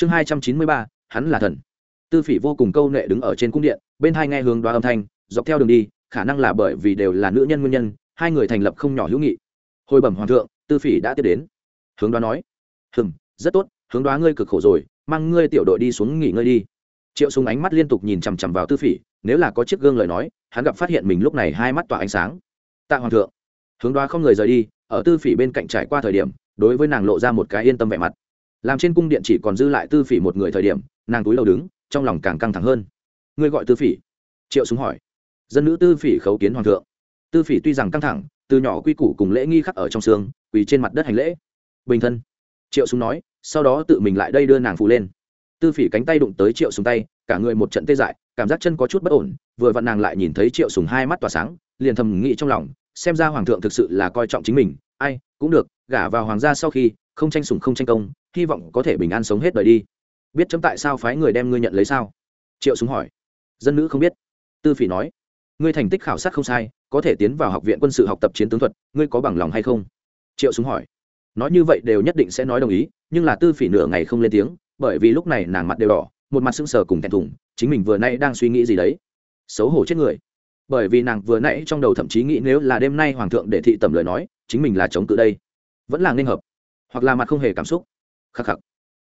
chương hai trăm chín mươi ba, hắn là thần. Tư phỉ vô cùng câu nệ đứng ở trên cung điện, bên hai nghe hướng đoá âm thanh, dọc theo đường đi, khả năng là bởi vì đều là nữ nhân nguyên nhân, hai người thành lập không nhỏ hữu nghị. Hồi bẩm hoàng thượng, tư phỉ đã tiếp đến. Hướng đoá nói hừng rất tốt, hướng đoá ngươi cực khổ rồi, mang ngươi tiểu đội đi xuống nghỉ ngơi đi. Triệu súng ánh mắt liên tục nhìn chằm chằm vào tư phỉ, nếu là có chiếc gương lời nói, hắn gặp phát hiện mình lúc này hai mắt tỏa ánh sáng. Tạ hoàng thượng. Hướng đoá không người rời đi, ở tư phỉ bên cạnh trải qua thời điểm, đối với nàng lộ ra một cái yên tâm vẻ mặt làm trên cung điện chỉ còn dư lại tư phỉ một người thời điểm, nàng túi đầu đứng, trong lòng càng căng thẳng hơn. Ngươi gọi tư phỉ? Triệu súng hỏi. Dân nữ tư phỉ khấu kiến hoàng thượng. Tư phỉ tuy rằng căng thẳng, từ nhỏ quy củ cùng lễ nghi khắc ở trong xương, quỳ trên mặt đất hành lễ. Bình thân. Triệu súng nói, sau đó tự mình lại đây đưa nàng phụ lên. Tư phỉ cánh tay đụng tới triệu súng tay, cả người một trận tê dại, cảm giác chân có chút bất ổn, vừa vặn nàng lại nhìn thấy triệu súng hai mắt tỏa sáng, liền thầm nghĩ trong lòng, xem ra hoàng thượng thực sự là coi trọng chính mình, ai, cũng được, gả vào hoàng gia sau khi, không tranh sủng không tranh công hy vọng có thể bình an sống hết đời đi. Biết chấm tại sao phái người đem ngươi nhận lấy sao? Triệu súng hỏi. Dân nữ không biết. Tư phỉ nói. Ngươi thành tích khảo sát không sai, có thể tiến vào học viện quân sự học tập chiến tướng thuật, ngươi có bằng lòng hay không? Triệu súng hỏi. Nói như vậy đều nhất định sẽ nói đồng ý, nhưng là tư phỉ nửa ngày không lên tiếng, bởi vì lúc này nàng mặt đều đỏ, một mặt sững sờ cùng thẹn thùng, chính mình vừa nay đang suy nghĩ gì đấy? Xấu hổ chết người. Bởi vì nàng vừa nãy trong đầu thậm chí nghĩ nếu là đêm nay hoàng thượng để thị tầm lời nói, chính mình là chống cự đây. Vẫn là nên hợp, hoặc là mặt không hề cảm xúc khắc khắc.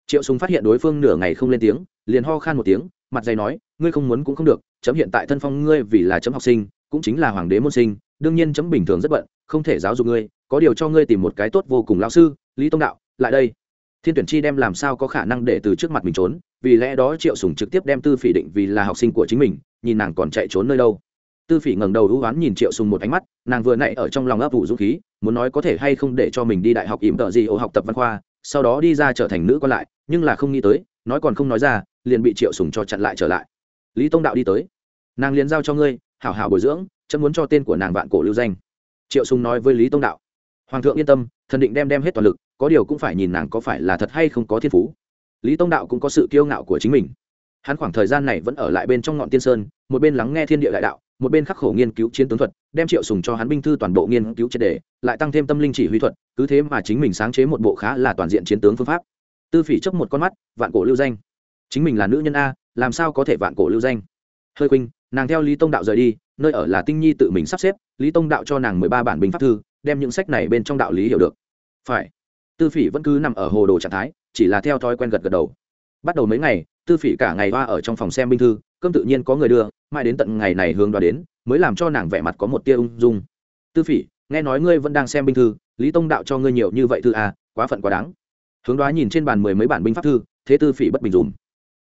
Triệu Sùng phát hiện đối phương nửa ngày không lên tiếng, liền ho khan một tiếng, mặt dày nói, ngươi không muốn cũng không được, chấm hiện tại thân phong ngươi vì là chấm học sinh, cũng chính là hoàng đế môn sinh, đương nhiên chấm bình thường rất bận, không thể giáo dục ngươi, có điều cho ngươi tìm một cái tốt vô cùng lão sư, lý tông đạo, lại đây. Thiên tuyển chi đem làm sao có khả năng để từ trước mặt mình trốn, vì lẽ đó triệu sùng trực tiếp đem tư phỉ định vì là học sinh của chính mình, nhìn nàng còn chạy trốn nơi đâu. Tư phỉ ngẩng đầu hú oán nhìn triệu sùng một ánh mắt, nàng vừa nãy ở trong lòng ấp ủ dũng khí, muốn nói có thể hay không để cho mình đi đại học ỉm tợ gì, ổ học tập văn khoa sau đó đi ra trở thành nữ quan lại, nhưng là không nghĩ tới, nói còn không nói ra, liền bị triệu sùng cho chặn lại trở lại. Lý tông đạo đi tới. Nàng liền giao cho ngươi, hảo hảo bồi dưỡng, chấm muốn cho tên của nàng vạn cổ lưu danh. Triệu sùng nói với lý tông đạo. Hoàng thượng yên tâm, thần định đem đem hết toàn lực, có điều cũng phải nhìn nàng có phải là thật hay không có thiên phú. Lý tông đạo cũng có sự kiêu ngạo của chính mình. Hắn khoảng thời gian này vẫn ở lại bên trong ngọn tiên sơn, một bên lắng nghe thiên địa đại đạo một bên khắc khổ nghiên cứu chiến tướng thuật đem triệu sùng cho hắn binh thư toàn bộ nghiên cứu triệt đề lại tăng thêm tâm linh chỉ huy thuật cứ thế mà chính mình sáng chế một bộ khá là toàn diện chiến tướng phương pháp. Tư phỉ chấp một con mắt vạn cổ lưu danh. Chính mình là nữ nhân a làm sao có thể vạn cổ lưu danh? Hơi Quỳnh, nàng theo lý tông đạo rời đi nơi ở là tinh nhi tự mình sắp xếp lý tông đạo cho nàng mười ba bản binh pháp thư đem những sách này bên trong đạo lý hiểu được. Phải. Tư phỉ vẫn cứ nằm ở hồ đồ trạng thái chỉ là theo thói quen gật gật đầu. Bắt đầu mấy ngày tư phỉ cả ngày hoa ở trong phòng xem binh thư cơm tự nhiên có người đưa mãi đến tận ngày này hướng đoá đến, mới làm cho nàng vẻ mặt có một tia ung dung. Tư phỉ, nghe nói ngươi vẫn đang xem binh thư, lý tông đạo cho ngươi nhiều như vậy thư à quá phận quá đáng. Hướng đoá nhìn trên bàn mười mấy bản binh pháp thư, thế tư phỉ bất bình dùm.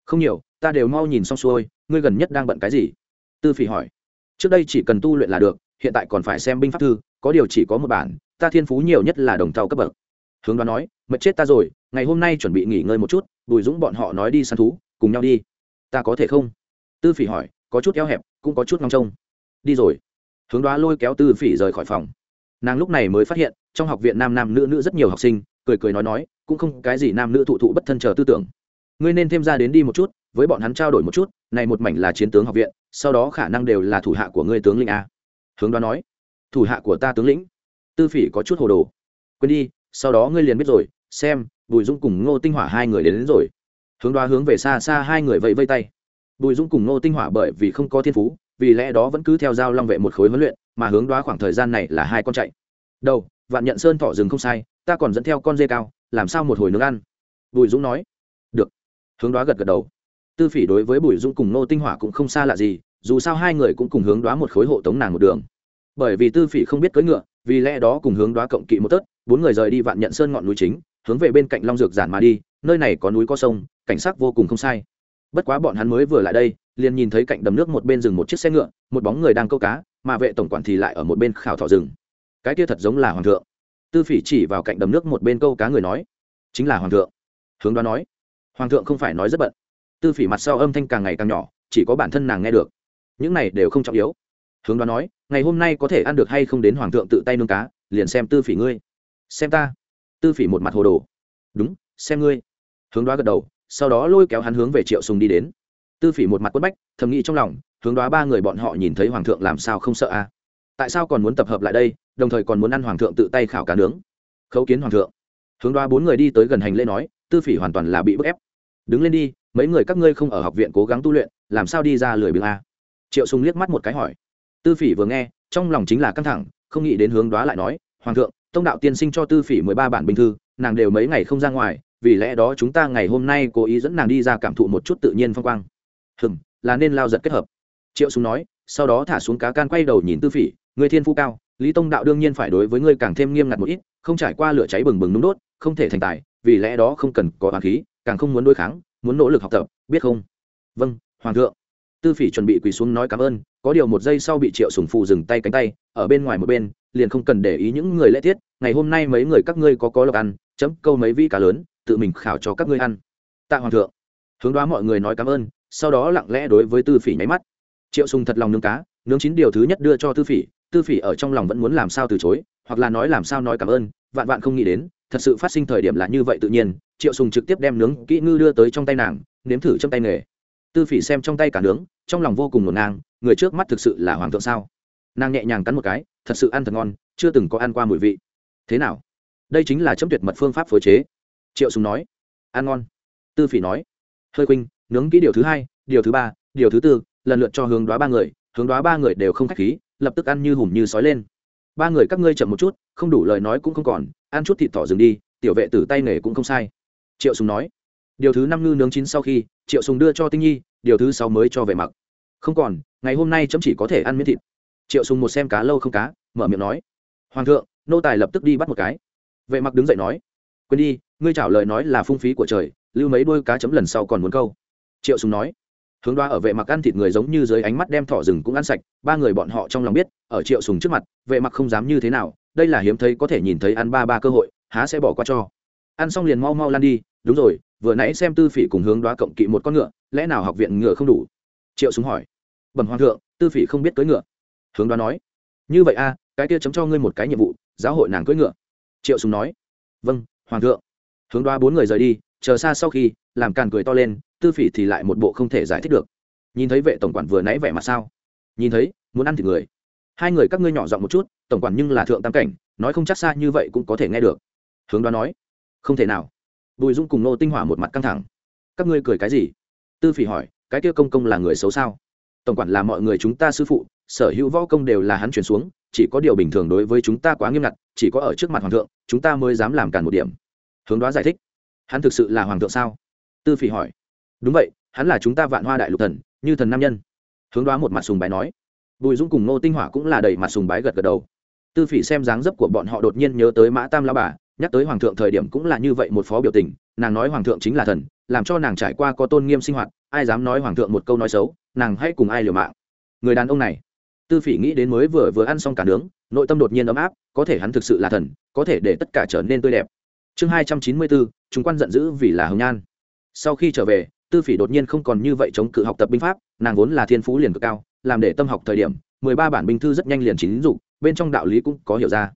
Không nhiều, ta đều mau nhìn xong xuôi, ngươi gần nhất đang bận cái gì? Tư phỉ hỏi. Trước đây chỉ cần tu luyện là được, hiện tại còn phải xem binh pháp thư, có điều chỉ có một bản, ta thiên phú nhiều nhất là đồng tàu cấp bậc. Hướng đoán nói, mật chết ta rồi, ngày hôm nay chuẩn bị nghỉ ngơi một chút, bùi dũng bọn họ nói đi săn thú, cùng nhau đi. Ta có thể không? Tư phỉ hỏi có chút eo hẹp cũng có chút ngong trông. Đi rồi. Hướng đoá lôi kéo tư phỉ rời khỏi phòng. Nàng lúc này mới phát hiện trong học viện nam nam nữ nữ rất nhiều học sinh cười cười nói nói cũng không cái gì nam nữ thụ thụ bất thân chờ tư tưởng. Ngươi nên thêm ra đến đi một chút với bọn hắn trao đổi một chút này một mảnh là chiến tướng học viện sau đó khả năng đều là thủ hạ của ngươi tướng lĩnh a. Hướng đoá nói thủ hạ của ta tướng lĩnh. Tư phỉ có chút hồ đồ. Quên đi sau đó ngươi liền biết rồi xem bùi dung cùng ngô tinh hỏa hai người đến, đến rồi. Hướng đoá hướng về xa xa hai người vẫy vây tay bùi dung cùng ngô tinh hỏa bởi vì không có thiên phú, vì lẽ đó vẫn cứ theo giao long vệ một khối huấn luyện, mà hướng đoá khoảng thời gian này là hai con chạy. Đầu, vạn nhận sơn thọ rừng không sai, ta còn dẫn theo con dê cao, làm sao một hồi nướng ăn? Bùi dũng nói. Được. Hướng đoá gật gật đầu. Tư phỉ đối với bùi dũng cùng ngô tinh hỏa cũng không xa lạ gì, dù sao hai người cũng cùng hướng đoá một khối hộ tống nàng một đường. Bởi vì tư phỉ không biết cưỡi ngựa, vì lẽ đó cùng hướng đoá cộng kỵ một tớt bốn người rời đi vạn nhận sơn ngọn núi chính, hướng về bên cạnh long dược giản mà đi, nơi này có núi có sông, cảnh sắc vô cùng không sai bất quá bọn hắn mới vừa lại đây, liền nhìn thấy cạnh đầm nước một bên rừng một chiếc xe ngựa, một bóng người đang câu cá, mà vệ tổng quản thì lại ở một bên khảo thọ rừng. Cái kia thật giống là hoàng thượng. Tư phỉ chỉ vào cạnh đầm nước một bên câu cá người nói, chính là hoàng thượng. Hướng đoán nói, hoàng thượng không phải nói rất bận. Tư phỉ mặt sau âm thanh càng ngày càng nhỏ, chỉ có bản thân nàng nghe được. Những này đều không trọng yếu. Hướng đoán nói, ngày hôm nay có thể ăn được hay không đến hoàng thượng tự tay nương cá, liền xem tư phỉ ngươi. Xem ta. Tư phỉ một mặt hồ đồ. Đúng, xem ngươi. Hướng đoán gật đầu sau đó lôi kéo hắn hướng về triệu sùng đi đến. Tư phỉ một mặt quất bách, thầm nghĩ trong lòng, hướng đoá ba người bọn họ nhìn thấy hoàng thượng làm sao không sợ a? À? tại sao còn muốn tập hợp lại đây, đồng thời còn muốn ăn hoàng thượng tự tay khảo cá nướng? Khấu kiến hoàng thượng. Hướng đoá bốn người đi tới gần hành lễ nói, tư phỉ hoàn toàn là bị bức ép. Đứng lên đi, mấy người các ngươi không ở học viện cố gắng tu luyện, làm sao đi ra lười biếng a? Triệu sùng liếc mắt một cái hỏi. Tư phỉ vừa nghe, trong lòng chính là căng thẳng, không nghĩ đến hướng đoá lại nói, hoàng thượng, tông đạo tiên sinh cho tư phỉ mười ba bản bình thư, nàng đều mấy ngày không ra ngoài vì lẽ đó chúng ta ngày hôm nay cố ý dẫn nàng đi ra cảm thụ một chút tự nhiên phong quang. Hừm, là nên lao giật kết hợp. Triệu Súng nói, sau đó thả xuống cá can quay đầu nhìn tư phỉ, người thiên phú cao, lý tông đạo đương nhiên phải đối với ngươi càng thêm nghiêm ngặt một ít, không trải qua lửa cháy bừng bừng nung đốt, không thể thành tài, vì lẽ đó không cần có hoàng khí, càng không muốn đối kháng, muốn nỗ lực học tập, biết không? Vâng hoàng thượng. Tư phỉ chuẩn bị quỳ xuống nói cảm ơn, có điều một giây sau bị triệu sùng phù dừng tay cánh tay, ở bên ngoài một bên, liền không cần để ý những người lễ tiết, ngày hôm nay mấy người các ngươi có có lộc ăn, chấm câu mấy vi cá lớn tự mình khảo cho các ngươi ăn. Tạ hoàng thượng, hướng đoá mọi người nói cảm ơn, sau đó lặng lẽ đối với tư phỉ nháy mắt. Triệu sùng thật lòng nướng cá, nướng chín điều thứ nhất đưa cho tư phỉ tư phỉ ở trong lòng vẫn muốn làm sao từ chối, hoặc là nói làm sao nói cảm ơn, vạn vạn không nghĩ đến, thật sự phát sinh thời điểm là như vậy tự nhiên, triệu sùng trực tiếp đem nướng kỹ ngư đưa tới trong tay nàng, nếm thử trong tay nghề. Tư phỉ xem trong tay cả nướng, trong lòng vô cùng ngổn ngang, người trước mắt thực sự là hoàng thượng sao? Nàng nhẹ nhàng cắn một cái, thật sự ăn thật ngon, chưa từng có ăn qua mùi vị. Thế nào? Đây chính là chấm tuyệt mật phương pháp phối chế triệu sùng nói. Ăn ngon. Tư phỉ nói. Hơi khuynh, nướng kỹ điều thứ hai, điều thứ ba, điều thứ tư, lần lượt cho hướng đoá ba người, hướng đoá ba người đều không khách khí, lập tức ăn như hùm như sói lên. Ba người các ngươi chậm một chút, không đủ lời nói cũng không còn, ăn chút thịt thỏ dừng đi, tiểu vệ tử tay nghề cũng không sai. Triệu sùng nói. Điều thứ năm ngư nướng chín sau khi, triệu sùng đưa cho tinh nhi, điều thứ sáu mới cho vệ mặc không còn, ngày hôm nay chấm chỉ có thể ăn miếng thịt. Triệu sùng một xem cá lâu không cá, mở miệng nói. Hoàng thượng, nô tài lập tức đi bắt một cái. Vệ mặc đứng dậy nói. Quên đi ngươi trả lời nói là phung phí của trời, lưu mấy đôi cá chấm lần sau còn muốn câu. Triệu sùng nói, hướng đoa ở vệ mặc ăn thịt người giống như dưới ánh mắt đem thỏ rừng cũng ăn sạch, ba người bọn họ trong lòng biết, ở triệu sùng trước mặt, vệ mặc không dám như thế nào, đây là hiếm thấy có thể nhìn thấy ăn ba ba cơ hội, há sẽ bỏ qua cho. Ăn xong liền mau mau lan đi, đúng rồi, vừa nãy xem tư phỉ cùng hướng đoá cộng kỵ một con ngựa, lẽ nào học viện ngựa không đủ? Triệu sùng hỏi. Bẩm hoàng thượng, tư phỉ không biết cưỡi ngựa. Hướng đoá nói. Như vậy a cái kia chấm cho ngươi một cái nhiệm vụ, giáo hội nàng cưỡi ngựa. Triệu sùng nói. Vâng hoàng thượng hướng đoá bốn người rời đi, chờ xa sau khi, làm càn cười to lên, tư phỉ thì lại một bộ không thể giải thích được. Nhìn thấy vệ tổng quản vừa nãy vẻ mặt sao? Nhìn thấy, muốn ăn thịt người. Hai người các ngươi nhỏ giọng một chút, tổng quản nhưng là thượng tam cảnh, nói không chắc xa như vậy cũng có thể nghe được. Hướng đoá nói, không thể nào. Bùi dung cùng nô tinh hỏa một mặt căng thẳng. Các ngươi cười cái gì? Tư phỉ hỏi, cái kia công công là người xấu sao? Tổng quản là mọi người chúng ta sư phụ, sở hữu võ công đều là hắn chuyển xuống, chỉ có điều bình thường đối với chúng ta quá nghiêm ngặt, chỉ có ở trước mặt hoàng thượng, chúng ta mới dám làm cản một điểm hướng đoán giải thích. Hắn thực sự là hoàng thượng sao? Tư phỉ hỏi. Đúng vậy, hắn là chúng ta vạn hoa đại lục thần, như thần nam nhân. Hướng đoán một mặt sùng bái nói. Bùi dung cùng nô tinh hỏa cũng là đầy mặt sùng bái gật gật đầu. Tư phỉ xem dáng dấp của bọn họ đột nhiên nhớ tới mã tam lao bà, nhắc tới hoàng thượng thời điểm cũng là như vậy một phó biểu tình, nàng nói hoàng thượng chính là thần, làm cho nàng trải qua có tôn nghiêm sinh hoạt, ai dám nói hoàng thượng một câu nói xấu, nàng hãy cùng ai liều mạng. Người đàn ông này. Tư phỉ nghĩ đến mới vừa vừa ăn xong cả nướng, nội tâm đột nhiên ấm áp, có thể hắn thực sự là thần, có thể để tất cả trở nên tươi đẹp chương hai trăm chín mươi bốn chúng quan giận dữ vì là hồng nhan. Sau khi trở về, tư phỉ đột nhiên không còn như vậy chống cự học tập binh pháp, nàng vốn là thiên phú liền cực cao, làm để tâm học thời điểm, mười ba bản binh thư rất nhanh liền chín dụng, bên trong đạo lý cũng có hiểu ra.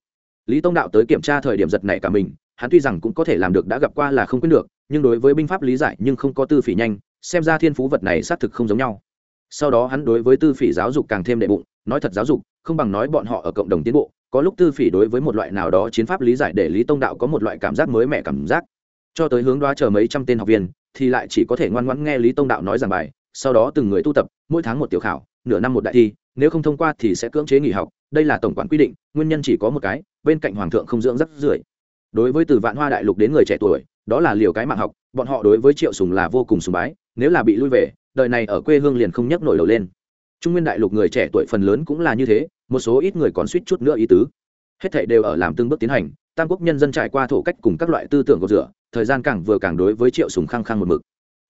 Lý tông đạo tới kiểm tra thời điểm giật này cả mình, hắn tuy rằng cũng có thể làm được đã gặp qua là không quyết được, nhưng đối với binh pháp lý giải nhưng không có tư phỉ nhanh, xem ra thiên phú vật này xác thực không giống nhau. Sau đó hắn đối với tư phỉ giáo dục càng thêm đệ bụng, nói thật giáo dục, không bằng nói bọn họ ở cộng đồng tiến bộ có lúc tư phỉ đối với một loại nào đó chiến pháp lý giải để lý tông đạo có một loại cảm giác mới mẻ cảm giác. Cho tới hướng đoá chờ mấy trăm tên học viên, thì lại chỉ có thể ngoan ngoãn nghe lý tông đạo nói giảng bài, sau đó từng người tu tập, mỗi tháng một tiểu khảo, nửa năm một đại thi, nếu không thông qua thì sẽ cưỡng chế nghỉ học, đây là tổng quản quy định, nguyên nhân chỉ có một cái, bên cạnh hoàng thượng không dưỡng rất rưởi đối với từ vạn hoa đại lục đến người trẻ tuổi, đó là liều cái mạng học, bọn họ đối với triệu sùng là vô cùng sùng bái, nếu là bị lui về, đời này ở quê hương liền không nhấc nổi đầu lên. Trung nguyên đại lục người trẻ tuổi phần lớn cũng là như thế một số ít người còn suýt chút nữa ý tứ. Hết thảy đều ở làm từng bước tiến hành, tam quốc nhân dân trải qua thổ cách cùng các loại tư tưởng gột rửa, thời gian càng vừa càng đối với triệu sùng khăng khăng một mực.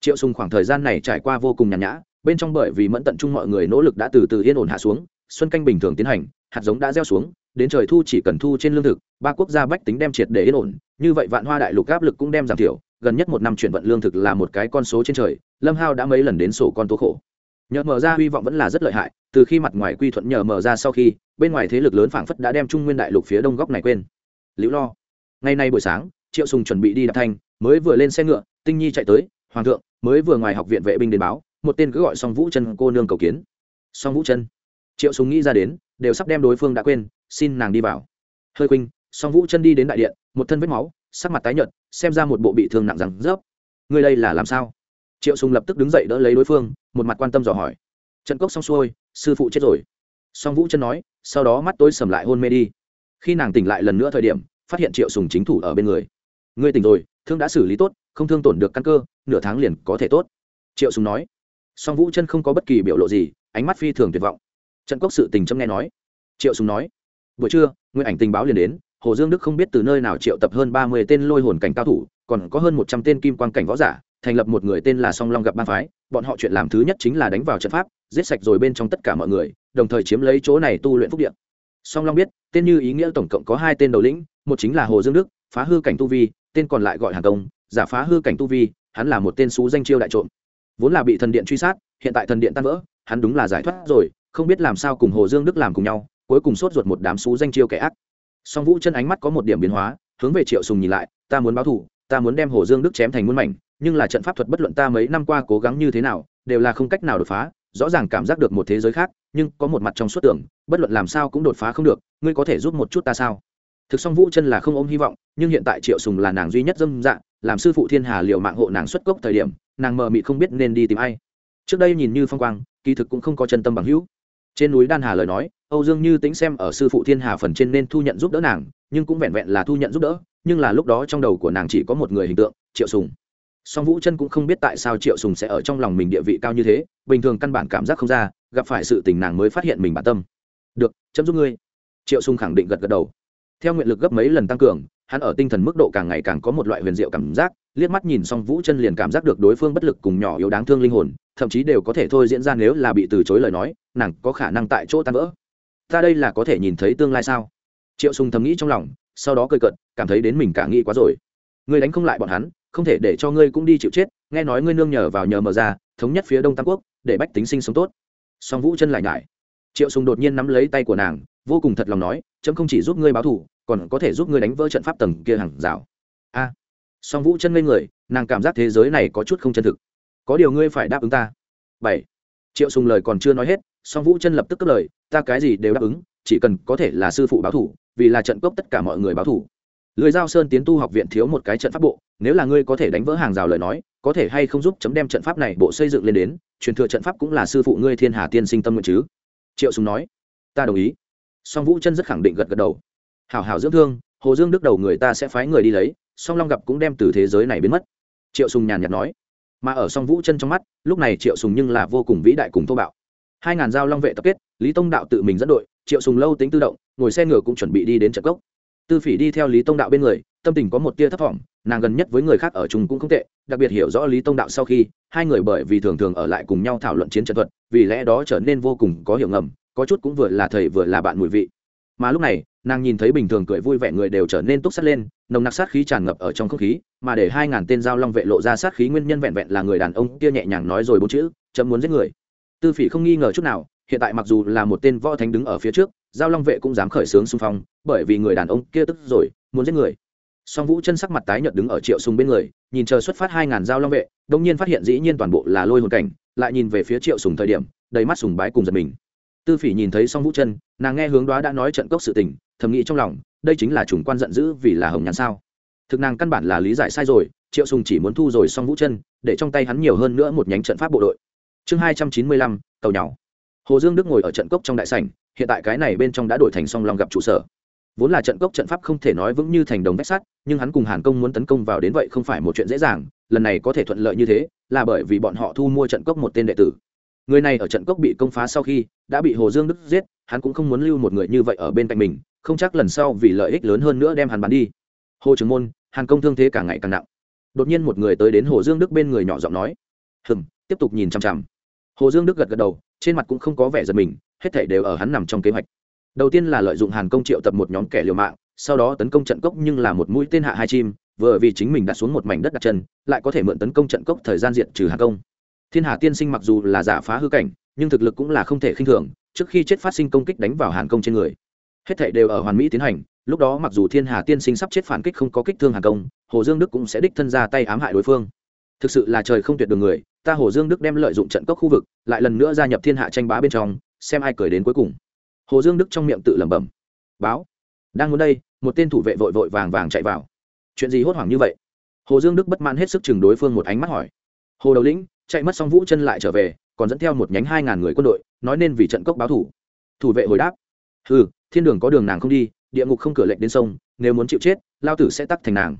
Triệu sùng khoảng thời gian này trải qua vô cùng nhàn nhã, bên trong bởi vì mẫn tận chung mọi người nỗ lực đã từ từ yên ổn hạ xuống, xuân canh bình thường tiến hành, hạt giống đã gieo xuống, đến trời thu chỉ cần thu trên lương thực, ba quốc gia bách tính đem triệt để yên ổn, như vậy vạn hoa đại lục áp lực cũng đem giảm thiểu, gần nhất một năm chuyển vận lương thực là một cái con số trên trời, lâm hao đã mấy lần đến sổ con tố khổ nhờ mở ra hy vọng vẫn là rất lợi hại, từ khi mặt ngoài quy thuận nhờ mở ra sau khi, bên ngoài thế lực lớn phảng phất đã đem trung nguyên đại lục phía đông góc này quên. Liễu lo, ngày nay buổi sáng, triệu sùng chuẩn bị đi đạp thanh mới vừa lên xe ngựa, tinh nhi chạy tới, hoàng thượng, mới vừa ngoài học viện vệ binh đến báo, một tên cứ gọi song vũ chân cô nương cầu kiến. Song vũ chân? Triệu sùng nghĩ ra đến, đều sắp đem đối phương đã quên, xin nàng đi vào. Hơi quỳnh song vũ chân đi đến đại điện, một thân vết máu, sắc mặt tái nhợt, xem ra một bộ bị thương nặng rằng rớp. Người đây là làm sao? Triệu sùng lập tức đứng dậy đỡ lấy đối phương một mặt quan tâm dò hỏi. Trận cốc xong xuôi, sư phụ chết rồi. Song vũ chân nói, sau đó mắt tôi sầm lại hôn mê đi. Khi nàng tỉnh lại lần nữa thời điểm, phát hiện triệu sùng chính thủ ở bên người. Ngươi tỉnh rồi, thương đã xử lý tốt, không thương tổn được căn cơ, nửa tháng liền có thể tốt. Triệu sùng nói. Song vũ chân không có bất kỳ biểu lộ gì, ánh mắt phi thường tuyệt vọng. Trận cốc sự tình châm nghe nói. Triệu sùng nói. Buổi trưa, nguyên ảnh tình báo liền đến, hồ dương đức không biết từ nơi nào triệu tập hơn ba mươi tên lôi hồn cảnh cao thủ, còn có hơn một trăm tên kim quan cảnh võ giả thành lập một người tên là song long gặp ba phái, bọn họ chuyện làm thứ nhất chính là đánh vào trận pháp, giết sạch rồi bên trong tất cả mọi người, đồng thời chiếm lấy chỗ này tu luyện phúc điện song long biết, tên như ý nghĩa tổng cộng có hai tên đầu lĩnh, một chính là hồ dương đức, phá hư cảnh tu vi, tên còn lại gọi hàng công, giả phá hư cảnh tu vi, hắn là một tên xú danh chiêu đại trộm. Vốn là bị thần điện truy sát, hiện tại thần điện tan vỡ, hắn đúng là giải thoát rồi, không biết làm sao cùng hồ dương đức làm cùng nhau, cuối cùng sốt ruột một đám xú danh chiêu kẻ ác. Song vũ chân ánh mắt có một điểm biến hóa, hướng về triệu sùng nhìn lại, ta muốn báo thù, ta muốn đem hồ dương đức chém thành muôn mảnh nhưng là trận pháp thuật bất luận ta mấy năm qua cố gắng như thế nào, đều là không cách nào đột phá, rõ ràng cảm giác được một thế giới khác, nhưng có một mặt trong suốt tưởng, bất luận làm sao cũng đột phá không được, ngươi có thể giúp một chút ta sao? Thực song vũ chân là không ôm hy vọng, nhưng hiện tại triệu sùng là nàng duy nhất dâm dạ làm sư phụ thiên hà liều mạng hộ nàng xuất cốc thời điểm, nàng mờ mịt không biết nên đi tìm ai. Trước đây nhìn như phong quang, kỳ thực cũng không có chân tâm bằng hữu. Trên núi đan hà lời nói, âu dương như tính xem ở sư phụ thiên hà phần trên nên thu nhận giúp đỡ nàng, nhưng cũng vẹn vẹn là thu nhận giúp đỡ, nhưng là lúc đó trong đầu của nàng chỉ có một người hình tượng, triệu sùng song vũ chân cũng không biết tại sao triệu sùng sẽ ở trong lòng mình địa vị cao như thế, bình thường căn bản cảm giác không ra, gặp phải sự tình nàng mới phát hiện mình bản tâm. Được, chấm giúp ngươi. Triệu sùng khẳng định gật gật đầu. Theo nguyện lực gấp mấy lần tăng cường, hắn ở tinh thần mức độ càng ngày càng có một loại huyền diệu cảm giác, liếc mắt nhìn song vũ chân liền cảm giác được đối phương bất lực cùng nhỏ yếu đáng thương linh hồn, thậm chí đều có thể thôi diễn ra nếu là bị từ chối lời nói, nàng có khả năng tại chỗ tan vỡ. Ta đây là có thể nhìn thấy tương lai sao? Triệu sùng thầm nghĩ trong lòng, sau đó cười cợt, cảm thấy đến mình cả nghĩ quá rồi. Ngươi đánh không lại bọn hắn không thể để cho ngươi cũng đi chịu chết, nghe nói ngươi nương nhờ vào nhờ mở ra, thống nhất phía đông tam quốc, để bách tính sinh sống tốt. Song vũ chân lại nhải triệu sùng đột nhiên nắm lấy tay của nàng, vô cùng thật lòng nói, chấm không chỉ giúp ngươi báo thù, còn có thể giúp ngươi đánh vỡ trận pháp tầng kia hàng rào. A. Song vũ chân ngây người, nàng cảm giác thế giới này có chút không chân thực. Có điều ngươi phải đáp ứng ta. Bảy. Triệu sùng lời còn chưa nói hết, song vũ chân lập tức cất lời, ta cái gì đều đáp ứng, chỉ cần có thể là sư phụ báo thủ vì là trận cốc tất cả mọi người báo thủ lưới giao sơn tiến tu học viện thiếu một cái trận pháp bộ, nếu là ngươi có thể đánh vỡ hàng rào lời nói, có thể hay không giúp chấm đem trận pháp này bộ xây dựng lên đến, truyền thừa trận pháp cũng là sư phụ ngươi thiên hà tiên sinh tâm nguyện chứ? Triệu sùng nói. Ta đồng ý. Song vũ chân rất khẳng định gật gật đầu. Hảo hảo dưỡng thương, hồ dương đức đầu người ta sẽ phái người đi lấy, song long gặp cũng đem từ thế giới này biến mất. Triệu sùng nhàn nhạt nói. Mà ở song vũ chân trong mắt, lúc này triệu sùng nhưng là vô cùng vĩ đại cùng thô bạo. Hai ngàn giao long vệ tập kết, lý tông đạo tự mình dẫn đội, triệu sùng lâu tính tự động, ngồi xe ngựa cũng chuẩn bị đi đến trận cốc tư phỉ đi theo lý tông đạo bên người, tâm tình có một tia thất vọng nàng gần nhất với người khác ở chung cũng không tệ, đặc biệt hiểu rõ lý tông đạo sau khi, hai người bởi vì thường thường ở lại cùng nhau thảo luận chiến trận thuật, vì lẽ đó trở nên vô cùng có hiểu ngầm, có chút cũng vừa là thầy vừa là bạn mùi vị. Mà lúc này, nàng nhìn thấy bình thường cười vui vẻ người đều trở nên túc sát lên, nồng nặc sát khí tràn ngập ở trong không khí, mà để hai ngàn tên giao long vệ lộ ra sát khí nguyên nhân vẹn vẹn là người đàn ông kia nhẹ nhàng nói rồi bốn chữ, chấm muốn giết người. Tư phỉ không nghi ngờ chút nào, hiện tại mặc dù là một tên võ thánh đứng ở phía trước giao long vệ cũng dám khởi xướng xung phong, bởi vì người đàn ông kia tức rồi, muốn giết người. Song vũ chân sắc mặt tái nhợt đứng ở triệu sùng bên người, nhìn chờ xuất phát hai ngàn giao long vệ đông nhiên phát hiện dĩ nhiên toàn bộ là lôi hồn cảnh, lại nhìn về phía triệu sùng thời điểm, đầy mắt sùng bái cùng giật mình. Tư phỉ nhìn thấy song vũ chân, nàng nghe hướng đoá đã nói trận cốc sự tình, thầm nghĩ trong lòng, đây chính là chủng quan giận dữ vì là hồng nhàn sao. Thực nàng căn bản là lý giải sai rồi, triệu sùng chỉ muốn thu rồi song vũ chân, để trong tay hắn nhiều hơn nữa một nhánh trận pháp bộ đội. Chương hai trăm chín mươi lăm, tàu nhỏ. Hồ dương đức ngồi ở trận cốc trong đại sảnh hiện tại cái này bên trong đã đổi thành song long gặp trụ sở. Vốn là trận cốc trận pháp không thể nói vững như thành đồng vách sắt, nhưng hắn cùng hàn công muốn tấn công vào đến vậy không phải một chuyện dễ dàng, lần này có thể thuận lợi như thế, là bởi vì bọn họ thu mua trận cốc một tên đệ tử. Người này ở trận cốc bị công phá sau khi, đã bị hồ dương đức giết, hắn cũng không muốn lưu một người như vậy ở bên cạnh mình, không chắc lần sau vì lợi ích lớn hơn nữa đem hắn bắn đi. Hồ trưởng môn, hàn công thương thế càng ngày càng nặng. Đột nhiên một người tới đến hồ dương đức bên người nhỏ giọng nói hừng tiếp tục nhìn chằm chằm. Hồ dương đức gật gật đầu, trên mặt cũng không có vẻ giật mình hết thảy đều ở hắn nằm trong kế hoạch. Đầu tiên là lợi dụng hàn công triệu tập một nhóm kẻ liều mạng, sau đó tấn công trận cốc nhưng là một mũi tên hạ hai chim, vừa vì chính mình đặt xuống một mảnh đất đặt chân, lại có thể mượn tấn công trận cốc thời gian diện trừ hàn công. Thiên hà tiên sinh mặc dù là giả phá hư cảnh, nhưng thực lực cũng là không thể khinh thường, trước khi chết phát sinh công kích đánh vào hàn công trên người. Hết thảy đều ở hoàn mỹ tiến hành, lúc đó mặc dù thiên hà tiên sinh sắp chết phản kích không có kích thương hàn công, hồ dương đức cũng sẽ đích thân ra tay ám hại đối phương. Thực sự là trời không tuyệt đường người, ta hồ dương đức đem lợi dụng trận cốc khu vực, lại lần nữa gia nhập thiên hạ tranh bá bên trong xem ai cười đến cuối cùng. Hồ dương đức trong miệng tự lẩm bẩm, báo, đang muốn đây, một tên thủ vệ vội vội vàng vàng chạy vào. Chuyện gì hốt hoảng như vậy? Hồ dương đức bất mãn hết sức chừng đối phương một ánh mắt hỏi. Hồ đầu lĩnh, chạy mất xong vũ chân lại trở về, còn dẫn theo một nhánh hai ngàn người quân đội, nói nên vì trận cốc báo thủ. Thủ vệ hồi đáp ừ thiên đường có đường nàng không đi, địa ngục không cửa lệnh đến sông, nếu muốn chịu chết, lao tử sẽ tắt thành nàng.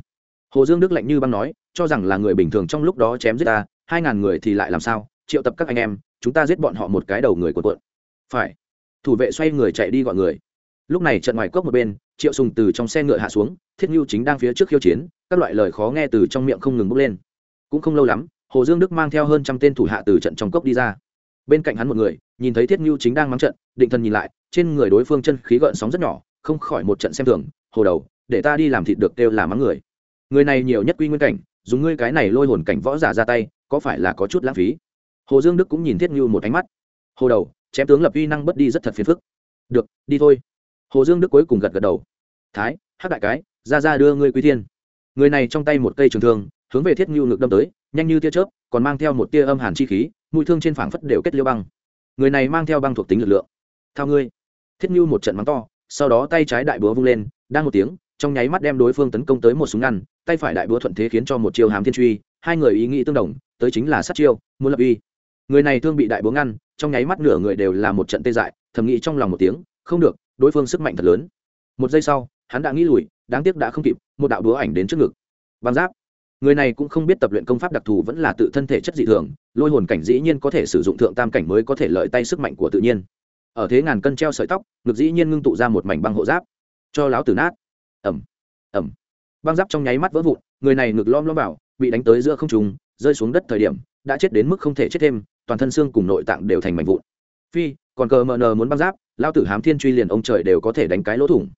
Hồ dương đức lạnh như băng nói, cho rằng là người bình thường trong lúc đó chém giết ta, hai ngàn người thì lại làm sao? Triệu tập các anh em, chúng ta giết bọn họ một cái đầu người của cuộn phải. Thủ vệ xoay người chạy đi gọi người. Lúc này trận ngoài cốc một bên, triệu sùng từ trong xe ngựa hạ xuống, thiết nhu chính đang phía trước khiêu chiến, các loại lời khó nghe từ trong miệng không ngừng bốc lên. Cũng không lâu lắm, hồ dương đức mang theo hơn trăm tên thủ hạ từ trận trong cốc đi ra. Bên cạnh hắn một người, nhìn thấy thiết nhu chính đang mắng trận, định thần nhìn lại, trên người đối phương chân khí gợn sóng rất nhỏ, không khỏi một trận xem thường, hồ đầu, để ta đi làm thịt được kêu là mắng người. Người này nhiều nhất quy nguyên cảnh, dùng ngươi cái này lôi hồn cảnh võ giả ra tay, có phải là có chút lãng phí? Hồ dương đức cũng nhìn thiết nhu một ánh mắt. Hồ đầu chém tướng lập uy năng bất đi rất thật phiền phức. Được, đi thôi. Hồ dương đức cuối cùng gật gật đầu. Thái, hắc đại cái, ra ra đưa ngươi quy thiên. Người này trong tay một cây trường thương, hướng về thiết nhu ngực đâm tới, nhanh như tia chớp, còn mang theo một tia âm hàn chi khí, mũi thương trên phảng phất đều kết liêu băng. Người này mang theo băng thuộc tính lực lượng. Thao ngươi. Thiết nhu một trận mắng to, sau đó tay trái đại búa vung lên, đang một tiếng, trong nháy mắt đem đối phương tấn công tới một súng ngăn, tay phải đại búa thuận thế khiến cho một chiêu hàm thiên truy, hai người ý nghĩ tương đồng, tới chính là sát chiêu, muốn lập uy. Người này thương bị đại búa ngăn trong nháy mắt nửa người đều là một trận tê dại, thầm nghĩ trong lòng một tiếng, không được, đối phương sức mạnh thật lớn. Một giây sau, hắn đã nghĩ lùi, đáng tiếc đã không kịp, một đạo búa ảnh đến trước ngực. Băng giáp. Người này cũng không biết tập luyện công pháp đặc thù vẫn là tự thân thể chất dị thường, lôi hồn cảnh dĩ nhiên có thể sử dụng thượng tam cảnh mới có thể lợi tay sức mạnh của tự nhiên. Ở thế ngàn cân treo sợi tóc, ngực dĩ nhiên ngưng tụ ra một mảnh băng hộ giáp. Cho láo tử nát. Ẩm ẩm băng giáp trong nháy mắt vỡ vụn, người này ngực lom lom bảo bị đánh tới giữa không trùng rơi xuống đất thời điểm đã chết đến mức không thể chết thêm, toàn thân xương cùng nội tạng đều thành mảnh vụn. Phi, còn cờ mờ nờ muốn băng giáp lao tử hám thiên truy liền ông trời đều có thể đánh cái lỗ thủng.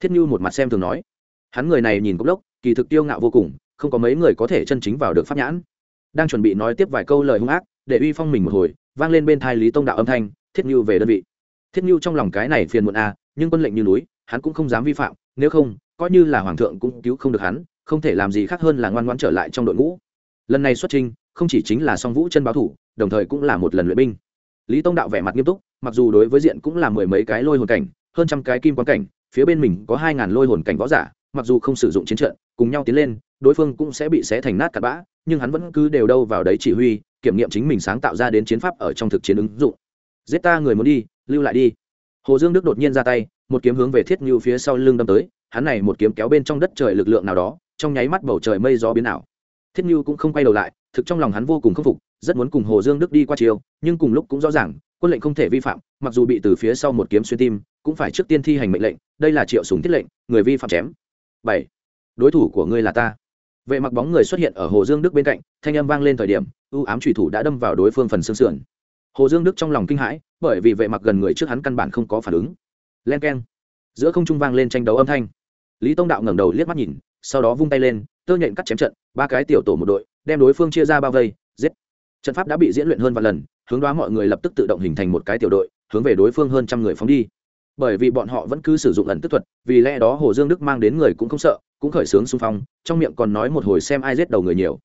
Thiết như một mặt xem thường nói. Hắn người này nhìn cốc lốc, kỳ thực tiêu ngạo vô cùng, không có mấy người có thể chân chính vào được pháp nhãn. Đang chuẩn bị nói tiếp vài câu lời hung ác, để uy phong mình một hồi, vang lên bên thai lý tông đạo âm thanh, thiết như về đơn vị. Thiết như trong lòng cái này phiền muộn à nhưng quân lệnh như núi, hắn cũng không dám vi phạm, nếu không, coi như là hoàng thượng cũng cứu không được hắn, không thể làm gì khác hơn là ngoan ngoãn trở lại trong đội ngũ. Lần này xuất trình không chỉ chính là song vũ chân báo thủ, đồng thời cũng là một lần luyện binh. Lý tông đạo vẻ mặt nghiêm túc, mặc dù đối với diện cũng là mười mấy cái lôi hồn cảnh, hơn trăm cái kim quan cảnh, phía bên mình có hai ngàn lôi hồn cảnh võ giả, mặc dù không sử dụng chiến trận, cùng nhau tiến lên, đối phương cũng sẽ bị xé thành nát cặn bã, nhưng hắn vẫn cứ đều đâu vào đấy chỉ huy, kiểm nghiệm chính mình sáng tạo ra đến chiến pháp ở trong thực chiến ứng dụng. Giết ta người muốn đi, lưu lại đi. Hồ dương đức đột nhiên ra tay, một kiếm hướng về thiết như phía sau lưng đâm tới, hắn này một kiếm kéo bên trong đất trời lực lượng nào đó, trong nháy mắt bầu trời mây gió biến ảo. Thiết như cũng không quay đầu lại thực trong lòng hắn vô cùng khâm phục, rất muốn cùng hồ dương đức đi qua chiều nhưng cùng lúc cũng rõ ràng, quân lệnh không thể vi phạm, mặc dù bị từ phía sau một kiếm xuyên tim, cũng phải trước tiên thi hành mệnh lệnh, đây là triệu súng thiết lệnh, người vi phạm chém. Bảy, đối thủ của ngươi là ta. Vệ mặc bóng người xuất hiện ở hồ dương đức bên cạnh, thanh âm vang lên thời điểm, ưu ám trùy thủ đã đâm vào đối phương phần xương sườn. Hồ dương đức trong lòng kinh hãi, bởi vì vệ mặc gần người trước hắn căn bản không có phản ứng. Len keng. Giữa không trung vang lên tranh đấu âm thanh. Lý tông đạo ngẩng đầu liếc mắt nhìn, sau đó vung tay lên, tơ nhện cắt chém trận, ba cái tiểu tổ một đội đem đối phương chia ra bao vây, giết. Trận pháp đã bị diễn luyện hơn vài lần, hướng đoá mọi người lập tức tự động hình thành một cái tiểu đội, hướng về đối phương hơn trăm người phóng đi. Bởi vì bọn họ vẫn cứ sử dụng ẩn tức thuật, vì lẽ đó hồ dương đức mang đến người cũng không sợ, cũng khởi xướng xung phong, trong miệng còn nói một hồi xem ai giết đầu người nhiều.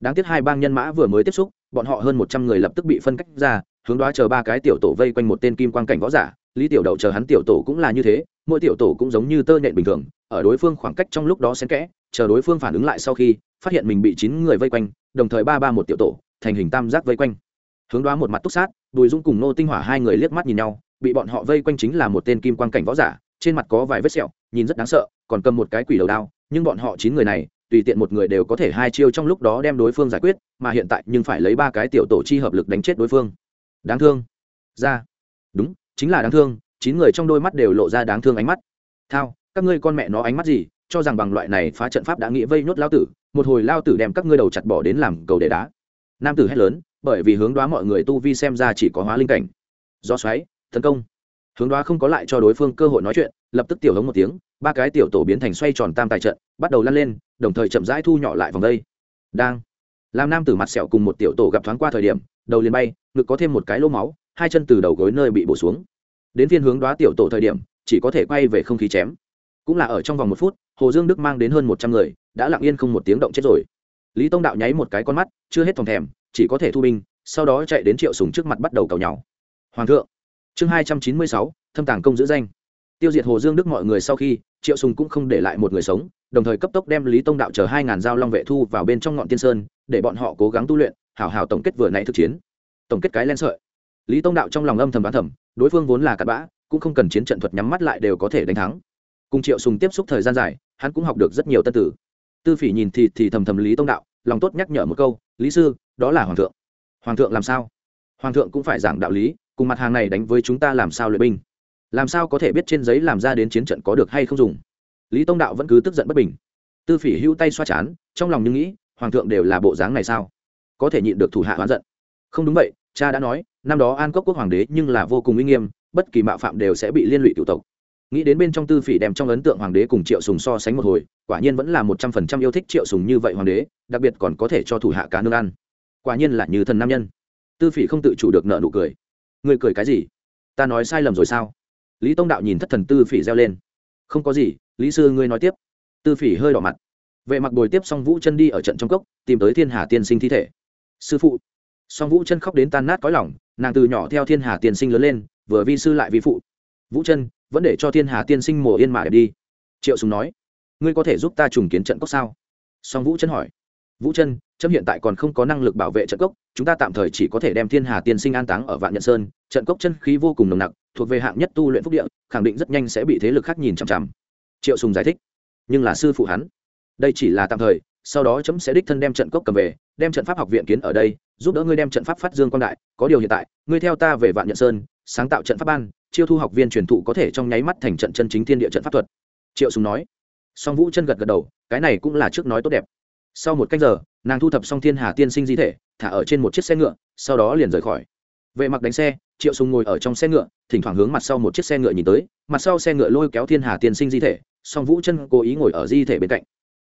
Đáng tiếc hai bang nhân mã vừa mới tiếp xúc, bọn họ hơn một trăm người lập tức bị phân cách ra, hướng đoá chờ ba cái tiểu tổ vây quanh một tên kim quan cảnh võ giả, lý tiểu đậu chờ hắn tiểu tổ cũng là như thế, mỗi tiểu tổ cũng giống như tơ nhện bình thường, ở đối phương khoảng cách trong lúc đó xen kẽ chờ đối phương phản ứng lại sau khi, phát hiện mình bị chín người vây quanh, đồng thời ba ba một tiểu tổ, thành hình tam giác vây quanh. Hướng đoá một mặt túc sát, bùi dung cùng nô tinh hỏa hai người liếc mắt nhìn nhau, bị bọn họ vây quanh chính là một tên kim quan cảnh võ giả, trên mặt có vài vết sẹo, nhìn rất đáng sợ, còn cầm một cái quỷ đầu đao, nhưng bọn họ chín người này, tùy tiện một người đều có thể hai chiêu trong lúc đó đem đối phương giải quyết, mà hiện tại nhưng phải lấy ba cái tiểu tổ chi hợp lực đánh chết đối phương. Đáng thương. Ra. Đúng, chính là đáng thương, chín người trong đôi mắt đều lộ ra đáng thương ánh mắt. Thao, các ngươi con mẹ nó ánh mắt gì? Cho rằng bằng loại này phá trận pháp đã nghĩ vây nhốt lao tử, một hồi lao tử đem các ngươi đầu chặt bỏ đến làm cầu để đá. Nam tử hét lớn, bởi vì hướng đoá mọi người tu vi xem ra chỉ có hóa linh cảnh. Do xoáy, tấn công. Hướng đoá không có lại cho đối phương cơ hội nói chuyện, lập tức tiểu hống một tiếng, ba cái tiểu tổ biến thành xoay tròn tam tài trận, bắt đầu lăn lên, đồng thời chậm rãi thu nhỏ lại vòng đây. Đang. Làm nam tử mặt sẹo cùng một tiểu tổ gặp thoáng qua thời điểm, đầu liền bay, ngực có thêm một cái lỗ máu, hai chân từ đầu gối nơi bị bổ xuống. Đến phiên hướng đoá tiểu tổ thời điểm, chỉ có thể quay về không khí chém cũng là ở trong vòng một phút, hồ dương đức mang đến hơn một trăm người, đã lặng yên không một tiếng động chết rồi. Lý tông đạo nháy một cái con mắt, chưa hết thòng thèm, chỉ có thể thu binh, sau đó chạy đến triệu sùng trước mặt bắt đầu cầu nhau. Hoàng thượng, chương hai trăm chín mươi sáu, thâm tàng công giữ danh. Tiêu diệt hồ dương đức mọi người sau khi, triệu sùng cũng không để lại một người sống, đồng thời cấp tốc đem lý tông đạo chờ hai ngàn dao long vệ thu vào bên trong ngọn tiên sơn, để bọn họ cố gắng tu luyện, hảo hảo tổng kết vừa nãy thực chiến. Tổng kết cái len sợi. Lý tông đạo trong lòng âm thầm đoán thầm, đối phương vốn là cặn bã, cũng không cần chiến trận thuật nhắm mắt lại đều có thể đánh thắng cùng triệu sùng tiếp xúc thời gian dài, hắn cũng học được rất nhiều tân tử tư phỉ nhìn thì thì thầm thầm lý tông đạo, lòng tốt nhắc nhở một câu, lý sư, đó là hoàng thượng. Hoàng thượng làm sao? Hoàng thượng cũng phải giảng đạo lý, cùng mặt hàng này đánh với chúng ta làm sao luyện binh? Làm sao có thể biết trên giấy làm ra đến chiến trận có được hay không dùng? Lý tông đạo vẫn cứ tức giận bất bình. Tư phỉ hữu tay xoa chán, trong lòng nhưng nghĩ, hoàng thượng đều là bộ dáng này sao? Có thể nhịn được thủ hạ oán giận. Không đúng vậy, cha đã nói, năm đó an cốc quốc hoàng đế nhưng là vô cùng uy nghiêm, bất kỳ mạo phạm đều sẽ bị liên lụy cựu tộc nghĩ đến bên trong tư phỉ đem trong ấn tượng hoàng đế cùng triệu sùng so sánh một hồi, quả nhiên vẫn là một trăm phần trăm yêu thích triệu sùng như vậy hoàng đế, đặc biệt còn có thể cho thủ hạ cá nương ăn. Quả nhiên là như thần nam nhân. Tư phỉ không tự chủ được nợ nụ cười. Người cười cái gì? Ta nói sai lầm rồi sao? Lý tông đạo nhìn thất thần tư phỉ reo lên. Không có gì, lý sư ngươi nói tiếp. Tư phỉ hơi đỏ mặt. Vệ mặc bồi tiếp xong vũ chân đi ở trận trong cốc, tìm tới thiên hà tiên sinh thi thể. Sư phụ. Song vũ chân khóc đến tan nát cõi lòng, nàng từ nhỏ theo thiên hà tiên sinh lớn lên, vừa vi sư lại vi phụ. Vũ chân vẫn để cho thiên hà tiên sinh mùa yên mà đẹp đi. Triệu sùng nói, ngươi có thể giúp ta trùng kiến trận cốc sao? Song vũ chân hỏi, vũ chân trâm hiện tại còn không có năng lực bảo vệ trận cốc, chúng ta tạm thời chỉ có thể đem thiên hà tiên sinh an táng ở vạn nhận sơn, trận cốc chân khí vô cùng nồng nặc, thuộc về hạng nhất tu luyện phúc địa, khẳng định rất nhanh sẽ bị thế lực khác nhìn chằm chằm. Triệu sùng giải thích, nhưng là sư phụ hắn, đây chỉ là tạm thời, sau đó chấm sẽ đích thân đem trận cốc cầm về, đem trận pháp học viện kiến ở đây, giúp đỡ ngươi đem trận pháp phát dương quan đại, có điều hiện tại, ngươi theo ta về vạn nhận sơn, sáng tạo trận pháp ban chiêu thu học viên truyền thụ có thể trong nháy mắt thành trận chân chính thiên địa trận pháp thuật. Triệu sùng nói. Song vũ chân gật gật đầu, cái này cũng là trước nói tốt đẹp. Sau một cách giờ, nàng thu thập xong thiên hà tiên sinh di thể, thả ở trên một chiếc xe ngựa, sau đó liền rời khỏi. Vệ mặc đánh xe, triệu sùng ngồi ở trong xe ngựa, thỉnh thoảng hướng mặt sau một chiếc xe ngựa nhìn tới, mặt sau xe ngựa lôi kéo thiên hà tiên sinh di thể, song vũ chân cố ý ngồi ở di thể bên cạnh.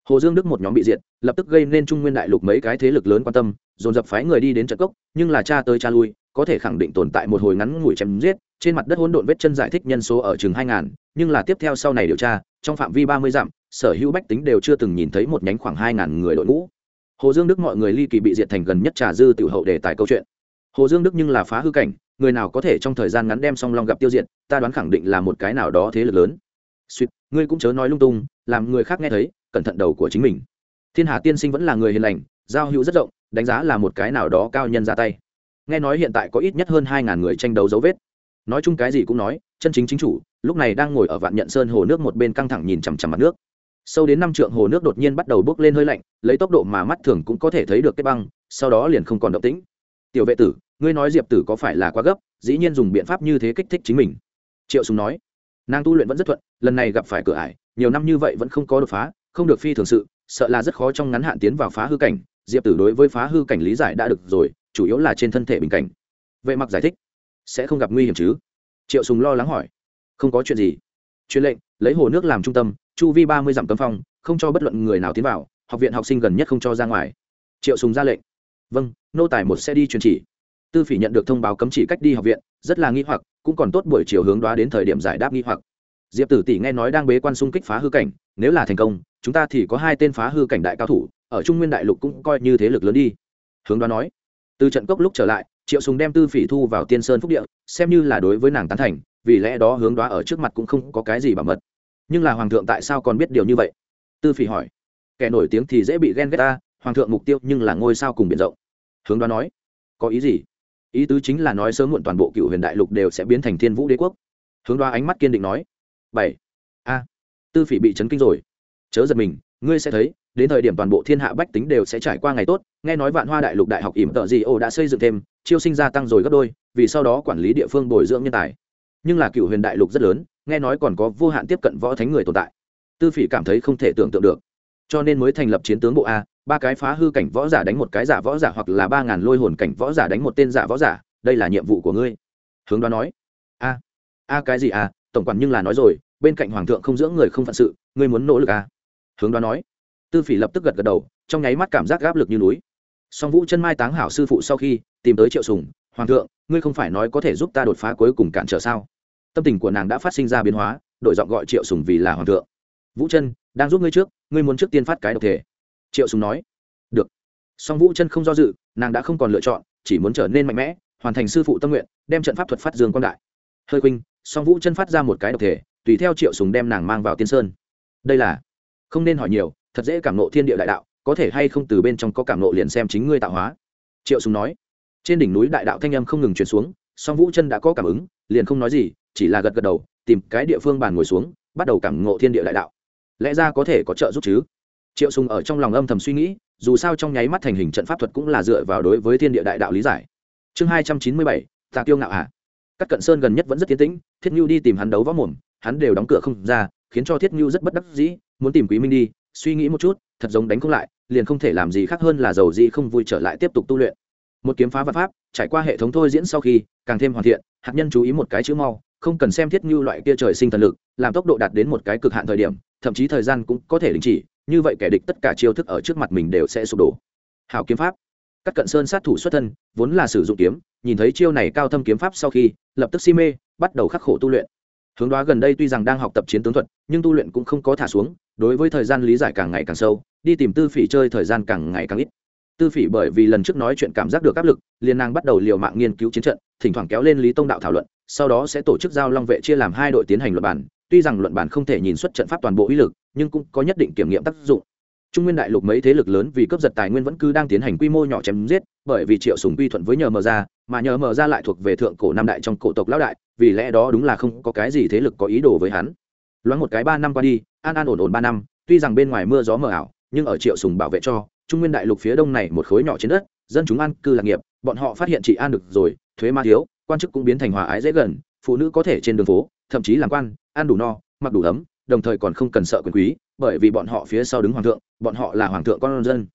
Hồ dương đức một nhóm bị diệt, lập tức gây nên trung nguyên đại lục mấy cái thế lực lớn quan tâm, dồn dập phái người đi đến trận cốc, nhưng là cha tới cha lui, có thể khẳng định tồn tại một hồi ngắn ngủi chém giết trên mặt đất hỗn độn vết chân giải thích nhân số ở chừng hai ngàn, nhưng là tiếp theo sau này điều tra, trong phạm vi ba mươi dặm, sở hữu bách tính đều chưa từng nhìn thấy một nhánh khoảng hai ngàn người đội ngũ. Hồ dương đức mọi người ly kỳ bị diệt thành gần nhất trà dư tiểu hậu đề tài câu chuyện. Hồ dương đức nhưng là phá hư cảnh, người nào có thể trong thời gian ngắn đem song long gặp tiêu diệt, ta đoán khẳng định là một cái nào đó thế lực lớn. Suýt, ngươi cũng chớ nói lung tung, làm người khác nghe thấy, cẩn thận đầu của chính mình. Thiên hà tiên sinh vẫn là người hiền lành, giao hữu rất rộng, đánh giá là một cái nào đó cao nhân ra tay. Nghe nói hiện tại có ít nhất hơn hai ngàn người tranh đấu dấu vết nói chung cái gì cũng nói, chân chính chính chủ, lúc này đang ngồi ở vạn nhận sơn hồ nước một bên căng thẳng nhìn chằm chằm mặt nước. Sâu đến năm trượng hồ nước đột nhiên bắt đầu bốc lên hơi lạnh, lấy tốc độ mà mắt thường cũng có thể thấy được cái băng, sau đó liền không còn động tĩnh. Tiểu vệ tử, ngươi nói diệp tử có phải là quá gấp, dĩ nhiên dùng biện pháp như thế kích thích chính mình. Triệu sùng nói. Nàng tu luyện vẫn rất thuận, lần này gặp phải cửa ải, nhiều năm như vậy vẫn không có đột phá, không được phi thường sự, sợ là rất khó trong ngắn hạn tiến vào phá hư cảnh. Diệp tử đối với phá hư cảnh lý giải đã được rồi, chủ yếu là trên thân thể bình cảnh. Vệ mặc giải thích sẽ không gặp nguy hiểm chứ? Triệu sùng lo lắng hỏi. Không có chuyện gì. Truyền lệnh, lấy hồ nước làm trung tâm, chu vi ba mươi dặm cấm phong, không cho bất luận người nào tiến vào, học viện học sinh gần nhất không cho ra ngoài. Triệu sùng ra lệnh. Vâng nô tài một xe đi truyền chỉ. Tư phỉ nhận được thông báo cấm chỉ cách đi học viện, rất là nghi hoặc, cũng còn tốt buổi chiều hướng đoá đến thời điểm giải đáp nghi hoặc. Diệp tử tỷ nghe nói đang bế quan xung kích phá hư cảnh, nếu là thành công, chúng ta thì có hai tên phá hư cảnh đại cao thủ, ở trung nguyên đại lục cũng coi như thế lực lớn đi. Hướng đoá nói. Từ trận cốc lúc trở lại triệu sùng đem tư phỉ thu vào tiên sơn phúc địa, xem như là đối với nàng tán thành, vì lẽ đó hướng đoá ở trước mặt cũng không có cái gì bảo mật. Nhưng là hoàng thượng tại sao còn biết điều như vậy? Tư phỉ hỏi. Kẻ nổi tiếng thì dễ bị ghen ghét ta, hoàng thượng mục tiêu nhưng là ngôi sao cùng biển rộng. Hướng đoá nói. Có ý gì? Ý tứ chính là nói sớm muộn toàn bộ cựu huyền đại lục đều sẽ biến thành thiên vũ đế quốc. Hướng đoá ánh mắt kiên định nói. Bảy. A. Tư phỉ bị chấn kinh rồi. Chớ giật mình, ngươi sẽ thấy đến thời điểm toàn bộ thiên hạ bách tính đều sẽ trải qua ngày tốt, nghe nói vạn hoa đại lục đại học ỉm tợ gì ô đã xây dựng thêm, chiêu sinh gia tăng rồi gấp đôi, vì sau đó quản lý địa phương bồi dưỡng nhân tài. Nhưng là cựu huyền đại lục rất lớn, nghe nói còn có vô hạn tiếp cận võ thánh người tồn tại. Tư phỉ cảm thấy không thể tưởng tượng được. Cho nên mới thành lập chiến tướng bộ a, ba cái phá hư cảnh võ giả đánh một cái giả võ giả hoặc là ba ngàn lôi hồn cảnh võ giả đánh một tên giả võ giả, đây là nhiệm vụ của ngươi. Hướng đoán nói. A a cái gì a, tổng quản nhưng là nói rồi, bên cạnh hoàng thượng không dưỡng người không phận sự, ngươi muốn nỗ lực a. Hướng đoán nói tư phỉ lập tức gật gật đầu, trong nháy mắt cảm giác gáp lực như núi. Song vũ chân mai táng hảo sư phụ sau khi, tìm tới triệu sùng, hoàng thượng, ngươi không phải nói có thể giúp ta đột phá cuối cùng cản trở sao? Tâm tình của nàng đã phát sinh ra biến hóa, đổi giọng gọi triệu sùng vì là hoàng thượng. Vũ chân, đang giúp ngươi trước, ngươi muốn trước tiên phát cái độc thể. Triệu sùng nói. Được. Song vũ chân không do dự, nàng đã không còn lựa chọn, chỉ muốn trở nên mạnh mẽ, hoàn thành sư phụ tâm nguyện, đem trận pháp thuật phát dương quan đại. Hơi khuynh. Song vũ chân phát ra một cái độc thể, tùy theo triệu sùng đem nàng mang vào tiên sơn. Đây là không nên hỏi nhiều thật dễ cảm nộ thiên địa đại đạo, có thể hay không từ bên trong có cảm nộ liền xem chính ngươi tạo hóa. Triệu sùng nói. Trên đỉnh núi đại đạo thanh âm không ngừng truyền xuống, song vũ chân đã có cảm ứng, liền không nói gì, chỉ là gật gật đầu, tìm cái địa phương bàn ngồi xuống, bắt đầu cảm ngộ thiên địa đại đạo. Lẽ ra có thể có trợ giúp chứ? Triệu sùng ở trong lòng âm thầm suy nghĩ, dù sao trong nháy mắt thành hình trận pháp thuật cũng là dựa vào đối với thiên địa đại đạo lý giải. Chương hai trăm chín mươi bảy tạ tiêu ngạo hạ. Các cận sơn gần nhất vẫn rất tiến tĩnh, thiết nhu đi tìm hắn đấu võ mồm, hắn đều đóng cửa không ra, khiến cho thiết nhu rất bất đắc dĩ, muốn tìm quý minh đi suy nghĩ một chút, thật giống đánh không lại, liền không thể làm gì khác hơn là giàu gì không vui trở lại tiếp tục tu luyện. Một kiếm phá vật pháp, trải qua hệ thống thôi diễn sau khi, càng thêm hoàn thiện, hạt nhân chú ý một cái chữ mau, không cần xem thiết như loại kia trời sinh thần lực, làm tốc độ đạt đến một cái cực hạn thời điểm, thậm chí thời gian cũng có thể đình chỉ, như vậy kẻ địch tất cả chiêu thức ở trước mặt mình đều sẽ sụp đổ. Hào kiếm pháp. Các cận sơn sát thủ xuất thân, vốn là sử dụng kiếm, nhìn thấy chiêu này cao thâm kiếm pháp sau khi, lập tức si mê, bắt đầu khắc khổ tu luyện. Hướng đoá gần đây tuy rằng đang học tập chiến tướng thuật, nhưng tu luyện cũng không có thả xuống đối với thời gian lý giải càng ngày càng sâu, đi tìm tư phỉ chơi thời gian càng ngày càng ít. Tư phỉ bởi vì lần trước nói chuyện cảm giác được áp lực, liền nàng bắt đầu liều mạng nghiên cứu chiến trận, thỉnh thoảng kéo lên lý tông đạo thảo luận, sau đó sẽ tổ chức giao long vệ chia làm hai đội tiến hành luận bản tuy rằng luận bản không thể nhìn xuất trận pháp toàn bộ uy lực, nhưng cũng có nhất định kiểm nghiệm tác dụng. Trung nguyên đại lục mấy thế lực lớn vì cướp giật tài nguyên vẫn cứ đang tiến hành quy mô nhỏ chém giết, bởi vì triệu sùng quy thuận với nhờ mờ ra, mà nhờ mờ ra lại thuộc về thượng cổ nam đại trong cổ tộc lão đại, vì lẽ đó đúng là không có cái gì thế lực có ý đồ với hắn loáng một cái ba năm qua đi, an an ổn ổn ba năm, tuy rằng bên ngoài mưa gió mờ ảo, nhưng ở triệu sùng bảo vệ cho, trung nguyên đại lục phía đông này một khối nhỏ trên đất, dân chúng an cư lạc nghiệp, bọn họ phát hiện chị an được rồi, thuế ma thiếu, quan chức cũng biến thành hòa ái dễ gần, phụ nữ có thể trên đường phố, thậm chí làm quan, ăn đủ no, mặc đủ ấm, đồng thời còn không cần sợ quyền quý, bởi vì bọn họ phía sau đứng hoàng thượng, bọn họ là hoàng thượng con dân.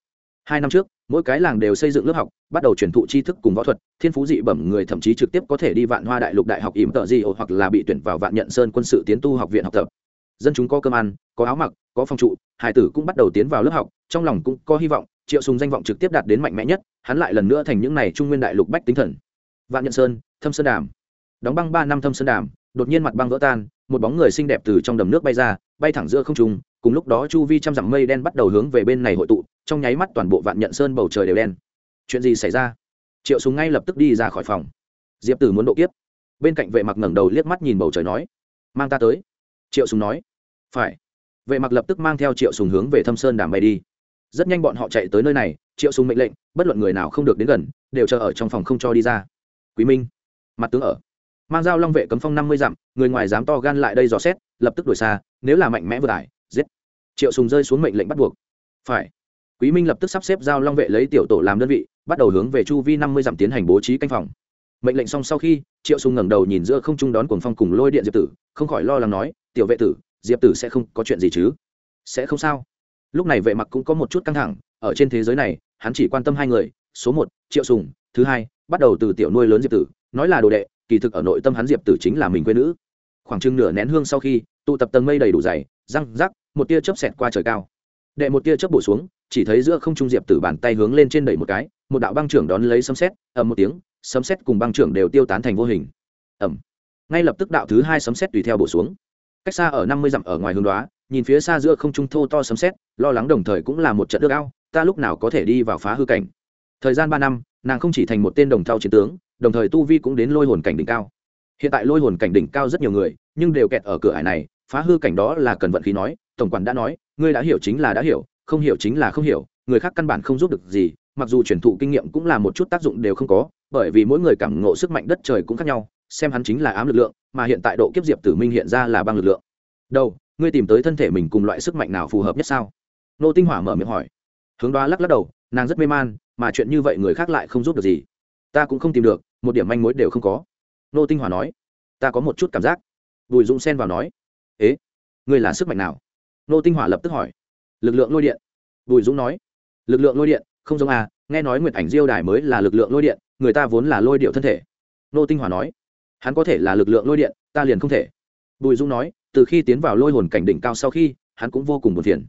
Hai năm trước, mỗi cái làng đều xây dựng lớp học, bắt đầu truyền thụ tri thức cùng võ thuật, thiên phú dị bẩm người thậm chí trực tiếp có thể đi vạn hoa đại lục đại học ỉm tợ di hoặc là bị tuyển vào vạn nhận sơn quân sự tiến tu học viện học tập dân chúng có cơm ăn, có áo mặc, có phòng trụ, hải tử cũng bắt đầu tiến vào lớp học, trong lòng cũng có hy vọng, triệu sùng danh vọng trực tiếp đạt đến mạnh mẽ nhất, hắn lại lần nữa thành những này trung nguyên đại lục bách tính thần. Vạn nhận sơn, thâm sơn đàm. Đóng băng ba năm thâm sơn đàm, đột nhiên mặt băng vỡ tan, một bóng người xinh đẹp từ trong đầm nước bay ra, bay thẳng giữa không trung, cùng lúc đó chu vi trăm dặm mây đen bắt đầu hướng về bên này hội tụ, trong nháy mắt toàn bộ vạn nhận sơn bầu trời đều đen. Chuyện gì xảy ra? Triệu sùng ngay lập tức đi ra khỏi phòng. Diệp tử muốn độ kiếp. Bên cạnh vệ mặc ngẩng đầu liếc mắt nhìn bầu trời nói, mang ta tới triệu Sùng nói. Phải. Vệ mặc lập tức mang theo triệu sùng hướng về thâm sơn đàm bay đi. Rất nhanh bọn họ chạy tới nơi này, triệu sùng mệnh lệnh, bất luận người nào không được đến gần, đều chờ ở trong phòng không cho đi ra. Quý minh. Mặt tướng ở. Mang dao long vệ cấm phong năm mươi dặm, người ngoài dám to gan lại đây dò xét, lập tức đuổi xa, nếu là mạnh mẽ vừa tải, giết. Triệu sùng rơi xuống mệnh lệnh bắt buộc. Phải. Quý minh lập tức sắp xếp giao long vệ lấy tiểu tổ làm đơn vị, bắt đầu hướng về chu vi năm mươi dặm tiến hành bố trí canh phòng. Mệnh lệnh xong sau khi, triệu sùng ngẩng đầu nhìn giữa không trung đón cuồng phong cùng lôi điện diệp tử, không khỏi lo lắng nói tiểu vệ tử, diệp tử sẽ không có chuyện gì chứ? Sẽ không sao. Lúc này vệ mặc cũng có một chút căng thẳng, ở trên thế giới này, hắn chỉ quan tâm hai người, số một, triệu sùng, thứ hai, bắt đầu từ tiểu nuôi lớn diệp tử, nói là đồ đệ, kỳ thực ở nội tâm hắn diệp tử chính là mình quê nữ. Khoảng chừng nửa nén hương sau khi, tụ tập tầng mây đầy đủ dày, răng rắc, một tia chớp xẹt qua trời cao. Đệ một tia chớp bổ xuống, chỉ thấy giữa không trung diệp tử bàn tay hướng lên trên đẩy một cái, một đạo băng trưởng đón lấy sấm sét, ầm một tiếng, sấm sét cùng băng trưởng đều tiêu tán thành vô hình. Ầm. Ngay lập tức đạo thứ hai sấm sét tùy theo bổ xuống cách xa ở năm mươi dặm ở ngoài hướng đó nhìn phía xa giữa không trung thô to sấm sét, lo lắng đồng thời cũng là một trận nước ao, ta lúc nào có thể đi vào phá hư cảnh. Thời gian ba năm, nàng không chỉ thành một tên đồng thao chiến tướng, đồng thời tu vi cũng đến lôi hồn cảnh đỉnh cao. Hiện tại lôi hồn cảnh đỉnh cao rất nhiều người, nhưng đều kẹt ở cửa ải này, phá hư cảnh đó là cần vận khí nói, tổng quản đã nói, ngươi đã hiểu chính là đã hiểu, không hiểu chính là không hiểu, người khác căn bản không giúp được gì, mặc dù truyền thụ kinh nghiệm cũng là một chút tác dụng đều không có, bởi vì mỗi người cảm ngộ sức mạnh đất trời cũng khác nhau xem hắn chính là ám lực lượng, mà hiện tại độ kiếp diệp tử minh hiện ra là băng lực lượng. Đâu ngươi tìm tới thân thể mình cùng loại sức mạnh nào phù hợp nhất sao? Nô tinh hỏa mở miệng hỏi. Hướng đoá lắc lắc đầu, nàng rất mê man, mà chuyện như vậy người khác lại không giúp được gì. Ta cũng không tìm được, một điểm manh mối đều không có. Nô tinh hỏa nói. Ta có một chút cảm giác. Bùi dũng xen vào nói. Ế, ngươi là sức mạnh nào? Nô tinh hỏa lập tức hỏi. Lực lượng lôi điện. Bùi dũng nói. Lực lượng lôi điện, không giống à nghe nói nguyệt ảnh diêu đài mới là lực lượng lôi điện, người ta vốn là lôi điệu thân thể. Nô tinh hỏa nói hắn có thể là lực lượng lôi điện, ta liền không thể. Bùi dũng nói, từ khi tiến vào lôi hồn cảnh đỉnh cao sau khi, hắn cũng vô cùng buồn phiền.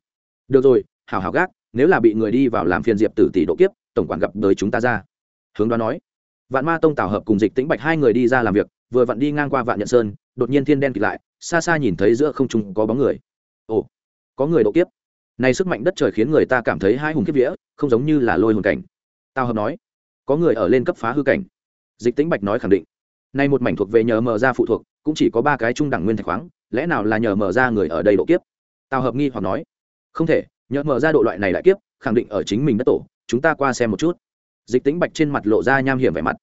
Được rồi, hảo hảo gác, nếu là bị người đi vào làm phiền diệp tử tỷ độ kiếp, tổng quản gặp đời chúng ta ra. Hướng đoán nói. Vạn ma tông tảo hợp cùng dịch tĩnh bạch hai người đi ra làm việc, vừa vặn đi ngang qua vạn nhận sơn, đột nhiên thiên đen kịt lại, xa xa nhìn thấy giữa không trung có bóng người. Ồ, có người độ kiếp. Này sức mạnh đất trời khiến người ta cảm thấy hai hùng kiếp vía, không giống như là lôi hồn cảnh. Tào hợp nói, có người ở lên cấp phá hư cảnh. Dịch tĩnh bạch nói khẳng định nay một mảnh thuộc về nhờ mở ra phụ thuộc, cũng chỉ có ba cái trung đẳng nguyên thạch khoáng, lẽ nào là nhờ mở ra người ở đây độ kiếp? Tào hợp nghi hoặc nói. Không thể, nhờ mở ra độ loại này lại kiếp, khẳng định ở chính mình đất tổ, chúng ta qua xem một chút. Dịch tính bạch trên mặt lộ ra nham hiểm vẻ mặt.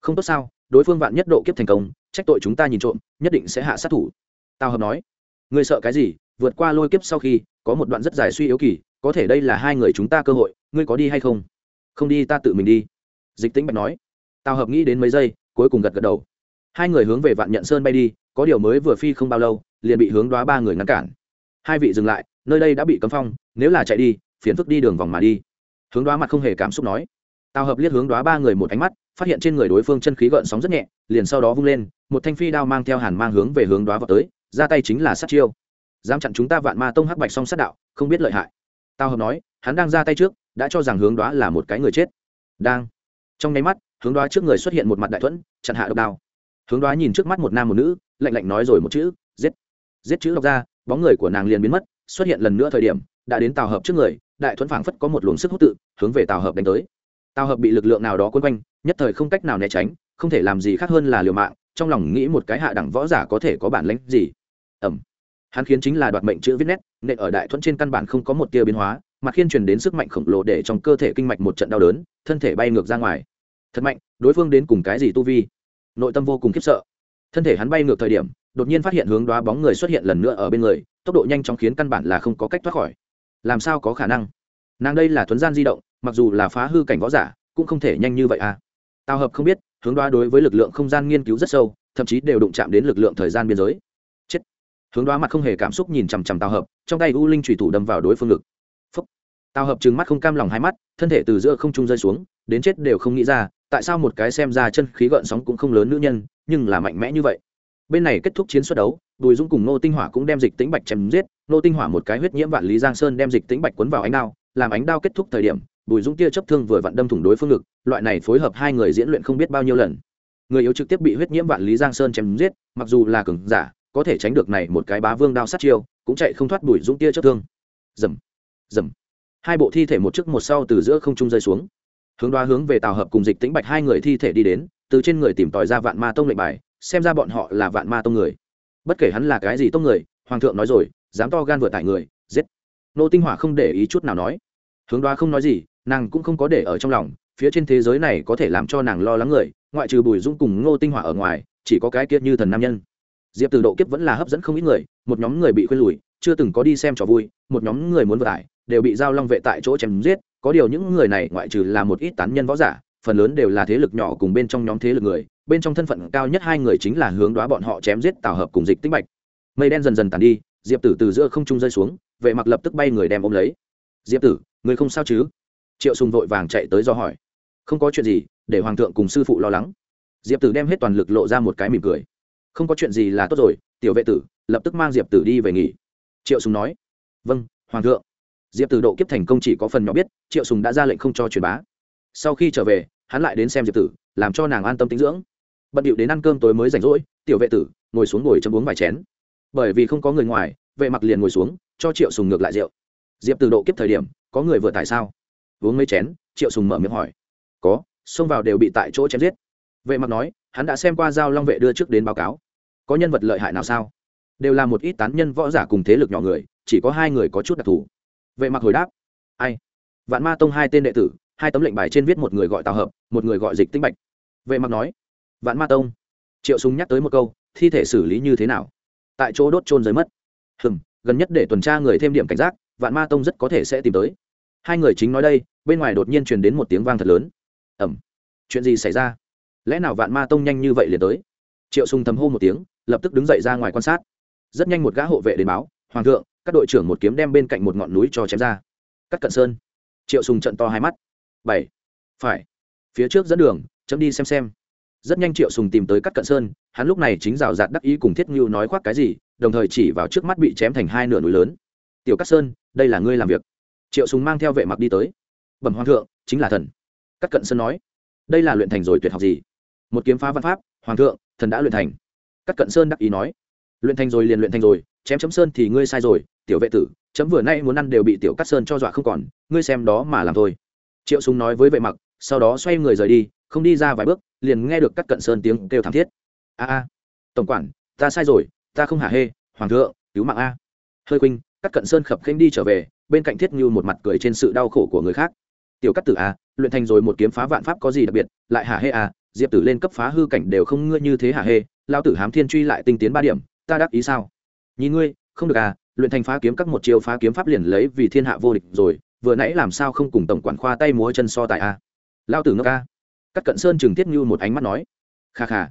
Không tốt sao, đối phương vạn nhất độ kiếp thành công, trách tội chúng ta nhìn trộm, nhất định sẽ hạ sát thủ. Tào hợp nói. Người sợ cái gì, vượt qua lôi kiếp sau khi, có một đoạn rất dài suy yếu kỳ, có thể đây là hai người chúng ta cơ hội, ngươi có đi hay không? Không đi ta tự mình đi. Dịch tính bạch nói. Tào hợp nghĩ đến mấy giây, cuối cùng gật gật đầu hai người hướng về vạn nhận sơn bay đi, có điều mới vừa phi không bao lâu, liền bị hướng đoá ba người ngăn cản. Hai vị dừng lại, nơi đây đã bị cấm phong, nếu là chạy đi, phiền phức đi đường vòng mà đi. Hướng đoá mặt không hề cảm xúc nói. Tào hợp liếc hướng đoá ba người một ánh mắt, phát hiện trên người đối phương chân khí gợn sóng rất nhẹ, liền sau đó vung lên, một thanh phi đao mang theo hàn mang hướng về hướng đoá vào tới, ra tay chính là sát chiêu. Dám chặn chúng ta vạn ma tông hắc bạch song sát đạo, không biết lợi hại. Tào hợp nói, hắn đang ra tay trước, đã cho rằng hướng đoá là một cái người chết. Đang. Trong nháy mắt, hướng đoá trước người xuất hiện một mặt đại thuẫn, chặn hạ độc đao hướng đoá nhìn trước mắt một nam một nữ, lạnh lạnh nói rồi một chữ, giết giết chữ đọc ra. Bóng người của nàng liền biến mất, xuất hiện lần nữa thời điểm, đã đến tào hợp trước người, đại thuẫn phảng phất có một luồng sức hút tự, hướng về tào hợp đánh tới. Tào hợp bị lực lượng nào đó quấn quanh, nhất thời không cách nào né tránh, không thể làm gì khác hơn là liều mạng, trong lòng nghĩ một cái hạ đẳng võ giả có thể có bản lãnh gì. Ẩm hắn khiến chính là đoạt mệnh chữ viết nét, nện ở đại thuẫn trên căn bản không có một tia biến hóa mặt khiên truyền đến sức mạnh khổng lồ để trong cơ thể kinh mạch một trận đau đớn, thân thể bay ngược ra ngoài. Thật mạnh, đối phương đến cùng cái gì tu vi? Nội tâm vô cùng khiếp sợ. Thân thể hắn bay ngược thời điểm, đột nhiên phát hiện hướng đoá bóng người xuất hiện lần nữa ở bên người, tốc độ nhanh chóng khiến căn bản là không có cách thoát khỏi. Làm sao có khả năng? Nàng đây là thuấn gian di động, mặc dù là phá hư cảnh võ giả, cũng không thể nhanh như vậy à? Tào hợp không biết, hướng đoá đối với lực lượng không gian nghiên cứu rất sâu, thậm chí đều đụng chạm đến lực lượng thời gian biên giới. Chết! Hướng đoá mặt không hề cảm xúc nhìn chằm chằm tào hợp, trong tay u linh thủy thủ đâm vào đối phương ngực. Phúc. tào hợp trừng mắt không cam lòng hai mắt, thân thể từ giữa không trung rơi xuống, đến chết đều không nghĩ ra tại sao một cái xem ra chân khí gợn sóng cũng không lớn nữ nhân, nhưng là mạnh mẽ như vậy? Bên này kết thúc chiến xuất đấu, bùi dũng cùng nô tinh hỏa cũng đem dịch tĩnh bạch chém giết. Nô tinh hỏa một cái huyết nhiễm vạn lý giang sơn đem dịch tĩnh bạch quấn vào ánh đao, làm ánh đao kết thúc thời điểm, bùi dũng tia chấp thương vừa vặn đâm thủng đối phương ngực, loại này phối hợp hai người diễn luyện không biết bao nhiêu lần. Người yếu trực tiếp bị huyết nhiễm vạn lý giang sơn chém giết, mặc dù là cường giả, có thể tránh được này một cái bá vương đao sát chiêu, cũng chạy không thoát bùi dũng tia chấp thương. Dầm dầm hai bộ thi thể một trước một sau từ giữa không trung rơi xuống hướng đoá hướng về tào hợp cùng dịch tĩnh bạch hai người thi thể đi đến, từ trên người tìm tòi ra vạn ma tông lệnh bài, xem ra bọn họ là vạn ma tông người. Bất kể hắn là cái gì tông người, hoàng thượng nói rồi, dám to gan vừa tải người, giết. Nô tinh hỏa không để ý chút nào nói. Hướng đoá không nói gì, nàng cũng không có để ở trong lòng, phía trên thế giới này có thể làm cho nàng lo lắng người, ngoại trừ bùi dũng cùng ngô tinh hỏa ở ngoài, chỉ có cái kia như thần nam nhân. Diệp từ độ kiếp vẫn là hấp dẫn không ít người, một nhóm người bị khuyên lùi, chưa từng có đi xem trò vui, một nhóm người muốn vừa tải đều bị giao long vệ tại chỗ chém giết có điều những người này ngoại trừ là một ít tán nhân võ giả, phần lớn đều là thế lực nhỏ cùng bên trong nhóm thế lực người, bên trong thân phận cao nhất hai người chính là hướng đoá bọn họ chém giết tào hợp cùng dịch tích bạch. Mây đen dần dần tàn đi, diệp tử từ giữa không trung rơi xuống, vệ mặc lập tức bay người đem ôm lấy. Diệp tử, người không sao chứ? Triệu sùng vội vàng chạy tới do hỏi. Không có chuyện gì, để hoàng thượng cùng sư phụ lo lắng. Diệp tử đem hết toàn lực lộ ra một cái mỉm cười. Không có chuyện gì là tốt rồi, tiểu vệ tử, lập tức mang diệp tử đi về nghỉ. Triệu sùng nói. Vâng hoàng thượng diệp tử độ kiếp thành công chỉ có phần nhỏ biết, triệu sùng đã ra lệnh không cho truyền bá. Sau khi trở về, hắn lại đến xem diệp tử, làm cho nàng an tâm tính dưỡng. Bận điệu đến ăn cơm tối mới rảnh rỗi, tiểu vệ tử, ngồi xuống ngồi chấm uống vài chén. Bởi vì không có người ngoài, vệ mặc liền ngồi xuống, cho triệu sùng ngược lại rượu. Diệp từ độ kiếp thời điểm, có người vừa tại sao? Uống mấy chén, triệu sùng mở miệng hỏi. Có, xông vào đều bị tại chỗ chém giết. Vệ mặc nói, hắn đã xem qua giao long vệ đưa trước đến báo cáo. Có nhân vật lợi hại nào sao? Đều là một ít tán nhân võ giả cùng thế lực nhỏ người, chỉ có hai người có chút đặc thù vệ mặc hồi đáp, ai? Vạn ma tông hai tên đệ tử, hai tấm lệnh bài trên viết một người gọi tào hợp, một người gọi dịch tinh bạch. Vệ mặc nói, vạn ma tông. Triệu súng nhắc tới một câu, thi thể xử lý như thế nào? Tại chỗ đốt trôn rơi mất. Hừng gần nhất để tuần tra người thêm điểm cảnh giác, vạn ma tông rất có thể sẽ tìm tới. Hai người chính nói đây, bên ngoài đột nhiên truyền đến một tiếng vang thật lớn. Ẩm, chuyện gì xảy ra? Lẽ nào vạn ma tông nhanh như vậy liền tới? Triệu sùng thầm hô một tiếng, lập tức đứng dậy ra ngoài quan sát. Rất nhanh một gã hộ vệ đến báo, hoàng thượng các đội trưởng một kiếm đem bên cạnh một ngọn núi cho chém ra. Cắt cận sơn. Triệu sùng trận to hai mắt. Bảy. Phải. Phía trước dẫn đường, chấm đi xem xem. Rất nhanh triệu sùng tìm tới cắt cận sơn, hắn lúc này chính rào rạt đắc ý cùng thiết ngưu nói khoác cái gì, đồng thời chỉ vào trước mắt bị chém thành hai nửa núi lớn. Tiểu cắt sơn, đây là ngươi làm việc. Triệu sùng mang theo vệ mặc đi tới. Bẩm hoàng thượng, chính là thần. Cắt cận sơn nói. Đây là luyện thành rồi tuyệt học gì? Một kiếm phá văn pháp, hoàng thượng, thần đã luyện thành. Cắt cận sơn đắc ý nói. Luyện thành rồi liền luyện thành rồi, chém chấm sơn thì ngươi sai rồi tiểu vệ tử, chấm vừa nay muốn ăn đều bị tiểu cắt sơn cho dọa không còn, ngươi xem đó mà làm thôi. Triệu Súng nói với vệ mặc, sau đó xoay người rời đi, không đi ra vài bước, liền nghe được cắt cận sơn tiếng kêu thảm thiết. A a, tổng quản, ta sai rồi, ta không hả hê, hoàng thượng, cứu mạng a. Hơi quỳnh cắt cận sơn khập khênh đi trở về, bên cạnh thiết như một mặt cười trên sự đau khổ của người khác. Tiểu cắt tử a, luyện thành rồi một kiếm phá vạn pháp có gì đặc biệt, lại hả hê a. diệp tử lên cấp phá hư cảnh đều không ngươi như thế hả hê lao tử hám thiên truy lại tinh tiến ba điểm, ta đắc ý sao? Nhìn ngươi, không được à luyện thành phá kiếm các một chiều phá kiếm pháp liền lấy vì thiên hạ vô địch rồi, vừa nãy làm sao không cùng tổng quản khoa tay múa chân so tại a à? lao tử ngốc a cắt cận sơn chừng tiết như một ánh mắt nói. Kha kha.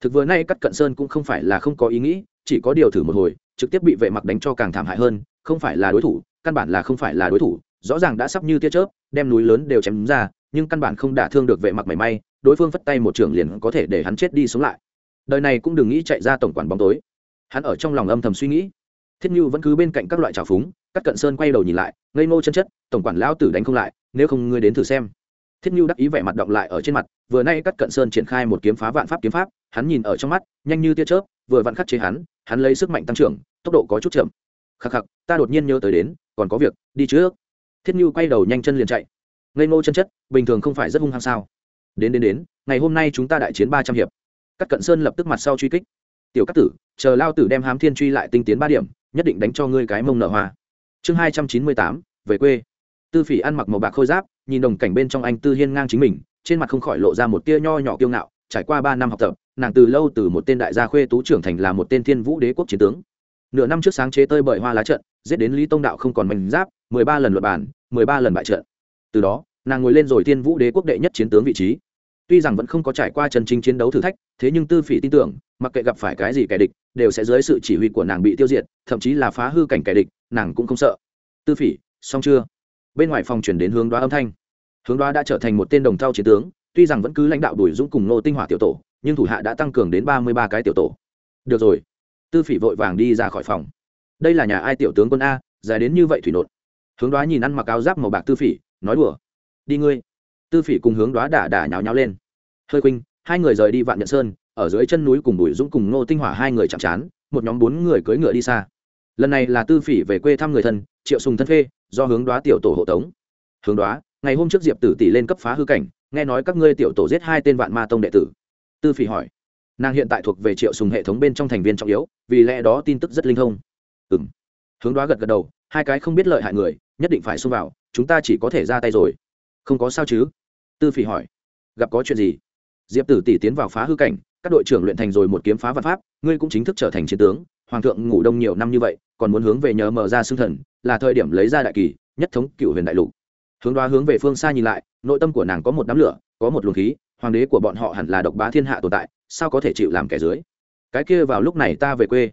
Thực vừa nay cắt cận sơn cũng không phải là không có ý nghĩ, chỉ có điều thử một hồi, trực tiếp bị vệ mặc đánh cho càng thảm hại hơn, không phải là đối thủ, căn bản là không phải là đối thủ, rõ ràng đã sắp như tia chớp, đem núi lớn đều chém ra, nhưng căn bản không đả thương được vệ mặc mảy may, đối phương vất tay một trường liền có thể để hắn chết đi sống lại. Đời này cũng đừng nghĩ chạy ra tổng quản bóng tối. Hắn ở trong lòng âm thầm suy nghĩ thiết như vẫn cứ bên cạnh các loại trào phúng các cận sơn quay đầu nhìn lại, ngây ngô chân chất, tổng quản lão tử đánh không lại, nếu không ngươi đến thử xem. Thiết như đắc ý vẻ mặt động lại ở trên mặt, vừa nay các cận sơn triển khai một kiếm phá vạn pháp kiếm pháp, hắn nhìn ở trong mắt, nhanh như tia chớp, vừa vặn khắc chế hắn hắn lấy sức mạnh tăng trưởng, tốc độ có chút chậm. Khắc khắc, ta đột nhiên nhớ tới đến, còn có việc, đi trước. Thiết như quay đầu nhanh chân liền chạy. Ngây ngô chân chất, bình thường không phải rất hung hăng sao? Đến đến đến, ngày hôm nay chúng ta đại chiến ba trăm hiệp. Các cận sơn lập tức mặt sau truy kích. Tiểu cát tử, chờ lao tử đem hám thiên truy lại tinh tiến ba điểm nhất định đánh cho ngươi cái mông nở hoa. Chương hai trăm chín mươi tám, về quê. Tư phỉ ăn mặc màu bạc khôi giáp, nhìn đồng cảnh bên trong anh tư hiên ngang chính mình, trên mặt không khỏi lộ ra một tia nho nhỏ kiêu ngạo, trải qua ba năm học tập, nàng từ lâu từ một tên đại gia khuê tú trưởng thành là một tên thiên vũ đế quốc chiến tướng. Nửa năm trước sáng chế tơi bởi hoa lá trận, giết đến lý tông đạo không còn mảnh giáp, mười ba lần luật bản, mười ba lần bại trận. Từ đó, nàng ngồi lên rồi thiên vũ đế quốc đệ nhất chiến tướng vị trí tuy rằng vẫn không có trải qua chân chính chiến đấu thử thách, thế nhưng tư phỉ tin tưởng, mặc kệ gặp phải cái gì kẻ địch, đều sẽ dưới sự chỉ huy của nàng bị tiêu diệt, thậm chí là phá hư cảnh kẻ địch, nàng cũng không sợ. Tư phỉ, xong chưa? Bên ngoài phòng chuyển đến hướng đoá âm thanh. Hướng đoá đã trở thành một tên đồng thao chiến tướng, tuy rằng vẫn cứ lãnh đạo đuổi dũng cùng nô tinh hỏa tiểu tổ, nhưng thủ hạ đã tăng cường đến ba mươi ba cái tiểu tổ. Được rồi. Tư phỉ vội vàng đi ra khỏi phòng. Đây là nhà ai tiểu tướng quân a, dài đến như vậy thủy nột. Hướng đoá nhìn ăn mặc áo giáp màu bạc tư phỉ, nói đùa. Đi ngươi tư phỉ cùng hướng đoá đả đả nháo nháo lên. Hơi khuynh, hai người rời đi vạn nhận sơn, ở dưới chân núi cùng bùi dũng cùng ngô tinh hỏa hai người chạm chán một nhóm bốn người cưỡi ngựa đi xa. Lần này là tư phỉ về quê thăm người thân, triệu sùng thân phê, do hướng đoá tiểu tổ hộ tống. Hướng đoá, ngày hôm trước diệp tử tỷ lên cấp phá hư cảnh, nghe nói các ngươi tiểu tổ giết hai tên vạn ma tông đệ tử. Tư phỉ hỏi. Nàng hiện tại thuộc về triệu sùng hệ thống bên trong thành viên trọng yếu, vì lẽ đó tin tức rất linh thông. Ừm. Hướng đoá gật gật đầu, hai cái không biết lợi hại người, nhất định phải xông vào, chúng ta chỉ có thể ra tay rồi. Không có sao chứ? Tư phỉ hỏi. Gặp có chuyện gì? Diệp tử tỷ tiến vào phá hư cảnh, các đội trưởng luyện thành rồi một kiếm phá văn pháp, ngươi cũng chính thức trở thành chiến tướng, hoàng thượng ngủ đông nhiều năm như vậy, còn muốn hướng về nhờ mở ra xương thần, là thời điểm lấy ra đại kỳ, nhất thống cựu huyền đại lục. Hướng đoá hướng về phương xa nhìn lại, nội tâm của nàng có một đám lửa, có một luồng khí, hoàng đế của bọn họ hẳn là độc bá thiên hạ tồn tại, sao có thể chịu làm kẻ dưới? Cái kia vào lúc này ta về quê.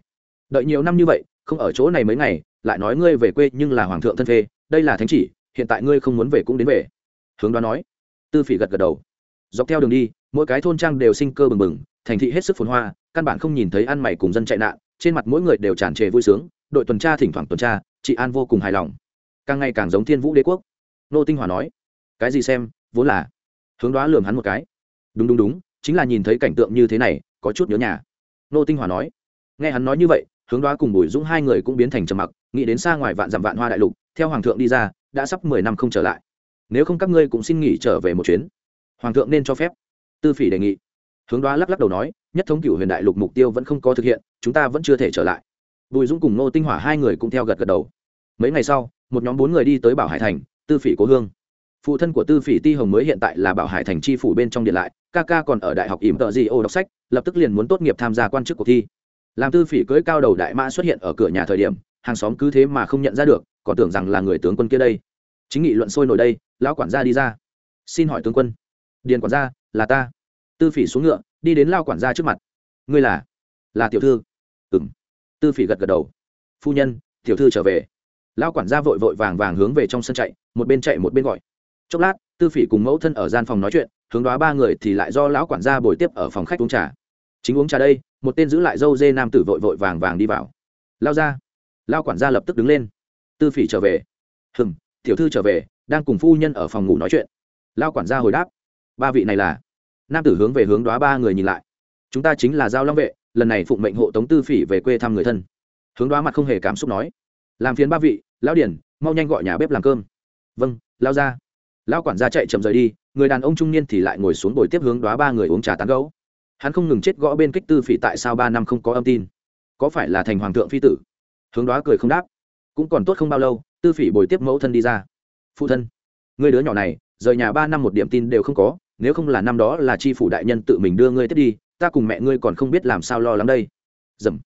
Đợi nhiều năm như vậy, không ở chỗ này mấy ngày, lại nói ngươi về quê nhưng là hoàng thượng thân phê, đây là thánh chỉ, hiện tại ngươi không muốn về cũng đến về. Hướng đoá nói tư phỉ gật gật đầu. Dọc theo đường đi, mỗi cái thôn trang đều sinh cơ bừng bừng, thành thị hết sức phồn hoa, căn bản không nhìn thấy ăn mày cùng dân chạy nạn, trên mặt mỗi người đều tràn trề vui sướng, đội tuần tra thỉnh thoảng tuần tra, chị an vô cùng hài lòng. Càng ngày càng giống thiên vũ đế quốc. Nô tinh hòa nói, cái gì xem, vốn là hướng đoá lường hắn một cái. Đúng đúng đúng, chính là nhìn thấy cảnh tượng như thế này, có chút nhớ nhà. Nô tinh hòa nói, nghe hắn nói như vậy, hướng đoá cùng bùi dũng hai người cũng biến thành trầm mặc, nghĩ đến xa ngoài vạn dặm vạn hoa đại lục, theo hoàng thượng đi ra, đã sắp mười năm không trở lại nếu không các ngươi cũng xin nghỉ trở về một chuyến. Hoàng thượng nên cho phép. Tư phỉ đề nghị. Hướng đoá lắc lắc đầu nói, nhất thống cửu huyền đại lục mục tiêu vẫn không có thực hiện, chúng ta vẫn chưa thể trở lại. Bùi dũng cùng nô tinh hỏa hai người cũng theo gật gật đầu. Mấy ngày sau, một nhóm bốn người đi tới bảo hải thành, tư phỉ cố hương. Phụ thân của tư phỉ ti hồng mới hiện tại là bảo hải thành tri phủ bên trong điện lại, ca ca còn ở đại học ỉm tợ di ô đọc sách, lập tức liền muốn tốt nghiệp tham gia quan chức cuộc thi. Làm tư phỉ cưỡi cao đầu đại mã xuất hiện ở cửa nhà thời điểm, hàng xóm cứ thế mà không nhận ra được, còn tưởng rằng là người tướng quân kia đây chính nghị luận sôi nổi đây, lão quản gia đi ra. Xin hỏi tướng quân, điền quản gia, là ta. Tư phỉ xuống ngựa, đi đến lao quản gia trước mặt. Ngươi là? Là tiểu thư. Ừng tư phỉ gật gật đầu. Phu nhân, tiểu thư trở về. Lao quản gia vội vội vàng vàng hướng về trong sân chạy, một bên chạy một bên gọi. Chốc lát, tư phỉ cùng mẫu thân ở gian phòng nói chuyện, hướng đoá ba người thì lại do lão quản gia bồi tiếp ở phòng khách uống trà. Chính uống trà đây, một tên giữ lại dâu dê nam tử vội vội vàng vàng đi vào. Lao ra. Lao quản gia lập tức đứng lên. Tư phỉ trở về. Hừng tiểu thư trở về, đang cùng phu nhân ở phòng ngủ nói chuyện. Lao quản gia hồi đáp, ba vị này là? Nam tử hướng về hướng đoá ba người nhìn lại. Chúng ta chính là giao long vệ, lần này phụng mệnh hộ tống tư phỉ về quê thăm người thân. Hướng đoá mặt không hề cảm xúc nói, làm phiền ba vị, lão điển, mau nhanh gọi nhà bếp làm cơm. Vâng lao ra. Lão quản gia chạy chậm rời đi, người đàn ông trung niên thì lại ngồi xuống bồi tiếp hướng đoá ba người uống trà tán gấu hắn không ngừng chết gõ bên kích tư phỉ tại sao ba năm không có âm tin. Có phải là thành hoàng thượng phi tử? Hướng đoá cười không đáp. Cũng còn tốt không bao lâu tư phỉ bồi tiếp mẫu thân đi ra. Phụ thân người đứa nhỏ này, rời nhà ba năm một điểm tin đều không có, nếu không là năm đó là tri phủ đại nhân tự mình đưa ngươi tiếp đi, ta cùng mẹ ngươi còn không biết làm sao lo lắng đây. Dầm.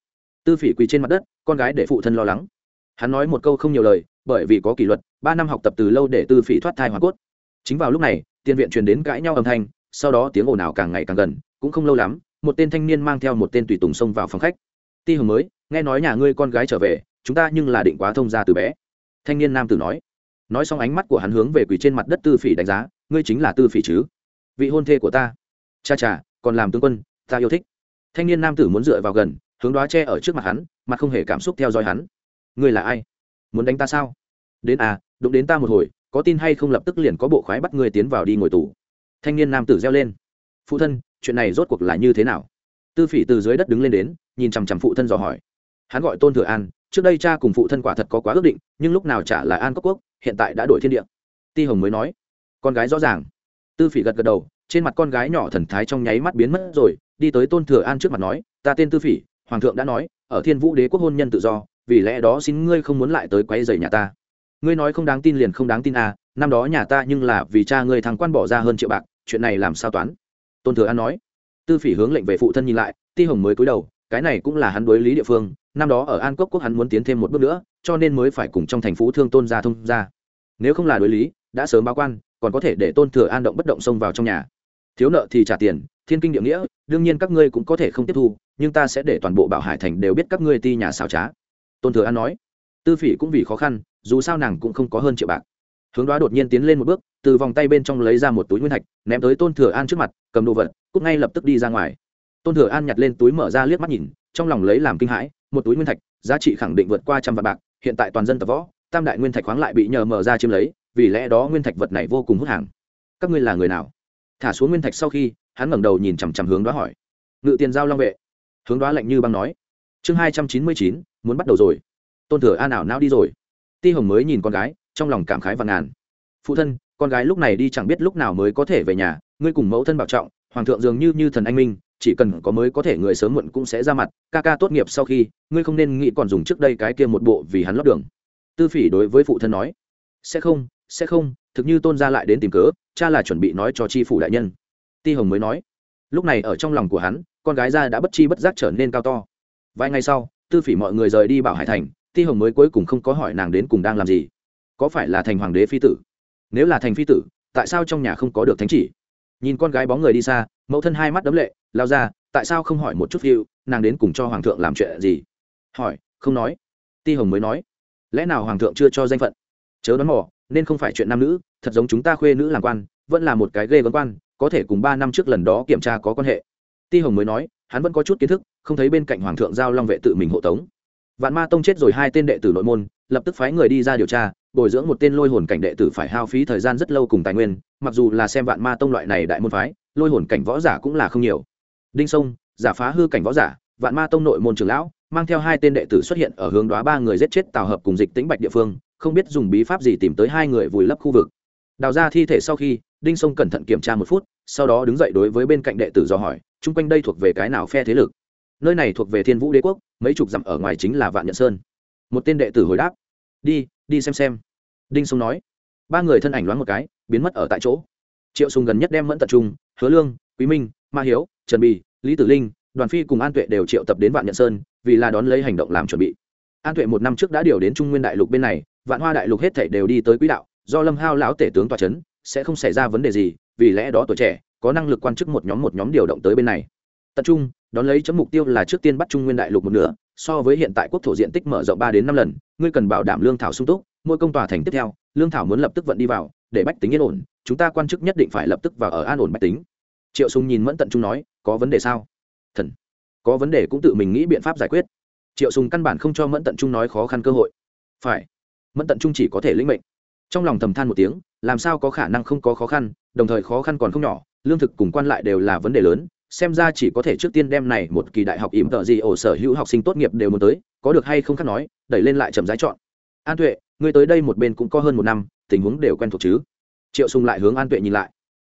Tư phỉ quỳ trên mặt đất, con gái để phụ thân lo lắng. Hắn nói một câu không nhiều lời, bởi vì có kỷ luật, ba năm học tập từ lâu để tư phỉ thoát thai hoa cốt. Chính vào lúc này tiên viện truyền đến cãi nhau âm thanh, sau đó tiếng ồn ào càng ngày càng gần, cũng không lâu lắm, một tên thanh niên mang theo một tên tùy tùng xông vào phòng khách. Ti hồng mới, nghe nói nhà ngươi con gái trở về, chúng ta nhưng là định quá thông gia từ bé thanh niên nam tử nói. Nói xong ánh mắt của hắn hướng về quỷ trên mặt đất tư phỉ đánh giá, ngươi chính là tư phỉ chứ? Vị hôn thê của ta. Cha cha, còn làm tướng quân, ta yêu thích. Thanh niên nam tử muốn dựa vào gần, hướng đoá tre ở trước mặt hắn, mặt không hề cảm xúc theo dõi hắn. Ngươi là ai? Muốn đánh ta sao? Đến à đụng đến ta một hồi, có tin hay không lập tức liền có bộ khoái bắt ngươi tiến vào đi ngồi tù. Thanh niên nam tử reo lên. Phụ thân, chuyện này rốt cuộc là như thế nào? Tư phỉ từ dưới đất đứng lên đến, nhìn chằm chằm phụ thân dò hỏi hắn gọi tôn thừa an, trước đây cha cùng phụ thân quả thật có quá ước định, nhưng lúc nào trả là an cốc quốc, hiện tại đã đổi thiên địa. Ti hồng mới nói, con gái rõ ràng. Tư phỉ gật gật đầu, trên mặt con gái nhỏ thần thái trong nháy mắt biến mất rồi, đi tới tôn thừa an trước mặt nói, ta tên tư phỉ, hoàng thượng đã nói, ở thiên vũ đế quốc hôn nhân tự do, vì lẽ đó xin ngươi không muốn lại tới quấy rầy nhà ta. Ngươi nói không đáng tin liền không đáng tin à năm đó nhà ta nhưng là vì cha ngươi thằng quan bỏ ra hơn triệu bạc, chuyện này làm sao toán? Tôn thừa an nói. Tư phỉ hướng lệnh về phụ thân nhìn lại, ti hồng mới cúi đầu cái này cũng là hắn đối lý địa phương, năm đó ở an cốc quốc hắn muốn tiến thêm một bước nữa, cho nên mới phải cùng trong thành phố thương tôn gia thông ra nếu không là đối lý, đã sớm báo quan, còn có thể để tôn thừa an động bất động xông vào trong nhà. Thiếu nợ thì trả tiền, thiên kinh địa nghĩa, đương nhiên các ngươi cũng có thể không tiếp thu, nhưng ta sẽ để toàn bộ bảo hải thành đều biết các ngươi ti nhà xảo trá. Tôn thừa an nói. Tư phỉ cũng vì khó khăn, dù sao nàng cũng không có hơn triệu bạc. Hướng đoá đột nhiên tiến lên một bước, từ vòng tay bên trong lấy ra một túi nguyên thạch, ném tới tôn thừa an trước mặt, cầm đồ vật, cút ngay lập tức đi ra ngoài tôn thừa an nhặt lên túi mở ra liếc mắt nhìn, trong lòng lấy làm kinh hãi, một túi nguyên thạch, giá trị khẳng định vượt qua trăm vạn bạc, hiện tại toàn dân tập võ, tam đại nguyên thạch khoáng lại bị nhờ mở ra chiếm lấy, vì lẽ đó nguyên thạch vật này vô cùng hút hàng. Các ngươi là người nào? Thả xuống nguyên thạch sau khi, hắn ngẩng đầu nhìn chằm chằm hướng đó hỏi. Ngự tiền giao long vệ. Hướng đó lạnh như băng nói. Chương hai trăm chín mươi chín, muốn bắt đầu rồi. Tôn thừa an ảo não đi rồi. Ti hồng mới nhìn con gái, trong lòng cảm khái và ngàn. Phụ thân, con gái lúc này đi chẳng biết lúc nào mới có thể về nhà, ngươi cùng mẫu thân bảo trọng, hoàng thượng dường như như thần anh minh chỉ cần có mới có thể người sớm muộn cũng sẽ ra mặt, ca ca tốt nghiệp sau khi, ngươi không nên nghĩ còn dùng trước đây cái kia một bộ vì hắn lót đường. Tư phỉ đối với phụ thân nói. Sẽ không sẽ không, thực như tôn gia lại đến tìm cớ, cha là chuẩn bị nói cho tri phủ đại nhân. Ti hồng mới nói. Lúc này ở trong lòng của hắn, con gái ra đã bất chi bất giác trở nên cao to. Vài ngày sau, tư phỉ mọi người rời đi bảo hải thành, ti hồng mới cuối cùng không có hỏi nàng đến cùng đang làm gì. Có phải là thành hoàng đế phi tử? Nếu là thành phi tử, tại sao trong nhà không có được thánh chỉ? Nhìn con gái bóng người đi xa mẫu thân hai mắt đấm lệ, lao ra, tại sao không hỏi một chút phiêu nàng đến cùng cho hoàng thượng làm chuyện gì? Hỏi, không nói. Ti hồng mới nói, lẽ nào hoàng thượng chưa cho danh phận? Chớ đoán mò, nên không phải chuyện nam nữ, thật giống chúng ta khuê nữ làm quan, vẫn là một cái ghê vấn quan, có thể cùng ba năm trước lần đó kiểm tra có quan hệ. Ti hồng mới nói, hắn vẫn có chút kiến thức, không thấy bên cạnh hoàng thượng giao long vệ tự mình hộ tống. Vạn ma tông chết rồi hai tên đệ tử nội môn, lập tức phái người đi ra điều tra bồi dưỡng một tên lôi hồn cảnh đệ tử phải hao phí thời gian rất lâu cùng tài nguyên, mặc dù là xem vạn ma tông loại này đại môn phái, lôi hồn cảnh võ giả cũng là không nhiều. Đinh sông, giả phá hư cảnh võ giả, vạn ma tông nội môn trường lão, mang theo hai tên đệ tử xuất hiện ở hướng đoá ba người giết chết tào hợp cùng dịch tĩnh bạch địa phương, không biết dùng bí pháp gì tìm tới hai người vùi lấp khu vực. Đào ra thi thể sau khi, đinh sông cẩn thận kiểm tra một phút, sau đó đứng dậy đối với bên cạnh đệ tử dò hỏi chung quanh đây thuộc về cái nào phe thế lực? Nơi này thuộc về thiên vũ đế quốc, mấy chục dặm ở ngoài chính là vạn nhận sơn. Một tên đệ tử hồi đáp, đi đi xem xem. Đinh sung nói. Ba người thân ảnh loáng một cái, biến mất ở tại chỗ. Triệu sùng gần nhất đem mẫn tập trung, hứa lương, quý minh, ma hiếu, trần bì, lý tử linh, đoàn phi cùng an tuệ đều triệu tập đến vạn nhận sơn, vì là đón lấy hành động làm chuẩn bị. An tuệ một năm trước đã điều đến trung nguyên đại lục bên này, vạn hoa đại lục hết thảy đều đi tới quỹ đạo, do lâm hao lão tể tướng tòa chấn, sẽ không xảy ra vấn đề gì, vì lẽ đó tuổi trẻ, có năng lực quan chức một nhóm một nhóm điều động tới bên này. Tập trung, đón lấy chấm mục tiêu là trước tiên bắt trung nguyên đại lục một nửa so với hiện tại quốc thổ diện tích mở rộng ba đến năm lần, ngươi cần bảo đảm lương thảo sung túc, mỗi công tòa thành tiếp theo, lương thảo muốn lập tức vận đi vào, để bách tính yên ổn, chúng ta quan chức nhất định phải lập tức vào ở an ổn bách tính. Triệu sùng nhìn mẫn tận trung nói, có vấn đề sao? Thần, có vấn đề cũng tự mình nghĩ biện pháp giải quyết. Triệu sùng căn bản không cho mẫn tận trung nói khó khăn cơ hội. Phải, mẫn tận trung chỉ có thể lĩnh mệnh. Trong lòng thầm than một tiếng, làm sao có khả năng không có khó khăn, đồng thời khó khăn còn không nhỏ, lương thực cùng quan lại đều là vấn đề lớn xem ra chỉ có thể trước tiên đem này một kỳ đại học ỉm tợ gì ổ sở hữu học sinh tốt nghiệp đều muốn tới, có được hay không khác nói, đẩy lên lại chậm rãi chọn. An tuệ, ngươi tới đây một bên cũng có hơn một năm, tình huống đều quen thuộc chứ? Triệu sùng lại hướng an tuệ nhìn lại.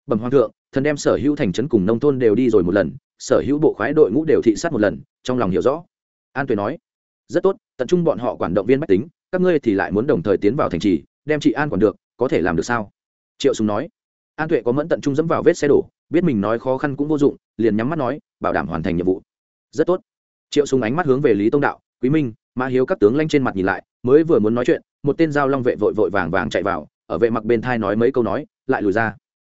Bẩm hoàng thượng, thần đem sở hữu thành trấn cùng nông thôn đều đi rồi một lần, sở hữu bộ khoái đội ngũ đều thị sát một lần, trong lòng hiểu rõ. An tuệ nói, rất tốt, tận trung bọn họ quản động viên bách tính, các ngươi thì lại muốn đồng thời tiến vào thành trì, đem chị an quản được, có thể làm được sao? Triệu sùng nói an tuệ có mẫn tận trung dẫm vào vết xe đổ, biết mình nói khó khăn cũng vô dụng, liền nhắm mắt nói, bảo đảm hoàn thành nhiệm vụ. Rất tốt. Triệu sùng ánh mắt hướng về lý tông đạo, quý minh, mã hiếu các tướng lanh trên mặt nhìn lại, mới vừa muốn nói chuyện, một tên giao long vệ vội vội vàng vàng chạy vào, ở vệ mặc bên thai nói mấy câu nói, lại lùi ra.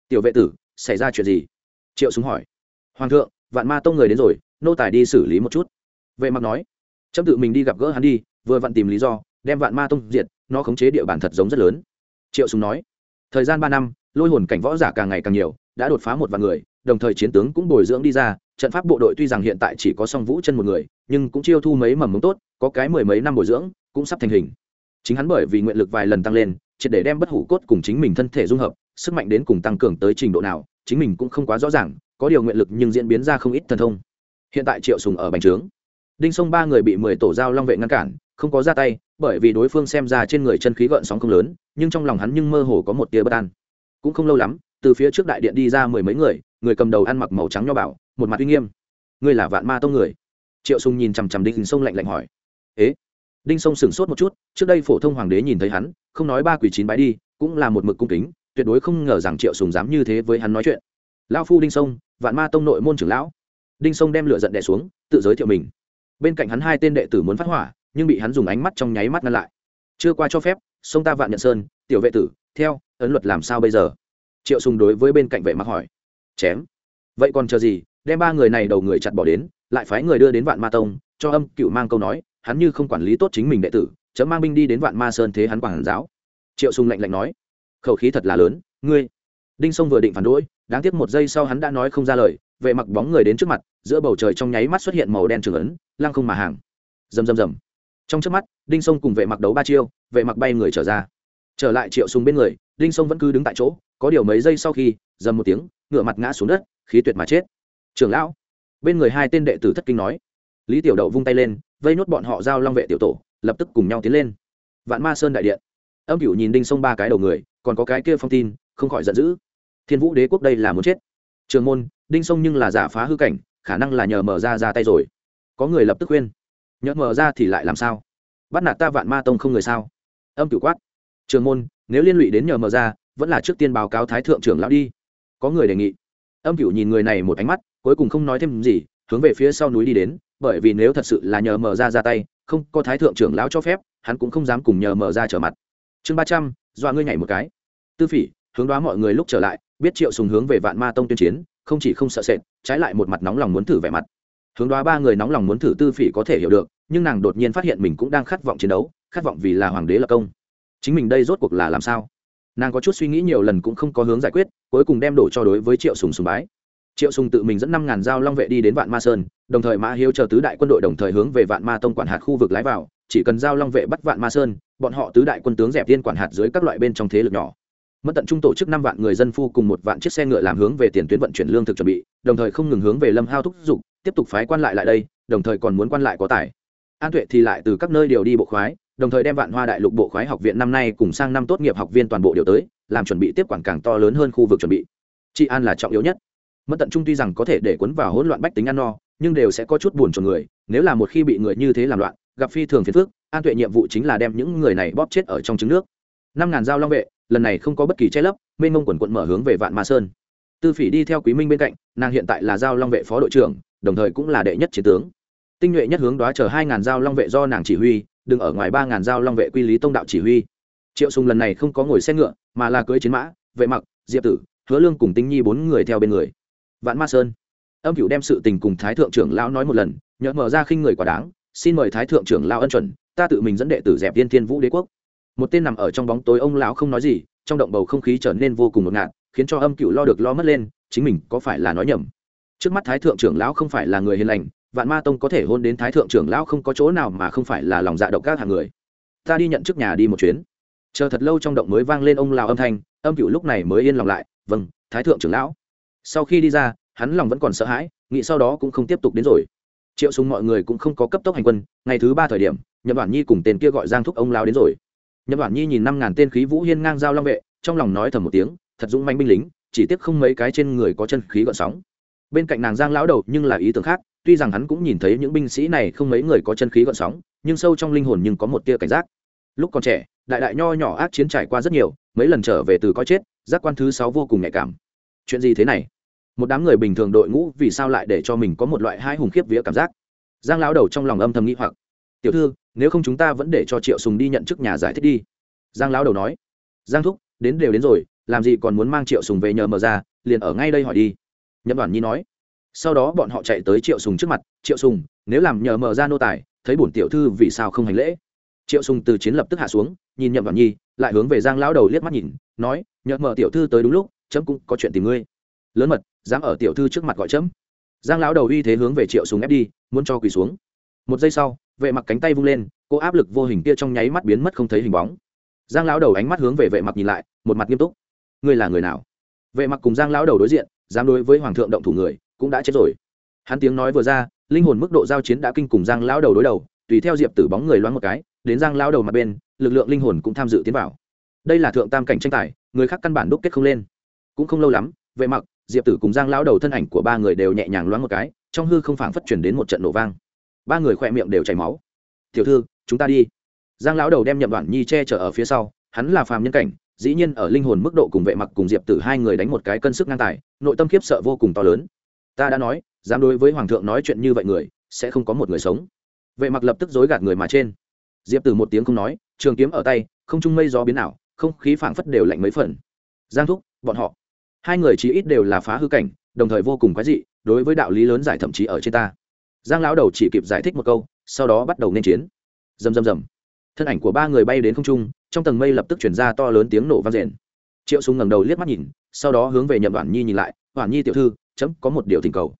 Tiểu vệ tử, xảy ra chuyện gì? Triệu súng hỏi. Hoàng thượng, vạn ma tông người đến rồi, nô tài đi xử lý một chút. Vệ mặc nói. Chấm tự mình đi gặp gỡ hắn đi, vừa vặn tìm lý do, đem vạn ma tông diệt, nó khống chế địa bàn thật giống rất lớn. Triệu súng nói. Thời gian ba năm lôi hồn cảnh võ giả càng ngày càng nhiều, đã đột phá một vạn người, đồng thời chiến tướng cũng bồi dưỡng đi ra, trận pháp bộ đội tuy rằng hiện tại chỉ có song vũ chân một người, nhưng cũng chiêu thu mấy mầm mống tốt, có cái mười mấy năm bồi dưỡng, cũng sắp thành hình. Chính hắn bởi vì nguyện lực vài lần tăng lên, triệt để đem bất hủ cốt cùng chính mình thân thể dung hợp, sức mạnh đến cùng tăng cường tới trình độ nào, chính mình cũng không quá rõ ràng, có điều nguyện lực nhưng diễn biến ra không ít thần thông. Hiện tại triệu sùng ở bành trướng. Đinh sông ba người bị mười tổ giao long vệ ngăn cản, không có ra tay, bởi vì đối phương xem ra trên người chân khí gợn sóng không lớn, nhưng trong lòng hắn nhưng mơ hồ có một tia bất an cũng không lâu lắm, từ phía trước đại điện đi ra mười mấy người người cầm đầu ăn mặc màu trắng nho bảo, một mặt uy nghiêm. Ngươi là vạn ma tông người? Triệu sùng nhìn chằm chằm đinh sông lạnh lạnh hỏi. Ế? Đinh sông sửng sốt một chút, trước đây phổ thông hoàng đế nhìn thấy hắn, không nói ba quỷ chín bái đi, cũng là một mực cung kính, tuyệt đối không ngờ rằng triệu sùng dám như thế với hắn nói chuyện. Lão phu đinh sông, vạn ma tông nội môn trưởng lão. Đinh sông đem lửa giận đè xuống, tự giới thiệu mình. Bên cạnh hắn hai tên đệ tử muốn phát hỏa, nhưng bị hắn dùng ánh mắt trong nháy mắt ngăn lại. Chưa qua cho phép, sông ta vạn nhận sơn, tiểu vệ tử, theo ấn luật làm sao bây giờ? Triệu sùng đối với bên cạnh vệ mặc hỏi. Chém. Vậy còn chờ gì? Đem ba người này đầu người chặt bỏ đến, lại phái người đưa đến vạn ma tông, cho âm cựu mang câu nói, hắn như không quản lý tốt chính mình đệ tử, chấm mang binh đi đến vạn ma sơn thế hắn quản giáo. Triệu sùng lạnh lạnh nói. Khẩu khí thật là lớn, ngươi. Đinh sông vừa định phản đối, đáng tiếc một giây sau hắn đã nói không ra lời vệ mặc bóng người đến trước mặt, giữa bầu trời trong nháy mắt xuất hiện màu đen trường ấn, lăng không mà hàng. Rầm rầm rầm. Trong trước mắt, đinh sông cùng vệ mặc đấu ba chiêu vệ mặc bay người trở ra. Trở lại triệu sùng bên người đinh sông vẫn cứ đứng tại chỗ, có điều mấy giây sau khi, dầm một tiếng, ngựa mặt ngã xuống đất, khí tuyệt mà chết. Trưởng lão, bên người hai tên đệ tử thất kinh nói. Lý tiểu đậu vung tay lên, vây nốt bọn họ giao long vệ tiểu tổ, lập tức cùng nhau tiến lên. Vạn ma sơn đại điện. Âm cửu nhìn đinh sông ba cái đầu người, còn có cái kia phong tin, không khỏi giận dữ. Thiên vũ đế quốc đây là muốn chết. Trường môn, đinh sông nhưng là giả phá hư cảnh, khả năng là nhờ mở ra ra tay rồi. Có người lập tức khuyên. Nhỡ mở ra thì lại làm sao? Bắt nạt ta vạn ma tông không người sao? Âm cửu quát. Trường môn nếu liên lụy đến nhờ mở ra, vẫn là trước tiên báo cáo thái thượng trưởng lão đi. Có người đề nghị. Âm cửu nhìn người này một ánh mắt, cuối cùng không nói thêm gì, hướng về phía sau núi đi đến, bởi vì nếu thật sự là nhờ mở ra ra tay, không có thái thượng trưởng lão cho phép, hắn cũng không dám cùng nhờ mở ra trở mặt. Chương ba trăm doa ngươi nhảy một cái. Tư phỉ, hướng đoá mọi người lúc trở lại, biết triệu sùng hướng về vạn ma tông tuyên chiến, không chỉ không sợ sệt, trái lại một mặt nóng lòng muốn thử vẻ mặt. Hướng đoá ba người nóng lòng muốn thử tư phỉ có thể hiểu được, nhưng nàng đột nhiên phát hiện mình cũng đang khát vọng chiến đấu, khát vọng vì là hoàng đế lập công chính mình đây rốt cuộc là làm sao? Nàng có chút suy nghĩ nhiều lần cũng không có hướng giải quyết, cuối cùng đem đổ cho đối với triệu sùng sùng bái. Triệu sùng tự mình dẫn năm ngàn dao long vệ đi đến vạn ma sơn, đồng thời mã hiếu chờ tứ đại quân đội đồng thời hướng về vạn ma tông quản hạt khu vực lái vào, chỉ cần giao long vệ bắt vạn ma sơn, bọn họ tứ đại quân tướng dẹp viên quản hạt dưới các loại bên trong thế lực nhỏ. Mất tận trung tổ chức năm vạn người dân phu cùng một vạn chiếc xe ngựa làm hướng về tiền tuyến vận chuyển lương thực chuẩn bị, đồng thời không ngừng hướng về lâm hao thúc giục, tiếp tục phái quan lại lại đây, đồng thời còn muốn quan lại có tài. An tuệ thì lại từ các nơi điều đi bộ khoái đồng thời đem vạn hoa đại lục bộ khoái học viện năm nay cùng sang năm tốt nghiệp học viên toàn bộ điều tới, làm chuẩn bị tiếp quản càng to lớn hơn khu vực chuẩn bị. Trị an là trọng yếu nhất. Mất tận trung tuy rằng có thể để cuốn vào hỗn loạn bách tính ăn no, nhưng đều sẽ có chút buồn cho người, nếu là một khi bị người như thế làm loạn, gặp phi thường phiền phước an tuệ nhiệm vụ chính là đem những người này bóp chết ở trong trứng nước. Năm ngàn dao long vệ, lần này không có bất kỳ che lấp, mênh mông quần quận mở hướng về vạn ma sơn. Tư phỉ đi theo quý minh bên cạnh, nàng hiện tại là giao long vệ phó đội trưởng, đồng thời cũng là đệ nhất chiến tướng. Tinh nhuệ nhất hướng đoá chờ hai ngàn dao long vệ do nàng chỉ huy đừng ở ngoài ba ngàn giao long vệ quy lý tông đạo chỉ huy. Triệu sùng lần này không có ngồi xe ngựa, mà là cưỡi chiến mã, vệ mặc, diệp tử, hứa lương cùng tinh nhi bốn người theo bên người. Vạn ma sơn. Âm cửu đem sự tình cùng thái thượng trưởng lão nói một lần nhỡ mở ra khinh người quá đáng, xin mời thái thượng trưởng lão ân chuẩn, ta tự mình dẫn đệ tử dẹp tiên thiên vũ đế quốc. Một tên nằm ở trong bóng tối ông lão không nói gì, trong động bầu không khí trở nên vô cùng ngột ngạt, khiến cho âm cửu lo được lo mất lên, chính mình có phải là nói nhầm? Trước mắt thái thượng trưởng lão không phải là người hiền lành vạn ma tông có thể hôn đến thái thượng trưởng lão không có chỗ nào mà không phải là lòng dạ độc các hàng người. Ta đi nhận trước nhà đi một chuyến. Chờ thật lâu trong động mới vang lên ông lão âm thanh, âm cựu lúc này mới yên lòng lại vâng thái thượng trưởng lão. Sau khi đi ra, hắn lòng vẫn còn sợ hãi, nghĩ sau đó cũng không tiếp tục đến rồi. Triệu súng mọi người cũng không có cấp tốc hành quân, ngày thứ ba thời điểm, nhậm bản nhi cùng tên kia gọi giang thúc ông lao đến rồi. Nhậm bản nhi nhìn năm ngàn tên khí vũ hiên ngang giao long vệ, trong lòng nói thầm một tiếng, thật dũng manh binh lính, chỉ tiếc không mấy cái trên người có chân khí gợn sóng. Bên cạnh nàng giang lão đầu nhưng là ý tưởng khác tuy rằng hắn cũng nhìn thấy những binh sĩ này không mấy người có chân khí gọn sóng, nhưng sâu trong linh hồn nhưng có một tia cảnh giác. Lúc còn trẻ, đại đại nho nhỏ ác chiến trải qua rất nhiều, mấy lần trở về từ coi chết, giác quan thứ sáu vô cùng nhạy cảm. Chuyện gì thế này? Một đám người bình thường đội ngũ vì sao lại để cho mình có một loại hai hùng khiếp vía cảm giác? Giang lão đầu trong lòng âm thầm nghĩ hoặc. Tiểu thư, nếu không chúng ta vẫn để cho triệu sùng đi nhận chức nhà giải thích đi. Giang lão đầu nói. Giang thúc, đến đều đến rồi, làm gì còn muốn mang triệu sùng về nhờ mở ra, liền ở ngay đây hỏi đi. Nhậm đoàn nhi nói sau đó bọn họ chạy tới triệu sùng trước mặt, triệu sùng, nếu làm nhờ mở ra nô tài, thấy bổn tiểu thư vì sao không hành lễ? Triệu sùng từ chiến lập tức hạ xuống, nhìn nhậm đoạn nhi, lại hướng về giang lão đầu liếc mắt nhìn, nói nhờ mở tiểu thư tới đúng lúc, chấm cũng có chuyện tìm ngươi. Lớn mật, dám ở tiểu thư trước mặt gọi chấm. Giang lão đầu uy thế hướng về triệu sùng ép đi, muốn cho quỳ xuống. Một giây sau, vệ mặc cánh tay vung lên, cô áp lực vô hình kia trong nháy mắt biến mất không thấy hình bóng. Giang lão đầu ánh mắt hướng về vệ mặc nhìn lại, một mặt nghiêm túc. Ngươi là người nào? Vệ mặc cùng giang lão đầu đối diện, dám đối với hoàng thượng động thủ người cũng đã chết rồi. Hắn tiếng nói vừa ra, linh hồn mức độ giao chiến đã kinh cùng giang lão đầu đối đầu, tùy theo diệp tử bóng người loáng một cái, đến giang lão đầu mặt bên, lực lượng linh hồn cũng tham dự tiến vào. Đây là thượng tam cảnh tranh tài, người khác căn bản đúc kết không lên. Cũng không lâu lắm, vệ mặc, diệp tử cùng giang lão đầu thân ảnh của ba người đều nhẹ nhàng loáng một cái, trong hư không phảng phất chuyển đến một trận nổ vang. Ba người khỏe miệng đều chảy máu. Tiểu thư, chúng ta đi. Giang lão đầu đem nhậm đoạn nhi che chở ở phía sau, hắn là phàm nhân cảnh, dĩ nhiên ở linh hồn mức độ cùng vệ mặc cùng diệp tử hai người đánh một cái cân sức ngang tài, nội tâm khiếp sợ vô cùng to lớn ta đã nói, dám đối với hoàng thượng nói chuyện như vậy người, sẽ không có một người sống. Vệ mặc lập tức dối gạt người mà trên. Diệp tử một tiếng không nói, trường kiếm ở tay, không trung mây gió biến ảo, không khí phảng phất đều lạnh mấy phần. Giang thúc, bọn họ. Hai người chí ít đều là phá hư cảnh, đồng thời vô cùng quái dị, đối với đạo lý lớn giải thậm chí ở trên ta. Giang lão đầu chỉ kịp giải thích một câu, sau đó bắt đầu nên chiến. Rầm rầm rầm. Thân ảnh của ba người bay đến không trung, trong tầng mây lập tức chuyển ra to lớn tiếng nổ vang rền. Triệu súng ngẩng đầu liếc mắt nhìn, sau đó hướng về nhậm đoàn nhi nhìn lại đoàn nhi tiểu thư chấm có một điều thỉnh cầu.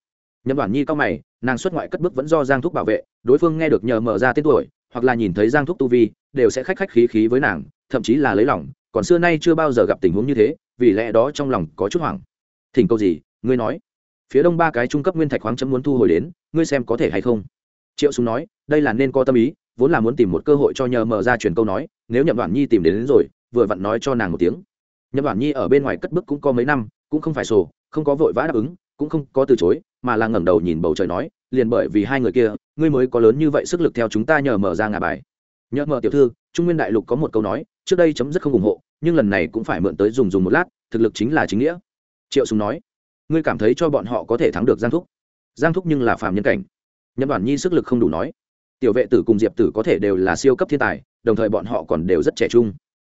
Nhậm đoàn nhi cao mày nàng xuất ngoại cất bước vẫn do giang thúc bảo vệ đối phương nghe được nhờ mở ra tên tuổi hoặc là nhìn thấy giang thúc tu vi đều sẽ khách khách khí khí với nàng thậm chí là lấy lòng còn xưa nay chưa bao giờ gặp tình huống như thế vì lẽ đó trong lòng có chút hoảng. Thỉnh cầu gì ngươi nói. Phía đông ba cái trung cấp nguyên thạch khoáng chấm muốn thu hồi đến ngươi xem có thể hay không. Triệu súng nói đây là nên có tâm ý vốn là muốn tìm một cơ hội cho nhờ mở ra truyền câu nói nếu nhậm đoàn nhi tìm đến, đến rồi vừa vặn nói cho nàng một tiếng. Nhậm đoàn nhi ở bên ngoài cất bước cũng có mấy năm cũng không phải sổ không có vội vã đáp ứng cũng không có từ chối, mà là ngẩng đầu nhìn bầu trời nói, liền bởi vì hai người kia, ngươi mới có lớn như vậy sức lực theo chúng ta nhờ mở ra ngà bài. Nhờ mở tiểu thư, trung nguyên đại lục có một câu nói, trước đây chấm rất không ủng hộ, nhưng lần này cũng phải mượn tới dùng dùng một lát, thực lực chính là chính nghĩa. Triệu sùng nói, ngươi cảm thấy cho bọn họ có thể thắng được giang thúc? Giang thúc nhưng là phàm nhân cảnh. Nhậm đoàn nhi sức lực không đủ nói, tiểu vệ tử cùng diệp tử có thể đều là siêu cấp thiên tài, đồng thời bọn họ còn đều rất trẻ trung.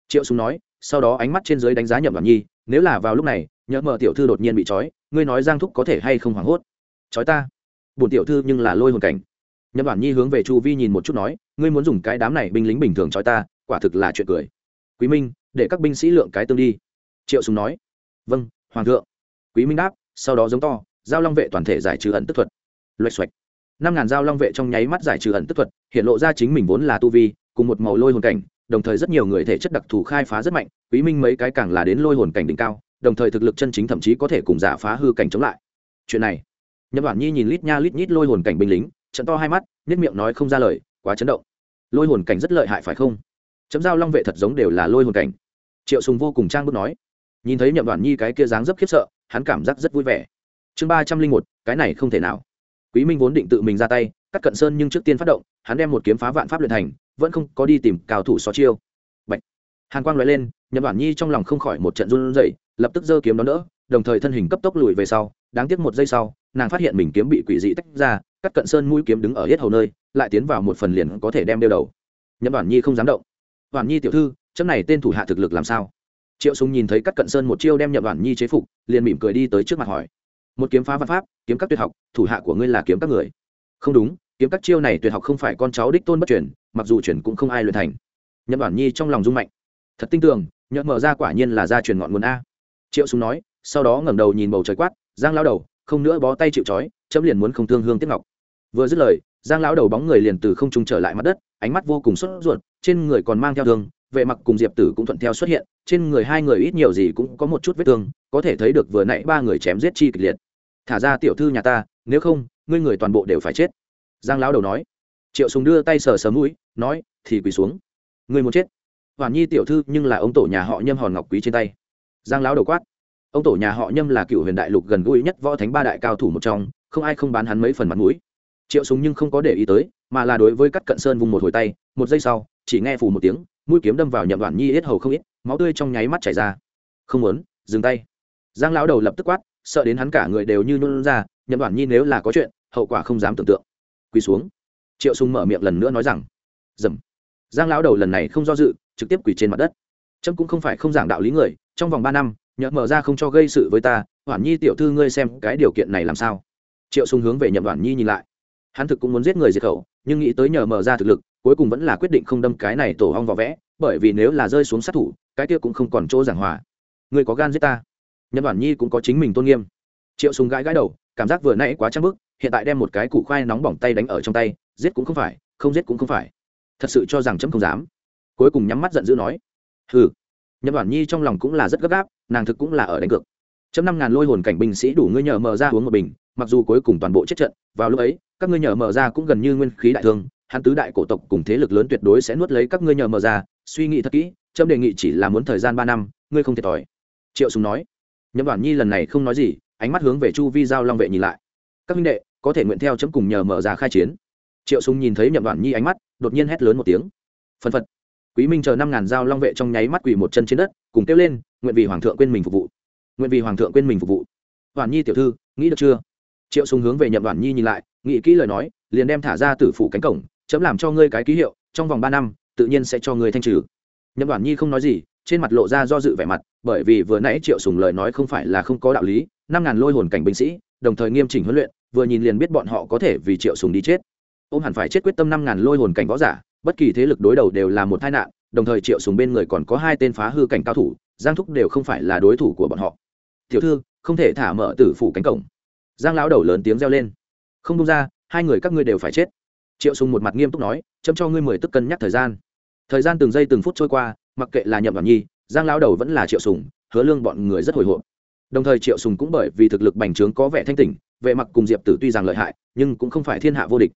Triệu súng nói, sau đó ánh mắt trên dưới đánh giá nhậm đoàn nhi nếu là vào lúc này, nhỡ mở tiểu thư đột nhiên bị trói, ngươi nói giang thúc có thể hay không hoảng hốt? Trói ta? Bổn tiểu thư nhưng là lôi hồn cảnh. Nhậm đoàn nhi hướng về chu vi nhìn một chút nói, ngươi muốn dùng cái đám này binh lính bình thường trói ta, quả thực là chuyện cười. Quý minh, để các binh sĩ lượng cái tương đi. Triệu sùng nói vâng hoàng thượng. Quý minh đáp, sau đó giống to, giao long vệ toàn thể giải trừ ẩn tức thuật. Loạch xoạch. Năm ngàn giao long vệ trong nháy mắt giải trừ ẩn tức thuật, hiện lộ ra chính mình vốn là tu vi, cùng một màu lôi hồn cảnh đồng thời rất nhiều người thể chất đặc thù khai phá rất mạnh, quý minh mấy cái càng là đến lôi hồn cảnh đỉnh cao, đồng thời thực lực chân chính thậm chí có thể cùng giả phá hư cảnh chống lại. Chuyện này, nhậm bản nhi nhìn lít nha lít nhít lôi hồn cảnh binh lính, trận to hai mắt nhất miệng nói không ra lời, quá chấn động. Lôi hồn cảnh rất lợi hại phải không? Chấm giao long vệ thật giống đều là lôi hồn cảnh. Triệu sùng vô cùng trang bức nói. Nhìn thấy nhậm đoàn nhi cái kia dáng dấp khiếp sợ, hắn cảm giác rất vui vẻ. Chương ba trăm linh một, cái này không thể nào. Quý minh vốn định tự mình ra tay, cắt cận sơn nhưng trước tiên phát động, hắn đem một kiếm phá vạn pháp luyện thành vẫn không có đi tìm cao thủ xó chiêu. Bạch. hàn quang loại lên, nhậm bản nhi trong lòng không khỏi một trận run rẩy, lập tức giơ kiếm đón đỡ, đồng thời thân hình cấp tốc lùi về sau, đáng tiếc một giây sau, nàng phát hiện mình kiếm bị quỷ dị tách ra, cắt cận sơn mũi kiếm đứng ở hết hầu nơi, lại tiến vào một phần liền có thể đem đeo đầu. Nhậm bản nhi không dám động. Bản nhi tiểu thư, chấm này tên thủ hạ thực lực làm sao? Triệu súng nhìn thấy cắt cận sơn một chiêu đem nhậm bản nhi chế phục, liền mỉm cười đi tới trước mặt hỏi. Một kiếm phá văn pháp, kiếm các tuyệt học, thủ hạ của ngươi là kiếm các người. Không đúng, kiếm các chiêu này tuyệt học không phải con cháu đích tôn bất truyền mặc dù truyền cũng không ai luyện thành. Nhậm bản nhi trong lòng rung mạnh. Thật tin tưởng, nhậm mở ra quả nhiên là gia truyền ngọn nguồn a. Triệu súng nói, sau đó ngẩng đầu nhìn bầu trời quát, giang lao đầu, không nữa bó tay chịu trói, chấm liền muốn không thương hương tiếp ngọc. Vừa dứt lời, giang lão đầu bóng người liền từ không trung trở lại mặt đất, ánh mắt vô cùng sốt ruột, trên người còn mang theo thương, vệ mặc cùng diệp tử cũng thuận theo xuất hiện, trên người hai người ít nhiều gì cũng có một chút vết thương, có thể thấy được vừa nãy ba người chém giết chi kịch liệt. Thả ra tiểu thư nhà ta, nếu không, ngươi người toàn bộ đều phải chết. Giang lão đầu nói triệu sùng đưa tay sờ sờ mũi, nói, thì quỳ xuống. Người muốn chết. Hoàn nhi tiểu thư nhưng là ông tổ nhà họ nhâm hòn ngọc quý trên tay. Giang lão đầu quát, ông tổ nhà họ nhâm là cựu huyền đại lục gần gũi nhất võ thánh ba đại cao thủ một trong, không ai không bán hắn mấy phần mặt mũi. Triệu súng nhưng không có để ý tới, mà là đối với cắt cận sơn vùng một hồi tay, một giây sau, chỉ nghe phù một tiếng, mũi kiếm đâm vào nhậm đoàn nhi hết hầu không ít, máu tươi trong nháy mắt chảy ra. Không muốn, dừng tay. Giang lão đầu lập tức quát, sợ đến hắn cả người đều như nôn ra, nhậm đoàn nhi nếu là có chuyện, hậu quả không dám tưởng tượng. Quỳ xuống triệu sùng mở miệng lần nữa nói rằng, dầm. Giang lão đầu lần này không do dự, trực tiếp quỳ trên mặt đất. Trâm cũng không phải không giảng đạo lý người, trong vòng ba năm nhậm mở ra không cho gây sự với ta hoàn nhi tiểu thư ngươi xem cái điều kiện này làm sao? Triệu sùng hướng về nhậm đoàn nhi nhìn lại. Hắn thực cũng muốn giết người diệt khẩu, nhưng nghĩ tới nhờ mở ra thực lực, cuối cùng vẫn là quyết định không đâm cái này tổ hong vào vẽ, bởi vì nếu là rơi xuống sát thủ, cái kia cũng không còn chỗ giảng hòa. Ngươi có gan giết ta? Nhậm đoàn nhi cũng có chính mình tôn nghiêm. Triệu sùng gãi gãi đầu, cảm giác vừa nãy quá trăng bức, hiện tại đem một cái củ khoai nóng bỏng tay đánh ở trong tay giết cũng không phải, không giết cũng không phải. Thật sự cho rằng chấm không dám. Cuối cùng nhắm mắt giận dữ nói, hừ. Nhậm đoàn nhi trong lòng cũng là rất gấp gáp, nàng thực cũng là ở đánh cược. Chấm năm ngàn lôi hồn cảnh binh sĩ đủ ngươi nhờ mở ra uống một bình, mặc dù cuối cùng toàn bộ chết trận, vào lúc ấy, các ngươi nhờ mở ra cũng gần như nguyên khí đại thương, hắn tứ đại cổ tộc cùng thế lực lớn tuyệt đối sẽ nuốt lấy các ngươi nhờ mở ra, suy nghĩ thật kỹ trâm đề nghị chỉ là muốn thời gian ba năm, ngươi không thiệt thòi. Triệu sùng nói. Nhậm đoàn nhi lần này không nói gì, ánh mắt hướng về chu vi giao long vệ nhìn lại. Các huynh đệ, có thể nguyện theo chấm cùng nhờ mở ra khai chiến triệu sùng nhìn thấy nhậm đoàn nhi ánh mắt, đột nhiên hét lớn một tiếng. Phân phật. Quý minh chờ năm ngàn giao long vệ trong nháy mắt quỳ một chân trên đất, cùng kêu lên, nguyện vì hoàng thượng quên mình phục vụ. Nguyện vì hoàng thượng quên mình phục vụ. Đoàn nhi tiểu thư, nghĩ được chưa? Triệu sùng hướng về nhậm đoàn nhi nhìn lại, nghĩ kỹ lời nói, liền đem thả ra tử phủ cánh cổng, chấm làm cho ngươi cái ký hiệu, trong vòng ba năm, tự nhiên sẽ cho ngươi thanh trừ. Nhậm đoàn nhi không nói gì, trên mặt lộ ra do dự vẻ mặt, bởi vì vừa nãy triệu sùng lời nói không phải là không có đạo lý, năm ngàn lôi hồn cảnh binh sĩ, đồng thời nghiêm chỉnh huấn luyện, vừa nhìn liền biết bọn họ có thể vì triệu sùng đi chết ông hẳn phải chết quyết tâm năm ngàn lôi hồn cảnh võ giả, bất kỳ thế lực đối đầu đều là một tai nạn, đồng thời triệu sùng bên người còn có hai tên phá hư cảnh cao thủ, giang thúc đều không phải là đối thủ của bọn họ. Tiểu thư, không thể thả mở tử phủ cánh cổng. Giang lão đầu lớn tiếng reo lên. Không đông ra, hai người các ngươi đều phải chết. Triệu sùng một mặt nghiêm túc nói, chấm cho ngươi mười tức cân nhắc thời gian. Thời gian từng giây từng phút trôi qua, mặc kệ là nhậm đoàn nhi, giang lão đầu vẫn là triệu sùng, hứa lương bọn người rất hồi hộp. Đồng thời triệu sùng cũng bởi vì thực lực bành trướng có vẻ thanh tỉnh, vệ mặc cùng diệp tử tuy rằng lợi hại, nhưng cũng không phải thiên hạ vô địch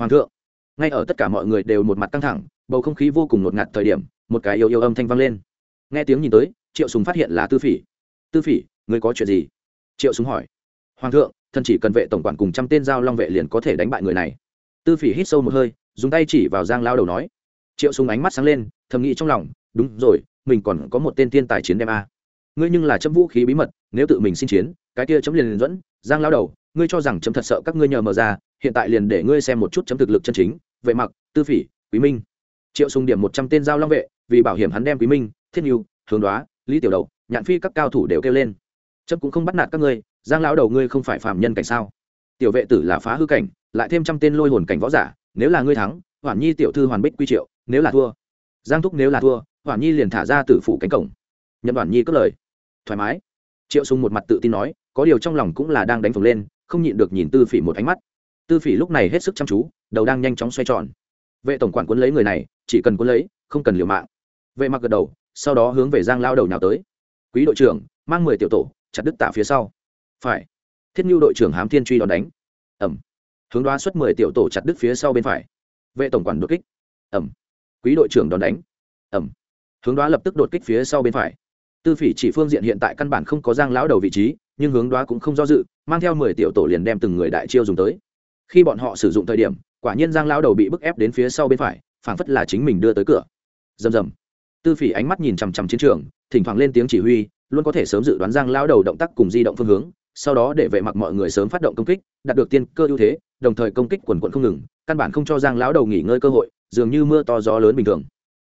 hoàng thượng. Ngay ở tất cả mọi người đều một mặt căng thẳng, bầu không khí vô cùng ngột ngạt thời điểm, một cái yêu yêu âm thanh vang lên. Nghe tiếng nhìn tới, triệu sùng phát hiện là tư phỉ. Tư phỉ, ngươi có chuyện gì? Triệu sùng hỏi. Hoàng thượng, thần chỉ cần vệ tổng quản cùng trăm tên giao long vệ liền có thể đánh bại người này. Tư phỉ hít sâu một hơi, dùng tay chỉ vào giang lao đầu nói. Triệu sùng ánh mắt sáng lên, thầm nghĩ trong lòng, đúng rồi, mình còn có một tên thiên tài chiến đem a. Ngươi nhưng là chấm vũ khí bí mật, nếu tự mình xin chiến, cái kia chấm liền liền dẫn. Giang lao đầu ngươi cho rằng chấm thật sợ các ngươi nhờ mở ra, hiện tại liền để ngươi xem một chút chấm thực lực chân chính, vệ mặc, tư phỉ, quý minh. Triệu sùng điểm một trăm tên giao long vệ, vì bảo hiểm hắn đem quý minh, thiết nhu, hướng đoá, lý tiểu đầu, nhạn phi các cao thủ đều kêu lên. Chấm cũng không bắt nạt các ngươi, giang lão đầu ngươi không phải phàm nhân cảnh sao? Tiểu vệ tử là phá hư cảnh, lại thêm trăm tên lôi hồn cảnh võ giả, nếu là ngươi thắng hoàn nhi tiểu thư hoàn bích quy triệu, nếu là thua, giang thúc nếu là thua hoàn nhi liền thả ra tử phủ cánh cổng. Nhậm đoàn nhi cất lời. Thoải mái. Triệu sùng một mặt tự tin nói, có điều trong lòng cũng là đang đánh phồng lên không nhịn được nhìn tư phỉ một ánh mắt. Tư phỉ lúc này hết sức chăm chú, đầu đang nhanh chóng xoay tròn. Vệ tổng quản quân lấy người này, chỉ cần quân lấy, không cần liều mạng. Vệ mặc gật đầu, sau đó hướng về giang lao đầu nhào tới. Quý đội trưởng, mang mười tiểu tổ, chặt đứt tạ phía sau. Phải. Thiết nhu đội trưởng hám thiên truy đòn đánh. Ẩm. Hướng đoá xuất mười tiểu tổ chặt đứt phía sau bên phải. Vệ tổng quản đột kích. Ẩm. Quý đội trưởng đòn đánh. Ẩm. Hướng đoá lập tức đột kích phía sau bên phải. Tư phỉ chỉ phương diện hiện tại căn bản không có giang lão đầu vị trí, nhưng hướng đoá cũng không do dự mang theo mười tiểu tổ liền đem từng người đại chiêu dùng tới. Khi bọn họ sử dụng thời điểm, quả nhiên giang lão đầu bị bức ép đến phía sau bên phải, phảng phất là chính mình đưa tới cửa. Rầm rầm. Tư phỉ ánh mắt nhìn chằm chằm chiến trường, thỉnh thoảng lên tiếng chỉ huy, luôn có thể sớm dự đoán giang lão đầu động tác cùng di động phương hướng, sau đó để vệ mặc mọi người sớm phát động công kích, đạt được tiên cơ ưu thế, đồng thời công kích quần quận không ngừng, căn bản không cho giang lão đầu nghỉ ngơi cơ hội, dường như mưa to gió lớn bình thường.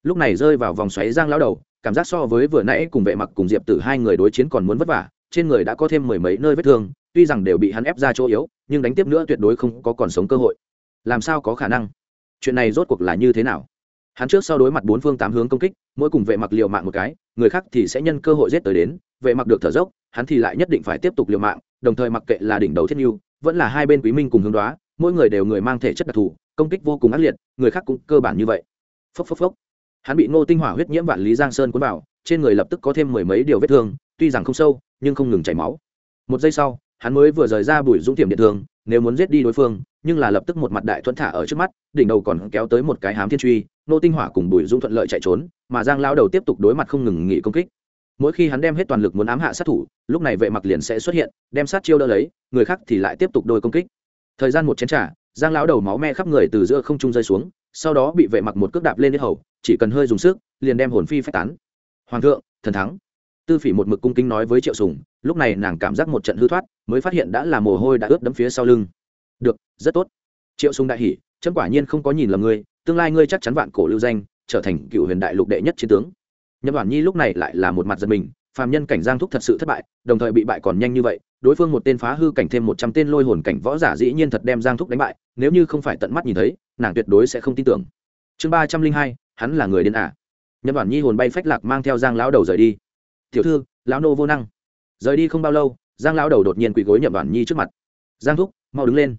Lúc này rơi vào vòng xoáy giang lão đầu, cảm giác so với vừa nãy cùng vệ mặc cùng diệp tử hai người đối chiến còn muốn vất vả trên người đã có thêm mười mấy nơi vết thương, tuy rằng đều bị hắn ép ra chỗ yếu, nhưng đánh tiếp nữa tuyệt đối không có còn sống cơ hội. Làm sao có khả năng? Chuyện này rốt cuộc là như thế nào? Hắn trước sau đối mặt bốn phương tám hướng công kích, mỗi cùng vệ mặc liều mạng một cái, người khác thì sẽ nhân cơ hội giết tới đến, vệ mặc được thở dốc, hắn thì lại nhất định phải tiếp tục liều mạng, đồng thời mặc kệ là đỉnh đầu thiết nhu, vẫn là hai bên quý minh cùng hướng đoá, mỗi người đều người mang thể chất đặc thù, công kích vô cùng ác liệt, người khác cũng cơ bản như vậy. Phốc phốc phốc. Hắn bị ngô tinh hỏa huyết nhiễm vạn lý giang sơn cuốn vào, trên người lập tức có thêm mười mấy điều vết thương, tuy rằng không sâu nhưng không ngừng chảy máu. Một giây sau hắn mới vừa rời ra bùi dũng tiềm điện thường. nếu muốn giết đi đối phương nhưng là lập tức một mặt đại thuận thả ở trước mắt đỉnh đầu còn kéo tới một cái hám thiên truy nô tinh hỏa cùng bùi dũng thuận lợi chạy trốn mà giang lao đầu tiếp tục đối mặt không ngừng nghỉ công kích. Mỗi khi hắn đem hết toàn lực muốn ám hạ sát thủ lúc này vệ mặc liền sẽ xuất hiện đem sát chiêu đỡ lấy người khác thì lại tiếp tục đôi công kích. Thời gian một chén trả, giang lão đầu máu me khắp người từ giữa không trung rơi xuống sau đó bị vệ mặc một cước đạp lên đế hầu chỉ cần hơi dùng sức liền đem hồn phi phách tán. Hoàng thượng thần thắng tư phỉ một mực cung kính nói với triệu sùng, lúc này nàng cảm giác một trận hư thoát, mới phát hiện đã là mồ hôi đã ướt đẫm phía sau lưng. Được, rất tốt. Triệu sùng đại hỉ chấm quả nhiên không có nhìn lầm ngươi, tương lai ngươi chắc chắn vạn cổ lưu danh, trở thành cựu huyền đại lục đệ nhất chiến tướng. Nhậm đoàn nhi lúc này lại là một mặt giật mình, phàm nhân cảnh giang thúc thật sự thất bại, đồng thời bị bại còn nhanh như vậy, đối phương một tên phá hư cảnh thêm một trăm tên lôi hồn cảnh võ giả dĩ nhiên thật đem giang thúc đánh bại, nếu như không phải tận mắt nhìn thấy, nàng tuyệt đối sẽ không tin tưởng. Chương ba trăm linh hai, hắn là người điên à. nhậm đoàn nhi hồn bay phách lạc mang theo giang lão đầu rời đi tiểu thư, lão nô vô năng. Rời đi không bao lâu, giang lão đầu đột nhiên quỳ gối nhậm đoàn nhi trước mặt. Giang thúc, mau đứng lên.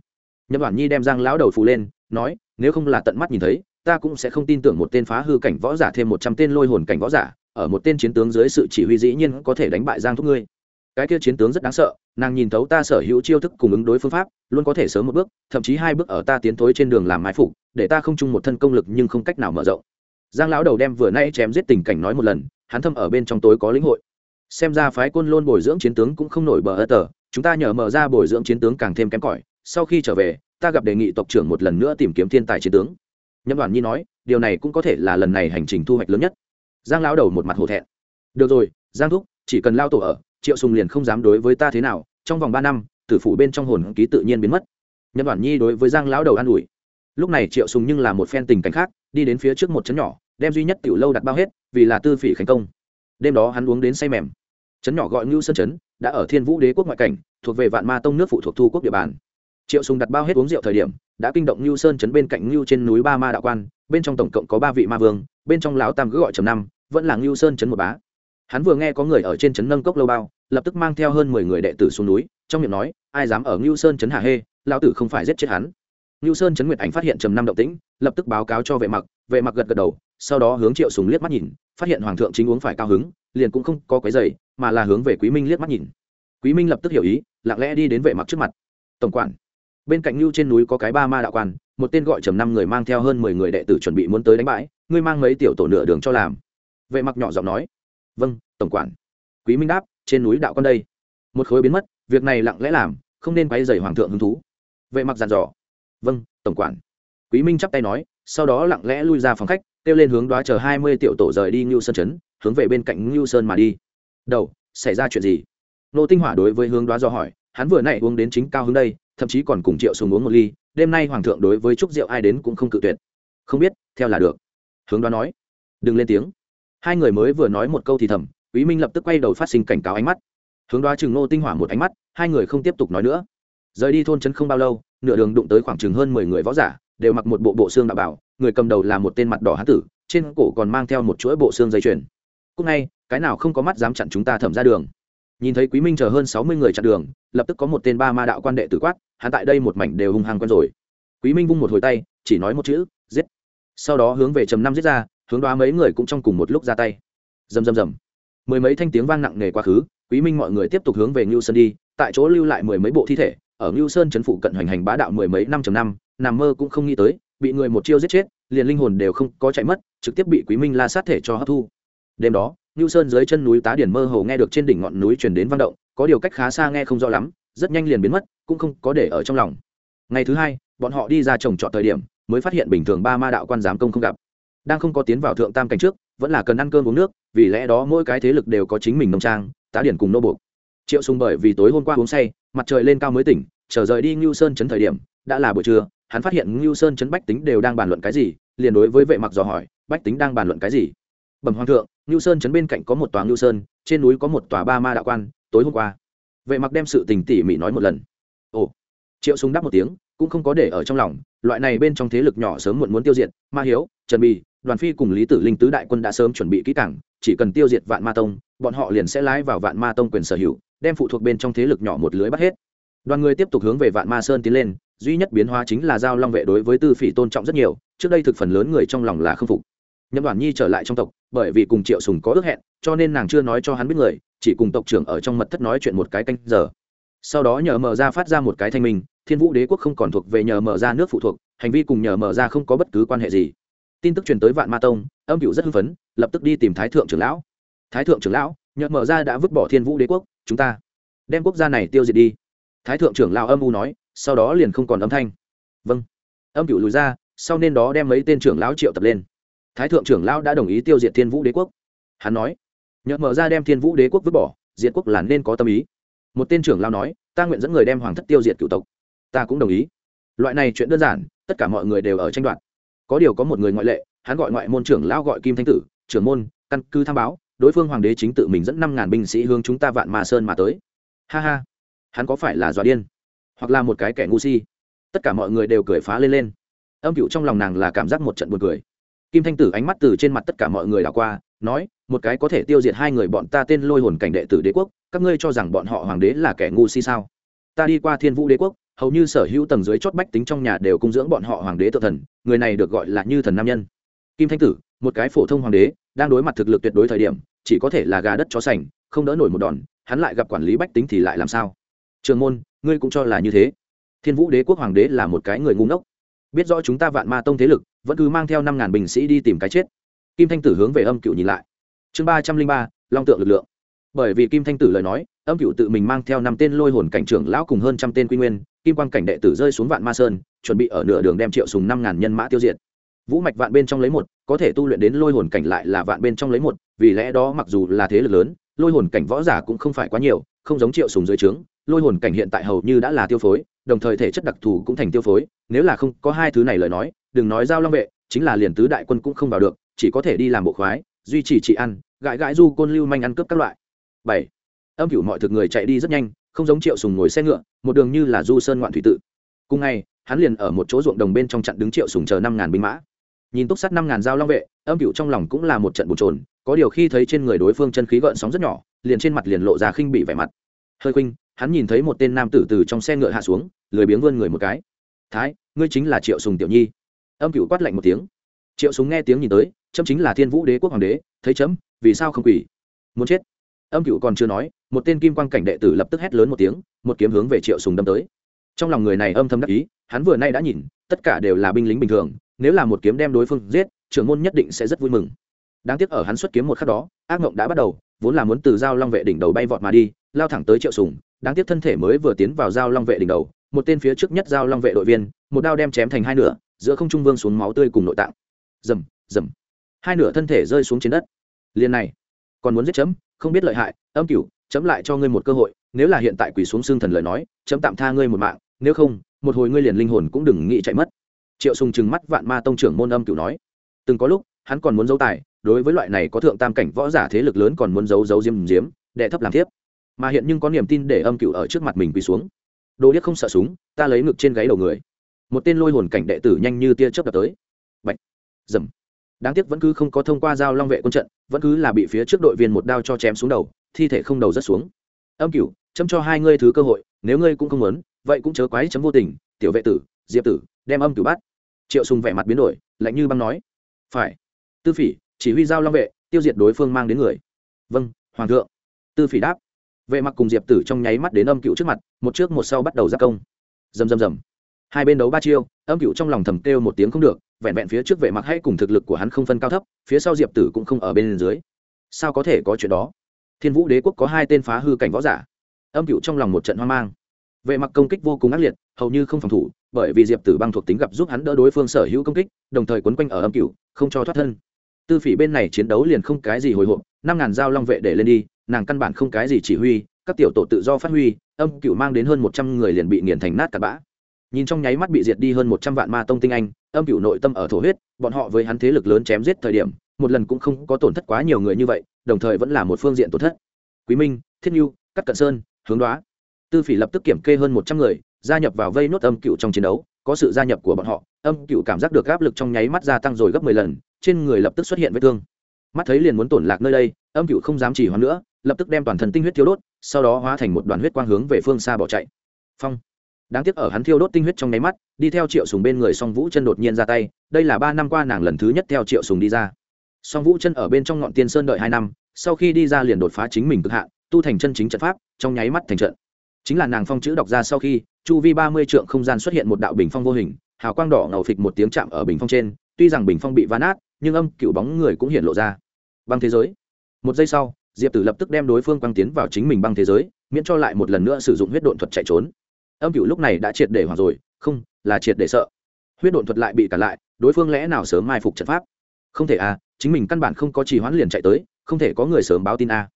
Nhậm đoàn nhi đem giang lão đầu phù lên, nói, nếu không là tận mắt nhìn thấy, ta cũng sẽ không tin tưởng một tên phá hư cảnh võ giả thêm một trăm tên lôi hồn cảnh võ giả, ở một tên chiến tướng dưới sự chỉ huy dĩ nhiên có thể đánh bại giang thúc ngươi. Cái kia chiến tướng rất đáng sợ, nàng nhìn thấu ta sở hữu chiêu thức cùng ứng đối phương pháp, luôn có thể sớm một bước, thậm chí hai bước ở ta tiến thối trên đường làm mái phục, để ta không chung một thân công lực nhưng không cách nào mở rộng. Giang lão đầu đem vừa nay chém giết tình cảnh nói một lần, hắn thâm ở bên trong tối có lĩnh hội xem ra phái côn lôn bồi dưỡng chiến tướng cũng không nổi bờ ơ tờ, chúng ta nhờ mở ra bồi dưỡng chiến tướng càng thêm kém cỏi. Sau khi trở về, ta gặp đề nghị tộc trưởng một lần nữa tìm kiếm thiên tài chiến tướng. Nhâm đoàn nhi nói, điều này cũng có thể là lần này hành trình thu hoạch lớn nhất. Giang lão đầu một mặt hổ thẹn. Được rồi, giang thúc, chỉ cần lao tổ ở, triệu sùng liền không dám đối với ta thế nào, trong vòng ba năm, tử phụ bên trong hồn ký tự nhiên biến mất. Nhâm đoàn nhi đối với giang lão đầu an ủi. Lúc này triệu sùng nhưng là một phen tình cảnh khác, đi đến phía trước một chấn nhỏ, đem duy nhất tiểu lâu đặt bao hết, vì là tư phỉ khánh công. Đêm đó hắn uống đến say mềm chấn nhỏ gọi ngưu sơn chấn đã ở thiên vũ đế quốc ngoại cảnh, thuộc về vạn ma tông nước phụ thuộc thu quốc địa bàn. Triệu sùng đặt bao hết uống rượu thời điểm, đã kinh động ngưu sơn chấn bên cạnh ngưu trên núi ba ma đạo quan, bên trong tổng cộng có ba vị ma vương, bên trong lão tam cứ gọi trầm năm vẫn là ngưu sơn chấn một bá. Hắn vừa nghe có người ở trên chấn nâng cốc lâu bao, lập tức mang theo hơn mười người đệ tử xuống núi, trong miệng nói, ai dám ở ngưu sơn chấn hà hê, lão tử không phải giết chết hắn. Ngưu sơn chấn nguyệt ảnh phát hiện trầm năm động tĩnh, lập tức báo cáo cho vệ mặc vệ mặc gật gật đầu, sau đó hướng triệu sùng liếc mắt nhìn, phát hiện hoàng thượng chính uống phải cao hứng, liền cũng không có quấy giày mà là hướng về quý minh liếc mắt nhìn. Quý minh lập tức hiểu ý, lặng lẽ đi đến vệ mặc trước mặt. Tổng quản, bên cạnh lưu trên núi có cái ba ma đạo quan, một tên gọi trầm năm người mang theo hơn mười người đệ tử chuẩn bị muốn tới đánh bãi, ngươi mang mấy tiểu tổ nửa đường cho làm. Vệ mặc nhỏ giọng nói. Vâng tổng quản. Quý minh đáp, trên núi đạo quan đây. Một khối biến mất, việc này lặng lẽ làm, không nên quay dày hoàng thượng hứng thú. Vệ mặc dàn dò. Vâng tổng quản. Quý minh chắp tay nói, sau đó lặng lẽ lui ra phòng khách, kêu lên hướng đoá chờ hai mươi tiểu tổ rời đi ngưu sơn chấn hướng về bên cạnh ngưu sơn mà đi đầu, xảy ra chuyện gì? Nô tinh hỏa đối với hướng đoá do hỏi, hắn vừa nãy uống đến chính cao hướng đây, thậm chí còn cùng triệu sùng uống một ly, đêm nay hoàng thượng đối với chúc rượu ai đến cũng không cự tuyệt. Không biết, theo là được. Hướng đoá nói, đừng lên tiếng. Hai người mới vừa nói một câu thì thầm, quý minh lập tức quay đầu phát sinh cảnh cáo ánh mắt. Hướng đoá chừng nô tinh hỏa một ánh mắt, hai người không tiếp tục nói nữa. Rời đi thôn trấn không bao lâu, nửa đường đụng tới khoảng chừng hơn mười người võ giả, đều mặc một bộ bộ xương đạo bảo, người cầm đầu là một tên mặt đỏ hán tử, trên cổ còn mang theo một chuỗi bộ xương dây chuyền. Cúc ngay cái nào không có mắt dám chặn chúng ta thẩm ra đường. Nhìn thấy quý minh chờ hơn sáu mươi người chặn đường, lập tức có một tên ba ma đạo quan đệ tử quát, hắn tại đây một mảnh đều hung hăng quen rồi. Quý minh vung một hồi tay, chỉ nói một chữ, giết. Sau đó hướng về trầm năm giết ra, hướng đoá mấy người cũng trong cùng một lúc ra tay. Rầm rầm rầm. Mười mấy thanh tiếng vang nặng nề quá khứ, quý minh mọi người tiếp tục hướng về ngưu sơn đi, tại chỗ lưu lại mười mấy bộ thi thể, ở ngưu sơn chấn phụ cận hoành hành bá đạo mười mấy năm năm, nằm mơ cũng không nghĩ tới, bị người một chiêu giết chết, liền linh hồn đều không có chạy mất, trực tiếp bị quý minh la sát thể cho hấp thu. Đêm đó Nưu sơn dưới chân núi tá điển mơ hồ nghe được trên đỉnh ngọn núi truyền đến văn động, có điều cách khá xa nghe không rõ lắm, rất nhanh liền biến mất, cũng không có để ở trong lòng. Ngày thứ hai, bọn họ đi ra trồng trọt thời điểm, mới phát hiện bình thường ba ma đạo quan giám công không gặp. Đang không có tiến vào thượng tam cảnh trước, vẫn là cần ăn cơm uống nước, vì lẽ đó mỗi cái thế lực đều có chính mình nông trang, tá điển cùng nô buộc. Triệu sùng bởi vì tối hôm qua uống say, mặt trời lên cao mới tỉnh, chờ rời đi Nưu sơn chấn thời điểm, đã là buổi trưa, hắn phát hiện Nưu sơn chấn bách tính đều đang bàn luận cái gì, liền đối với vệ mặc dò hỏi, bách tính đang bàn luận cái gì? Bẩm hoàng thượng Nưu sơn Trấn bên cạnh có một tòa Nưu sơn trên núi có một tòa ba ma đạo quan tối hôm qua. Vệ mặc đem sự tình tỉ mỉ nói một lần. Ồ. Triệu súng đáp một tiếng cũng không có để ở trong lòng loại này bên trong thế lực nhỏ sớm muộn muốn tiêu diệt ma hiếu trần bì đoàn phi cùng lý tử linh tứ đại quân đã sớm chuẩn bị kỹ càng, chỉ cần tiêu diệt vạn ma tông bọn họ liền sẽ lái vào vạn ma tông quyền sở hữu đem phụ thuộc bên trong thế lực nhỏ một lưới bắt hết. Đoàn người tiếp tục hướng về vạn ma sơn tiến lên duy nhất biến hóa chính là giao long vệ đối với tư phỉ tôn trọng rất nhiều trước đây thực phần lớn người trong lòng là k phục nhậm đoàn nhi trở lại trong tộc, bởi vì cùng triệu sùng có ước hẹn, cho nên nàng chưa nói cho hắn biết người, chỉ cùng tộc trưởng ở trong mật thất nói chuyện một cái canh giờ. Sau đó nhờ mở ra phát ra một cái thanh minh, thiên vũ đế quốc không còn thuộc về nhờ mở ra nước phụ thuộc, hành vi cùng nhờ mở ra không có bất cứ quan hệ gì. Tin tức truyền tới vạn ma tông, âm cựu rất hưng phấn, lập tức đi tìm thái thượng trưởng lão. Thái thượng trưởng lão, nhờ mở ra đã vứt bỏ thiên vũ đế quốc, chúng ta đem quốc gia này tiêu diệt đi. Thái thượng trưởng lão âm u nói, sau đó liền không còn âm thanh. Vâng. Âm cựu lùi ra, sau nên đó đem mấy tên trưởng lão triệu tập lên thái thượng trưởng lão đã đồng ý tiêu diệt thiên vũ đế quốc. Hắn nói, nhờ mở ra đem thiên vũ đế quốc vứt bỏ, diệt quốc là nên có tâm ý. Một tên trưởng lão nói, ta nguyện dẫn người đem hoàng thất tiêu diệt cựu tộc. Ta cũng đồng ý. Loại này chuyện đơn giản, tất cả mọi người đều ở tranh đoạt. Có điều có một người ngoại lệ, hắn gọi ngoại môn trưởng lão gọi kim thanh tử, trưởng môn, căn cứ tham báo, đối phương hoàng đế chính tự mình dẫn năm ngàn binh sĩ hướng chúng ta vạn mà sơn mà tới. Ha ha. Hắn có phải là dọa điên? Hoặc là một cái kẻ ngu si? Tất cả mọi người đều cười phá lên lên. Âm cựu trong lòng nàng là cảm giác một trận buồn cười kim thanh tử ánh mắt từ trên mặt tất cả mọi người đảo qua, nói, một cái có thể tiêu diệt hai người bọn ta tên lôi hồn cảnh đệ tử đế quốc, các ngươi cho rằng bọn họ hoàng đế là kẻ ngu si sao? Ta đi qua thiên vũ đế quốc, hầu như sở hữu tầng dưới chót bách tính trong nhà đều cung dưỡng bọn họ hoàng đế tự thần, người này được gọi là như thần nam nhân. Kim thanh tử, một cái phổ thông hoàng đế, đang đối mặt thực lực tuyệt đối thời điểm, chỉ có thể là gà đất chó sành, không đỡ nổi một đòn, hắn lại gặp quản lý bách tính thì lại làm sao? Trường môn, ngươi cũng cho là như thế. Thiên vũ đế quốc hoàng đế là một cái người ngu ngốc. Biết rõ chúng ta vạn ma tông thế lực vẫn cứ mang theo năm ngàn binh sĩ đi tìm cái chết. Kim thanh tử hướng về âm cựu nhìn lại. Chương ba trăm linh ba, long tượng lực lượng. Bởi vì kim thanh tử lời nói, âm cựu tự mình mang theo năm tên lôi hồn cảnh trưởng lão cùng hơn trăm tên quy nguyên, kim quan cảnh đệ tử rơi xuống vạn ma sơn, chuẩn bị ở nửa đường đem triệu sùng năm ngàn nhân mã tiêu diệt. Vũ mạch vạn bên trong lấy một, có thể tu luyện đến lôi hồn cảnh lại là vạn bên trong lấy một, vì lẽ đó mặc dù là thế lực lớn, lôi hồn cảnh võ giả cũng không phải quá nhiều, không giống triệu sùng dưới trướng, lôi hồn cảnh hiện tại hầu như đã là tiêu phối, đồng thời thể chất đặc thù cũng thành tiêu phối, nếu là không có hai thứ này lời nói đừng nói giao long vệ, chính là liền tứ đại quân cũng không vào được, chỉ có thể đi làm bộ khoái, duy trì trị ăn, gãi gãi du côn lưu manh ăn cướp các loại. Bảy, âm cửu mọi thực người chạy đi rất nhanh, không giống triệu sùng ngồi xe ngựa, một đường như là du sơn ngoạn thủy tự. Cùng ngày, hắn liền ở một chỗ ruộng đồng bên trong chặn đứng triệu sùng chờ năm ngàn binh mã. Nhìn túc sắt năm ngàn dao long vệ, âm cửu trong lòng cũng là một trận bồn trồn có điều khi thấy trên người đối phương chân khí gợn sóng rất nhỏ, liền trên mặt liền lộ ra khinh bị vẻ mặt. Hơi khinh, hắn nhìn thấy một tên nam tử từ trong xe ngựa hạ xuống, lười biếng vươn người một cái. Thái, ngươi chính là triệu sùng tiểu nhi âm cửu quát lạnh một tiếng. Triệu súng nghe tiếng nhìn tới, chấm chính là thiên vũ đế quốc hoàng đế, thấy chấm, vì sao không quỷ muốn chết. Âm cửu còn chưa nói, một tên kim quan cảnh đệ tử lập tức hét lớn một tiếng, một kiếm hướng về triệu súng đâm tới. Trong lòng người này âm thầm đắc ý, hắn vừa nay đã nhìn, tất cả đều là binh lính bình thường, nếu là một kiếm đem đối phương giết, trưởng môn nhất định sẽ rất vui mừng. Đáng tiếc ở hắn xuất kiếm một khắc đó, ác mộng đã bắt đầu, vốn là muốn từ giao long vệ đỉnh đầu bay vọt mà đi, lao thẳng tới triệu sùng, đáng tiếc thân thể mới vừa tiến vào giao long vệ đỉnh đầu, một tên phía trước nhất giao long vệ đội viên, một đao đem chém thành hai nửa giữa không trung vương xuống máu tươi cùng nội tạng. Rầm rầm. Hai nửa thân thể rơi xuống trên đất. Liền này, còn muốn giết chấm, không biết lợi hại. Âm cửu, chấm lại cho ngươi một cơ hội. Nếu là hiện tại quỳ xuống xương thần lời nói, chấm tạm tha ngươi một mạng. Nếu không, một hồi ngươi liền linh hồn cũng đừng nghĩ chạy mất. Triệu sùng trừng mắt vạn ma tông trưởng môn âm cửu nói. Từng có lúc, hắn còn muốn giấu tài. Đối với loại này có thượng tam cảnh võ giả thế lực lớn còn muốn giấu giấu diêm diếm, đệ thấp làm thiếp. Mà hiện nhưng có niềm tin để âm cửu ở trước mặt mình quỳ xuống. Đồ điếc không sợ súng, ta lấy ngực trên gáy đầu người một tên lôi hồn cảnh đệ tử nhanh như tia chớp đập tới Bạch. Dầm. Đáng tiếc vẫn cứ không có thông qua giao long vệ quân trận, vẫn cứ là bị phía trước đội viên một đao cho chém xuống đầu, thi thể không đầu rất xuống. Âm Cửu, chấm cho hai ngươi thứ cơ hội, nếu ngươi cũng không muốn, vậy cũng chớ quái chấm vô tình, tiểu vệ tử, Diệp tử, đem Âm Cửu bắt. Triệu Sùng vẻ mặt biến đổi, lạnh như băng nói: "Phải." Tư Phỉ, chỉ huy giao long vệ, tiêu diệt đối phương mang đến người. "Vâng, hoàng thượng." Tư Phỉ đáp. Vệ mặc cùng Diệp tử trong nháy mắt đến Âm cựu trước mặt, một trước một sau bắt đầu ra công. Rầm rầm rầm. Hai bên đấu ba chiêu, Âm cựu trong lòng thầm kêu một tiếng không được, vẹn vẹn phía trước vệ mặc hay cùng thực lực của hắn không phân cao thấp phía sau diệp tử cũng không ở bên dưới. Sao có thể có chuyện đó? Thiên vũ đế quốc có hai tên phá hư cảnh võ giả. Âm cựu trong lòng một trận hoang mang. Vệ mặc công kích vô cùng ác liệt hầu như không phòng thủ bởi vì diệp tử băng thuộc tính gặp giúp hắn đỡ đối phương sở hữu công kích đồng thời quấn quanh ở âm cựu không cho thoát thân. Tư phỉ bên này chiến đấu liền không cái gì hồi hộp năm ngàn dao long vệ để lên đi nàng căn bản không cái gì chỉ huy các tiểu tổ tự do phát huy âm cựu mang đến hơn một trăm người liền bị nghiền thành nát cặp bã nhìn trong nháy mắt bị diệt đi hơn một trăm vạn ma tông tinh anh, âm cựu nội tâm ở thổ huyết, bọn họ với hắn thế lực lớn chém giết thời điểm, một lần cũng không có tổn thất quá nhiều người như vậy, đồng thời vẫn là một phương diện tổn thất. Quý minh, thiết nhu cắt cận sơn, hướng đoá. Tư phỉ lập tức kiểm kê hơn một trăm người, gia nhập vào vây nốt âm cựu trong chiến đấu, có sự gia nhập của bọn họ, âm cựu cảm giác được áp lực trong nháy mắt gia tăng rồi gấp mười lần, trên người lập tức xuất hiện vết thương. Mắt thấy liền muốn tổn lạc nơi đây, âm cựu không dám chỉ hoãn nữa, lập tức đem toàn thân tinh huyết thiếu đốt, sau đó hóa thành một đoàn huyết quang hướng về phương xa bỏ chạy. Phong đáng tiếc ở hắn thiêu đốt tinh huyết trong nháy mắt, đi theo triệu sùng bên người song vũ chân đột nhiên ra tay, đây là ba năm qua nàng lần thứ nhất theo triệu sùng đi ra. Song vũ chân ở bên trong ngọn tiên sơn đợi hai năm, sau khi đi ra liền đột phá chính mình cực hạn, tu thành chân chính trận pháp, trong nháy mắt thành trận. Chính là nàng phong chữ đọc ra sau khi, chu vi ba mươi trượng không gian xuất hiện một đạo bình phong vô hình, hào quang đỏ ngầu phịch một tiếng chạm ở bình phong trên, tuy rằng bình phong bị ván nát, nhưng âm cựu bóng người cũng hiện lộ ra. Băng thế giới. Một giây sau, diệp tử lập tức đem đối phương quăng tiến vào chính mình băng thế giới, miễn cho lại một lần nữa sử dụng huyết độn thuật chạy trốn âm cựu lúc này đã triệt để hoảng rồi, không, là triệt để sợ. Huyết độn thuật lại bị cản lại, đối phương lẽ nào sớm mai phục trận pháp? Không thể à chính mình căn bản không có trì hoãn liền chạy tới, không thể có người sớm báo tin à.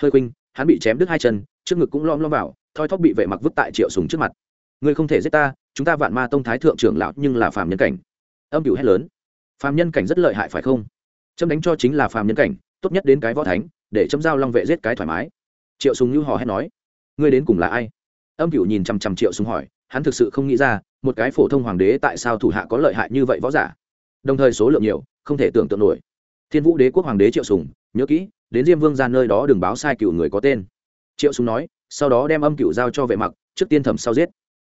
hơi khuynh, hắn bị chém đứt hai chân, trước ngực cũng lom lom vào, thoi thóp bị vệ mặc vứt tại triệu sùng trước mặt. Ngươi không thể giết ta, chúng ta vạn ma tông thái thượng trưởng lão nhưng là phàm nhân cảnh. Âm cựu hét lớn. Phàm nhân cảnh rất lợi hại phải không? Chấm đánh cho chính là phàm nhân cảnh, tốt nhất đến cái võ thánh, để chấm giao long vệ giết cái thoải mái. Triệu sùng như hò hét nói. Ngươi đến cùng là ai? Âm cửu nhìn chằm chằm triệu sùng hỏi, hắn thực sự không nghĩ ra, một cái phổ thông hoàng đế tại sao thủ hạ có lợi hại như vậy võ giả. Đồng thời số lượng nhiều, không thể tưởng tượng nổi. Thiên vũ đế quốc hoàng đế triệu sùng, nhớ kỹ, đến diêm vương ra nơi đó đừng báo sai cựu người có tên. Triệu sùng nói, sau đó đem âm cựu giao cho vệ mặc, trước tiên thẩm sau giết.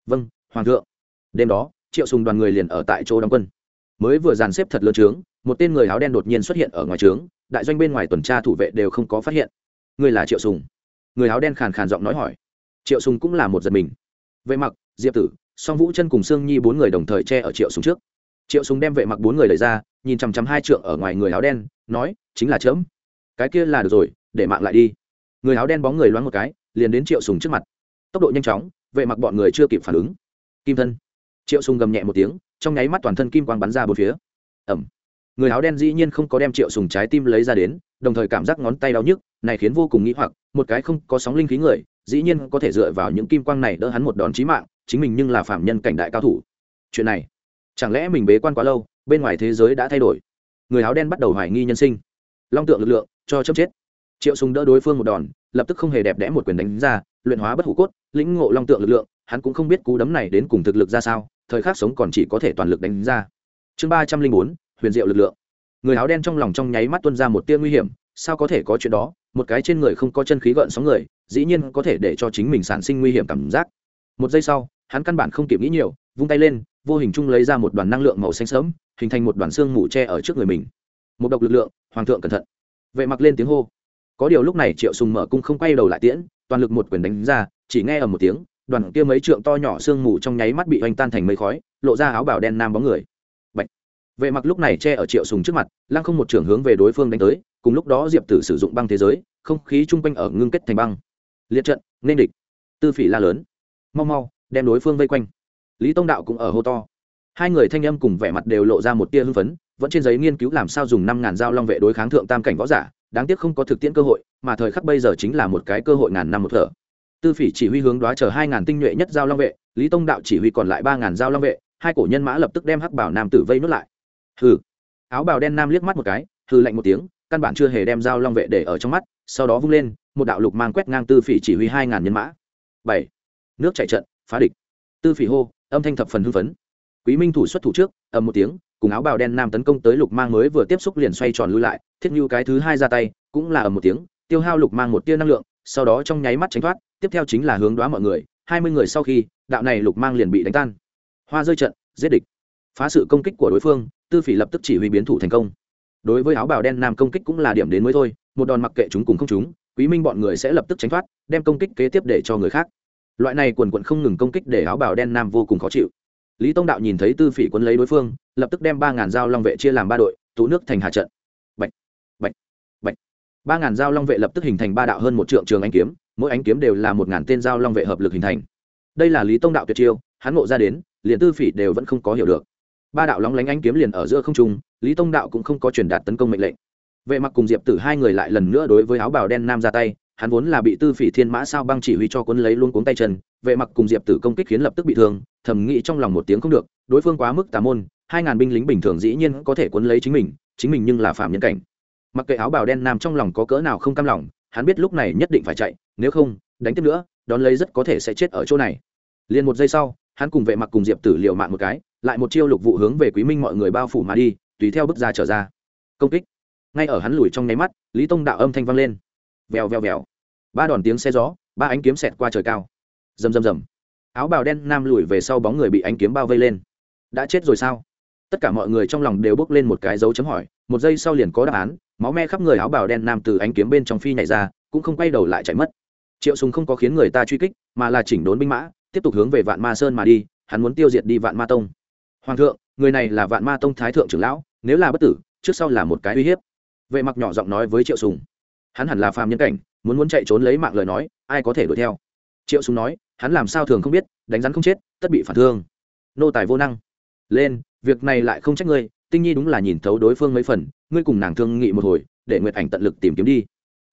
Vâng hoàng thượng. Đêm đó, triệu sùng đoàn người liền ở tại chỗ đóng quân. Mới vừa dàn xếp thật lớn trướng, một tên người áo đen đột nhiên xuất hiện ở ngoài trướng, đại doanh bên ngoài tuần tra thủ vệ đều không có phát hiện. Người là triệu sùng. Người áo đen khàn khàn giọng nói hỏi triệu sùng cũng là một giật mình. Vệ mặc, diệp tử, song vũ chân cùng sương nhi bốn người đồng thời che ở triệu sùng trước. Triệu sùng đem vệ mặc bốn người đẩy ra, nhìn chằm chằm hai trượng ở ngoài người áo đen, nói, chính là chớm. Cái kia là được rồi, để mạng lại đi. Người áo đen bóng người loáng một cái, liền đến triệu sùng trước mặt. Tốc độ nhanh chóng, vệ mặc bọn người chưa kịp phản ứng. Kim thân. Triệu sùng gầm nhẹ một tiếng, trong nháy mắt toàn thân kim quang bắn ra bốn phía. Ẩm. Người áo đen dĩ nhiên không có đem triệu sùng trái tim lấy ra đến, đồng thời cảm giác ngón tay đau nhức, này khiến vô cùng nghĩ hoặc, một cái không có sóng linh khí người dĩ nhiên có thể dựa vào những kim quang này đỡ hắn một đòn chí mạng, chính mình nhưng là phạm nhân cảnh đại cao thủ. Chuyện này, chẳng lẽ mình bế quan quá lâu, bên ngoài thế giới đã thay đổi? Người áo đen bắt đầu hoài nghi nhân sinh. Long tượng lực lượng, cho chấm chết. Triệu sùng đỡ đối phương một đòn, lập tức không hề đẹp đẽ một quyền đánh ra, luyện hóa bất hủ cốt, lĩnh ngộ long tượng lực lượng, hắn cũng không biết cú đấm này đến cùng thực lực ra sao, thời khắc sống còn chỉ có thể toàn lực đánh ra. Chương ba trăm linh bốn, huyền diệu lực lượng. Người áo đen trong lòng trong nháy mắt tuôn ra một tia nguy hiểm sao có thể có chuyện đó? Một cái trên người không có chân khí gợn sóng người, dĩ nhiên có thể để cho chính mình sản sinh nguy hiểm cảm giác. Một giây sau, hắn căn bản không kịp nghĩ nhiều, vung tay lên, vô hình chung lấy ra một đoàn năng lượng màu xanh sớm hình thành một đoàn xương mù tre ở trước người mình. Một độc lực lượng, hoàng thượng cẩn thận. Vệ mặc lên tiếng hô. Có điều lúc này triệu sùng mở cung không quay đầu lại tiễn, toàn lực một quyền đánh ra, chỉ nghe ở một tiếng, đoàn kia mấy trượng to nhỏ xương mù trong nháy mắt bị oanh tan thành mây khói, lộ ra áo bào đen nam bóng người vệ mặc lúc này che ở triệu sùng trước mặt, lăng không một trường hướng về đối phương đánh tới, cùng lúc đó diệp tử sử dụng băng thế giới, không khí chung quanh ở ngưng kết thành băng. Liệt trận, nên địch. Tư phỉ la lớn. Mau mau, đem đối phương vây quanh. Lý tông đạo cũng ở hô to. Hai người thanh âm cùng vẻ mặt đều lộ ra một tia hưng phấn, vẫn trên giấy nghiên cứu làm sao dùng năm ngàn dao long vệ đối kháng thượng tam cảnh võ giả, đáng tiếc không có thực tiễn cơ hội, mà thời khắc bây giờ chính là một cái cơ hội ngàn năm một thở. Tư phỉ chỉ huy hướng đoá chờ hai ngàn tinh nhuệ nhất giao long vệ, lý tông đạo chỉ huy còn lại ba ngàn giao long vệ, hai cổ nhân mã lập tức đem hắc bảo nam tử vây nuốt lại hừ. Áo bào đen nam liếc mắt một cái, hừ lạnh một tiếng, căn bản chưa hề đem dao long vệ để ở trong mắt, sau đó vung lên, một đạo lục mang quét ngang tư phỉ chỉ huy hai ngàn nhân mã. Bảy. Nước chạy trận, phá địch. Tư phỉ hô, âm thanh thập phần hưng phấn. Quý minh thủ xuất thủ trước, ầm một tiếng, cùng áo bào đen nam tấn công tới lục mang mới vừa tiếp xúc liền xoay tròn lui lại, thiết như cái thứ hai ra tay, cũng là ầm một tiếng, tiêu hao lục mang một tia năng lượng, sau đó trong nháy mắt tránh thoát, tiếp theo chính là hướng đoá mọi người, hai mươi người sau khi, đạo này lục mang liền bị đánh tan. Hoa rơi trận, giết địch. Phá sự công kích của đối phương tư phỉ lập tức chỉ huy biến thủ thành công. Đối với áo bào đen nam công kích cũng là điểm đến mới thôi một đòn mặc kệ chúng cùng không chúng quý minh bọn người sẽ lập tức tránh thoát đem công kích kế tiếp để cho người khác. Loại này quần quận không ngừng công kích để áo bào đen nam vô cùng khó chịu. Lý tông đạo nhìn thấy tư phỉ quân lấy đối phương lập tức đem ba ngàn dao long vệ chia làm ba đội tụ nước thành hà trận. Bạch, bạch, bạch. ba ngàn dao long vệ lập tức hình thành ba đạo hơn một trượng trường ánh kiếm mỗi ánh kiếm đều là một ngàn tên dao long vệ hợp lực hình thành. Đây là lý tông đạo tuyệt chiêu hắn ngộ ra đến liền tư phỉ đều vẫn không có hiểu được ba đạo lóng lánh ánh kiếm liền ở giữa không trung, lý tông đạo cũng không có truyền đạt tấn công mệnh lệnh. Vệ mặc cùng diệp tử hai người lại lần nữa đối với áo bào đen nam ra tay, hắn vốn là bị tư phỉ thiên mã sao băng chỉ huy cho quân lấy luôn cuống tay chân, vệ mặc cùng diệp tử công kích khiến lập tức bị thương, thầm nghĩ trong lòng một tiếng không được, đối phương quá mức tà môn, hai ngàn binh lính bình thường dĩ nhiên có thể quân lấy chính mình chính mình nhưng là phạm nhân cảnh. Mặc kệ áo bào đen nam trong lòng có cỡ nào không cam lòng, hắn biết lúc này nhất định phải chạy, nếu không, đánh tiếp nữa, đón lấy rất có thể sẽ chết ở chỗ này. Liền một giây sau, hắn cùng vệ mặc cùng diệp tử liều mạng một cái lại một chiêu lục vụ hướng về quý minh mọi người bao phủ mà đi, tùy theo bước ra trở ra. Công kích. Ngay ở hắn lùi trong nháy mắt, lý tông đạo âm thanh vang lên. Vèo vèo vèo. Ba đòn tiếng xe gió, ba ánh kiếm xẹt qua trời cao. Rầm rầm rầm. Áo bào đen nam lùi về sau bóng người bị ánh kiếm bao vây lên. Đã chết rồi sao? Tất cả mọi người trong lòng đều bước lên một cái dấu chấm hỏi, một giây sau liền có đáp án, máu me khắp người áo bào đen nam từ ánh kiếm bên trong phi nhảy ra, cũng không quay đầu lại chạy mất. Triệu sùng không có khiến người ta truy kích, mà là chỉnh đốn binh mã, tiếp tục hướng về vạn ma sơn mà đi, hắn muốn tiêu diệt đi vạn ma tông hoàng thượng, người này là vạn ma tông thái thượng trưởng lão, nếu là bất tử, trước sau là một cái uy hiếp. Vệ mặc nhỏ giọng nói với triệu sùng. Hắn hẳn là phàm nhân cảnh, muốn muốn chạy trốn lấy mạng lời nói, ai có thể đuổi theo? Triệu sùng nói, hắn làm sao thường không biết, đánh rắn không chết, tất bị phản thương. Nô tài vô năng. Lên, việc này lại không trách ngươi, tinh nhi đúng là nhìn thấu đối phương mấy phần, ngươi cùng nàng thương nghị một hồi, để nguyệt ảnh tận lực tìm kiếm đi.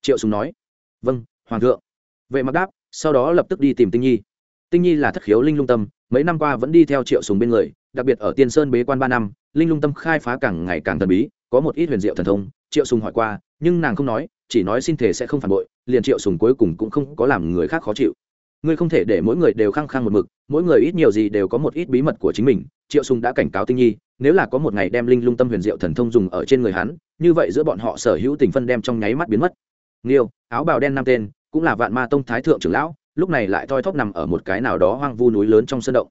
Triệu sùng nói vâng hoàng thượng. Vệ mặc đáp, sau đó lập tức đi tìm tinh nhi. Tinh nhi là thất khiếu linh lung tâm mấy năm qua vẫn đi theo triệu sùng bên người, đặc biệt ở tiên sơn bế quan ba năm, linh lung tâm khai phá càng ngày càng thần bí, có một ít huyền diệu thần thông, triệu sùng hỏi qua, nhưng nàng không nói, chỉ nói xin thể sẽ không phản bội, liền triệu sùng cuối cùng cũng không có làm người khác khó chịu. Ngươi không thể để mỗi người đều khăng khăng một mực, mỗi người ít nhiều gì đều có một ít bí mật của chính mình, triệu sùng đã cảnh cáo tinh nhi, nếu là có một ngày đem linh lung tâm huyền diệu thần thông dùng ở trên người hắn, như vậy giữa bọn họ sở hữu tình phân đem trong nháy mắt biến mất. Nghiêu, áo bào đen năm tên, cũng là vạn ma tông thái thượng trưởng lão lúc này lại thoi thóp nằm ở một cái nào đó hoang vu núi lớn trong sân động.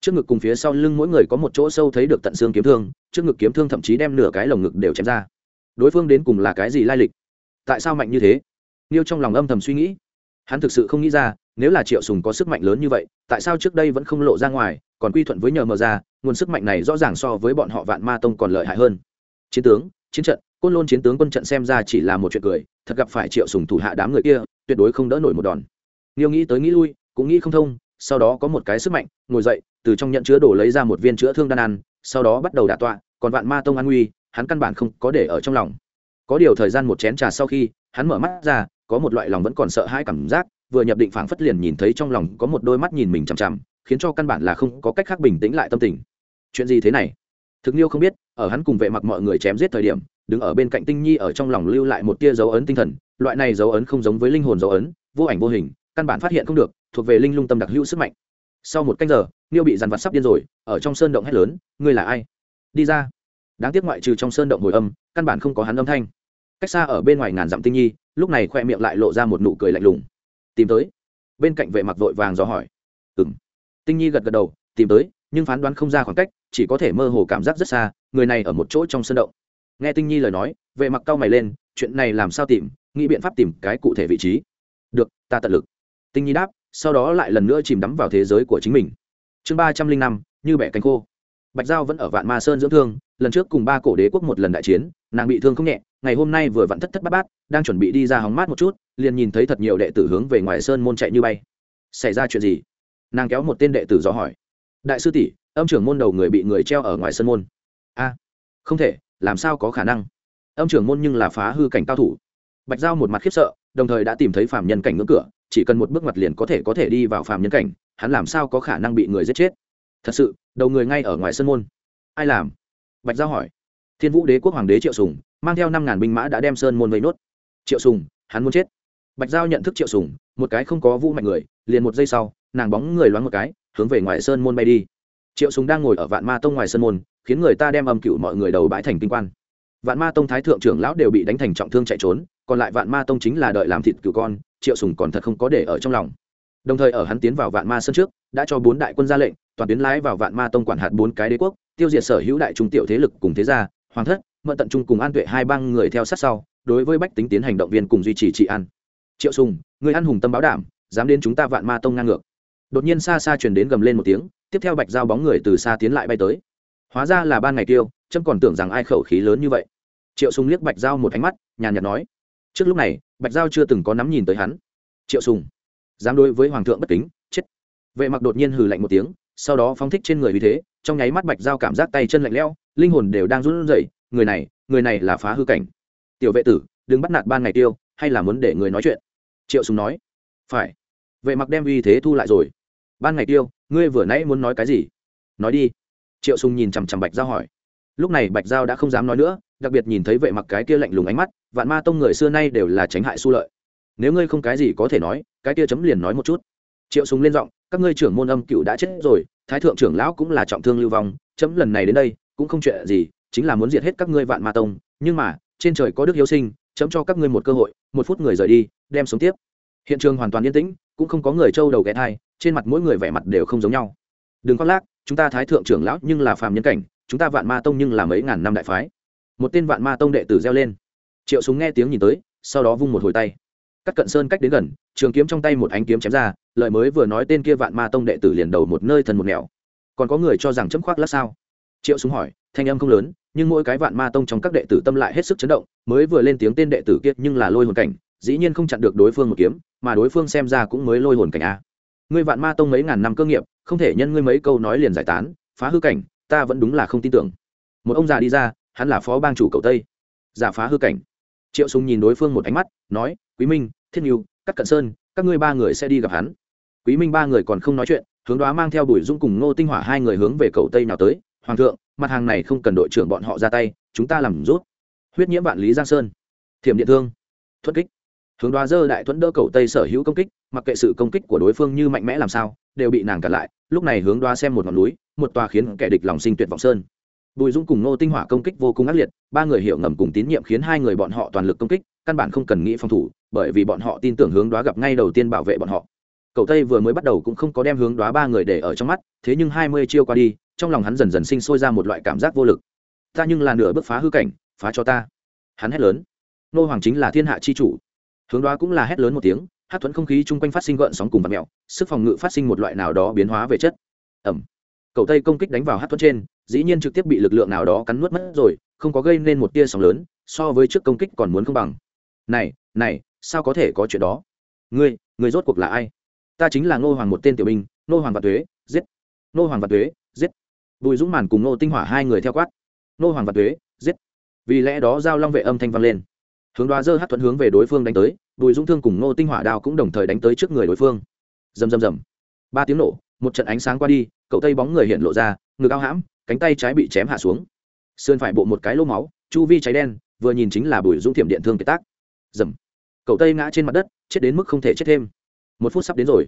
Trước ngực cùng phía sau lưng mỗi người có một chỗ sâu thấy được tận xương kiếm thương, trước ngực kiếm thương thậm chí đem nửa cái lồng ngực đều chém ra. Đối phương đến cùng là cái gì lai lịch? Tại sao mạnh như thế? Niêu trong lòng âm thầm suy nghĩ. Hắn thực sự không nghĩ ra, nếu là triệu sùng có sức mạnh lớn như vậy, tại sao trước đây vẫn không lộ ra ngoài, còn quy thuận với nhờ mờ ra, nguồn sức mạnh này rõ ràng so với bọn họ vạn ma tông còn lợi hại hơn. Chiến tướng, chiến trận, côn lôn chiến tướng quân trận xem ra chỉ là một chuyện cười, thật gặp phải triệu sùng thủ hạ đám người kia, tuyệt đối không đỡ nổi một đòn nghiêu nghĩ tới nghĩ lui, cũng nghĩ không thông, sau đó có một cái sức mạnh, ngồi dậy, từ trong nhận chứa đổ lấy ra một viên chữa thương đan ăn, sau đó bắt đầu đả tọa, còn vạn ma tông an nguy, hắn căn bản không có để ở trong lòng. Có điều thời gian một chén trà sau khi, hắn mở mắt ra, có một loại lòng vẫn còn sợ hãi cảm giác, vừa nhập định phảng phất liền nhìn thấy trong lòng có một đôi mắt nhìn mình chằm chằm, khiến cho căn bản là không có cách khác bình tĩnh lại tâm tình. Chuyện gì thế này? Thực niêu không biết, ở hắn cùng vệ mặc mọi người chém giết thời điểm, đứng ở bên cạnh tinh nhi ở trong lòng lưu lại một tia dấu ấn tinh thần, loại này dấu ấn không giống với linh hồn dấu ấn, vô ảnh vô hình căn bản phát hiện không được, thuộc về linh lung tâm đặc hữu sức mạnh. Sau một canh giờ, niêu bị dàn vặt sắp điên rồi, ở trong sơn động hét lớn, ngươi là ai? Đi ra. Đáng tiếc ngoại trừ trong sơn động hồi âm, căn bản không có hắn âm thanh. Cách xa ở bên ngoài ngàn dặm tinh nhi, lúc này khoe miệng lại lộ ra một nụ cười lạnh lùng. Tìm tới. Bên cạnh vệ mặc vội vàng dò hỏi. Ừ m tinh nhi gật gật đầu, tìm tới, nhưng phán đoán không ra khoảng cách, chỉ có thể mơ hồ cảm giác rất xa, người này ở một chỗ trong sân động. Nghe tinh nhi lời nói, vệ mặc cau mày lên, chuyện này làm sao tìm? Nghĩ biện pháp tìm cái cụ thể vị trí. Được, ta tận lực tinh nhi đáp, sau đó lại lần nữa chìm đắm vào thế giới của chính mình. Chương ba trăm linh năm, như bẻ cánh khô. Bạch giao vẫn ở vạn ma sơn dưỡng thương, lần trước cùng ba cổ đế quốc một lần đại chiến, nàng bị thương không nhẹ, ngày hôm nay vừa vặn thất thất bát bát, đang chuẩn bị đi ra hóng mát một chút, liền nhìn thấy thật nhiều đệ tử hướng về ngoài sơn môn chạy như bay. Xảy ra chuyện gì? Nàng kéo một tên đệ tử dò hỏi. Đại sư tỷ, âm trưởng môn đầu người bị người treo ở ngoài sân môn. A, không thể, làm sao có khả năng? Âm trưởng môn nhưng là phá hư cảnh cao thủ. Bạch giao một mặt khiếp sợ, đồng thời đã tìm thấy phạm nhân cảnh ngưỡng cửa chỉ cần một bước mặt liền có thể có thể đi vào phạm nhân cảnh, hắn làm sao có khả năng bị người giết chết? Thật sự, đầu người ngay ở ngoài sân môn. Ai làm? Bạch giao hỏi. Thiên vũ đế quốc hoàng đế triệu sùng, mang theo năm ngàn binh mã đã đem sơn môn vây nốt. Triệu sùng, hắn muốn chết. Bạch giao nhận thức triệu sùng, một cái không có vũ mạnh người, liền một giây sau, nàng bóng người loáng một cái, hướng về ngoài sơn môn bay đi. Triệu sùng đang ngồi ở vạn ma tông ngoài sơn môn, khiến người ta đem âm cựu mọi người đầu bãi thành kinh quan vạn ma tông thái thượng trưởng lão đều bị đánh thành trọng thương chạy trốn, còn lại vạn ma tông chính là đợi làm thịt cựu con, triệu sùng còn thật không có để ở trong lòng. Đồng thời ở hắn tiến vào vạn ma sơn trước, đã cho bốn đại quân ra lệnh, toàn tuyến lái vào vạn ma tông quản hạt bốn cái đế quốc, tiêu diệt sở hữu đại trung tiểu thế lực cùng thế gia, hoàng thất, mận tận trung cùng an tuệ hai bang người theo sát sau, đối với bách tính tiến hành động viên cùng duy trì trị an. Triệu sùng, người ăn hùng tâm báo đảm, dám đến chúng ta vạn ma tông ngang ngược. Đột nhiên xa xa truyền đến gầm lên một tiếng, tiếp theo bạch giao bóng người từ xa tiến lại bay tới. Hóa ra là ban ngày tiêu trâm còn tưởng rằng ai khẩu khí lớn như vậy triệu sùng liếc bạch giao một ánh mắt, nhàn nhạt nói, trước lúc này, bạch giao chưa từng có nắm nhìn tới hắn. Triệu sùng, dám đối với hoàng thượng bất kính, chết. Vệ mặc đột nhiên hừ lạnh một tiếng, sau đó phóng thích trên người vì thế, trong nháy mắt bạch giao cảm giác tay chân lạnh lẽo, linh hồn đều đang run rẩy, người này người này là phá hư cảnh. Tiểu vệ tử, đừng bắt nạt ban ngày tiêu, hay là muốn để người nói chuyện? Triệu sùng nói, phải. Vệ mặc đem uy thế thu lại rồi. Ban ngày tiêu, ngươi vừa nãy muốn nói cái gì? Nói đi. Triệu sùng nhìn chằm chằm bạch giao hỏi. Lúc này bạch giao đã không dám nói nữa đặc biệt nhìn thấy vệ mặc cái kia lạnh lùng ánh mắt, vạn ma tông người xưa nay đều là tránh hại su lợi. Nếu ngươi không cái gì có thể nói, cái kia chấm liền nói một chút. Triệu súng lên giọng, các ngươi trưởng môn âm cựu đã chết rồi, thái thượng trưởng lão cũng là trọng thương lưu vong, chấm lần này đến đây, cũng không chuyện gì, chính là muốn diệt hết các ngươi vạn ma tông, nhưng mà, trên trời có đức hiếu sinh, chấm cho các ngươi một cơ hội, một phút người rời đi, đem sống tiếp. Hiện trường hoàn toàn yên tĩnh, cũng không có người trâu đầu ghé thai, trên mặt mỗi người vẻ mặt đều không giống nhau. Đừng khoác lác, chúng ta thái thượng trưởng lão nhưng là phàm nhân cảnh, chúng ta vạn ma tông nhưng là mấy ngàn năm đại phái một tên vạn ma tông đệ tử reo lên. Triệu súng nghe tiếng nhìn tới, sau đó vung một hồi tay. Cắt cận sơn cách đến gần, trường kiếm trong tay một ánh kiếm chém ra lợi mới vừa nói tên kia vạn ma tông đệ tử liền đầu một nơi thần một nẻo. Còn có người cho rằng chấm khoác lát sao? Triệu súng hỏi, thanh âm không lớn, nhưng mỗi cái vạn ma tông trong các đệ tử tâm lại hết sức chấn động, mới vừa lên tiếng tên đệ tử kia nhưng là lôi hồn cảnh, dĩ nhiên không chặn được đối phương một kiếm, mà đối phương xem ra cũng mới lôi hồn cảnh a. Ngươi vạn ma tông mấy ngàn năm cơ nghiệp, không thể nhân ngươi mấy câu nói liền giải tán, phá hư cảnh, ta vẫn đúng là không tin tưởng. Một ông già đi ra hắn là phó bang chủ cầu tây. Giả phá hư cảnh. Triệu sùng nhìn đối phương một ánh mắt, nói, quý minh, thiên nhu các cận sơn, các ngươi ba người sẽ đi gặp hắn. Quý minh ba người còn không nói chuyện, hướng đoá mang theo bùi dung cùng ngô tinh hỏa hai người hướng về cầu tây nào tới. Hoàng thượng, mặt hàng này không cần đội trưởng bọn họ ra tay, chúng ta làm rút. Huyết nhiễm vạn lý giang sơn. Thiểm điện thương. Thuất kích. Hướng đoá dơ đại thuẫn đỡ cầu tây sở hữu công kích, mặc kệ sự công kích của đối phương như mạnh mẽ làm sao, đều bị nàng cản lại. Lúc này hướng đoá xem một ngọn núi, một tòa khiến kẻ địch lòng sinh tuyệt vọng sơn bùi dung cùng ngô tinh hỏa công kích vô cùng ác liệt, ba người hiểu ngầm cùng tín nhiệm khiến hai người bọn họ toàn lực công kích, căn bản không cần nghĩ phòng thủ, bởi vì bọn họ tin tưởng hướng đoá gặp ngay đầu tiên bảo vệ bọn họ. Cậu tây vừa mới bắt đầu cũng không có đem hướng đoá ba người để ở trong mắt, thế nhưng hai mươi chiêu qua đi, trong lòng hắn dần dần sinh sôi ra một loại cảm giác vô lực. Ta nhưng là nửa bước phá hư cảnh, phá cho ta. Hắn hét lớn. Nô hoàng chính là thiên hạ chi chủ. Hướng đoá cũng là hét lớn một tiếng, hát thuẫn không khí chung quanh phát sinh gợn sóng cùng vật mẹo sức phòng ngự phát sinh một loại nào đó biến hóa về chất. Ẩm. Cậu tây công kích đánh vào hát thuẫn trên dĩ nhiên trực tiếp bị lực lượng nào đó cắn nuốt mất rồi, không có gây nên một tia sóng lớn, so với trước công kích còn muốn không bằng. Này này, sao có thể có chuyện đó? Ngươi ngươi rốt cuộc là ai? Ta chính là ngô hoàng một tên tiểu binh, ngô hoàng và tuế, giết. Ngô hoàng và tuế, giết. Bùi dũng màn cùng ngô tinh hỏa hai người theo quát. Ngô hoàng và tuế, giết. Vì lẽ đó giao long vệ âm thanh vang lên. Hướng đoá dơ hát thuận hướng về đối phương đánh tới, bùi dũng thương cùng ngô tinh hỏa đao cũng đồng thời đánh tới trước người đối phương. Rầm rầm rầm. Ba tiếng nổ, một trận ánh sáng qua đi, cậu tây bóng người hiện lộ ra, ngực ao hãm cánh tay trái bị chém hạ xuống. Sườn phải bộ một cái lô máu, chu vi cháy đen, vừa nhìn chính là bùi dũng thiểm điện thương kiệt tác. Dầm. Cậu tây ngã trên mặt đất, chết đến mức không thể chết thêm. Một phút sắp đến rồi.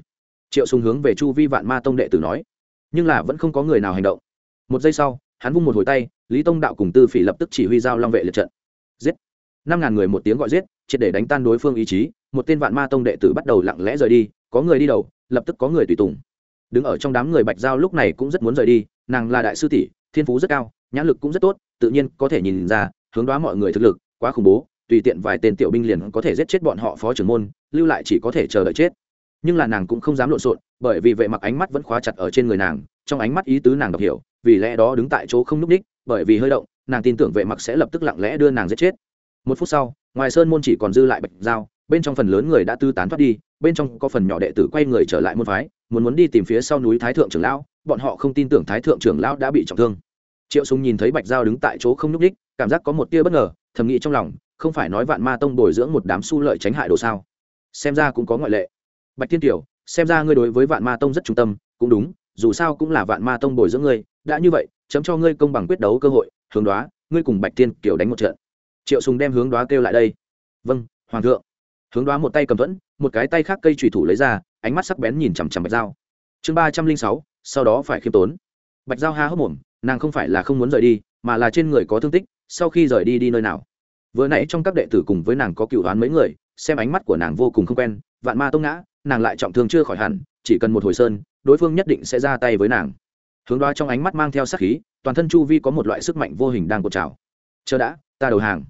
Triệu sùng hướng về chu vi vạn ma tông đệ tử nói. Nhưng là vẫn không có người nào hành động. Một giây sau, hắn vung một hồi tay, lý tông đạo cùng tư phỉ lập tức chỉ huy giao long vệ lượt trận. Giết. Năm ngàn người một tiếng gọi giết, triệt để đánh tan đối phương ý chí, một tên vạn ma tông đệ tử bắt đầu lặng lẽ rời đi, có người đi đầu, lập tức có người tùy tùng. Đứng ở trong đám người bạch giao lúc này cũng rất muốn rời đi nàng là đại sư tỷ, thiên phú rất cao, nhãn lực cũng rất tốt, tự nhiên có thể nhìn ra, hướng đoá mọi người thực lực, quá khủng bố, tùy tiện vài tên tiểu binh liền có thể giết chết bọn họ phó trưởng môn, lưu lại chỉ có thể chờ đợi chết. Nhưng là nàng cũng không dám lộn xộn, bởi vì vệ mặc ánh mắt vẫn khóa chặt ở trên người nàng, trong ánh mắt ý tứ nàng đọc hiểu, vì lẽ đó đứng tại chỗ không n ú c ních bởi vì hơi động, nàng tin tưởng vệ mặc sẽ lập tức lặng lẽ đưa nàng giết chết. Một phút sau, ngoài sơn môn chỉ còn dư lại bạch dao bên trong phần lớn người đã tư tán thoát đi, bên trong có phần nhỏ đệ tử quay người trở lại môn phái, muốn muốn đi tìm phía sau núi thái thượng trưởng lão, bọn họ không tin tưởng thái thượng trưởng lão đã bị trọng thương. Triệu súng nhìn thấy bạch dao đứng tại chỗ không n ú c ních cảm giác có một tia bất ngờ, thầm nghĩ trong lòng, không phải nói vạn ma tông bồi dưỡng một đám su lợi tránh hại đồ sao? Xem ra cũng có ngoại lệ. Bạch thiên tiểu xem ra ngươi đối với vạn ma tông rất trung tâm, cũng đúng, dù sao cũng là vạn ma tông bồi dưỡng ngươi, đã như vậy, chấm cho ngươi công bằng quyết đấu cơ hội, hướng đoá, ngươi cùng bạch thiên Tiểu đánh một trận. Triệu sùng đem hướng đoá kêu lại đây. Vâng hoàng thượng hướng đoá một tay cầm thuẫn, một cái tay khác cây trùy thủ lấy ra, ánh mắt sắc bén nhìn chằm chằm bạch dao chương ba trăm linh sáu, sau đó phải khiêm tốn. Bạch dao ha hốc mồm, nàng không phải là không muốn rời đi, mà là trên người có thương tích, sau khi rời đi đi nơi nào? Vừa nãy trong các đệ tử cùng với nàng có cựu đoán mấy người, xem ánh mắt của nàng vô cùng không quen, vạn ma tông ngã, nàng lại trọng thương chưa khỏi hẳn, chỉ cần một hồi sơn, đối phương nhất định sẽ ra tay với nàng. Hướng đoá trong ánh mắt mang theo sát khí, toàn thân chu vi có một loại sức mạnh vô hình đang cột trào. Chờ đã, ta đầu hàng.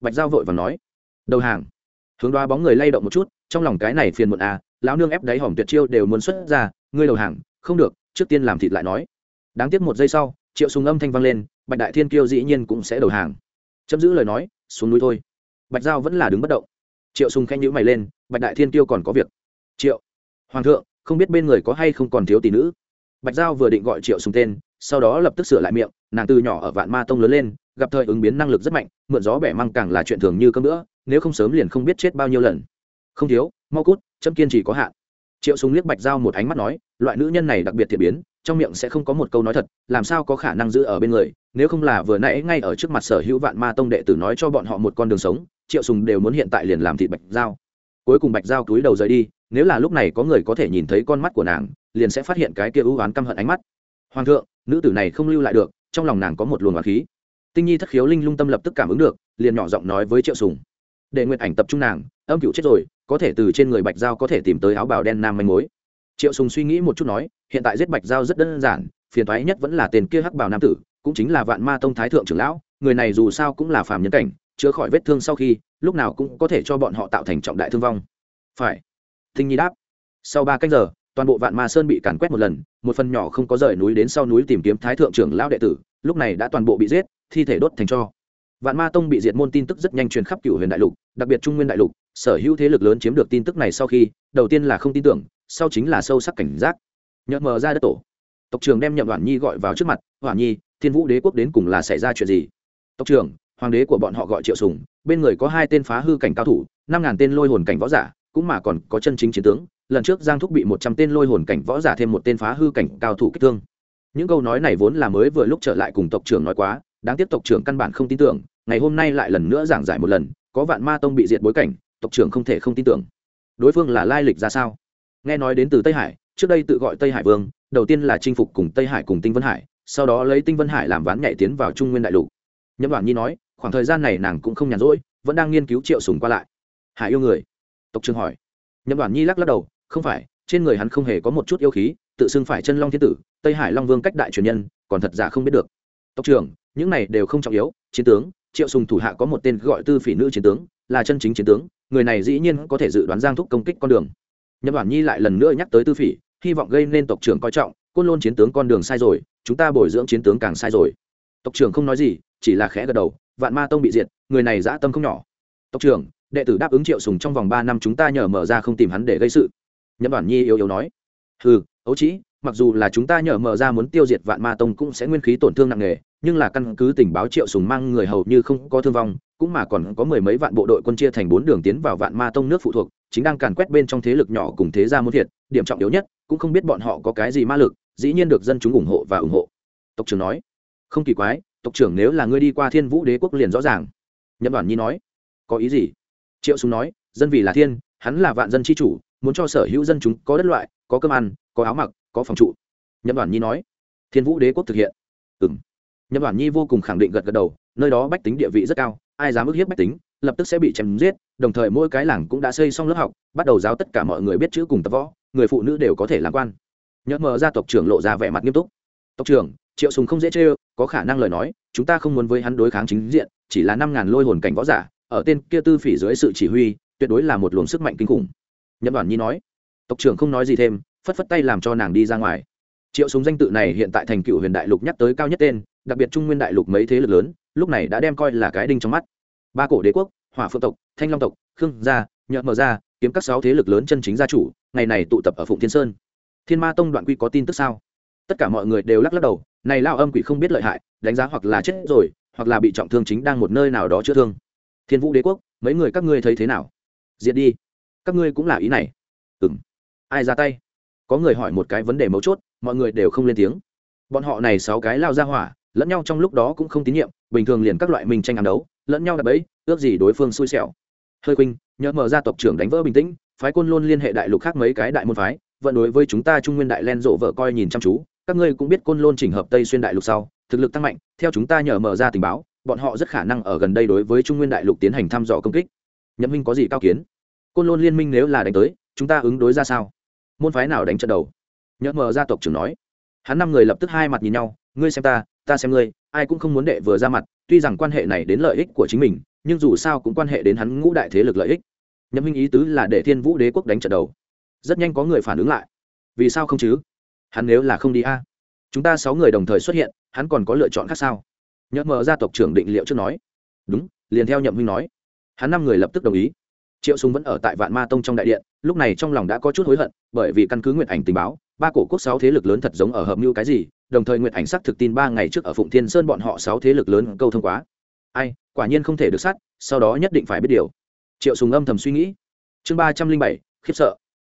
Bạch giao vội và nói. Đầu hàng? Hướng đoá bóng người lay động một chút, trong lòng cái này phiền muộn à lão nương ép đáy hỏng tuyệt chiêu đều muốn xuất ra, ngươi đầu hàng, không được, trước tiên làm thịt lại nói. Đáng tiếc một giây sau, triệu sùng âm thanh vang lên, bạch đại thiên kiêu dĩ nhiên cũng sẽ đầu hàng. Chấm giữ lời nói, xuống núi thôi. Bạch giao vẫn là đứng bất động. Triệu sùng khen nhữ mày lên, bạch đại thiên kiêu còn có việc. Triệu, hoàng thượng, không biết bên người có hay không còn thiếu tỷ nữ? Bạch giao vừa định gọi triệu sùng tên, sau đó lập tức sửa lại miệng, nàng từ nhỏ ở vạn ma tông lớn lên, gặp thời ứng biến năng lực rất mạnh, mượn gió bẻ măng càng là chuyện thường như cơm nữa nếu không sớm liền không biết chết bao nhiêu lần. Không thiếu, mau cút, chấm kiên chỉ có hạn. Triệu sùng liếc bạch giao một ánh mắt nói, loại nữ nhân này đặc biệt thiệt biến, trong miệng sẽ không có một câu nói thật, làm sao có khả năng giữ ở bên người, nếu không là vừa nãy ngay ở trước mặt sở hữu vạn ma tông đệ tử nói cho bọn họ một con đường sống, triệu sùng đều muốn hiện tại liền làm thịt bạch giao. Cuối cùng bạch giao túi đầu rời đi, nếu là lúc này có người có thể nhìn thấy con mắt của nàng, liền sẽ phát hiện cái kia ưu oán căm hận ánh mắt. Hoàng thượng, nữ tử này không lưu lại được, trong lòng nàng có một luồng oán khí. Tinh nhi thất khiếu linh lung tâm lập tức cảm ứng được, liền nhỏ giọng nói với triệu sùng để nguyện ảnh tập trung nàng, âm cựu chết rồi, có thể từ trên người bạch giao có thể tìm tới áo bào đen nam manh mối. Triệu sùng suy nghĩ một chút nói, hiện tại giết bạch giao rất đơn giản, phiền toái nhất vẫn là tên kia hắc bào nam tử, cũng chính là vạn ma tông thái thượng trưởng lão, người này dù sao cũng là phàm nhân cảnh, chữa khỏi vết thương sau khi, lúc nào cũng có thể cho bọn họ tạo thành trọng đại thương vong. Phải. Thinh nhi đáp. Sau ba cách giờ, toàn bộ vạn ma sơn bị càn quét một lần, một phần nhỏ không có rời núi đến sau núi tìm kiếm thái thượng trưởng lão đệ tử, lúc này đã toàn bộ bị giết, thi thể đốt thành cho vạn ma tông bị diệt môn tin tức rất nhanh truyền khắp cửu huyền đại lục, đặc biệt trung nguyên đại lục. Sở hữu thế lực lớn chiếm được tin tức này sau khi, đầu tiên là không tin tưởng, sau chính là sâu sắc cảnh giác. Nhợt mờ ra đất tổ. Tộc trưởng đem nhậm đoàn nhi gọi vào trước mặt hoàn nhi, thiên vũ đế quốc đến cùng là xảy ra chuyện gì? Tộc trưởng, hoàng đế của bọn họ gọi triệu sùng, bên người có hai tên phá hư cảnh cao thủ, năm ngàn tên lôi hồn cảnh võ giả, cũng mà còn có chân chính chiến tướng. Lần trước giang thúc bị một trăm tên lôi hồn cảnh võ giả thêm một tên phá hư cảnh cao thủ kích thương. Những câu nói này vốn là mới vừa lúc trở lại cùng tộc trưởng nói quá đáng tiếc tộc trưởng căn bản không tin tưởng, ngày hôm nay lại lần nữa giảng giải một lần, có vạn ma tông bị diệt bối cảnh, tộc trưởng không thể không tin tưởng. Đối phương là lai lịch ra sao? Nghe nói đến từ tây hải, trước đây tự gọi tây hải vương, đầu tiên là chinh phục cùng tây hải cùng tinh vân hải, sau đó lấy tinh vân hải làm ván nhảy tiến vào trung nguyên đại lục. Nhâm đoàn nhi nói, khoảng thời gian này nàng cũng không nhàn rỗi, vẫn đang nghiên cứu triệu sùng qua lại. Hải yêu người? Tộc trưởng hỏi. Nhâm đoàn nhi lắc lắc đầu, không phải, trên người hắn không hề có một chút yêu khí, tự xưng phải chân long thiên tử, tây hải long vương cách đại truyền nhân, còn thật giả không biết được tộc trưởng, những này đều không trọng yếu, chiến tướng, triệu sùng thủ hạ có một tên gọi tư phỉ nữ chiến tướng, là chân chính chiến tướng, người này dĩ nhiên có thể dự đoán giang thúc công kích con đường. Nhậm đoàn nhi lại lần nữa nhắc tới tư phỉ, hy vọng gây nên tộc trưởng coi trọng, côn lôn chiến tướng con đường sai rồi, chúng ta bồi dưỡng chiến tướng càng sai rồi. Tộc trưởng không nói gì, chỉ là khẽ gật đầu, vạn ma tông bị diệt, người này dã tâm không nhỏ. Tộc trưởng, đệ tử đáp ứng triệu sùng trong vòng ba năm chúng ta nhờ mở ra không tìm hắn để gây sự. Nhậm đoàn nhi yếu yếu nói. Hừ, ấu trĩ mặc dù là chúng ta nhờ mở ra muốn tiêu diệt vạn ma tông cũng sẽ nguyên khí tổn thương nặng nề, nhưng là căn cứ tình báo triệu sùng mang người hầu như không có thương vong, cũng mà còn có mười mấy vạn bộ đội quân chia thành bốn đường tiến vào vạn ma tông nước phụ thuộc, chính đang càn quét bên trong thế lực nhỏ cùng thế gia muốn thiệt, điểm trọng yếu nhất, cũng không biết bọn họ có cái gì ma lực, dĩ nhiên được dân chúng ủng hộ và ủng hộ. Tộc trưởng nói. Không kỳ quái, tộc trưởng nếu là ngươi đi qua thiên vũ đế quốc liền rõ ràng. Nhậm đoàn nhi nói. Có ý gì? Triệu sùng nói. Dân vì là thiên, hắn là vạn dân chi chủ, muốn cho sở hữu dân chúng có đất loại, có cơm ăn, có áo mặc có phòng trụ. Nhậm đoàn nhi nói, thiên vũ đế quốc thực hiện. Ừm. Nhậm đoàn nhi vô cùng khẳng định gật gật đầu, nơi đó bách tính địa vị rất cao, ai dám ức hiếp bách tính, lập tức sẽ bị chém giết, đồng thời mỗi cái làng cũng đã xây xong lớp học, bắt đầu giáo tất cả mọi người biết chữ cùng tập võ, người phụ nữ đều có thể làm quan. Nhậm mờ ra tộc trưởng lộ ra vẻ mặt nghiêm túc. Tộc trưởng, triệu sùng không dễ chơi có khả năng lời nói, chúng ta không muốn với hắn đối kháng chính diện, chỉ là năm ngàn lôi hồn cảnh võ giả, ở tên kia tư phỉ dưới sự chỉ huy, tuyệt đối là một luồng sức mạnh kinh khủng. Nhậm đoàn nhi nói, tộc trưởng không nói gì thêm phất phất tay làm cho nàng đi ra ngoài. Triệu súng danh tự này hiện tại thành cựu huyền đại lục nhắc tới cao nhất tên đặc biệt trung nguyên đại lục mấy thế lực lớn lúc này đã đem coi là cái đinh trong mắt. Ba cổ đế quốc hỏa phượng tộc thanh long tộc khương gia nhợt mở Gia, kiếm các sáu thế lực lớn chân chính gia chủ ngày này tụ tập ở phụng thiên sơn. Thiên ma tông đoạn quy có tin tức sao? Tất cả mọi người đều lắc lắc đầu này lao âm quỷ không biết lợi hại đánh giá hoặc là chết rồi hoặc là bị trọng thương chính đang một nơi nào đó chữa thương. Thiên vũ đế quốc mấy người các ngươi thấy thế nào? Diệt đi. Các ngươi cũng là ý này. Ừng ai ra tay? Có người hỏi một cái vấn đề mấu chốt, mọi người đều không lên tiếng. Bọn họ này sáu cái lao ra hỏa, lẫn nhau trong lúc đó cũng không tín nhiệm, bình thường liền các loại mình tranh ám đấu, lẫn nhau đập ấy ước gì đối phương xui xẻo. Hơi khuynh nhớ mở ra tộc trưởng đánh vỡ bình tĩnh, phái côn luôn liên hệ đại lục khác mấy cái đại môn phái, vận đối với chúng ta trung nguyên đại len rộ vợ coi nhìn chăm chú, các ngươi cũng biết côn lôn chỉnh hợp tây xuyên đại lục sau, thực lực tăng mạnh, theo chúng ta nhờ mở ra tình báo, bọn họ rất khả năng ở gần đây đối với trung nguyên đại lục tiến hành thăm dò công kích. Nhậm minh có gì cao kiến? Côn lôn liên minh nếu là đánh tới, chúng ta ứng đối ra sao? Môn phái nào đánh trận đầu? Nhớ mờ gia tộc trưởng nói. Hắn năm người lập tức hai mặt nhìn nhau, ngươi xem ta ta xem ngươi, ai cũng không muốn đệ vừa ra mặt, tuy rằng quan hệ này đến lợi ích của chính mình, nhưng dù sao cũng quan hệ đến hắn ngũ đại thế lực lợi ích. Nhậm minh ý tứ là để thiên vũ đế quốc đánh trận đầu. Rất nhanh có người phản ứng lại. Vì sao không chứ? Hắn nếu là không đi a? Chúng ta sáu người đồng thời xuất hiện, hắn còn có lựa chọn khác sao? Nhậm mờ gia tộc trưởng định liệu trước nói. Đúng, liền theo nhậm huynh nói. Hắn năm người lập tức đồng ý triệu sùng vẫn ở tại vạn ma tông trong đại điện, lúc này trong lòng đã có chút hối hận, bởi vì căn cứ nguyện ảnh tình báo, ba cổ quốc sáu thế lực lớn thật giống ở hợp mưu cái gì, đồng thời nguyện ảnh xác thực tin ba ngày trước ở phụng thiên sơn bọn họ sáu thế lực lớn câu thông quá. Ai, quả nhiên không thể được sát, sau đó nhất định phải biết điều. Triệu sùng âm thầm suy nghĩ. Chương ba trăm linh bảy, khiếp sợ.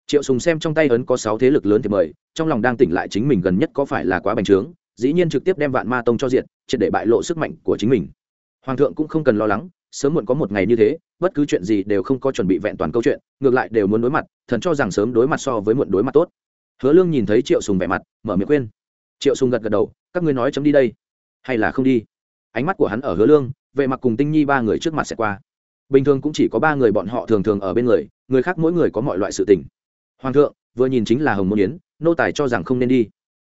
Triệu sùng xem trong tay ấn có sáu thế lực lớn thì mời, trong lòng đang tỉnh lại chính mình gần nhất có phải là quá bành trướng, dĩ nhiên trực tiếp đem vạn ma tông cho diện, triệt để bại lộ sức mạnh của chính mình. Hoàng thượng cũng không cần lo lắng sớm muộn có một ngày như thế, bất cứ chuyện gì đều không có chuẩn bị vẹn toàn câu chuyện, ngược lại đều muốn đối mặt, thần cho rằng sớm đối mặt so với muộn đối mặt tốt. Hứa lương nhìn thấy triệu sùng vẻ mặt, mở miệng khuyên. Triệu sùng gật gật đầu, các ngươi nói chấm đi đây. Hay là không đi? Ánh mắt của hắn ở hứa lương vệ mặc cùng tinh nhi ba người trước mặt sẽ qua. Bình thường cũng chỉ có ba người bọn họ thường thường ở bên người người khác mỗi người có mọi loại sự tình. Hoàng thượng, vừa nhìn chính là hồng môn yến, nô tài cho rằng không nên đi.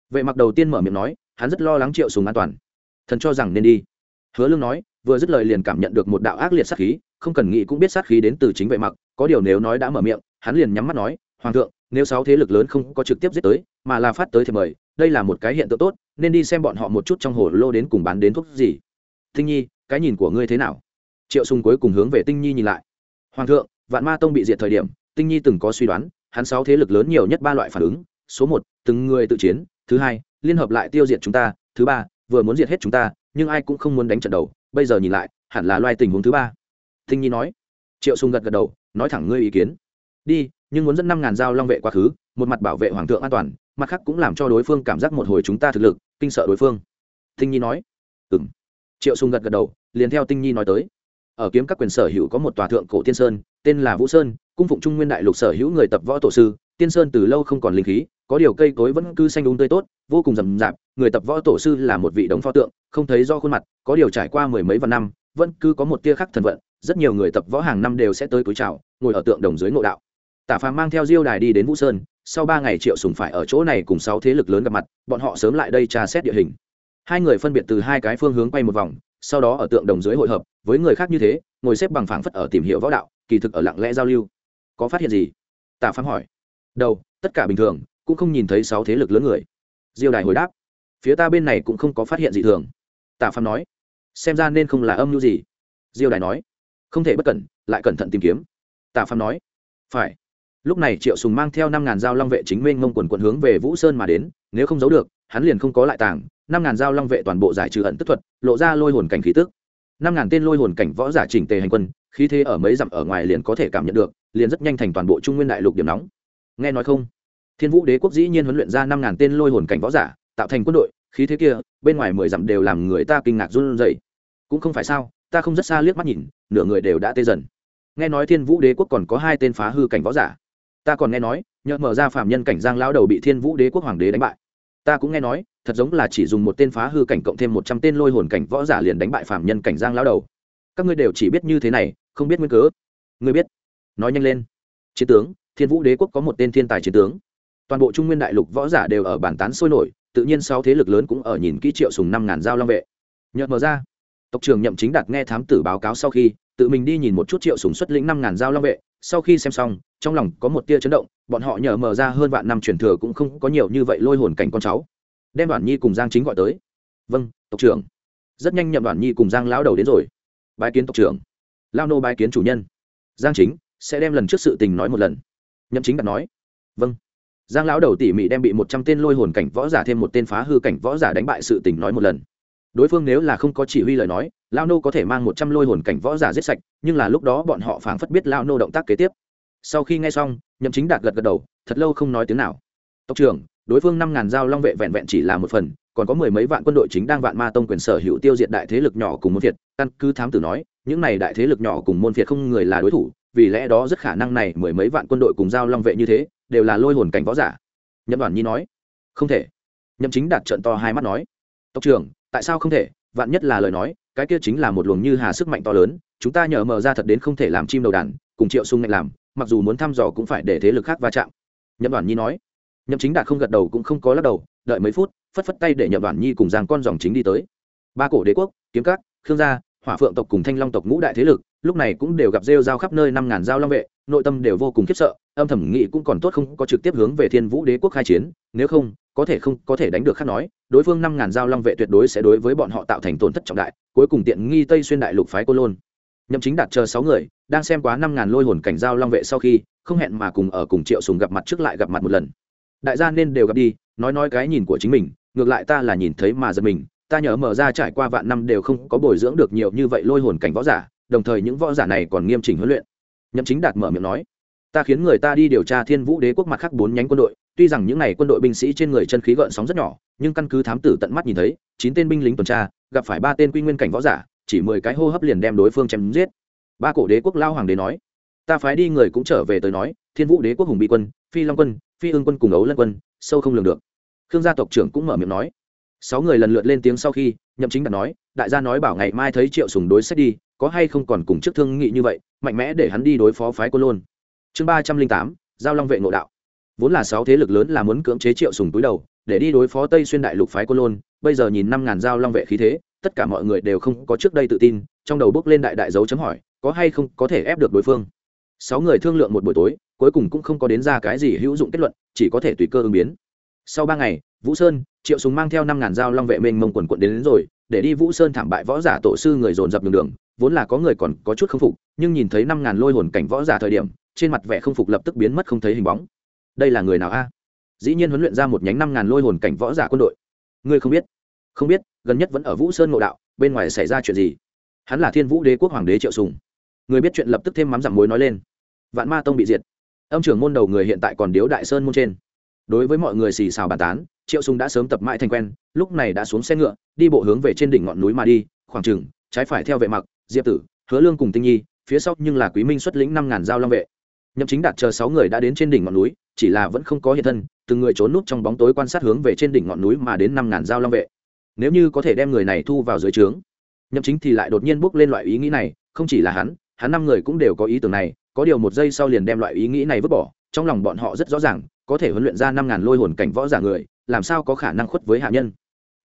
Vệ mặc đầu tiên mở miệng nói, hắn rất lo lắng triệu sùng an toàn. Thần cho rằng nên đi. Hứa lương nói vừa dứt lời liền cảm nhận được một đạo ác liệt sát khí, không cần nghĩ cũng biết sát khí đến từ chính vệ mặc, có điều nếu nói đã mở miệng, hắn liền nhắm mắt nói, hoàng thượng, nếu sáu thế lực lớn không có trực tiếp giết tới, mà là phát tới thì mời, đây là một cái hiện tượng tốt, nên đi xem bọn họ một chút trong hồ lô đến cùng bán đến thuốc gì. Tinh nhi, cái nhìn của ngươi thế nào? Triệu sùng cuối cùng hướng về tinh nhi nhìn lại. Hoàng thượng, vạn ma tông bị diệt thời điểm, tinh nhi từng có suy đoán, hắn sáu thế lực lớn nhiều nhất ba loại phản ứng, số một, từng người tự chiến, thứ hai, liên hợp lại tiêu diệt chúng ta, thứ ba, vừa muốn diệt hết chúng ta, nhưng ai cũng không muốn đánh trận đầu bây giờ nhìn lại, hẳn là loài tình huống thứ ba. Thinh nhi nói. Triệu sùng gật gật đầu, nói thẳng ngươi ý kiến. Đi, nhưng muốn dẫn năm ngàn dao long vệ quá khứ, một mặt bảo vệ hoàng thượng an toàn, mặt khác cũng làm cho đối phương cảm giác một hồi chúng ta thực lực, kinh sợ đối phương. Tinh nhi nói. Ừm. Triệu sùng gật gật đầu, liền theo tinh nhi nói tới. Ở kiếm các quyền sở hữu có một tòa thượng cổ tiên sơn, tên là vũ sơn, cung phụng trung nguyên đại lục sở hữu người tập võ tổ sư, tiên sơn từ lâu không còn linh khí có điều cây cối vẫn cứ xanh đúng tươi tốt, vô cùng rậm rạp, người tập võ tổ sư là một vị đống pho tượng, không thấy do khuôn mặt, có điều trải qua mười mấy vạn năm, vẫn cứ có một tia khắc thần vận, rất nhiều người tập võ hàng năm đều sẽ tới cúi chào, ngồi ở tượng đồng dưới ngộ đạo. Tả phàm mang theo diêu đài đi đến vũ sơn, sau ba ngày triệu sùng phải ở chỗ này cùng sáu thế lực lớn gặp mặt, bọn họ sớm lại đây tra xét địa hình. Hai người phân biệt từ hai cái phương hướng quay một vòng, sau đó ở tượng đồng dưới hội hợp, với người khác như thế, ngồi xếp bằng phảng phất ở tìm hiểu võ đạo, kỳ thực ở lặng lẽ giao lưu. Có phát hiện gì? Tả phàm hỏi. Đầu, tất cả bình thường cũng không nhìn thấy sáu thế lực lớn người. Diêu đài hồi đáp, phía ta bên này cũng không có phát hiện gì thường. Tả phàm nói, xem ra nên không là âm mưu gì. Diêu đài nói, không thể bất cẩn, lại cẩn thận tìm kiếm. Tả phàm nói, phải. Lúc này triệu sùng mang theo năm ngàn dao long vệ chính minh mông quần quần hướng về vũ sơn mà đến, nếu không giấu được, hắn liền không có lại tàng. Năm ngàn dao long vệ toàn bộ giải trừ ẩn tức thuật, lộ ra lôi hồn cảnh khí tức. Năm ngàn tên lôi hồn cảnh võ giả chỉnh tề hành quân, khí thế ở mấy dặm ở ngoài liền có thể cảm nhận được, liền rất nhanh thành toàn bộ trung nguyên đại lục điểm nóng. Nghe nói không? Thiên vũ đế quốc dĩ nhiên huấn luyện ra năm ngàn tên lôi hồn cảnh võ giả, tạo thành quân đội, khí thế kia, bên ngoài mười dặm đều làm người ta kinh ngạc run rẩy. Cũng không phải sao, ta không rất xa liếc mắt nhìn, nửa người đều đã tê dần. Nghe nói thiên vũ đế quốc còn có hai tên phá hư cảnh võ giả. Ta còn nghe nói, nhờ mở ra phạm nhân cảnh giang lão đầu bị thiên vũ đế quốc hoàng đế đánh bại. Ta cũng nghe nói, thật giống là chỉ dùng một tên phá hư cảnh cộng thêm một trăm tên lôi hồn cảnh võ giả liền đánh bại phạm nhân cảnh giang lão đầu. Các ngươi đều chỉ biết như thế này, không biết nguyên cớ. Ngươi biết. Nói nhanh lên. Chiến tướng, thiên vũ đế quốc có một tên thiên tài chiến tướng toàn bộ trung nguyên đại lục võ giả đều ở bản tán sôi nổi, tự nhiên sáu thế lực lớn cũng ở nhìn kỹ triệu sùng năm ngàn dao long vệ. Nhợt mở ra, tộc trưởng nhậm chính đạt nghe thám tử báo cáo sau khi, tự mình đi nhìn một chút triệu sùng xuất lĩnh năm ngàn dao long vệ, sau khi xem xong, trong lòng có một tia chấn động, bọn họ nhờ mở ra hơn vạn năm truyền thừa cũng không có nhiều như vậy lôi hồn cảnh con cháu. Đem đoàn nhi cùng giang chính gọi tới. Vâng tộc trưởng. Rất nhanh nhậm đoàn nhi cùng giang lão đầu đến rồi. Bái kiến tộc trưởng. Lao nô bái kiến chủ nhân. Giang chính, sẽ đem lần trước sự tình nói một lần. Nhậm chính đặt nói. Vâng giang lão đầu tỉ mỉ đem bị một trăm tên lôi hồn cảnh võ giả thêm một tên phá hư cảnh võ giả đánh bại sự tình nói một lần. Đối phương nếu là không có chỉ huy lời nói lao nô có thể mang một trăm lôi hồn cảnh võ giả giết sạch, nhưng là lúc đó bọn họ phảng phất biết lao nô động tác kế tiếp. Sau khi nghe xong, nhậm chính đạt gật gật đầu, thật lâu không nói tiếng nào. Tộc trưởng, đối phương năm ngàn dao long vệ vẹn vẹn chỉ là một phần, còn có mười mấy vạn quân đội chính đang vạn ma tông quyền sở hữu tiêu diệt đại thế lực nhỏ cùng môn việt căn cứ thám tử nói, những này đại thế lực nhỏ cùng môn việt không người là đối thủ vì lẽ đó rất khả năng này mười mấy vạn quân đội cùng giao long vệ như thế, đều là lôi hồn cảnh võ giả. Nhậm đoàn nhi nói, không thể. Nhậm chính đạt trận to hai mắt nói, tộc trưởng, tại sao không thể? Vạn nhất là lời nói, cái kia chính là một luồng như hà sức mạnh to lớn, chúng ta nhờ mở ra thật đến không thể làm chim đầu đàn, cùng triệu sung ngạnh làm, mặc dù muốn thăm dò cũng phải để thế lực khác va chạm. Nhậm đoàn nhi nói. Nhậm chính đạt không gật đầu cũng không có lắc đầu, đợi mấy phút, phất phất tay để nhậm đoàn nhi cùng giang con dòng chính đi tới. Ba cổ đế quốc, kiếm cát khương gia, hỏa phượng tộc cùng thanh long tộc ngũ đại thế lực lúc này cũng đều gặp rêu rao khắp nơi năm ngàn dao long vệ, nội tâm đều vô cùng khiếp sợ, âm thầm nghĩ cũng còn tốt không có trực tiếp hướng về thiên vũ đế quốc khai chiến, nếu không, có thể không có thể đánh được khác nói, đối phương năm ngàn dao long vệ tuyệt đối sẽ đối với bọn họ tạo thành tổn thất trọng đại, cuối cùng tiện nghi tây xuyên đại lục phái cô lôn. Nhậm chính đạt chờ sáu người, đang xem quá năm ngàn lôi hồn cảnh dao long vệ sau khi, không hẹn mà cùng ở cùng triệu sùng gặp mặt trước lại gặp mặt một lần. Đại gia nên đều gặp đi, nói nói cái nhìn của chính mình, ngược lại ta là nhìn thấy mà giật mình, ta nhớ mở ra trải qua vạn năm đều không có bồi dưỡng được nhiều như vậy lôi hồn cảnh võ giả đồng thời những võ giả này còn nghiêm chỉnh huấn luyện. Nhậm chính đạt mở miệng nói, ta khiến người ta đi điều tra thiên vũ đế quốc mặt khác bốn nhánh quân đội. Tuy rằng những n à y quân đội binh sĩ trên người chân khí gợn sóng rất nhỏ, nhưng căn cứ thám tử tận mắt nhìn thấy, chín tên binh lính tuần tra, gặp phải ba tên quy nguyên cảnh võ giả, chỉ mười cái hô hấp liền đem đối phương chém giết. Ba cổ đế quốc lao hoàng đế nói, ta phái đi người cũng trở về tới nói, thiên vũ đế quốc hùng bị quân, phi long quân, phi ương quân cùng ấu lân quân, sâu không lường được. Khương gia tộc trưởng cũng mở miệng nói. Sáu người lần lượt lên tiếng sau khi, nhậm chính đạt nói, đại gia nói bảo ngày mai thấy triệu sùng đối xét đi có hay không còn cùng trước thương nghị như vậy mạnh mẽ để hắn đi đối phó phái quân lôn. Chương ba trăm linh tám giao long vệ ngộ đạo. Vốn là sáu thế lực lớn là muốn cưỡng chế triệu sùng túi đầu để đi đối phó tây xuyên đại lục phái quân lôn bây giờ nhìn năm ngàn giao long vệ khí thế tất cả mọi người đều không có trước đây tự tin trong đầu bước lên đại đại dấu chấm hỏi có hay không có thể ép được đối phương. Sáu người thương lượng một buổi tối cuối cùng cũng không có đến ra cái gì hữu dụng kết luận chỉ có thể tùy cơ ứng biến. Sau ba ngày vũ sơn triệu sùng mang theo năm ngàn dao long vệ mênh mông quần quận đến, đến rồi để đi vũ sơn thảm bại võ giả tổ sư người dồn dập đường đường vốn là có người còn có chút không phục, nhưng nhìn thấy năm ngàn lôi hồn cảnh võ giả thời điểm, trên mặt vẻ không phục lập tức biến mất không thấy hình bóng. Đây là người nào a? Dĩ nhiên huấn luyện ra một nhánh năm ngàn lôi hồn cảnh võ giả quân đội. Ngươi không biết? Không biết, gần nhất vẫn ở vũ sơn ngộ đạo, bên ngoài xảy ra chuyện gì? Hắn là thiên vũ đế quốc hoàng đế triệu sùng. Người biết chuyện lập tức thêm mắm dặm muối nói lên. Vạn ma tông bị diệt. Âm trưởng môn đầu người hiện tại còn điếu đại sơn môn trên. Đối với mọi người xì xào bàn tán, triệu sùng đã sớm tập mãi thành quen, lúc này đã xuống xe ngựa, đi bộ hướng về trên đỉnh ngọn núi mà đi, khoảng chừng, trái phải theo vệ mặc diệp tử, hứa lương cùng tinh nhi, phía sau nhưng là quý minh xuất lĩnh năm ngàn giao long vệ. Nhậm chính đạt chờ sáu người đã đến trên đỉnh ngọn núi, chỉ là vẫn không có hiện thân, từng người trốn núp trong bóng tối quan sát hướng về trên đỉnh ngọn núi mà đến năm ngàn giao long vệ. Nếu như có thể đem người này thu vào dưới trướng, nhậm chính thì lại đột nhiên bước lên loại ý nghĩ này, không chỉ là hắn hắn năm người cũng đều có ý tưởng này, có điều một giây sau liền đem loại ý nghĩ này vứt bỏ, trong lòng bọn họ rất rõ ràng, có thể huấn luyện ra năm ngàn lôi hồn cảnh võ giả người, làm sao có khả năng khuất với hạ nhân.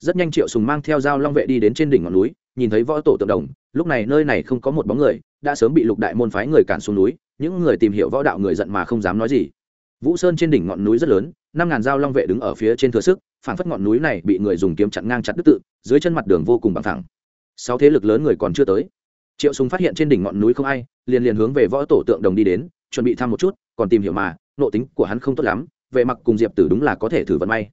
Rất nhanh triệu sùng mang theo dao long vệ đi đến trên đỉnh ngọn núi, nhìn thấy võ tổ tượng đồng lúc này nơi này không có một bóng người, đã sớm bị lục đại môn phái người cản xuống núi, những người tìm hiểu võ đạo người giận mà không dám nói gì. Vũ sơn trên đỉnh ngọn núi rất lớn, năm ngàn dao long vệ đứng ở phía trên thừa sức phản phất ngọn núi này bị người dùng kiếm chặn ngang chặt đứt tự, dưới chân mặt đường vô cùng bằng thẳng sáu thế lực lớn người còn chưa tới. Triệu sùng phát hiện trên đỉnh ngọn núi không ai, liền liền hướng về võ tổ tượng đồng đi đến, chuẩn bị thăm một chút, còn tìm hiểu mà nội tính của hắn không tốt lắm vệ mặc cùng diệp tử đúng là có thể thử vận may.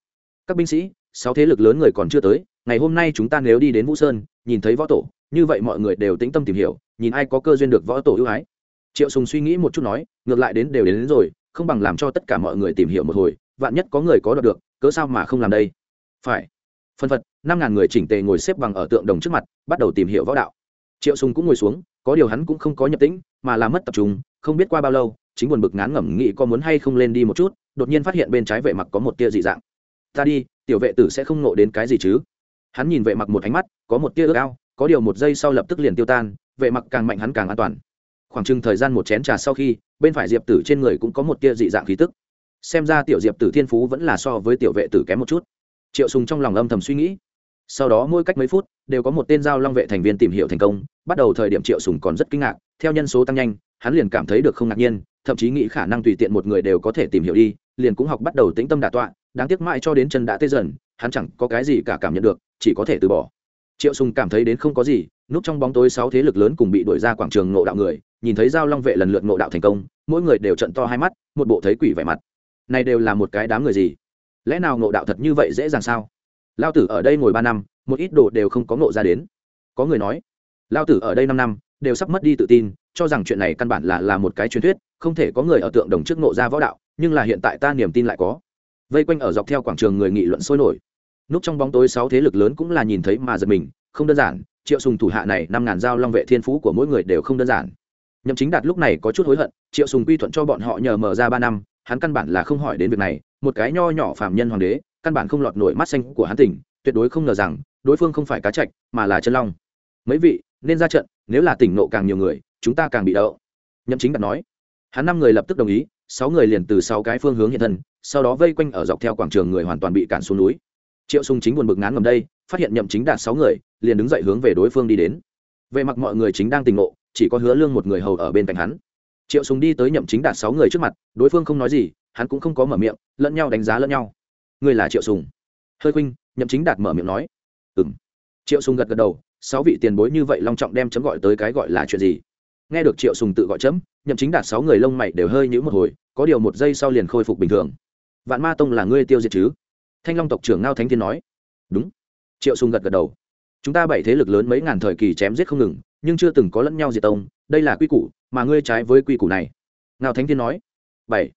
Các binh sĩ, sáu thế lực lớn người còn chưa tới, ngày hôm nay chúng ta nếu đi đến vũ sơn nhìn thấy võ tổ như vậy mọi người đều tĩnh tâm tìm hiểu nhìn ai có cơ duyên được võ tổ ưu ái. Triệu sùng suy nghĩ một chút nói ngược lại đến đều đến, đến rồi không bằng làm cho tất cả mọi người tìm hiểu một hồi vạn nhất có người có đoạt được cớ sao mà không làm đây? Phải. Phân phật năm ngàn người chỉnh tề ngồi xếp bằng ở tượng đồng trước mặt bắt đầu tìm hiểu võ đạo. Triệu sùng cũng ngồi xuống có điều hắn cũng không có nhập tĩnh mà là mất tập trung không biết qua bao lâu chính buồn bực ngán ngẩm nghĩ có muốn hay không lên đi một chút đột nhiên phát hiện bên trái vệ mặc có một tia dị dạng. Ta đi tiểu vệ tử sẽ không nộ đến cái gì chứ? Hắn nhìn vệ mặc một ánh mắt, có một tia ước ao, có điều một giây sau lập tức liền tiêu tan, vệ mặc càng mạnh hắn càng an toàn. Khoảng chừng thời gian một chén trà sau khi, bên phải diệp tử trên người cũng có một tia dị dạng khí tức. Xem ra tiểu diệp tử thiên phú vẫn là so với tiểu vệ tử kém một chút. Triệu sùng trong lòng âm thầm suy nghĩ. Sau đó mỗi cách mấy phút, đều có một tên giao long vệ thành viên tìm hiểu thành công, bắt đầu thời điểm triệu sùng còn rất kinh ngạc, theo nhân số tăng nhanh, hắn liền cảm thấy được không ngạc nhiên, thậm chí nghĩ khả năng tùy tiện một người đều có thể tìm hiểu đi, liền cũng học bắt đầu tĩnh tâm đả tọa, đáng tiếc mãi cho đến chân đã tê dần, hắn chẳng có cái gì cả cảm nhận được chỉ có thể từ bỏ. Triệu sùng cảm thấy đến không có gì, núp trong bóng tối sáu thế lực lớn cùng bị đuổi ra quảng trường ngộ đạo người, nhìn thấy giao long vệ lần lượt ngộ đạo thành công, mỗi người đều trận to hai mắt, một bộ thấy quỷ vẻ mặt. Này đều là một cái đám người gì? Lẽ nào ngộ đạo thật như vậy dễ dàng sao? Lao tử ở đây ngồi ba năm, một ít đồ đều không có ngộ ra đến. Có người nói, lao tử ở đây năm năm, đều sắp mất đi tự tin, cho rằng chuyện này căn bản là là một cái truyền thuyết, không thể có người ở tượng đồng trước ngộ ra võ đạo, nhưng là hiện tại ta niềm tin lại có. Vây quanh ở dọc theo quảng trường người nghị luận sôi nổi núp trong bóng tối sáu thế lực lớn cũng là nhìn thấy mà giật mình, không đơn giản, triệu sùng thủ hạ này năm ngàn dao long vệ thiên phú của mỗi người đều không đơn giản. Nhậm chính đạt lúc này có chút hối hận, triệu sùng quy thuận cho bọn họ nhờ mở ra ba năm, hắn căn bản là không hỏi đến việc này, một cái nho nhỏ phàm nhân hoàng đế, căn bản không lọt nổi mắt xanh của hắn tỉnh, tuyệt đối không ngờ rằng, đối phương không phải cá trạch mà là chân long. Mấy vị, nên ra trận, nếu là tỉnh nộ càng nhiều người, chúng ta càng bị đậu nhậm chính đạt nói. Hắn năm người lập tức đồng ý, sáu người liền từ sáu cái phương hướng hiện thân, sau đó vây quanh ở dọc theo quảng trường người hoàn toàn bị cản xuống núi triệu sùng chính buồn bực ngán ngầm đây, phát hiện nhậm chính đạt sáu người, liền đứng dậy hướng về đối phương đi đến. Về mặt mọi người chính đang tình ngộ, chỉ có hứa lương một người hầu ở bên cạnh hắn. Triệu sùng đi tới nhậm chính đạt sáu người trước mặt, đối phương không nói gì, hắn cũng không có mở miệng, lẫn nhau đánh giá lẫn nhau. Người là triệu sùng hơi khuynh, nhậm chính đạt mở miệng nói. Ừm. Triệu sùng gật gật đầu, sáu vị tiền bối như vậy long trọng đem chấm gọi tới cái gọi là chuyện gì? Nghe được triệu sùng tự gọi chấm, nhậm chính đạt sáu người lông mày đều hơi nhíu một hồi, có điều một giây sau liền khôi phục bình thường. Vạn ma tông là ngươi tiêu diệt chứ? Thanh long tộc trưởng ngao thánh thiên nói. Đúng. Triệu sùng gật gật đầu. Chúng ta bảy thế lực lớn mấy ngàn thời kỳ chém giết không ngừng, nhưng chưa từng có lẫn nhau diệt tông, đây là quy củ, mà ngươi trái với quy củ này. Ngao thánh thiên nói. Bảy.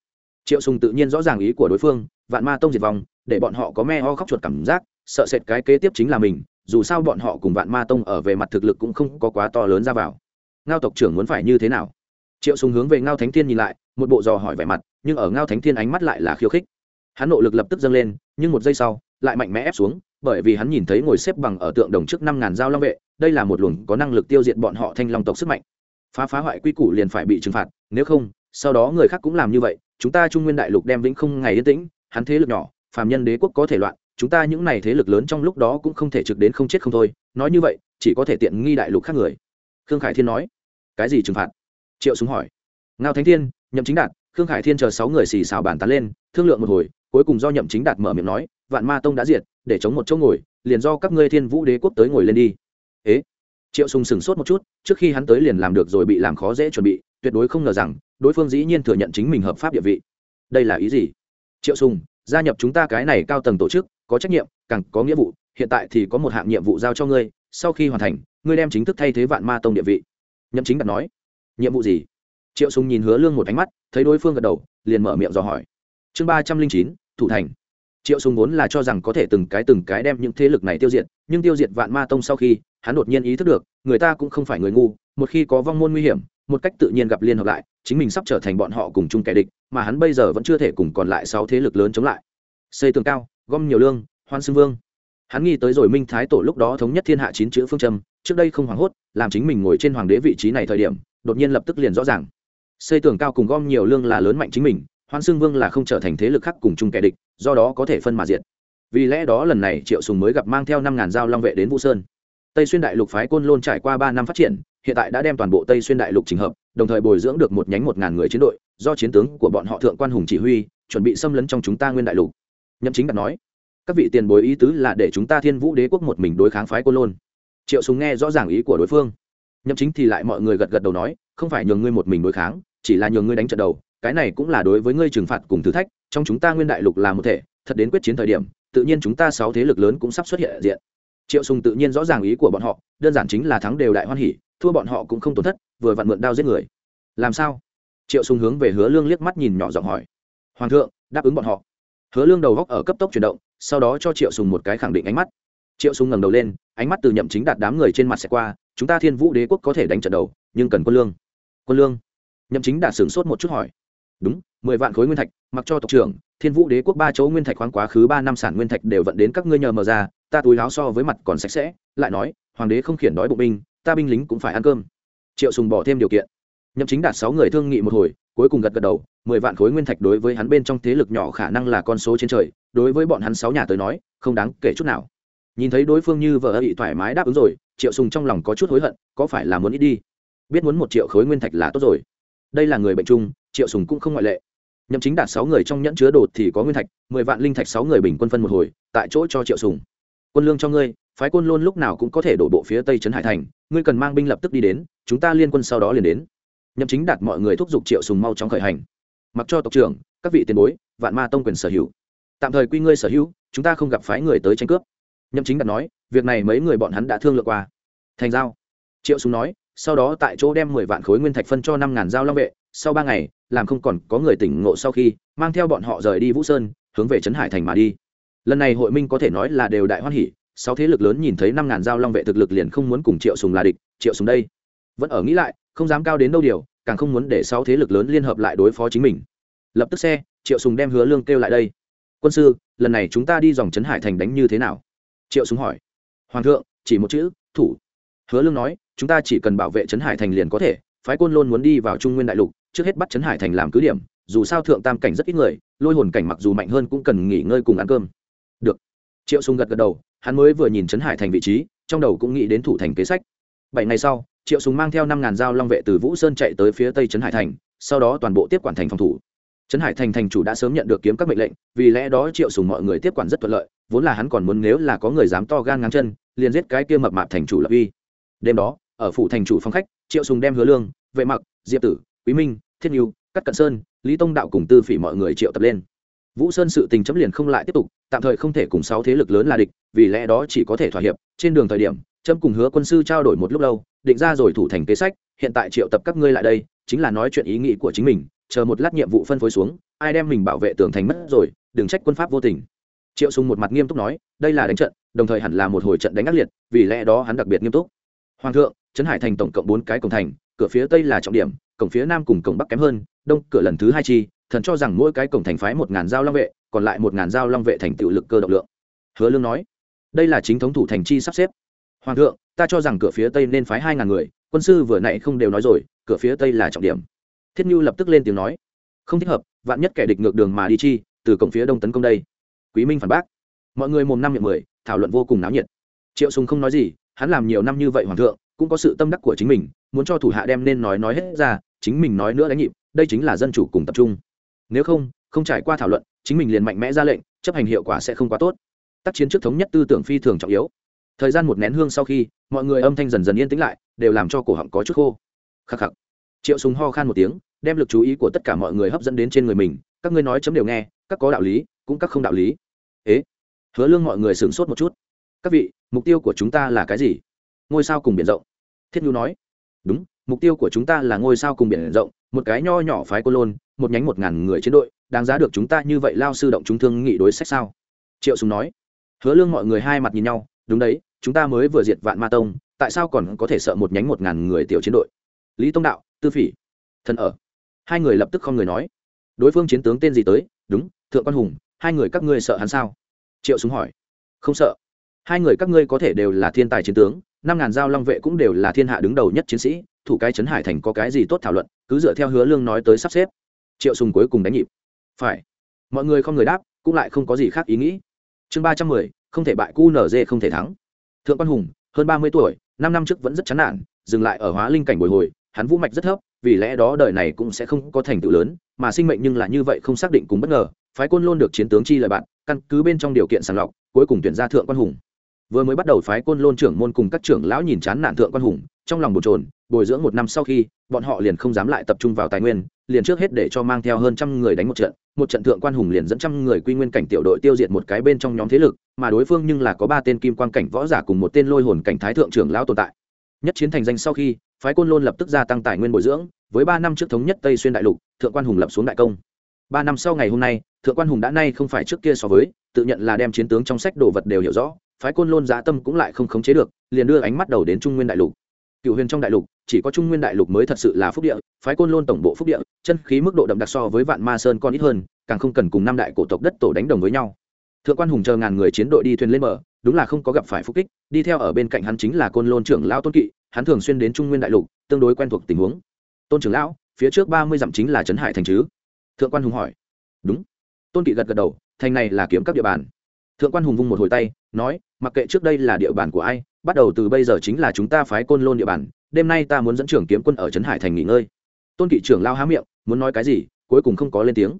Triệu sùng tự nhiên rõ ràng ý của đối phương, vạn ma tông diệt vong, để bọn họ có me ho khóc chuột cảm giác, sợ sệt cái kế tiếp chính là mình, dù sao bọn họ cùng vạn ma tông ở về mặt thực lực cũng không có quá to lớn ra vào. Ngao tộc trưởng muốn phải như thế nào? Triệu sùng hướng về ngao thánh thiên nhìn lại, một bộ dò hỏi vẻ mặt, nhưng ở ngao thánh thiên ánh mắt lại là khiêu khích hắn nộ lực lập tức dâng lên, nhưng một giây sau, lại mạnh mẽ ép xuống, bởi vì hắn nhìn thấy ngồi xếp bằng ở tượng đồng trước năm ngàn dao long vệ, đây là một luồng có năng lực tiêu diệt bọn họ thanh long tộc sức mạnh. Phá phá hoại quy củ liền phải bị trừng phạt, nếu không, sau đó người khác cũng làm như vậy, chúng ta trung nguyên đại lục đem vĩnh không ngày yên tĩnh, hắn thế lực nhỏ, phàm nhân đế quốc có thể loạn, chúng ta những này thế lực lớn trong lúc đó cũng không thể trực đến không chết không thôi, nói như vậy, chỉ có thể tiện nghi đại lục khác người. Khương khải thiên nói. Cái gì trừng phạt? Triệu súng hỏi. Ngao thánh thiên, nhậm chính đạt khương khải thiên chờ sáu người xì xào bàn tán lên, thương lượng một hồi cuối cùng do nhậm chính đạt mở miệng nói, vạn ma tông đã diệt, để chống một chỗ ngồi, liền do các ngươi thiên vũ đế quốc tới ngồi lên đi. Ế? Triệu sùng sừng sốt một chút, trước khi hắn tới liền làm được rồi bị làm khó dễ chuẩn bị, tuyệt đối không ngờ rằng, đối phương dĩ nhiên thừa nhận chính mình hợp pháp địa vị. Đây là ý gì? Triệu sùng, gia nhập chúng ta cái này cao tầng tổ chức, có trách nhiệm, càng có nghĩa vụ, hiện tại thì có một hạng nhiệm vụ giao cho ngươi, sau khi hoàn thành, ngươi đem chính thức thay thế vạn ma tông địa vị. Nhậm chính đạt nói. Nhiệm vụ gì? Triệu sùng nhìn hứa lương một ánh mắt, thấy đối phương gật đầu, liền mở miệng dò hỏi chương ba trăm linh chín, thủ thành. Triệu sùng vốn là cho rằng có thể từng cái từng cái đem những thế lực này tiêu diệt, nhưng tiêu diệt vạn ma tông sau khi, hắn đột nhiên ý thức được, người ta cũng không phải người ngu, một khi có vong môn nguy hiểm, một cách tự nhiên gặp liên hợp lại, chính mình sắp trở thành bọn họ cùng chung kẻ địch, mà hắn bây giờ vẫn chưa thể cùng còn lại sáu thế lực lớn chống lại. Xây tường cao, gom nhiều lương, hoan xưng vương. Hắn nghĩ tới rồi minh thái tổ lúc đó thống nhất thiên hạ chín chữ phương châm, trước đây không hoảng hốt, làm chính mình ngồi trên hoàng đế vị trí này thời điểm, đột nhiên lập tức liền rõ ràng. Xây tường cao cùng gom nhiều lương là lớn mạnh chính mình hoan xương vương là không trở thành thế lực khác cùng chung kẻ địch, do đó có thể phân mà diệt. Vì lẽ đó lần này triệu sùng mới gặp mang theo năm ngàn dao long vệ đến vũ sơn. Tây xuyên đại lục phái côn lôn trải qua ba năm phát triển, hiện tại đã đem toàn bộ tây xuyên đại lục trình hợp, đồng thời bồi dưỡng được một nhánh một ngàn người chiến đội, do chiến tướng của bọn họ thượng quan hùng chỉ huy, chuẩn bị xâm lấn trong chúng ta nguyên đại lục. Nhậm chính đặt nói, các vị tiền bối ý tứ là để chúng ta thiên vũ đế quốc một mình đối kháng phái côn lôn. Triệu Sùng nghe rõ ràng ý của đối phương. Nhậm chính thì lại mọi người gật gật đầu nói, không phải nhường ngươi một mình đối kháng, chỉ là nhường ngươi đánh trận đầu cái này cũng là đối với ngươi trừng phạt cùng thử thách, trong chúng ta nguyên đại lục là một thể, thật đến quyết chiến thời điểm, tự nhiên chúng ta sáu thế lực lớn cũng sắp xuất hiện diện. Triệu sùng tự nhiên rõ ràng ý của bọn họ, đơn giản chính là thắng đều đại hoan hỉ, thua bọn họ cũng không tổn thất, vừa vặn mượn đao giết người. Làm sao? Triệu sùng hướng về hứa lương liếc mắt nhìn nhỏ giọng hỏi. Hoàng thượng, đáp ứng bọn họ. Hứa lương đầu góc ở cấp tốc chuyển động, sau đó cho triệu sùng một cái khẳng định ánh mắt. Triệu sùng ngẩng đầu lên, ánh mắt từ nhậm chính đạt đám người trên mặt sẽ qua, chúng ta thiên vũ đế quốc có thể đánh trận đầu, nhưng cần quân lương. Quân lương? Nhậm chính đạt sửng sốt một chút hỏi đúng, mười vạn khối nguyên thạch, mặc cho tộc trưởng, thiên vũ đế quốc ba chỗ nguyên thạch khoáng quá khứ ba năm sản nguyên thạch đều vận đến các ngươi nhờ mờ ra, ta túi láo so với mặt còn sạch sẽ, lại nói, hoàng đế không khiển đói bộ binh, ta binh lính cũng phải ăn cơm. Triệu sùng bỏ thêm điều kiện. Nhậm chính đạt sáu người thương nghị một hồi, cuối cùng gật gật đầu, mười vạn khối nguyên thạch đối với hắn bên trong thế lực nhỏ khả năng là con số trên trời, đối với bọn hắn sáu nhà tới nói, không đáng kể chút nào. Nhìn thấy đối phương như vợ bị thoải mái đáp ứng rồi, triệu sùng trong lòng có chút hối hận, có phải là muốn ít đi? Biết muốn một triệu khối nguyên thạch là tốt rồi. Đây là người bệnh chung triệu sùng cũng không ngoại lệ. Nhậm chính đạt sáu người trong nhẫn chứa đồ thì có nguyên thạch, mười vạn linh thạch sáu người bình quân phân một hồi, tại chỗ cho triệu sùng. Quân lương cho ngươi, phái quân luôn lúc nào cũng có thể đổ bộ phía tây trấn hải thành, ngươi cần mang binh lập tức đi đến, chúng ta liên quân sau đó liền đến. Nhậm chính đạt mọi người thúc giục triệu sùng mau chóng khởi hành. Mặc cho tộc trưởng, các vị tiền bối, vạn ma tông quyền sở hữu. Tạm thời quy ngươi sở hữu, chúng ta không gặp phái người tới tranh cướp. Nhậm chính đạt nói, việc này mấy người bọn hắn đã thương lượng qua. Thành giao. Triệu sùng nói, sau đó tại chỗ đem mười vạn khối nguyên thạch phân cho năm ngàn giao long vệ sau ba ngày, làm không còn có người tỉnh ngộ sau khi, mang theo bọn họ rời đi vũ sơn, hướng về trấn hải thành mà đi. Lần này hội minh có thể nói là đều đại hoan hỉ, sáu thế lực lớn nhìn thấy năm ngàn giao long vệ thực lực liền không muốn cùng triệu sùng là địch, triệu sùng đây. Vẫn ở nghĩ lại, không dám cao đến đâu điều, càng không muốn để sáu thế lực lớn liên hợp lại đối phó chính mình. Lập tức xe, triệu sùng đem hứa lương kêu lại đây. Quân sư, lần này chúng ta đi dòng trấn hải thành đánh như thế nào? Triệu sùng hỏi. Hoàng thượng, chỉ một chữ, thủ. Hứa lương nói, chúng ta chỉ cần bảo vệ trấn hải thành liền có thể, phái quân luôn muốn đi vào trung nguyên đại lục trước hết bắt trấn hải thành làm cứ điểm, dù sao thượng tam cảnh rất ít người, lôi hồn cảnh mặc dù mạnh hơn cũng cần nghỉ ngơi cùng ăn cơm. Được. Triệu sùng gật gật đầu, hắn mới vừa nhìn trấn hải thành vị trí, trong đầu cũng nghĩ đến thủ thành kế sách. Bảy ngày sau, triệu sùng mang theo năm ngàn dao long vệ từ vũ sơn chạy tới phía tây trấn hải thành, sau đó toàn bộ tiếp quản thành phòng thủ. Trấn hải thành thành chủ đã sớm nhận được kiếm các mệnh lệnh, vì lẽ đó triệu sùng mọi người tiếp quản rất thuận lợi, vốn là hắn còn muốn nếu là có người dám to gan ngang chân, liền giết cái kia mập mạp thành chủ lập uy. Đêm đó, ở phủ thành chủ phòng khách, triệu sùng đem hứa lương, vệ mặc, diệp tử quý minh thiên nhu cắt cận sơn, lý tông đạo cùng tư phỉ mọi người triệu tập lên. Vũ sơn sự tình chấm liền không lại tiếp tục, tạm thời không thể cùng sáu thế lực lớn là địch, vì lẽ đó chỉ có thể thỏa hiệp. Trên đường thời điểm, chấm cùng hứa quân sư trao đổi một lúc lâu, định ra rồi thủ thành kế sách, hiện tại triệu tập các ngươi lại đây, chính là nói chuyện ý nghĩ của chính mình, chờ một lát nhiệm vụ phân phối xuống, ai đem mình bảo vệ tường thành mất rồi, đừng trách quân pháp vô tình. Triệu sùng một mặt nghiêm túc nói, đây là đánh trận, đồng thời hẳn là một hồi trận đánh ác liệt, vì lẽ đó hắn đặc biệt nghiêm túc. Hoàng thượng, trấn hải thành tổng cộng bốn cái cổng thành cửa phía tây là trọng điểm, cổng phía nam cùng cổng bắc kém hơn, đông cửa lần thứ hai chi, thần cho rằng mỗi cái cổng thành phái một ngàn dao long vệ, còn lại một ngàn dao long vệ thành tựu lực cơ động lượng. Hứa lương nói, đây là chính thống thủ thành chi sắp xếp. Hoàng thượng, ta cho rằng cửa phía tây nên phái hai ngàn người, quân sư vừa nãy không đều nói rồi, cửa phía tây là trọng điểm. Thiết nhu lập tức lên tiếng nói, không thích hợp, vạn nhất kẻ địch ngược đường mà đi chi, từ cổng phía đông tấn công đây. Quý minh phản bác, mọi người mồm năm miệng mười, thảo luận vô cùng náo nhiệt. Triệu sùng không nói gì, hắn làm nhiều năm như vậy hoàng thượng, cũng có sự tâm đắc của chính mình muốn cho thủ hạ đem nên nói nói hết ra, chính mình nói nữa đánh nhịp, đây chính là dân chủ cùng tập trung. Nếu không không trải qua thảo luận, chính mình liền mạnh mẽ ra lệnh, chấp hành hiệu quả sẽ không quá tốt. Tác chiến trước thống nhất tư tưởng phi thường trọng yếu. Thời gian một nén hương sau khi, mọi người âm thanh dần dần yên tĩnh lại, đều làm cho cổ họng có chút khô. Khắc khắc. Triệu súng ho khan một tiếng, đem lực chú ý của tất cả mọi người hấp dẫn đến trên người mình, các ngươi nói chấm đều nghe, các có đạo lý, cũng các không đạo lý. Ế. Hứa lương mọi người sửng sốt một chút. Các vị, mục tiêu của chúng ta là cái gì? Ngôi sao cùng biển rộng. Thiết nhu nói đúng, mục tiêu của chúng ta là ngôi sao cùng biển rộng, một cái nho nhỏ phái cô lôn, một nhánh một ngàn người chiến đội, đáng giá được chúng ta như vậy lao sư động chúng thương nghị đối sách sao? Triệu sùng nói. Hứa lương mọi người hai mặt nhìn nhau, đúng đấy, chúng ta mới vừa diệt vạn ma tông, tại sao còn có thể sợ một nhánh một ngàn người tiểu chiến đội? Lý tông đạo, tư phỉ. Thần ở. Hai người lập tức không người nói. Đối phương chiến tướng tên gì tới? Đúng, thượng quan hùng, hai người các ngươi sợ hắn sao? Triệu súng hỏi. Không sợ. Hai người các ngươi có thể đều là thiên tài chiến tướng năm ngàn giao long vệ cũng đều là thiên hạ đứng đầu nhất chiến sĩ, thủ cái trấn hải thành có cái gì tốt thảo luận, cứ dựa theo hứa lương nói tới sắp xếp. Triệu sùng cuối cùng đánh nhịp. Phải. Mọi người không người đáp, cũng lại không có gì khác ý nghĩ. Chương ba trăm mười, không thể bại cu nz không thể thắng. Thượng quan hùng, hơn ba mươi tuổi, năm năm trước vẫn rất chán nản, dừng lại ở hóa linh cảnh bồi hồi, hắn vũ mạch rất thấp, vì lẽ đó đời này cũng sẽ không có thành tựu lớn, mà sinh mệnh nhưng là như vậy không xác định cùng bất ngờ, phái côn lôn được chiến tướng chi lời bạn, căn cứ bên trong điều kiện sàng lọc, cuối cùng tuyển ra thượng quan hùng vừa mới bắt đầu phái côn lôn trưởng môn cùng các trưởng lão nhìn chán nản thượng quan hùng, trong lòng bồn trồn bồi dưỡng một năm sau khi, bọn họ liền không dám lại tập trung vào tài nguyên, liền trước hết để cho mang theo hơn trăm người đánh một trận. Một trận thượng quan hùng liền dẫn trăm người quy nguyên cảnh tiểu đội tiêu diệt một cái bên trong nhóm thế lực, mà đối phương nhưng là có ba tên kim quan cảnh võ giả cùng một tên lôi hồn cảnh thái thượng trưởng lão tồn tại. Nhất chiến thành danh sau khi, phái côn lôn lập tức gia tăng tài nguyên bồi dưỡng, với ba năm trước thống nhất tây xuyên đại lục, thượng quan hùng lập xuống đại công. Ba năm sau ngày hôm nay, thượng quan hùng đã nay không phải trước kia so với, tự nhận là đem chiến tướng trong sách đồ vật đều hiểu rõ phái côn lôn giá tâm cũng lại không khống chế được, liền đưa ánh mắt đầu đến trung nguyên đại lục. Cựu huyền trong đại lục, chỉ có trung nguyên đại lục mới thật sự là phúc địa, phái côn lôn tổng bộ phúc địa, chân khí mức độ đậm đặc so với vạn ma sơn còn ít hơn, càng không cần cùng năm đại cổ tộc đất tổ đánh đồng với nhau. Thượng quan hùng chờ ngàn người chiến đội đi thuyền lên bờ, đúng là không có gặp phải phúc kích, đi theo ở bên cạnh hắn chính là côn lôn trưởng lão tôn kỵ, hắn thường xuyên đến trung nguyên đại lục, tương đối quen thuộc tình huống. Tôn trưởng lão, phía trước ba mươi dặm chính là trấn hải thành chứ? Thượng quan hùng hỏi. Đúng. Tôn kỵ gật gật đầu, thành này là kiếm các địa bàn thượng quan hùng vung một hồi tay, nói, mặc kệ trước đây là địa bàn của ai, bắt đầu từ bây giờ chính là chúng ta phái côn lôn địa bàn, đêm nay ta muốn dẫn trưởng kiếm quân ở trấn hải thành nghỉ ngơi. Tôn kỵ trưởng lao há miệng, muốn nói cái gì, cuối cùng không có lên tiếng.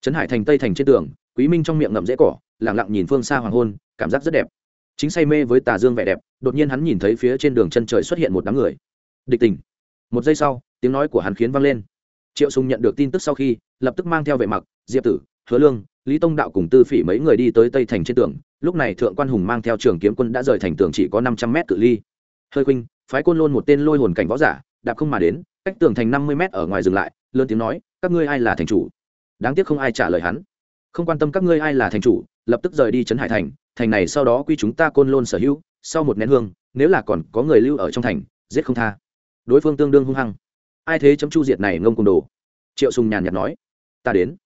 Trấn hải thành tây thành trên tường, quý minh trong miệng ngậm rễ cỏ lẳng lặng nhìn phương xa hoàng hôn, cảm giác rất đẹp. Chính say mê với tà dương vẻ đẹp, đột nhiên hắn nhìn thấy phía trên đường chân trời xuất hiện một đám người. Địch tình. Một giây sau, tiếng nói của hắn khiến vang lên. Triệu sùng nhận được tin tức sau khi, lập tức mang theo vệ mặc, diệp tử, hứa lương lý tông đạo cùng tư phỉ mấy người đi tới tây thành trên tường, lúc này thượng quan hùng mang theo trường kiếm quân đã rời thành tường chỉ có năm trăm mét cự ly. Hơi khuynh, phái côn lôn một tên lôi hồn cảnh võ giả, đạp không mà đến, cách tường thành năm mươi mét ở ngoài dừng lại, lớn tiếng nói, các ngươi ai là thành chủ? Đáng tiếc không ai trả lời hắn. Không quan tâm các ngươi ai là thành chủ, lập tức rời đi trấn hải thành thành này sau đó quy chúng ta côn lôn sở hữu, sau một nén hương, nếu là còn có người lưu ở trong thành, giết không tha. Đối phương tương đương hung hăng. Ai thế chấm chu diệt này ngông cùng đồ? Triệu sùng nhàn nhạt nói. Ta đến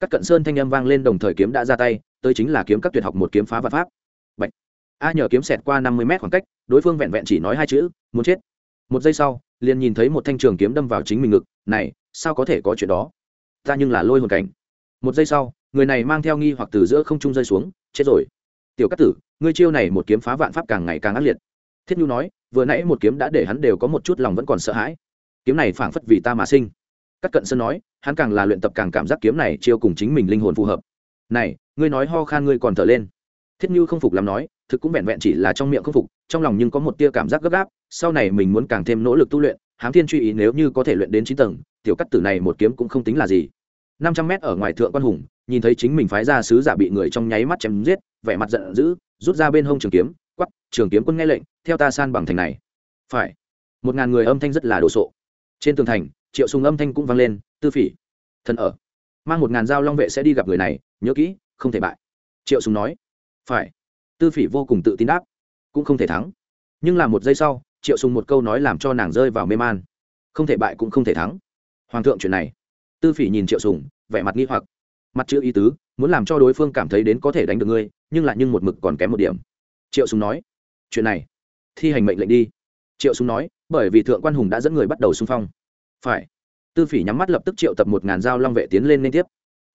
các cận sơn thanh âm vang lên đồng thời kiếm đã ra tay, tới chính là kiếm các tuyệt học một kiếm phá và pháp. Bạch. a nhờ kiếm xẹt qua năm mươi mét khoảng cách, đối phương vẹn vẹn chỉ nói hai chữ, muốn chết. Một giây sau, liền nhìn thấy một thanh trường kiếm đâm vào chính mình ngực, này, sao có thể có chuyện đó? Ta nhưng là lôi hồn cảnh. Một giây sau, người này mang theo nghi hoặc từ giữa không trung rơi xuống, chết rồi. Tiểu cát tử, ngươi chiêu này một kiếm phá vạn pháp càng ngày càng ác liệt. Thiết nhu nói, vừa nãy một kiếm đã để hắn đều có một chút lòng vẫn còn sợ hãi. Kiếm này phảng phất vì ta mà sinh các cận sơn nói, hắn càng là luyện tập càng cảm giác kiếm này chiêu cùng chính mình linh hồn phù hợp. Này, ngươi nói ho khan ngươi còn thở lên. Thiết như không phục làm nói, thực cũng vẹn vẹn chỉ là trong miệng không phục, trong lòng nhưng có một tia cảm giác gấp gáp, sau này mình muốn càng thêm nỗ lực tu luyện, hám thiên truy ý nếu như có thể luyện đến chín tầng, tiểu cắt tử này một kiếm cũng không tính là gì. Năm trăm mét ở ngoài thượng quan hùng, nhìn thấy chính mình phái ra sứ giả bị người trong nháy mắt chém giết, vẻ mặt giận dữ, rút ra bên hông trường kiếm quắp trường kiếm quân nghe lệnh, theo ta san bằng thành này. Phải. Một ngàn người âm thanh rất là đồ sộ. Trên tường thành triệu sùng âm thanh cũng vang lên, tư phỉ, thần ở. Mang một ngàn dao long vệ sẽ đi gặp người này, nhớ kỹ, không thể bại. Triệu sùng nói, phải. Tư phỉ vô cùng tự tin đáp, cũng không thể thắng. Nhưng là một giây sau, triệu sùng một câu nói làm cho nàng rơi vào mê man. Không thể bại cũng không thể thắng. Hoàng thượng chuyện này. Tư phỉ nhìn triệu sùng, vẻ mặt nghi hoặc. Mặt chữ ý tứ, muốn làm cho đối phương cảm thấy đến có thể đánh được ngươi, nhưng lại nhưng một mực còn kém một điểm. Triệu sùng nói, chuyện này, thi hành mệnh lệnh đi. Triệu sùng nói, bởi vì thượng quan hùng đã dẫn người bắt đầu xung phong phải. Tư phỉ nhắm mắt lập tức triệu tập một ngàn dao long vệ tiến lên liên tiếp.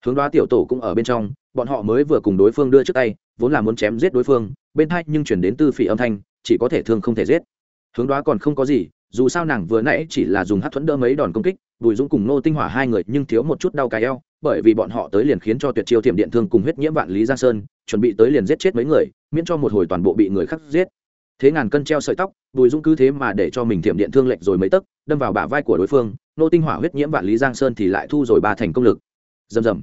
Hướng đoá tiểu tổ cũng ở bên trong, bọn họ mới vừa cùng đối phương đưa trước tay, vốn là muốn chém giết đối phương, bên hai nhưng chuyển đến tư phỉ âm thanh, chỉ có thể thương không thể giết. Hướng đoá còn không có gì, dù sao nàng vừa nãy chỉ là dùng hát thuẫn đỡ mấy đòn công kích, bùi dũng cùng nô tinh hỏa hai người nhưng thiếu một chút đau cài eo, bởi vì bọn họ tới liền khiến cho tuyệt chiêu thiểm điện thương cùng huyết nhiễm vạn lý giang sơn, chuẩn bị tới liền giết chết mấy người, miễn cho một hồi toàn bộ bị người khác giết thế ngàn cân treo sợi tóc, bùi dũng cứ thế mà để cho mình thiểm điện thương lệch rồi mấy tấc, đâm vào bả vai của đối phương, nô tinh hỏa huyết nhiễm vạn lý giang sơn thì lại thu rồi ba thành công lực. Rầm rầm.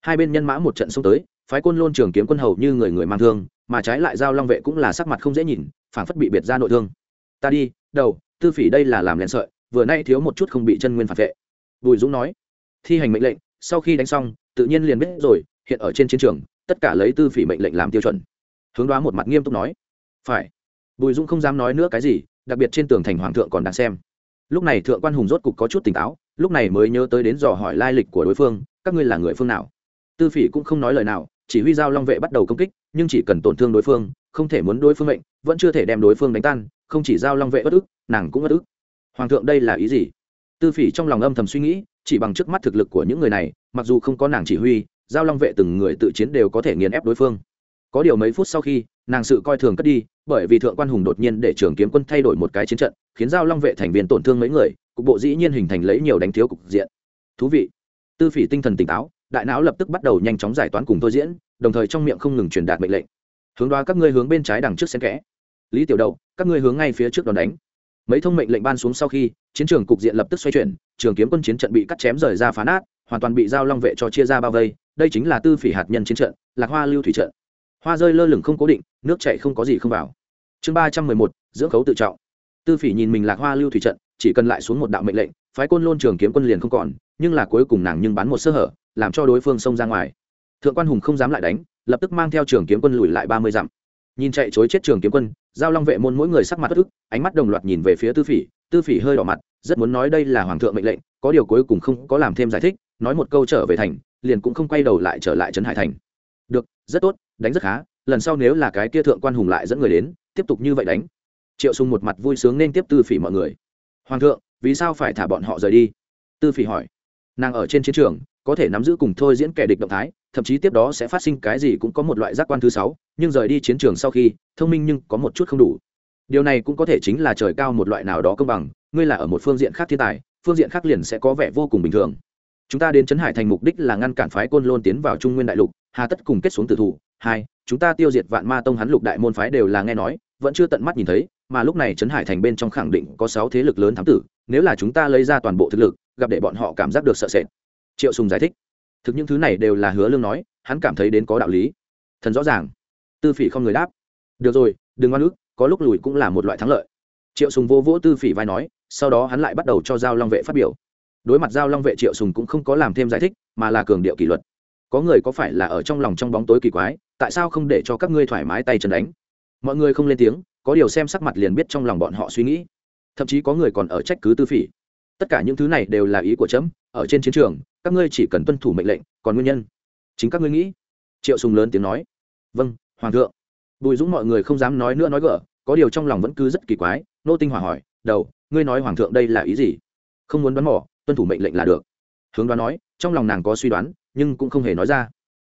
Hai bên nhân mã một trận xông tới, phái quân lôn trường kiếm quân hầu như người người mang thương, mà trái lại giao long vệ cũng là sắc mặt không dễ nhìn, phảng phất bị biệt ra nội thương. Ta đi, đầu, tư phỉ đây là làm lẹn sợi, vừa nay thiếu một chút không bị chân nguyên phản vệ. Bùi dũng nói. Thi hành mệnh lệnh, sau khi đánh xong, tự nhiên liền biết rồi, hiện ở trên chiến trường, tất cả lấy tư phỉ mệnh lệnh làm tiêu chuẩn. Hướng đoá một mặt nghiêm túc nói. Phải bùi dũng không dám nói nữa cái gì, đặc biệt trên tường thành hoàng thượng còn đang xem. Lúc này thượng quan hùng rốt cục có chút tỉnh táo, lúc này mới nhớ tới đến dò hỏi lai lịch của đối phương, các ngươi là người phương nào? Tư phỉ cũng không nói lời nào, chỉ huy giao long vệ bắt đầu công kích, nhưng chỉ cần tổn thương đối phương, không thể muốn đối phương mệnh, vẫn chưa thể đem đối phương đánh tan, không chỉ giao long vệ bất ức, nàng cũng bất ức. Hoàng thượng đây là ý gì? Tư phỉ trong lòng âm thầm suy nghĩ, chỉ bằng trước mắt thực lực của những người này, mặc dù không có nàng chỉ huy, giao long vệ từng người tự chiến đều có thể nghiền ép đối phương. Có điều mấy phút sau khi nàng sự coi thường cất đi, bởi vì thượng quan hùng đột nhiên để trường kiếm quân thay đổi một cái chiến trận, khiến giao long vệ thành viên tổn thương mấy người, cục bộ dĩ nhiên hình thành lấy nhiều đánh thiếu cục diện. Thú vị. Tư phỉ tinh thần tỉnh táo, đại não lập tức bắt đầu nhanh chóng giải toán cùng tôi diễn, đồng thời trong miệng không ngừng truyền đạt mệnh lệnh. Hướng đoá các ngươi hướng bên trái đằng trước xen kẽ. Lý tiểu đậu, các ngươi hướng ngay phía trước đòn đánh. Mấy thông mệnh lệnh ban xuống sau khi, chiến trường cục diện lập tức xoay chuyển, trường kiếm quân chiến trận bị cắt chém rời ra phá nát, hoàn toàn bị giao long vệ cho chia ra bao vây. Đây chính là tư phỉ hạt nhân chiến trận, lạc hoa lưu thủy trận hoa rơi lơ lửng không cố định, nước chạy không có gì không vào. Chương ba trăm mười một, dưỡng khấu tự trọng. Tư phỉ nhìn mình lạc hoa lưu thủy trận, chỉ cần lại xuống một đạo mệnh lệnh, phái côn lôn trường kiếm quân liền không còn, nhưng là cuối cùng nàng nhưng bắn một sơ hở, làm cho đối phương xông ra ngoài. Thượng quan hùng không dám lại đánh, lập tức mang theo trường kiếm quân lùi lại ba mươi dặm. Nhìn chạy chối chết trường kiếm quân, giao long vệ môn mỗi người sắc mặt bất ức, ánh mắt đồng loạt nhìn về phía tư phỉ tư phỉ hơi đỏ mặt, rất muốn nói đây là hoàng thượng mệnh lệnh, có điều cuối cùng không có làm thêm giải thích, nói một câu trở về thành, liền cũng không quay đầu lại trở lại trấn hải thành. Được, rất tốt đánh rất khá, lần sau nếu là cái kia thượng quan hùng lại dẫn người đến, tiếp tục như vậy đánh. Triệu sùng một mặt vui sướng nên tiếp tư phỉ mọi người. Hoàng thượng, vì sao phải thả bọn họ rời đi? Tư phỉ hỏi. Nàng ở trên chiến trường, có thể nắm giữ cùng thôi diễn kẻ địch động thái, thậm chí tiếp đó sẽ phát sinh cái gì cũng có một loại giác quan thứ sáu, nhưng rời đi chiến trường sau khi, thông minh nhưng có một chút không đủ. Điều này cũng có thể chính là trời cao một loại nào đó công bằng, ngươi là ở một phương diện khác thiên tài, phương diện khác liền sẽ có vẻ vô cùng bình thường chúng ta đến trấn hải thành mục đích là ngăn cản phái côn lôn tiến vào trung nguyên đại lục, hà tất cùng kết xuống tử thủ. Hai, chúng ta tiêu diệt vạn ma tông hắn lục đại môn phái đều là nghe nói, vẫn chưa tận mắt nhìn thấy, mà lúc này trấn hải thành bên trong khẳng định có sáu thế lực lớn thám tử, nếu là chúng ta lấy ra toàn bộ thực lực, gặp để bọn họ cảm giác được sợ sệt. Triệu sùng giải thích. Thực những thứ này đều là hứa lương nói, hắn cảm thấy đến có đạo lý. Thần rõ ràng. Tư phỉ không người đáp. Được rồi, đừng oan ức, có lúc lùi cũng là một loại thắng lợi. Triệu sùng vô vỗ tư phỉ vai nói, sau đó hắn lại bắt đầu cho giao long vệ phát biểu đối mặt giao long vệ triệu sùng cũng không có làm thêm giải thích, mà là cường điệu kỷ luật. Có người có phải là ở trong lòng trong bóng tối kỳ quái, tại sao không để cho các ngươi thoải mái tay chân đánh? Mọi người không lên tiếng, có điều xem sắc mặt liền biết trong lòng bọn họ suy nghĩ. Thậm chí có người còn ở trách cứ tư phỉ. Tất cả những thứ này đều là ý của chấm, ở trên chiến trường, các ngươi chỉ cần tuân thủ mệnh lệnh, còn nguyên nhân? Chính các ngươi nghĩ. Triệu sùng lớn tiếng nói. Vâng hoàng thượng. Bùi dũng mọi người không dám nói nữa nói gỡ có điều trong lòng vẫn cứ rất kỳ quái. Nô tinh hòa hỏi, đầu, ngươi nói hoàng thượng đây là ý gì? Không muốn đoán mò tuân thủ mệnh lệnh là được. Hướng đoán nói, trong lòng nàng có suy đoán, nhưng cũng không hề nói ra.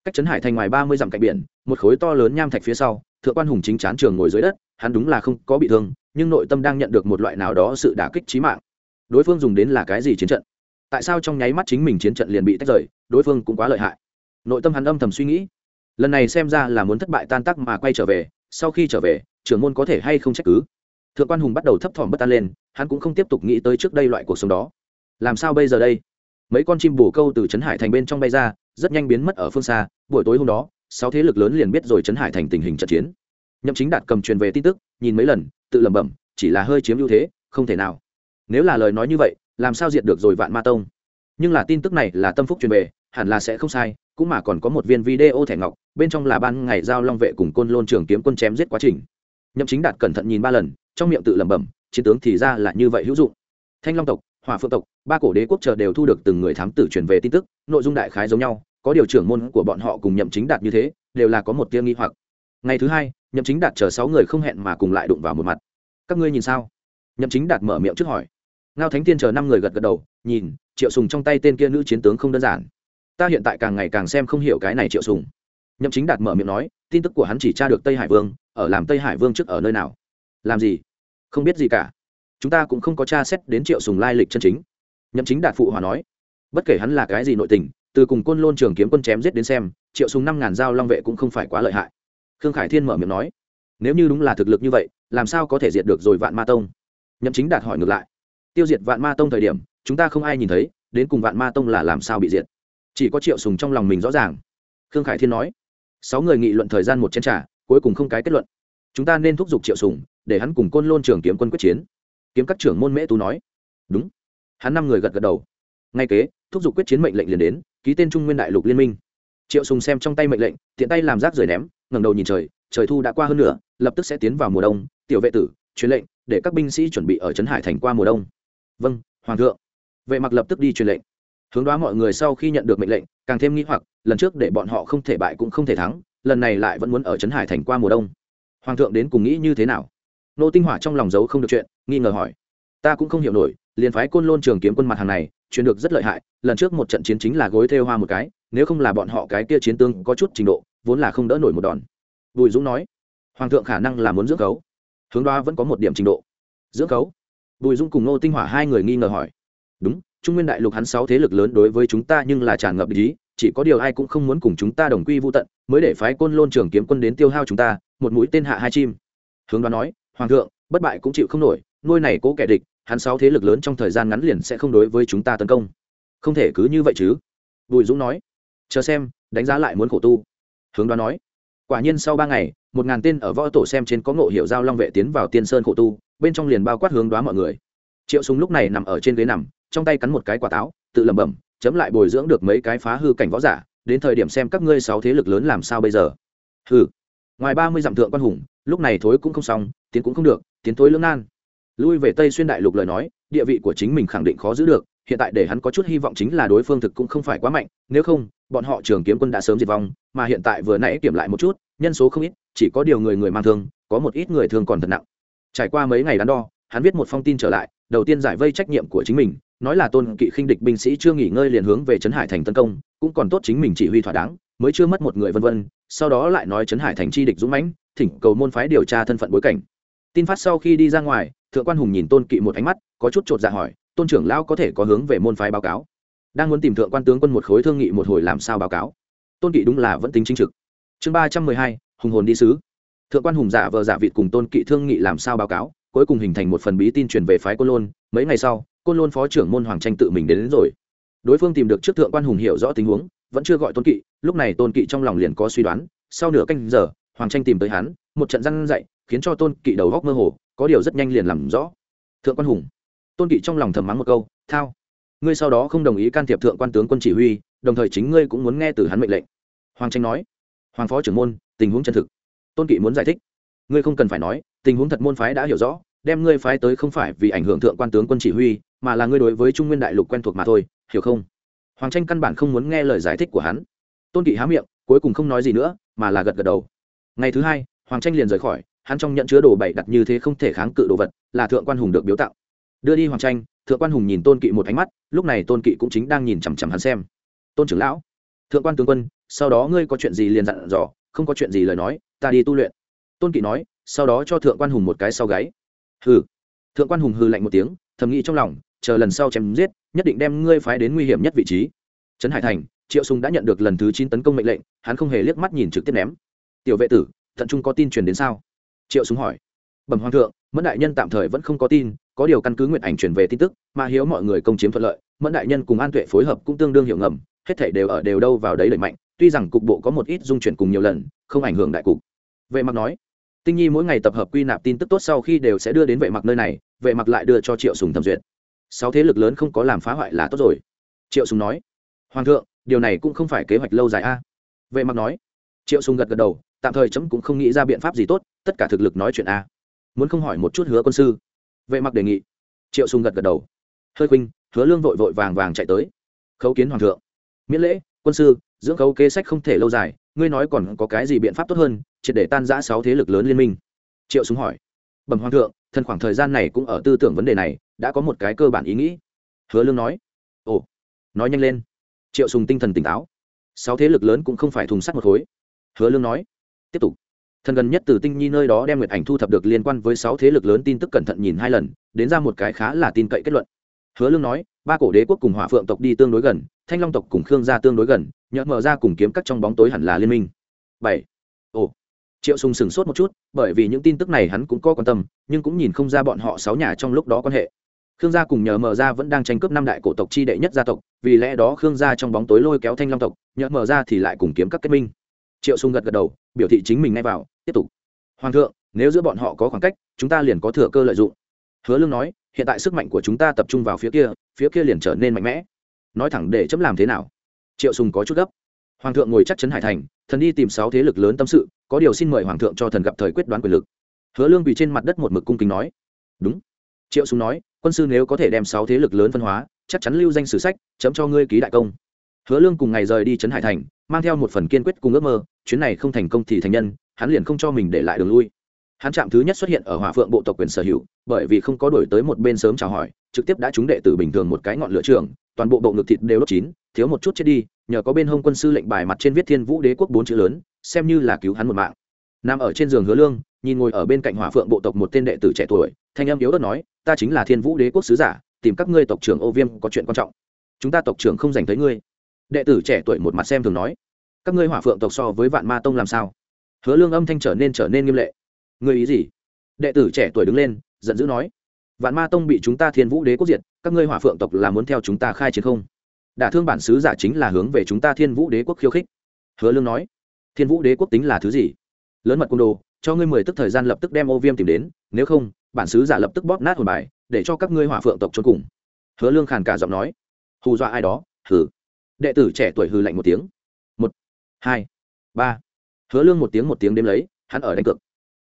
Cách trấn hải thành ngoài ba mươi dặm cạnh biển, một khối to lớn nham thạch phía sau, thượng quan hùng chính chán trường ngồi dưới đất, hắn đúng là không có bị thương, nhưng nội tâm đang nhận được một loại nào đó sự đả kích trí mạng. Đối phương dùng đến là cái gì chiến trận? Tại sao trong nháy mắt chính mình chiến trận liền bị tách rời, đối phương cũng quá lợi hại. Nội tâm hắn âm thầm suy nghĩ. Lần này xem ra là muốn thất bại tan tắc mà quay trở về, sau khi trở về, trưởng môn có thể hay không trách cứ? Thượng quan hùng bắt đầu thấp thỏm bất an lên, hắn cũng không tiếp tục nghĩ tới trước đây loại cuộc sống đó làm sao bây giờ đây? Mấy con chim bồ câu từ trấn hải thành bên trong bay ra, rất nhanh biến mất ở phương xa. Buổi tối hôm đó, sáu thế lực lớn liền biết rồi trấn hải thành tình hình trận chiến. Nhậm chính đạt cầm truyền về tin tức, nhìn mấy lần, tự lẩm bẩm, chỉ là hơi chiếm ưu thế, không thể nào. Nếu là lời nói như vậy, làm sao diệt được rồi vạn ma tông? Nhưng là tin tức này là tâm phúc truyền về, hẳn là sẽ không sai, cũng mà còn có một viên video thẻ ngọc, bên trong là ban ngày giao long vệ cùng côn lôn trường kiếm quân chém giết quá trình. Nhậm chính đạt cẩn thận nhìn ba lần, trong miệng tự lẩm bẩm, chiến tướng thì ra là như vậy hữu dụng. Thanh long tộc hỏa phượng tộc, ba cổ đế quốc chờ đều thu được từng người thám tử truyền về tin tức, nội dung đại khái giống nhau, có điều trưởng môn của bọn họ cùng nhậm chính đạt như thế, đều là có một tia nghi hoặc. Ngày thứ hai, nhậm chính đạt chờ sáu người không hẹn mà cùng lại đụng vào một mặt. Các ngươi nhìn sao? Nhậm chính đạt mở miệng trước hỏi. Ngao thánh tiên chờ năm người gật gật đầu, nhìn, triệu sùng trong tay tên kia nữ chiến tướng không đơn giản. Ta hiện tại càng ngày càng xem không hiểu cái này triệu sùng. Nhậm chính đạt mở miệng nói, tin tức của hắn chỉ tra được tây hải vương, ở làm tây hải vương trước ở nơi nào? Làm gì? Không biết gì cả chúng ta cũng không có tra xét đến triệu sùng lai lịch chân chính. Nhậm chính đạt phụ hòa nói, bất kể hắn là cái gì nội tình, từ cùng côn lôn trường kiếm quân chém giết đến xem, triệu sùng năm ngàn dao long vệ cũng không phải quá lợi hại. Khương khải thiên mở miệng nói, nếu như đúng là thực lực như vậy, làm sao có thể diệt được rồi vạn ma tông? Nhậm chính đạt hỏi ngược lại, tiêu diệt vạn ma tông thời điểm, chúng ta không ai nhìn thấy, đến cùng vạn ma tông là làm sao bị diệt? Chỉ có triệu sùng trong lòng mình rõ ràng. Khương khải thiên nói, sáu người nghị luận thời gian một chén trà, cuối cùng không cái kết luận. Chúng ta nên thúc giục triệu sùng, để hắn cùng côn lôn trường kiếm quân quyết chiến kiếm các trưởng môn mễ tú nói. Đúng. Hắn năm người gật gật đầu. Ngay kế, thúc giục quyết chiến mệnh lệnh liền đến, ký tên trung nguyên đại lục liên minh. Triệu sùng xem trong tay mệnh lệnh, tiện tay làm rác rời ném, ngẩng đầu nhìn trời trời thu đã qua hơn nửa, lập tức sẽ tiến vào mùa đông, tiểu vệ tử, truyền lệnh, để các binh sĩ chuẩn bị ở trấn hải thành qua mùa đông. Vâng hoàng thượng. Vệ mặc lập tức đi truyền lệnh. Hướng đoá mọi người sau khi nhận được mệnh lệnh, càng thêm nghĩ hoặc, lần trước để bọn họ không thể bại cũng không thể thắng, lần này lại vẫn muốn ở trấn hải thành qua mùa đông. Hoàng thượng đến cùng nghĩ như thế nào? Nô tinh hỏa trong lòng giấu không được chuyện nghi ngờ hỏi. Ta cũng không hiểu nổi, liền phái côn lôn trường kiếm quân mặt hàng này truyền được rất lợi hại, lần trước một trận chiến chính là gối thêu hoa một cái, nếu không là bọn họ cái kia chiến tương có chút trình độ, vốn là không đỡ nổi một đòn. Bùi dũng nói, hoàng thượng khả năng là muốn dưỡng cấu. Hướng đoa vẫn có một điểm trình độ. Dưỡng cấu? Bùi dũng cùng Ngô tinh hỏa hai người nghi ngờ hỏi. Đúng, trung nguyên đại lục hắn sáu thế lực lớn đối với chúng ta nhưng là tràn ngập ý, chỉ có điều ai cũng không muốn cùng chúng ta đồng quy vô tận, mới để phái côn lôn trường kiếm quân đến tiêu hao chúng ta, một mũi tên hạ hai chim. Hướng đoa nói, hoàng thượng, bất bại cũng chịu không nổi nuôi này cố kẻ địch, hắn sáu thế lực lớn trong thời gian ngắn liền sẽ không đối với chúng ta tấn công. Không thể cứ như vậy chứ. Bùi dũng nói. Chờ xem, đánh giá lại muốn khổ tu. Hướng đoán nói. Quả nhiên sau ba ngày, một ngàn tên ở võ tổ xem trên có ngộ hiệu giao long vệ tiến vào tiên sơn khổ tu, bên trong liền bao quát hướng đoán mọi người. Triệu súng lúc này nằm ở trên ghế nằm, trong tay cắn một cái quả táo, tự lẩm bẩm, chấm lại bồi dưỡng được mấy cái phá hư cảnh võ giả, đến thời điểm xem các ngươi sáu thế lực lớn làm sao bây giờ. Hừ. Ngoài ba mươi dặm thượng quan hùng, lúc này thối cũng không xong, tiến cũng không được, tiến thối lưỡng nan lui về tây xuyên đại lục lời nói, địa vị của chính mình khẳng định khó giữ được, hiện tại để hắn có chút hy vọng chính là đối phương thực cũng không phải quá mạnh, nếu không, bọn họ trường kiếm quân đã sớm diệt vong, mà hiện tại vừa nãy kiểm lại một chút, nhân số không ít, chỉ có điều người người mang thương, có một ít người thương còn thật nặng. Trải qua mấy ngày đắn đo, hắn viết một phong tin trở lại, đầu tiên giải vây trách nhiệm của chính mình, nói là tôn kỵ khinh địch binh sĩ chưa nghỉ ngơi liền hướng về trấn hải thành tấn công, cũng còn tốt chính mình chỉ huy thỏa đáng, mới chưa mất một người vân vân, sau đó lại nói trấn hải thành chi địch dũng mãnh, thỉnh cầu môn phái điều tra thân phận bối cảnh tin phát sau khi đi ra ngoài thượng quan hùng nhìn tôn kỵ một ánh mắt có chút chột dạ hỏi tôn trưởng lão có thể có hướng về môn phái báo cáo? Đang muốn tìm thượng quan tướng quân một khối thương nghị một hồi làm sao báo cáo? Tôn kỵ đúng là vẫn tính chính trực. Chương ba trăm mười hai hùng hồn đi sứ. Thượng quan hùng giả vờ giả vịt cùng tôn kỵ thương nghị làm sao báo cáo cuối cùng hình thành một phần bí tin truyền về phái côn lôn. Mấy ngày sau côn lôn phó trưởng môn hoàng tranh tự mình đến, đến rồi. Đối phương tìm được trước thượng quan hùng hiểu rõ tình huống vẫn chưa gọi tôn kỵ. Lúc này tôn kỵ trong lòng liền có suy đoán sau nửa canh giờ hoàng tranh tìm tới hắn một trận răn dậy khiến cho tôn kỵ đầu góc mơ hồ, có điều rất nhanh liền làm rõ. Thượng quan hùng. Tôn kỵ trong lòng thầm mắng một câu, thao, ngươi sau đó không đồng ý can thiệp thượng quan tướng quân chỉ huy, đồng thời chính ngươi cũng muốn nghe từ hắn mệnh lệnh. Hoàng tranh nói. Hoàng phó trưởng môn, tình huống chân thực. Tôn kỵ muốn giải thích. Ngươi không cần phải nói, tình huống thật môn phái đã hiểu rõ, đem ngươi phái tới không phải vì ảnh hưởng thượng quan tướng quân chỉ huy, mà là ngươi đối với trung nguyên đại lục quen thuộc mà thôi, hiểu không? Hoàng tranh căn bản không muốn nghe lời giải thích của hắn. Tôn kỵ há miệng, cuối cùng không nói gì nữa, mà là gật gật đầu. Ngày thứ hai, hoàng tranh liền rời khỏi hắn trong nhận chứa đồ bậy đặt như thế không thể kháng cự đồ vật, là thượng quan hùng được biếu tặng. Đưa đi hoàng tranh, thượng quan hùng nhìn tôn kỵ một ánh mắt, lúc này tôn kỵ cũng chính đang nhìn chằm chằm hắn xem. Tôn trưởng lão, thượng quan tướng quân, sau đó ngươi có chuyện gì liền dặn dò, không có chuyện gì lời nói, ta đi tu luyện. Tôn kỵ nói, sau đó cho thượng quan hùng một cái sau gáy. Hừ. Thượng quan hùng hừ lạnh một tiếng, thầm nghĩ trong lòng, chờ lần sau chém giết, nhất định đem ngươi phái đến nguy hiểm nhất vị trí. Trấn hải thành, triệu sùng đã nhận được lần thứ chín tấn công mệnh lệnh, hắn không hề liếc mắt nhìn trực tiếp ném. Tiểu vệ tử, thận trung có tin truyền đến sao? Triệu Súng hỏi. Bẩm hoàng thượng, mẫn đại nhân tạm thời vẫn không có tin, có điều căn cứ nguyện ảnh truyền về tin tức, mà hiếu mọi người công chiếm thuận lợi, mẫn đại nhân cùng an tuệ phối hợp cũng tương đương hiểu ngầm, hết thảy đều ở đều đâu vào đấy đẩy mạnh, tuy rằng cục bộ có một ít dung chuyển cùng nhiều lần, không ảnh hưởng đại cục. Vệ mặc nói, tinh nhi mỗi ngày tập hợp quy nạp tin tức tốt sau khi đều sẽ đưa đến vệ mặc nơi này, vệ mặc lại đưa cho triệu sùng thẩm duyệt. Sáu thế lực lớn không có làm phá hoại là tốt rồi. Triệu sùng nói, hoàng thượng, điều này cũng không phải kế hoạch lâu dài a. Vệ mặc nói, triệu sùng gật gật đầu tạm thời chấm cũng không nghĩ ra biện pháp gì tốt, tất cả thực lực nói chuyện a. Muốn không hỏi một chút hứa quân sư? Vệ mặc đề nghị. Triệu sùng gật gật đầu. Hơi khuynh, hứa lương vội vội vàng vàng chạy tới. Khấu kiến hoàng thượng. Miễn lễ, quân sư, dưỡng khấu kế sách không thể lâu dài, ngươi nói còn có cái gì biện pháp tốt hơn, triệt để tan giã sáu thế lực lớn liên minh. Triệu súng hỏi. Bẩm hoàng thượng thần khoảng thời gian này cũng ở tư tưởng vấn đề này, đã có một cái cơ bản ý nghĩ. Hứa lương nói. Ồ, nói nhanh lên. Triệu sùng tinh thần tỉnh táo. Sáu thế lực lớn cũng không phải thùng sắt một khối. Hứa lương nói tiếp tục. Thần gần nhất từ tinh nhi nơi đó đem nguyệt ảnh thu thập được liên quan với sáu thế lực lớn tin tức cẩn thận nhìn hai lần, đến ra một cái khá là tin cậy kết luận. Hứa lương nói, ba cổ đế quốc cùng hỏa phượng tộc đi tương đối gần, thanh long tộc cùng khương gia tương đối gần nhỡ mở ra cùng kiếm cắt trong bóng tối hẳn là liên minh. Bảy. Ồ. Triệu sùng sừng sốt một chút, bởi vì những tin tức này hắn cũng có quan tâm, nhưng cũng nhìn không ra bọn họ sáu nhà trong lúc đó quan hệ. Khương gia cùng nhờ mở ra vẫn đang tranh cướp năm đại cổ tộc chi đệ nhất gia tộc, vì lẽ đó khương gia trong bóng tối lôi kéo thanh long tộc nhỡ mở ra thì lại cùng kiếm các kết minh. Triệu sùng gật gật đầu biểu thị chính mình ngay vào, tiếp tục. Hoàng thượng, nếu giữa bọn họ có khoảng cách, chúng ta liền có thừa cơ lợi dụng. Hứa lương nói, hiện tại sức mạnh của chúng ta tập trung vào phía kia phía kia liền trở nên mạnh mẽ. Nói thẳng để chấm làm thế nào? Triệu sùng có chút gấp. Hoàng thượng ngồi chắc chắn hải thành, thần đi tìm sáu thế lực lớn tâm sự, có điều xin mời hoàng thượng cho thần gặp thời quyết đoán quyền lực. Hứa lương bị trên mặt đất một mực cung kính nói. Đúng. Triệu sùng nói, quân sư nếu có thể đem sáu thế lực lớn phân hóa, chắc chắn lưu danh sử sách, chấm cho ngươi ký đại công hứa lương cùng ngày rời đi trấn hải thành, mang theo một phần kiên quyết cùng ước mơ, chuyến này không thành công thì thành nhân, hắn liền không cho mình để lại đường lui. Hắn chạm thứ nhất xuất hiện ở hỏa phượng bộ tộc quyền sở hữu, bởi vì không có đổi tới một bên sớm chào hỏi, trực tiếp đã trúng đệ tử bình thường một cái ngọn lửa trường, toàn bộ bộ ngực thịt đều đốt chín, thiếu một chút chết đi, nhờ có bên hông quân sư lệnh bài mặt trên viết thiên vũ đế quốc bốn chữ lớn, xem như là cứu hắn một mạng. Nằm ở trên giường hứa lương, nhìn ngồi ở bên cạnh hỏa phượng bộ tộc một tên đệ tử trẻ tuổi, thanh âm yếu ớt nói, ta chính là thiên vũ đế quốc sứ giả, tìm các ngươi tộc trưởng ô viêm có chuyện quan trọng. Chúng ta tộc trưởng không dành tới ngươi đệ tử trẻ tuổi một mặt xem thường nói, các ngươi hỏa phượng tộc so với vạn ma tông làm sao? Hứa lương âm thanh trở nên trở nên nghiêm lệ. Ngươi ý gì? Đệ tử trẻ tuổi đứng lên, giận dữ nói, vạn ma tông bị chúng ta thiên vũ đế quốc diệt, các ngươi hỏa phượng tộc là muốn theo chúng ta khai chiến không? Đả thương bản sứ giả chính là hướng về chúng ta thiên vũ đế quốc khiêu khích. Hứa lương nói, thiên vũ đế quốc tính là thứ gì? Lớn mật cung đồ, cho ngươi mười tức thời gian lập tức đem ô viêm tìm đến, nếu không, bản sứ giả lập tức bóp nát hồn bài, để cho các ngươi hỏa phượng tộc trốn cùng. Hứa lương khàn cả giọng nói, hù dọa ai đó, hừ đệ tử trẻ tuổi hư lạnh một tiếng. Một, hai, ba. Hứa lương một tiếng một tiếng đếm lấy, hắn ở đánh cược.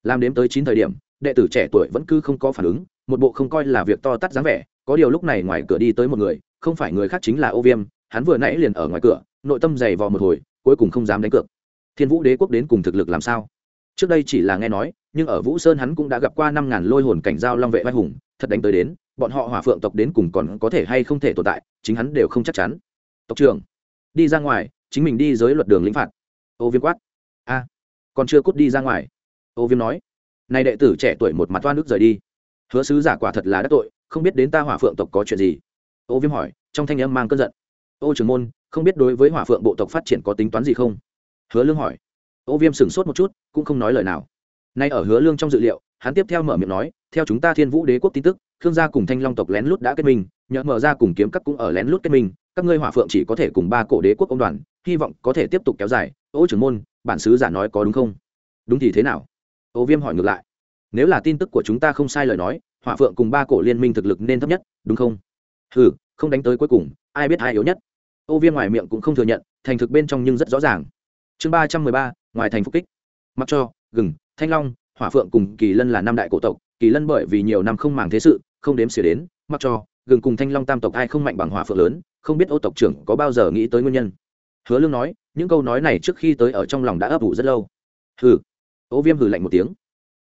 Làm đếm tới chín thời điểm, đệ tử trẻ tuổi vẫn cứ không có phản ứng, một bộ không coi là việc to tắt dáng vẻ, có điều lúc này ngoài cửa đi tới một người, không phải người khác chính là ô viêm, hắn vừa nãy liền ở ngoài cửa, nội tâm dày vò một hồi, cuối cùng không dám đánh cược. Thiên vũ đế quốc đến cùng thực lực làm sao? Trước đây chỉ là nghe nói, nhưng ở vũ sơn hắn cũng đã gặp qua năm ngàn lôi hồn cảnh giao long vệ vai hùng, thật đánh tới đến, bọn họ hỏa phượng tộc đến cùng còn có thể hay không thể tồn tại, chính hắn đều không chắc chắn tộc trưởng, đi ra ngoài, chính mình đi giới luật đường lĩnh phạt. Ô viêm quát. A, còn chưa cút đi ra ngoài. Ô viêm nói. Này đệ tử trẻ tuổi một mặt toan nước rời đi. Hứa sứ giả quả thật là đắc tội, không biết đến ta hỏa phượng tộc có chuyện gì. Ô viêm hỏi, trong thanh âm mang cơn giận. Ô trưởng môn, không biết đối với hỏa phượng bộ tộc phát triển có tính toán gì không? Hứa lương hỏi. Ô viêm sửng sốt một chút, cũng không nói lời nào. Nay ở hứa lương trong dự liệu, hắn tiếp theo mở miệng nói, theo chúng ta thiên vũ đế quốc tin tức, khương gia cùng thanh long tộc lén lút đã kết minh, nhờ mở ra cùng kiếm các cũng ở lén lút kết minh các ngươi hỏa phượng chỉ có thể cùng ba cổ đế quốc ông đoàn, hy vọng có thể tiếp tục kéo dài. Ô trưởng môn, bản sứ giả nói có đúng không? Đúng thì thế nào? Ô viêm hỏi ngược lại. Nếu là tin tức của chúng ta không sai lời nói, hỏa phượng cùng ba cổ liên minh thực lực nên thấp nhất, đúng không? Ừ không đánh tới cuối cùng, ai biết ai yếu nhất? Ô viêm ngoài miệng cũng không thừa nhận, thành thực bên trong nhưng rất rõ ràng. Chương ba trăm mười ba, ngoài thành phục kích. Mặc cho, gừng, thanh long, hỏa phượng cùng kỳ lân là năm đại cổ tộc, kỳ lân bởi vì nhiều năm không màng thế sự, không đếm xỉa đến, mặc cho gừng cùng thanh long tam tộc ai không mạnh bằng hỏa phượng lớn, không biết ô tộc trưởng có bao giờ nghĩ tới nguyên nhân. Hứa lương nói, những câu nói này trước khi tới ở trong lòng đã ấp ủ rất lâu. Hừ. Ô viêm hừ lạnh một tiếng.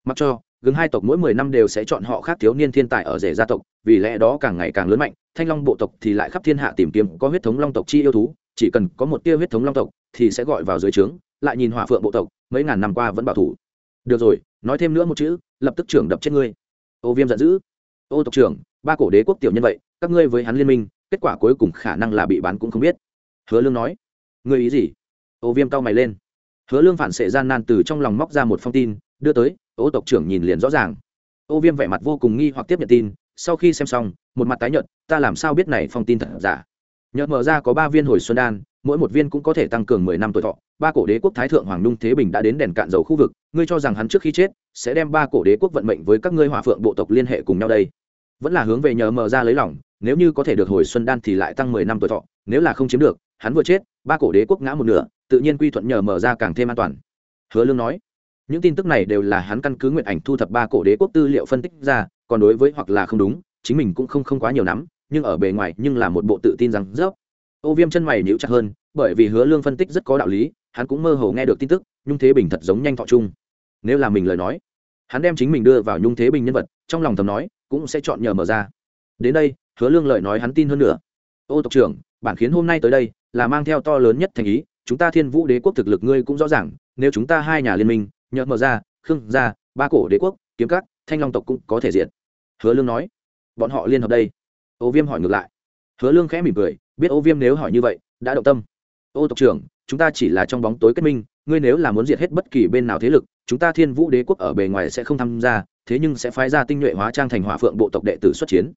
Mặc cho, gừng hai tộc mỗi mười năm đều sẽ chọn họ khác thiếu niên thiên tài ở rể gia tộc, vì lẽ đó càng ngày càng lớn mạnh, thanh long bộ tộc thì lại khắp thiên hạ tìm kiếm có huyết thống long tộc chi yêu thú, chỉ cần có một tia huyết thống long tộc thì sẽ gọi vào dưới trướng, lại nhìn hỏa phượng bộ tộc, mấy ngàn năm qua vẫn bảo thủ. Được rồi, nói thêm nữa một chữ, lập tức trưởng đập chết ngươi. Ô viêm giận dữ. Ô tộc trưởng ba cổ đế quốc tiểu nhân vậy, các ngươi với hắn liên minh, kết quả cuối cùng khả năng là bị bán cũng không biết. Hứa lương nói. Ngươi ý gì? Ô viêm cau mày lên. Hứa lương phản xệ gian nan từ trong lòng móc ra một phong tin, đưa tới, ô tộc trưởng nhìn liền rõ ràng. Ô viêm vẻ mặt vô cùng nghi hoặc tiếp nhận tin, sau khi xem xong, một mặt tái nhợt, ta làm sao biết này phong tin thật giả? Nhợt mở ra có ba viên hồi xuân đan, mỗi một viên cũng có thể tăng cường mười năm tuổi thọ, ba cổ đế quốc thái thượng hoàng nung thế bình đã đến đèn cạn dầu khu vực, ngươi cho rằng hắn trước khi chết sẽ đem ba cổ đế quốc vận mệnh với các ngươi hỏa phượng bộ tộc liên hệ cùng nhau đây vẫn là hướng về nhờ mở ra lấy lòng, nếu như có thể được hồi xuân đan thì lại tăng mười năm tuổi thọ, nếu là không chiếm được, hắn vừa chết, ba cổ đế quốc ngã một nửa, tự nhiên quy thuận nhờ mở ra càng thêm an toàn. Hứa lương nói, những tin tức này đều là hắn căn cứ nguyện ảnh thu thập ba cổ đế quốc tư liệu phân tích ra, còn đối với hoặc là không đúng, chính mình cũng không không quá nhiều lắm nhưng ở bề ngoài nhưng là một bộ tự tin rằng, dốc. Ô viêm chân mày níu chặt hơn, bởi vì hứa lương phân tích rất có đạo lý, hắn cũng mơ hồ nghe được tin tức, nhung thế bình thật giống nhanh thọ chung nếu là mình lời nói, hắn đem chính mình đưa vào nhung thế bình nhân vật, trong lòng thầm nói cũng sẽ chọn nhờ mở ra. Đến đây, hứa lương lời nói hắn tin hơn nữa. Ô tộc trưởng, bản khiến hôm nay tới đây là mang theo to lớn nhất thành ý, chúng ta thiên vũ đế quốc thực lực ngươi cũng rõ ràng, nếu chúng ta hai nhà liên minh, nhờ mở ra, khương gia, ba cổ đế quốc, kiếm các, thanh long tộc cũng có thể diện hứa lương nói. Bọn họ liên hợp đây. Ô viêm hỏi ngược lại. Hứa lương khẽ mỉm cười, biết ô viêm nếu hỏi như vậy, đã động tâm. Ô tộc trưởng, chúng ta chỉ là trong bóng tối kết minh ngươi nếu là muốn diệt hết bất kỳ bên nào thế lực, chúng ta thiên vũ đế quốc ở bề ngoài sẽ không tham gia, thế nhưng sẽ phái ra tinh nhuệ hóa trang thành hỏa phượng bộ tộc đệ tử xuất chiến.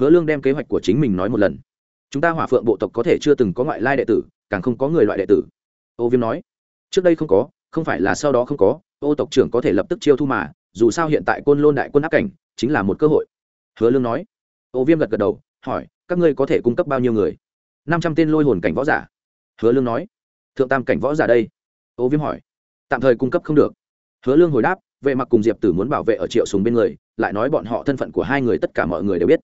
Hứa lương đem kế hoạch của chính mình nói một lần. Chúng ta hỏa phượng bộ tộc có thể chưa từng có ngoại lai đệ tử, càng không có người loại đệ tử. Ô viêm nói. Trước đây không có, không phải là sau đó không có, ô tộc trưởng có thể lập tức chiêu thu mà, dù sao hiện tại côn lôn đại quân áp cảnh, chính là một cơ hội. Hứa lương nói. Ô viêm gật gật đầu, hỏi, các ngươi có thể cung cấp bao nhiêu người? Năm trăm tên lôi hồn cảnh võ giả. Hứa lương nói. Thượng tam cảnh võ giả đây ô viêm hỏi. Tạm thời cung cấp không được. Hứa lương hồi đáp, vệ mặc cùng diệp tử muốn bảo vệ ở triệu sùng bên người, lại nói bọn họ thân phận của hai người tất cả mọi người đều biết.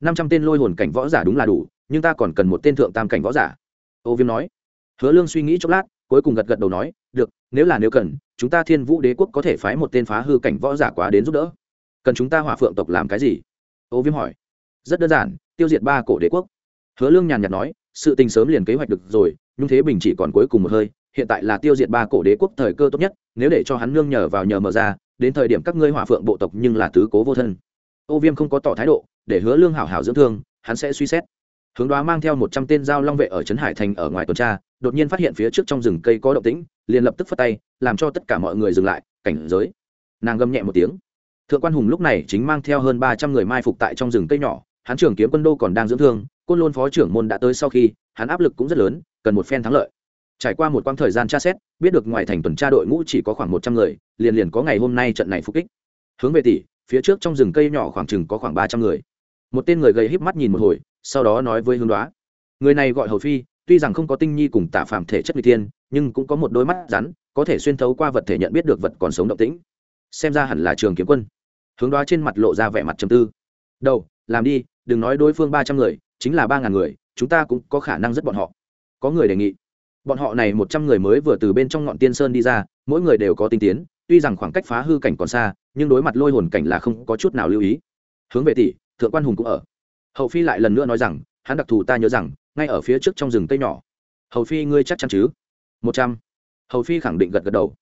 Năm trăm tên lôi hồn cảnh võ giả đúng là đủ, nhưng ta còn cần một tên thượng tam cảnh võ giả. Ô viêm nói. Hứa lương suy nghĩ chốc lát, cuối cùng gật gật đầu nói, được, nếu là nếu cần, chúng ta thiên vũ đế quốc có thể phái một tên phá hư cảnh võ giả quá đến giúp đỡ. Cần chúng ta hỏa phượng tộc làm cái gì? Ô viêm hỏi. Rất đơn giản, tiêu diệt ba cổ đế quốc. Hứa lương nhàn nhạt nói, sự tình sớm liền kế hoạch được rồi, nhưng thế bình chỉ còn cuối cùng một hơi hiện tại là tiêu diệt ba cổ đế quốc thời cơ tốt nhất, nếu để cho hắn nương nhờ vào nhờ mở ra, đến thời điểm các ngươi hỏa phượng bộ tộc nhưng là tứ cố vô thân. Ô viêm không có tỏ thái độ, để hứa lương hảo hảo dưỡng thương, hắn sẽ suy xét. Hướng đoá mang theo một trăm tên giao long vệ ở trấn hải thành ở ngoài tuần tra, đột nhiên phát hiện phía trước trong rừng cây có động tĩnh, liền lập tức phất tay, làm cho tất cả mọi người dừng lại, cảnh giới. Nàng gầm nhẹ một tiếng. Thượng quan hùng lúc này chính mang theo hơn ba trăm người mai phục tại trong rừng cây nhỏ, hắn trưởng kiếm quân đô còn đang dưỡng thương, côn lôn phó trưởng môn đã tới sau khi, hắn áp lực cũng rất lớn, cần một phen thắng lợi trải qua một quãng thời gian tra xét biết được ngoài thành tuần tra đội ngũ chỉ có khoảng một trăm người liền liền có ngày hôm nay trận này phục kích. Hướng về tỷ phía trước trong rừng cây nhỏ khoảng chừng có khoảng ba trăm người. Một tên người gầy híp mắt nhìn một hồi sau đó nói với hướng đoá người này gọi hầu phi tuy rằng không có tinh nhi cùng tả phàm thể chất người tiên, nhưng cũng có một đôi mắt rắn có thể xuyên thấu qua vật thể nhận biết được vật còn sống động tĩnh. Xem ra hẳn là trường kiếm quân. Hướng đoá trên mặt lộ ra vẻ mặt trầm tư. Đầu làm đi đừng nói đối phương ba trăm người chính là ba ngàn người chúng ta cũng có khả năng rất bọn họ. Có người đề nghị bọn họ này một trăm người mới vừa từ bên trong ngọn tiên sơn đi ra, mỗi người đều có tinh tiến, tuy rằng khoảng cách phá hư cảnh còn xa, nhưng đối mặt lôi hồn cảnh là không có chút nào lưu ý. Hướng về tỷ, thượng quan hùng cũng ở. Hậu phi lại lần nữa nói rằng, hắn đặc thù ta nhớ rằng, ngay ở phía trước trong rừng tây nhỏ. Hầu phi ngươi chắc chắn chứ? Một trăm. Hầu phi khẳng định gật gật đầu.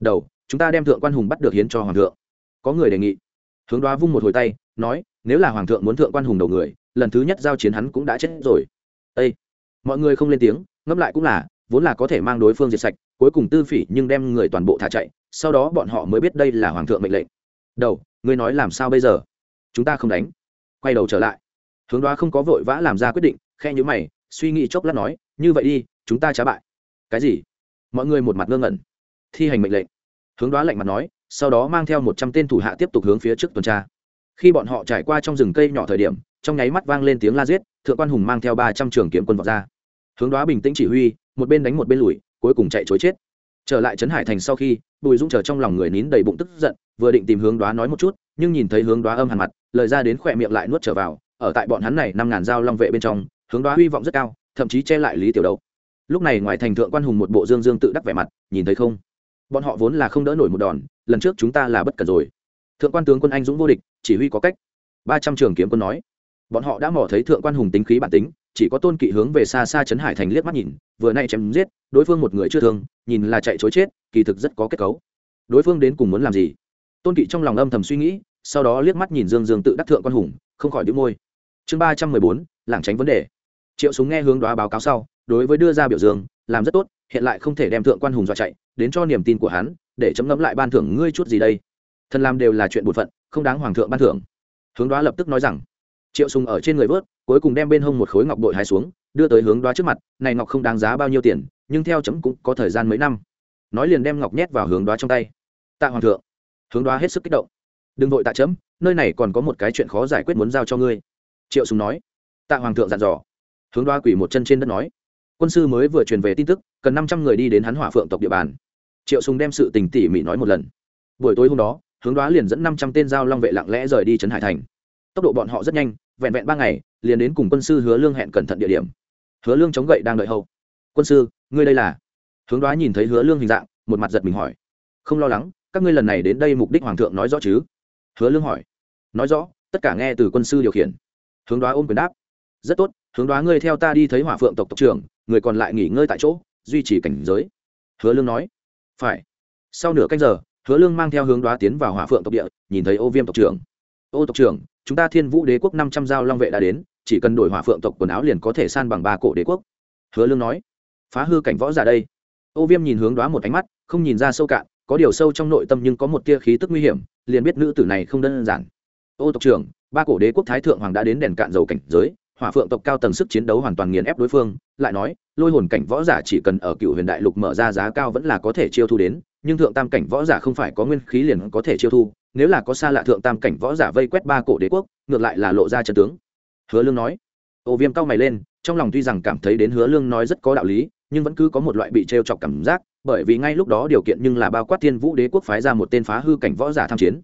Đầu, chúng ta đem thượng quan hùng bắt được hiến cho hoàng thượng. Có người đề nghị. Hướng đoá vung một hồi tay, nói, nếu là hoàng thượng muốn thượng quan hùng đầu người, lần thứ nhất giao chiến hắn cũng đã chết rồi. Â mọi người không lên tiếng, ngẫm lại cũng là vốn là có thể mang đối phương diệt sạch, cuối cùng tư phỉ nhưng đem người toàn bộ thả chạy, sau đó bọn họ mới biết đây là hoàng thượng mệnh lệnh. Đầu, ngươi nói làm sao bây giờ? Chúng ta không đánh. Quay đầu trở lại. Hướng đoá không có vội vã làm ra quyết định, khe nhữ mày, suy nghĩ chốc lát nói, như vậy đi, chúng ta trả bại. Cái gì? Mọi người một mặt ngơ ngẩn. Thi hành mệnh lệnh. Hướng đoá lạnh mặt nói, sau đó mang theo một trăm tên thủ hạ tiếp tục hướng phía trước tuần tra. Khi bọn họ trải qua trong rừng cây nhỏ thời điểm, trong nháy mắt vang lên tiếng la giết, thượng quan hùng mang theo ba trăm trường kiếm quân vọt ra. Hướng đoá bình tĩnh chỉ huy một bên đánh một bên lùi, cuối cùng chạy chối chết. Trở lại trấn hải thành sau khi, bùi dũng chờ trong lòng người nín đầy bụng tức giận, vừa định tìm hướng đoá nói một chút, nhưng nhìn thấy hướng đoá âm hàn mặt, lời ra đến khỏe miệng lại nuốt trở vào, ở tại bọn hắn này năm ngàn dao long vệ bên trong, hướng đoá hy vọng rất cao, thậm chí che lại lý tiểu đầu. Lúc này ngoài thành thượng quan hùng một bộ dương dương tự đắc vẻ mặt, nhìn thấy không? Bọn họ vốn là không đỡ nổi một đòn, lần trước chúng ta là bất cần rồi. Thượng quan tướng quân anh dũng vô địch, chỉ huy có cách. Ba trăm trường kiếm quân nói. Bọn họ đã mò thấy thượng quan hùng tính khí bản tính chỉ có tôn kỵ hướng về xa xa trấn hải thành liếc mắt nhìn, vừa nay chém giết, đối phương một người chưa thương, nhìn là chạy chối chết, kỳ thực rất có kết cấu. Đối phương đến cùng muốn làm gì? Tôn kỵ trong lòng âm thầm suy nghĩ, sau đó liếc mắt nhìn dương dương tự đắc thượng quan hùng, không khỏi đĩu môi. Chương ba trăm mười bốn, lảng tránh vấn đề. Triệu súng nghe hướng đoá báo cáo sau, đối với đưa ra biểu dương, làm rất tốt, hiện lại không thể đem thượng quan hùng dọa chạy, đến cho niềm tin của hắn, để chấm ngẫm lại ban thưởng ngươi chút gì đây. Thần làm đều là chuyện bổn phận, không đáng hoàng thượng ban thưởng. Hướng đoá lập tức nói rằng triệu sùng ở trên người vớt, cuối cùng đem bên hông một khối ngọc bội hái xuống, đưa tới hướng đoá trước mặt, này ngọc không đáng giá bao nhiêu tiền, nhưng theo chấm cũng có thời gian mấy năm. Nói liền đem ngọc nhét vào hướng đoá trong tay. Tạ hoàng thượng, hướng đoá hết sức kích động. Đừng vội tạ chấm, nơi này còn có một cái chuyện khó giải quyết muốn giao cho ngươi. Triệu sùng nói. Tạ hoàng thượng dặn dò. Hướng đoá quỷ một chân trên đất nói. Quân sư mới vừa truyền về tin tức, cần năm trăm người đi đến hắn hỏa phượng tộc địa bàn. Triệu sùng đem sự tình tỉ mỉ nói một lần. Buổi tối hôm đó, hướng đoá liền dẫn năm trăm tên giao long vệ lặng lẽ rời đi trấn hải thành. Tốc độ bọn họ rất nhanh vẹn vẹn ba ngày, liền đến cùng quân sư hứa lương hẹn cẩn thận địa điểm. Hứa lương chống gậy đang đợi hậu. Quân sư, ngươi đây là? Hướng đoá nhìn thấy hứa lương hình dạng, một mặt giật mình hỏi. Không lo lắng, các ngươi lần này đến đây mục đích hoàng thượng nói rõ chứ? Hứa lương hỏi. Nói rõ, tất cả nghe từ quân sư điều khiển. Hướng đoá ôm quyền đáp. Rất tốt, hướng đoá ngươi theo ta đi thấy hỏa phượng tộc tộc trưởng, người còn lại nghỉ ngơi tại chỗ, duy trì cảnh giới. Hứa lương nói. Phải. Sau nửa canh giờ, hứa lương mang theo hướng đoá tiến vào hỏa phượng tộc địa, nhìn thấy ô viêm tộc trưởng ô tộc trưởng, chúng ta thiên vũ đế quốc năm trăm giao long vệ đã đến, chỉ cần đổi hỏa phượng tộc quần áo liền có thể san bằng ba cổ đế quốc. Hứa lương nói. Phá hư cảnh võ giả đây. Ô viêm nhìn hướng đoá một ánh mắt, không nhìn ra sâu cạn, có điều sâu trong nội tâm nhưng có một tia khí tức nguy hiểm, liền biết nữ tử này không đơn giản. Ô tộc trưởng, ba cổ đế quốc thái thượng hoàng đã đến đèn cạn dầu cảnh giới, hỏa phượng tộc cao tầng sức chiến đấu hoàn toàn nghiền ép đối phương, lại nói, lôi hồn cảnh võ giả chỉ cần ở cựu huyền đại lục mở ra giá cao vẫn là có thể chiêu thu đến, nhưng thượng tam cảnh võ giả không phải có nguyên khí liền có thể chiêu thu nếu là có xa lạ thượng tam cảnh võ giả vây quét ba cổ đế quốc, ngược lại là lộ ra trận tướng. Hứa lương nói. Ô viêm cao mày lên, trong lòng tuy rằng cảm thấy đến hứa lương nói rất có đạo lý, nhưng vẫn cứ có một loại bị t chọc cảm giác, bởi vì ngay lúc đó điều kiện nhưng là bao quát thiên vũ đế quốc phái ra một tên phá hư cảnh võ giả tham chiến.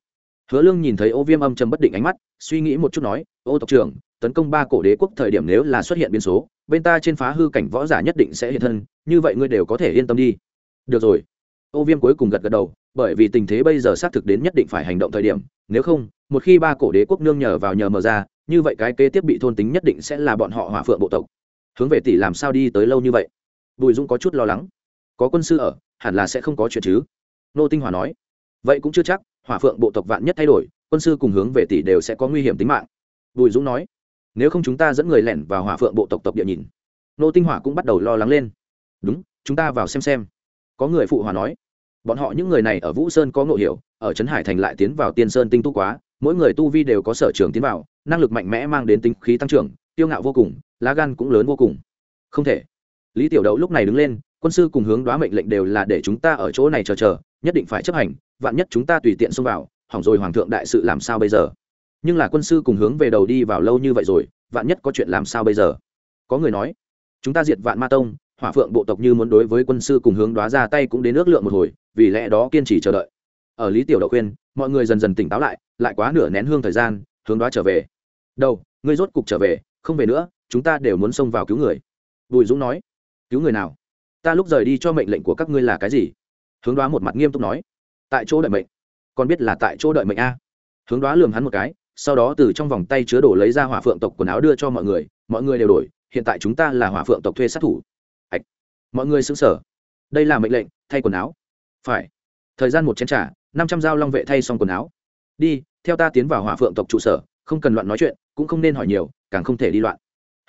Hứa lương nhìn thấy ô viêm âm trầm bất định ánh mắt, suy nghĩ một chút nói, ô tộc trưởng, tấn công ba cổ đế quốc thời điểm nếu là xuất hiện biến số, bên ta trên phá hư cảnh võ giả nhất định sẽ hiện thân, như vậy ngươi đều có thể yên tâm đi. Được rồi ô viêm cuối cùng gật gật đầu, bởi vì tình thế bây giờ xác thực đến nhất định phải hành động thời điểm, nếu không, một khi ba cổ đế quốc nương nhờ vào nhờ mở ra, như vậy cái kế tiếp bị thôn tính nhất định sẽ là bọn họ hỏa phượng bộ tộc. Hướng về tỷ làm sao đi tới lâu như vậy? Bùi dũng có chút lo lắng. Có quân sư ở, hẳn là sẽ không có chuyện chứ? Nô tinh hòa nói. Vậy cũng chưa chắc, hỏa phượng bộ tộc vạn nhất thay đổi, quân sư cùng hướng về tỷ đều sẽ có nguy hiểm tính mạng. Bùi dũng nói. Nếu không chúng ta dẫn người lẻn vào hỏa phượng bộ tộc tộc địa nhìn. Nô tinh hỏa cũng bắt đầu lo lắng lên. Đúng, chúng ta vào xem xem có người phụ hòa nói, bọn họ những người này ở vũ sơn có ngộ hiểu, ở trấn hải thành lại tiến vào tiên sơn tinh tu quá, mỗi người tu vi đều có sở trường tiến vào, năng lực mạnh mẽ mang đến tính khí tăng trưởng, tiêu ngạo vô cùng, lá gan cũng lớn vô cùng. Không thể. Lý tiểu đậu lúc này đứng lên, quân sư cùng hướng đoá mệnh lệnh đều là để chúng ta ở chỗ này chờ chờ, nhất định phải chấp hành, vạn nhất chúng ta tùy tiện xông vào, hỏng rồi hoàng thượng đại sự làm sao bây giờ? Nhưng là quân sư cùng hướng về đầu đi vào lâu như vậy rồi, vạn nhất có chuyện làm sao bây giờ? Có người nói, chúng ta diệt vạn ma tông hỏa phượng bộ tộc như muốn đối với quân sư cùng hướng đoá ra tay cũng đến ước lượng một hồi, vì lẽ đó kiên trì chờ đợi. Ở lý tiểu đậu khuyên, mọi người dần dần tỉnh táo lại lại quá nửa nén hương thời gian, hướng đoá trở về. Đâu ngươi rốt cục trở về, không về nữa, chúng ta đều muốn xông vào cứu người. Bùi dũng nói. Cứu người nào? Ta lúc rời đi cho mệnh lệnh của các ngươi là cái gì? Hướng đoá một mặt nghiêm túc nói. Tại chỗ đợi mệnh. Còn biết là tại chỗ đợi mệnh a? Hướng đoá lườm hắn một cái, sau đó từ trong vòng tay chứa đổ lấy ra hỏa phượng tộc quần áo đưa cho mọi người mọi người đều đổi, hiện tại chúng ta là hỏa phượng tộc thuê sát thủ mọi người xứng sở đây là mệnh lệnh, thay quần áo. Phải. Thời gian một chén t r à năm trăm dao long vệ thay xong quần áo. Đi, theo ta tiến vào hỏa phượng tộc trụ sở, không cần loạn nói chuyện, cũng không nên hỏi nhiều, càng không thể đi loạn.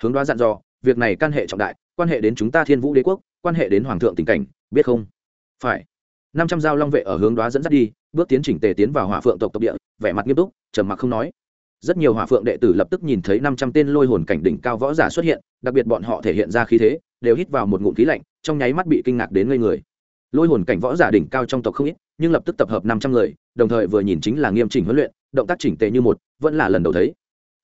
Hướng đoá dặn dò, việc này can hệ trọng đại, quan hệ đến chúng ta thiên vũ đế quốc, quan hệ đến hoàng thượng tình cảnh, biết không? Phải. Năm trăm dao long vệ ở hướng đoá dẫn dắt đi, bước tiến chỉnh tề tiến vào hỏa phượng tộc tộc địa, vẻ mặt nghiêm túc, trầm mặc không nói. Rất nhiều hỏa phượng đệ tử lập tức nhìn thấy năm trăm tên lôi hồn cảnh đỉnh cao võ giả xuất hiện, đặc biệt bọn họ thể hiện ra khí thế, đều hít vào một ngụm khí lạnh trong nháy mắt bị kinh ngạc đến ngây người. Lôi hồn cảnh võ giả đỉnh cao trong tộc không ít, nhưng lập tức tập hợp năm trăm người, đồng thời vừa nhìn chính là nghiêm chỉnh huấn luyện, động tác chỉnh tề như một, vẫn là lần đầu thấy.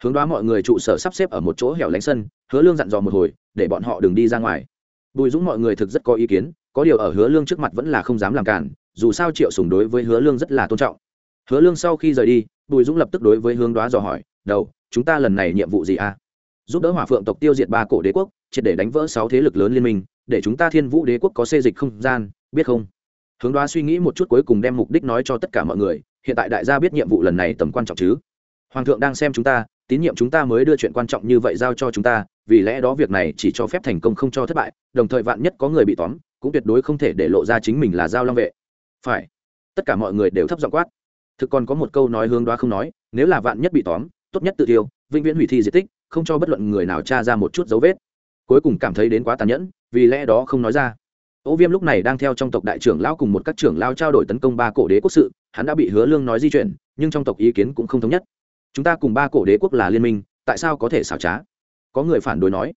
Hướng đoá mọi người trụ sở sắp xếp ở một chỗ hẻo lánh sân, hứa lương dặn dò một hồi, để bọn họ đừng đi ra ngoài. Bùi dũng mọi người thực rất có ý kiến, có điều ở hứa lương trước mặt vẫn là không dám làm cản, dù sao triệu sùng đối với hứa lương rất là tôn trọng. Hứa lương sau khi rời đi, bùi dũng lập tức đối với hướng đoá dò hỏi, đầu, chúng ta lần này nhiệm vụ gì à? Giúp đỡ hỏa phượng tộc tiêu diệt ba cổ đế quốc, triệt để đánh vỡ sáu thế lực lớn liên minh để chúng ta thiên vũ đế quốc có xê dịch không gian, biết không? Hướng đoá suy nghĩ một chút cuối cùng đem mục đích nói cho tất cả mọi người, hiện tại đại gia biết nhiệm vụ lần này tầm quan trọng chứ? Hoàng thượng đang xem chúng ta, tín nhiệm chúng ta mới đưa chuyện quan trọng như vậy giao cho chúng ta, vì lẽ đó việc này chỉ cho phép thành công không cho thất bại, đồng thời vạn nhất có người bị tóm, cũng tuyệt đối không thể để lộ ra chính mình là giao long vệ. Phải. Tất cả mọi người đều thấp giọng quát. Thực còn có một câu nói hướng đoá không nói, nếu là vạn nhất bị tóm, tốt nhất tự tiêu, vĩnh viễn hủy thi di tích, không cho bất luận người nào tra ra một chút dấu vết cuối cùng cảm thấy đến quá tàn nhẫn vì lẽ đó không nói ra Ô Viêm lúc này đang theo trong tộc đại trưởng lão cùng một các trưởng lão trao đổi tấn công ba cổ đế quốc sự, hắn đã bị Hứa Lương nói di chuyển, nhưng trong tộc ý kiến cũng không thống nhất. Chúng ta cùng ba cổ đế quốc là liên minh, tại sao có thể xảo trá? Có người phản đối nói,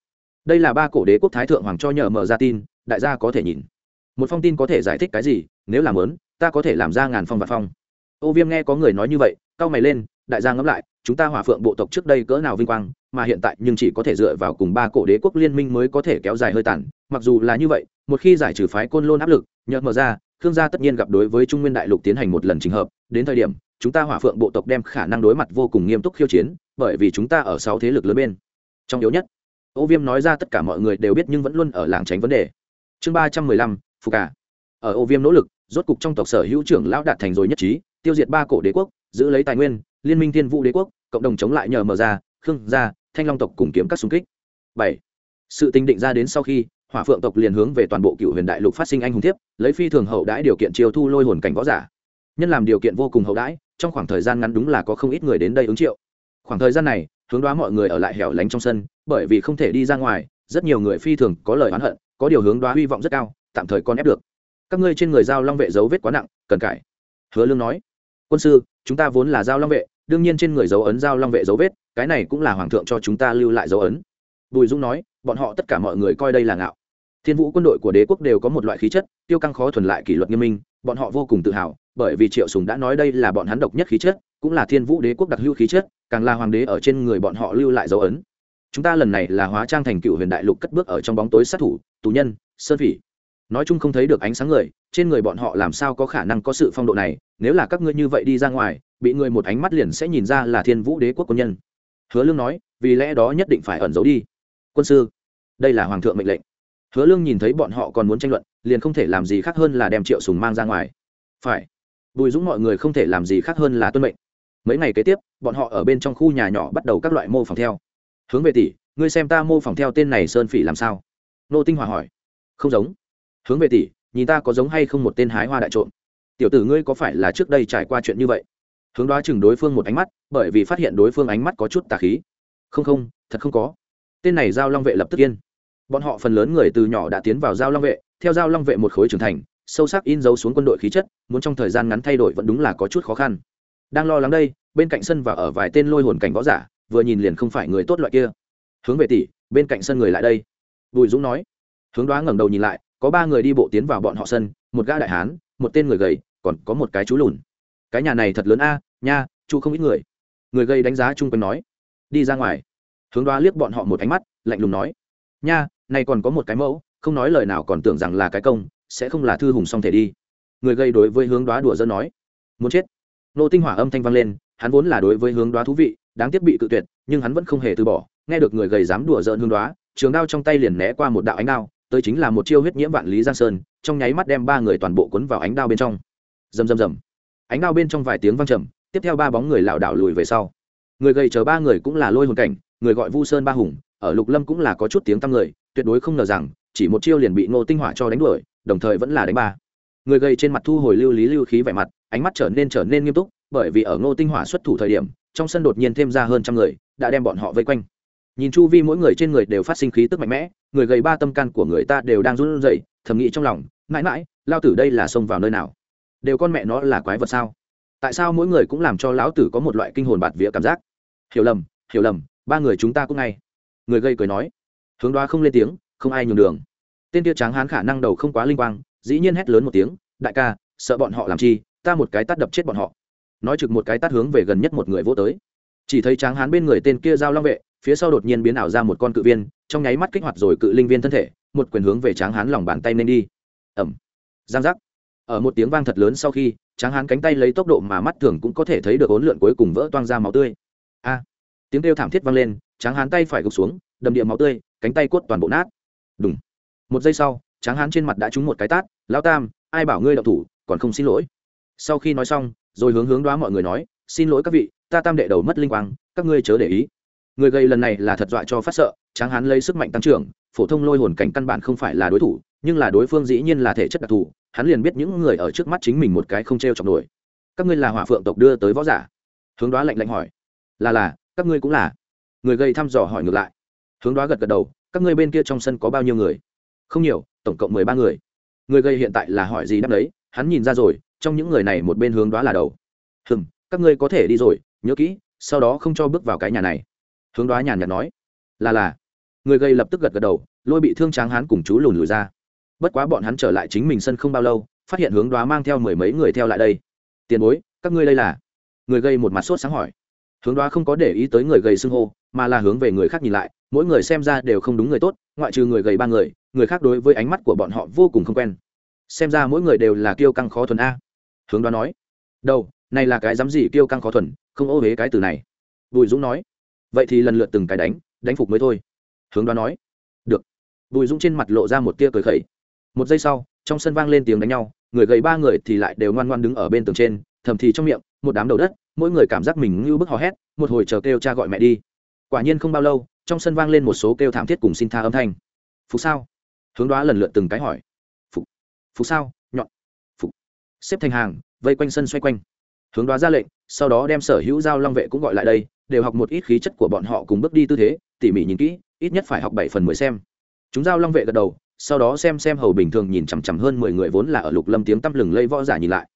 đây là ba cổ đế quốc thái thượng hoàng cho nhờ mở ra tin, đại gia có thể nhìn. Một phong tin có thể giải thích cái gì, nếu làm muốn, ta có thể làm ra ngàn phong và phong. Ô Viêm nghe có người nói như vậy, cau mày lên, đại gia ngẫm lại, chúng ta Hỏa Phượng bộ tộc trước đây cỡ nào vinh quang, mà hiện tại nhưng chỉ có thể dựa vào cùng ba cổ đế quốc liên minh mới có thể kéo dài hơi tàn, mặc dù là như vậy, một khi giải trừ phái côn lôn áp lực nhợt mở ra khương gia tất nhiên gặp đối với trung nguyên đại lục tiến hành một lần trình hợp. Đến thời điểm chúng ta hỏa phượng bộ tộc đem khả năng đối mặt vô cùng nghiêm túc khiêu chiến bởi vì chúng ta ở sáu thế lực lớn bên. Trong yếu nhất ô viêm nói ra tất cả mọi người đều biết nhưng vẫn luôn ở làng tránh vấn đề. Chương ba trăm mười lăm phụ cả ở ô viêm nỗ lực rốt cục trong tộc sở hữu trưởng lão đạt thành rồi nhất trí tiêu diệt ba cổ đế quốc giữ lấy tài nguyên liên minh thiên vũ đế quốc, cộng đồng chống lại nhờ mở ra, khương gia, thanh long tộc cùng kiếm các xung kích. Bảy, sự tình định ra đến sau khi, hỏa phượng tộc liền hướng về toàn bộ cựu huyền đại lục phát sinh anh hùng thiếp, lấy phi thường hậu đãi điều kiện chiêu thu lôi hồn cảnh võ giả. Nhân làm điều kiện vô cùng hậu đãi, trong khoảng thời gian ngắn đúng là có không ít người đến đây ứng triệu. Khoảng thời gian này, hướng đoá mọi người ở lại hẻo lánh trong sân, bởi vì không thể đi ra ngoài, rất nhiều người phi thường có lời oán hận, có điều hướng đoá hy vọng rất cao, tạm thời con ép được. Các ngươi trên người giao long vệ dấu vết quá nặng, cần cải. Hứa lương nói, quân sư, chúng ta vốn là giao long vệ đương nhiên trên người dấu ấn giao long vệ dấu vết, cái này cũng là hoàng thượng cho chúng ta lưu lại dấu ấn. Bùi dũng nói, bọn họ tất cả mọi người coi đây là ngạo. Thiên vũ quân đội của đế quốc đều có một loại khí chất, tiêu căng khó thuần lại kỷ luật nghiêm minh, bọn họ vô cùng tự hào, bởi vì triệu sùng đã nói đây là bọn hắn độc nhất khí chất, cũng là thiên vũ đế quốc đặc hữu khí chất, càng là hoàng đế ở trên người bọn họ lưu lại dấu ấn. Chúng ta lần này là hóa trang thành cựu huyền đại lục cất bước ở trong bóng tối sát thủ, tù nhân, sơn phỉ. Nói chung không thấy được ánh sáng người, trên người bọn họ làm sao có khả năng có sự phong độ này, nếu là các ngươi như vậy đi ra ngoài bị người một ánh mắt liền sẽ nhìn ra là thiên vũ đế quốc quân nhân. Hứa lương nói, vì lẽ đó nhất định phải ẩn giấu đi. Quân sư, đây là hoàng thượng mệnh lệnh. Hứa lương nhìn thấy bọn họ còn muốn tranh luận, liền không thể làm gì khác hơn là đem triệu sùng mang ra ngoài. Phải. Bùi dũng mọi người không thể làm gì khác hơn là tuân mệnh. Mấy ngày kế tiếp, bọn họ ở bên trong khu nhà nhỏ bắt đầu các loại mô phỏng theo. Hướng về tỷ, ngươi xem ta mô phỏng theo tên này sơn phỉ làm sao? Nô tinh hòa hỏi. Không giống. Hướng về tỷ, nhìn ta có giống hay không một tên hái hoa đại trộm? Tiểu tử ngươi có phải là trước đây trải qua chuyện như vậy? Hướng đoá chừng đối phương một ánh mắt, bởi vì phát hiện đối phương ánh mắt có chút tà khí. Không không, thật không có. Tên này giao long vệ lập tức yên. Bọn họ phần lớn người từ nhỏ đã tiến vào giao long vệ, theo giao long vệ một khối trưởng thành, sâu sắc in dấu xuống quân đội khí chất, muốn trong thời gian ngắn thay đổi vẫn đúng là có chút khó khăn. Đang lo lắng đây, bên cạnh sân và ở vài tên lôi hồn cảnh võ giả, vừa nhìn liền không phải người tốt loại kia. Hướng về tỷ, bên cạnh sân người lại đây. Bùi dũng nói. Hướng đoá ngẩng đầu nhìn lại, có ba người đi bộ tiến vào bọn họ sân, một gã đại hán, một tên người gầy, còn có một cái chú lùn cái nhà này thật lớn a, nha, chu không ít người. Người gây đánh giá chung quanh nói. Đi ra ngoài. Hướng đoá liếc bọn họ một ánh mắt, lạnh lùng nói. Nha, này còn có một cái mẫu, không nói lời nào còn tưởng rằng là cái công, sẽ không là thư hùng song thể đi. Người gây đối với hướng đoá đùa dân nói. Muốn chết. Nô tinh hỏa âm thanh vang lên, hắn vốn là đối với hướng đoá thú vị, đáng tiếc bị cự tuyệt, nhưng hắn vẫn không hề từ bỏ, nghe được người gầy dám đùa giỡn hướng đoá, trường đao trong tay liền né qua một đạo ánh đao, tới chính là một chiêu huyết nhiễm vạn lý giang sơn, trong nháy mắt đem ba người toàn bộ cuốn vào ánh đao bên trong. Rầm rầm rầm ánh đao bên trong vài tiếng vang trầm, tiếp theo ba bóng người lảo đảo lùi về sau. Người gầy chờ ba người cũng là lôi hồn cảnh, người gọi vu sơn ba hùng, ở lục lâm cũng là có chút tiếng tăm người, tuyệt đối không ngờ rằng, chỉ một chiêu liền bị ngô tinh hỏa cho đánh đuổi, đồng thời vẫn là đánh ba. Người gầy trên mặt thu hồi lưu lý lưu khí vẻ mặt, ánh mắt trở nên trở nên nghiêm túc, bởi vì ở ngô tinh hỏa xuất thủ thời điểm, trong sân đột nhiên thêm ra hơn trăm người, đã đem bọn họ vây quanh. Nhìn chu vi mỗi người trên người đều phát sinh khí tức mạnh mẽ, người gầy ba tâm can của người ta đều đang run rẩy, thầm nghĩ trong lòng, mãi mãi, lao tử đây là xông vào nơi nào? Đều con mẹ nó là quái vật sao? Tại sao mỗi người cũng làm cho lão tử có một loại kinh hồn bạt vía cảm giác? Hiểu lầm hiểu lầm, ba người chúng ta cũng ngay. Người gây cười nói. Hướng đoá không lên tiếng, không ai nhường đường. Tên tia tráng hán khả năng đầu không quá linh quang, dĩ nhiên hét lớn một tiếng, đại ca, sợ bọn họ làm chi, ta một cái tắt đập chết bọn họ. Nói trực một cái tắt hướng về gần nhất một người vô tới. Chỉ thấy tráng hán bên người tên kia giao long vệ, phía sau đột nhiên biến ảo ra một con cự viên, trong nháy mắt kích hoạt rồi cự linh viên thân thể, một quyền hướng về tráng hán lòng bàn tay nên đi. Ẩm giang giác ở một tiếng vang thật lớn sau khi, tráng hán cánh tay lấy tốc độ mà mắt thường cũng có thể thấy được ốn lượn cuối cùng vỡ toang ra máu tươi. A! Tiếng kêu thảm thiết vang lên, tráng hán tay phải gục xuống, đầm địa máu tươi, cánh tay cốt toàn bộ nát. Đúng một giây sau, tráng hán trên mặt đã trúng một cái tát lao tam, ai bảo ngươi đậu thủ, còn không xin lỗi? Sau khi nói xong, rồi hướng hướng đoá mọi người nói, xin lỗi các vị, ta tam đệ đầu mất linh quang, các ngươi chớ để ý. Người gây lần này là thật dọa cho phát sợ, tráng hán lấy sức mạnh tăng trưởng, phổ thông lôi hồn cảnh căn bản không phải là đối thủ, nhưng là đối phương dĩ nhiên là thể chất đặc thù hắn liền biết những người ở trước mắt chính mình một cái không t r e o chọc nổi. Các ngươi là hỏa phượng tộc đưa tới võ giả? Hướng đoá lạnh lạnh hỏi. Là là, các ngươi cũng là. Người gây thăm dò hỏi ngược lại. Hướng đoá gật gật đầu, các ngươi bên kia trong sân có bao nhiêu người? Không nhiều, tổng cộng mười ba người. Người gây hiện tại là hỏi gì đáp đấy, hắn nhìn ra rồi, trong những người này một bên hướng đoá là đầu. Hừm, các ngươi có thể đi rồi, nhớ kỹ, sau đó không cho bước vào cái nhà này. Hướng đoá nhàn nhạt nói. Là là. Người gây lập tức gật gật đầu, lôi bị thương tráng hán cùng chú lùn lùi ra bất quá bọn hắn trở lại chính mình sân không bao lâu, phát hiện hướng đoá mang theo mười mấy người theo lại đây. Tiền bối, các ngươi đây là? Người gây một mặt sốt sáng hỏi. Hướng đoá không có để ý tới người gây xưng hô, mà là hướng về người khác nhìn lại, mỗi người xem ra đều không đúng người tốt, ngoại trừ người gầy ba người người khác đối với ánh mắt của bọn họ vô cùng không quen. Xem ra mỗi người đều là kiêu căng khó thuần a. Hướng đoá nói. Đâu, này là cái dám gì kiêu căng khó thuần, không ô huế cái từ này. Bùi dũng nói. Vậy thì lần lượt từng cái đánh đánh phục mới thôi. Hướng đoá nói. Được. Bùi dũng trên mặt lộ ra một tia cười khẩy một giây sau, trong sân vang lên tiếng đánh nhau, người gầy ba người thì lại đều ngoan ngoan đứng ở bên tường trên, thầm thì trong miệng, một đám đầu đất, mỗi người cảm giác mình như bức hò hét, một hồi chờ kêu cha gọi mẹ đi. Quả nhiên không bao lâu, trong sân vang lên một số kêu thảm thiết cùng xin tha âm thanh. Phục sao? Hướng đoá lần lượt từng cái hỏi. Phục phục sao? Nhọn. Phục. Xếp thành hàng, vây quanh sân xoay quanh. Hướng đoá ra lệnh, sau đó đem sở hữu giao long vệ cũng gọi lại đây, đều học một ít khí chất của bọn họ cùng bước đi tư thế, tỉ mỉ nhìn kỹ, ít nhất phải học bảy phần mười xem. Chúng giao long vệ gật đầu sau đó xem xem hầu bình thường nhìn chằm chằm hơn mười người vốn là ở lục lâm tiếng tăm lừng lây võ giả nhìn lại.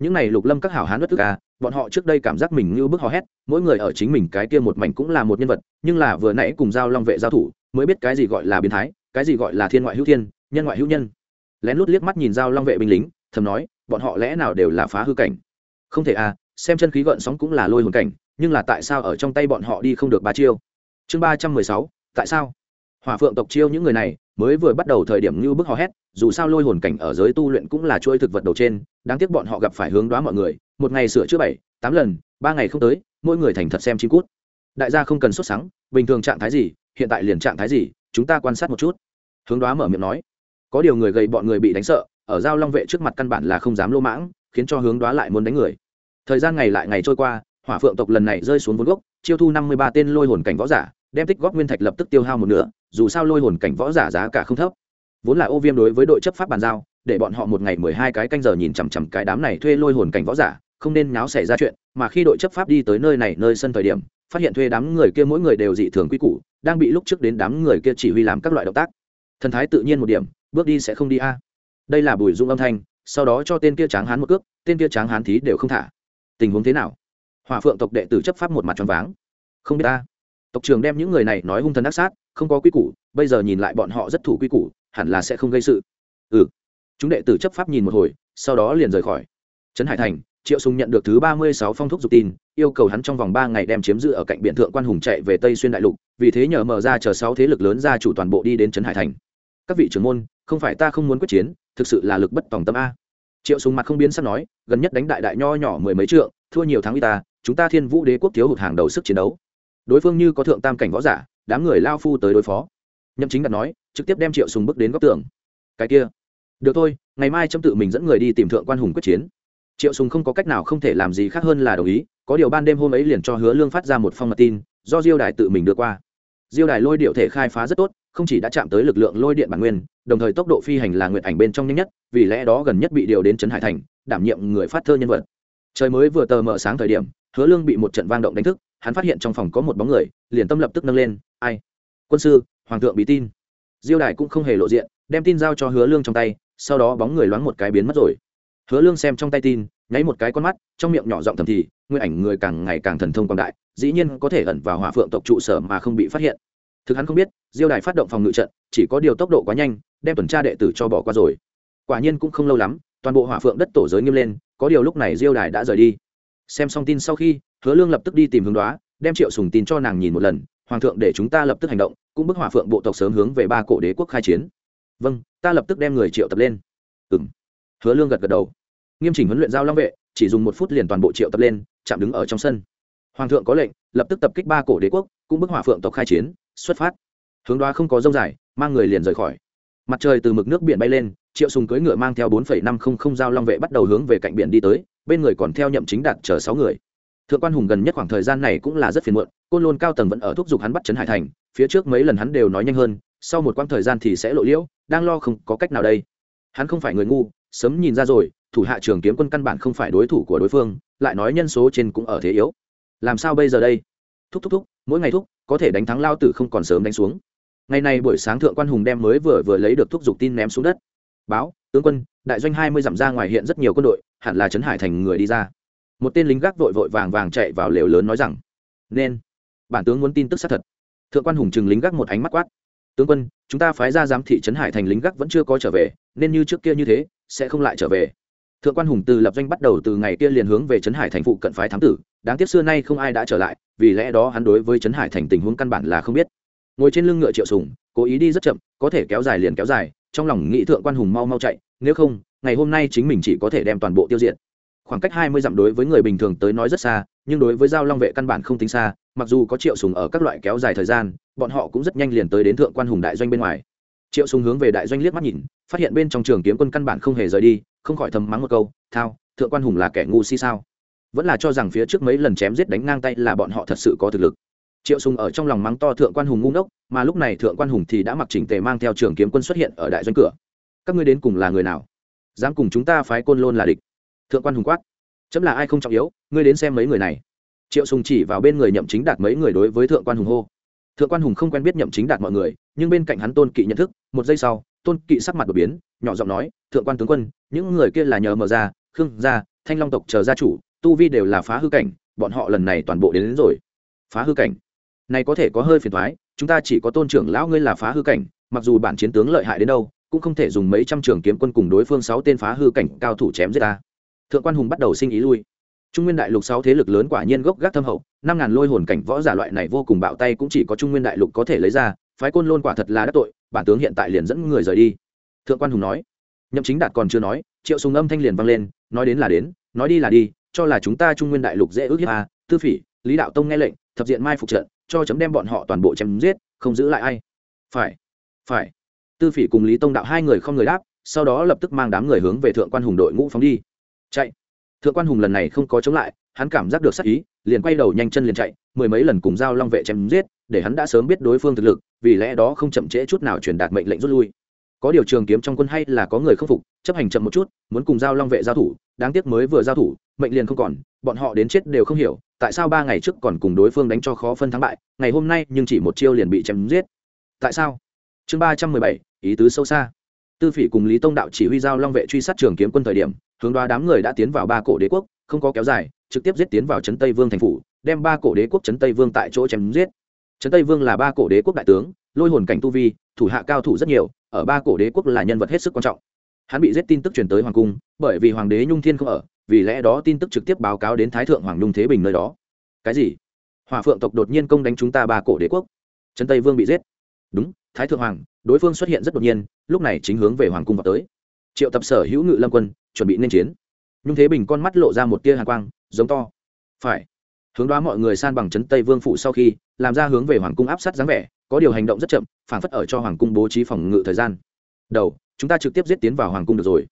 Những này lục lâm các hảo hán bất tức ca bọn họ trước đây cảm giác mình như bức hò hét, mỗi người ở chính mình cái kia một mảnh cũng là một nhân vật, nhưng là vừa nãy cùng giao long vệ giao thủ, mới biết cái gì gọi là biến thái, cái gì gọi là thiên ngoại hữu thiên, nhân ngoại hữu nhân. Lén lút liếc mắt nhìn giao long vệ binh lính, thầm nói, bọn họ lẽ nào đều là phá hư cảnh? Không thể à xem chân khí gợn sóng cũng là lôi hồn cảnh, nhưng là tại sao ở trong tay bọn họ đi không được ba chiêu? Chương ba trăm mười sáu, tại sao? Hỏa phượng tộc chiêu những người này mới vừa bắt đầu thời điểm như bức hò hét, dù sao lôi hồn cảnh ở giới tu luyện cũng là chuỗi thực vật đầu trên, đáng tiếc bọn họ gặp phải hướng đoá mọi người, một ngày sửa chữa bảy, tám lần, ba ngày không tới, mỗi người thành thật xem chim cút. Đại gia không cần xuất sáng bình thường trạng thái gì, hiện tại liền trạng thái gì, chúng ta quan sát một chút. Hướng đoá mở miệng nói. Có điều người gầy bọn người bị đánh sợ, ở giao long vệ trước mặt căn bản là không dám lô mãng, khiến cho hướng đoá lại muốn đánh người. Thời gian ngày lại ngày trôi qua, hỏa phượng tộc lần này rơi xuống vốn gốc, chiêu thu năm mươi ba tên lôi hồn cảnh võ giả, đem tích góp nguyên thạch lập tức tiêu hao một nửa dù sao lôi hồn cảnh võ giả giá cả không thấp. Vốn là ô viêm đối với đội chấp pháp bàn giao, để bọn họ một ngày mười hai cái canh giờ nhìn chằm chằm cái đám này thuê lôi hồn cảnh võ giả, không nên náo xảy ra chuyện, mà khi đội chấp pháp đi tới nơi này, nơi sân thời điểm, phát hiện thuê đám người kia mỗi người đều dị thường quy củ, đang bị lúc trước đến đám người kia chỉ huy làm các loại động tác. Thần thái tự nhiên một điểm, bước đi sẽ không đi a. Đây là bùi dung âm thanh, sau đó cho tên kia tráng hán một cước, tên kia tráng hán thí đều không thả. Tình huống thế nào? Hòa phượng tộc đệ tử chấp pháp một mặt tròn váng. Không biết ta tộc trường đem những người này nói hung thần ác sát không có quy củ, bây giờ nhìn lại bọn họ rất thủ quy củ, hẳn là sẽ không gây sự. Ừ. Chúng đệ tử chấp pháp nhìn một hồi, sau đó liền rời khỏi. Trấn hải thành, triệu sùng nhận được thứ ba mươi sáu phong thúc dục tin, yêu cầu hắn trong vòng ba ngày đem chiếm giữ ở cạnh biển thượng quan hùng chạy về tây xuyên đại lục, vì thế nhờ mở ra chờ sáu thế lực lớn ra chủ toàn bộ đi đến trấn hải thành. Các vị trưởng môn, không phải ta không muốn quyết chiến, thực sự là lực bất tòng tâm a. Triệu sùng mặt không biến sắc nói, gần nhất đánh đại đại nho nhỏ mười mấy trượng, thua nhiều tháng y ta, chúng ta thiên vũ đế quốc thiếu hụt hàng đầu sức chiến đấu. Đối phương như có thượng tam cảnh võ giả đám người lao phu tới đối phó. Nhậm chính đặt nói, trực tiếp đem triệu sùng bước đến góc tường. Cái kia, được thôi, ngày mai trâm tự mình dẫn người đi tìm thượng quan hùng quyết chiến. Triệu sùng không có cách nào không thể làm gì khác hơn là đồng ý, có điều ban đêm hôm ấy liền cho hứa lương phát ra một phong mật tin, do diêu đài tự mình đưa qua. Diêu đài lôi điệu thể khai phá rất tốt, không chỉ đã chạm tới lực lượng lôi điện bản nguyên, đồng thời tốc độ phi hành là nguyện ảnh bên trong nhanh nhất, vì lẽ đó gần nhất bị điều đến trấn hải thành, đảm nhiệm người phát thơ nhân vật. Trời mới vừa tờ mờ sáng thời điểm, hứa lương bị một trận vang động đánh thức hắn phát hiện trong phòng có một bóng người, liền tâm lập tức nâng lên, ai? Quân sư, hoàng thượng bị tin. Diêu đài cũng không hề lộ diện, đem tin giao cho hứa lương trong tay, sau đó bóng người loáng một cái biến mất rồi. Hứa lương xem trong tay tin, nháy một cái con mắt, trong miệng nhỏ giọng thầm thì, nguyên ảnh người càng ngày càng thần thông quang đại, dĩ nhiên có thể ẩn vào hỏa phượng tộc trụ sở mà không bị phát hiện. Thực hắn không biết, diêu đài phát động phòng ngự trận, chỉ có điều tốc độ quá nhanh, đem tuần tra đệ tử cho bỏ qua rồi. Quả nhiên cũng không lâu lắm, toàn bộ hỏa phượng đất tổ giới nghiêm lên, có điều lúc này diêu đài đã rời đi xem xong tin sau khi, hứa lương lập tức đi tìm hướng đoá, đem triệu sùng tin cho nàng nhìn một lần, hoàng thượng để chúng ta lập tức hành động, cũng bức hỏa phượng bộ tộc sớm hướng về ba cổ đế quốc khai chiến. Vâng ta lập tức đem người triệu tập lên. Ừm. Hứa lương gật gật đầu. Nghiêm chỉnh huấn luyện giao long vệ, chỉ dùng một phút liền toàn bộ triệu tập lên, chạm đứng ở trong sân. Hoàng thượng có lệnh, lập tức tập kích ba cổ đế quốc, cũng bức hỏa phượng tộc khai chiến, xuất phát. Hướng đoá không có dông dài, mang người liền rời khỏi. Mặt trời từ mực nước biển bay lên, triệu sùng cưỡi ngựa mang theo bốn năm không không giao long vệ bắt đầu hướng về cạnh biển đi tới bên người còn theo nhậm chính đạt chờ sáu người. Thượng quan hùng gần nhất khoảng thời gian này cũng là rất phiền muộn, côn lôn cao tầng vẫn ở thúc giục hắn bắt trấn hải thành, phía trước mấy lần hắn đều nói nhanh hơn, sau một quãng thời gian thì sẽ lộ liễu, đang lo không có cách nào đây. Hắn không phải người ngu, sớm nhìn ra rồi, thủ hạ trường kiếm quân căn bản không phải đối thủ của đối phương, lại nói nhân số trên cũng ở thế yếu. Làm sao bây giờ đây? Thúc thúc thúc, mỗi ngày thúc, có thể đánh thắng lao tử không còn sớm đánh xuống. Ngày nay buổi sáng thượng quan hùng đem mới vừa vừa lấy được thúc giục tin ném xuống đất. Báo, tướng quân, đại doanh hai mươi dặm ra ngoài hiện rất nhiều quân đội hẳn là trấn hải thành người đi ra. Một tên lính gác vội vội vàng vàng chạy vào lều lớn nói rằng, nên, bản tướng muốn tin tức xác thật. Thượng quan hùng chừng lính gác một ánh mắt quát, tướng quân, chúng ta phái ra giám thị trấn hải thành lính gác vẫn chưa có trở về, nên như trước kia như thế, sẽ không lại trở về. Thượng quan hùng từ lập doanh bắt đầu từ ngày kia liền hướng về trấn hải thành phụ cận phái thám tử, đáng tiếc xưa nay không ai đã trở lại, vì lẽ đó hắn đối với trấn hải thành tình huống căn bản là không biết. Ngồi trên lưng ngựa triệu sùng, cố ý đi rất chậm, có thể kéo dài liền kéo dài, trong lòng nghĩ thượng quan hùng mau mau chạy, nếu không ngày hôm nay chính mình chỉ có thể đem toàn bộ tiêu diệt. Khoảng cách hai mươi dặm đối với người bình thường tới nói rất xa, nhưng đối với giao long vệ căn bản không tính xa, mặc dù có triệu sùng ở các loại kéo dài thời gian, bọn họ cũng rất nhanh liền tới đến thượng quan hùng đại doanh bên ngoài. Triệu sùng hướng về đại doanh liếc mắt nhìn, phát hiện bên trong trường kiếm quân căn bản không hề rời đi, không khỏi thầm mắng một câu, thao, thượng quan hùng là kẻ ngu si sao? Vẫn là cho rằng phía trước mấy lần chém giết đánh ngang tay là bọn họ thật sự có thực lực. Triệu sùng ở trong lòng mắng to thượng quan hùng ngu ngốc, mà lúc này thượng quan hùng thì đã mặc chỉnh tề mang theo trường kiếm quân xuất hiện ở đại doanh cửa. Các ngươi đến cùng là người nào? Dám cùng chúng ta phái côn lôn là địch. Thượng quan hùng quát. Chấm là ai không trọng yếu ngươi đến xem mấy người này. Triệu sùng chỉ vào bên người nhậm chính đạt mấy người đối với thượng quan hùng hô. Thượng quan hùng không quen biết nhậm chính đạt mọi người nhưng bên cạnh hắn tôn kỵ nhận thức một giây sau tôn kỵ sắc mặt đột biến nhỏ giọng nói thượng quan tướng quân những người kia là nhờ mở ra khương gia thanh long tộc chờ gia chủ tu vi đều là phá hư cảnh bọn họ lần này toàn bộ đến, đến rồi. Phá hư cảnh? Này có thể có hơi phiền thoái chúng ta chỉ có tôn trưởng lão ngươi là phá hư cảnh mặc dù bản chiến tướng lợi hại đến đâu cũng không thể dùng mấy trăm trường kiếm quân cùng đối phương sáu tên phá hư cảnh cao thủ chém giết ta. Thượng quan hùng bắt đầu sinh ý lui. Trung nguyên đại lục sáu thế lực lớn quả nhiên gốc gác thâm hậu, năm ngàn lôi hồn cảnh võ giả loại này vô cùng bạo tay cũng chỉ có trung nguyên đại lục có thể lấy ra, phái côn lôn quả thật là đắc tội, bản tướng hiện tại liền dẫn người rời đi. Thượng quan hùng nói. Nhậm chính đạt còn chưa nói, triệu sùng âm thanh liền vang lên, nói đến là đến, nói đi là đi, cho là chúng ta trung nguyên đại lục dễ ước hiếp à tư phỉ, lý đạo tông nghe lệnh, thập diện mai phục trận, cho chấm đem bọn họ toàn bộ chém giết, không giữ lại ai. Phải phải tư phỉ cùng lý tông đạo hai người không người đáp, sau đó lập tức mang đám người hướng về thượng quan hùng đội ngũ phóng đi. Chạy. Thượng quan hùng lần này không có chống lại, hắn cảm giác được sắc ý, liền quay đầu nhanh chân liền chạy, mười mấy lần cùng giao long vệ chém giết, để hắn đã sớm biết đối phương thực lực, vì lẽ đó không chậm trễ chút nào truyền đạt mệnh lệnh rút lui. Có điều trường kiếm trong quân hay là có người không phục, chấp hành chậm một chút, muốn cùng giao long vệ giao thủ, đáng tiếc mới vừa giao thủ, mệnh liền không còn, bọn họ đến chết đều không hiểu, tại sao ba ngày trước còn cùng đối phương đánh cho khó phân thắng bại, ngày hôm nay nhưng chỉ một chiêu liền bị chém giết. Tại sao? Chương ba trăm mười bảy ý tứ sâu xa. Tư phỉ cùng lý tông đạo chỉ huy giao long vệ truy sát trường kiếm quân thời điểm, hướng đoá đám người đã tiến vào ba cổ đế quốc, không có kéo dài, trực tiếp giết tiến vào trấn tây vương thành phủ, đem ba cổ đế quốc trấn tây vương tại chỗ chém giết. Trấn tây vương là ba cổ đế quốc đại tướng, lôi hồn cảnh tu vi, thủ hạ cao thủ rất nhiều, ở ba cổ đế quốc là nhân vật hết sức quan trọng. Hắn bị giết tin tức truyền tới hoàng cung, bởi vì hoàng đế nhung thiên không ở, vì lẽ đó tin tức trực tiếp báo cáo đến thái thượng hoàng nhung thế bình nơi đó. Cái gì? Hòa phượng tộc đột nhiên công đánh chúng ta ba cổ đế quốc. Trấn tây vương bị giết đúng, thái thượng hoàng, đối phương xuất hiện rất đột nhiên, lúc này chính hướng về hoàng cung vào tới. Triệu tập sở hữu ngự lâm quân, chuẩn bị nên chiến. Nhung thế bình con mắt lộ ra một tia hàn quang, giống to. Phải. Hướng đoá mọi người san bằng trấn tây vương phụ sau khi, làm ra hướng về hoàng cung áp sát dáng vẻ, có điều hành động rất chậm, phản phất ở cho hoàng cung bố trí phòng ngự thời gian. Đầu, chúng ta trực tiếp giết tiến vào hoàng cung được rồi.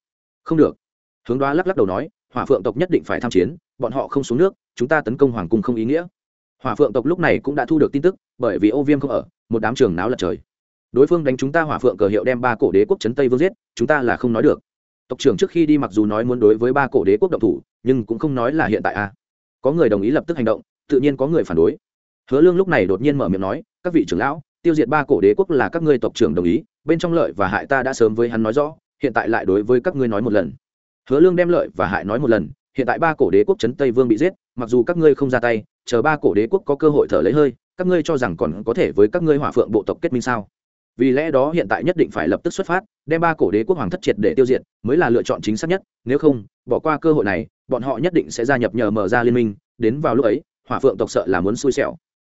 Không được. Hướng đoá lắc lắc đầu nói, hỏa phượng tộc nhất định phải tham chiến, bọn họ không xuống nước, chúng ta tấn công hoàng cung không ý nghĩa. Hỏa phượng tộc lúc này cũng đã thu được tin tức bởi vì ô viêm không ở, một đám trường náo lật trời. Đối phương đánh chúng ta hỏa phượng cờ hiệu đem ba cổ đế quốc trấn tây vương giết, chúng ta là không nói được. Tộc trưởng trước khi đi mặc dù nói muốn đối với ba cổ đế quốc động thủ, nhưng cũng không nói là hiện tại a. Có người đồng ý lập tức hành động, tự nhiên có người phản đối. Hứa lương lúc này đột nhiên mở miệng nói, các vị trưởng lão, tiêu diệt ba cổ đế quốc là các ngươi tộc trưởng đồng ý, bên trong lợi và hại ta đã sớm với hắn nói rõ, hiện tại lại đối với các ngươi nói một lần. Hứa lương đem lợi và hại nói một lần, hiện tại ba cổ đế quốc trấn tây vương bị giết, mặc dù các ngươi không ra tay, chờ ba cổ đế quốc có cơ hội thở lấy hơi các ngươi cho rằng còn có thể với các ngươi hỏa phượng bộ tộc kết minh sao? Vì lẽ đó hiện tại nhất định phải lập tức xuất phát, đem ba cổ đế quốc hoàng thất triệt để tiêu diệt, mới là lựa chọn chính xác nhất, nếu không, bỏ qua cơ hội này, bọn họ nhất định sẽ gia nhập nhờ mở ra liên minh, đến vào lúc ấy, hỏa phượng tộc sợ là muốn xui xẻo.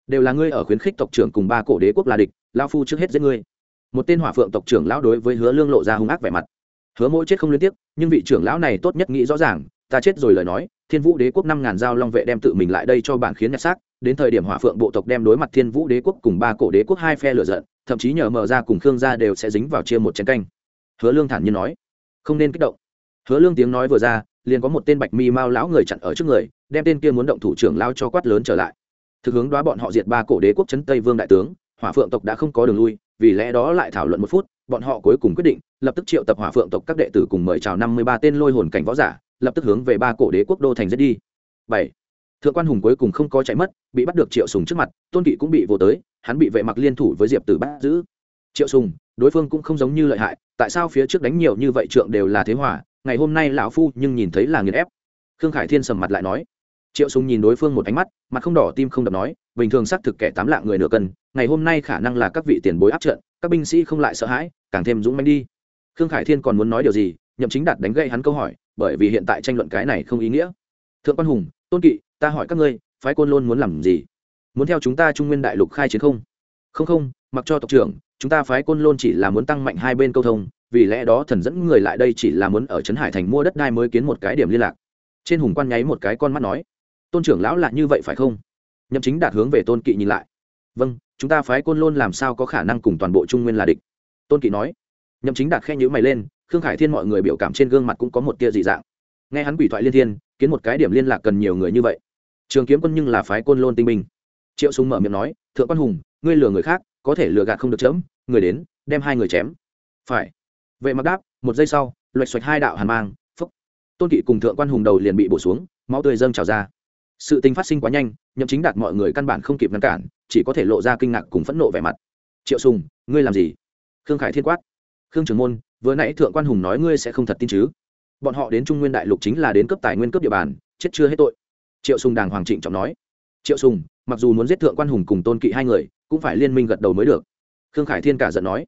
Đều là ngươi ở khuyến khích tộc trưởng cùng ba cổ đế quốc là địch lao phu trước hết giết ngươi. Một tên hỏa phượng tộc trưởng lão đối với hứa lương lộ ra hung ác vẻ mặt. Hứa mỗi chết không liên tiếp, nhưng vị trưởng lão này tốt nhất nghĩ rõ ràng, ta chết rồi lời nói, thiên vũ đế quốc năm ngàn dao long vệ đem tự mình lại đây cho bản khiến nhặt xác đến thời điểm hỏa phượng bộ tộc đem đối mặt thiên vũ đế quốc cùng ba cổ đế quốc hai phe lựa giận, thậm chí nhờ mở ra cùng khương gia đều sẽ dính vào chia một chén canh. Hứa lương thản nhiên nói, không nên kích động. Hứa lương tiếng nói vừa ra, liền có một tên bạch mi mao lão người chặn ở trước người, đem tên kia muốn động thủ trưởng lao cho quát lớn trở lại. Thực hướng đoá bọn họ diệt ba cổ đế quốc trấn tây vương đại tướng, hỏa phượng tộc đã không có đường lui, vì lẽ đó lại thảo luận một phút, bọn họ cuối cùng quyết định, lập tức triệu tập hỏa phượng tộc các đệ tử cùng mời chào năm mươi ba tên lôi hồn cảnh võ giả, lập tức hướng về ba cổ đế quốc đô thành giết đi. Bảy thượng quan hùng cuối cùng không có chạy mất, bị bắt được triệu sùng trước mặt, tôn kỵ cũng bị vô tới, hắn bị vệ mặc liên thủ với diệp tử bắt giữ. Triệu sùng, đối phương cũng không giống như lợi hại, tại sao phía trước đánh nhiều như vậy trượng đều là thế hòa? ngày hôm nay lão phu nhưng nhìn thấy là nghiền ép. Khương khải thiên sầm mặt lại nói. Triệu sùng nhìn đối phương một ánh mắt, mặt không đỏ tim không đập nói, bình thường xác thực kẻ tám lạng người nửa cân, ngày hôm nay khả năng là các vị tiền bối áp trận, các binh sĩ không lại sợ hãi, càng thêm dũng mãnh đi. Khương khải thiên còn muốn nói điều gì, nhậm chính đạt đánh gậy hắn câu hỏi, bởi vì hiện tại tranh luận cái này không ý nghĩa. Thượng quan hùng tôn kỵ, ta hỏi các ngươi, phái côn lôn muốn làm gì? Muốn theo chúng ta trung nguyên đại lục khai chiến không? Không không, mặc cho tộc trưởng, chúng ta phái côn lôn chỉ là muốn tăng mạnh hai bên câu thông, vì lẽ đó thần dẫn người lại đây chỉ là muốn ở trấn hải thành mua đất đai mới kiến một cái điểm liên lạc. Trên hùng quan nháy một cái con mắt nói, tôn trưởng lão là như vậy phải không? Nhậm chính đạt hướng về tôn kỵ nhìn lại. Vâng chúng ta phái côn lôn làm sao có khả năng cùng toàn bộ trung nguyên là địch? Tôn kỵ nói. Nhậm chính đạt khen nhữ mày lên, khương khải thiên mọi người biểu cảm trên gương mặt cũng có một tia dị dạng. Nghe hắn quỷ thoại liên thiên kiến một cái điểm liên lạc cần nhiều người như vậy. Trường kiếm quân nhưng là phái côn lôn tinh binh. Triệu súng mở miệng nói, thượng quan hùng, ngươi lừa người khác, có thể lừa gạt không được chớm người đến, đem hai người chém. Phải. Vệ mặc đáp, một giây sau, loạch xoạch hai đạo hàn mang, phúc. Tôn kỵ cùng thượng quan hùng đầu liền bị bổ xuống, máu tươi dâng trào ra. Sự tình phát sinh quá nhanh, nhậm chính đạt mọi người căn bản không kịp ngăn cản, chỉ có thể lộ ra kinh ngạc cùng phẫn nộ vẻ mặt. Triệu sùng, ngươi làm gì? Khương khải thiên quát. Khương trưởng môn, vừa nãy thượng quan hùng nói ngươi sẽ không thật tin chứ? Bọn họ đến trung nguyên đại lục chính là đến cấp tài nguyên cấp địa bàn, chết chưa hết tội. Triệu sùng đàng hoàng trịnh trọng nói. Triệu sùng, mặc dù muốn giết thượng quan hùng cùng tôn kỵ hai người, cũng phải liên minh gật đầu mới được. Khương khải thiên cả giận nói.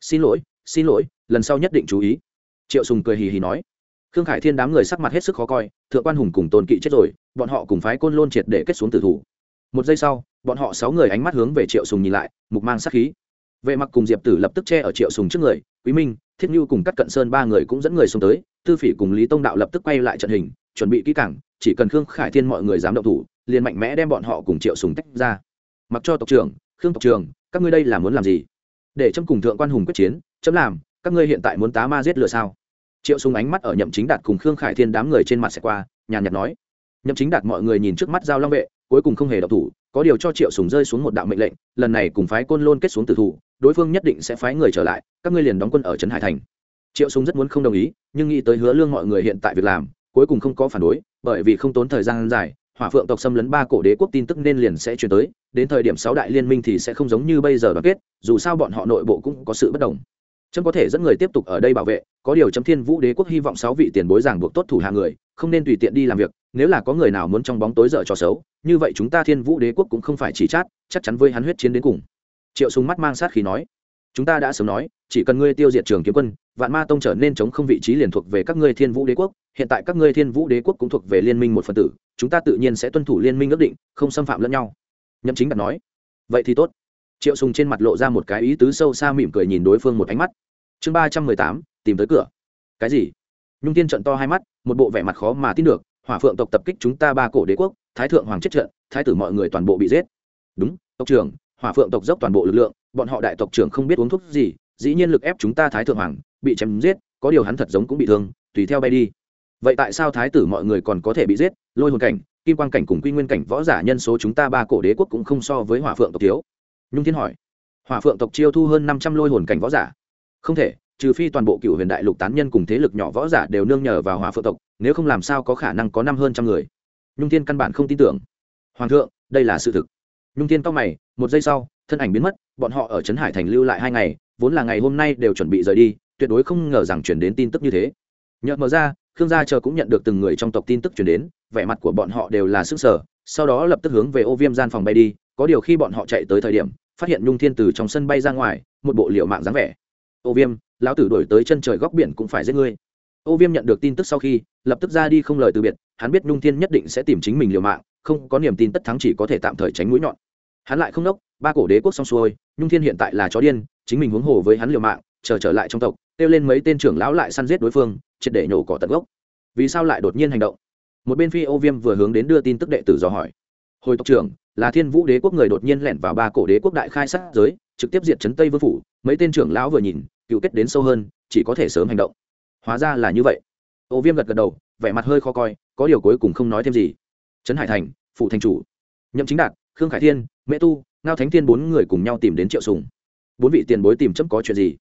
Xin lỗi xin lỗi, lần sau nhất định chú ý. Triệu sùng cười hì hì nói. Khương khải thiên đám người sắc mặt hết sức khó coi, thượng quan hùng cùng tôn kỵ chết rồi, bọn họ cùng phái côn lôn triệt để kết xuống tử thủ. Một giây sau, bọn họ sáu người ánh mắt hướng về triệu sùng nhìn lại, mục mang sát khí vệ mặc cùng diệp tử lập tức che ở triệu sùng trước người, quý minh, thiết nhu cùng các cận sơn ba người cũng dẫn người xuống tới, tư phỉ cùng lý tông đạo lập tức quay lại trận hình, chuẩn bị kỹ càng, chỉ cần khương khải thiên mọi người dám động thủ, liền mạnh mẽ đem bọn họ cùng triệu sùng tách ra. Mặc cho tộc trưởng, khương tộc trưởng, các ngươi đây là muốn làm gì? Để chấm cùng thượng quan hùng quyết chiến, chấm làm, các ngươi hiện tại muốn tá ma giết lửa sao? Triệu sùng ánh mắt ở nhậm chính đạt cùng khương khải thiên đám người trên mặt sẽ qua, nhàn nhạt nói. Nhậm chính đạt mọi người nhìn trước mắt giao long vệ cuối cùng không hề động thủ, có điều cho triệu sùng rơi xuống một đạo mệnh lệnh, lần này cùng phái côn lôn kết xuống tử thủ, đối phương nhất định sẽ phái người trở lại, các ngươi liền đóng quân ở trấn hải thành. Triệu sùng rất muốn không đồng ý, nhưng nghĩ tới hứa lương mọi người hiện tại việc làm, cuối cùng không có phản đối, bởi vì không tốn thời gian dài, hỏa phượng tộc xâm lấn ba cổ đế quốc tin tức nên liền sẽ truyền tới, đến thời điểm sáu đại liên minh thì sẽ không giống như bây giờ đoàn kết, dù sao bọn họ nội bộ cũng có sự bất đồng. Trâm có thể dẫn người tiếp tục ở đây bảo vệ, có điều chấm thiên vũ đế quốc hy vọng sáu vị tiền bối giảng buộc tốt thủ hạ người, không nên tùy tiện đi làm việc nếu là có người nào muốn trong bóng tối dở trò xấu, như vậy chúng ta thiên vũ đế quốc cũng không phải chỉ chát, chắc chắn với hắn huyết chiến đến cùng. Triệu súng mắt mang sát khí nói, chúng ta đã sớm nói, chỉ cần ngươi tiêu diệt trường kiếm quân, vạn ma tông trở nên chống không vị trí liền thuộc về các ngươi thiên vũ đế quốc, hiện tại các ngươi thiên vũ đế quốc cũng thuộc về liên minh một phần tử, chúng ta tự nhiên sẽ tuân thủ liên minh ước định, không xâm phạm lẫn nhau. Nhậm chính đặt nói, vậy thì tốt. Triệu sùng trên mặt lộ ra một cái ý tứ sâu xa mỉm cười nhìn đối phương một ánh mắt. Chương ba trăm mười tám, tìm tới cửa. Cái gì? Nhung tiên trận to hai mắt, một bộ vẻ mặt khó mà tin được hỏa phượng tộc tập kích chúng ta ba cổ đế quốc, thái thượng hoàng chết trận, thái tử mọi người toàn bộ bị giết. Đúng, tộc trưởng, hỏa phượng tộc dốc toàn bộ lực lượng, bọn họ đại tộc trưởng không biết uống thuốc gì, dĩ nhiên lực ép chúng ta thái thượng hoàng, bị chém giết, có điều hắn thật giống cũng bị thương, tùy theo bay đi. Vậy tại sao thái tử mọi người còn có thể bị giết? Lôi hồn cảnh, kim quan cảnh cùng quy nguyên cảnh võ giả nhân số chúng ta ba cổ đế quốc cũng không so với hỏa phượng tộc thiếu. Nhung thiên hỏi. Hỏa phượng tộc chiêu thu hơn năm trăm lôi hồn cảnh võ giả. Không thể trừ phi toàn bộ cựu huyền đại lục tán nhân cùng thế lực nhỏ võ giả đều nương nhờ vào hỏa phượng tộc, nếu không làm sao có khả năng có năm hơn trăm người. Nhung thiên căn bản không tin tưởng. Hoàng thượng, đây là sự thực. Nhung thiên tóc mày, một giây sau, thân ảnh biến mất, bọn họ ở trấn hải thành lưu lại hai ngày, vốn là ngày hôm nay đều chuẩn bị rời đi, tuyệt đối không ngờ rằng chuyển đến tin tức như thế. Nhợt mở ra, khương gia chờ cũng nhận được từng người trong tộc tin tức chuyển đến, vẻ mặt của bọn họ đều là sức sở sau đó lập tức hướng về ô viêm gian phòng bay đi, có điều khi bọn họ chạy tới thời điểm, phát hiện nhung thiên từ trong sân bay ra ngoài, một bộ liệu mạng dáng vẻ. Ô viêm lão tử đổi tới chân trời góc biển cũng phải giết ngươi. Ô viêm nhận được tin tức sau khi, lập tức ra đi không lời từ biệt, hắn biết nhung thiên nhất định sẽ tìm chính mình liều mạng, không có niềm tin tất thắng chỉ có thể tạm thời tránh mũi nhọn. Hắn lại không đốc ba cổ đế quốc xong xuôi, nhung thiên hiện tại là chó điên, chính mình huống hồ với hắn liều mạng, chờ trở lại trong tộc, kêu lên mấy tên trưởng lão lại săn giết đối phương, triệt để nhổ cỏ tận gốc. Vì sao lại đột nhiên hành động? Một bên phi ô viêm vừa hướng đến đưa tin tức đệ tử dò hỏi. Hồi tộc trưởng, là thiên vũ đế quốc người đột nhiên lẻn vào ba cổ đế quốc đại khai sát giới trực tiếp diệt chấn tây vương phủ, mấy tên trưởng lão vừa nhìn, cựu kết đến sâu hơn, chỉ có thể sớm hành động. Hóa ra là như vậy. Ô viêm gật gật đầu, vẻ mặt hơi khó coi, có điều cuối cùng không nói thêm gì. Trấn hải thành phụ thành chủ, nhậm chính đạt, khương khải thiên, mễ tu, ngao thánh thiên bốn người cùng nhau tìm đến triệu sùng. Bốn vị tiền bối tìm chấm có chuyện gì?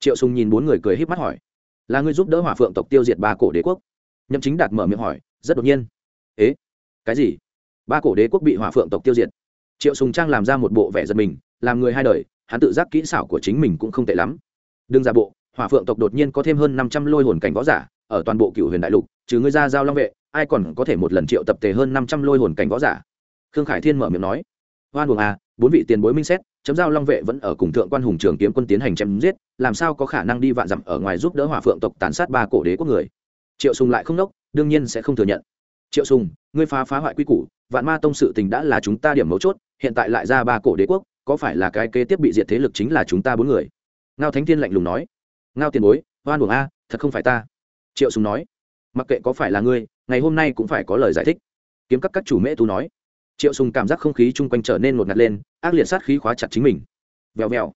Triệu sùng nhìn bốn người cười híp mắt hỏi. Là người giúp đỡ hỏa phượng tộc tiêu diệt ba cổ đế quốc? Nhậm chính đạt mở miệng hỏi, rất đột nhiên. Ế, cái gì? Ba cổ đế quốc bị hỏa phượng tộc tiêu diệt. Triệu sùng trang làm ra một bộ vẻ giật mình, làm người hai đời hắn tự giác kỹ xảo của chính mình cũng không tệ lắm. Đừng giả bộ, hỏa phượng tộc đột nhiên có thêm hơn năm trăm lôi hồn cảnh võ giả, ở toàn bộ cựu huyền đại lục, trừ ngươi ra giao long vệ, ai còn có thể một lần triệu tập tề hơn năm trăm lôi hồn cảnh võ giả? Khương khải thiên mở miệng nói. Hoan buồng à bốn vị tiền bối minh xét, chấm giao long vệ vẫn ở cùng thượng quan hùng trường kiếm quân tiến hành chém giết, làm sao có khả năng đi vạn dặm ở ngoài giúp đỡ hỏa phượng tộc tàn sát ba cổ đế quốc người? Triệu sùng lại không nốc, đương nhiên sẽ không thừa nhận. Triệu sùng, ngươi phá phá hoại quy củ, vạn ma tông sự tình đã là chúng ta điểm mấu chốt, hiện tại lại ra ba cổ đế quốc có phải là cái kế tiếp bị diệt thế lực chính là chúng ta bốn người? Ngao thánh thiên lạnh lùng nói. Ngao tiền bối hoan buồng a, thật không phải ta. Triệu sùng nói. Mặc kệ có phải là ngươi, ngày hôm nay cũng phải có lời giải thích. Kiếm các các chủ mễ tu nói. Triệu sùng cảm giác không khí chung quanh trở nên ngột ngạt lên, ác liệt sát khí khóa chặt chính mình. Vèo vèo.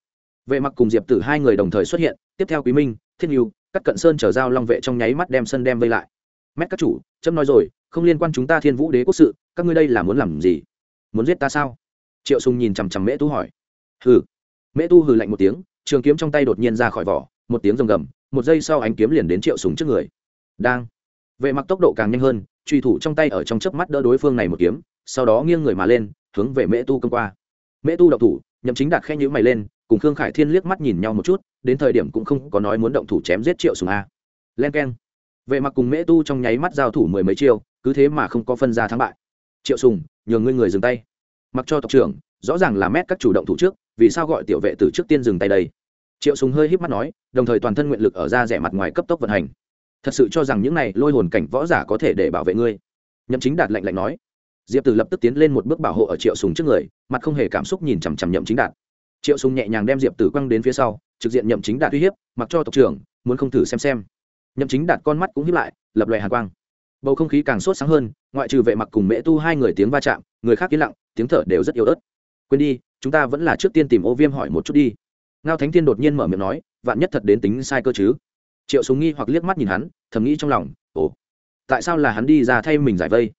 Vệ mặc cùng diệp tử hai người đồng thời xuất hiện, tiếp theo quý minh thiết nhu, các cận sơn trở giao long vệ trong nháy mắt đem sân đem vây lại. Mét các chủ trâm nói rồi, không liên quan chúng ta thiên vũ đế quốc sự, các ngươi đây là muốn làm gì? Muốn giết ta sao? Triệu sùng nhìn chằm chằm mễ tu hỏi. Hừ. Mễ tu hừ lạnh một tiếng, trường kiếm trong tay đột nhiên ra khỏi vỏ, một tiếng rồng gầm, một giây sau ánh kiếm liền đến triệu sùng trước người. Đang. Vệ mặc tốc độ càng nhanh hơn, truy thủ trong tay ở trong chớp mắt đỡ đối phương này một kiếm, sau đó nghiêng người mà lên, hướng về mễ tu công qua. Mễ tu động thủ, nhậm chính đạt khe nhữ mày lên, cùng khương khải thiên liếc mắt nhìn nhau một chút, đến thời điểm cũng không có nói muốn động thủ chém giết triệu sùng a. Len keng. Vệ mặc cùng mễ tu trong nháy mắt giao thủ mười mấy chiêu, cứ thế mà không có phân ra thắng bại. Triệu sùng nhường ngươi người dừng tay mặc cho tộc trưởng, rõ ràng là mét các chủ động thủ trước, vì sao gọi tiểu vệ từ trước tiên dừng tay đây? Triệu súng hơi híp mắt nói, đồng thời toàn thân nguyện lực ở ra rẻ mặt ngoài cấp tốc vận hành. Thật sự cho rằng những này lôi hồn cảnh võ giả có thể để bảo vệ ngươi. Nhậm chính đạt lạnh lạnh nói. Diệp tử lập tức tiến lên một bước bảo hộ ở triệu súng trước người, mặt không hề cảm xúc nhìn chằm chằm nhậm chính đạt. Triệu súng nhẹ nhàng đem diệp tử quăng đến phía sau, trực diện nhậm chính đạt uy hiếp, mặc cho tộc trưởng, muốn không thử xem xem. Nhậm chính đạt con mắt cũng hiếp lại, lập loè hàn quang. Bầu không khí càng sốt sáng hơn, ngoại trừ vệ mặc cùng mễ tu hai người tiếng va chạm, người khác yên lặng tiếng thở đều rất yếu ớt. Quên đi, chúng ta vẫn là trước tiên tìm ô viêm hỏi một chút đi. Ngao thánh tiên đột nhiên mở miệng nói, vạn nhất thật đến tính sai cơ chứ? Triệu súng nghi hoặc liếc mắt nhìn hắn, thầm nghĩ trong lòng, ồ, tại sao là hắn đi ra thay mình giải vây?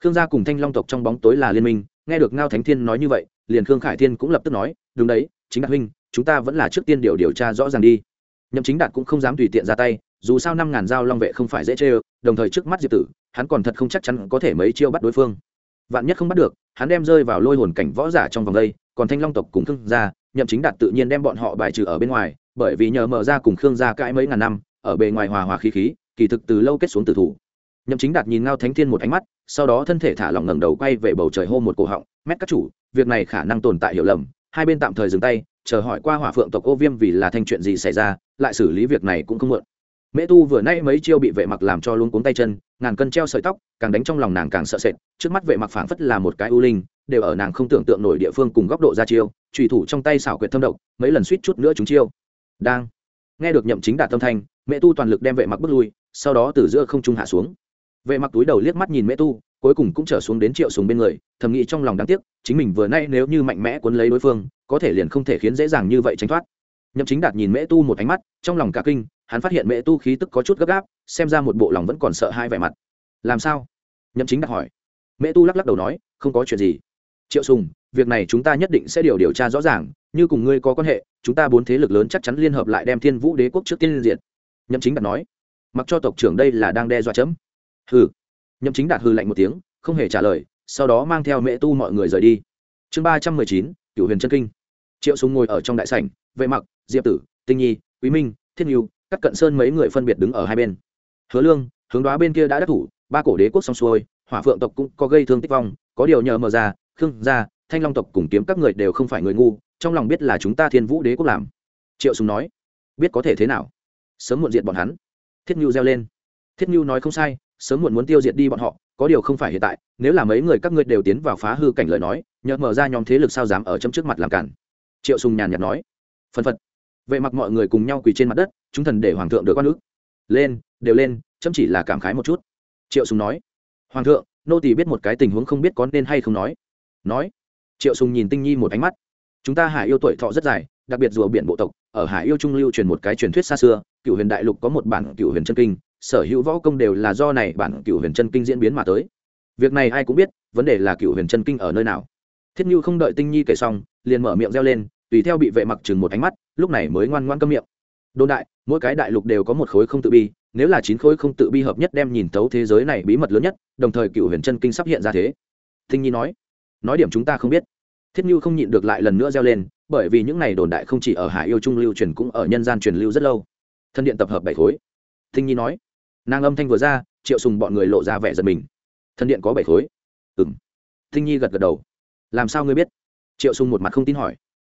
Khương gia cùng thanh long tộc trong bóng tối là liên minh, nghe được ngao thánh thiên nói như vậy, liền khương khải thiên cũng lập tức nói, đúng đấy, chính đạt huynh, chúng ta vẫn là trước tiên điều điều tra rõ ràng đi. Nhậm chính đạt cũng không dám tùy tiện ra tay, dù sao năm ngàn dao long vệ không phải dễ chê ơ, đồng thời trước mắt diệp tử, hắn còn thật không chắc chắn có thể mấy chiêu bắt đối phương. Vạn nhất không bắt được hắn đem rơi vào lôi hồn cảnh võ giả trong vòng đây, còn thanh long tộc cùng khương gia, nhậm chính đạt tự nhiên đem bọn họ bài trừ ở bên ngoài, bởi vì nhờ mở ra cùng khương gia cãi mấy ngàn năm, ở bề ngoài hòa hòa khí khí, kỳ thực từ lâu kết xuống tử thủ. Nhậm chính đạt nhìn ngao thánh thiên một ánh mắt, sau đó thân thể thả lỏng ngẩng đầu quay về bầu trời hô một cổ họng, mét các chủ, việc này khả năng tồn tại hiểu lầm. Hai bên tạm thời dừng tay, chờ hỏi qua hỏa phượng tộc ô viêm vì là thanh chuyện gì xảy ra, lại xử lý việc này cũng không mượn mễ tu vừa nay mấy chiêu bị vệ mặc làm cho luôn cuống tay chân, ngàn cân treo sợi tóc, càng đánh trong lòng nàng càng sợ sệt, trước mắt vệ mặc phảng phất là một cái ưu linh, đều ở nàng không tưởng tượng nổi địa phương cùng góc độ ra chiêu trùy thủ trong tay xảo quyệt thâm độc, mấy lần suýt chút nữa chúng chiêu. Đang, nghe được nhậm chính đạt tâm thanh mẹ tu toàn lực đem vệ mặc bước lui, sau đó từ giữa không trung hạ xuống. Vệ mặc túi đầu liếc mắt nhìn mẹ tu, cuối cùng cũng trở xuống đến triệu súng bên người, thầm nghĩ trong lòng đáng tiếc, chính mình vừa nay nếu như mạnh mẽ cuốn lấy đối phương, có thể liền không thể khiến dễ dàng như vậy tránh thoát. Nhậm chính đạt nhìn mẹ tu một ánh mắt, trong lòng cả kinh hắn phát hiện mẹ tu khí tức có chút gấp gáp, xem ra một bộ lòng vẫn còn sợ hai vẻ mặt. Làm sao? Nhậm chính đặt hỏi. Mẹ tu lắc lắc đầu nói, không có chuyện gì. Triệu sùng, việc này chúng ta nhất định sẽ điều điều tra rõ ràng, như cùng ngươi có quan hệ, chúng ta bốn thế lực lớn chắc chắn liên hợp lại đem thiên vũ đế quốc trước tiên liên diện nhậm chính đạt nói. Mặc cho tộc trưởng đây là đang đe dọa chấm. Hừ. Nhậm chính đạt hừ lạnh một tiếng, không hề trả lời, sau đó mang theo mẹ tu mọi người rời đi. Chương ba trăm mười chín, cửu huyền chân kinh. Triệu sùng ngồi ở trong đại sảnh, vệ mặc, diệp tử, tinh nhi, quý minh thiên yêu các cận sơn mấy người phân biệt đứng ở hai bên. Hứa lương, hướng đoá bên kia đã đắc thủ, ba cổ đế quốc xong xuôi, hỏa phượng tộc cũng có gây thương tích vong, có điều nhờ mở ra, khương gia, thanh long tộc cùng kiếm các người đều không phải người ngu, trong lòng biết là chúng ta thiên vũ đế quốc làm. Triệu sùng nói, biết có thể thế nào? Sớm muộn diệt bọn hắn. Thiết nhu reo lên. Thiết nhu nói không sai, sớm muộn muốn tiêu diệt đi bọn họ, có điều không phải hiện tại, nếu là mấy người các ngươi đều tiến vào phá hư cảnh lời nói, nhờ mở ra nhóm thế lực sao dám ở trong trước mặt làm cản? Triệu sùng nhàn nhạt nói. Phân phật vậy mặc mọi người cùng nhau quỳ trên mặt đất, chúng thần để hoàng thượng được quan ước. Lên, đều lên, chấm chỉ là cảm khái một chút. Triệu sùng nói. Hoàng thượng, nô tỳ biết một cái tình huống không biết có nên hay không nói. Nói. Triệu sùng nhìn tinh nhi một ánh mắt. Chúng ta hải yêu tuổi thọ rất dài, đặc biệt rùa biển bộ tộc, ở hải yêu trung lưu truyền một cái truyền thuyết xa xưa cựu huyền đại lục có một bản cựu huyền chân kinh, sở hữu võ công đều là do này bản cựu huyền chân kinh diễn biến mà tới. Việc này ai cũng biết, vấn đề là cựu huyền chân kinh ở nơi nào. Thiết như không đợi tinh nhi kể xong, liền mở miệng reo lên tùy theo bị vệ mặc chừng một ánh mắt, lúc này mới ngoan ngoan câm miệng. Đồn đại, mỗi cái đại lục đều có một khối không tự bi, nếu là chín khối không tự bi hợp nhất đem nhìn tấu thế giới này bí mật lớn nhất, đồng thời cựu huyền chân kinh sắp hiện ra thế. Thinh nhi nói nói điểm chúng ta không biết. Thiết như không nhịn được lại lần nữa reo lên, bởi vì những này đồn đại không chỉ ở hải yêu trung lưu truyền cũng ở nhân gian truyền lưu rất lâu. Thân điện tập hợp bảy khối. Thinh nhi nói, nàng âm thanh vừa ra, triệu sùng bọn người lộ ra vẻ giật mình. Thân điện có bảy khối. Ừm. Thinh nhi gật gật đầu. Làm sao ngươi biết? Triệu sùng một mặt không tin hỏi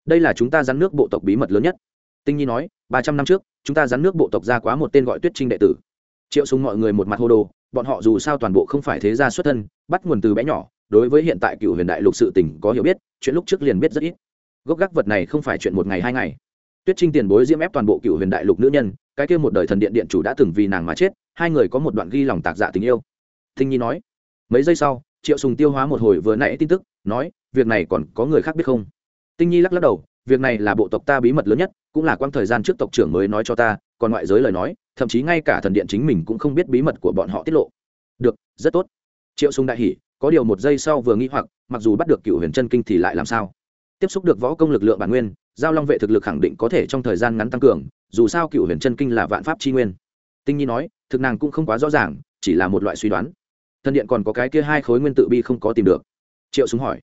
đây là chúng ta rắn nước bộ tộc bí mật lớn nhất. Tinh nhi nói, ba trăm năm trước, chúng ta rắn nước bộ tộc ra quá một tên gọi tuyết trinh đệ tử. Triệu Súng mọi người một mặt hô đồ, bọn họ dù sao toàn bộ không phải thế gia xuất thân, bắt nguồn từ bé nhỏ, đối với hiện tại cựu huyền đại lục sự tình có hiểu biết, chuyện lúc trước liền biết rất ít. Gốc gác vật này không phải chuyện một ngày hai ngày. Tuyết trinh tiền bối diễm ép toàn bộ cựu huyền đại lục nữ nhân, cái kia một đời thần điện điện chủ đã từng vì nàng mà chết, hai người có một đoạn ghi lòng tạc dạ tình yêu. Thinh nhi nói, mấy giây sau, triệu sùng tiêu hóa một hồi vừa nãy tin tức, nói, việc này còn có người khác biết không? Tinh nhi lắc lắc đầu, việc này là bộ tộc ta bí mật lớn nhất, cũng là quãng thời gian trước tộc trưởng mới nói cho ta, còn ngoại giới lời nói, thậm chí ngay cả thần điện chính mình cũng không biết bí mật của bọn họ tiết lộ. Được, rất tốt. Triệu sùng đại hỉ, có điều một giây sau vừa nghĩ hoặc, mặc dù bắt được cựu huyền chân kinh thì lại làm sao? Tiếp xúc được võ công lực lượng bản nguyên, giao long vệ thực lực khẳng định có thể trong thời gian ngắn tăng cường, dù sao cựu huyền chân kinh là vạn pháp chi nguyên. Tinh nhi nói, thực nàng cũng không quá rõ ràng, chỉ là một loại suy đoán. Thần điện còn có cái kia hai khối nguyên tự bi không có tìm được. Triệu súng hỏi,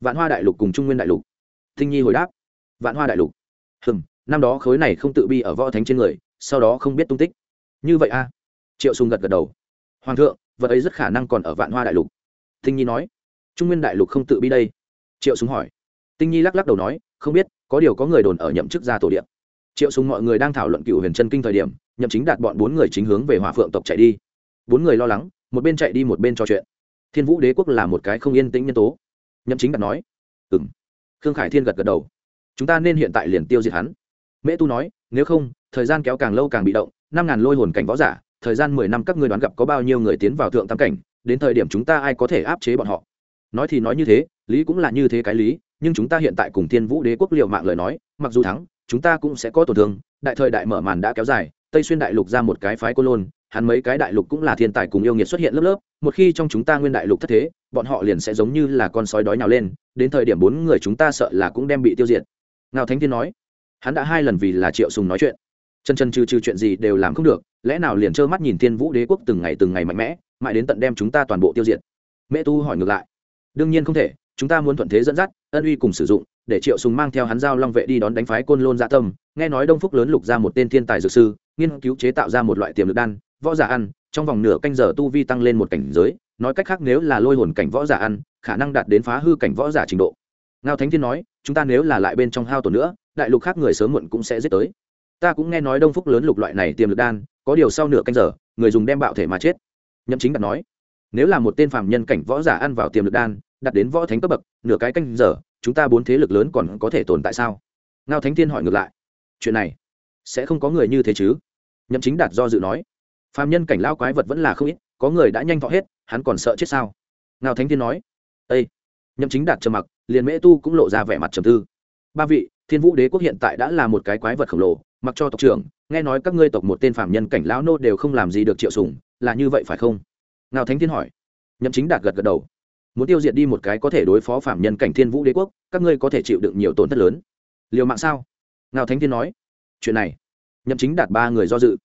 vạn hoa đại lục cùng trung nguyên đại lục tinh nhi hồi đáp, vạn hoa đại lục. Hừm, năm đó khối này không tự bi ở võ thánh trên người, sau đó không biết tung tích. Như vậy a triệu sùng gật gật đầu. Hoàng thượng, vật ấy rất khả năng còn ở vạn hoa đại lục. Tinh nhi nói. Trung nguyên đại lục không tự bi đây. Triệu sùng hỏi. Tinh nhi lắc lắc đầu nói. Không biết, có điều có người đồn ở nhậm chức gia tổ điện. Triệu sùng mọi người đang thảo luận cựu huyền chân kinh thời điểm, nhậm chính đạt bọn bốn người chính hướng về hỏa phượng tộc chạy đi. Bốn người lo lắng, một bên chạy đi một bên trò chuyện. Thiên vũ đế quốc là một cái không yên tĩnh nhân tố. Nhậm chính đạt nói. "Ừm." Khương khải thiên gật gật đầu. Chúng ta nên hiện tại liền tiêu diệt hắn. Mễ tu nói, nếu không, thời gian kéo càng lâu càng bị động, năm ngàn lôi hồn cảnh võ giả, thời gian mười năm các người đoán gặp có bao nhiêu người tiến vào thượng tam cảnh, đến thời điểm chúng ta ai có thể áp chế bọn họ? Nói thì nói như thế, lý cũng là như thế cái lý, nhưng chúng ta hiện tại cùng thiên vũ đế quốc liệu mạng lời nói, mặc dù thắng, chúng ta cũng sẽ có tổn thương. Đại thời đại mở màn đã kéo dài, tây xuyên đại lục ra một cái phái cô lôn, hắn mấy cái đại lục cũng là thiên tài cùng yêu nghiệt xuất hiện lớp lớp một khi trong chúng ta nguyên đại lục thất thế, bọn họ liền sẽ giống như là con sói đói nào lên, đến thời điểm bốn người chúng ta sợ là cũng đem bị tiêu diệt. Ngao thánh thiên nói. Hắn đã hai lần vì là triệu sùng nói chuyện. Chân chân trừ trừ chuyện gì đều làm không được, lẽ nào liền trơ mắt nhìn thiên vũ đế quốc từng ngày từng ngày mạnh mẽ, mãi đến tận đem chúng ta toàn bộ tiêu diệt? Mẹ tu hỏi ngược lại. Đương nhiên không thể, chúng ta muốn thuận thế dẫn dắt, ân uy cùng sử dụng, để triệu sùng mang theo hắn giao long vệ đi đón đánh phái côn lôn dạ tâm. Nghe nói đông phúc lớn lục ra một tên thiên tài dược sư, nghiên cứu chế tạo ra một loại tiềm lực đan, võ giả ăn trong vòng nửa canh giờ tu vi tăng lên một cảnh giới, nói cách khác nếu là lôi hồn cảnh võ giả ăn, khả năng đạt đến phá hư cảnh võ giả trình độ. Ngao thánh thiên nói, chúng ta nếu là lại bên trong hao tổn nữa, đại lục khác người sớm muộn cũng sẽ giết tới. Ta cũng nghe nói đông phúc lớn lục loại này tiềm lực đan, có điều sau nửa canh giờ, người dùng đem bạo thể mà chết. Nhậm chính đạt nói, nếu là một tên phàm nhân cảnh võ giả ăn vào tiềm lực đan đặt đến võ thánh cấp bậc, nửa cái canh giờ, chúng ta bốn thế lực lớn còn có thể tồn tại sao? Ngao thánh thiên hỏi ngược lại, chuyện này sẽ không có người như thế chứ? Nhậm chính đạt do dự nói phàm nhân cảnh lao quái vật vẫn là không ít, có người đã nhanh thọ hết, hắn còn sợ chết sao? Ngao thánh thiên nói. Ây nhậm chính đạt trầm mặc, liền mễ tu cũng lộ ra vẻ mặt trầm tư. Ba vị, thiên vũ đế quốc hiện tại đã là một cái quái vật khổng lồ, mặc cho tộc trưởng, nghe nói các ngươi tộc một tên phạm nhân cảnh lão nô đều không làm gì được triệu sùng, là như vậy phải không? Ngao thánh thiên hỏi. Nhậm chính đạt gật gật đầu. Muốn tiêu diệt đi một cái có thể đối phó phạm nhân cảnh thiên vũ đế quốc, các ngươi có thể chịu đựng nhiều tổn thất lớn. Liều mạng sao? Ngao thánh thiên nói. Chuyện này, nhậm chính đạt ba người do dự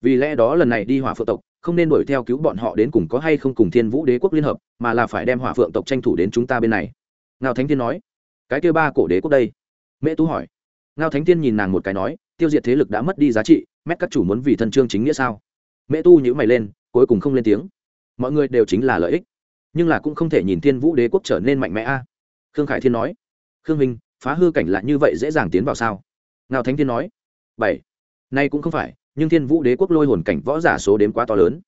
vì lẽ đó lần này đi hỏa phượng tộc, không nên đuổi theo cứu bọn họ đến cùng có hay không cùng thiên vũ đế quốc liên hợp, mà là phải đem hỏa phượng tộc tranh thủ đến chúng ta bên này. Ngao thánh thiên nói. Cái kêu ba cổ đế quốc đây? Mẹ tú hỏi. Ngao thánh thiên nhìn nàng một cái nói, tiêu diệt thế lực đã mất đi giá trị, mét các chủ muốn vì thân trương chính nghĩa sao? Mẹ tu nhữ mày lên, cuối cùng không lên tiếng. Mọi người đều chính là lợi ích, nhưng là cũng không thể nhìn thiên vũ đế quốc trở nên mạnh mẽ a. Khương khải thiên nói. Khương minh, phá hư cảnh lại như vậy dễ dàng tiến vào sao? Ngao thánh thiên nói. Bảy, nay cũng không phải nhưng thiên vũ đế quốc lôi hồn cảnh võ giả số đếm quá to lớn.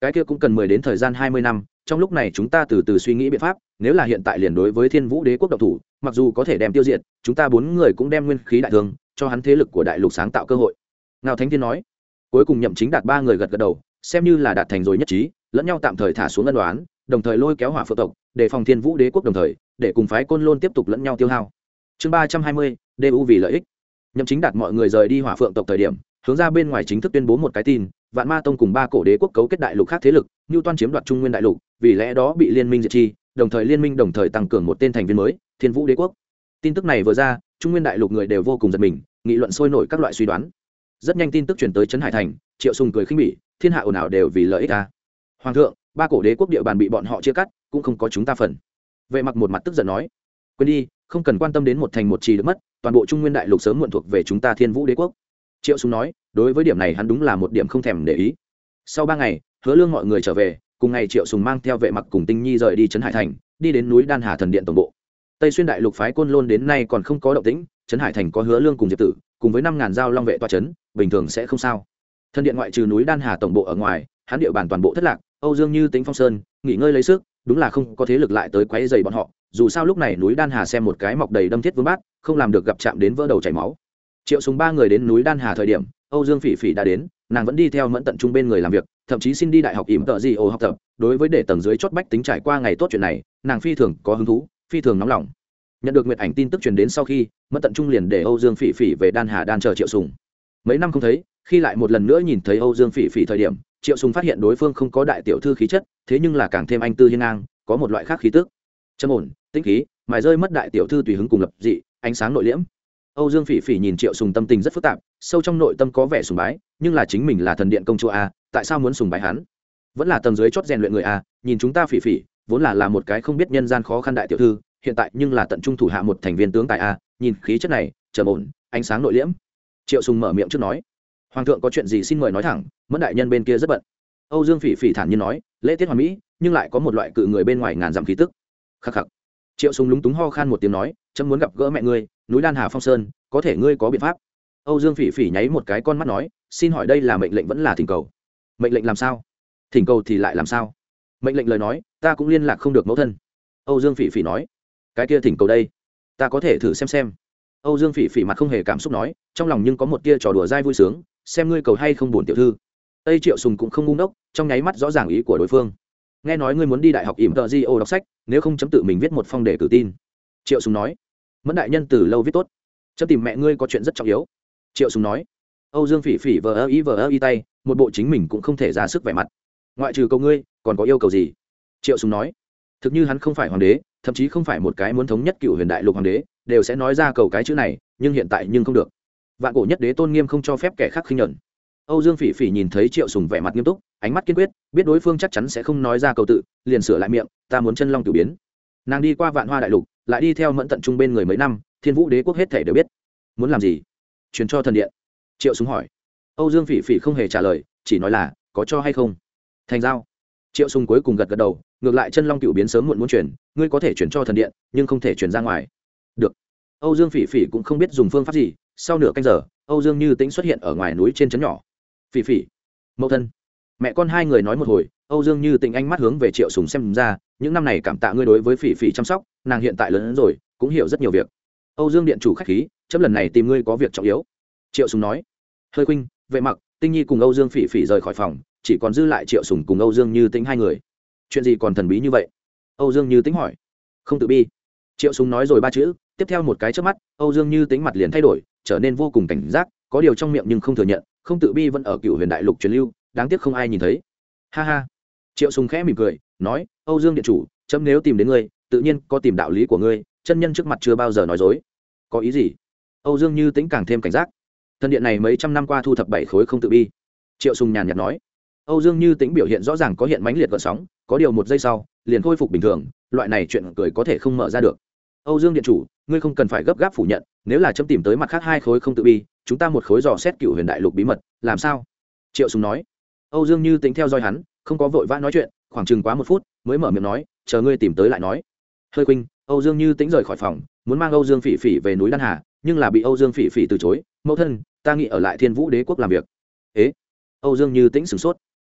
Cái kia cũng cần mười đến thời gian hai mươi năm, trong lúc này chúng ta từ từ suy nghĩ biện pháp, nếu là hiện tại liền đối với thiên vũ đế quốc độc thủ, mặc dù có thể đem tiêu diệt, chúng ta bốn người cũng đem nguyên khí đại thương, cho hắn thế lực của đại lục sáng tạo cơ hội. Ngao thánh thiên nói. Cuối cùng nhậm chính đạt ba người gật gật đầu, xem như là đạt thành rồi nhất trí, lẫn nhau tạm thời thả xuống ân đoán đồng thời lôi kéo hỏa phượng tộc, để phòng thiên vũ đế quốc đồng thời, để cùng phái côn lôn tiếp tục lẫn nhau tiêu hao. Chương ba trăm hai mươi du vì lợi ích. Nhậm chính đạt mọi người rời đi hỏa phượng tộc thời điểm hướng ra bên ngoài chính thức tuyên bố một cái tin, vạn ma tông cùng ba cổ đế quốc cấu kết đại lục khác thế lực như toan chiếm đoạt trung nguyên đại lục, vì lẽ đó bị liên minh diệt chi, đồng thời liên minh đồng thời tăng cường một tên thành viên mới, thiên vũ đế quốc. Tin tức này vừa ra, trung nguyên đại lục người đều vô cùng giật mình, nghị luận sôi nổi các loại suy đoán. Rất nhanh tin tức chuyển tới trấn hải thành, triệu sùng cười khinh bỉ, thiên hạ ồn ào đều vì lợi ích ta hoàng thượng, ba cổ đế quốc địa bàn bị bọn họ chia cắt, cũng không có chúng ta phần. Vệ mặc một mặt tức giận nói, quên đi, không cần quan tâm đến một thành một trì được mất, toàn bộ trung nguyên đại lục sớm muộn thuộc về chúng ta thiên vũ đế quốc triệu sùng nói, đối với điểm này hắn đúng là một điểm không thèm để ý. Sau ba ngày, hứa lương mọi người trở về, cùng ngày triệu sùng mang theo vệ mặc cùng tinh nhi rời đi trấn hải thành, đi đến núi đan hà thần điện tổng bộ. Tây xuyên đại lục phái côn lôn đến nay còn không có động tĩnh, trấn hải thành có hứa lương cùng diệp tử, cùng với năm ngàn giao long vệ toa trấn, bình thường sẽ không sao. Thần điện ngoại trừ núi đan hà tổng bộ ở ngoài, hắn địa bàn toàn bộ thất lạc, âu dương như tính phong sơn, nghỉ ngơi lấy sức, đúng là không có thế lực lại tới quấy dày bọn họ, dù sao lúc này núi đan hà xem một cái mọc đầy đâm thiết vương bát, không làm được gặp chạm đến vỡ đầu chảy máu triệu súng ba người đến núi đan hà thời điểm, âu dương phỉ phỉ đã đến, nàng vẫn đi theo mẫn tận trung bên người làm việc, thậm chí xin đi đại học ỉm tợ gì ô học tập. Đối với để tầng dưới chót bách tính trải qua ngày tốt chuyện này, nàng phi thường có hứng thú, phi thường nóng lòng. Nhận được nguyệt ảnh tin tức truyền đến sau khi, mẫn tận trung liền để âu dương phỉ phỉ về đan hà đan chờ triệu sùng. Mấy năm không thấy, khi lại một lần nữa nhìn thấy âu dương phỉ phỉ thời điểm, triệu sùng phát hiện đối phương không có đại tiểu thư khí chất, thế nhưng là càng thêm anh tư hiên ngang, có một loại khác khí tức. Trầm ổn, tĩnh khí, mài rơi mất đại tiểu thư tùy hứng cùng lập dị, ánh sáng nội liễm âu dương phỉ phỉ nhìn triệu sùng tâm tình rất phức tạp, sâu trong nội tâm có vẻ sùng bái, nhưng là chính mình là thần điện công chúa a tại sao muốn sùng bái hắn? Vẫn là tầng dưới chót rèn luyện người a nhìn chúng ta phỉ phỉ, vốn là là một cái không biết nhân gian khó khăn đại tiểu thư, hiện tại nhưng là tận trung thủ hạ một thành viên tướng tài a nhìn khí chất này, trầm ổn, ánh sáng nội liễm. Triệu sùng mở miệng trước nói, hoàng thượng có chuyện gì xin mời nói thẳng, mẫn đại nhân bên kia rất bận. Âu dương phỉ phỉ thản nhiên nói, lễ tiết hoàn mỹ, nhưng lại có một loại cự người bên ngoài ngàn dặm khí tức. Khắc khắc triệu sùng lúng túng ho khan một tiếng nói, chấm muốn gặp gỡ mẹ ngươi, núi đan hà phong sơn, có thể ngươi có biện pháp. Âu dương phỉ phỉ nháy một cái con mắt nói, xin hỏi đây là mệnh lệnh vẫn là thỉnh cầu? Mệnh lệnh làm sao? Thỉnh cầu thì lại làm sao? Mệnh lệnh lời nói, ta cũng liên lạc không được mẫu thân. Âu dương phỉ phỉ nói, cái kia thỉnh cầu đây, ta có thể thử xem xem. Âu dương phỉ phỉ mặt không hề cảm xúc nói, trong lòng nhưng có một tia trò đùa dai vui sướng, xem ngươi cầu hay không buồn tiểu thư. Tây triệu sùng cũng không ngu ngốc, trong nháy mắt rõ ràng ý của đối phương nghe nói ngươi muốn đi đại học ỉm tợ di ô đọc sách, nếu không chấm tự mình viết một phong để cử tin. Triệu sùng nói. Mẫn đại nhân từ lâu viết tốt. Chấm tìm mẹ ngươi có chuyện rất trọng yếu. Triệu sùng nói. Âu dương phỉ phỉ vờ ơ ý vờ ơ ý tay, một bộ chính mình cũng không thể ra sức vẻ mặt. Ngoại trừ cầu ngươi, còn có yêu cầu gì? Triệu sùng nói. Thực như hắn không phải hoàng đế, thậm chí không phải một cái muốn thống nhất cựu huyền đại lục hoàng đế, đều sẽ nói ra cầu cái chữ này, nhưng hiện tại nhưng không được. Vạn cổ nhất đế tôn nghiêm không cho phép kẻ khác khinh nhẫn âu dương phỉ phỉ nhìn thấy triệu sùng vẻ mặt nghiêm túc ánh mắt kiên quyết biết đối phương chắc chắn sẽ không nói ra cầu tự liền sửa lại miệng ta muốn chân long cửu biến. Nàng đi qua vạn hoa đại lục lại đi theo mẫn tận trung bên người mấy năm thiên vũ đế quốc hết thảy đều biết. Muốn làm gì? Truyền cho thần điện. Triệu sùng hỏi. Âu dương phỉ phỉ không hề trả lời chỉ nói là có cho hay không? Thành giao. Triệu sùng cuối cùng gật gật đầu ngược lại chân long cửu biến sớm muộn muốn truyền, ngươi có thể truyền cho thần điện nhưng không thể truyền ra ngoài. Được. Âu dương phỉ phỉ cũng không biết dùng phương pháp gì sau nửa canh giờ âu dương như tĩnh xuất hiện ở ngoài núi trên trấn nhỏ phỉ phỉ. Mẫu thân. Mẹ con hai người nói một hồi, âu dương như tĩnh anh mắt hướng về triệu sùng xem ra, những năm này cảm tạ ngươi đối với phỉ phỉ chăm sóc, nàng hiện tại lớn hơn rồi, cũng hiểu rất nhiều việc. Âu dương điện chủ khách khí chấp lần này tìm ngươi có việc trọng yếu. Triệu sùng nói. Hơi khuynh, vệ mặc, tinh nhi cùng âu dương phỉ phỉ rời khỏi phòng, chỉ còn dư lại triệu sùng cùng âu dương như tĩnh hai người. Chuyện gì còn thần bí như vậy? Âu dương như tĩnh hỏi. Không tự bi. Triệu sùng nói rồi ba chữ, tiếp theo một cái chớp mắt, âu dương như tĩnh mặt liền thay đổi, trở nên vô cùng cảnh giác, có điều trong miệng nhưng không thừa nhận không tự bi vẫn ở cựu huyền đại lục truyền lưu, đáng tiếc không ai nhìn thấy. Ha ha. Triệu sùng khẽ mỉm cười, nói, âu dương điện chủ, chấm nếu tìm đến ngươi, tự nhiên có tìm đạo lý của ngươi, chân nhân trước mặt chưa bao giờ nói dối. Có ý gì? Âu dương như tĩnh càng thêm cảnh giác. Thần điện này mấy trăm năm qua thu thập bảy khối không tự bi. Triệu sùng nhàn nhạt nói. Âu dương như tĩnh biểu hiện rõ ràng có hiện mãnh liệt gợn sóng, có điều một giây sau, liền khôi phục bình thường, loại này chuyện cười có thể không mở ra được. Âu dương điện chủ ngươi không cần phải gấp gáp phủ nhận, nếu là chấm tìm tới mặt khác hai khối không tự bi, chúng ta một khối dò xét cựu huyền đại lục bí mật, làm sao? Triệu sùng nói. Âu dương như tính theo dõi hắn, không có vội vã nói chuyện, khoảng chừng quá một phút, mới mở miệng nói, chờ ngươi tìm tới lại nói. Hơi khuynh, âu dương như tính rời khỏi phòng, muốn mang âu dương phỉ phỉ về núi đan hà, nhưng là bị âu dương phỉ phỉ từ chối. Mẫu thân, ta nghĩ ở lại thiên vũ đế quốc làm việc. Ế? Âu dương như tĩnh sửng sốt.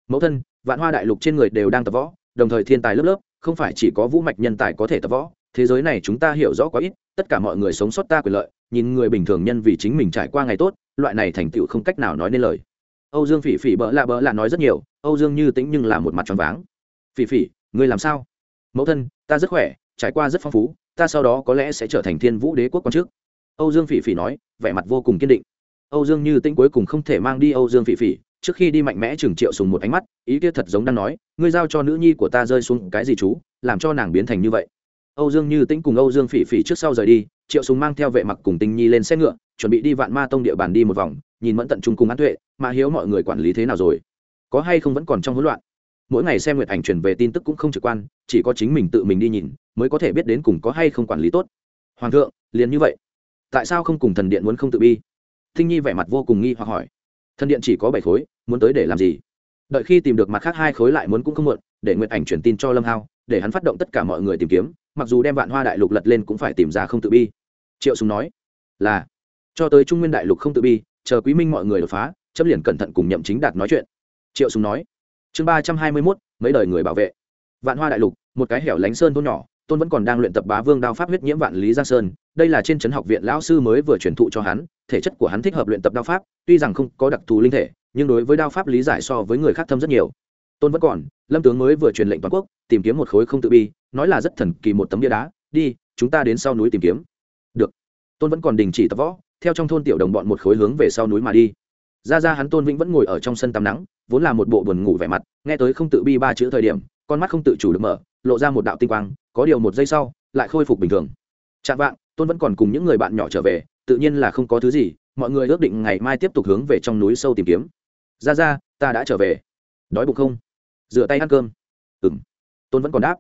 Mẫu thân, vạn hoa đại lục trên người đều đang tập võ, đồng thời thiên tài lớp lớp, không phải chỉ có vũ mạch nhân tài có thể tập võ thế giới này chúng ta hiểu rõ quá ít, tất cả mọi người sống sót ta quyền lợi, nhìn người bình thường nhân vì chính mình trải qua ngày tốt, loại này thành tựu không cách nào nói nên lời. Âu dương phỉ phỉ bỡ lạ bỡ lạ nói rất nhiều, âu dương như tĩnh nhưng là một mặt tròn váng. Phỉ phỉ, ngươi làm sao? Mẫu thân, ta rất khỏe, trải qua rất phong phú, ta sau đó có lẽ sẽ trở thành thiên vũ đế quốc quan chức âu dương phỉ phỉ nói, vẻ mặt vô cùng kiên định. Âu dương như tĩnh cuối cùng không thể mang đi âu dương phỉ phỉ, trước khi đi mạnh mẽ chừng triệu sùng một ánh mắt, ý kia thật giống đang nói, ngươi giao cho nữ nhi của ta rơi xuống cái gì chú, làm cho nàng biến thành như vậy âu dương như tĩnh cùng âu dương phỉ phỉ trước sau rời đi, triệu sùng mang theo vệ mặc cùng tinh nhi lên xe ngựa, chuẩn bị đi vạn ma tông địa bàn đi một vòng, nhìn mẫn tận trung cùng an tuệ, mà hiếu mọi người quản lý thế nào rồi? Có hay không vẫn còn trong hỗn loạn? Mỗi ngày xem nguyệt ảnh truyền về tin tức cũng không trực quan, chỉ có chính mình tự mình đi nhìn, mới có thể biết đến cùng có hay không quản lý tốt. Hoàng thượng, liền như vậy. Tại sao không cùng thần điện muốn không tự bi? Tinh nhi vẻ mặt vô cùng nghi hoặc hỏi. Thần điện chỉ có bảy khối, muốn tới để làm gì? Đợi khi tìm được mặt khác hai khối lại muốn cũng không muộn, để nguyệt ảnh truyền tin cho lâm hao, để hắn phát động tất cả mọi người tìm kiếm mặc dù đem vạn hoa đại lục lật lên cũng phải tìm ra không tự bi. Triệu sùng nói là cho tới trung nguyên đại lục không tự bi chờ quý minh mọi người đột phá chấp liền cẩn thận cùng nhậm chính đạt nói chuyện. Triệu sùng nói chương ba trăm hai mươi 321, mấy đời người bảo vệ. Vạn hoa đại lục một cái hẻo lánh sơn thôn nhỏ tôn vẫn còn đang luyện tập bá vương đao pháp huyết nhiễm vạn lý giang sơn. Đây là trên trấn học viện lão sư mới vừa truyền thụ cho hắn thể chất của hắn thích hợp luyện tập đao pháp tuy rằng không có đặc thù linh thể nhưng đối với đao pháp lý giải so với người khác thâm rất nhiều tôn vẫn còn, lâm tướng mới vừa truyền lệnh toàn quốc, tìm kiếm một khối không tự bi, nói là rất thần kỳ một tấm bia đá, đi, chúng ta đến sau núi tìm kiếm. Được. Tôn vẫn còn đình chỉ tập võ, theo trong thôn tiểu đồng bọn một khối hướng về sau núi mà đi. Ra ra hắn tôn vĩnh vẫn ngồi ở trong sân tắm nắng, vốn là một bộ buồn ngủ vẻ mặt, nghe tới không tự bi ba chữ thời điểm, con mắt không tự chủ được mở, lộ ra một đạo tinh quang, có điều một giây sau, lại khôi phục bình thường. Chạm vạng, tôn vẫn còn cùng những người bạn nhỏ trở về, tự nhiên là không có thứ gì, mọi người ước định ngày mai tiếp tục hướng về trong núi sâu tìm kiếm. Ra ra, ta đã trở về. Đói bụng không? Rửa tay ăn cơm. Ừ m tôn vẫn còn đáp.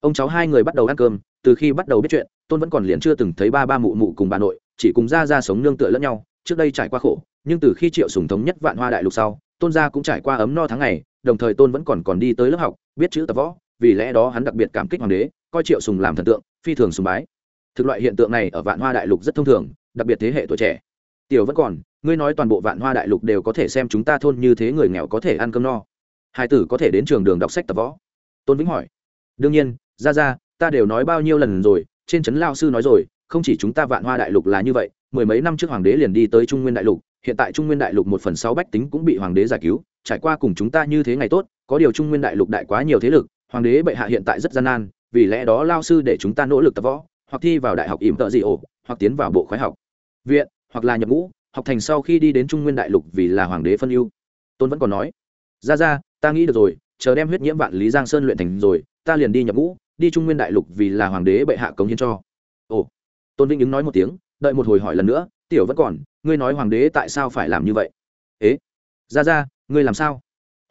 Ông cháu hai người bắt đầu ăn cơm, từ khi bắt đầu biết chuyện, tôn vẫn còn liền chưa từng thấy ba ba mụ mụ cùng bà nội, chỉ cùng ra ra sống nương tựa lẫn nhau, trước đây trải qua khổ, nhưng từ khi triệu sùng thống nhất vạn hoa đại lục sau, tôn gia cũng trải qua ấm no tháng ngày, đồng thời tôn vẫn còn còn đi tới lớp học, biết chữ tập võ, vì lẽ đó hắn đặc biệt cảm kích hoàng đế, coi triệu sùng làm thần tượng, phi thường sùng bái. Thực loại hiện tượng này ở vạn hoa đại lục rất thông thường, đặc biệt thế hệ tuổi trẻ. Tiểu vẫn còn, ngươi nói toàn bộ vạn hoa đại lục đều có thể xem chúng ta thôn như thế người nghèo có thể ăn cơm no hai tử có thể đến trường đường đọc sách tập võ. Tôn vĩnh hỏi. Đương nhiên ra ra ta đều nói bao nhiêu lần rồi, trên trấn lao sư nói rồi, không chỉ chúng ta vạn hoa đại lục là như vậy, mười mấy năm trước hoàng đế liền đi tới trung nguyên đại lục, hiện tại trung nguyên đại lục một phần sáu bách tính cũng bị hoàng đế giải cứu, trải qua cùng chúng ta như thế ngày tốt, có điều trung nguyên đại lục đại quá nhiều thế lực, hoàng đế bệ hạ hiện tại rất gian nan, vì lẽ đó lao sư để chúng ta nỗ lực tập võ, hoặc thi vào đại học ỉm tợ dị ổ, hoặc tiến vào bộ khoái học viện, hoặc là nhập ngũ, học thành sau khi đi đến trung nguyên đại lục vì là hoàng đế phân ưu. Tôn vẫn còn nói ra ra, ta nghĩ được rồi, chờ đem huyết nhiễm vạn lý giang sơn luyện thành rồi, ta liền đi nhập ngũ, đi trung nguyên đại lục vì là hoàng đế bệ hạ cống hiến cho. Ồ. Tôn vĩnh ứng nói một tiếng, đợi một hồi hỏi lần nữa, tiểu vẫn còn, ngươi nói hoàng đế tại sao phải làm như vậy? Ế, ra ra, ngươi làm sao?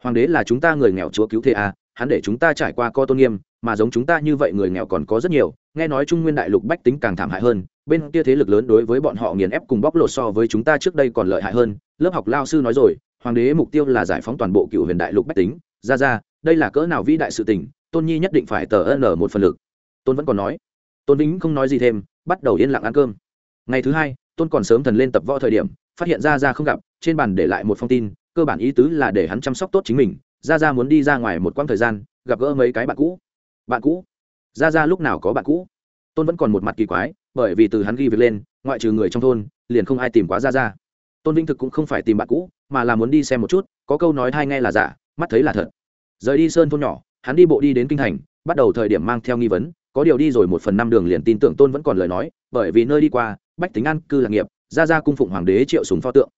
Hoàng đế là chúng ta người nghèo chúa cứu thế à hắn để chúng ta trải qua co tôn nghiêm, mà giống chúng ta như vậy người nghèo còn có rất nhiều, nghe nói trung nguyên đại lục bách tính càng thảm hại hơn, bên kia thế lực lớn đối với bọn họ nghiền ép cùng bóc lột so với chúng ta trước đây còn lợi hại hơn, lớp học lao sư nói rồi hoàng đế mục tiêu là giải phóng toàn bộ cựu huyền đại lục bách tính. Ra ra, đây là cỡ nào vĩ đại sự tình, tôn nhi nhất định phải tờ ân một phần lực. Tôn vẫn còn nói. Tôn vĩnh không nói gì thêm, bắt đầu yên lặng ăn cơm. Ngày thứ hai, tôn còn sớm thần lên tập võ thời điểm, phát hiện ra ra không gặp, trên bàn để lại một phong tin, cơ bản ý tứ là để hắn chăm sóc tốt chính mình. Ra ra muốn đi ra ngoài một quãng thời gian, gặp gỡ mấy cái bạn cũ. Bạn cũ? Ra ra lúc nào có bạn cũ? Tôn vẫn còn một mặt kỳ quái, bởi vì từ hắn ghi việc lên, ngoại trừ người trong thôn, liền không ai tìm quá ra ra tôn vinh thực cũng không phải tìm bạn cũ, mà là muốn đi xem một chút, có câu nói thai nghe là giả, mắt thấy là thật. Rời đi sơn thôn nhỏ, hắn đi bộ đi đến kinh thành, bắt đầu thời điểm mang theo nghi vấn, có điều đi rồi một phần năm đường liền tin tưởng tôn vẫn còn lời nói, bởi vì nơi đi qua, bách tính an, cư lạc nghiệp ra ra cung phụng hoàng đế triệu súng pho tượng.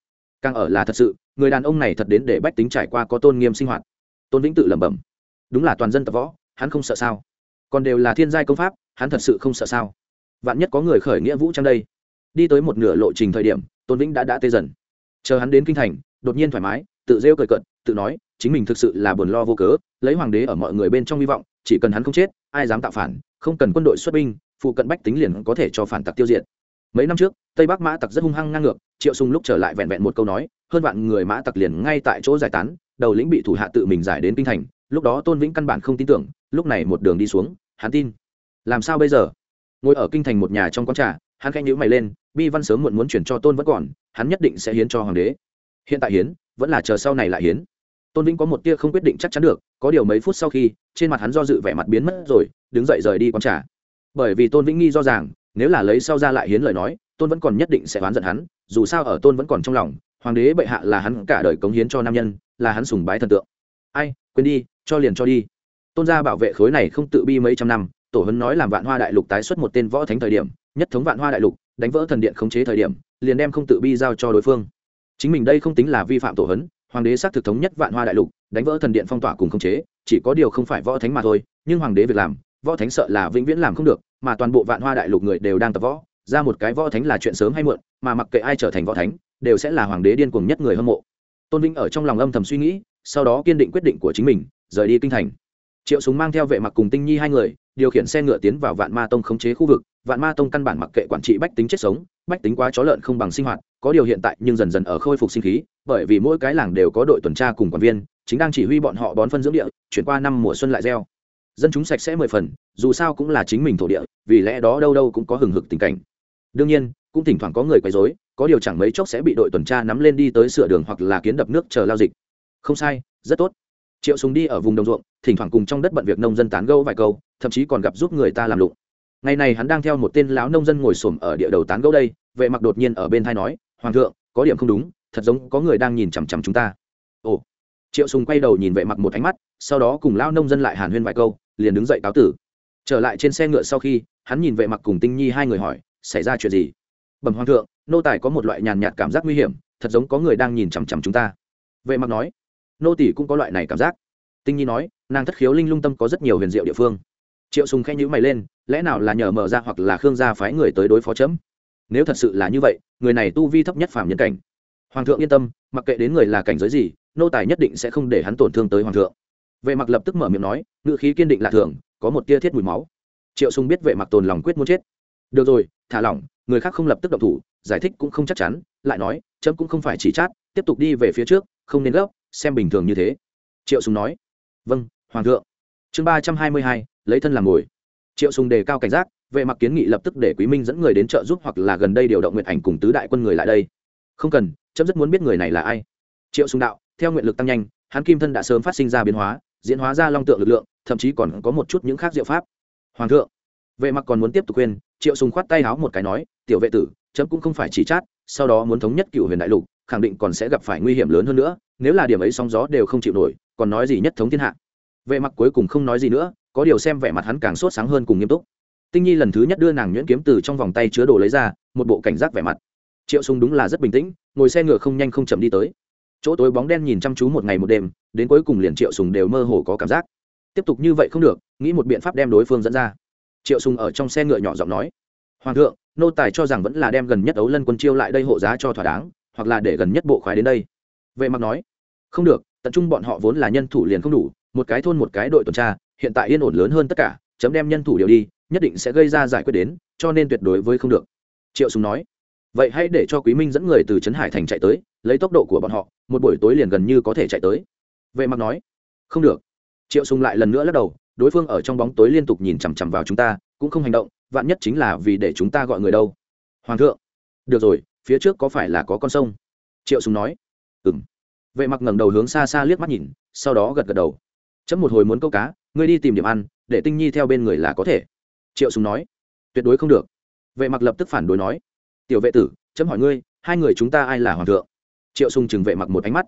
Càng ở là thật sự, người đàn ông này thật đến để bách tính trải qua có tôn nghiêm sinh hoạt. Tôn vĩnh tự lẩm bẩm. Đúng là toàn dân tập võ, hắn không sợ sao? Còn đều là thiên giai công pháp, hắn thật sự không sợ sao? Vạn nhất có người khởi nghĩa vũ trang đây đi tới một nửa lộ trình thời điểm, tôn vĩnh đã đã tê dần. Chờ hắn đến kinh thành, đột nhiên thoải mái, tự rêu cười cận tự nói, chính mình thực sự là buồn lo vô cớ, lấy hoàng đế ở mọi người bên trong hy vọng, chỉ cần hắn không chết, ai dám tạo phản, không cần quân đội xuất binh, phụ cận bách tính liền có thể cho phản tặc tiêu diệt. Mấy năm trước, tây bắc mã tặc rất hung hăng ngang ngược, triệu sung lúc trở lại vẹn vẹn một câu nói, hơn vạn người mã tặc liền ngay tại chỗ giải tán, đầu lĩnh bị thủ hạ tự mình giải đến kinh thành, lúc đó tôn vĩnh căn bản không tin tưởng, lúc này một đường đi xuống, hắn tin. Làm sao bây giờ? Ngồi ở kinh thành một nhà trong quán trà, hắn khanh nhữ mày lên bi văn sớm muộn muốn chuyển cho tôn vẫn còn, hắn nhất định sẽ hiến cho hoàng đế. Hiện tại hiến, vẫn là chờ sau này lại hiến. Tôn vĩnh có một tia không quyết định chắc chắn được, có điều mấy phút sau khi, trên mặt hắn do dự vẻ mặt biến mất rồi, đứng dậy rời đi quán trà. Bởi vì tôn vĩnh nghi do rằng, nếu là lấy sau ra lại hiến lời nói, tôn vẫn còn nhất định sẽ oán giận hắn, dù sao ở tôn vẫn còn trong lòng, hoàng đế bệ hạ là hắn cả đời cống hiến cho nam nhân, là hắn sùng bái thần tượng. Ai, quên đi, cho liền cho đi. Tôn gia bảo vệ khối này không tự bi mấy trăm năm, tổ hấn nói làm vạn hoa đại lục tái xuất một tên võ thánh thời điểm nhất thống vạn hoa đại lục, đánh vỡ thần điện khống chế thời điểm, liền đem không tự bi giao cho đối phương. Chính mình đây không tính là vi phạm tổ hấn, hoàng đế xác thực thống nhất vạn hoa đại lục, đánh vỡ thần điện phong tỏa cùng khống chế, chỉ có điều không phải võ thánh mà thôi, nhưng hoàng đế việc làm, võ thánh sợ là vĩnh viễn làm không được, mà toàn bộ vạn hoa đại lục người đều đang tập võ, ra một cái võ thánh là chuyện sớm hay muộn, mà mặc kệ ai trở thành võ thánh, đều sẽ là hoàng đế điên cuồng nhất người hâm mộ. Tôn vinh ở trong lòng âm thầm suy nghĩ, sau đó kiên định quyết định của chính mình, rời đi kinh thành triệu súng mang theo vệ mặc cùng tinh nhi hai người, điều khiển xe ngựa tiến vào vạn ma tông khống chế khu vực. Vạn ma tông căn bản mặc kệ quản trị bách tính chết sống, bách tính quá chó lợn không bằng sinh hoạt, có điều hiện tại nhưng dần dần ở khôi phục sinh khí, bởi vì mỗi cái làng đều có đội tuần tra cùng quản viên, chính đang chỉ huy bọn họ bón phân dưỡng địa, chuyển qua năm mùa xuân lại gieo. Dân chúng sạch sẽ mười phần, dù sao cũng là chính mình thổ địa, vì lẽ đó đâu đâu cũng có hừng hực tình cảnh. Đương nhiên, cũng thỉnh thoảng có người quấy rối, có điều chẳng mấy chốc sẽ bị đội tuần tra nắm lên đi tới sửa đường hoặc là kiến đập nước chờ lao dịch. Không sai, rất tốt. Triệu súng đi ở vùng đồng ruộng thỉnh thoảng cùng trong đất bận việc nông dân tán gẫu vài câu, thậm chí còn gặp giúp người ta làm lụng. Ngày này hắn đang theo một tên lão nông dân ngồi xổm ở địa đầu tán gẫu đây, vệ mặc đột nhiên ở bên thai nói, hoàng thượng, có điểm không đúng, thật giống có người đang nhìn chằm chằm chúng ta. Ồ. Triệu sùng quay đầu nhìn vệ mặc một ánh mắt, sau đó cùng lão nông dân lại hàn huyên vài câu, liền đứng dậy cáo tử. Trở lại trên xe ngựa sau khi, hắn nhìn vệ mặc cùng tinh nhi hai người hỏi, xảy ra chuyện gì? Bẩm hoàng thượng, nô tài có một loại nhàn nhạt cảm giác nguy hiểm, thật giống có người đang nhìn chằm chằm chúng ta. Vệ mặc nói, nô tỷ cũng có loại này cảm giác tinh nhi nói, nàng thất khiếu linh lung tâm có rất nhiều huyền diệu địa phương. Triệu sùng khẽ nhữ mày lên, lẽ nào là nhờ mở ra hoặc là khương gia phái người tới đối phó chấm? Nếu thật sự là như vậy, người này tu vi thấp nhất phạm nhân cảnh. Hoàng thượng yên tâm, mặc kệ đến người là cảnh giới gì, nô tài nhất định sẽ không để hắn tổn thương tới hoàng thượng. Vệ mặc lập tức mở miệng nói ngự khí kiên định lạ thường, có một tia thiết mùi máu. Triệu sùng biết vệ mặc tồn lòng quyết muốn chết. Được rồi, thả lỏng, người khác không lập tức động thủ, giải thích cũng không chắc chắn, lại nói, chấm cũng không phải chỉ chát, tiếp tục đi về phía trước, không nên gấp, xem bình thường như thế. Triệu sùng nói vâng hoàng thượng. Chương ba trăm hai mươi hai, lấy thân làm ngồi. Triệu sùng đề cao cảnh giác, vệ mặc kiến nghị lập tức để quý minh dẫn người đến trợ giúp hoặc là gần đây điều động nguyện ảnh cùng tứ đại quân người lại đây. Không cần, chấm rất muốn biết người này là ai. Triệu sùng đạo, theo nguyện lực tăng nhanh, hắn kim thân đã sớm phát sinh ra biến hóa, diễn hóa ra long tượng lực lượng, thậm chí còn có một chút những khác diệu pháp. Hoàng thượng. Vệ mặc còn muốn tiếp tục khuyên, triệu sùng khoát tay háo một cái nói, tiểu vệ tử, chấm cũng không phải chỉ chát, sau đó muốn thống nhất cựu huyền đại lục, khẳng định còn sẽ gặp phải nguy hiểm lớn hơn nữa, nếu là điểm ấy sóng gió đều không chịu nổi còn nói gì nhất thống thiên hạ. Vệ mặc cuối cùng không nói gì nữa, có điều xem vẻ mặt hắn càng sốt sáng hơn cùng nghiêm túc. Tinh nhi lần thứ nhất đưa nàng nhuyễn kiếm từ trong vòng tay chứa đồ lấy ra, một bộ cảnh giác vẻ mặt. Triệu sùng đúng là rất bình tĩnh, ngồi xe ngựa không nhanh không chậm đi tới. Chỗ tối bóng đen nhìn chăm chú một ngày một đêm, đến cuối cùng liền triệu sùng đều mơ hồ có cảm giác. Tiếp tục như vậy không được, nghĩ một biện pháp đem đối phương dẫn ra. Triệu sùng ở trong xe ngựa nhỏ giọng nói, hoàng thượng, nô tài cho rằng vẫn là đem gần nhất ấu lân quân chiêu lại đây hộ giá cho thỏa đáng, hoặc là để gần nhất bộ khoái đến đây. Vệ mặc nói, không được tận trung bọn họ vốn là nhân thủ liền không đủ, một cái thôn một cái đội tuần tra, hiện tại yên ổn lớn hơn tất cả, chấm đem nhân thủ điều đi, nhất định sẽ gây ra giải quyết đến, cho nên tuyệt đối với không được. Triệu sùng nói. Vậy hãy để cho quý minh dẫn người từ trấn hải thành chạy tới, lấy tốc độ của bọn họ, một buổi tối liền gần như có thể chạy tới. Vệ mặc nói. Không được. Triệu sùng lại lần nữa lắc đầu, đối phương ở trong bóng tối liên tục nhìn chằm chằm vào chúng ta, cũng không hành động, vạn nhất chính là vì để chúng ta gọi người đâu. Hoàng thượng. Được rồi, phía trước có phải là có con sông? Triệu sùng nói. Ừm vệ mặc ngẩng đầu hướng xa xa liếc mắt nhìn, sau đó gật gật đầu. Chấm một hồi muốn câu cá, ngươi đi tìm điểm ăn, để tinh nhi theo bên người là có thể. Triệu sùng nói. Tuyệt đối không được. Vệ mặc lập tức phản đối nói. Tiểu vệ tử, chấm hỏi ngươi, hai người chúng ta ai là hoàng thượng? Triệu sùng chừng vệ mặc một ánh mắt.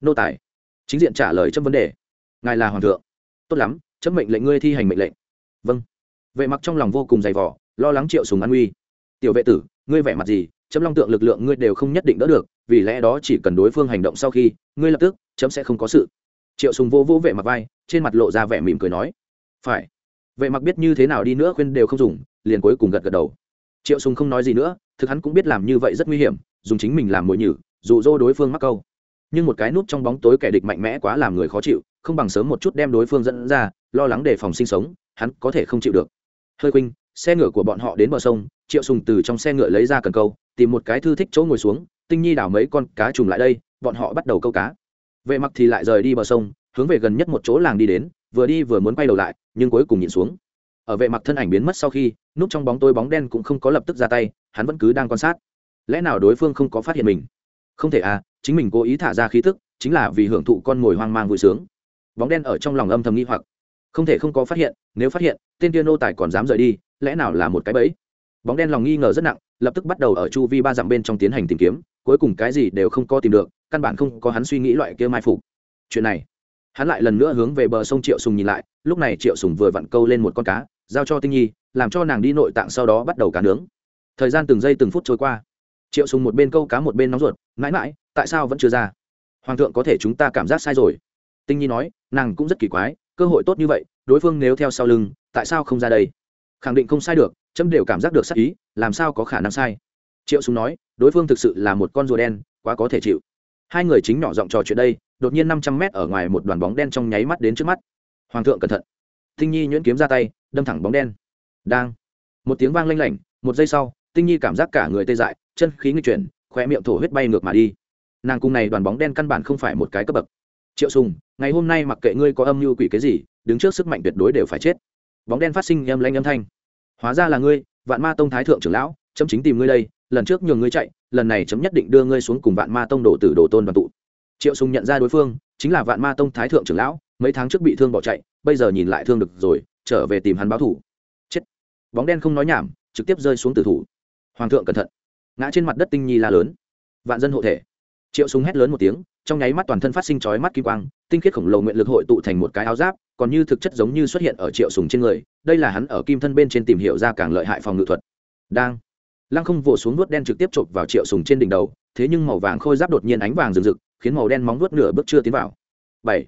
Nô tài. Chính diện trả lời chấm vấn đề. Ngài là hoàng thượng. Tốt lắm, chấm mệnh lệnh ngươi thi hành mệnh lệnh. Vâng. Vệ mặc trong lòng vô cùng dày vỏ lo lắng triệu sùng an nguy. Tiểu vệ tử, ngươi vẻ mặt gì, chấm long tượng lực lượng ngươi đều không nhất định đỡ được vì lẽ đó chỉ cần đối phương hành động sau khi, ngươi lập tức, chấm sẽ không có sự. Triệu sùng vô vô vệ mặc vai, trên mặt lộ ra vẻ mỉm cười nói, phải. Vệ mặc biết như thế nào đi nữa khuyên đều không dùng, liền cuối cùng gật gật đầu. Triệu sùng không nói gì nữa, thực hắn cũng biết làm như vậy rất nguy hiểm, dùng chính mình làm mồi nhử, dụ dỗ đối phương mắc câu. Nhưng một cái nút trong bóng tối kẻ địch mạnh mẽ quá làm người khó chịu, không bằng sớm một chút đem đối phương dẫn ra, lo lắng đề phòng sinh sống, hắn có thể không chịu được. Hơi quỳnh xe ngựa của bọn họ đến bờ sông. Triệu sùng từ trong xe ngựa lấy ra cần câu, tìm một cái thư thích chỗ ngồi xuống tinh nhi đảo mấy con cá trùng lại đây, bọn họ bắt đầu câu cá. Vệ mặc thì lại rời đi bờ sông, hướng về gần nhất một chỗ làng đi đến, vừa đi vừa muốn quay đầu lại, nhưng cuối cùng nhìn xuống. Ở vệ mặc thân ảnh biến mất sau khi, núp trong bóng tối bóng đen cũng không có lập tức ra tay, hắn vẫn cứ đang quan sát. Lẽ nào đối phương không có phát hiện mình? Không thể à chính mình cố ý thả ra khí thức chính là vì hưởng thụ con mồi hoang mang vui sướng. Bóng đen ở trong lòng âm thầm nghi hoặc. Không thể không có phát hiện, nếu phát hiện, tên tiên nô tài còn dám rời đi, lẽ nào là một cái bẫy? Bóng đen lòng nghi ngờ rất nặng, lập tức bắt đầu ở chu vi ba dặm bên trong tiến hành tìm kiếm, cuối cùng cái gì đều không có tìm được, căn bản không có hắn suy nghĩ loại kia mai phục. Chuyện này, hắn lại lần nữa hướng về bờ sông triệu sùng nhìn lại, lúc này triệu sùng vừa vặn câu lên một con cá, giao cho tinh nhi, làm cho nàng đi nội tạng sau đó bắt đầu cá nướng. Thời gian từng giây từng phút trôi qua. Triệu sùng một bên câu cá một bên nóng ruột, mãi mãi, tại sao vẫn chưa ra? Hoàng thượng có thể chúng ta cảm giác sai rồi. Tinh nhi nói, nàng cũng rất kỳ quái, cơ hội tốt như vậy, đối phương nếu theo sau lưng, tại sao không ra đây? Khẳng định không sai được chấm đều cảm giác được sắc ý, làm sao có khả năng sai? Triệu sùng nói, đối phương thực sự là một con rùa đen, quá có thể chịu. Hai người chính nhỏ giọng trò chuyện đây, đột nhiên năm trăm mét ở ngoài một đoàn bóng đen trong nháy mắt đến trước mắt. Hoàng thượng cẩn thận. Tinh nhi nhuyễn kiếm ra tay, đâm thẳng bóng đen. Đang. Một tiếng vang lanh lảnh, một giây sau, tinh nhi cảm giác cả người tê dại, chân khí nghịch chuyển khoe miệng thổ huyết bay ngược mà đi. Nàng cùng này đoàn bóng đen căn bản không phải một cái cấp bậc. Triệu sùng, ngày hôm nay mặc kệ ngươi có âm mưu quỷ cái gì, đứng trước sức mạnh tuyệt đối đều phải chết. Bóng đen phát sinh âm lanh âm thanh hóa ra là ngươi, vạn ma tông thái thượng trưởng lão, chấm chính tìm ngươi đây, lần trước nhường ngươi chạy, lần này chấm nhất định đưa ngươi xuống cùng vạn ma tông đổ tử đồ tôn đoàn tụ. Triệu sùng nhận ra đối phương, chính là vạn ma tông thái thượng trưởng lão, mấy tháng trước bị thương bỏ chạy, bây giờ nhìn lại thương được rồi, trở về tìm hắn báo thủ chết. Bóng đen không nói nhảm, trực tiếp rơi xuống tử thủ. Hoàng thượng cẩn thận. Ngã trên mặt đất tinh nhi la lớn. Vạn dân hộ thể. Triệu súng hét lớn một tiếng, trong nháy mắt toàn thân phát sinh chói mắt kim quang, tinh khiết khổng lồ nguyện lực hội tụ thành một cái áo giáp còn như thực chất giống như xuất hiện ở triệu sùng trên người, đây là hắn ở kim thân bên trên tìm hiểu ra càng lợi hại phòng ngự thuật. Đang, lăng không vỗ xuống vuốt đen trực tiếp chộp vào triệu sùng trên đỉnh đầu, thế nhưng màu vàng khôi giáp đột nhiên ánh vàng rực rực, khiến màu đen móng vuốt nửa bước chưa tiến vào. Bảy,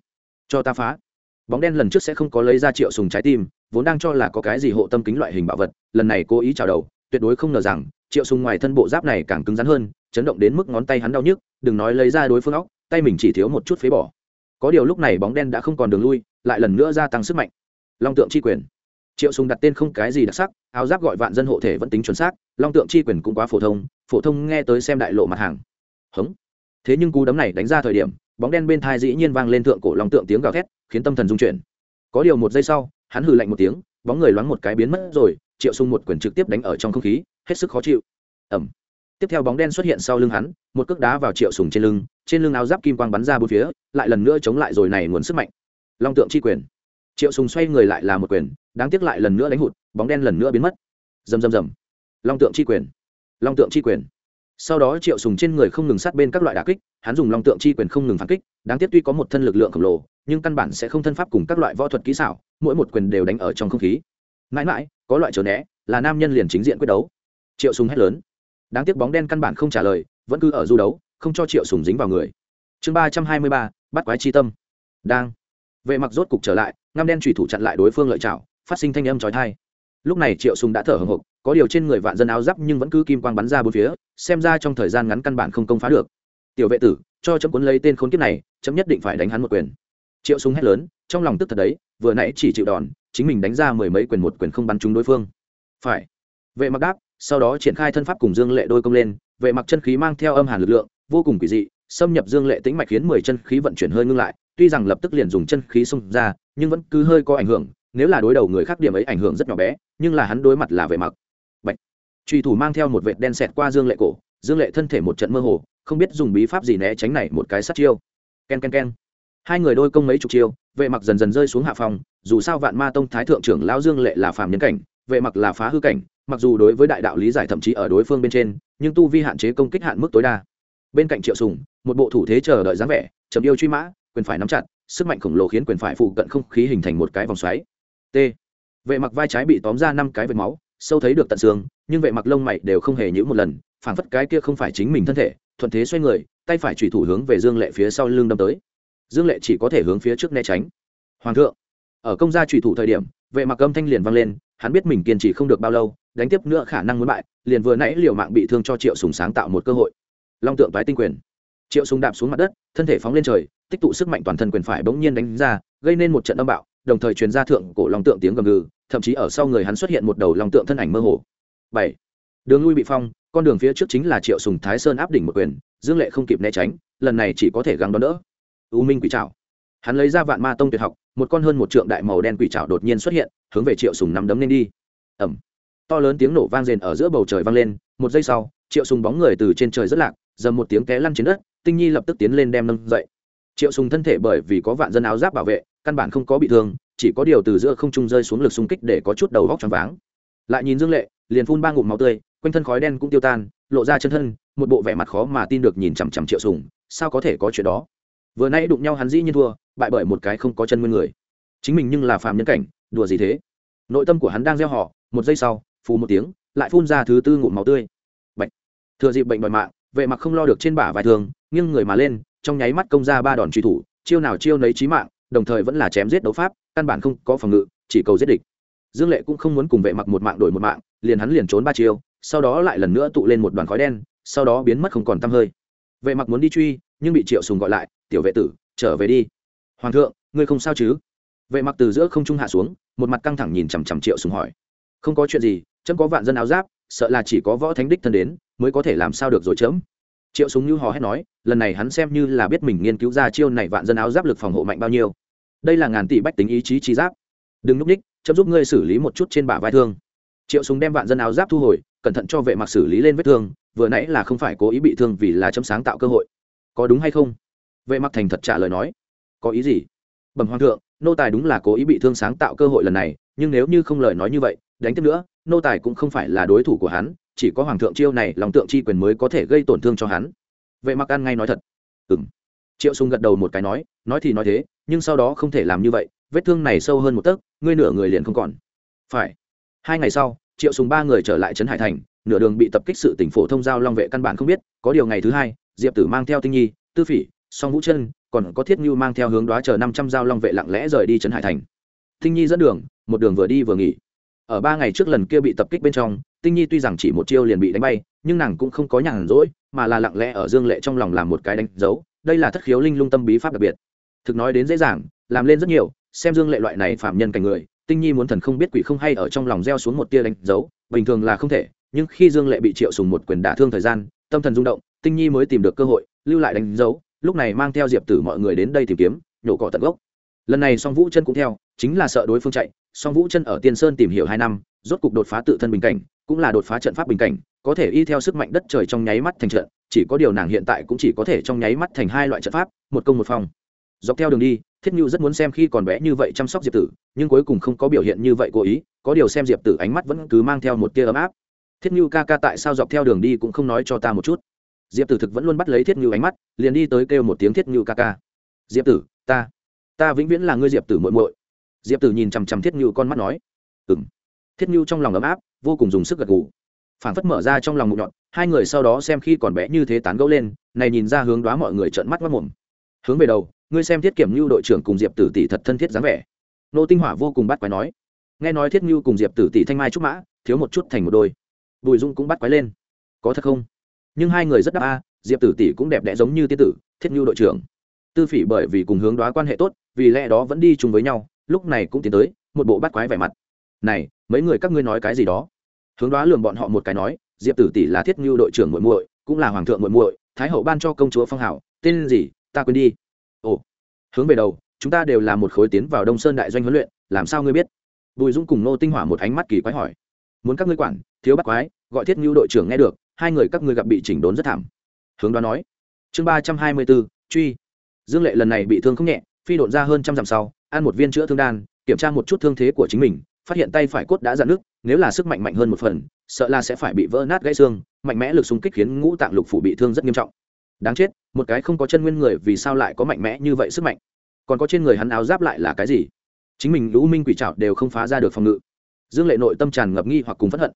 cho ta phá. Bóng đen lần trước sẽ không có lấy ra triệu sùng trái tim, vốn đang cho là có cái gì hộ tâm kính loại hình bảo vật, lần này cố ý chào đầu, tuyệt đối không ngờ rằng, triệu sùng ngoài thân bộ giáp này càng cứng rắn hơn, chấn động đến mức ngón tay hắn đau nhức, đừng nói lấy ra đối phương óc, tay mình chỉ thiếu một chút phế bỏ có điều lúc này bóng đen đã không còn đường lui, lại lần nữa gia tăng sức mạnh. Long tượng chi quyền. Triệu sùng đặt tên không cái gì đặc sắc, áo giáp gọi vạn dân hộ thể vẫn tính chuẩn xác, long tượng chi quyền cũng quá phổ thông phổ thông nghe tới xem đại lộ mặt hàng. Hống. Thế nhưng cú đấm này đánh ra thời điểm, bóng đen bên thai dĩ nhiên vang lên thượng cổ long tượng tiếng gào thét, khiến tâm thần rung chuyển. Có điều một giây sau, hắn hừ lạnh một tiếng, bóng người loáng một cái biến mất rồi, triệu Sùng một quyền trực tiếp đánh ở trong không khí, hết sức khó chịu. Ẩm tiếp theo bóng đen xuất hiện sau lưng hắn, một cước đá vào triệu sùng trên lưng trên lưng áo giáp kim quang bắn ra bốn phía, lại lần nữa chống lại rồi này nguồn sức mạnh. Long tượng chi quyền. Triệu sùng xoay người lại là một quyền, đáng tiếc lại lần nữa đánh hụt, bóng đen lần nữa biến mất. Rầm rầm rầm. Long tượng chi quyền. Long tượng chi quyền. Sau đó triệu sùng trên người không ngừng sát bên các loại đả kích, hắn dùng long tượng chi quyền không ngừng phản kích, đáng tiếc tuy có một thân lực lượng khổng lồ, nhưng căn bản sẽ không thân pháp cùng các loại võ thuật kỹ xảo, mỗi một quyền đều đánh ở trong không khí. Mãi mãi, có loại trở né, là nam nhân liền chính diện quyết đấu. Triệu sùng hét lớn. Đáng tiếc bóng đen căn bản không trả lời, vẫn cứ ở du đấu không cho triệu sùng dính vào người. Chương ba trăm hai mươi ba, bắt quái chi tâm. Đang. Vệ mặc rốt cục trở lại, ngăm đen trùy thủ chặn lại đối phương lợi chảo phát sinh thanh âm chói tai. Lúc này triệu sùng đã thở hổn hộc, có điều trên người vạn dân áo giáp nhưng vẫn cứ kim quang bắn ra bốn phía, xem ra trong thời gian ngắn căn bản không công phá được. Tiểu vệ tử, cho chấm cuốn lấy tên khốn kiếp này, chấm nhất định phải đánh hắn một quyền. Triệu sùng hét lớn, trong lòng tức thật đấy, vừa nãy chỉ chịu đòn, chính mình đánh ra mười mấy quyền một quyền không bắn trúng đối phương. Phải. Vệ mặc đáp, sau đó triển khai thân pháp cùng dương lệ đôi công lên, vệ mặc chân khí mang theo âm hàn lực lượng vô cùng kỳ dị, xâm nhập dương lệ tĩnh mạch khiến mười chân khí vận chuyển hơi ngưng lại, tuy rằng lập tức liền dùng chân khí xông ra, nhưng vẫn cứ hơi có ảnh hưởng, nếu là đối đầu người khác điểm ấy ảnh hưởng rất nhỏ bé, nhưng là hắn đối mặt là vệ mặc. Bạch. Truy thủ mang theo một vệt đen xẹt qua dương lệ cổ, dương lệ thân thể một trận mơ hồ, không biết dùng bí pháp gì né tránh này một cái sát chiêu. Ken ken ken. Hai người đôi công mấy chục chiêu, vệ mặc dần dần rơi xuống hạ phòng, dù sao vạn ma tông thái thượng trưởng lão dương lệ là phàm nhân cảnh, vệ mặc là phá hư cảnh, mặc dù đối với đại đạo lý giải thậm chí ở đối phương bên trên, nhưng tu vi hạn chế công kích hạn mức tối đa bên cạnh triệu sùng, một bộ thủ thế chờ đợi dáng vẻ chấm yêu truy mã, quyền phải nắm chặt, sức mạnh khổng lồ khiến quyền phải phụ cận không khí hình thành một cái vòng xoáy. T. Vệ mặc vai trái bị tóm ra năm cái vệt máu, sâu thấy được tận xương, nhưng vệ mặc lông mày đều không hề nhũ một lần phản phất cái kia không phải chính mình thân thể, thuận thế xoay người, tay phải chủy thủ hướng về dương lệ phía sau lưng đâm tới. Dương lệ chỉ có thể hướng phía trước né tránh. Hoàng thượng, ở công gia chủy thủ thời điểm, vệ mặc âm thanh liền vang lên, hắn biết mình kiên trì không được bao lâu, đánh tiếp nữa khả năng muốn bại, liền vừa nãy liều mạng bị thương cho triệu sùng sáng tạo một cơ hội long tượng toái tinh quyền. Triệu sùng đạp xuống mặt đất, thân thể phóng lên trời, tích tụ sức mạnh toàn thân quyền phải bỗng nhiên đánh ra, gây nên một trận âm bạo, đồng thời truyền ra thượng cổ long tượng tiếng gầm gừ, thậm chí ở sau người hắn xuất hiện một đầu long tượng thân ảnh mơ hồ. Bảy. Đường lui bị phong, con đường phía trước chính là triệu sùng thái sơn áp đỉnh một quyền, dương lệ không kịp né tránh, lần này chỉ có thể gắng đón đỡ. U minh quỷ trảo. Hắn lấy ra vạn ma tông tuyệt học, một con hơn một trượng đại màu đen quỷ trảo đột nhiên xuất hiện, hướng về triệu sùng nắm đấm lên đi. Ẩm to lớn tiếng nổ vang rền ở giữa bầu trời vang lên, một giây sau, triệu sùng bóng người từ trên trời rất lạc dầm một tiếng té lăn trên đất, tinh nhi lập tức tiến lên đem nâng dậy. Triệu sùng thân thể bởi vì có vạn dân áo giáp bảo vệ, căn bản không có bị thương, chỉ có điều từ giữa không trung rơi xuống lực xung kích để có chút đầu góc choáng váng. Lại nhìn dương lệ, liền phun ba ngụm máu tươi, quanh thân khói đen cũng tiêu tan, lộ ra chân thân, một bộ vẻ mặt khó mà tin được nhìn chằm chằm triệu sùng, sao có thể có chuyện đó? Vừa nãy đụng nhau hắn dĩ nhiên thua, bại bởi một cái không có chân nguyên người. Chính mình nhưng là phàm nhân cảnh, đùa gì thế? Nội tâm của hắn đang gieo họ, một giây sau, phù một tiếng, lại phun ra thứ tư ngụm máu tươi. Bệnh thừa dịp bệnh đòi mạng vệ mặc không lo được trên bả vài thường nghiêng người mà lên, trong nháy mắt công ra ba đòn truy thủ, chiêu nào chiêu nấy chí mạng, đồng thời vẫn là chém giết đấu pháp, căn bản không có phòng ngự, chỉ cầu giết địch. Dương lệ cũng không muốn cùng vệ mặc một mạng đổi một mạng, liền hắn liền trốn ba chiêu, sau đó lại lần nữa tụ lên một đoàn khói đen, sau đó biến mất không còn tăm hơi. Vệ mặc muốn đi truy, nhưng bị triệu sùng gọi lại, tiểu vệ tử, trở về đi. Hoàng thượng, ngươi không sao chứ? Vệ mặc từ giữa không trung hạ xuống, một mặt căng thẳng nhìn chằm chằm triệu sùng hỏi. Không có chuyện gì, chấm có vạn dân áo giáp, sợ là chỉ có võ thánh đích thân đến mới có thể làm sao được rồi chấm triệu súng như hò hét nói, lần này hắn xem như là biết mình nghiên cứu ra chiêu này vạn dân áo giáp lực phòng hộ mạnh bao nhiêu. Đây là ngàn tỷ bách tính ý chí trí giáp. Đừng núp ních, chấm giúp ngươi xử lý một chút trên bả vai thương. Triệu súng đem vạn dân áo giáp thu hồi, cẩn thận cho vệ mặc xử lý lên vết thương, vừa nãy là không phải cố ý bị thương vì là chấm sáng tạo cơ hội. Có đúng hay không? Vệ mặc thành thật trả lời nói. Có ý gì? Bẩm hoàng thượng, nô tài đúng là cố ý bị thương sáng tạo cơ hội lần này, nhưng nếu như không lời nói như vậy, đánh tiếp nữa nô tài cũng không phải là đối thủ của hắn, chỉ có hoàng thượng chiêu này lòng tượng chi quyền mới có thể gây tổn thương cho hắn. Vệ mặc ăn ngay nói thật. Ừng triệu sùng gật đầu một cái nói nói thì nói thế, nhưng sau đó không thể làm như vậy, vết thương này sâu hơn một tấc, ngươi nửa người liền không còn. Phải. Hai ngày sau, triệu sùng ba người trở lại trấn hải thành, nửa đường bị tập kích sự tỉnh phổ thông giao long vệ căn bản không biết, có điều ngày thứ hai, diệp tử mang theo tinh nhi, tư phỉ, song vũ chân, còn có thiết như mang theo hướng đoá chờ năm trăm giao long vệ lặng lẽ rời đi trấn hải thành. Tinh nhi dẫn đường, một đường vừa đi vừa nghỉ ở ba ngày trước lần kia bị tập kích bên trong, tinh nhi tuy rằng chỉ một chiêu liền bị đánh bay, nhưng nàng cũng không có nhàn rỗi, mà là lặng lẽ ở dương lệ trong lòng làm một cái đánh dấu. Đây là thất khiếu linh lung tâm bí pháp đặc biệt. Thực nói đến dễ dàng, làm lên rất nhiều, xem dương lệ loại này phạm nhân cảnh người, tinh nhi muốn thần không biết quỷ không hay ở trong lòng gieo xuống một tia đánh dấu, bình thường là không thể, nhưng khi dương lệ bị triệu sùng một quyền đả thương thời gian, tâm thần rung động, tinh nhi mới tìm được cơ hội, lưu lại đánh dấu, lúc này mang theo diệp tử mọi người đến đây tìm kiếm, nhổ cỏ tận gốc. Lần này song vũ chân cũng theo chính là sợ đối phương chạy, song vũ chân ở tiên sơn tìm hiểu hai năm, rốt cục đột phá tự thân bình cảnh, cũng là đột phá trận pháp bình cảnh, có thể y theo sức mạnh đất trời trong nháy mắt thành trận, chỉ có điều nàng hiện tại cũng chỉ có thể trong nháy mắt thành hai loại trận pháp, một công một phòng dọc theo đường đi, thiết nhu rất muốn xem khi còn bé như vậy chăm sóc diệp tử, nhưng cuối cùng không có biểu hiện như vậy cố ý, có điều xem diệp tử ánh mắt vẫn cứ mang theo một tia ấm áp. Thiết nhu ca ca tại sao dọc theo đường đi cũng không nói cho ta một chút? Diệp tử thực vẫn luôn bắt lấy thiết nhu ánh mắt, liền đi tới kêu một tiếng thiết nhu ca ca. Diệp tử, ta ta vĩnh viễn là ngươi diệp tử muội muội diệp tử nhìn chằm chằm thiết như con mắt nói ừng thiết như trong lòng ấm áp, vô cùng dùng sức gật gù. Phảng phất mở ra trong lòng mụn nhọn hai người sau đó xem khi còn bé như thế tán gẫu lên, này nhìn ra hướng đoá mọi người trợn mắt mất mồm hướng về đầu, ngươi xem thiết kiểm như đội trưởng cùng diệp tử tỷ thật thân thiết dáng vẻ. Nô tinh hỏa vô cùng bắt quái nói. Nghe nói thiết như cùng diệp tử tỷ thanh mai trúc mã, thiếu một chút thành một đôi. Bùi dung cũng bắt quái lên. Có thật không? Nhưng hai người rất đáp a, diệp tử tỷ cũng đẹp đẽ giống như tiên tử, thiết như đội trưởng. Tư phỉ bởi vì cùng hướng đoá quan hệ tốt, vì lẽ đó vẫn đi chung với nhau lúc này cũng tiến tới, một bộ bắt quái vẻ mặt. Này, mấy người các ngươi nói cái gì đó? Hướng đoá lường bọn họ một cái nói, diệp tử tỷ là thiết Ngưu đội trưởng muội muội, cũng là hoàng thượng muội muội, thái hậu ban cho công chúa phong hảo, tên gì, ta quên đi. Ồ. Hướng về đầu, chúng ta đều là một khối tiến vào đông sơn đại doanh huấn luyện, làm sao ngươi biết? Bùi dũng cùng nô tinh hỏa một ánh mắt kỳ quái hỏi. Muốn các ngươi quản, thiếu bắt quái, gọi thiết Ngưu đội trưởng nghe được, hai người các ngươi gặp bị chỉnh đốn rất thảm. Hướng đoán nói. Chương ba trăm hai mươi bốn, truy. Dương lệ lần này bị thương không nhẹ, phi độn ra hơn trăm dặm sau ăn một viên chữa thương đan, kiểm tra một chút thương thế của chính mình, phát hiện tay phải cốt đã dạn nước nếu là sức mạnh mạnh hơn một phần, sợ là sẽ phải bị vỡ nát gãy xương, mạnh mẽ lực xung kích khiến ngũ tạng lục phủ bị thương rất nghiêm trọng. Đáng chết, một cái không có chân nguyên người vì sao lại có mạnh mẽ như vậy sức mạnh? Còn có trên người hắn áo giáp lại là cái gì? Chính mình lũ minh quỷ trạo đều không phá ra được phòng ngự. Dương lệ nội tâm tràn ngập nghi hoặc cùng phẫn hận.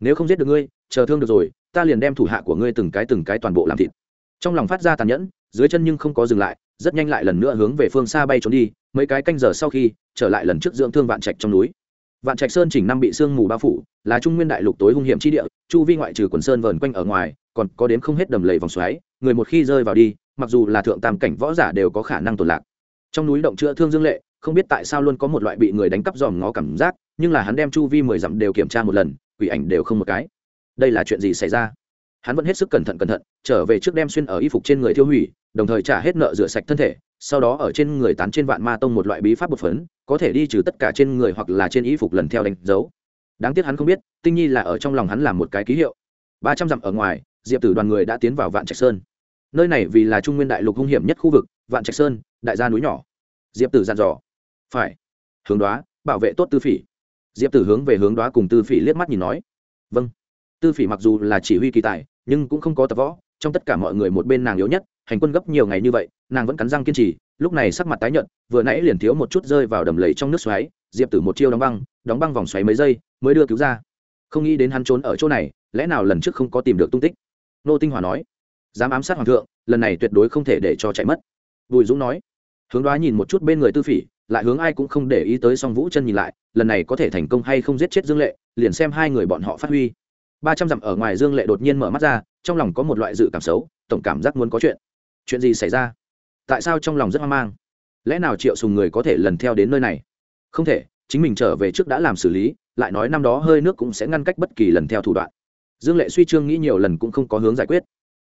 Nếu không giết được ngươi, chờ thương được rồi, ta liền đem thủ hạ của ngươi từng cái từng cái toàn bộ làm thịt. Trong lòng phát ra tàn nhẫn, dưới chân nhưng không có dừng lại, rất nhanh lại lần nữa hướng về phương xa bay trốn đi mấy cái canh giờ sau khi, trở lại lần trước dưỡng thương vạn trạch trong núi. Vạn trạch sơn chỉnh năm bị sương mù bao phủ, là trung nguyên đại lục tối hung hiểm chi địa, chu vi ngoại trừ quần sơn vờn quanh ở ngoài, còn có đến không hết đầm lầy vòng xoáy, người một khi rơi vào đi, mặc dù là thượng tam cảnh võ giả đều có khả năng tồn lạc. Trong núi động chữa thương dương lệ, không biết tại sao luôn có một loại bị người đánh cắp dòm ngó cảm giác, nhưng là hắn đem chu vi mười dặm đều kiểm tra một lần, quỷ ảnh đều không một cái. Đây là chuyện gì xảy ra? Hắn vẫn hết sức cẩn thận cẩn thận, trở về trước đem xuyên ở y phục trên người tiêu hủy, đồng thời trả hết nợ rửa sạch thân thể, sau đó ở trên người tán trên vạn ma tông một loại bí pháp bột phấn, có thể đi trừ tất cả trên người hoặc là trên y phục lần theo đánh dấu. Đáng tiếc hắn không biết, tinh nhi là ở trong lòng hắn làm một cái ký hiệu. Ba trăm dặm ở ngoài, diệp tử đoàn người đã tiến vào vạn trạch sơn. Nơi này vì là trung nguyên đại lục hung hiểm nhất khu vực, vạn trạch sơn, đại gia núi nhỏ. Diệp tử dặn dò. Phải. Hướng đoá, bảo vệ tốt tư phỉ. Diệp tử hướng về hướng đoá cùng tư phỉ liếc mắt nhìn nói. Vâng. Tư phỉ mặc dù là chỉ huy kỳ tài nhưng cũng không có tập võ, trong tất cả mọi người một bên nàng yếu nhất, hành quân gấp nhiều ngày như vậy, nàng vẫn cắn răng kiên trì, lúc này sắc mặt tái nhợt, vừa nãy liền thiếu một chút rơi vào đầm lầy trong nước xoáy, diệp tử một chiêu đóng băng đóng băng vòng xoáy mấy giây, mới đưa cứu ra. Không nghĩ đến hắn trốn ở chỗ này, lẽ nào lần trước không có tìm được tung tích? Nô tinh hòa nói. Dám ám sát hoàng thượng, lần này tuyệt đối không thể để cho chạy mất. Bùi dũng nói. Hướng đoá nhìn một chút bên người tư phỉ, lại hướng ai cũng không để ý tới song vũ chân nhìn lại, lần này có thể thành công hay không giết chết dương lệ, liền xem hai người bọn họ phát huy ba trăm dặm ở ngoài dương lệ đột nhiên mở mắt ra, trong lòng có một loại dự cảm xấu, tổng cảm giác muốn có chuyện. Chuyện gì xảy ra? Tại sao trong lòng rất hoang mang? Lẽ nào triệu sùng người có thể lần theo đến nơi này? Không thể, chính mình trở về trước đã làm xử lý, lại nói năm đó hơi nước cũng sẽ ngăn cách bất kỳ lần theo thủ đoạn. Dương lệ suy trương nghĩ nhiều lần cũng không có hướng giải quyết.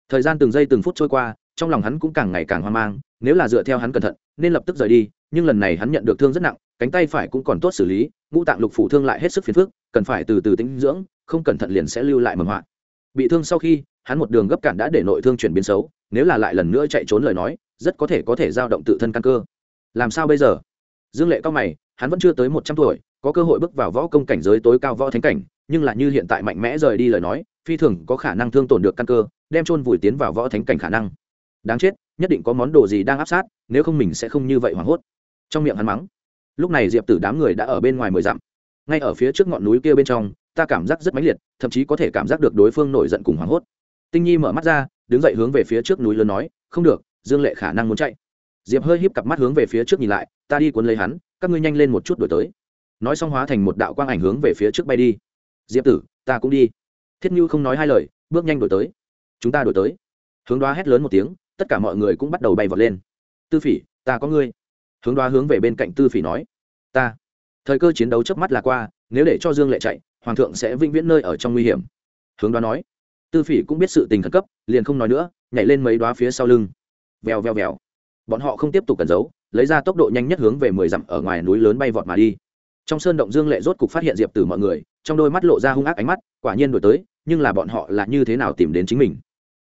Thời gian từng giây từng phút trôi qua, trong lòng hắn cũng càng ngày càng hoang mang, nếu là dựa theo hắn cẩn thận, nên lập tức rời đi, nhưng lần này hắn nhận được thương rất nặng, cánh tay phải cũng còn tốt xử lý, ngũ tạng lục phủ thương lại hết sức phiền phức, cần phải từ từ tĩnh dưỡng không cẩn thận liền sẽ lưu lại mầm họa. Bị thương sau khi, hắn một đường gấp cản đã để nội thương chuyển biến xấu, nếu là lại lần nữa chạy trốn lời nói, rất có thể có thể giao động tự thân căn cơ. Làm sao bây giờ? Dương lệ cao mày, hắn vẫn chưa tới một trăm tuổi, có cơ hội bước vào võ công cảnh giới tối cao võ thánh cảnh, nhưng là như hiện tại mạnh mẽ rời đi lời nói, phi thường có khả năng thương tổn được căn cơ, đem chôn vùi tiến vào võ thánh cảnh khả năng. Đáng chết, nhất định có món đồ gì đang áp sát, nếu không mình sẽ không như vậy hoảng hốt. Trong miệng hắn mắng. Lúc này diệp tử đám người đã ở bên ngoài mười dặm. Ngay ở phía trước ngọn núi kia bên trong ta cảm giác rất mãnh liệt, thậm chí có thể cảm giác được đối phương nổi giận cùng hoảng hốt. Tinh nhi mở mắt ra, đứng dậy hướng về phía trước núi lớn nói, không được, dương lệ khả năng muốn chạy. Diệp hơi híp cặp mắt hướng về phía trước nhìn lại, ta đi cuốn lấy hắn, các ngươi nhanh lên một chút đổi tới. Nói xong hóa thành một đạo quang ảnh hướng về phía trước bay đi. Diệp tử, ta cũng đi. Thiết như không nói hai lời, bước nhanh đổi tới. Chúng ta đổi tới. Hướng đoá hét lớn một tiếng, tất cả mọi người cũng bắt đầu bay vọt lên. Tư phỉ, ta có ngươi. Hướng đoá hướng về bên cạnh tư phỉ nói, ta. Thời cơ chiến đấu chớp mắt là qua, nếu để cho dương lệ chạy hoàng thượng sẽ vĩnh viễn nơi ở trong nguy hiểm. Hướng đoá nói. Tư phỉ cũng biết sự tình khẩn cấp, liền không nói nữa, nhảy lên mấy đoá phía sau lưng. Vèo vèo vèo. Bọn họ không tiếp tục cẩn giấu, lấy ra tốc độ nhanh nhất hướng về mười dặm ở ngoài núi lớn bay vọt mà đi. Trong sơn động dương lệ rốt cục phát hiện diệp tử mọi người, trong đôi mắt lộ ra hung ác ánh mắt, quả nhiên đổi tới, nhưng là bọn họ là như thế nào tìm đến chính mình?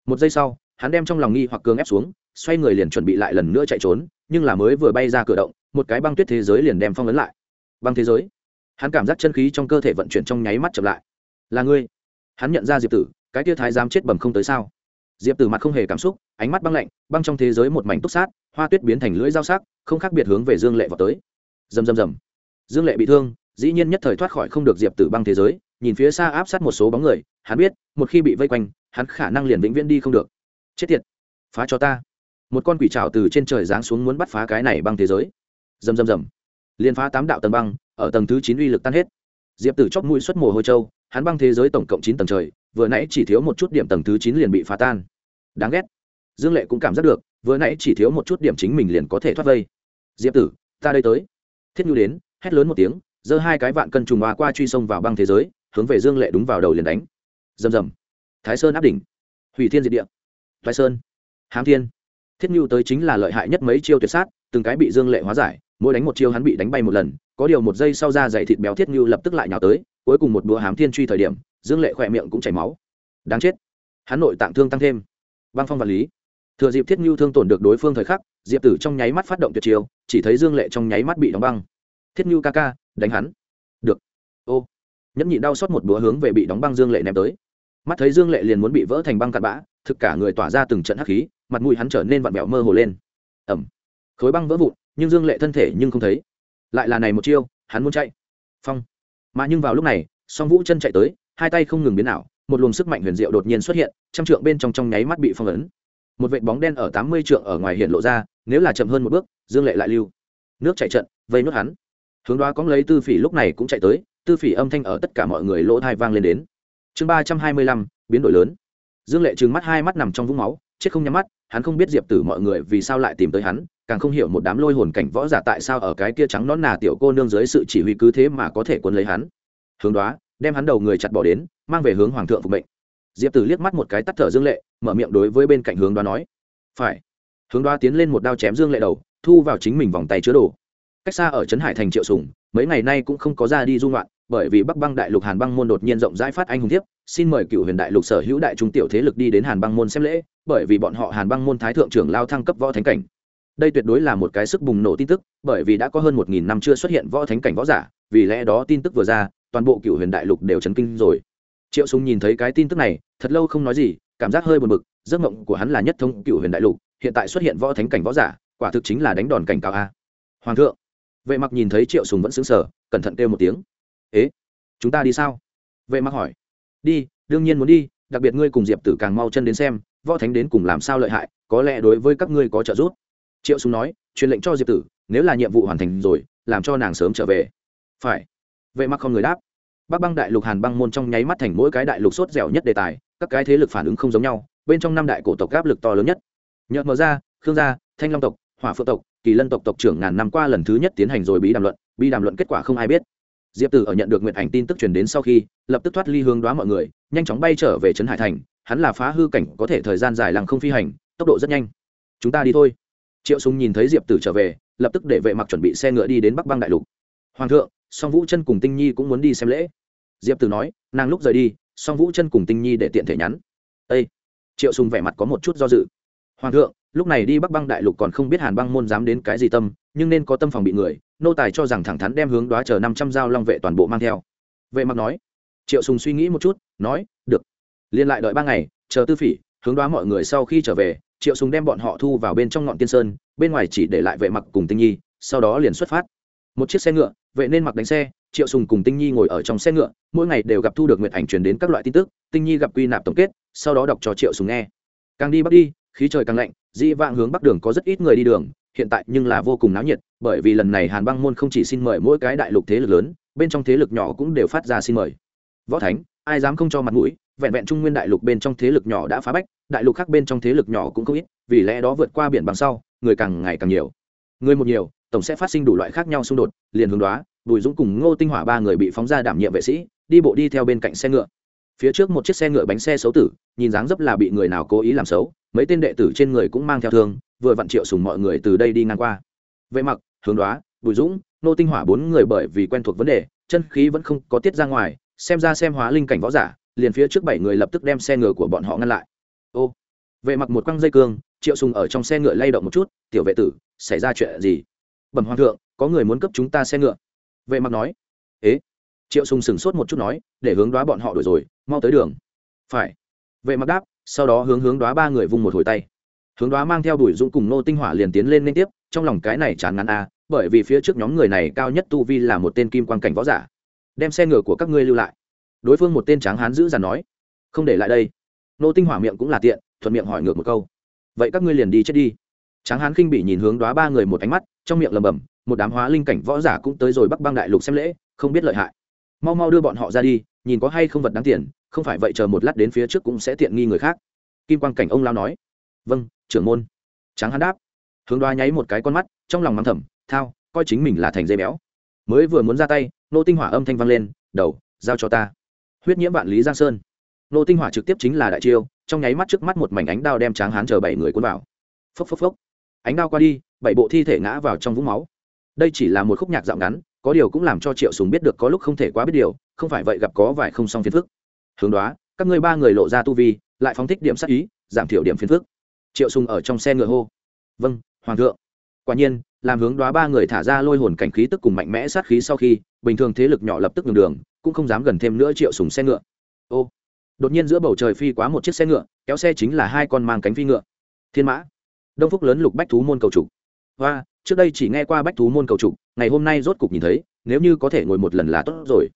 Một giây sau, hắn đem trong lòng nghi hoặc cường ép xuống, xoay người liền chuẩn bị lại lần nữa chạy trốn, nhưng là mới vừa bay ra cửa động, một cái băng tuyết thế giới liền đem phong ấn lại. Băng thế giới hắn cảm giác chân khí trong cơ thể vận chuyển trong nháy mắt chậm lại. Là ngươi? Hắn nhận ra diệp tử, cái tia thái giám chết bầm không tới sao? Diệp tử mặt không hề cảm xúc, ánh mắt băng lạnh, băng trong thế giới một mảnh túc sát, hoa tuyết biến thành lưỡi dao sắc, không khác biệt hướng về dương lệ vào tới. Dầm dầm dầm dương lệ bị thương, dĩ nhiên nhất thời thoát khỏi không được diệp tử băng thế giới, nhìn phía xa áp sát một số bóng người, hắn biết, một khi bị vây quanh, hắn khả năng liền vĩnh viễn đi không được. Chết tiệt, phá cho ta. Một con quỷ trào từ trên trời giáng xuống muốn bắt phá cái này băng thế giới. Rầm rầm rầm. liền phá tám đạo tầng băng ở tầng thứ chín uy lực tan hết. Diệp tử chóp mũi xuất mồ hôi châu hắn băng thế giới tổng cộng chín tầng trời, vừa nãy chỉ thiếu một chút điểm tầng thứ chín liền bị phá tan. Đáng ghét. Dương lệ cũng cảm giác được, vừa nãy chỉ thiếu một chút điểm chính mình liền có thể thoát vây. Diệp tử, ta đây tới. Thiết nhu đến, hét lớn một tiếng, giơ hai cái vạn cân trùng hòa qua truy sông vào băng thế giới, hướng về dương lệ đúng vào đầu liền đánh. Rầm rầm. Thái sơn áp đỉnh. Hủy thiên diệt địa. Thái sơn. Hám thiên. Thiết nhu tới chính là lợi hại nhất mấy chiêu tuyệt sát, từng cái bị dương lệ hóa giải, mỗi đánh một chiêu hắn bị đánh bay một lần có điều một giây sau ra dày thịt béo thiết nhu lập tức lại nhào tới, cuối cùng một đũa hám thiên truy thời điểm, dương lệ khỏe miệng cũng chảy máu. Đáng chết. Hắn nội tạng thương tăng thêm. Băng phong vật lý. Thừa dịp thiết nhu thương tổn được đối phương thời khắc, diệp tử trong nháy mắt phát động tuyệt chiêu, chỉ thấy dương lệ trong nháy mắt bị đóng băng. Thiết nhu ca ca, đánh hắn. Được. Ô. Nhẫn nhịn đau xót một búa hướng về bị đóng băng dương lệ ném tới. Mắt thấy dương lệ liền muốn bị vỡ thành băng cặn bã, thực cả người tỏa ra từng trận hắc khí, mặt mũi hắn trở nên vặn vẹo mơ hồ lên. Ẩm khối băng vỡ vụn, nhưng dương lệ thân thể nhưng không thấy lại là này một chiêu, hắn muốn chạy. Phong. Mà nhưng vào lúc này, song vũ chân chạy tới, hai tay không ngừng biến ảo, một luồng sức mạnh huyền diệu đột nhiên xuất hiện, trăm trượng bên trong trong nháy mắt bị phong ấn. Một vệt bóng đen ở tám mươi trượng ở ngoài hiện lộ ra, nếu là chậm hơn một bước, dương lệ lại lưu. Nước chạy trận, vây nuốt hắn. Hướng đoá có lấy tư phỉ lúc này cũng chạy tới, tư phỉ âm thanh ở tất cả mọi người lỗ thai vang lên đến. Chương ba trăm hai mươi lăm, biến đổi lớn. Dương lệ trừng mắt hai mắt nằm trong vũng máu, chết không nhắm mắt, hắn không biết diệp tử mọi người vì sao lại tìm tới hắn càng không hiểu một đám lôi hồn cảnh võ giả tại sao ở cái kia trắng nón nà tiểu cô nương dưới sự chỉ huy cứ thế mà có thể quân lấy hắn. Hướng đó đem hắn đầu người chặt bỏ đến, mang về hướng hoàng thượng phục mệnh. Diệp tử liếc mắt một cái tắt thở dương lệ, mở miệng đối với bên cạnh hướng đó nói, phải. Hướng đó tiến lên một đao chém dương lệ đầu, thu vào chính mình vòng tay chứa đồ. Cách xa ở trấn hải thành triệu sùng, mấy ngày nay cũng không có ra đi dung loạn bởi vì bắc băng đại lục hàn băng môn đột nhiên rộng rãi phát anh hùng thiếp, xin mời cựu huyền đại lục sở hữu đại trung tiểu thế lực đi đến hàn băng môn xem lễ, bởi vì bọn họ hàn băng môn thái thượng trưởng lao thăng cấp võ thánh cảnh đây tuyệt đối là một cái sức bùng nổ tin tức, bởi vì đã có hơn một nghìn năm chưa xuất hiện võ thánh cảnh võ giả, vì lẽ đó tin tức vừa ra, toàn bộ cựu huyền đại lục đều chấn kinh rồi. Triệu sùng nhìn thấy cái tin tức này, thật lâu không nói gì, cảm giác hơi buồn bực, giấc mộng của hắn là nhất thông cựu huyền đại lục, hiện tại xuất hiện võ thánh cảnh võ giả, quả thực chính là đánh đòn cảnh cao a. Hoàng thượng. Vệ mặc nhìn thấy triệu sùng vẫn sững sờ, cẩn thận kêu một tiếng. Ế, chúng ta đi sao? Vệ mặc hỏi. Đi, đương nhiên muốn đi, đặc biệt ngươi cùng diệp tử càng mau chân đến xem, võ thánh đến cùng làm sao lợi hại, có lẽ đối với các ngươi có trợ giúp triệu súng nói, truyền lệnh cho diệp tử, nếu là nhiệm vụ hoàn thành rồi, làm cho nàng sớm trở về. Phải. Vệ mặc không người đáp. Bắc băng đại lục hàn băng môn trong nháy mắt thành mỗi cái đại lục sốt dẻo nhất đề tài, các cái thế lực phản ứng không giống nhau, bên trong năm đại cổ tộc áp lực to lớn nhất. Nhợt mở ra, khương gia, thanh long tộc, hỏa phượng tộc, kỳ lân tộc tộc trưởng ngàn năm qua lần thứ nhất tiến hành rồi bí đàm luận, bí đàm luận kết quả không ai biết. Diệp tử ở nhận được nguyện ảnh tin tức truyền đến sau khi, lập tức thoát ly hướng đoá mọi người, nhanh chóng bay trở về trấn hải thành, hắn là phá hư cảnh có thể thời gian dài làng không phi hành, tốc độ rất nhanh. Chúng ta đi thôi triệu súng nhìn thấy diệp tử trở về, lập tức để vệ mặc chuẩn bị xe ngựa đi đến bắc băng đại lục. Hoàng thượng, song vũ chân cùng tinh nhi cũng muốn đi xem lễ. Diệp tử nói, nàng lúc rời đi, song vũ chân cùng tinh nhi để tiện thể nhắn. Ây triệu sùng vẻ mặt có một chút do dự. Hoàng thượng, lúc này đi bắc băng đại lục còn không biết hàn băng môn dám đến cái gì tâm, nhưng nên có tâm phòng bị người, nô tài cho rằng thẳng thắn đem hướng đoá chờ năm trăm dao long vệ toàn bộ mang theo. Vệ mặc nói. Triệu sùng suy nghĩ một chút, nói, được, liên lại đợi ba ngày, chờ tư phỉ, hướng đoá mọi người sau khi trở về triệu sùng đem bọn họ thu vào bên trong ngọn tiên sơn, bên ngoài chỉ để lại vệ mặc cùng tinh nhi, sau đó liền xuất phát. Một chiếc xe ngựa, vệ nên mặc đánh xe, triệu sùng cùng tinh nhi ngồi ở trong xe ngựa, mỗi ngày đều gặp thu được nguyệt ảnh truyền đến các loại tin tức, tinh nhi gặp quy nạp tổng kết, sau đó đọc cho triệu sùng nghe. Càng đi bắc đi, khí trời càng lạnh, dĩ vãng hướng bắc đường có rất ít người đi đường, hiện tại nhưng là vô cùng náo nhiệt, bởi vì lần này hàn băng môn không chỉ xin mời mỗi cái đại lục thế lực lớn, bên trong thế lực nhỏ cũng đều phát ra xin mời. Võ thánh, ai dám không cho mặt mũi, vẹn vẹn trung nguyên đại lục bên trong thế lực nhỏ đã phá bách đại lục khác bên trong thế lực nhỏ cũng không ít, vì lẽ đó vượt qua biển bằng sau, người càng ngày càng nhiều. Người một nhiều, tổng sẽ phát sinh đủ loại khác nhau xung đột, liền hướng đoá, bùi dũng cùng ngô tinh hỏa ba người bị phóng ra đảm nhiệm vệ sĩ, đi bộ đi theo bên cạnh xe ngựa. Phía trước một chiếc xe ngựa bánh xe xấu tử, nhìn dáng dấp là bị người nào cố ý làm xấu, mấy tên đệ tử trên người cũng mang theo thương, vừa vặn triệu sùng mọi người từ đây đi ngang qua. Vệ mặc, hướng đoá, bùi dũng nô tinh hỏa bốn người bởi vì quen thuộc vấn đề, chân khí vẫn không có tiết ra ngoài, xem ra xem hóa linh cảnh võ giả, liền phía trước bảy người lập tức đem xe ngựa của bọn họ ngăn lại ô, vệ mặc một quăng dây cương, triệu sùng ở trong xe ngựa lay động một chút, tiểu vệ tử, xảy ra chuyện gì? Bẩm hoàng thượng, có người muốn cấp chúng ta xe ngựa. Vệ mặc nói. Ế? Triệu sùng sửng sốt một chút nói, để hướng đoá bọn họ đuổi rồi, mau tới đường. Phải. Vệ mặc đáp, sau đó hướng hướng đoá ba người vung một hồi tay. Hướng đoá mang theo đuổi dũng cùng nô tinh hỏa liền tiến lên liên tiếp, trong lòng cái này chán ngắn a, bởi vì phía trước nhóm người này cao nhất tu vi là một tên kim quan cảnh võ giả. Đem xe ngựa của các ngươi lưu lại. Đối phương một tên tráng hán giữ dằn nói. Không để lại đây nô tinh hỏa miệng cũng là tiện, thuận miệng hỏi ngược một câu. Vậy các ngươi liền đi chết đi. Tráng hán khinh bị nhìn hướng đoá ba người một ánh mắt, trong miệng lầm bầm một đám hóa linh cảnh võ giả cũng tới rồi bắc băng đại lục xem lễ, không biết lợi hại. Mau mau đưa bọn họ ra đi, nhìn có hay không vật đáng tiền, không phải vậy chờ một lát đến phía trước cũng sẽ tiện nghi người khác. Kim quang cảnh ông lao nói. Vâng trưởng môn. Tráng hán đáp. Hướng đoá nháy một cái con mắt, trong lòng mắng thầm, thao, coi chính mình là thành dây béo. Mới vừa muốn ra tay, nô tinh hỏa âm thanh vang lên, đầu, giao cho ta. Huyết nhiễm vạn lý giang sơn nô tinh hỏa trực tiếp chính là đại chiêu, trong nháy mắt trước mắt một mảnh ánh đao đem tráng hán chờ bảy người cuốn vào. Phốc phốc phốc. Ánh đao qua đi, bảy bộ thi thể ngã vào trong vũng máu. Đây chỉ là một khúc nhạc dạo ngắn, có điều cũng làm cho triệu sùng biết được có lúc không thể quá biết điều, không phải vậy gặp có vài không xong phiền phức. Hướng đó các ngươi ba người lộ ra tu vi, lại phóng thích điểm sát ý, giảm thiểu điểm phiền phức. Triệu sùng ở trong xe ngựa hô. Vâng hoàng thượng. Quả nhiên, làm hướng đoá ba người thả ra lôi hồn cảnh khí tức cùng mạnh mẽ sát khí sau khi, bình thường thế lực nhỏ lập tức đường đường, cũng không dám gần thêm nữa triệu sùng xe ngựa. Ô đột nhiên giữa bầu trời phi quá một chiếc xe ngựa, kéo xe chính là hai con mang cánh phi ngựa. Thiên mã. Đông phúc lớn lục bách thú môn cầu trục và trước đây chỉ nghe qua bách thú môn cầu trục ngày hôm nay rốt cục nhìn thấy, nếu như có thể ngồi một lần là tốt rồi.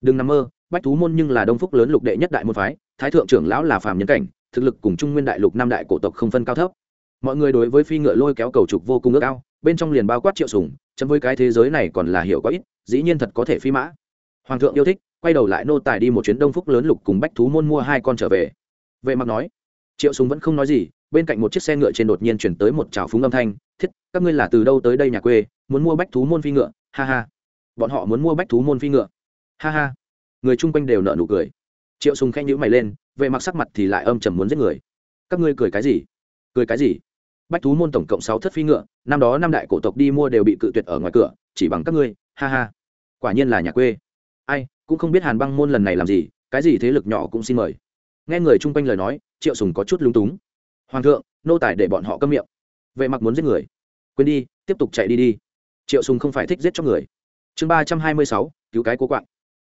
Đừng nằm mơ, bách thú môn nhưng là đông phúc lớn lục đệ nhất đại môn phái, thái thượng trưởng lão là phàm nhân cảnh, thực lực cùng trung nguyên đại lục năm đại cổ tộc không phân cao thấp. Mọi người đối với phi ngựa lôi kéo cầu trục vô cùng ước ao, bên trong liền bao quát triệu sùng, chấm với cái thế giới này còn là hiểu có ít, dĩ nhiên thật có thể phi mã. Hoàng thượng yêu thích quay đầu lại nô tài đi một chuyến đông phúc lớn lục cùng bách thú môn mua hai con trở về. Vệ mặc nói, triệu Súng vẫn không nói gì, bên cạnh một chiếc xe ngựa trên đột nhiên chuyển tới một trào phúng âm thanh, thiết, các ngươi là từ đâu tới đây nhà quê, muốn mua bách thú môn phi ngựa? Ha ha. Bọn họ muốn mua bách thú môn phi ngựa. Ha ha. Người chung quanh đều nở nụ cười. Triệu sùng khẽ nhíu mày lên, vệ mặc sắc mặt thì lại âm trầm muốn giết người. Các ngươi cười cái gì? Cười cái gì? Bách thú môn tổng cộng sáu thất phi ngựa, năm đó năm đại cổ tộc đi mua đều bị cự tuyệt ở ngoài cửa, chỉ bằng các ngươi. Ha ha. Quả nhiên là nhà quê cũng không biết hàn băng môn lần này làm gì, cái gì thế lực nhỏ cũng xin mời. Nghe người chung quanh lời nói, triệu sùng có chút lung túng. Hoàng thượng, nô tài để bọn họ câm miệng. Vệ mặc muốn giết người. Quên đi, tiếp tục chạy đi đi. Triệu sùng không phải thích giết cho người. Chương ba trăm hai mươi sáu, cứu cái cố quạng.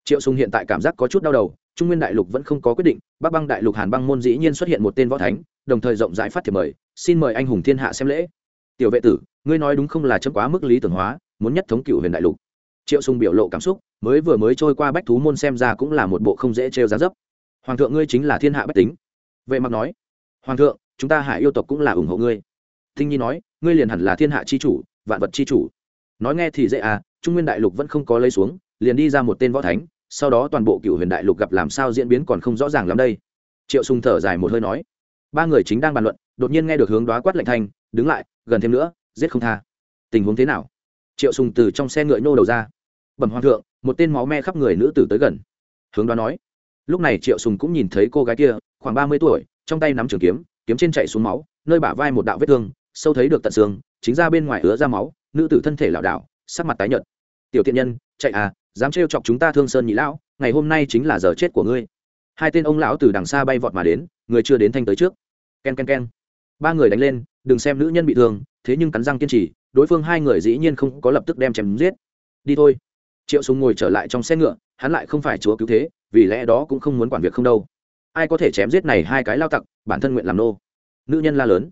Triệu sùng hiện tại cảm giác có chút đau đầu, trung nguyên đại lục vẫn không có quyết định, bắc băng đại lục hàn băng môn dĩ nhiên xuất hiện một tên võ thánh, đồng thời rộng rãi phát thiệp mời, xin mời anh hùng thiên hạ xem lễ. Tiểu vệ tử, ngươi nói đúng không là chấm quá mức lý tưởng hóa, muốn nhất thống cựu huyền đại lục triệu sùng biểu lộ cảm xúc, mới vừa mới trôi qua bách thú môn xem ra cũng là một bộ không dễ trêu giá dấp. Hoàng thượng ngươi chính là thiên hạ bách tính. Vệ mặc nói, hoàng thượng, chúng ta hải yêu tộc cũng là ủng hộ ngươi. Thinh nhi nói, ngươi liền hẳn là thiên hạ chi chủ, vạn vật chi chủ. Nói nghe thì dễ à trung nguyên đại lục vẫn không có lấy xuống, liền đi ra một tên võ thánh, sau đó toàn bộ cựu huyền đại lục gặp làm sao diễn biến còn không rõ ràng lắm đây. Triệu sùng thở dài một hơi nói, ba người chính đang bàn luận, đột nhiên nghe được hướng đoá quát lệnh thanh, đứng lại, gần thêm nữa, giết không tha. Tình huống thế nào? Triệu sùng từ trong xe ngựa nhô đầu ra bẩm hoàng thượng, một tên máu me khắp người nữ tử tới gần. Hướng đoán nói. Lúc này triệu sùng cũng nhìn thấy cô gái kia, khoảng ba mươi tuổi, trong tay nắm trường kiếm kiếm trên chạy xuống máu, nơi bả vai một đạo vết thương, sâu thấy được tận xương, chính ra bên ngoài ứa ra máu, nữ tử thân thể lảo đảo, sắc mặt tái nhợt. Tiểu tiện nhân, chạy à dám trêu chọc chúng ta thương sơn nhị lão, ngày hôm nay chính là giờ chết của ngươi. Hai tên ông lão từ đằng xa bay vọt mà đến, người chưa đến thanh tới trước. Ken ken ken. Ba người đánh lên, đừng xem nữ nhân bị thương, thế nhưng cắn răng kiên trì, đối phương hai người dĩ nhiên không có lập tức đem chém giết. Đi thôi triệu súng ngồi trở lại trong xe ngựa, hắn lại không phải chúa cứu thế, vì lẽ đó cũng không muốn quản việc không đâu. Ai có thể chém giết này hai cái lao tặc, bản thân nguyện làm nô. Nữ nhân la lớn.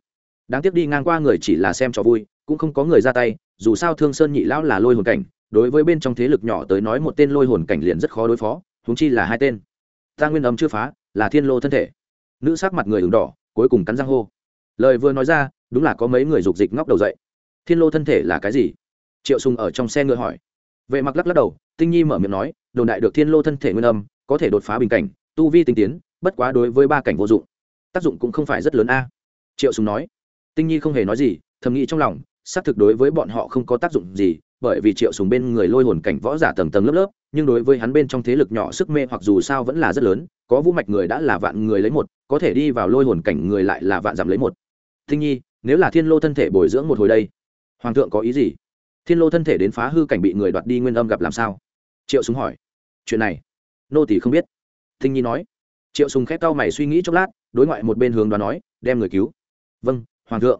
Đáng tiếc đi ngang qua người chỉ là xem cho vui, cũng không có người ra tay, dù sao thương sơn nhị lão là lôi hồn cảnh, đối với bên trong thế lực nhỏ tới nói một tên lôi hồn cảnh liền rất khó đối phó húng chi là hai tên. Ta nguyên âm chưa phá, là thiên lô thân thể. Nữ sắc mặt người ửng đỏ, cuối cùng cắn răng hô. Lời vừa nói ra, đúng là có mấy người dục dịch ngóc đầu dậy. Thiên lô thân thể là cái gì? Triệu sùng ở trong xe ngựa hỏi vệ mặc lắc lắc đầu, tinh nhi mở miệng nói, đồn đại được thiên lô thân thể nguyên âm, có thể đột phá bình cảnh, tu vi tinh tiến, bất quá đối với ba cảnh vô dụng. Tác dụng cũng không phải rất lớn a. Triệu sùng nói. Tinh nhi không hề nói gì, thầm nghĩ trong lòng, xác thực đối với bọn họ không có tác dụng gì, bởi vì triệu sùng bên người lôi hồn cảnh võ giả tầng tầng lớp lớp, nhưng đối với hắn bên trong thế lực nhỏ sức mê hoặc dù sao vẫn là rất lớn, có vũ mạch người đã là vạn người lấy một, có thể đi vào lôi hồn cảnh người lại là vạn giảm lấy một. Tinh nhi, nếu là thiên lô thân thể bồi dưỡng một hồi đây, hoàng thượng có ý gì? Thiên lô thân thể đến phá hư cảnh bị người đoạt đi nguyên âm gặp làm sao? Triệu súng hỏi. Chuyện này, nô tỷ không biết. Thinh nhi nói. Triệu sùng khét cau mày suy nghĩ chốc lát, đối ngoại một bên hướng đoán nói, đem người cứu. Vâng hoàng thượng.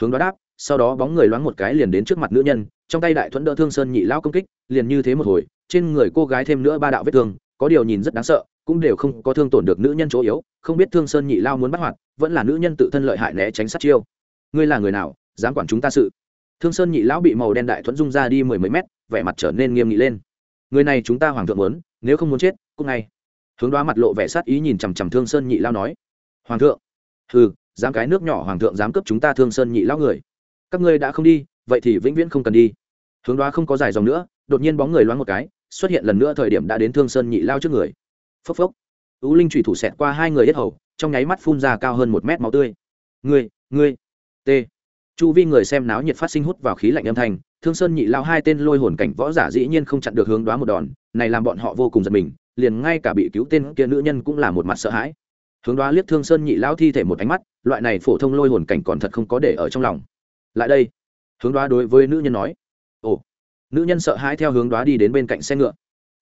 Hướng đoán đáp, sau đó bóng người loáng một cái liền đến trước mặt nữ nhân, trong tay đại thuẫn đỡ thương sơn nhị lao công kích, liền như thế một hồi, trên người cô gái thêm nữa ba đạo vết thương, có điều nhìn rất đáng sợ, cũng đều không có thương tổn được nữ nhân chỗ yếu, không biết thương sơn nhị lao muốn bắt hoạt, vẫn là nữ nhân tự thân lợi hại né tránh sát chiêu. Ngươi là người nào, dám quản chúng ta sự? Thương sơn nhị lão bị màu đen đại thuẫn dung ra đi mười mấy mét, vẻ mặt trở nên nghiêm nghị lên. Người này chúng ta hoàng thượng muốn, nếu không muốn chết, cũng ngay. Hướng đoá mặt lộ vẻ sát ý nhìn chằm chằm thương sơn nhị lao nói. Hoàng thượng. Ừ dám cái nước nhỏ hoàng thượng dám cướp chúng ta thương sơn nhị lao người. Các ngươi đã không đi, vậy thì vĩnh viễn không cần đi. Hướng đoá không có dài dòng nữa, đột nhiên bóng người loáng một cái, xuất hiện lần nữa thời điểm đã đến thương sơn nhị lao trước người. Phốc phốc. Tú linh thủy thủ xẹt qua hai người hết hầu, trong nháy mắt phun ra cao hơn một mét máu tươi. Ngươi ngươi. T chu vi người xem náo nhiệt phát sinh hút vào khí lạnh âm thanh, thương sơn nhị lao hai tên lôi hồn cảnh võ giả dĩ nhiên không chặn được hướng đoá một đòn, này làm bọn họ vô cùng giật mình, liền ngay cả bị cứu tên kia nữ nhân cũng là một mặt sợ hãi. Hướng đoá liếc thương sơn nhị lao thi thể một ánh mắt, loại này phổ thông lôi hồn cảnh còn thật không có để ở trong lòng. Lại đây, hướng đoá đối với nữ nhân nói, ồ, nữ nhân sợ hãi theo hướng đoá đi đến bên cạnh xe ngựa.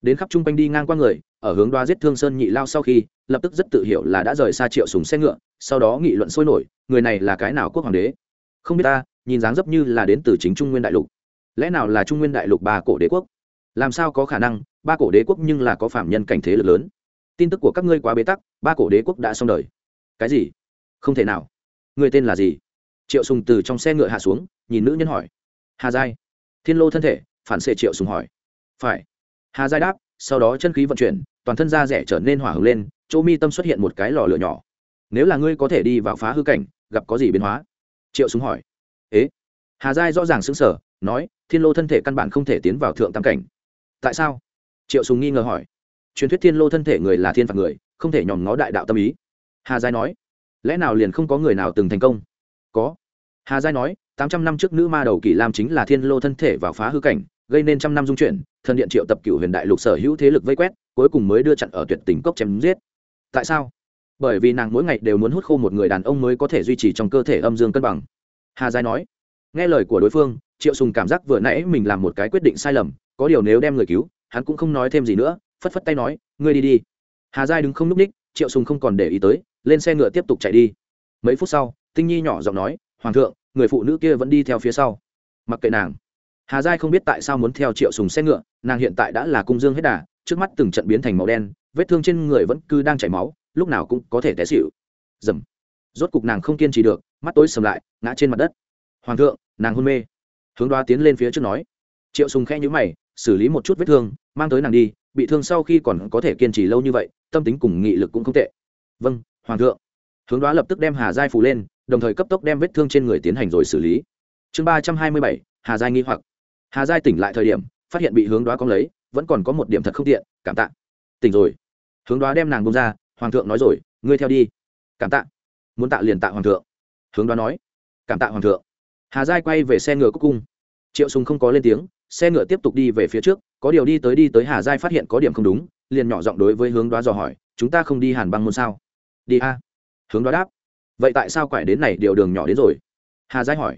Đến khắp chung quanh đi ngang qua người, ở hướng đoá giết thương sơn nhị lao sau khi, lập tức rất tự hiểu là đã rời xa triệu súng xe ngựa, sau đó nghị luận sôi nổi, người này là cái nào quốc hoàng đế? Không biết ta, nhìn dáng dấp như là đến từ chính trung nguyên đại lục. Lẽ nào là trung nguyên đại lục ba cổ đế quốc? Làm sao có khả năng, ba cổ đế quốc nhưng là có phạm nhân cảnh thế lực lớn? Tin tức của các ngươi quá bế tắc, ba cổ đế quốc đã xong đời. Cái gì? Không thể nào. Người tên là gì? Triệu sùng từ trong xe ngựa hạ xuống, nhìn nữ nhân hỏi. Hà giai. Thiên lô thân thể, phản xệ triệu sùng hỏi. Phải. Hà giai đáp, sau đó chân khí vận chuyển, toàn thân da rẻ trở nên hỏa hứng lên, chỗ mi tâm xuất hiện một cái lò lửa nhỏ. Nếu là ngươi có thể đi vào phá hư cảnh, gặp có gì biến hóa? Triệu Súng hỏi. Ế? Hà giai rõ ràng xứng sờ, nói, thiên lô thân thể căn bản không thể tiến vào thượng tam cảnh. Tại sao? Triệu Súng nghi ngờ hỏi. Truyền thuyết thiên lô thân thể người là thiên phạt người, không thể nhòm ngó đại đạo tâm ý. Hà giai nói. Lẽ nào liền không có người nào từng thành công? Có. Hà giai nói, tám trăm năm trước nữ ma đầu kỳ lam chính là thiên lô thân thể vào phá hư cảnh, gây nên trăm năm dung chuyển, thần điện triệu tập cựu huyền đại lục sở hữu thế lực vây quét, cuối cùng mới đưa chặn ở tuyệt tình cốc chém giết. Tại sao? Bởi vì nàng mỗi ngày đều muốn hút khô một người đàn ông mới có thể duy trì trong cơ thể âm dương cân bằng. Hà giai nói, nghe lời của đối phương, triệu sùng cảm giác vừa nãy mình làm một cái quyết định sai lầm, có điều nếu đem người cứu, hắn cũng không nói thêm gì nữa, phất phất tay nói, ngươi đi đi. Hà giai đứng không núp ních, triệu sùng không còn để ý tới, lên xe ngựa tiếp tục chạy đi. Mấy phút sau, tinh nhi nhỏ giọng nói, hoàng thượng, người phụ nữ kia vẫn đi theo phía sau. Mặc kệ nàng. Hà giai không biết tại sao muốn theo triệu sùng xe ngựa, nàng hiện tại đã là cung dương hết đà, trước mắt từng trận biến thành màu đen, vết thương trên người vẫn cứ đang chảy máu lúc nào cũng có thể té xịu dầm. Rốt cục nàng không kiên trì được, mắt tối sầm lại, ngã trên mặt đất. Hoàng thượng, nàng hôn mê. Hướng đoá tiến lên phía trước nói. Triệu sùng khẽ nhíu mày, xử lý một chút vết thương, mang tới nàng đi, bị thương sau khi còn có thể kiên trì lâu như vậy, tâm tính cùng nghị lực cũng không tệ. Vâng hoàng thượng. Hướng đoá lập tức đem hà giai phủ lên, đồng thời cấp tốc đem vết thương trên người tiến hành rồi xử lý. Chương ba trăm hai mươi bảy, hà giai nghi hoặc. Hà giai tỉnh lại thời điểm, phát hiện bị hướng đoá cong lấy, vẫn còn có một điểm thật không tiện, cảm tạ. Tỉnh rồi. Hướng đoá đem nàng bông ra hoàng thượng nói rồi, ngươi theo đi. Cảm tạ. Muốn tạ liền tạ hoàng thượng. Hướng đoán nói. Cảm tạ hoàng thượng. Hà giai quay về xe ngựa cúc cung triệu sùng không có lên tiếng, xe ngựa tiếp tục đi về phía trước, có điều đi tới đi tới hà giai phát hiện có điểm không đúng, liền nhỏ giọng đối với hướng đoá dò hỏi, chúng ta không đi hàn băng môn sao? Đi a. Hướng đoá đáp, vậy tại sao quải đến này điều đường nhỏ đến rồi? Hà giai hỏi,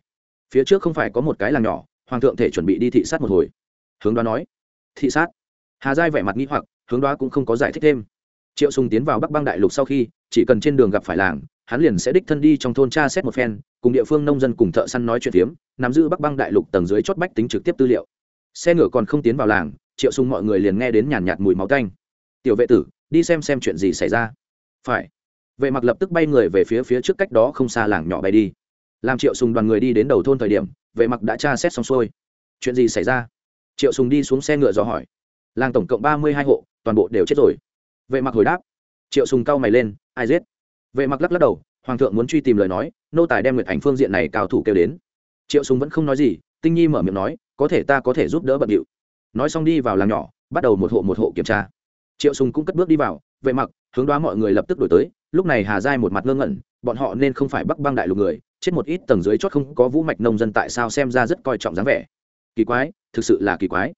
phía trước không phải có một cái làng nhỏ, hoàng thượng thể chuẩn bị đi thị sát một hồi. Hướng đoá nói, thị sát? Hà giai vẻ mặt nghĩ hoặc, hướng đoá cũng không có giải thích thêm triệu sùng tiến vào bắc băng đại lục sau khi, chỉ cần trên đường gặp phải làng, hắn liền sẽ đích thân đi trong thôn tra xét một phen, cùng địa phương nông dân cùng thợ săn nói chuyện phiếm, nắm giữ bắc băng đại lục tầng dưới chót bách tính trực tiếp tư liệu. Xe ngựa còn không tiến vào làng, triệu sùng mọi người liền nghe đến nhàn nhạt mùi máu tanh. Tiểu vệ tử, đi xem xem chuyện gì xảy ra. Phải. Vệ mặc lập tức bay người về phía phía trước cách đó không xa làng nhỏ bay đi. Làm triệu sùng đoàn người đi đến đầu thôn thời điểm, vệ mặc đã tra xét xong xuôi. Chuyện gì xảy ra? Triệu sùng đi xuống xe ngựa dò hỏi. Làng tổng cộng ba mươi hai hộ, toàn bộ đều chết rồi vệ mặc hồi đáp. Triệu sùng cao mày lên, ai giết? Vệ mặc lắc lắc đầu, hoàng thượng muốn truy tìm lời nói, nô tài đem nguyệt ảnh phương diện này cao thủ kêu đến. Triệu sùng vẫn không nói gì, tinh nhi mở miệng nói, có thể ta có thể giúp đỡ bận điệu. Nói xong đi vào làng nhỏ, bắt đầu một hộ một hộ kiểm tra. Triệu sùng cũng cất bước đi vào, vệ mặc, hướng đoá mọi người lập tức đổi tới, lúc này hà giai một mặt ngơ ngẩn, bọn họ nên không phải bắc băng đại lục người, chết một ít tầng dưới chót không có vũ mạch nông dân tại sao xem ra rất coi trọng dáng vẻ. Kỳ quái, thực sự là kỳ quái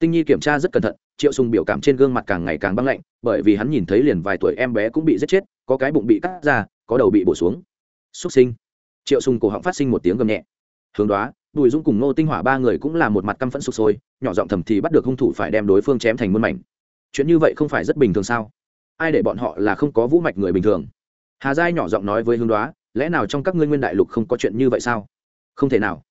tinh nhi kiểm tra rất cẩn thận, triệu sùng biểu cảm trên gương mặt càng ngày càng băng lạnh, bởi vì hắn nhìn thấy liền vài tuổi em bé cũng bị giết chết, có cái bụng bị cắt ra, có đầu bị bổ xuống. Xuất sinh. Triệu sùng cổ họng phát sinh một tiếng gầm nhẹ. Hướng đó bùi dung cùng nô tinh hỏa ba người cũng là một mặt căm phẫn sụp sôi, nhỏ giọng thầm thì bắt được hung thủ phải đem đối phương chém thành muôn mảnh. Chuyện như vậy không phải rất bình thường sao? Ai để bọn họ là không có vũ mạch người bình thường? Hà giai nhỏ giọng nói với hướng đoá, lẽ nào trong các ngươi nguyên đại lục không có chuyện như vậy sao? Không thể nào.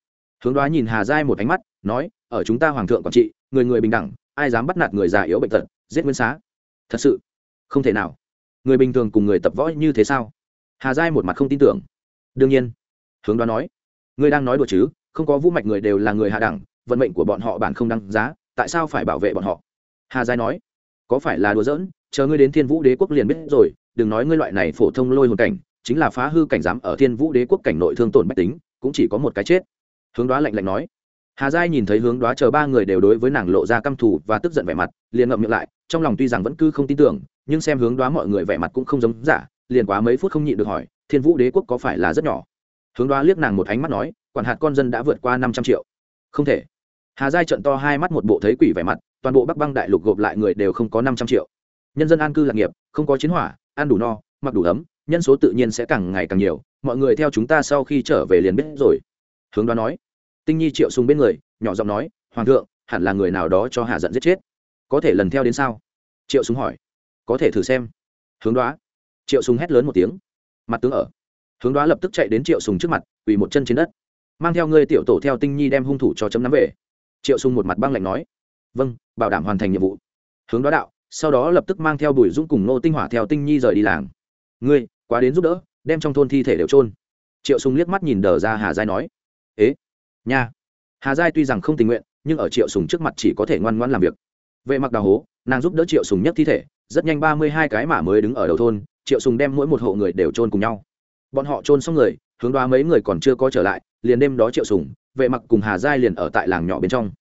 Hướng đoá nhìn hà giai một ánh mắt, nói, ở chúng ta hoàng thượng quản trị người người bình đẳng, ai dám bắt nạt người già yếu bệnh tật, giết nguyên xá? Thật sự, không thể nào. Người bình thường cùng người tập võ như thế sao? Hà giai một mặt không tin tưởng. Đương nhiên, hướng đoán nói ngươi đang nói đùa chứ, không có vũ mạch người đều là người hạ đẳng, vận mệnh của bọn họ bản không đăng giá, tại sao phải bảo vệ bọn họ? Hà giai nói, có phải là đùa giỡn? Chờ ngươi đến thiên vũ đế quốc liền biết rồi, đừng nói ngươi loại này phổ thông lôi hồn cảnh, chính là phá hư cảnh giám ở thiên vũ đế quốc cảnh nội thương tổn bách tính, cũng chỉ có một cái chết. Hướng đoá lạnh lạnh nói hà giai nhìn thấy hướng đoá chờ ba người đều đối với nàng lộ ra căm thù và tức giận vẻ mặt, liền ngậm miệng lại, trong lòng tuy rằng vẫn cứ không tin tưởng, nhưng xem hướng đoá mọi người vẻ mặt cũng không giống giả, liền quá mấy phút không nhịn được hỏi, thiên vũ đế quốc có phải là rất nhỏ? Hướng đoá liếc nàng một ánh mắt nói, quản hạt con dân đã vượt qua năm trăm triệu. Không thể. Hà giai trận to hai mắt một bộ thấy quỷ vẻ mặt, toàn bộ bắc băng đại lục gộp lại người đều không có năm trăm triệu. Nhân dân an cư lạc nghiệp, không có chiến hỏa, ăn đủ no, mặc đủ ấm, nhân số tự nhiên sẽ càng ngày càng nhiều, mọi người theo chúng ta sau khi trở về liền biết rồi. Hướng đoá nói tinh nhi triệu sùng bên người, nhỏ giọng nói, hoàng thượng, hẳn là người nào đó cho hạ giận giết chết. Có thể lần theo đến sao? Triệu sùng hỏi. Có thể thử xem. Hướng đoá. Triệu sùng hét lớn một tiếng. Mặt tướng ở. Hướng đoá lập tức chạy đến triệu sùng trước mặt, quỳ một chân trên đất. Mang theo ngươi tiểu tổ theo tinh nhi đem hung thủ cho chấm nắm về. Triệu sùng một mặt băng lạnh nói. Vâng bảo đảm hoàn thành nhiệm vụ. Hướng đoá đạo, sau đó lập tức mang theo bùi dũng cùng nô tinh hỏa theo tinh nhi rời đi làng. Ngươi, quá đến giúp đỡ, đem trong thôn thi thể đều trôn triệu sùng liếc mắt nhìn đờ ra hà giai nói nha. Hà giai tuy rằng không tình nguyện, nhưng ở triệu sùng trước mặt chỉ có thể ngoan ngoãn làm việc. Vệ mặc đào hố, nàng giúp đỡ triệu sùng nhất thi thể, rất nhanh ba mươi hai cái mà mới đứng ở đầu thôn, triệu sùng đem mỗi một hộ người đều trôn cùng nhau. Bọn họ trôn xong người, hướng đoá mấy người còn chưa có trở lại, liền đêm đó triệu sùng, vệ mặc cùng hà giai liền ở tại làng nhỏ bên trong.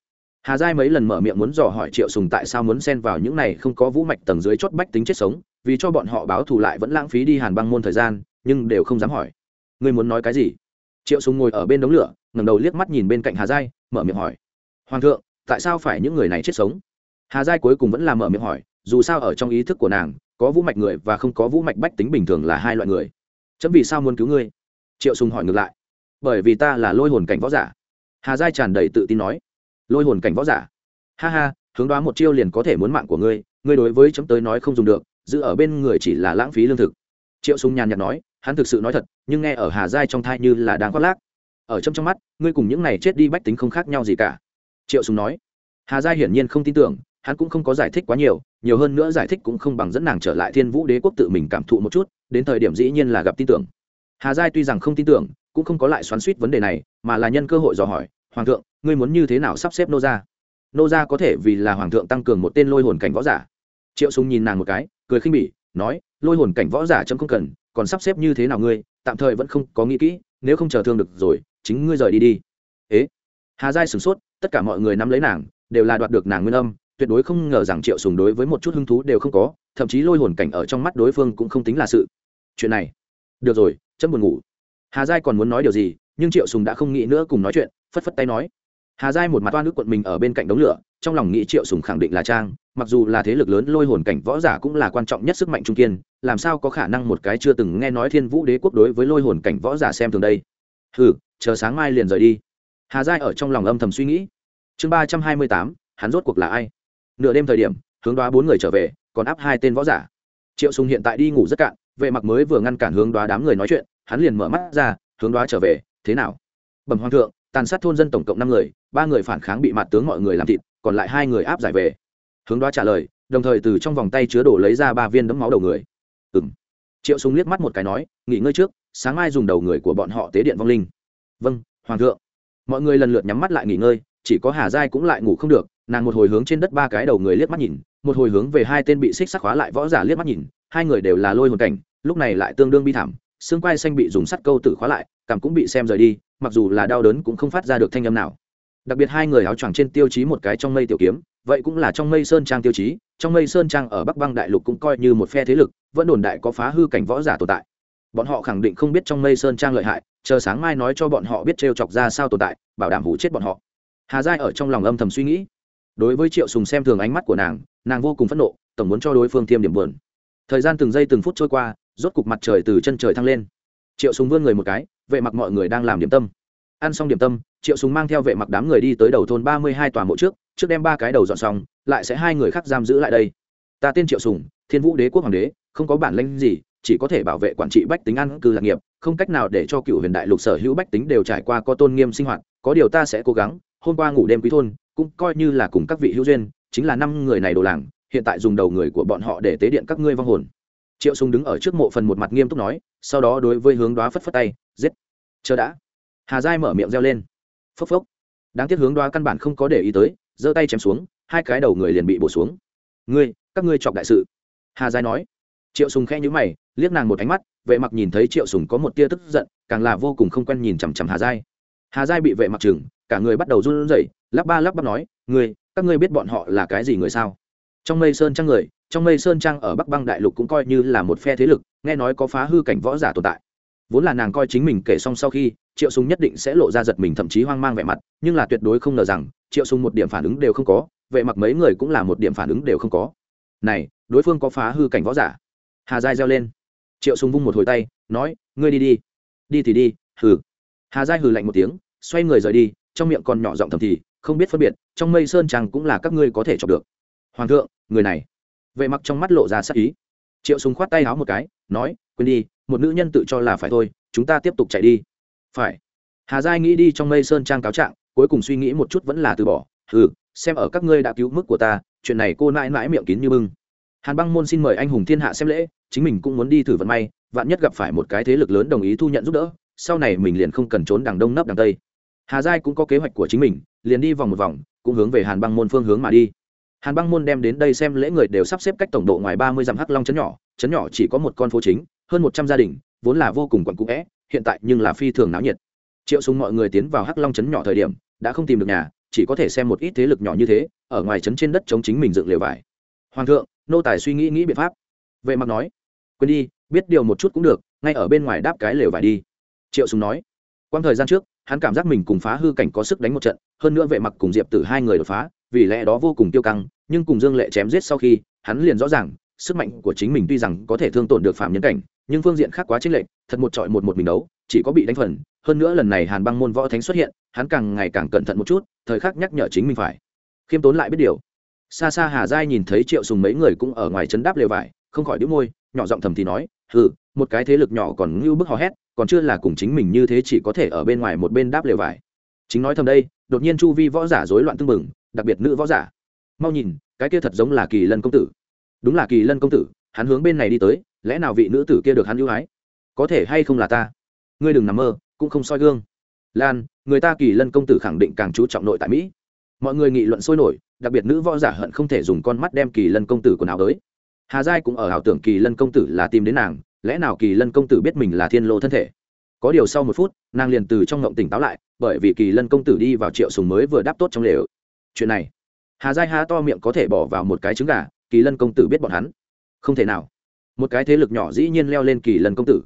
Hà giai mấy lần mở miệng muốn dò hỏi triệu sùng tại sao muốn xen vào những này không có vũ mạch tầng dưới chót bách tính chết sống, vì cho bọn họ báo thù lại vẫn lãng phí đi hàn băng môn thời gian, nhưng đều không dám hỏi. Ngươi muốn nói cái gì? Triệu sùng ngồi ở bên đống lửa ngẩng đầu liếc mắt nhìn bên cạnh hà giai, mở miệng hỏi, hoàng thượng, tại sao phải những người này chết sống? Hà giai cuối cùng vẫn là mở miệng hỏi, dù sao ở trong ý thức của nàng, có vũ mạch người và không có vũ mạch bách tính bình thường là hai loại người. Chấm vì sao muốn cứu ngươi? Triệu sùng hỏi ngược lại, bởi vì ta là lôi hồn cảnh võ giả. Hà giai tràn đầy tự tin nói, lôi hồn cảnh võ giả? Ha ha, hướng đoán một chiêu liền có thể muốn mạng của ngươi ngươi đối với chấm tới nói không dùng được, giữ ở bên người chỉ là lãng phí lương thực. Triệu sùng nhàn nhạt nói, hắn thực sự nói thật, nhưng nghe ở hà giai trong thai như là đang khoác lác ở trong trong mắt, ngươi cùng những này chết đi bách tính không khác nhau gì cả. Triệu sùng nói. Hà Gia hiển nhiên không tin tưởng, hắn cũng không có giải thích quá nhiều nhiều hơn nữa giải thích cũng không bằng dẫn nàng trở lại thiên vũ đế quốc tự mình cảm thụ một chút, đến thời điểm dĩ nhiên là gặp tin tưởng. Hà giai tuy rằng không tin tưởng, cũng không có lại xoắn suýt vấn đề này, mà là nhân cơ hội dò hỏi, hoàng thượng, ngươi muốn như thế nào sắp xếp nô gia? Nô gia có thể vì là hoàng thượng tăng cường một tên lôi hồn cảnh võ giả. Triệu Sùng nhìn nàng một cái, cười khinh bỉ, nói, lôi hồn cảnh võ giả chấm không cần, còn sắp xếp như thế nào ngươi, tạm thời vẫn không có nghĩ kỹ, nếu không chờ thương được rồi chính ngươi rời đi đi. Ế? Hà giai sửng sốt, tất cả mọi người nắm lấy nàng, đều là đoạt được nàng nguyên âm, tuyệt đối không ngờ rằng triệu sùng đối với một chút hứng thú đều không có, thậm chí lôi hồn cảnh ở trong mắt đối phương cũng không tính là sự. Chuyện này. Được rồi, chấm buồn ngủ. Hà giai còn muốn nói điều gì, nhưng triệu sùng đã không nghĩ nữa cùng nói chuyện, phất phất tay nói. Hà giai một mặt toan nước quận mình ở bên cạnh đống lửa, trong lòng nghĩ triệu sùng khẳng định là trang, mặc dù là thế lực lớn lôi hồn cảnh võ giả cũng là quan trọng nhất sức mạnh trung kiên, làm sao có khả năng một cái chưa từng nghe nói thiên vũ đế quốc đối với lôi hồn cảnh võ giả xem thường đây? Hừ chờ sáng mai liền rời đi. Hà giai ở trong lòng âm thầm suy nghĩ. Chương ba trăm hai mươi tám, hắn rốt cuộc là ai? Nửa đêm thời điểm, hướng đoá bốn người trở về, còn áp hai tên võ giả. Triệu sùng hiện tại đi ngủ rất cạn, vệ mặc mới vừa ngăn cản hướng đoá đám người nói chuyện, hắn liền mở mắt ra, hướng đoá trở về, thế nào? Bẩm hoàng thượng, tàn sát thôn dân tổng cộng năm người, ba người phản kháng bị mặt tướng mọi người làm thịt, còn lại hai người áp giải về. Hướng đoá trả lời, đồng thời từ trong vòng tay chứa đổ lấy ra ba viên đấm máu đầu người. Ừ m triệu súng liếc mắt một cái nói, nghỉ ngơi trước, sáng mai dùng đầu người của bọn họ tế điện vong linh vâng hoàng thượng. Mọi người lần lượt nhắm mắt lại nghỉ ngơi, chỉ có hà giai cũng lại ngủ không được, nàng một hồi hướng trên đất ba cái đầu người liếc mắt nhìn, một hồi hướng về hai tên bị xích sắc khóa lại võ giả liếc mắt nhìn, hai người đều là lôi hồn cảnh, lúc này lại tương đương bi thảm, xương quai xanh bị dùng sắt câu tử khóa lại, cảm cũng bị xem rời đi, mặc dù là đau đớn cũng không phát ra được thanh âm nào. Đặc biệt hai người áo choàng trên tiêu chí một cái trong mây tiểu kiếm, vậy cũng là trong mây sơn trang tiêu chí, trong mây sơn trang ở bắc băng đại lục cũng coi như một phe thế lực, vẫn đồn đại có phá hư cảnh võ giả tồn tại bọn họ khẳng định không biết trong mây sơn trang lợi hại, chờ sáng mai nói cho bọn họ biết trêu chọc ra sao tồn tại, bảo đảm hủ chết bọn họ. Hà giai ở trong lòng âm thầm suy nghĩ. Đối với triệu sùng xem thường ánh mắt của nàng nàng vô cùng phẫn nộ, tổng muốn cho đối phương thêm điểm buồn. Thời gian từng giây từng phút trôi qua, rốt cục mặt trời từ chân trời thăng lên. Triệu sùng vươn người một cái, vệ mặc mọi người đang làm điểm tâm. Ăn xong điểm tâm, triệu sùng mang theo vệ mặc đám người đi tới đầu thôn ba mươi hai tòa mộ trước trước đem ba cái đầu dọn xong, lại sẽ hai người khác giam giữ lại đây. Ta tên triệu sùng, thiên vũ đế quốc hoàng đế, không có bản lĩnh gì chỉ có thể bảo vệ quản trị bách tính ăn cư lạc nghiệp, không cách nào để cho cựu huyền đại lục sở hữu bách tính đều trải qua có tôn nghiêm sinh hoạt, có điều ta sẽ cố gắng, hôm qua ngủ đêm quý thôn, cũng coi như là cùng các vị hữu duyên, chính là năm người này đồ làng, hiện tại dùng đầu người của bọn họ để tế điện các ngươi vong hồn. Triệu sùng đứng ở trước mộ phần một mặt nghiêm túc nói, sau đó đối với hướng đoá phất phất tay, giết. Chờ đã. Hà giai mở miệng reo lên. Phốc phốc. Đáng tiếc hướng đoá căn bản không có để ý tới, giơ tay chém xuống, hai cái đầu người liền bị bổ xuống. Ngươi, các ngươi chọc đại sự. Hà giai nói. Triệu sùng khẽ nhíu mày liếc nàng một ánh mắt, vệ mặc nhìn thấy triệu sùng có một tia tức giận, càng là vô cùng không quen nhìn chằm chằm hà giai. Hà giai bị vệ mặc chừng, cả người bắt đầu run rẩy, lắp ba lắp bắp nói, ngươi, các ngươi biết bọn họ là cái gì người sao? Trong mây sơn trang người, trong mây sơn trang ở bắc băng đại lục cũng coi như là một phe thế lực, nghe nói có phá hư cảnh võ giả tồn tại. Vốn là nàng coi chính mình kể xong sau khi, triệu sùng nhất định sẽ lộ ra giật mình thậm chí hoang mang vẻ mặt, nhưng là tuyệt đối không ngờ rằng, triệu sùng một điểm phản ứng đều không có, vệ mặc mấy người cũng là một điểm phản ứng đều không có. Này, đối phương có phá hư cảnh võ giả? Hà giai reo lên triệu sùng vung một hồi tay, nói, ngươi đi đi. Đi thì đi, hừ. Hà giai hừ lạnh một tiếng, xoay người rời đi, trong miệng còn nhỏ giọng thầm thì, không biết phân biệt, trong mây sơn chẳng cũng là các ngươi có thể chọc được. Hoàng thượng, người này. Vệ mặc trong mắt lộ ra sắc ý. Triệu sùng khoát tay háo một cái, nói, quên đi, một nữ nhân tự cho là phải thôi, chúng ta tiếp tục chạy đi. Phải. Hà giai nghĩ đi trong mây sơn trang cáo trạng, cuối cùng suy nghĩ một chút vẫn là từ bỏ ừ xem ở các ngươi đã cứu mức của ta, chuyện này cô nãi nãi miệng kín như bưng hàn băng môn xin mời anh hùng thiên hạ xem lễ, chính mình cũng muốn đi thử vận may, vạn nhất gặp phải một cái thế lực lớn đồng ý thu nhận giúp đỡ, sau này mình liền không cần trốn đằng đông nấp đằng tây. Hà giai cũng có kế hoạch của chính mình, liền đi vòng một vòng, cũng hướng về hàn băng môn phương hướng mà đi. Hàn băng môn đem đến đây xem lễ người đều sắp xếp cách tổng độ ngoài ba mươi dặm hắc long chấn nhỏ chấn nhỏ chỉ có một con phố chính, hơn một trăm gia đình, vốn là vô cùng quặn cũ vẽ hiện tại nhưng là phi thường náo nhiệt. Triệu súng mọi người tiến vào hắc long chấn nhỏ thời điểm, đã không tìm được nhà, chỉ có thể xem một ít thế lực nhỏ như thế, ở ngoài trấn trên đất chống chính mình dựng lều vải. Hoàng thượng nô tài suy nghĩ nghĩ biện pháp. Vệ mặc nói, quên đi, biết điều một chút cũng được, ngay ở bên ngoài đáp cái lều vải đi. Triệu Sùng nói. Quang thời gian trước, hắn cảm giác mình cùng phá hư cảnh có sức đánh một trận, hơn nữa vệ mặc cùng diệp tử hai người đột phá, vì lẽ đó vô cùng tiêu căng, nhưng cùng dương lệ chém giết sau khi, hắn liền rõ ràng, sức mạnh của chính mình tuy rằng có thể thương tổn được phạm nhân cảnh, nhưng phương diện khác quá chênh lệch, thật một trọi một một mình đấu, chỉ có bị đánh phần. Hơn nữa lần này hàn băng môn võ thánh xuất hiện, hắn càng ngày càng cẩn thận một chút, thời khắc nhắc nhở chính mình phải khiêm tốn lại biết điều xa xa hà giai nhìn thấy triệu sùng mấy người cũng ở ngoài chấn đáp lều vải, không khỏi đĩu môi, nhỏ giọng thầm thì nói, hừ, một cái thế lực nhỏ còn ngưu bức hò hét, còn chưa là cùng chính mình như thế chỉ có thể ở bên ngoài một bên đáp lều vải. Chính nói thầm đây, đột nhiên chu vi võ giả rối loạn tưng bừng, đặc biệt nữ võ giả. Mau nhìn, cái kia thật giống là kỳ lân công tử. Đúng là kỳ lân công tử, hắn hướng bên này đi tới, lẽ nào vị nữ tử kia được hắn ưu ái? Có thể hay không là ta? Ngươi đừng nằm mơ, cũng không soi gương. Lan, người ta kỳ lân công tử khẳng định càng chú trọng nội tại mỹ. Mọi người nghị luận sôi nổi đặc biệt nữ võ giả hận không thể dùng con mắt đem kỳ lân công tử quần áo tới hà giai cũng ở ảo tưởng kỳ lân công tử là tìm đến nàng, lẽ nào kỳ lân công tử biết mình là thiên lô thân thể? Có điều sau một phút, nàng liền từ trong ngộng tỉnh táo lại, bởi vì kỳ lân công tử đi vào triệu sùng mới vừa đáp tốt trong lều. Chuyện này, hà giai há to miệng có thể bỏ vào một cái trứng gà, kỳ lân công tử biết bọn hắn. Không thể nào. Một cái thế lực nhỏ dĩ nhiên leo lên kỳ lân công tử.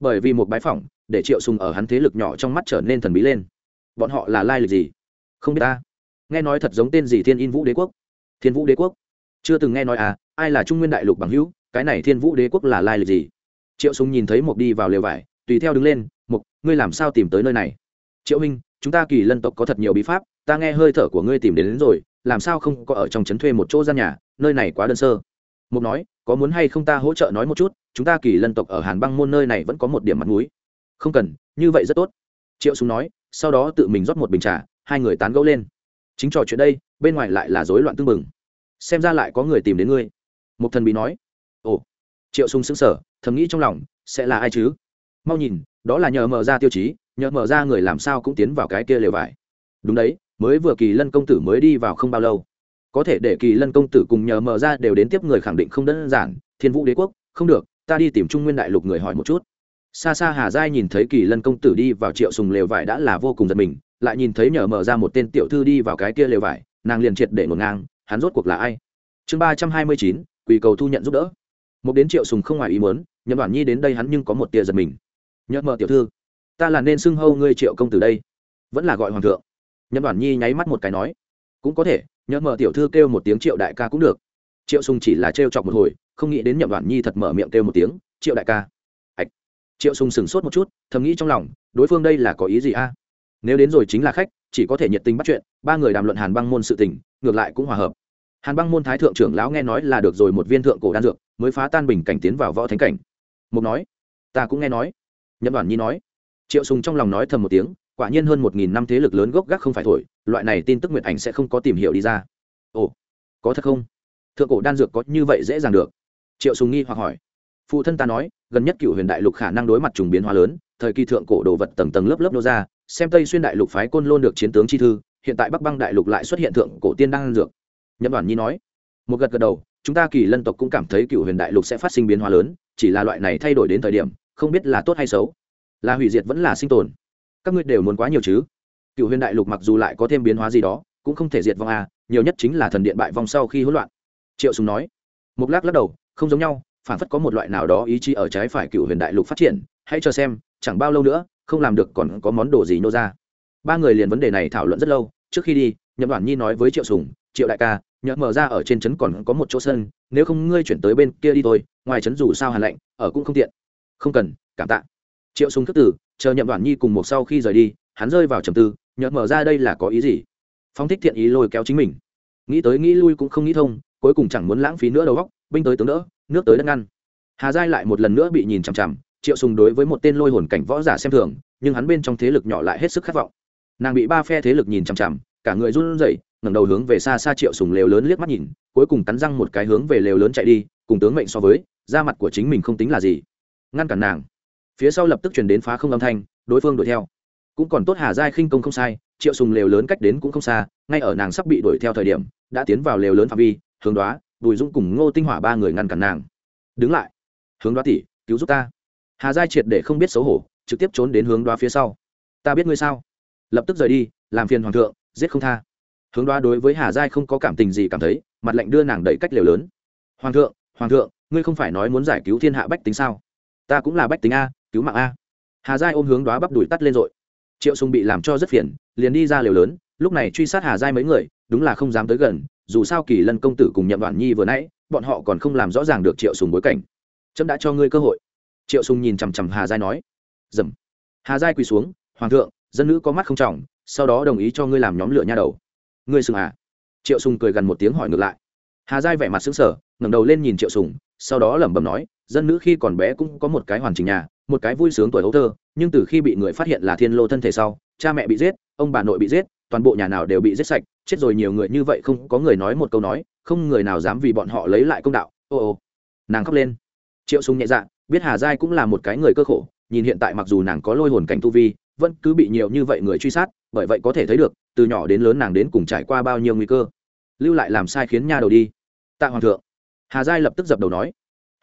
Bởi vì một bái phỏng, để triệu sùng ở hắn thế lực nhỏ trong mắt trở nên thần bí lên. Bọn họ là lai lịch gì? Không biết ta nghe nói thật giống tên gì thiên in vũ đế quốc? Thiên vũ đế quốc? Chưa từng nghe nói à ai là trung nguyên đại lục bằng hữu cái này thiên vũ đế quốc là lai lịch gì? Triệu sùng nhìn thấy mục đi vào lều vải tùy theo đứng lên mục ngươi làm sao tìm tới nơi này? Triệu minh chúng ta kỳ lân tộc có thật nhiều bí pháp ta nghe hơi thở của ngươi tìm đến, đến rồi làm sao không có ở trong trấn thuê một chỗ gian nhà nơi này quá đơn sơ? Mục nói có muốn hay không ta hỗ trợ nói một chút chúng ta kỳ lân tộc ở hàn băng môn nơi này vẫn có một điểm mặt mũi. Không cần như vậy rất tốt. Triệu súng nói sau đó tự mình rót một bình trà hai người tán gẫu lên chính trò chuyện đây, bên ngoài lại là rối loạn tưng bừng. Xem ra lại có người tìm đến ngươi. Một thần bí nói. Ồ. Triệu sung sững sờ, thầm nghĩ trong lòng, sẽ là ai chứ? Mau nhìn, đó là nhờ mở ra tiêu chí, nhờ mở ra người làm sao cũng tiến vào cái kia lều vải. Đúng đấy, mới vừa kỳ lân công tử mới đi vào không bao lâu. Có thể để kỳ lân công tử cùng nhờ mở ra đều đến tiếp người khẳng định không đơn giản, thiên vũ đế quốc, không được, ta đi tìm trung nguyên đại lục người hỏi một chút. Xa xa hà giai nhìn thấy kỳ lân công tử đi vào triệu sùng lều vải đã là vô cùng giật mình lại nhìn thấy nhờ mở ra một tên tiểu thư đi vào cái kia lều vải, nàng liền triệt để ngổn ngang, hắn rốt cuộc là ai? Chương ba trăm hai mươi chín, quỳ cầu thu nhận giúp đỡ. Một đến triệu sùng không ngoài ý muốn, nhậm đoàn nhi đến đây hắn nhưng có một tia giật mình. Nhớ mở tiểu thư, ta là nên xưng hâu ngươi triệu công tử đây. Vẫn là gọi hoàng thượng. Nhậm đoàn nhi nháy mắt một cái nói, cũng có thể nhớ mở tiểu thư kêu một tiếng triệu đại ca cũng được. Triệu sùng chỉ là trêu chọc một hồi, không nghĩ đến nhậm đoàn nhi thật mở miệng kêu một tiếng, triệu đại ca. Ạch. Triệu sùng sửng sốt một chút, thầm nghĩ trong lòng, đối phương đây là có ý gì a? Nếu đến rồi chính là khách, chỉ có thể nhiệt tình bắt chuyện, ba người đàm luận hàn băng môn sự tình, ngược lại cũng hòa hợp. Hàn băng môn thái thượng trưởng lão nghe nói là được rồi một viên thượng cổ đan dược, mới phá tan bình cảnh tiến vào võ thánh cảnh. Mục nói, ta cũng nghe nói. Nhậm đoàn nhi nói, triệu sùng trong lòng nói thầm một tiếng, quả nhiên hơn một nghìn năm thế lực lớn gốc gác không phải thổi, loại này tin tức nguyệt ảnh sẽ không có tìm hiểu đi ra. Ồ, có thật không? Thượng cổ đan dược có như vậy dễ dàng được? Triệu sùng nghi hoặc hỏi. Phụ thân ta nói, gần nhất cựu huyền đại lục khả năng đối mặt trùng biến hóa lớn, thời kỳ thượng cổ đồ vật tầng tầng lớp lớp nô ra xem tây xuyên đại lục phái côn lôn được chiến tướng chi thư, hiện tại bắc băng đại lục lại xuất hiện thượng cổ tiên đan dược. Nhậm đoàn nhi nói, một gật gật đầu, chúng ta kỳ lân tộc cũng cảm thấy cựu huyền đại lục sẽ phát sinh biến hóa lớn, chỉ là loại này thay đổi đến thời điểm, không biết là tốt hay xấu. Là hủy diệt vẫn là sinh tồn. Các ngươi đều muốn quá nhiều chứ? Cựu huyền đại lục mặc dù lại có thêm biến hóa gì đó, cũng không thể diệt vong a nhiều nhất chính là thần điện bại vong sau khi hỗn loạn. Triệu sùng nói, một lát lắc đầu, không giống nhau, phản phất có một loại nào đó ý chí ở trái phải cựu huyền đại lục phát triển, hãy cho xem, chẳng bao lâu nữa không làm được còn có món đồ gì nô ra. Ba người liền vấn đề này thảo luận rất lâu, trước khi đi, nhậm đoàn nhi nói với triệu sùng, triệu đại ca, nhậm mở ra ở trên trấn còn có một chỗ sân, nếu không ngươi chuyển tới bên kia đi thôi, ngoài trấn dù sao hàn lạnh, ở cũng không tiện. Không cần, cảm tạ. Triệu sùng thức tử, chờ nhậm đoàn nhi cùng một sau khi rời đi, hắn rơi vào trầm tư, nhậm mở ra đây là có ý gì? Phong thích thiện ý lôi kéo chính mình. Nghĩ tới nghĩ lui cũng không nghĩ thông, cuối cùng chẳng muốn lãng phí nữa đầu góc binh tới tướng đỡ, nước tới đất ngăn. Hà giai lại một lần nữa bị nhìn chằm chằm triệu sùng đối với một tên lôi hồn cảnh võ giả xem thường, nhưng hắn bên trong thế lực nhỏ lại hết sức khát vọng. Nàng bị ba phe thế lực nhìn chằm chằm, cả người run rẩy, ngẩng đầu hướng về xa xa triệu sùng lều lớn liếc mắt nhìn, cuối cùng cắn răng một cái hướng về lều lớn chạy đi, cùng tướng mệnh so với, da mặt của chính mình không tính là gì. Ngăn cản nàng. Phía sau lập tức truyền đến phá không âm thanh, đối phương đuổi theo. Cũng còn tốt hà giai khinh công không sai, triệu sùng lều lớn cách đến cũng không xa, ngay ở nàng sắp bị đuổi theo thời điểm, đã tiến vào lều lớn phạm vi, hướng đoá bùi dũng cùng ngô tinh hỏa ba người ngăn cản nàng. Đứng lại, hướng đoá tỷ, cứu giúp ta hà giai triệt để không biết xấu hổ, trực tiếp trốn đến hướng đoá phía sau. Ta biết ngươi sao? Lập tức rời đi, làm phiền hoàng thượng, giết không tha. Hướng đoá đối với hà giai không có cảm tình gì cảm thấy, mặt lạnh đưa nàng đẩy cách lều lớn. Hoàng thượng hoàng thượng, ngươi không phải nói muốn giải cứu thiên hạ bách tính sao? Ta cũng là bách tính a, cứu mạng a. Hà giai ôm hướng đoá bắp đùi tắt lên rồi. Triệu sùng bị làm cho rất phiền, liền đi ra lều lớn, lúc này truy sát hà giai mấy người, đúng là không dám tới gần, dù sao kỳ lân công tử cùng nhậm Đoàn nhi vừa nãy, bọn họ còn không làm rõ ràng được triệu sùng bối cảnh. Trẫm đã cho ngươi cơ hội triệu sùng nhìn chằm chằm hà giai nói, dầm. Hà giai quỳ xuống, hoàng thượng, dân nữ có mắt không trọng, sau đó đồng ý cho ngươi làm nhóm lửa nha đầu. Ngươi sừng à? Triệu sùng cười gần một tiếng hỏi ngược lại. Hà giai vẻ mặt sững sờ, ngẩng đầu lên nhìn triệu sùng, sau đó lẩm bẩm nói, dân nữ khi còn bé cũng có một cái hoàn chỉnh nhà, một cái vui sướng tuổi hấu thơ, nhưng từ khi bị người phát hiện là thiên lô thân thể sau, cha mẹ bị giết, ông bà nội bị giết, toàn bộ nhà nào đều bị giết sạch, chết rồi nhiều người như vậy không có người nói một câu nói, không người nào dám vì bọn họ lấy lại công đạo. Ô ô. Nàng khóc lên triệu sùng nhẹ dạ biết hà giai cũng là một cái người cơ khổ, nhìn hiện tại mặc dù nàng có lôi hồn cảnh tu vi, vẫn cứ bị nhiều như vậy người truy sát, bởi vậy có thể thấy được, từ nhỏ đến lớn nàng đến cùng trải qua bao nhiêu nguy cơ. Lưu lại làm sai khiến nha đầu đi. Tạ hoàng thượng. Hà giai lập tức dập đầu nói.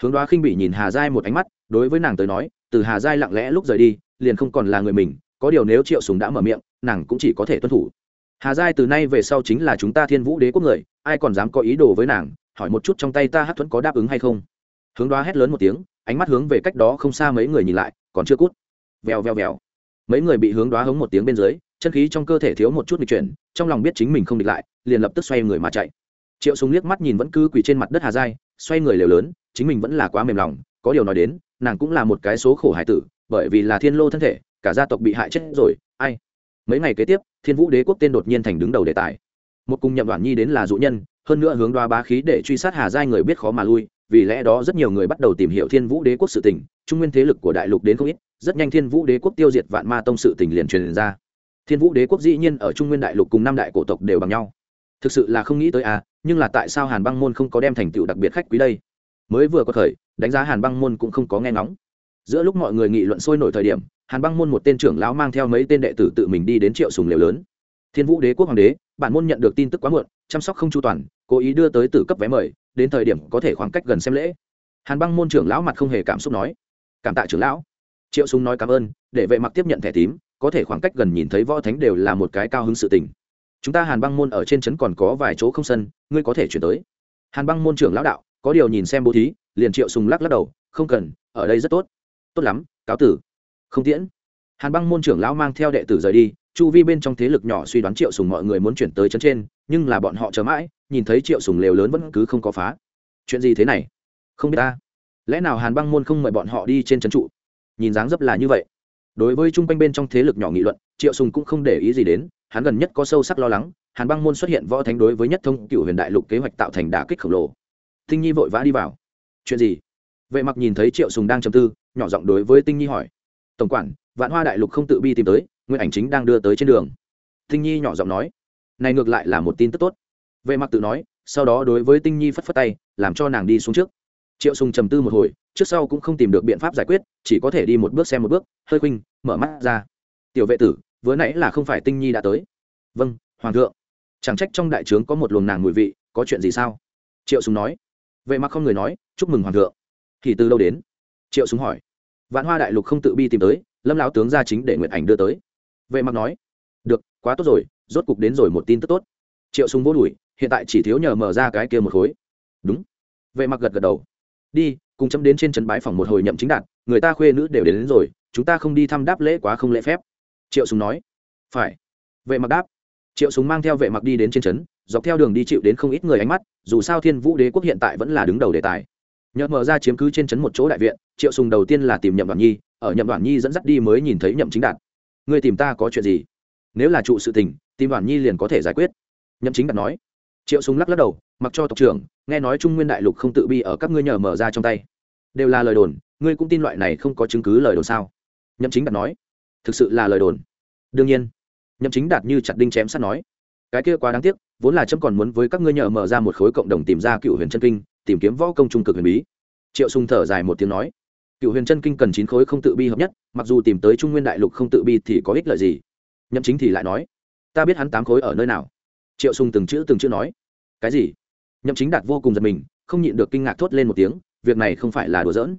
Hướng đoá khinh bị nhìn hà giai một ánh mắt, đối với nàng tới nói, từ hà giai lặng lẽ lúc rời đi, liền không còn là người mình, có điều nếu triệu sùng đã mở miệng, nàng cũng chỉ có thể tuân thủ. Hà giai từ nay về sau chính là chúng ta thiên vũ đế quốc người, ai còn dám có ý đồ với nàng, hỏi một chút trong tay ta hát thuẫn có đáp ứng hay không? Hướng đoá hét lớn một tiếng, ánh mắt hướng về cách đó không xa mấy người nhìn lại, còn chưa cút. Vèo vèo vèo. Mấy người bị hướng đoá hống một tiếng bên dưới, chân khí trong cơ thể thiếu một chút bị chuyển, trong lòng biết chính mình không địch lại, liền lập tức xoay người mà chạy. Triệu súng liếc mắt nhìn vẫn cứ quỳ trên mặt đất hà giai, xoay người liều lớn, chính mình vẫn là quá mềm lòng, có điều nói đến, nàng cũng là một cái số khổ hải tử, bởi vì là thiên lô thân thể, cả gia tộc bị hại chết rồi, ai? Mấy ngày kế tiếp, thiên vũ đế quốc tên đột nhiên thành đứng đầu đề tài. Một cùng nhậm đoàn nhi đến là dụ nhân, hơn nữa hướng đoá bá khí để truy sát hà giai người biết khó mà lui vì lẽ đó rất nhiều người bắt đầu tìm hiểu thiên vũ đế quốc sự tình, trung nguyên thế lực của đại lục đến không ít, rất nhanh thiên vũ đế quốc tiêu diệt vạn ma tông sự tình liền truyền ra. Thiên vũ đế quốc dĩ nhiên ở trung nguyên đại lục cùng năm đại cổ tộc đều bằng nhau. Thực sự là không nghĩ tới à nhưng là tại sao hàn băng môn không có đem thành tựu đặc biệt khách quý đây? Mới vừa có thời, đánh giá hàn băng môn cũng không có nghe ngóng. Giữa lúc mọi người nghị luận sôi nổi thời điểm, hàn băng môn một tên trưởng lão mang theo mấy tên đệ tử tự mình đi đến triệu sùng liều lớn. Thiên vũ đế quốc hoàng đế, bản môn nhận được tin tức quá muộn, chăm sóc không chu toàn, cố ý đưa tới tử cấp vé mời đến thời điểm có thể khoảng cách gần xem lễ. Hàn băng môn trưởng lão mặt không hề cảm xúc nói, cảm tạ trưởng lão. Triệu sùng nói cảm ơn, để vệ mặc tiếp nhận thẻ tím, có thể khoảng cách gần nhìn thấy võ thánh đều là một cái cao hứng sự tình. Chúng ta hàn băng môn ở trên trấn còn có vài chỗ không sân, ngươi có thể chuyển tới. Hàn băng môn trưởng lão đạo, có điều nhìn xem bố thí, liền triệu sùng lắc lắc đầu, không cần, ở đây rất tốt. Tốt lắm, cáo tử. Không tiễn. Hàn băng môn trưởng lão mang theo đệ tử rời đi, chu vi bên trong thế lực nhỏ suy đoán triệu sùng mọi người muốn chuyển tới trấn trên, nhưng là bọn họ chờ mãi nhìn thấy triệu sùng lều lớn vẫn cứ không có phá. Chuyện gì thế này? Không biết ta. Lẽ nào hàn băng môn không mời bọn họ đi trên trấn trụ? Nhìn dáng dấp là như vậy. Đối với chung quanh bên trong thế lực nhỏ nghị luận, triệu sùng cũng không để ý gì đến, hắn gần nhất có sâu sắc lo lắng, hàn băng môn xuất hiện võ thánh đối với nhất thông cựu huyền đại lục kế hoạch tạo thành đả kích khổng lồ. Tinh nhi vội vã đi vào. Chuyện gì? Vệ mặc nhìn thấy triệu sùng đang trầm tư, nhỏ giọng đối với tinh nhi hỏi. Tổng quản, vạn hoa đại lục không tự bi tìm tới, nguyên ảnh chính đang đưa tới trên đường. Tinh nhi nhỏ giọng nói. Này ngược lại là một tin tức tốt vệ mặc tự nói sau đó đối với tinh nhi phất phất tay làm cho nàng đi xuống trước. Triệu sùng trầm tư một hồi trước sau cũng không tìm được biện pháp giải quyết chỉ có thể đi một bước xem một bước hơi Khinh, mở mắt ra. Tiểu vệ tử vừa nãy là không phải tinh nhi đã tới. Vâng hoàng thượng. Chẳng trách trong đại trướng có một luồng nàng mùi vị có chuyện gì sao? Triệu sùng nói. Vệ mặc không người nói chúc mừng hoàng thượng. Thì từ đâu đến? Triệu sùng hỏi. Vạn hoa đại lục không tự bi tìm tới lâm lão tướng gia chính để nguyện ảnh đưa tới. Vệ mặc nói. Được quá tốt rồi rốt cục đến rồi một tin tức tốt. Triệu sùng vô đuổi hiện tại chỉ thiếu nhờ mở ra cái kia một khối. Đúng. Vệ mặc gật gật đầu. Đi cùng chấm đến trên trấn bái phòng một hồi nhậm chính đạt người ta khuê nữ đều đến, đến rồi chúng ta không đi thăm đáp lễ quá không lễ phép. Triệu sùng nói. Phải. Vệ mặc đáp. Triệu sùng mang theo vệ mặc đi đến trên trấn dọc theo đường đi chịu đến không ít người ánh mắt dù sao thiên vũ đế quốc hiện tại vẫn là đứng đầu đề tài. Nhờ mở ra chiếm cứ trên trấn một chỗ đại viện triệu sùng đầu tiên là tìm nhậm đoạn nhi ở nhậm đoạn nhi dẫn dắt đi mới nhìn thấy nhậm chính đạt. Người tìm ta có chuyện gì? Nếu là trụ sự tình tìm đoạn nhi liền có thể giải quyết. Nhậm chính đạt nói triệu Súng lắc lắc đầu, mặc cho tộc trưởng, nghe nói trung nguyên đại lục không tự bi ở các ngươi nhờ mở ra trong tay. Đều là lời đồn, ngươi cũng tin loại này không có chứng cứ lời đồn sao? Nhậm chính đạt nói. Thực sự là lời đồn. Đương nhiên. Nhậm chính đạt như chặt đinh chém sắt nói. Cái kia quá đáng tiếc, vốn là chấm còn muốn với các ngươi nhờ mở ra một khối cộng đồng tìm ra cựu huyền chân kinh, tìm kiếm võ công trung cực huyền bí. Triệu sùng thở dài một tiếng nói. Cựu huyền chân kinh cần chín khối không tự bi hợp nhất, mặc dù tìm tới trung nguyên đại lục không tự bi thì có ích lợi gì. Nhậm chính thì lại nói. Ta biết hắn tám khối ở nơi nào. Triệu sùng từng chữ từng chữ nói cái gì? Nhậm chính đạt vô cùng giật mình, không nhịn được kinh ngạc thốt lên một tiếng, việc này không phải là đùa giỡn.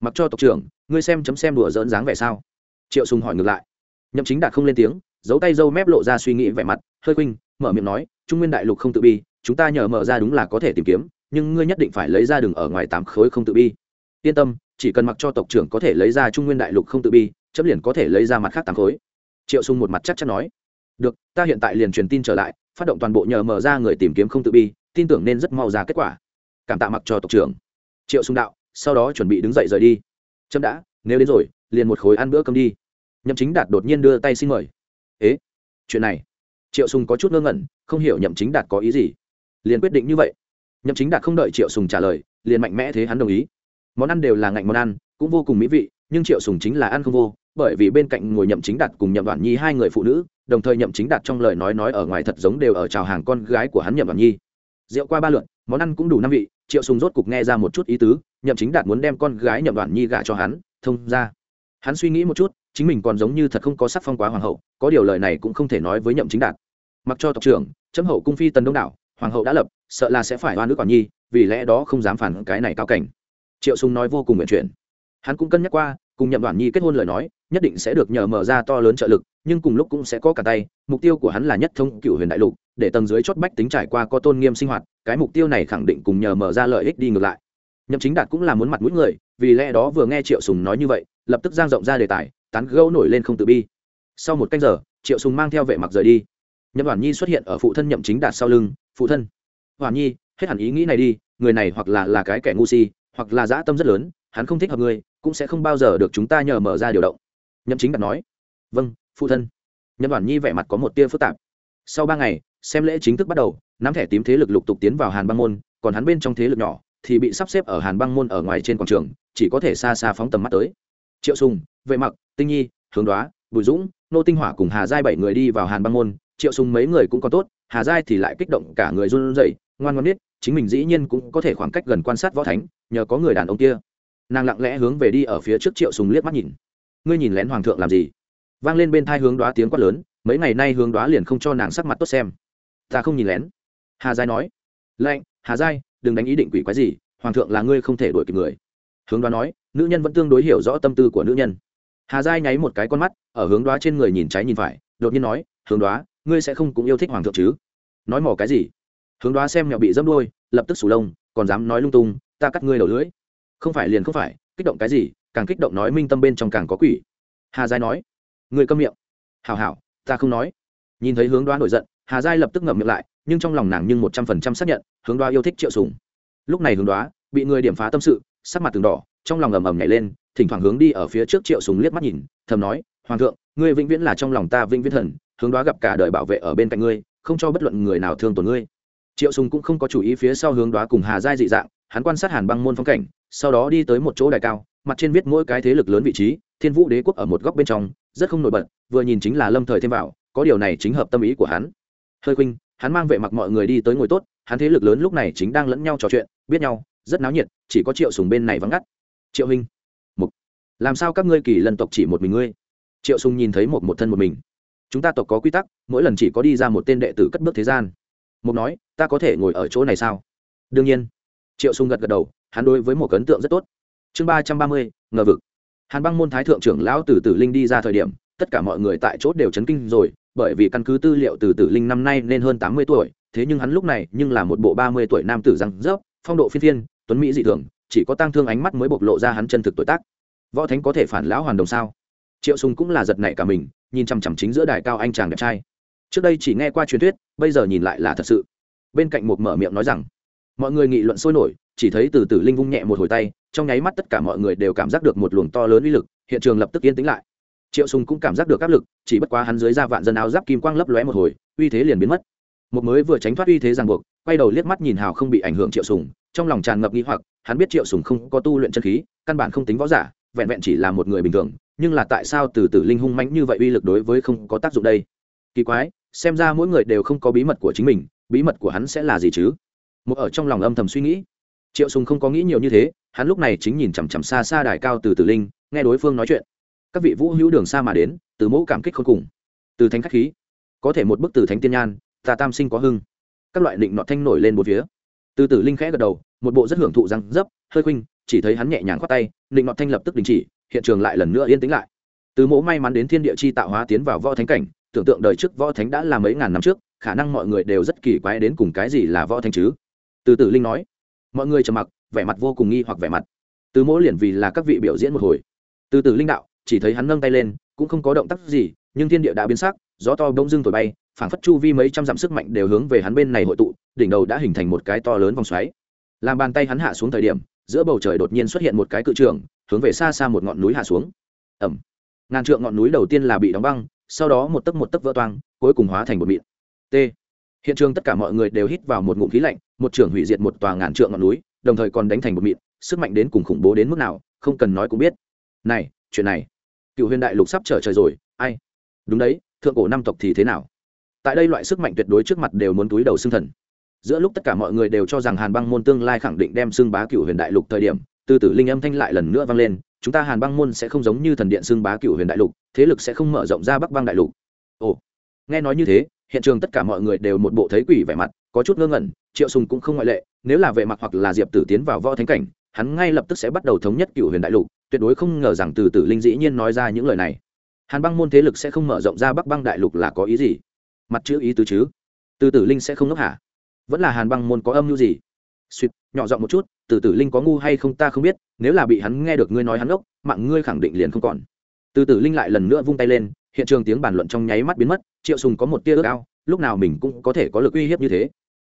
Mặc cho tộc trưởng, ngươi xem chấm xem đùa giỡn dáng vẻ sao? Triệu sùng hỏi ngược lại. Nhậm chính đạt không lên tiếng, giấu tay dâu mép lộ ra suy nghĩ vẻ mặt, hơi khinh, mở miệng nói, trung nguyên đại lục không tự bi, chúng ta nhờ mở ra đúng là có thể tìm kiếm, nhưng ngươi nhất định phải lấy ra đường ở ngoài tám khối không tự bi. Yên tâm, chỉ cần mặc cho tộc trưởng có thể lấy ra trung nguyên đại lục không tự bi, chấm liền có thể lấy ra mặt khác tám khối. Triệu sung một mặt chắc chắn nói. Được, ta hiện tại liền truyền tin trở lại phát động toàn bộ nhờ mở ra người tìm kiếm không tự bi, tin tưởng nên rất mau ra kết quả. Cảm tạ mặc cho tộc trưởng. Triệu sung đạo, sau đó chuẩn bị đứng dậy rời đi. Trâm đã, nếu đến rồi, liền một khối ăn bữa cơm đi. Nhậm chính đạt đột nhiên đưa tay xin mời. Ế, chuyện này. Triệu sùng có chút ngơ ngẩn, không hiểu nhậm chính đạt có ý gì. Liền quyết định như vậy. Nhậm chính đạt không đợi triệu sùng trả lời, liền mạnh mẽ thế hắn đồng ý. Món ăn đều là ngạnh món ăn, cũng vô cùng mỹ vị, nhưng triệu sùng chính là ăn không vô, bởi vì bên cạnh ngồi nhậm chính đạt cùng nhậm đoàn nhi hai người phụ nữ đồng thời nhậm chính đạt trong lời nói nói ở ngoài thật giống đều ở chào hàng con gái của hắn nhậm đoạn nhi. Rượu qua ba lượt món ăn cũng đủ năm vị, triệu sùng rốt cục nghe ra một chút ý tứ, nhậm chính đạt muốn đem con gái nhậm đoạn nhi gả cho hắn, thông ra. Hắn suy nghĩ một chút, chính mình còn giống như thật không có sắc phong quá hoàng hậu, có điều lời này cũng không thể nói với nhậm chính đạt. Mặc cho tộc trưởng, chấm hậu cung phi tần đông đảo, hoàng hậu đã lập, sợ là sẽ phải oan nước quản nhi, vì lẽ đó không dám phản cái này cao cảnh. Triệu sùng nói vô cùng nguyện chuyện hắn cũng cân nhắc qua, cùng nhậm đoàn nhi kết hôn lời nói, nhất định sẽ được nhờ mở ra to lớn trợ lực nhưng cùng lúc cũng sẽ có cả tay, mục tiêu của hắn là nhất thông cựu huyền đại lục, để tầng dưới chót bách tính trải qua có tôn nghiêm sinh hoạt, cái mục tiêu này khẳng định cùng nhờ mở ra lợi ích đi ngược lại. Nhậm chính đạt cũng là muốn mặt mũi người, vì lẽ đó vừa nghe triệu sùng nói như vậy, lập tức giang rộng ra đề tài, tán gẫu nổi lên không tự bi. Sau một canh giờ, triệu sùng mang theo vệ mặc rời đi. Nhậm đoàn nhi xuất hiện ở phụ thân nhậm chính đạt sau lưng, phụ thân hoàn nhi, hết hẳn ý nghĩ này đi, người này hoặc là là cái kẻ ngu si, hoặc là dã tâm rất lớn, hắn không thích hợp ngươi, cũng sẽ không bao giờ được chúng ta nhờ mở ra điều động. Nhậm chính đạt nói vâng phụ thân. Nhật đoàn nhi vẻ mặt có một tia phức tạp. Sau ba ngày, xem lễ chính thức bắt đầu, nắm thẻ tím thế lực lục tục tiến vào hàn băng môn, còn hắn bên trong thế lực nhỏ thì bị sắp xếp ở hàn băng môn ở ngoài trên quảng trường, chỉ có thể xa xa phóng tầm mắt tới. Triệu sùng, vệ mặc, tinh nhi, hướng đoá, bùi dũng, nô tinh hỏa cùng hà giai bảy người đi vào hàn băng môn. Triệu sùng mấy người cũng có tốt, hà giai thì lại kích động cả người run rẩy, ngoan ngoãn biết, chính mình dĩ nhiên cũng có thể khoảng cách gần quan sát võ thánh, nhờ có người đàn ông kia. Nàng lặng lẽ hướng về đi ở phía trước triệu sùng liếc mắt nhìn. Ngươi nhìn lén hoàng thượng làm gì? Vang lên bên thai hướng đoá tiếng quát lớn, mấy ngày nay hướng đoá liền không cho nàng sắc mặt tốt xem. Ta không nhìn lén. Hà giai nói. Lệnh, hà giai, đừng đánh ý định quỷ quái gì, hoàng thượng là ngươi không thể đuổi kịp người. Hướng đoá nói, nữ nhân vẫn tương đối hiểu rõ tâm tư của nữ nhân. Hà giai nháy một cái con mắt, ở hướng đoá trên người nhìn trái nhìn phải, đột nhiên nói, hướng đoá, ngươi sẽ không cũng yêu thích hoàng thượng chứ? Nói mỏ cái gì? Hướng đoá xem nhỏ bị dâm đôi lập tức sủ lông, còn dám nói lung tung, ta cắt ngươi đầu lưỡi. Không phải liền không phải, kích động cái gì, càng kích động nói minh tâm bên trong càng có quỷ. Hà giai nói người câm miệng. Hảo hảo, ta không nói. Nhìn thấy hướng đoá nổi giận, hà giai lập tức ngậm miệng lại, nhưng trong lòng nàng nhưng một trăm phần trăm xác nhận, hướng đoá yêu thích triệu sùng. Lúc này hướng đoá, bị người điểm phá tâm sự, sắc mặt từng đỏ, trong lòng ầm ầm nhảy lên, thỉnh thoảng hướng đi ở phía trước triệu sùng liếc mắt nhìn, thầm nói, hoàng thượng, ngươi vĩnh viễn là trong lòng ta vĩnh viễn thần, hướng đoá gặp cả đời bảo vệ ở bên cạnh ngươi, không cho bất luận người nào thương tổn ngươi. Triệu sùng cũng không có chủ ý phía sau hướng đoá cùng hà giai dị dạng, hắn quan sát hàn băng môn phong cảnh, sau đó đi tới một chỗ đài cao, mặt trên viết mỗi cái thế lực lớn vị trí, thiên vũ đế quốc ở một góc bên trong rất không nổi bật, vừa nhìn chính là lâm thời thêm vào, có điều này chính hợp tâm ý của hắn. Hơi khuynh, hắn mang vệ mặc mọi người đi tới ngồi tốt, hắn thế lực lớn lúc này chính đang lẫn nhau trò chuyện, biết nhau, rất náo nhiệt, chỉ có triệu sùng bên này vắng ngắt. Triệu huynh, mục, làm sao các ngươi kỳ lần tộc chỉ một mình ngươi? Triệu sùng nhìn thấy một một thân một mình. Chúng ta tộc có quy tắc, mỗi lần chỉ có đi ra một tên đệ tử cất bước thế gian. Mục nói, ta có thể ngồi ở chỗ này sao? Đương nhiên. Triệu sùng gật gật đầu, hắn đối với một ấn tượng rất tốt. Chương ba trăm ba mươi, ngờ vực hàn băng môn thái thượng trưởng lão từ tử linh đi ra thời điểm, tất cả mọi người tại chốt đều chấn kinh rồi, bởi vì căn cứ tư liệu từ tử linh năm nay nên hơn tám mươi tuổi, thế nhưng hắn lúc này nhưng là một bộ ba mươi tuổi nam tử răng rớp, phong độ phi thiên tuấn mỹ dị thường, chỉ có tăng thương ánh mắt mới bộc lộ ra hắn chân thực tuổi tác. Võ thánh có thể phản lão hoàn đồng sao? Triệu sùng cũng là giật nảy cả mình, nhìn chằm chằm chính giữa đài cao anh chàng đẹp trai. Trước đây chỉ nghe qua truyền thuyết, bây giờ nhìn lại là thật sự. Bên cạnh một mở miệng nói rằng mọi người nghị luận sôi nổi, chỉ thấy từ từ linh vung nhẹ một hồi tay, trong nháy mắt tất cả mọi người đều cảm giác được một luồng to lớn uy lực, hiện trường lập tức yên tĩnh lại. Triệu sùng cũng cảm giác được áp lực, chỉ bất quá hắn dưới ra vạn dân áo giáp kim quang lấp lóe một hồi, uy thế liền biến mất. Một mới vừa tránh thoát uy thế ràng buộc, quay đầu liếc mắt nhìn hào không bị ảnh hưởng triệu sùng, trong lòng tràn ngập nghi hoặc, hắn biết triệu sùng không có tu luyện chân khí, căn bản không tính võ giả, vẹn vẹn chỉ là một người bình thường, nhưng là tại sao từ từ linh hung mãnh như vậy uy lực đối với không có tác dụng đây? Kỳ quái, xem ra mỗi người đều không có bí mật của chính mình, bí mật của hắn sẽ là gì chứ? Một ở trong lòng âm thầm suy nghĩ. Triệu sùng không có nghĩ nhiều như thế, hắn lúc này chính nhìn chằm chằm xa xa đài cao từ từ linh, nghe đối phương nói chuyện. Các vị vũ hữu đường xa mà đến, từ mẫu cảm kích khôn cùng. Từ thánh khách khí. Có thể một bức từ thánh tiên nhan, ta tam sinh có hưng. Các loại định nọ thanh nổi lên một phía. Từ từ linh khẽ gật đầu, một bộ rất hưởng thụ răng dấp, hơi khuynh chỉ thấy hắn nhẹ nhàng khoát tay định nọ thanh lập tức đình chỉ, hiện trường lại lần nữa yên tĩnh lại. Từ mẫu may mắn đến thiên địa chi tạo hóa tiến vào võ thánh cảnh, tưởng tượng đời trước võ thánh đã là mấy ngàn năm trước, khả năng mọi người đều rất kỳ quái đến cùng cái gì là võ thánh chứ? Từ từ linh nói, mọi người trầm mặc, vẻ mặt vô cùng nghi hoặc vẻ mặt. Từ mỗi liền vì là các vị biểu diễn một hồi. Từ từ linh đạo, chỉ thấy hắn nâng tay lên, cũng không có động tác gì, nhưng thiên địa đã biến sắc, gió to bỗng dưng thổi bay, phảng phất chu vi mấy trăm dặm sức mạnh đều hướng về hắn bên này hội tụ, đỉnh đầu đã hình thành một cái to lớn vòng xoáy. Làm bàn tay hắn hạ xuống thời điểm, giữa bầu trời đột nhiên xuất hiện một cái cự trường, hướng về xa xa một ngọn núi hạ xuống. Ẩm ngàn trượng ngọn núi đầu tiên là bị đóng băng, sau đó một tấc một tấc vỡ toang, cuối cùng hóa thành một mịn. T. Hiện trường tất cả mọi người đều hít vào một ngụm khí lạnh một trường hủy diệt một tòa ngàn trượng ngọn núi, đồng thời còn đánh thành một mịn, sức mạnh đến cùng khủng bố đến mức nào, không cần nói cũng biết. Này, chuyện này. Cựu huyền đại lục sắp trở trời rồi, ai? Đúng đấy, thượng cổ năm tộc thì thế nào? Tại đây loại sức mạnh tuyệt đối trước mặt đều muốn túi đầu xương thần. Giữa lúc tất cả mọi người đều cho rằng hàn băng môn tương lai khẳng định đem xương bá cựu huyền đại lục thời điểm, từ tử linh âm thanh lại lần nữa vang lên, chúng ta hàn băng môn sẽ không giống như thần điện xương bá cựu huyền đại lục, thế lực sẽ không mở rộng ra bắc băng đại lục. Ồ, nghe nói như thế, hiện trường tất cả mọi người đều một bộ thấy quỷ vẻ mặt có chút ngơ ngẩn, triệu sùng cũng không ngoại lệ, nếu là vệ mặc hoặc là diệp tử tiến vào võ thánh cảnh, hắn ngay lập tức sẽ bắt đầu thống nhất cựu huyền đại lục, tuyệt đối không ngờ rằng từ tử linh dĩ nhiên nói ra những lời này. Hàn băng môn thế lực sẽ không mở rộng ra bắc băng đại lục là có ý gì? Mặt chữ ý tứ chứ? Từ tử linh sẽ không ngốc hả? Vẫn là hàn băng môn có âm mưu gì? Suýt, nhỏ giọng một chút, từ tử linh có ngu hay không ta không biết, nếu là bị hắn nghe được ngươi nói hắn ngốc, mạng ngươi khẳng định liền không còn. Từ tử linh lại lần nữa vung tay lên, hiện trường tiếng bàn luận trong nháy mắt biến mất, triệu sùng có một tia ước ao, lúc nào mình cũng có thể có lực uy hiếp như thế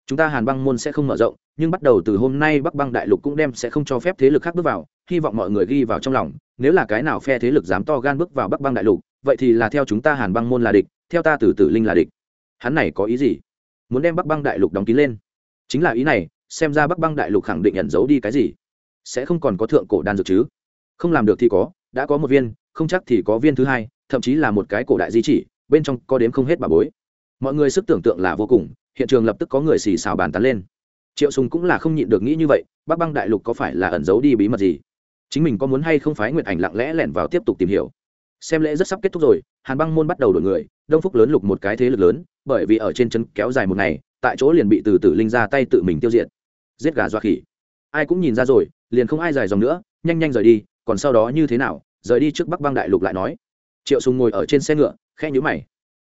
chúng ta hàn băng môn sẽ không mở rộng, nhưng bắt đầu từ hôm nay bắc băng đại lục cũng đem sẽ không cho phép thế lực khác bước vào, hy vọng mọi người ghi vào trong lòng, nếu là cái nào phe thế lực dám to gan bước vào bắc băng đại lục, vậy thì là theo chúng ta hàn băng môn là địch, theo ta từ tử linh là địch. Hắn này có ý gì? Muốn đem bắc băng đại lục đóng kín lên. Chính là ý này, xem ra bắc băng đại lục khẳng định nhận giấu đi cái gì? Sẽ không còn có thượng cổ đan dược chứ? Không làm được thì có, đã có một viên, không chắc thì có viên thứ hai, thậm chí là một cái cổ đại di chỉ, bên trong có đếm không hết bà bối. Mọi người sức tưởng tượng là vô cùng hiện trường lập tức có người xì xào bàn tán lên. Triệu sùng cũng là không nhịn được nghĩ như vậy, bắc băng đại lục có phải là ẩn giấu đi bí mật gì? Chính mình có muốn hay không phái nguyệt ảnh lặng lẽ lẻn vào tiếp tục tìm hiểu? Xem lễ rất sắp kết thúc rồi, hàn băng môn bắt đầu đổi người, đông phúc lớn lục một cái thế lực lớn, bởi vì ở trên chân kéo dài một ngày, tại chỗ liền bị từ tử linh ra tay tự mình tiêu diệt. Giết gà doa khỉ. Ai cũng nhìn ra rồi, liền không ai dài dòng nữa, nhanh nhanh rời đi, còn sau đó như thế nào, rời đi trước bắc băng đại lục lại nói. Triệu sùng ngồi ở trên xe ngựa, khẽ nhíu mày.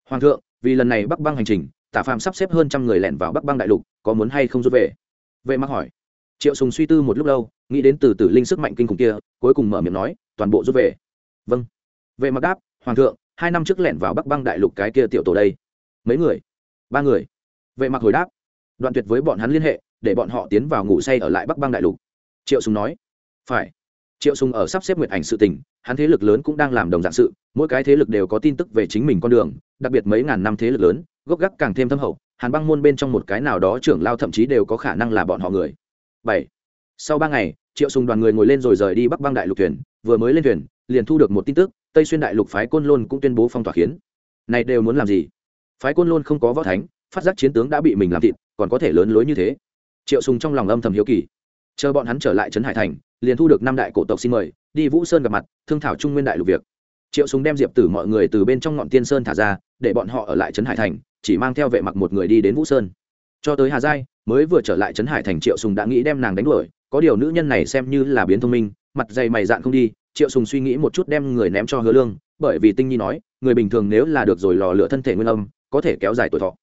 Hoàng thượng, vì lần này bắc băng hành trình tả phàm sắp xếp hơn trăm người lẻn vào bắc băng đại lục, có muốn hay không rút về? Vệ Mặc hỏi. Triệu sùng suy tư một lúc lâu, nghĩ đến từ tử linh sức mạnh kinh khủng kia, cuối cùng mở miệng nói, toàn bộ rút về. Vâng. Vệ mặc đáp, hoàng thượng, hai năm trước lẻn vào bắc băng đại lục cái kia tiểu tổ đây. Mấy người? Ba người. Vệ mặc hồi đáp, đoạn tuyệt với bọn hắn liên hệ, để bọn họ tiến vào ngủ say ở lại bắc băng đại lục. Triệu sùng nói. Phải. Triệu sùng ở sắp xếp nguyệt ảnh sự tình, hắn thế lực lớn cũng đang làm đồng dạng sự, mỗi cái thế lực đều có tin tức về chính mình con đường, đặc biệt mấy ngàn năm thế lực lớn gốc gác càng thêm thâm hậu, hàn băng môn bên trong một cái nào đó trưởng lao thậm chí đều có khả năng là bọn họ người. Bảy. Sau ba ngày, triệu sùng đoàn người ngồi lên rồi rời đi bắc băng đại lục thuyền, vừa mới lên thuyền, liền thu được một tin tức, tây xuyên đại lục phái côn lôn cũng tuyên bố phong tỏa khiến này đều muốn làm gì? Phái côn lôn không có võ thánh, phát giác chiến tướng đã bị mình làm thịt, còn có thể lớn lối như thế. Triệu sùng trong lòng âm thầm hiếu kỳ. Chờ bọn hắn trở lại trấn hải thành, liền thu được năm đại cổ tộc xin mời, đi vũ sơn gặp mặt, thương thảo trung nguyên đại lục việc triệu sùng đem diệp tử mọi người từ bên trong ngọn tiên sơn thả ra, để bọn họ ở lại trấn hải thành, chỉ mang theo vệ mặc một người đi đến vũ sơn. Cho tới hà giai, mới vừa trở lại trấn hải thành, triệu sùng đã nghĩ đem nàng đánh đuổi. Có điều nữ nhân này xem như là biến thông minh, mặt dày mày dạn không đi, triệu sùng suy nghĩ một chút đem người ném cho hứa lương, bởi vì tinh nhi nói, người bình thường nếu là được rồi lò lửa thân thể nguyên âm, có thể kéo dài tuổi thọ.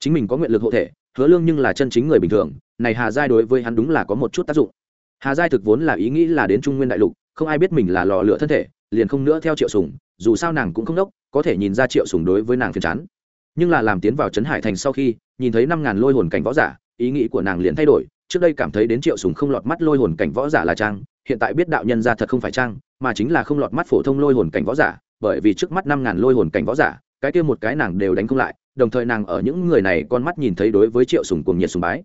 Chính mình có nguyện lực hộ thể, hứa lương nhưng là chân chính người bình thường, này hà giai đối với hắn đúng là có một chút tác dụng. Hà giai thực vốn là ý nghĩ là đến trung nguyên đại lục, không ai biết mình là lò lửa thân thể liền không nữa theo triệu sùng, dù sao nàng cũng không đốc, có thể nhìn ra triệu sùng đối với nàng phiền chán. Nhưng là làm tiến vào trấn hải thành sau khi, nhìn thấy năm ngàn lôi hồn cảnh võ giả, ý nghĩ của nàng liền thay đổi. Trước đây cảm thấy đến triệu sùng không lọt mắt lôi hồn cảnh võ giả là trang, hiện tại biết đạo nhân ra thật không phải trang, mà chính là không lọt mắt phổ thông lôi hồn cảnh võ giả, bởi vì trước mắt năm ngàn lôi hồn cảnh võ giả, cái kia một cái nàng đều đánh không lại, đồng thời nàng ở những người này con mắt nhìn thấy đối với triệu sùng cuồng nhiệt sùng bái.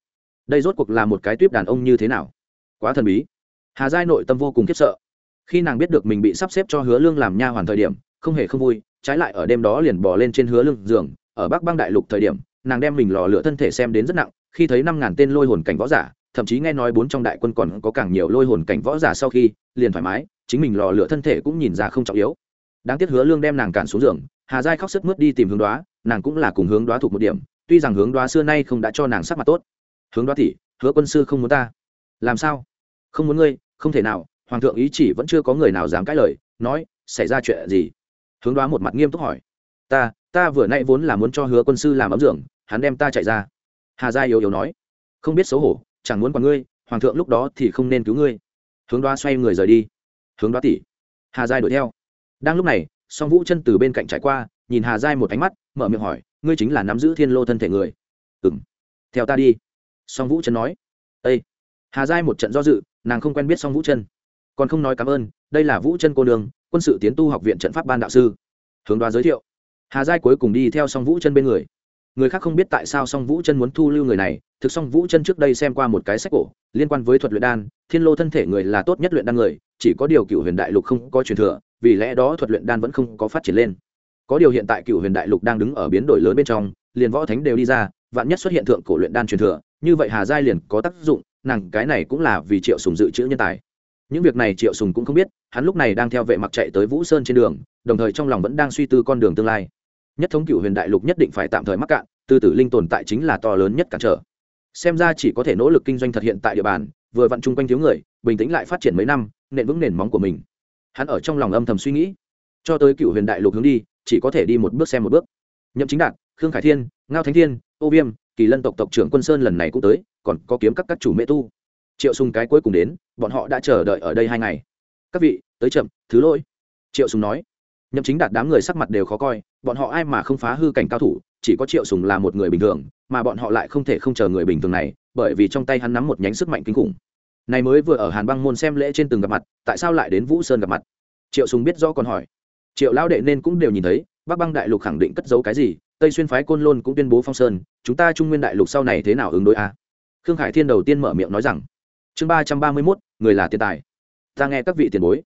Đây rốt cuộc là một cái tuyếp đàn ông như thế nào? Quá thần bí. Hà giai nội tâm vô cùng khiếp sợ khi nàng biết được mình bị sắp xếp cho hứa lương làm nha hoàn thời điểm, không hề không vui, trái lại ở đêm đó liền bỏ lên trên hứa lương giường, ở bắc băng đại lục thời điểm, nàng đem mình lò lửa thân thể xem đến rất nặng, khi thấy năm ngàn tên lôi hồn cảnh võ giả, thậm chí nghe nói bốn trong đại quân còn có càng nhiều lôi hồn cảnh võ giả sau khi, liền thoải mái, chính mình lò lửa thân thể cũng nhìn ra không trọng yếu. Đáng tiếc hứa lương đem nàng cản xuống giường, hà giai khóc sức mướt đi tìm hướng đoá, nàng cũng là cùng hướng đoá thuộc một điểm, tuy rằng hướng đoá xưa nay không đã cho nàng sắc mặt tốt. Hướng đoá thì hứa quân sư không muốn ta. Làm sao? Không muốn ngươi, không thể nào hoàng thượng ý chỉ vẫn chưa có người nào dám cãi lời, nói, xảy ra chuyện gì? Hướng đoá một mặt nghiêm túc hỏi. Ta ta vừa nay vốn là muốn cho hứa quân sư làm ấm dưỡng hắn đem ta chạy ra. Hà gia yếu yếu nói. Không biết xấu hổ, chẳng muốn còn ngươi, hoàng thượng lúc đó thì không nên cứu ngươi. Hướng đoá xoay người rời đi. Hướng đoá tỉ hà giai đuổi theo. Đang lúc này, song vũ chân từ bên cạnh trải qua, nhìn hà giai một ánh mắt, mở miệng hỏi, ngươi chính là nắm giữ thiên lô thân thể người? Ừ m theo ta đi. Song vũ chân nói. Â hà giai một trận do dự, nàng không quen biết song vũ chân còn không nói cảm ơn, đây là vũ chân cô đường quân sự tiến tu học viện trận pháp ban đạo sư. Hướng đoá giới thiệu. Hà giai cuối cùng đi theo song vũ chân bên người. Người khác không biết tại sao song vũ chân muốn thu lưu người này, thực song vũ chân trước đây xem qua một cái sách cổ, liên quan với thuật luyện đan, thiên lô thân thể người là tốt nhất luyện đan người, chỉ có điều cựu huyền đại lục không có truyền thừa, vì lẽ đó thuật luyện đan vẫn không có phát triển lên. Có điều hiện tại cựu huyền đại lục đang đứng ở biến đổi lớn bên trong, liền võ thánh đều đi ra, vạn nhất xuất hiện thượng cổ luyện đan truyền thừa, như vậy hà giai liền có tác dụng, nàng cái này cũng là vì triệu sùng dự trữ nhân tài những việc này triệu sùng cũng không biết, hắn lúc này đang theo vệ mặc chạy tới vũ sơn trên đường, đồng thời trong lòng vẫn đang suy tư con đường tương lai. Nhất thống cựu huyền đại lục nhất định phải tạm thời mắc cạn, tư tử linh tồn tại chính là to lớn nhất cản trở. Xem ra chỉ có thể nỗ lực kinh doanh thật hiện tại địa bàn, vừa vặn chung quanh thiếu người, bình tĩnh lại phát triển mấy năm nện vững nền móng của mình. Hắn ở trong lòng âm thầm suy nghĩ, cho tới cựu huyền đại lục hướng đi, chỉ có thể đi một bước xem một bước. Nhậm chính đạt, khương khải thiên, ngao thánh thiên, ô viêm, kỳ lân tộc tộc trưởng quân sơn lần này cũng tới, còn có kiếm các các chủ mễ tu triệu sùng cái cuối cùng đến, bọn họ đã chờ đợi ở đây hai ngày. Các vị, tới chậm, thứ lỗi. Triệu sùng nói. Nhậm chính đạt đám người sắc mặt đều khó coi, bọn họ ai mà không phá hư cảnh cao thủ, chỉ có triệu sùng là một người bình thường, mà bọn họ lại không thể không chờ người bình thường này, bởi vì trong tay hắn nắm một nhánh sức mạnh kinh khủng. Này mới vừa ở hàn băng môn xem lễ trên từng gặp mặt, tại sao lại đến vũ sơn gặp mặt? Triệu sùng biết rõ còn hỏi. Triệu lão đệ nên cũng đều nhìn thấy, bắc băng đại lục khẳng định cất giấu cái gì, tây xuyên phái côn lôn cũng tuyên bố phong sơn, chúng ta trung nguyên đại lục sau này thế nào ứng đối a khương khải thiên đầu tiên mở miệng nói rằng chương ba trăm ba mươi mốt, người là tiền tài. Ta nghe các vị tiền bối,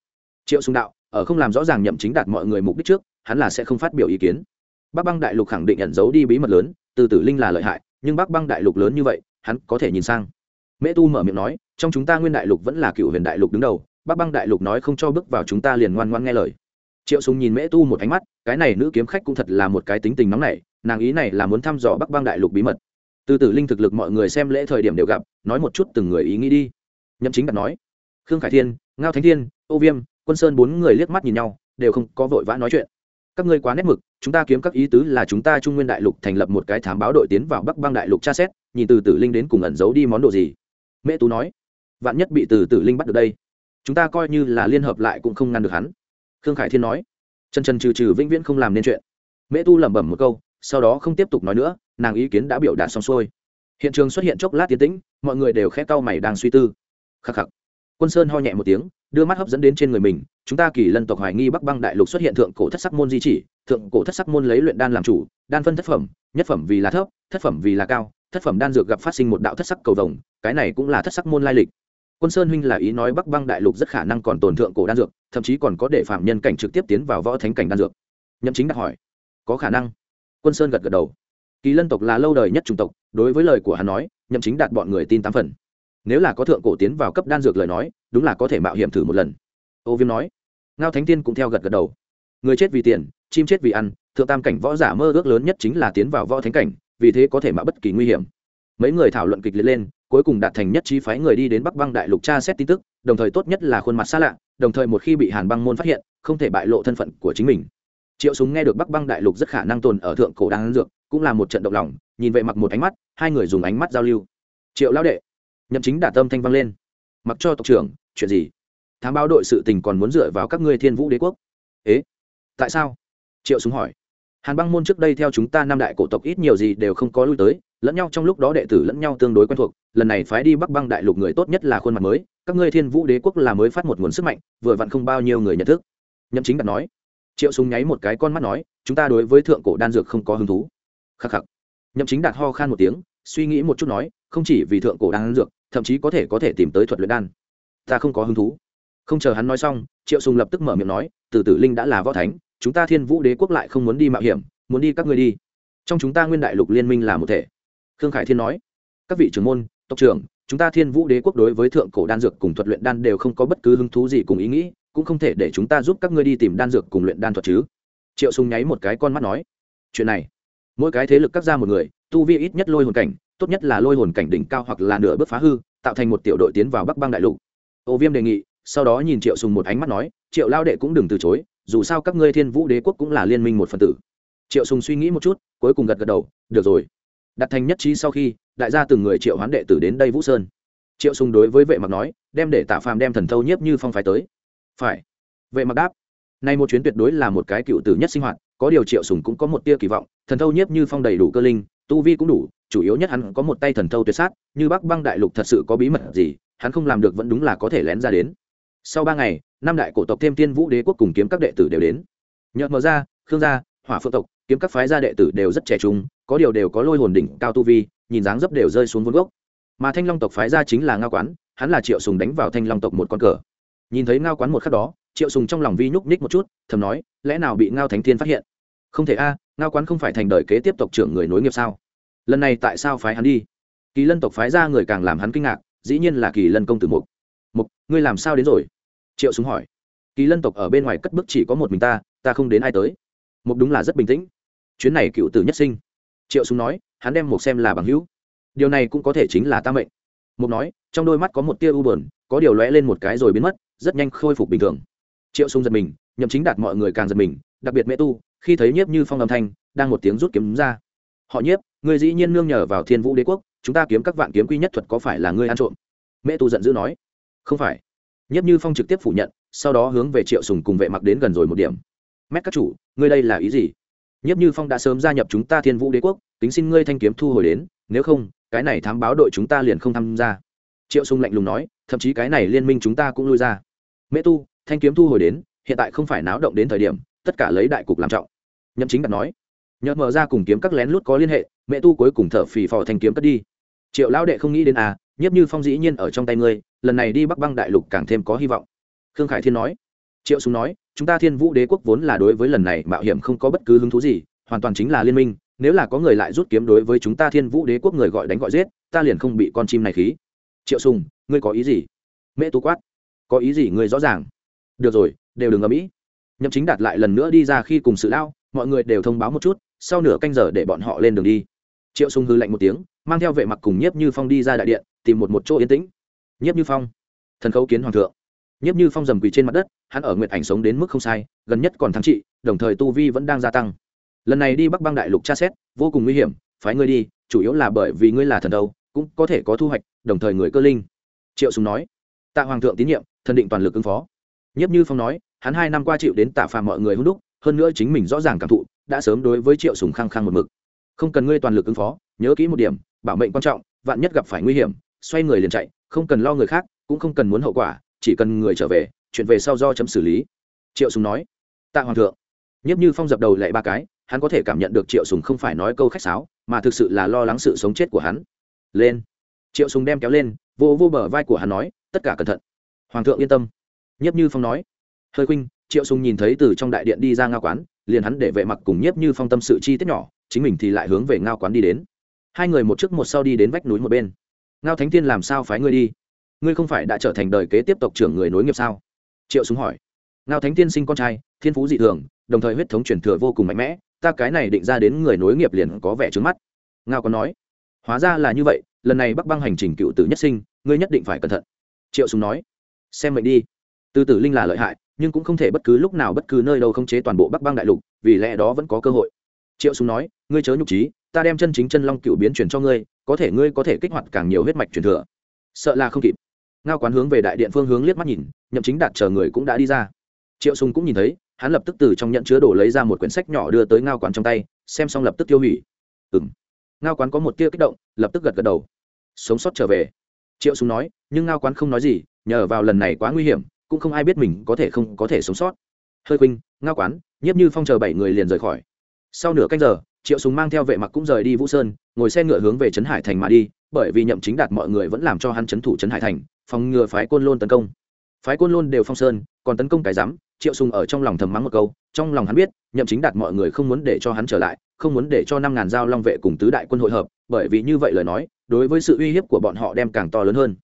triệu sùng đạo, ở không làm rõ ràng nhậm chính đạt mọi người mục đích trước, hắn là sẽ không phát biểu ý kiến. Bắc băng đại lục khẳng định nhận giấu đi bí mật lớn, từ tử linh là lợi hại, nhưng bắc băng đại lục lớn như vậy, hắn có thể nhìn sang. Mễ tu mở miệng nói, trong chúng ta nguyên đại lục vẫn là cựu huyền đại lục đứng đầu, bắc băng đại lục nói không cho bước vào chúng ta liền ngoan ngoan nghe lời. Triệu sùng nhìn mễ tu một ánh mắt, cái này nữ kiếm khách cũng thật là một cái tính tình nóng nảy, nàng ý này là muốn thăm dò bắc băng đại lục bí mật từ tử linh thực lực mọi người xem lễ thời điểm đều gặp, nói một chút từng người ý nghĩ đi. Nhậm chính đặt nói, khương khải thiên, ngao thánh thiên, ô viêm, quân sơn bốn người liếc mắt nhìn nhau, đều không có vội vã nói chuyện. Các ngươi quá nét mực, chúng ta kiếm các ý tứ là chúng ta trung nguyên đại lục thành lập một cái thám báo đội tiến vào bắc Bang đại lục tra xét, nhìn từ tử linh đến cùng ẩn giấu đi món đồ gì. Mẹ tú nói, vạn nhất bị từ tử linh bắt được đây, chúng ta coi như là liên hợp lại cũng không ngăn được hắn. Khương khải thiên nói, chân chân trừ trừ vĩnh viễn không làm nên chuyện. Mẹ tu lẩm bẩm một câu sau đó không tiếp tục nói nữa, nàng ý kiến đã biểu đạt xong xuôi. Hiện trường xuất hiện chốc lát tiến tĩnh, mọi người đều khẽ cau mày đang suy tư. Khắc khắc. Quân sơn ho nhẹ một tiếng, đưa mắt hấp dẫn đến trên người mình, chúng ta kỳ lân tộc hoài nghi bắc băng đại lục xuất hiện thượng cổ thất sắc môn di chỉ, thượng cổ thất sắc môn lấy luyện đan làm chủ, đan phân thất phẩm, nhất phẩm vì là thấp, thất phẩm vì là cao, thất phẩm đan dược gặp phát sinh một đạo thất sắc cầu vồng, cái này cũng là thất sắc môn lai lịch. Quân sơn huynh là ý nói bắc băng đại lục rất khả năng còn tồn thượng cổ đan dược, thậm chí còn có để phạm nhân cảnh trực tiếp tiến vào võ thánh cảnh đan dược. Nhậm chính đặt hỏi, có khả năng? Quân sơn gật gật đầu. Kỳ lân tộc là lâu đời nhất chủng tộc, đối với lời của hắn nói, nhậm chính đạt bọn người tin tám phần. Nếu là có thượng cổ tiến vào cấp đan dược lời nói, đúng là có thể mạo hiểm thử một lần. Ô viêm nói. Ngao thánh tiên cũng theo gật gật đầu. Người chết vì tiền, chim chết vì ăn, thượng tam cảnh võ giả mơ ước lớn nhất chính là tiến vào võ thánh cảnh, vì thế có thể mạo bất kỳ nguy hiểm. Mấy người thảo luận kịch liệt lên, cuối cùng đạt thành nhất trí phái người đi đến bắc băng đại lục tra xét tin tức, đồng thời tốt nhất là khuôn mặt xa lạ, đồng thời một khi bị hàn băng môn phát hiện, không thể bại lộ thân phận của chính mình triệu súng nghe được bắc băng đại lục rất khả năng tồn ở thượng cổ đan dược, cũng là một trận động lòng, nhìn vệ mặc một ánh mắt, hai người dùng ánh mắt giao lưu. Triệu lão đệ. Nhậm chính đả tâm thanh vang lên. Mặc cho tộc trưởng, chuyện gì? Thám báo đội sự tình còn muốn dựa vào các ngươi thiên vũ đế quốc. Ế, tại sao? Triệu súng hỏi. Hàn băng môn trước đây theo chúng ta năm đại cổ tộc ít nhiều gì đều không có lui tới, lẫn nhau trong lúc đó đệ tử lẫn nhau tương đối quen thuộc, lần này phái đi bắc băng đại lục người tốt nhất là khuôn mặt mới, các ngươi thiên vũ đế quốc là mới phát một nguồn sức mạnh, vừa vặn không bao nhiêu người nhận thức. Nhậm chính đặt nói triệu súng nháy một cái con mắt nói, chúng ta đối với thượng cổ đan dược không có hứng thú. Khắc khắc. Nhậm chính đạt ho khan một tiếng, suy nghĩ một chút nói, không chỉ vì thượng cổ đan dược, thậm chí có thể có thể tìm tới thuật luyện đan. Ta không có hứng thú. Không chờ hắn nói xong, triệu sùng lập tức mở miệng nói, từ tử linh đã là võ thánh, chúng ta thiên vũ đế quốc lại không muốn đi mạo hiểm, muốn đi các ngươi đi. Trong chúng ta nguyên đại lục liên minh là một thể. Khương khải thiên nói, các vị trưởng môn, tộc trưởng, chúng ta thiên vũ đế quốc đối với thượng cổ đan dược cùng thuật luyện đan đều không có bất cứ hứng thú gì cùng ý nghĩ cũng không thể để chúng ta giúp các ngươi đi tìm đan dược cùng luyện đan thuật chứ. Triệu sùng nháy một cái con mắt nói, chuyện này, mỗi cái thế lực cắt ra một người, tu vi ít nhất lôi hồn cảnh, tốt nhất là lôi hồn cảnh đỉnh cao hoặc là nửa bước phá hư, tạo thành một tiểu đội tiến vào bắc Bang đại lục. Ô viêm đề nghị, sau đó nhìn triệu sùng một ánh mắt nói, triệu lao đệ cũng đừng từ chối, dù sao các ngươi thiên vũ đế quốc cũng là liên minh một phần tử. Triệu sùng suy nghĩ một chút, cuối cùng gật gật đầu, được rồi. Đặt thành nhất trí sau khi, đại gia từng người triệu hoán đệ tử đến đây vũ sơn. Triệu sùng đối với vệ mặc nói, đem để tạ phàm đem thần thâu nhiếp như phong phái tới phải. Vệ mặc đáp, nay một chuyến tuyệt đối là một cái cựu tử nhất sinh hoạt, có điều triệu sùng cũng có một tia kỳ vọng, thần thâu nhiếp như phong đầy đủ cơ linh, tu vi cũng đủ, chủ yếu nhất hắn có một tay thần thâu tuyệt sát, như bắc băng đại lục thật sự có bí mật gì, hắn không làm được vẫn đúng là có thể lén ra đến. Sau ba ngày, năm đại cổ tộc thêm tiên vũ đế quốc cùng kiếm các đệ tử đều đến. Nhợt mở ra, khương gia, hỏa phượng tộc, kiếm các phái gia đệ tử đều rất trẻ trung, có điều đều có lôi hồn đỉnh cao tu vi, nhìn dáng dấp đều rơi xuống vốn gốc. Mà thanh long tộc phái gia chính là ngao quán, hắn là triệu sùng đánh vào thanh long tộc một con cờ nhìn thấy ngao quán một khắc đó, triệu sùng trong lòng vi nhúc nhích một chút, thầm nói, lẽ nào bị ngao thánh thiên phát hiện? Không thể a, ngao quán không phải thành đời kế tiếp tộc trưởng người nối nghiệp sao? Lần này tại sao phái hắn đi? Kỳ lân tộc phái ra người càng làm hắn kinh ngạc, dĩ nhiên là kỳ lân công tử mục. Mục, ngươi làm sao đến rồi? Triệu súng hỏi. Kỳ lân tộc ở bên ngoài cất bước chỉ có một mình ta ta không đến ai tới. Mục đúng là rất bình tĩnh. Chuyến này cựu tử nhất sinh. Triệu súng nói, hắn đem mục xem là bằng hữu. Điều này cũng có thể chính là ta mệnh. Mục nói, trong đôi mắt có một tia u buồn, có điều lóe lên một cái rồi biến mất rất nhanh khôi phục bình thường. Triệu sung giật mình, nhậm chính đạt mọi người càng giật mình, đặc biệt mẹ tu, khi thấy nhiếp như phong âm thanh, đang một tiếng rút kiếm ra. Họ nhiếp, người dĩ nhiên nương nhờ vào thiên vũ đế quốc, chúng ta kiếm các vạn kiếm quy nhất thuật có phải là ngươi ăn trộm? Mẹ tu giận dữ nói. Không phải. Nhiếp như phong trực tiếp phủ nhận, sau đó hướng về triệu sùng cùng vệ mặc đến gần rồi một điểm. Mét các chủ, ngươi đây là ý gì? Nhiếp như phong đã sớm gia nhập chúng ta thiên vũ đế quốc tính xin ngươi thanh kiếm thu hồi đến, nếu không, cái này thám báo đội chúng ta liền không tham gia. Triệu sùng lạnh lùng nói thậm chí cái này liên minh chúng ta cũng lui ra. Mẹ tu, thanh kiếm thu hồi đến, hiện tại không phải náo động đến thời điểm, tất cả lấy đại cục làm trọng. Nhậm chính đặt nói nhợt mở ra cùng kiếm các lén lút có liên hệ mẹ tu cuối cùng thở phì phò thanh kiếm cất đi. Triệu lão đệ không nghĩ đến à nhiếp như phong dĩ nhiên ở trong tay ngươi, lần này đi bắc băng đại lục càng thêm có hy vọng. Khương khải thiên nói, triệu súng nói, chúng ta thiên vũ đế quốc vốn là đối với lần này mạo hiểm không có bất cứ hứng thú gì, hoàn toàn chính là liên minh, nếu là có người lại rút kiếm đối với chúng ta thiên vũ đế quốc người gọi đánh gọi giết, ta liền không bị con chim này khí. Triệu sùng ngươi có ý gì? Mẹ tu quát. Có ý gì ngươi rõ ràng? Được rồi đều đừng ở mỹ nhậm chính đạt lại lần nữa đi ra khi cùng sự lao mọi người đều thông báo một chút sau nửa canh giờ để bọn họ lên đường đi. Triệu sung hư lạnh một tiếng mang theo vệ mặc cùng nhiếp như phong đi ra đại điện tìm một một chỗ yên tĩnh. Nhiếp như phong thần khấu kiến hoàng thượng. Nhiếp như phong dầm quỳ trên mặt đất hắn ở nguyệt ảnh sống đến mức không sai gần nhất còn thắng trị đồng thời tu vi vẫn đang gia tăng. Lần này đi bắc băng đại lục tra xét vô cùng nguy hiểm phái ngươi đi chủ yếu là bởi vì ngươi là thần đầu, cũng có thể có thu hoạch đồng thời người cơ linh triệu sùng nói, tạ hoàng thượng tín nhiệm, thần định toàn lực ứng phó. Nhiếp như phong nói, hắn hai năm qua chịu đến tạ phàm mọi người hung đúc, hơn nữa chính mình rõ ràng cảm thụ, đã sớm đối với triệu sùng khăng khăng một mực. Không cần ngươi toàn lực ứng phó, nhớ kỹ một điểm, bảo mệnh quan trọng, vạn nhất gặp phải nguy hiểm, xoay người liền chạy, không cần lo người khác, cũng không cần muốn hậu quả, chỉ cần người trở về, chuyện về sau do chấm xử lý. Triệu sùng nói, tạ hoàng thượng. Nhiếp như phong dập đầu lại ba cái, hắn có thể cảm nhận được triệu sùng không phải nói câu khách sáo, mà thực sự là lo lắng sự sống chết của hắn. Lên. Triệu sùng đem kéo lên vô vô bờ vai của hắn nói, tất cả cẩn thận. Hoàng thượng yên tâm. Nhiếp như phong nói, hơi khuynh, triệu sùng nhìn thấy từ trong đại điện đi ra ngao quán, liền hắn để vệ mặc cùng nhiếp như phong tâm sự chi tiết nhỏ, chính mình thì lại hướng về ngao quán đi đến. Hai người một trước một sau đi đến vách núi một bên. Ngao thánh tiên làm sao phái ngươi đi? Ngươi không phải đã trở thành đời kế tiếp tộc trưởng người nối nghiệp sao? Triệu súng hỏi. Ngao thánh tiên sinh con trai, thiên phú dị thường, đồng thời huyết thống truyền thừa vô cùng mạnh mẽ, ta cái này định ra đến người nối nghiệp liền có vẻ trướng mắt. Ngao có nói. Hóa ra là như vậy lần này bắc băng hành trình cựu tử nhất sinh, ngươi nhất định phải cẩn thận. Triệu sùng nói. Xem mệnh đi. Từ tử linh là lợi hại, nhưng cũng không thể bất cứ lúc nào bất cứ nơi đâu khống chế toàn bộ bắc băng đại lục, vì lẽ đó vẫn có cơ hội. Triệu sùng nói. Ngươi chớ nhục trí, ta đem chân chính chân long cựu biến chuyển cho ngươi, có thể ngươi có thể kích hoạt càng nhiều huyết mạch truyền thừa. Sợ là không kịp. Ngao quán hướng về đại điện phương hướng liếc mắt nhìn, nhậm chính đạt chờ người cũng đã đi ra. Triệu sùng cũng nhìn thấy, hắn lập tức từ trong nhận chứa đồ lấy ra một quyển sách nhỏ đưa tới ngao quán trong tay, xem xong lập tức tiêu hủy. Ừm. Ngao quán có một tia kích động, lập tức gật gật đầu sống sót trở về. Triệu súng nói, nhưng ngao quán không nói gì, nhờ vào lần này quá nguy hiểm, cũng không ai biết mình có thể không có thể sống sót. Hơi khuynh ngao quán, nhiếp như phong chờ bảy người liền rời khỏi. Sau nửa canh giờ, triệu súng mang theo vệ mặc cũng rời đi vũ sơn, ngồi xe ngựa hướng về trấn hải thành mà đi, bởi vì nhậm chính đạt mọi người vẫn làm cho hắn trấn thủ trấn hải thành, phòng ngừa phái côn lôn tấn công. Phái côn lôn đều phong sơn, còn tấn công cái rắm, triệu sùng ở trong lòng thầm mắng một câu, trong lòng hắn biết, nhậm chính đạt mọi người không muốn để cho hắn trở lại, không muốn để cho năm ngàn giao long vệ cùng tứ đại quân hội hợp, bởi vì như vậy lời nói đối với sự uy hiếp của bọn họ đem càng to lớn hơn.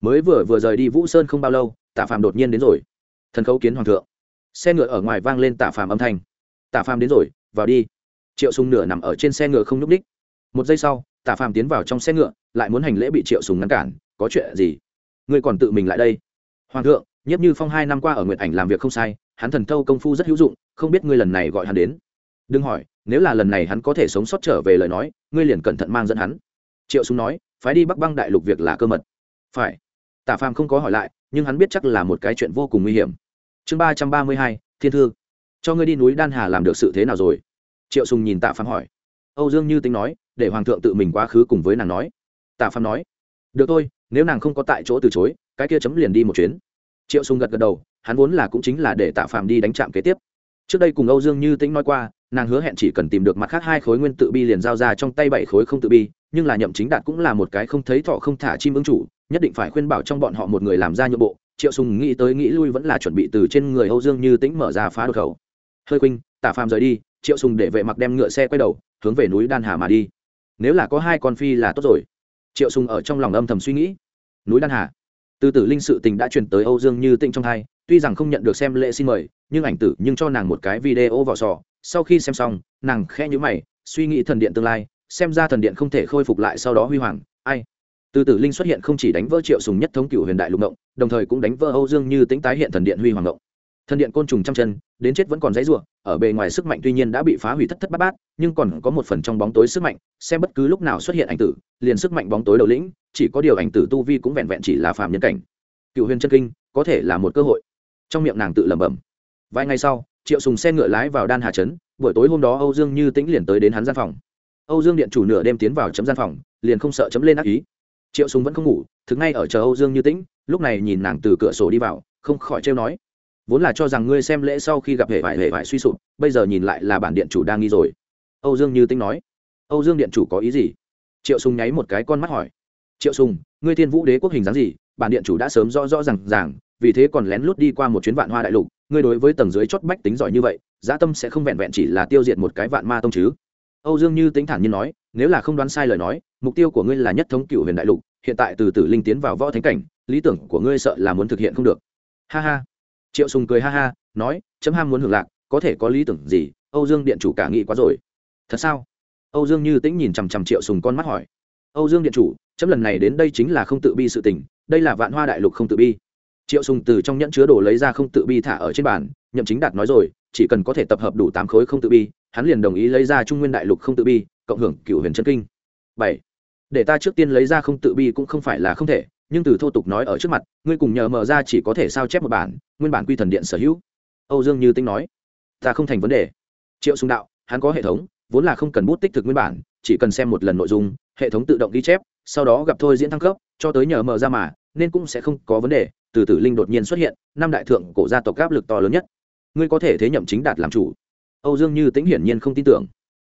Mới vừa vừa rời đi vũ sơn không bao lâu tạ phàm đột nhiên đến rồi. Thần khấu kiến hoàng thượng. Xe ngựa ở ngoài vang lên tạ phàm âm thanh. Tạ phàm đến rồi, vào đi. Triệu sùng nửa nằm ở trên xe ngựa không nhúc ních một giây sau tạ phàm tiến vào trong xe ngựa, lại muốn hành lễ bị triệu sùng ngăn cản. Có chuyện gì? Ngươi còn tự mình lại đây. Hoàng thượng, nhiếp như phong hai năm qua ở nguyện ảnh làm việc không sai, hắn thần thâu công phu rất hữu dụng, không biết ngươi lần này gọi hắn đến. Đừng hỏi, nếu là lần này hắn có thể sống sót trở về lời nói, ngươi liền cẩn thận mang dẫn hắn triệu sùng nói, phái đi bắc băng đại lục việc là cơ mật. Phải. Tả phàm không có hỏi lại, nhưng hắn biết chắc là một cái chuyện vô cùng nguy hiểm. Chương ba trăm ba mươi hai, thiên thư. Cho ngươi đi núi đan hà làm được sự thế nào rồi? Triệu sùng nhìn tạ phàm hỏi. Âu dương như tính nói, để hoàng thượng tự mình quá khứ cùng với nàng nói. Tạ phàm nói, được thôi, nếu nàng không có tại chỗ từ chối, cái kia chấm liền đi một chuyến. Triệu sùng gật gật đầu, hắn vốn là cũng chính là để tạ phàm đi đánh chạm kế tiếp. Trước đây cùng âu dương như tính nói qua nàng hứa hẹn chỉ cần tìm được mặt khác hai khối nguyên tự bi liền giao ra trong tay bảy khối không tự bi, nhưng là nhậm chính đạt cũng là một cái không thấy thọ không thả chim ứng chủ, nhất định phải khuyên bảo trong bọn họ một người làm ra nhượng bộ, triệu sùng nghĩ tới nghĩ lui vẫn là chuẩn bị từ trên người âu dương như tĩnh mở ra phá đột khẩu. Hơi khuynh, Tả phàm rời đi. Triệu sùng để vệ mặc đem ngựa xe quay đầu, hướng về núi đan hà mà đi. Nếu là có hai con phi là tốt rồi. Triệu sùng ở trong lòng âm thầm suy nghĩ. Núi đan hà? Từ tử linh sự tình đã truyền tới âu dương như tĩnh trong hai, tuy rằng không nhận được xem lễ xin mời, nhưng ảnh tử nhưng cho nàng một cái video vỏ sò sau khi xem xong, nàng khẽ nhíu mày, suy nghĩ thần điện tương lai, xem ra thần điện không thể khôi phục lại sau đó huy hoàng. Ai? Từ tử linh xuất hiện không chỉ đánh vỡ triệu sùng nhất thống cửu huyền đại lục động đồng thời cũng đánh vỡ âu dương như tính tái hiện thần điện huy hoàng động thần điện côn trùng trăm chân, đến chết vẫn còn dãy rủa, ở bề ngoài sức mạnh tuy nhiên đã bị phá hủy thất thất bát bát, nhưng còn có một phần trong bóng tối sức mạnh, xem bất cứ lúc nào xuất hiện ảnh tử, liền sức mạnh bóng tối đầu lĩnh, chỉ có điều ảnh tử tu vi cũng vẹn vẹn chỉ là phàm nhân cảnh. Cựu huyền chân kinh, có thể là một cơ hội. Trong miệng nàng tự lẩm bẩm. Vài ngày sau triệu sùng xe ngựa lái vào đan hà trấn, buổi tối hôm đó âu dương như tĩnh liền tới đến hắn gian phòng. Âu dương điện chủ nửa đêm tiến vào chấm gian phòng, liền không sợ chấm lên ác ý. Triệu sùng vẫn không ngủ, thực ngay ở chờ âu dương như tĩnh, lúc này nhìn nàng từ cửa sổ đi vào, không khỏi trêu nói. Vốn là cho rằng ngươi xem lễ sau khi gặp hệ vải hệ vải suy sụp, bây giờ nhìn lại là bản điện chủ đang nghi rồi. Âu dương như tĩnh nói. Âu dương điện chủ có ý gì? Triệu sùng nháy một cái con mắt hỏi. Triệu sùng, ngươi thiên vũ đế quốc hình dáng gì? Bản điện chủ đã sớm rõ rõ rằng ràng, vì thế còn lén lút đi qua một chuyến vạn hoa đại lục ngươi đối với tầng dưới chót bách tính giỏi như vậy, giá tâm sẽ không vẹn vẹn chỉ là tiêu diệt một cái vạn ma tông chứ. Âu dương như tính thản nhiên nói, nếu là không đoán sai lời nói, mục tiêu của ngươi là nhất thống cựu huyền đại lục, hiện tại từ tử linh tiến vào võ thánh cảnh, lý tưởng của ngươi sợ là muốn thực hiện không được. Ha ha. Triệu sùng cười ha ha, nói, chấm ham muốn hưởng lạc, có thể có lý tưởng gì, âu dương điện chủ cả nghĩ quá rồi. Thật sao? Âu dương như tĩnh nhìn chằm chằm triệu sùng con mắt hỏi. Âu dương điện chủ, chấm lần này đến đây chính là không tự bi sự tình, đây là vạn hoa đại lục không tự bi triệu sùng từ trong nhẫn chứa đồ lấy ra không tự bi thả ở trên bàn, nhậm chính đạt nói rồi, chỉ cần có thể tập hợp đủ tám khối không tự bi, hắn liền đồng ý lấy ra trung nguyên đại lục không tự bi, cộng hưởng cửu huyền chân kinh. Bảy. Để ta trước tiên lấy ra không tự bi cũng không phải là không thể, nhưng từ thô tục nói ở trước mặt, ngươi cùng nhờ mở ra chỉ có thể sao chép một bản, nguyên bản quy thần điện sở hữu. Âu dương như tinh nói, ta không thành vấn đề. Triệu sùng đạo, hắn có hệ thống, vốn là không cần bút tích thực nguyên bản, chỉ cần xem một lần nội dung, hệ thống tự động ghi chép, sau đó gặp thôi diễn thăng cấp, cho tới nhờ mở ra mà, nên cũng sẽ không có vấn đề từ tử linh đột nhiên xuất hiện, năm đại thượng cổ gia tộc áp lực to lớn nhất. Ngươi có thể thế nhậm chính đạt làm chủ. Âu dương như tĩnh hiển nhiên không tin tưởng.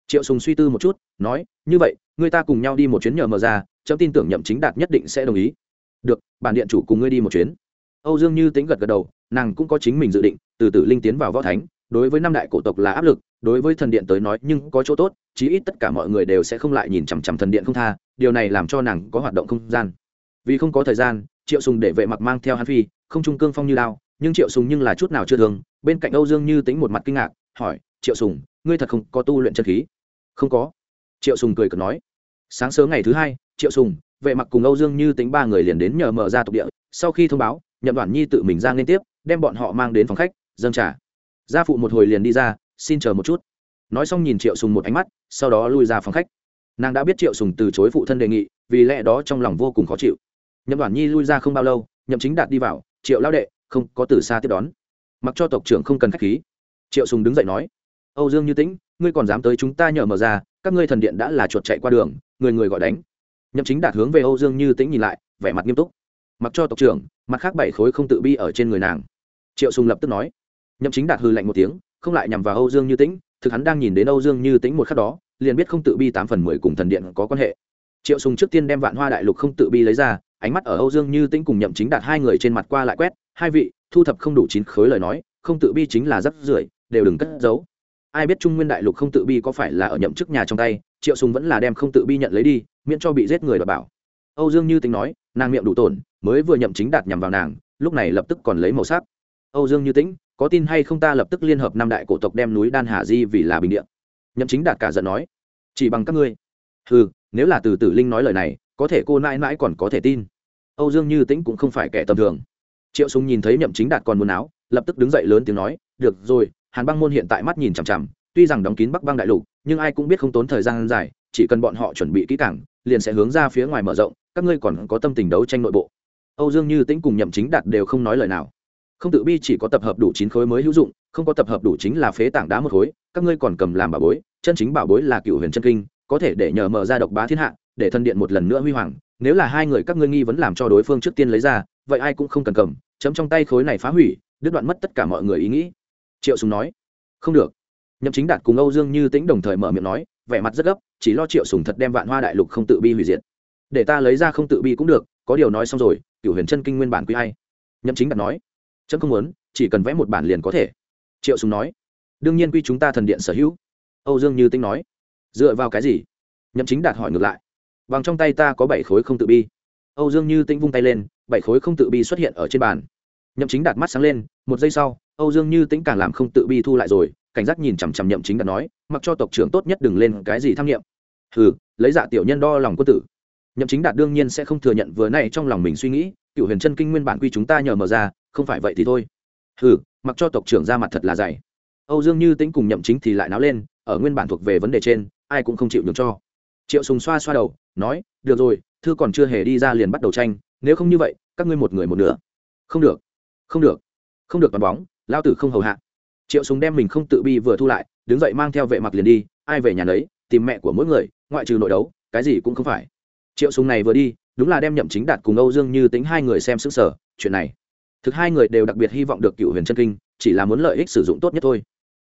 Triệu sùng suy tư một chút, nói, như vậy ngươi ta cùng nhau đi một chuyến nhờ mờ ra, chấm tin tưởng nhậm chính đạt nhất định sẽ đồng ý. Được, bản điện chủ cùng ngươi đi một chuyến. Âu dương như tĩnh gật gật đầu, nàng cũng có chính mình dự định, từ tử linh tiến vào võ thánh, đối với năm đại cổ tộc là áp lực, đối với thần điện tới nói nhưng có chỗ tốt, chí ít tất cả mọi người đều sẽ không lại nhìn chằm chằm thần điện không tha, điều này làm cho nàng có hoạt động không gian. Vì không có thời gian triệu sùng để vệ mặc mang theo hắn phi, không trung cương phong như lao nhưng triệu sùng nhưng là chút nào chưa thường, bên cạnh âu dương như tính một mặt kinh ngạc, hỏi, triệu sùng, ngươi thật không có tu luyện chân khí? Không có. Triệu sùng cười cợt nói. Sáng sớm ngày thứ hai, triệu sùng, vệ mặc cùng âu dương như tính ba người liền đến nhờ mở ra tộc địa, sau khi thông báo, nhậm đoàn nhi tự mình ra liên tiếp, đem bọn họ mang đến phòng khách, dâng trà. Gia phụ một hồi liền đi ra, xin chờ một chút. Nói xong nhìn triệu sùng một ánh mắt, sau đó lui ra phòng khách. Nàng đã biết triệu sùng từ chối phụ thân đề nghị, vì lẽ đó trong lòng vô cùng khó chịu nhậm đoàn nhi lui ra không bao lâu, nhậm chính đạt đi vào, triệu lao đệ, không có từ xa tiếp đón. Mặc cho tộc trưởng không cần khách khí. Triệu sùng đứng dậy nói, âu dương như tĩnh, ngươi còn dám tới chúng ta nhờ mở ra, các ngươi thần điện đã là chuột chạy qua đường, người người gọi đánh. Nhậm chính đạt hướng về âu dương như tĩnh nhìn lại, vẻ mặt nghiêm túc. Mặc cho tộc trưởng, mặt khác bảy khối không tự bi ở trên người nàng. Triệu sùng lập tức nói. Nhậm chính đạt hư lạnh một tiếng, không lại nhằm vào âu dương như tĩnh, thực hắn đang nhìn đến âu dương như tĩnh một khắc đó, liền biết không tự bi tám phần mười cùng thần điện có quan hệ. Triệu sùng trước tiên đem vạn hoa đại lục không tự bi lấy ra ánh mắt ở âu dương như tĩnh cùng nhậm chính đạt hai người trên mặt qua lại quét, hai vị, thu thập không đủ chín khối lời nói, không tự bi chính là rất rưởi, đều đừng cất giấu. Ai biết trung nguyên đại lục không tự bi có phải là ở nhậm chức nhà trong tay, triệu sùng vẫn là đem không tự bi nhận lấy đi, miễn cho bị giết người đọc bảo. Âu dương như tính nói, nàng miệng đủ tổn, mới vừa nhậm chính đạt nhằm vào nàng, lúc này lập tức còn lấy màu sắc. Âu dương như tĩnh, có tin hay không ta lập tức liên hợp năm đại cổ tộc đem núi đan hà di vì là bình địa. Nhậm chính đạt cả giận nói, chỉ bằng các ngươi. Ừ nếu là từ tử linh nói lời này, có thể cô nãi nãi còn có thể tin âu dương như tĩnh cũng không phải kẻ tầm thường. Triệu súng nhìn thấy nhậm chính đạt còn muốn áo, lập tức đứng dậy lớn tiếng nói, được rồi, hàn băng môn hiện tại mắt nhìn chằm chằm, tuy rằng đóng kín bắc băng đại lục, nhưng ai cũng biết không tốn thời gian dài, chỉ cần bọn họ chuẩn bị kỹ càng, liền sẽ hướng ra phía ngoài mở rộng, các ngươi còn có tâm tình đấu tranh nội bộ. Âu dương như tĩnh cùng nhậm chính đạt đều không nói lời nào. Không tự bi chỉ có tập hợp đủ chín khối mới hữu dụng, không có tập hợp đủ chính là phế tảng đá một khối, các ngươi còn cầm làm bảo bối, chân chính bảo bối là cựu huyền chân kinh, có thể để nhờ mở ra độc bá thiên hạ, để thân điện một lần nữa huy hoàng nếu là hai người các ngươi nghi vấn làm cho đối phương trước tiên lấy ra, vậy ai cũng không cần cầm, chấm trong tay khối này phá hủy, đứt đoạn mất tất cả mọi người ý nghĩ. Triệu sùng nói. Không được. Nhậm chính đạt cùng âu dương như tĩnh đồng thời mở miệng nói, vẻ mặt rất gấp, chỉ lo triệu sùng thật đem vạn hoa đại lục không tự bi hủy diệt. Để ta lấy ra không tự bi cũng được, có điều nói xong rồi, cửu huyền chân kinh nguyên bản quy hay nhậm chính đạt nói. Chấm không muốn, chỉ cần vẽ một bản liền có thể. Triệu sùng nói. Đương nhiên quy chúng ta thần điện sở hữu. Âu dương như tĩnh nói. Dựa vào cái gì? Nhậm chính đạt hỏi ngược lại bằng trong tay ta có bảy khối không tự bi. Âu dương như tĩnh vung tay lên, bảy khối không tự bi xuất hiện ở trên bàn. Nhậm chính đạt mắt sáng lên, một giây sau, âu dương như tĩnh càng làm không tự bi thu lại rồi, cảnh giác nhìn chằm chằm nhậm chính đạt nói, mặc cho tộc trưởng tốt nhất đừng lên cái gì tham nghiệm hừ, lấy dạ tiểu nhân đo lòng quân tử. Nhậm chính đạt đương nhiên sẽ không thừa nhận vừa nay trong lòng mình suy nghĩ, cựu huyền chân kinh nguyên bản quy chúng ta nhờ mở ra, không phải vậy thì thôi. Hừ, mặc cho tộc trưởng ra mặt thật là dày. Âu dương như tĩnh cùng nhậm chính thì lại náo lên, ở nguyên bản thuộc về vấn đề trên, ai cũng không chịu nhường cho triệu sùng xoa xoa đầu, nói, được rồi, thư còn chưa hề đi ra liền bắt đầu tranh, nếu không như vậy, các ngươi một người một nửa. Không được không được không được bắn bóng, lao tử không hầu hạ. Triệu sùng đem mình không tự bi vừa thu lại, đứng dậy mang theo vệ mặc liền đi, ai về nhà đấy tìm mẹ của mỗi người, ngoại trừ nội đấu, cái gì cũng không phải. Triệu sùng này vừa đi, đúng là đem nhậm chính đạt cùng âu dương như tính hai người xem sức sở, chuyện này. Thực hai người đều đặc biệt hy vọng được cựu huyền chân kinh, chỉ là muốn lợi ích sử dụng tốt nhất thôi.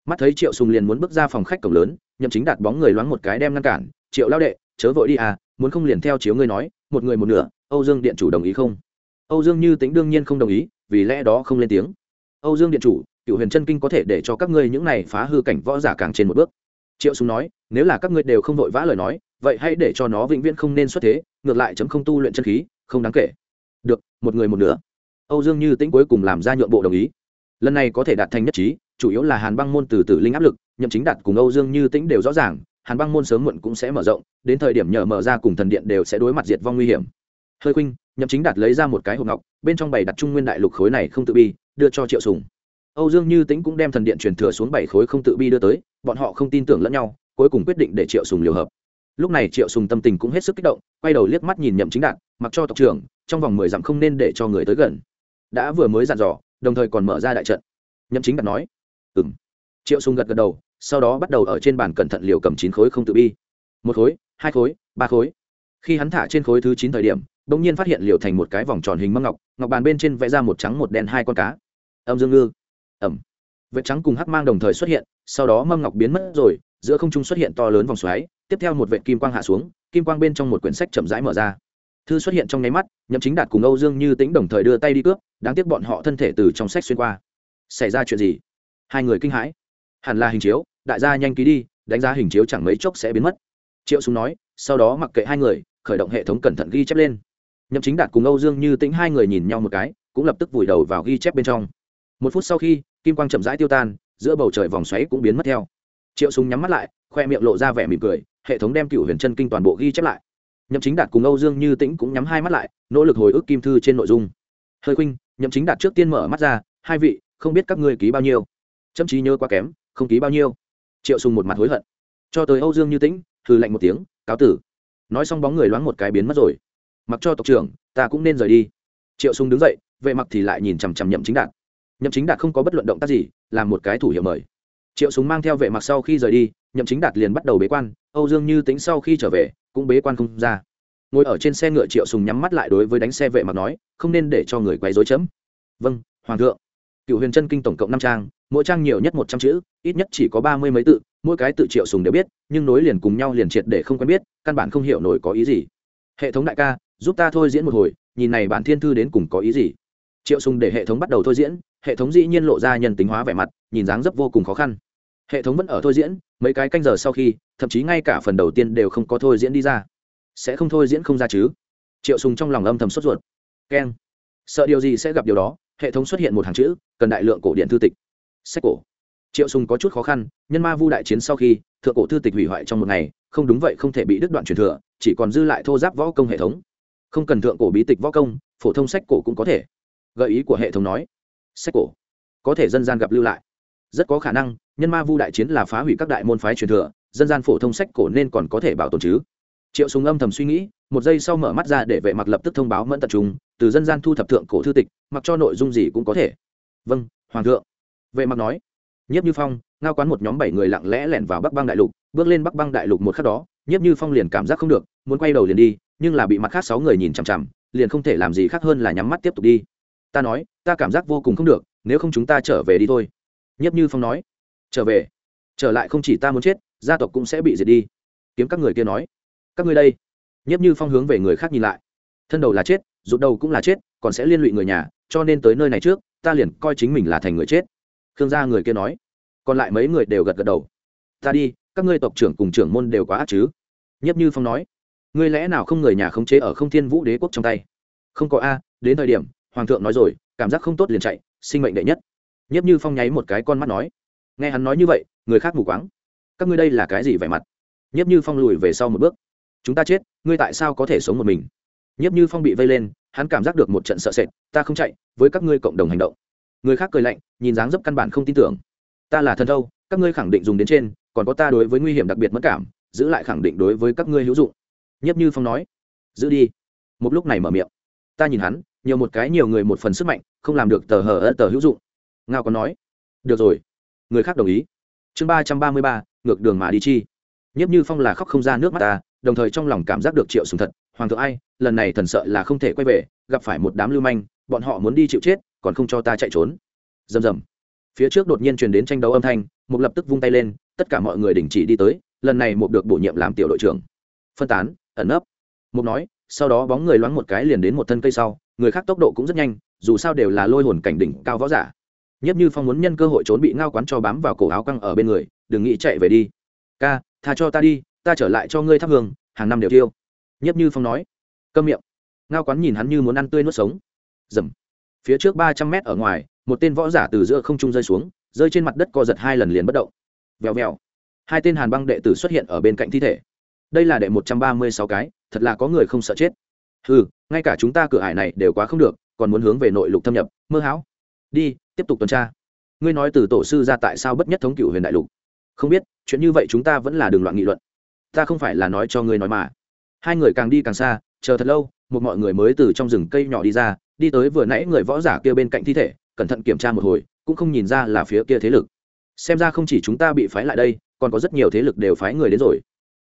Mắt thấy triệu sùng liền muốn bước ra phòng khách cổng lớn, nhậm chính đạt bóng người loáng một cái đem ngăn cản triệu lao đệ, chớ vội đi à muốn không liền theo chiếu ngươi nói, một người một nửa, âu dương điện chủ đồng ý không? Âu dương như tính đương nhiên không đồng ý, vì lẽ đó không lên tiếng. Âu dương điện chủ, cựu huyền chân kinh có thể để cho các ngươi những này phá hư cảnh võ giả càng trên một bước. Triệu Súng nói, nếu là các ngươi đều không vội vã lời nói, vậy hãy để cho nó vĩnh viễn không nên xuất thế, ngược lại chấm không tu luyện chân khí, không đáng kể. Được, một người một nửa. Âu dương như tĩnh cuối cùng làm ra nhượng bộ đồng ý. Lần này có thể đạt thành nhất trí, chủ yếu là hàn băng môn từ tử linh áp lực, nhậm chính đạt cùng âu dương như tĩnh đều rõ ràng hàn băng môn sớm muộn cũng sẽ mở rộng, đến thời điểm nhờ mở ra cùng thần điện đều sẽ đối mặt diệt vong nguy hiểm. Hơi khuynh, nhậm chính đạt lấy ra một cái hộp ngọc, bên trong bày đặt trung nguyên đại lục khối này không tự bi, đưa cho triệu sùng. Âu dương như tĩnh cũng đem thần điện truyền thừa xuống bảy khối không tự bi đưa tới, bọn họ không tin tưởng lẫn nhau, cuối cùng quyết định để triệu sùng liều hợp. Lúc này triệu sùng tâm tình cũng hết sức kích động, quay đầu liếc mắt nhìn nhậm chính đạt, mặc cho tộc trưởng, trong vòng mười dặm không nên để cho người tới gần. Đã vừa mới dặn dò, đồng thời còn mở ra đại trận. Nhậm chính đạt nói, ừm. Triệu sùng gật gật đầu sau đó bắt đầu ở trên bàn cẩn thận liều cầm chín khối không tự bi. Một khối, hai khối, ba khối. Khi hắn thả trên khối thứ chín thời điểm, bỗng nhiên phát hiện liều thành một cái vòng tròn hình mâm ngọc ngọc bàn bên trên vẽ ra một trắng, một đen, hai con cá. Âm dương ngư. Ẩm. Vệt trắng cùng hắc mang đồng thời xuất hiện, sau đó mâm ngọc biến mất rồi, giữa không trung xuất hiện to lớn vòng xoáy, tiếp theo một vệt kim quang hạ xuống, kim quang bên trong một quyển sách chậm rãi mở ra. Thư xuất hiện trong nháy mắt, nhậm chính đạt cùng âu dương như tĩnh đồng thời đưa tay đi cướp, đáng tiếc bọn họ thân thể từ trong sách xuyên qua. Xảy ra chuyện gì? Hai người kinh hãi hẳn là hình chiếu, đại gia nhanh ký đi, đánh giá hình chiếu chẳng mấy chốc sẽ biến mất. Triệu súng nói, sau đó mặc kệ hai người, khởi động hệ thống cẩn thận ghi chép lên. Nhậm chính đạt cùng âu dương như tĩnh hai người nhìn nhau một cái, cũng lập tức vùi đầu vào ghi chép bên trong. Một phút sau khi, kim quang chậm rãi tiêu tan, giữa bầu trời vòng xoáy cũng biến mất theo. Triệu súng nhắm mắt lại, khoe miệng lộ ra vẻ mỉm cười, hệ thống đem cựu huyền chân kinh toàn bộ ghi chép lại. Nhậm chính đạt cùng âu dương như tĩnh cũng nhắm hai mắt lại, nỗ lực hồi ức kim thư trên nội dung. Hơi khuynh, nhậm chính đạt trước tiên mở mắt ra, hai vị, không biết các ngươi ký bao nhiêu? Chậm chí nhớ quá kém không ký bao nhiêu. Triệu sùng một mặt hối hận. Cho tới âu dương như tĩnh, hừ lạnh một tiếng, cáo tử. Nói xong bóng người loáng một cái biến mất rồi. Mặc cho tộc trưởng, ta cũng nên rời đi. Triệu sùng đứng dậy, vệ mặc thì lại nhìn chằm chằm nhậm chính đạt. Nhậm chính đạt không có bất luận động tác gì, làm một cái thủ hiệu mời. Triệu súng mang theo vệ mặc sau khi rời đi, nhậm chính đạt liền bắt đầu bế quan, âu dương như tính sau khi trở về, cũng bế quan không ra. Ngồi ở trên xe ngựa triệu sùng nhắm mắt lại đối với đánh xe vệ mặc nói, không nên để cho người quấy rối chấm. Vâng hoàng thượng. Cựu huyền chân kinh tổng cộng năm trang mỗi trang nhiều nhất một trăm chữ, ít nhất chỉ có ba mươi mấy tự, mỗi cái tự triệu sùng đều biết, nhưng nối liền cùng nhau liền triệt để không quen biết, căn bản không hiểu nổi có ý gì. Hệ thống đại ca, giúp ta thôi diễn một hồi, nhìn này bản thiên thư đến cùng có ý gì. Triệu sùng để hệ thống bắt đầu thôi diễn, hệ thống dĩ nhiên lộ ra nhân tính hóa vẻ mặt, nhìn dáng dấp vô cùng khó khăn. Hệ thống vẫn ở thôi diễn, mấy cái canh giờ sau khi, thậm chí ngay cả phần đầu tiên đều không có thôi diễn đi ra. Sẽ không thôi diễn không ra chứ? Triệu sùng trong lòng âm thầm sốt ruột. Keng. Sợ điều gì sẽ gặp điều đó, hệ thống xuất hiện một hàng chữ, cần đại lượng cổ điện thư tịch sách cổ. Triệu sùng có chút khó khăn, nhân ma vu đại chiến sau khi, thượng cổ thư tịch hủy hoại trong một ngày, không đúng vậy không thể bị đứt đoạn truyền thừa, chỉ còn dư lại thô giáp võ công hệ thống. Không cần thượng cổ bí tịch võ công, phổ thông sách cổ cũng có thể. Gợi ý của hệ thống nói, sách cổ có thể dân gian gặp lưu lại. Rất có khả năng, nhân ma vu đại chiến là phá hủy các đại môn phái truyền thừa, dân gian phổ thông sách cổ nên còn có thể bảo tồn chứ. Triệu sùng âm thầm suy nghĩ, một giây sau mở mắt ra để vệ mặc lập tức thông báo mẫn tập trung từ dân gian thu thập thượng cổ thư tịch, mặc cho nội dung gì cũng có thể. Vâng hoàng thượng vệ mặc nói, nhiếp như phong, ngao quán một nhóm bảy người lặng lẽ lẻn vào bắc băng đại lục, bước lên bắc băng đại lục một khắc đó, nhiếp như phong liền cảm giác không được, muốn quay đầu liền đi, nhưng là bị mặt khác sáu người nhìn chằm chằm, liền không thể làm gì khác hơn là nhắm mắt tiếp tục đi. Ta nói, ta cảm giác vô cùng không được, nếu không chúng ta trở về đi thôi. Nhất như phong nói, trở về? Trở lại không chỉ ta muốn chết, gia tộc cũng sẽ bị diệt đi. Kiếm các người kia nói, các ngươi đây. Nhất như phong hướng về người khác nhìn lại, thân đầu là chết, rụt đầu cũng là chết, còn sẽ liên lụy người nhà, cho nên tới nơi này trước, ta liền coi chính mình là thành người chết khương gia người kia nói. Còn lại mấy người đều gật gật đầu. Ta đi, các ngươi tộc trưởng cùng trưởng môn đều quá ác chứ. Nhất như phong nói. Ngươi lẽ nào không người nhà khống chế ở không thiên vũ đế quốc trong tay? Không có a, đến thời điểm, hoàng thượng nói rồi, cảm giác không tốt liền chạy, sinh mệnh đệ nhất. Nhất như phong nháy một cái con mắt nói. Nghe hắn nói như vậy, người khác mù quáng. Các ngươi đây là cái gì vẻ mặt? Nhất như phong lùi về sau một bước. Chúng ta chết, ngươi tại sao có thể sống một mình? Nhất như phong bị vây lên, hắn cảm giác được một trận sợ sệt, ta không chạy, với các ngươi cộng đồng hành động người khác cười lạnh, nhìn dáng dấp căn bản không tin tưởng. Ta là thần thâu, các ngươi khẳng định dùng đến trên, còn có ta đối với nguy hiểm đặc biệt mất cảm, giữ lại khẳng định đối với các ngươi hữu dụng. Nhất như phong nói. Giữ đi. Một lúc này mở miệng. Ta nhìn hắn, nhiều một cái nhiều người một phần sức mạnh, không làm được tờ hờ ớt tờ hữu dụng. Ngao có nói. Được rồi. Người khác đồng ý. Chương ba trăm ba mươi ba, ngược đường mà đi chi. Nhất như phong là khóc không ra nước mắt ta, đồng thời trong lòng cảm giác được triệu sùng thật. Hoàng thượng ai, lần này thần sợ là không thể quay về, gặp phải một đám lưu manh, bọn họ muốn đi chịu chết còn không cho ta chạy trốn. Rầm rầm. Phía trước đột nhiên truyền đến tranh đấu âm thanh một lập tức vung tay lên, tất cả mọi người đình chỉ đi tới, lần này một được bổ nhiệm làm tiểu đội trưởng. Phân tán, ẩn nấp. Một nói, sau đó bóng người loáng một cái liền đến một thân cây sau, người khác tốc độ cũng rất nhanh, dù sao đều là lôi hồn cảnh đỉnh cao võ giả. Nhất như phong muốn nhân cơ hội trốn bị ngao quán cho bám vào cổ áo căng ở bên người, đừng nghĩ chạy về đi. Ca, tha cho ta đi, ta trở lại cho ngươi thắp hương, hàng năm đều tiêu nhất như phong nói. Câm miệng. Ngao quán nhìn hắn như muốn ăn tươi nuốt sống. Dầm phía trước ba trăm mét ở ngoài, một tên võ giả từ giữa không trung rơi xuống, rơi trên mặt đất co giật hai lần liền bất động. Vèo vèo. Hai tên hàn băng đệ tử xuất hiện ở bên cạnh thi thể. Đây là đệ một trăm ba mươi sáu cái, thật là có người không sợ chết. Ừ ngay cả chúng ta cửa ải này đều quá không được, còn muốn hướng về nội lục thâm nhập. Mơ hão. Đi, tiếp tục tuần tra. Ngươi nói từ tổ sư ra tại sao bất nhất thống cựu huyền đại lục? Không biết, chuyện như vậy chúng ta vẫn là đường loạn nghị luận. Ta không phải là nói cho ngươi nói mà. Hai người càng đi càng xa, chờ thật lâu, một mọi người mới từ trong rừng cây nhỏ đi ra đi tới vừa nãy người võ giả kia bên cạnh thi thể, cẩn thận kiểm tra một hồi, cũng không nhìn ra là phía kia thế lực. Xem ra không chỉ chúng ta bị phái lại đây, còn có rất nhiều thế lực đều phái người đến rồi.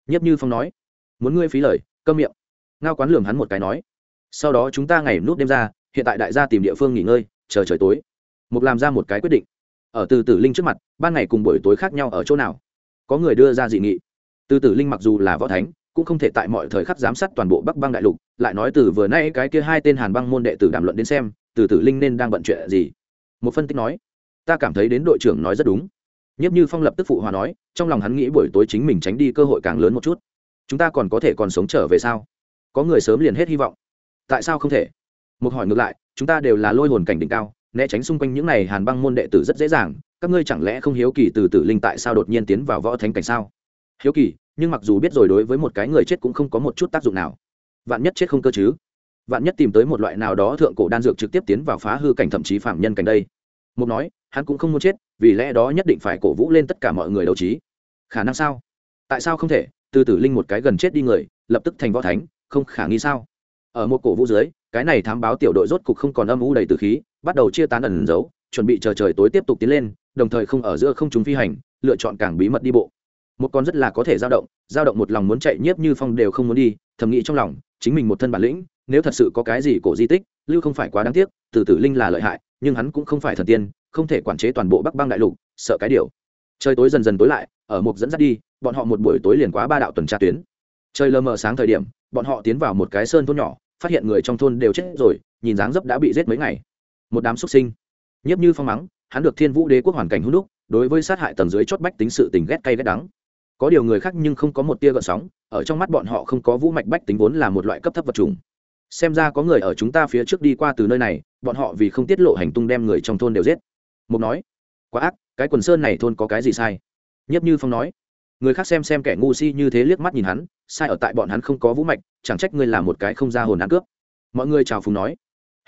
Nhất như phong nói, muốn ngươi phí lời, câm miệng. Ngao quán lường hắn một cái nói, sau đó chúng ta ngày nút đêm ra, hiện tại đại gia tìm địa phương nghỉ ngơi, chờ trời tối. Mục làm ra một cái quyết định. Ở từ tử linh trước mặt, ban ngày cùng buổi tối khác nhau ở chỗ nào? Có người đưa ra dị nghị. Từ tử linh mặc dù là võ thánh cũng không thể tại mọi thời khắc giám sát toàn bộ bắc băng đại lục, lại nói từ vừa nay cái kia hai tên hàn băng môn đệ tử đàm luận đến xem, từ tử linh nên đang bận chuyện gì? Một phân tích nói, ta cảm thấy đến đội trưởng nói rất đúng. Nhiếp như phong lập tức phụ hòa nói, trong lòng hắn nghĩ buổi tối chính mình tránh đi cơ hội càng lớn một chút. Chúng ta còn có thể còn sống trở về sao? Có người sớm liền hết hy vọng. Tại sao không thể? Một hỏi ngược lại, chúng ta đều là lôi hồn cảnh đỉnh cao, né tránh xung quanh những này hàn băng môn đệ tử rất dễ dàng, các ngươi chẳng lẽ không hiếu kỳ từ tử linh tại sao đột nhiên tiến vào võ thánh cảnh sao? Hiếu kỳ nhưng mặc dù biết rồi đối với một cái người chết cũng không có một chút tác dụng nào. Vạn nhất chết không cơ chứ? Vạn nhất tìm tới một loại nào đó thượng cổ đan dược trực tiếp tiến vào phá hư cảnh thậm chí phạm nhân cảnh đây. Mục nói, hắn cũng không muốn chết, vì lẽ đó nhất định phải cổ vũ lên tất cả mọi người đấu trí. Khả năng sao? Tại sao không thể? Từ tử linh một cái gần chết đi người, lập tức thành võ thánh, không khả nghi sao? Ở một cổ vũ dưới, cái này thám báo tiểu đội rốt cục không còn âm u đầy từ khí, bắt đầu chia tán ẩn giấu, chuẩn bị chờ trời tối tiếp tục tiến lên, đồng thời không ở giữa không chúng phi hành, lựa chọn càng bí mật đi bộ một con rất là có thể dao động dao động một lòng muốn chạy nhiếp như phong đều không muốn đi, thầm nghĩ trong lòng, chính mình một thân bản lĩnh, nếu thật sự có cái gì cổ di tích, lưu không phải quá đáng tiếc, từ tử linh là lợi hại, nhưng hắn cũng không phải thần tiên, không thể quản chế toàn bộ bắc băng đại lục, sợ cái điều. Trời tối dần dần tối lại, ở mục dẫn dắt đi, bọn họ một buổi tối liền quá ba đạo tuần tra tuyến. Trời lờ mờ sáng thời điểm, bọn họ tiến vào một cái sơn thôn nhỏ, phát hiện người trong thôn đều chết rồi, nhìn dáng dấp đã bị giết mấy ngày. Một đám xuất sinh. Nhiếp như phong mắng, hắn được thiên vũ đế quốc hoàn cảnh hữu đúc, đối với sát hại tầng dưới chót bách tính sự tình ghét cay ghét đắng có điều người khác nhưng không có một tia gợn sóng, ở trong mắt bọn họ không có vũ mạch bách tính vốn là một loại cấp thấp vật trùng xem ra có người ở chúng ta phía trước đi qua từ nơi này, bọn họ vì không tiết lộ hành tung đem người trong thôn đều giết. Mục nói, quá ác, cái quần sơn này thôn có cái gì sai? Nhất như phong nói, người khác xem xem kẻ ngu si như thế liếc mắt nhìn hắn, sai ở tại bọn hắn không có vũ mạch, chẳng trách ngươi là một cái không ra hồn ăn cướp. Mọi người chào phùng nói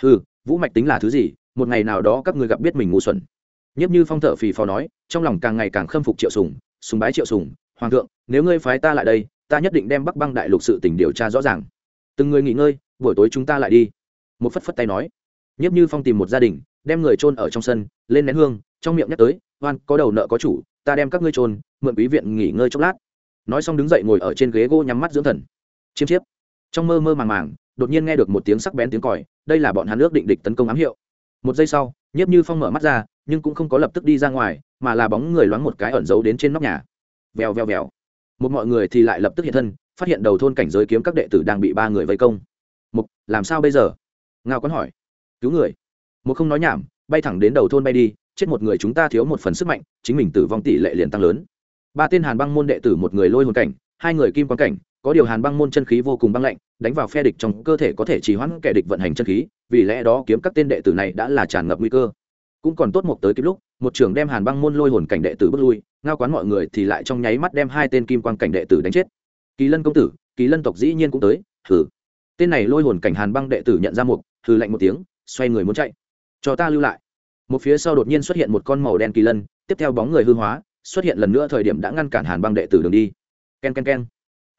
ừ vũ mạch tính là thứ gì, một ngày nào đó các ngươi gặp biết mình ngu xuẩn. Nhất như phong thở phì phò nói, trong lòng càng ngày càng khâm phục triệu sùng sùng bái triệu sùng hoàng thượng, nếu ngươi phái ta lại đây, ta nhất định đem bắc băng đại lục sự tình điều tra rõ ràng. Từng người nghỉ ngơi, buổi tối chúng ta lại đi. Một phất phất tay nói. Nhất như phong tìm một gia đình, đem người trôn ở trong sân, lên nén hương, trong miệng nhắc tới, oan, có đầu nợ có chủ, ta đem các ngươi trôn mượn quý viện nghỉ ngơi chốc lát. Nói xong đứng dậy ngồi ở trên ghế gỗ nhắm mắt dưỡng thần. Chiêm chiếp. Trong mơ mơ màng màng, đột nhiên nghe được một tiếng sắc bén tiếng còi, đây là bọn hắn ước định địch tấn công ám hiệu. Một giây sau, nhiếp như phong mở mắt ra, nhưng cũng không có lập tức đi ra ngoài, mà là bóng người loáng một cái ẩn giấu đến trên nóc nhà vèo vèo vèo. Một mọi người thì lại lập tức hiện thân, phát hiện đầu thôn cảnh giới kiếm các đệ tử đang bị ba người vây công. Một làm sao bây giờ? Ngao quán hỏi. Cứu người. Một không nói nhảm, bay thẳng đến đầu thôn bay đi, chết một người chúng ta thiếu một phần sức mạnh, chính mình tử vong tỷ lệ liền tăng lớn. Ba tên hàn băng môn đệ tử một người lôi hồn cảnh, hai người kim quan cảnh, có điều hàn băng môn chân khí vô cùng băng lạnh, đánh vào phe địch trong cơ thể có thể trì hoãn kẻ địch vận hành chân khí, vì lẽ đó kiếm các tên đệ tử này đã là tràn ngập nguy cơ cũng còn tốt một tới kịp lúc, một trưởng đem hàn băng môn lôi hồn cảnh đệ tử bước lui, ngao quán mọi người thì lại trong nháy mắt đem hai tên kim quan cảnh đệ tử đánh chết. Kỳ lân công tử, kỳ lân tộc dĩ nhiên cũng tới, thử. Tên này lôi hồn cảnh hàn băng đệ tử nhận ra một, thử lạnh một tiếng, xoay người muốn chạy. Cho ta lưu lại. Một phía sau đột nhiên xuất hiện một con màu đen kỳ lân, tiếp theo bóng người hư hóa, xuất hiện lần nữa thời điểm đã ngăn cản hàn băng đệ tử đường đi. K e n k e n k e n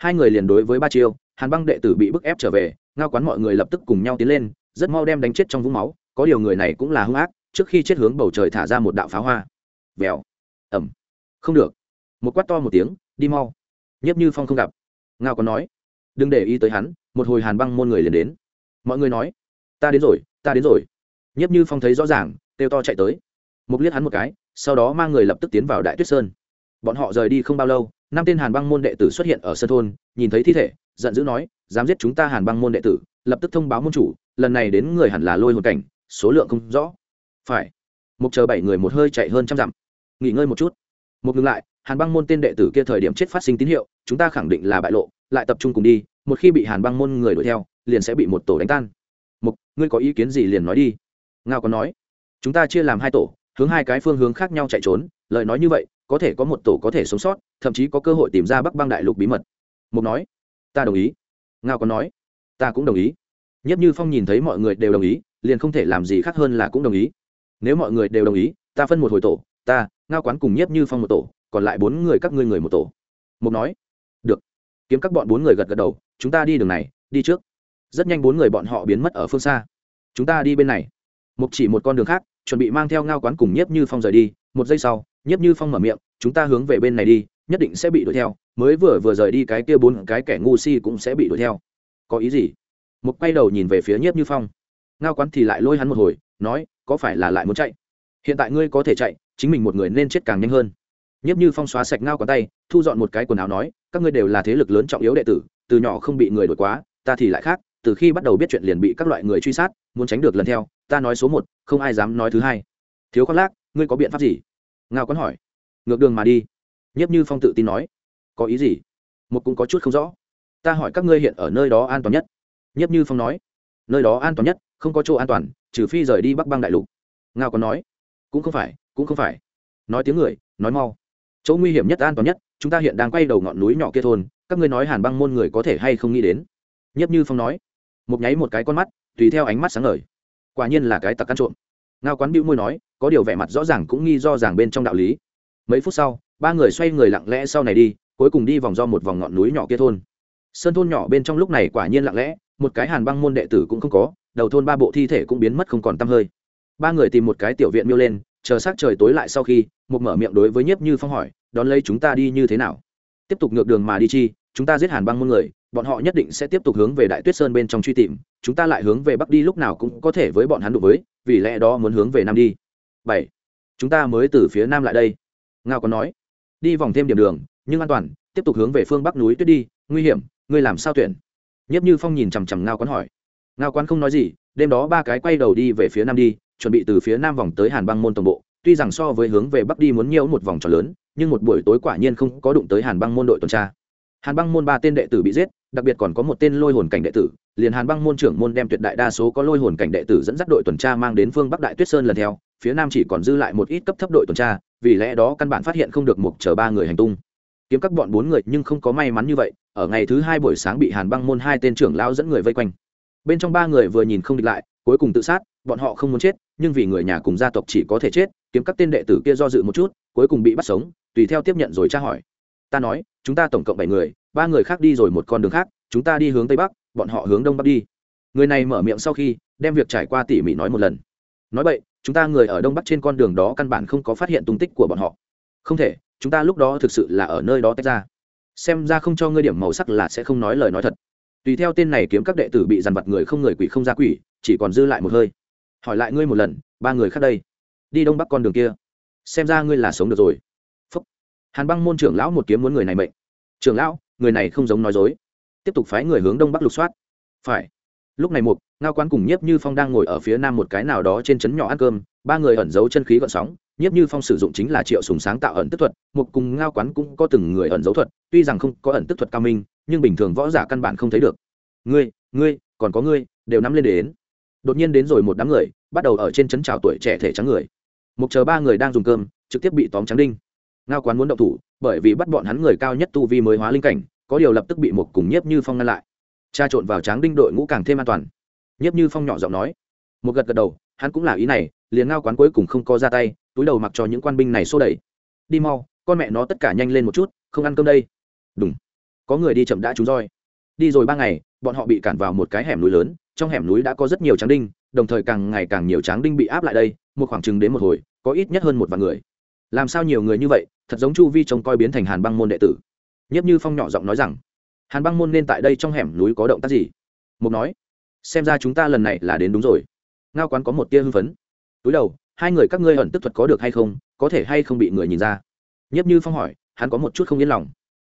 hai người liền đối với ba chiêu, hàn băng đệ tử bị bức ép trở về, ngao quán mọi người lập tức cùng nhau tiến lên, rất mau đem đánh chết trong vũng máu, có điều người này cũng là hung ác trước khi chết hướng bầu trời thả ra một đạo pháo hoa. Vèo. Ẩm không được. Một quát to một tiếng, đi mau. Nhiếp như phong không gặp. Ngao còn nói, đừng để ý tới hắn, một hồi hàn băng môn người liền đến. Mọi người nói, ta đến rồi, ta đến rồi. Nhiếp như phong thấy rõ ràng têu to chạy tới. Mục liếc hắn một cái, sau đó mang người lập tức tiến vào đại tuyết sơn. Bọn họ rời đi không bao lâu, năm tên hàn băng môn đệ tử xuất hiện ở sân thôn, nhìn thấy thi thể, giận dữ nói, dám giết chúng ta hàn băng môn đệ tử, lập tức thông báo môn chủ, lần này đến người hẳn là lôi hồn cảnh, số lượng không rõ phải. Mục chờ bảy người một hơi chạy hơn trăm dặm. Nghỉ ngơi một chút. Một ngừng lại, hàn băng môn tên đệ tử kia thời điểm chết phát sinh tín hiệu, chúng ta khẳng định là bại lộ, lại tập trung cùng đi, một khi bị hàn băng môn người đuổi theo, liền sẽ bị một tổ đánh tan. Mục, ngươi có ý kiến gì liền nói đi. Ngao có nói, chúng ta chia làm hai tổ, hướng hai cái phương hướng khác nhau chạy trốn, lời nói như vậy, có thể có một tổ có thể sống sót, thậm chí có cơ hội tìm ra bắc băng đại lục bí mật. Mục nói, ta đồng ý. Ngao còn nói, ta cũng đồng ý. Nhất như phong nhìn thấy mọi người đều đồng ý, liền không thể làm gì khác hơn là cũng đồng ý nếu mọi người đều đồng ý, ta phân một hồi tổ, ta, ngao quán cùng nhất như phong một tổ, còn lại bốn người các ngươi người một tổ. Mục nói, được. Kiếm các bọn bốn người gật gật đầu, chúng ta đi đường này, đi trước. Rất nhanh bốn người bọn họ biến mất ở phương xa. Chúng ta đi bên này. Mục chỉ một con đường khác, chuẩn bị mang theo ngao quán cùng nhiếp như phong rời đi. Một giây sau, nhiếp như phong mở miệng, chúng ta hướng về bên này đi, nhất định sẽ bị đuổi theo. Mới vừa vừa rời đi cái kia bốn cái kẻ ngu si cũng sẽ bị đuổi theo. Có ý gì? Mục quay đầu nhìn về phía nhiếp như phong ngao quán thì lại lôi hắn một hồi, nói, có phải là lại muốn chạy? Hiện tại ngươi có thể chạy, chính mình một người nên chết càng nhanh hơn. Nhiếp như phong xóa sạch ngao quán tay, thu dọn một cái quần áo nói, các ngươi đều là thế lực lớn trọng yếu đệ tử, từ nhỏ không bị người đổi quá, ta thì lại khác, từ khi bắt đầu biết chuyện liền bị các loại người truy sát, muốn tránh được lần theo, ta nói số một, không ai dám nói thứ hai. Thiếu khoác lác, ngươi có biện pháp gì? Ngao quán hỏi. Ngược đường mà đi. Nhiếp như phong tự tin nói. Có ý gì? Một cũng có chút không rõ. Ta hỏi các ngươi hiện ở nơi đó an toàn nhất. Nhiếp như phong nói. Nơi đó an toàn nhất không có chỗ an toàn, trừ phi rời đi bắc băng đại lục. Ngao còn nói, cũng không phải, cũng không phải. Nói tiếng người, nói mau. Chỗ nguy hiểm nhất an toàn nhất, chúng ta hiện đang quay đầu ngọn núi nhỏ kia thôn, các ngươi nói hàn băng môn người có thể hay không nghĩ đến? Nhất như phong nói. Một nháy một cái con mắt, tùy theo ánh mắt sáng ngời. Quả nhiên là cái tặc ăn trộm. Ngao quán bĩu môi nói, có điều vẻ mặt rõ ràng cũng nghi do ràng bên trong đạo lý. Mấy phút sau, ba người xoay người lặng lẽ sau này đi, cuối cùng đi vòng do một vòng ngọn núi nhỏ kia thôn. Sơn thôn nhỏ bên trong lúc này quả nhiên lặng lẽ, một cái hàn băng môn đệ tử cũng không có đầu thôn ba bộ thi thể cũng biến mất không còn tăm hơi. Ba người tìm một cái tiểu viện miêu lên, chờ s trời tối lại sau khi một mở miệng đối với nhiếp như phong hỏi, đón lấy chúng ta đi như thế nào? Tiếp tục ngược đường mà đi chi, chúng ta giết hàn băng môn người, bọn họ nhất định sẽ tiếp tục hướng về đại tuyết sơn bên trong truy tìm, chúng ta lại hướng về bắc đi lúc nào cũng có thể với bọn hắn đụng với, vì lẽ đó muốn hướng về nam đi. Bảy, chúng ta mới từ phía nam lại đây. Ngao có nói. Đi vòng thêm điểm đường, nhưng an toàn, tiếp tục hướng về phương bắc núi tuyết đi, nguy hiểm, ngươi làm sao tuyển? Nhất như phong nhìn chằm chằm ngao quán hỏi ngao quán không nói gì, đêm đó ba cái quay đầu đi về phía nam đi, chuẩn bị từ phía nam vòng tới hàn băng môn tổng bộ. Tuy rằng so với hướng về bắc đi muốn nhiều một vòng tròn lớn, nhưng một buổi tối quả nhiên không có đụng tới hàn băng môn đội tuần tra. Hàn băng môn ba tên đệ tử bị giết, đặc biệt còn có một tên lôi hồn cảnh đệ tử. Liền hàn băng môn trưởng môn đem tuyệt đại đa số có lôi hồn cảnh đệ tử dẫn dắt đội tuần tra mang đến phương bắc đại tuyết sơn lần theo, phía nam chỉ còn dư lại một ít cấp thấp đội tuần tra, vì lẽ đó căn bản phát hiện không được một chờ ba người hành tung. Kiếm các bọn bốn người nhưng không có may mắn như vậy, ở ngày thứ hai buổi sáng bị hàn băng môn hai tên trưởng lão dẫn người vây quanh bên trong ba người vừa nhìn không địch lại, cuối cùng tự sát, bọn họ không muốn chết, nhưng vì người nhà cùng gia tộc chỉ có thể chết, kiếm các tên đệ tử kia do dự một chút, cuối cùng bị bắt sống, tùy theo tiếp nhận rồi tra hỏi. Ta nói, chúng ta tổng cộng bảy người, ba người khác đi rồi một con đường khác, chúng ta đi hướng tây bắc, bọn họ hướng đông bắc đi. Người này mở miệng sau khi, đem việc trải qua tỉ mỉ nói một lần. Nói vậy chúng ta người ở đông bắc trên con đường đó căn bản không có phát hiện tung tích của bọn họ. Không thể, chúng ta lúc đó thực sự là ở nơi đó tách ra. Xem ra không cho ngươi điểm màu sắc là sẽ không nói lời nói thật tùy theo tên này kiếm các đệ tử bị dằn vặt người không người quỷ không ra quỷ chỉ còn dư lại một hơi. Hỏi lại ngươi một lần ba người khác đây. Đi đông bắc con đường kia. Xem ra ngươi là sống được rồi. Phúc. hàn băng môn trưởng lão một kiếm muốn người này mệnh. Trưởng lão người này không giống nói dối. Tiếp tục phái người hướng đông bắc lục soát. Phải. Lúc này một, ngao quán cùng nhiếp như phong đang ngồi ở phía nam một cái nào đó trên trấn nhỏ ăn cơm ba người ẩn giấu chân khí gọn sóng nhiếp như phong sử dụng chính là triệu sùng sáng tạo ẩn tức thuật, một cùng ngao quán cũng có từng người ẩn dấu thuật, tuy rằng không có ẩn tức thuật cao minh, nhưng bình thường võ giả căn bản không thấy được. Ngươi ngươi, còn có ngươi, đều nắm lên đến. Đột nhiên đến rồi một đám người, bắt đầu ở trên chấn trào tuổi trẻ thể trắng người. Một chờ ba người đang dùng cơm, trực tiếp bị tóm trắng đinh. Ngao quán muốn động thủ, bởi vì bắt bọn hắn người cao nhất tu vi mới hóa linh cảnh, có điều lập tức bị một cùng nhiếp như phong ngăn lại. Tra trộn vào tráng đinh đội ngũ càng thêm an toàn. Nhiếp như phong nhỏ giọng nói. Một gật gật đầu, hắn cũng là ý này, liền ngao quán cuối cùng không có ra tay túi đầu mặc cho những quan binh này xô đẩy. Đi mau, con mẹ nó tất cả nhanh lên một chút, không ăn cơm đây. Đúng có người đi chậm đã trúng roi. Đi rồi ba ngày, bọn họ bị cản vào một cái hẻm núi lớn, trong hẻm núi đã có rất nhiều tráng đinh, đồng thời càng ngày càng nhiều tráng đinh bị áp lại đây, một khoảng chừng đến một hồi, có ít nhất hơn một vạn người. Làm sao nhiều người như vậy, thật giống chu vi trông coi biến thành hàn băng môn đệ tử. Nhất như phong nhỏ giọng nói rằng, hàn băng môn nên tại đây trong hẻm núi có động tác gì? Mục nói, xem ra chúng ta lần này là đến đúng rồi. Ngao quán có một tia hưng phấn. Túi đầu hai người các ngươi ẩn tức thuật có được hay không, có thể hay không bị người nhìn ra? Nhất như phong hỏi, hắn có một chút không yên lòng.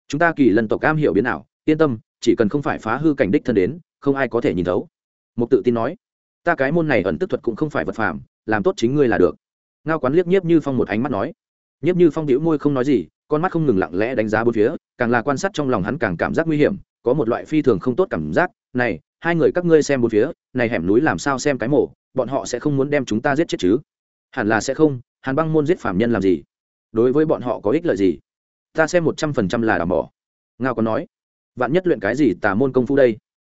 Chúng ta kỳ lần tộc cam hiểu biến nào yên tâm, chỉ cần không phải phá hư cảnh đích thân đến, không ai có thể nhìn thấu. Mục tự tin nói, ta cái môn này ẩn tức thuật cũng không phải vật phàm, làm tốt chính ngươi là được. Ngao quán liếc nhiếp như phong một ánh mắt nói. Nhiếp như phong đĩu môi không nói gì, con mắt không ngừng lặng lẽ đánh giá bốn phía, càng là quan sát trong lòng hắn càng cảm giác nguy hiểm, có một loại phi thường không tốt cảm giác, này, hai người các ngươi xem bốn phía, này hẻm núi làm sao xem cái mổ, bọn họ sẽ không muốn đem chúng ta giết chết chứ? Hẳn là sẽ không, hàn băng môn giết phạm nhân làm gì? Đối với bọn họ có ích lợi gì? Ta xem một trăm phần trăm là đảm bỏ ngao có nói, vạn nhất luyện cái gì tà môn công phu đây?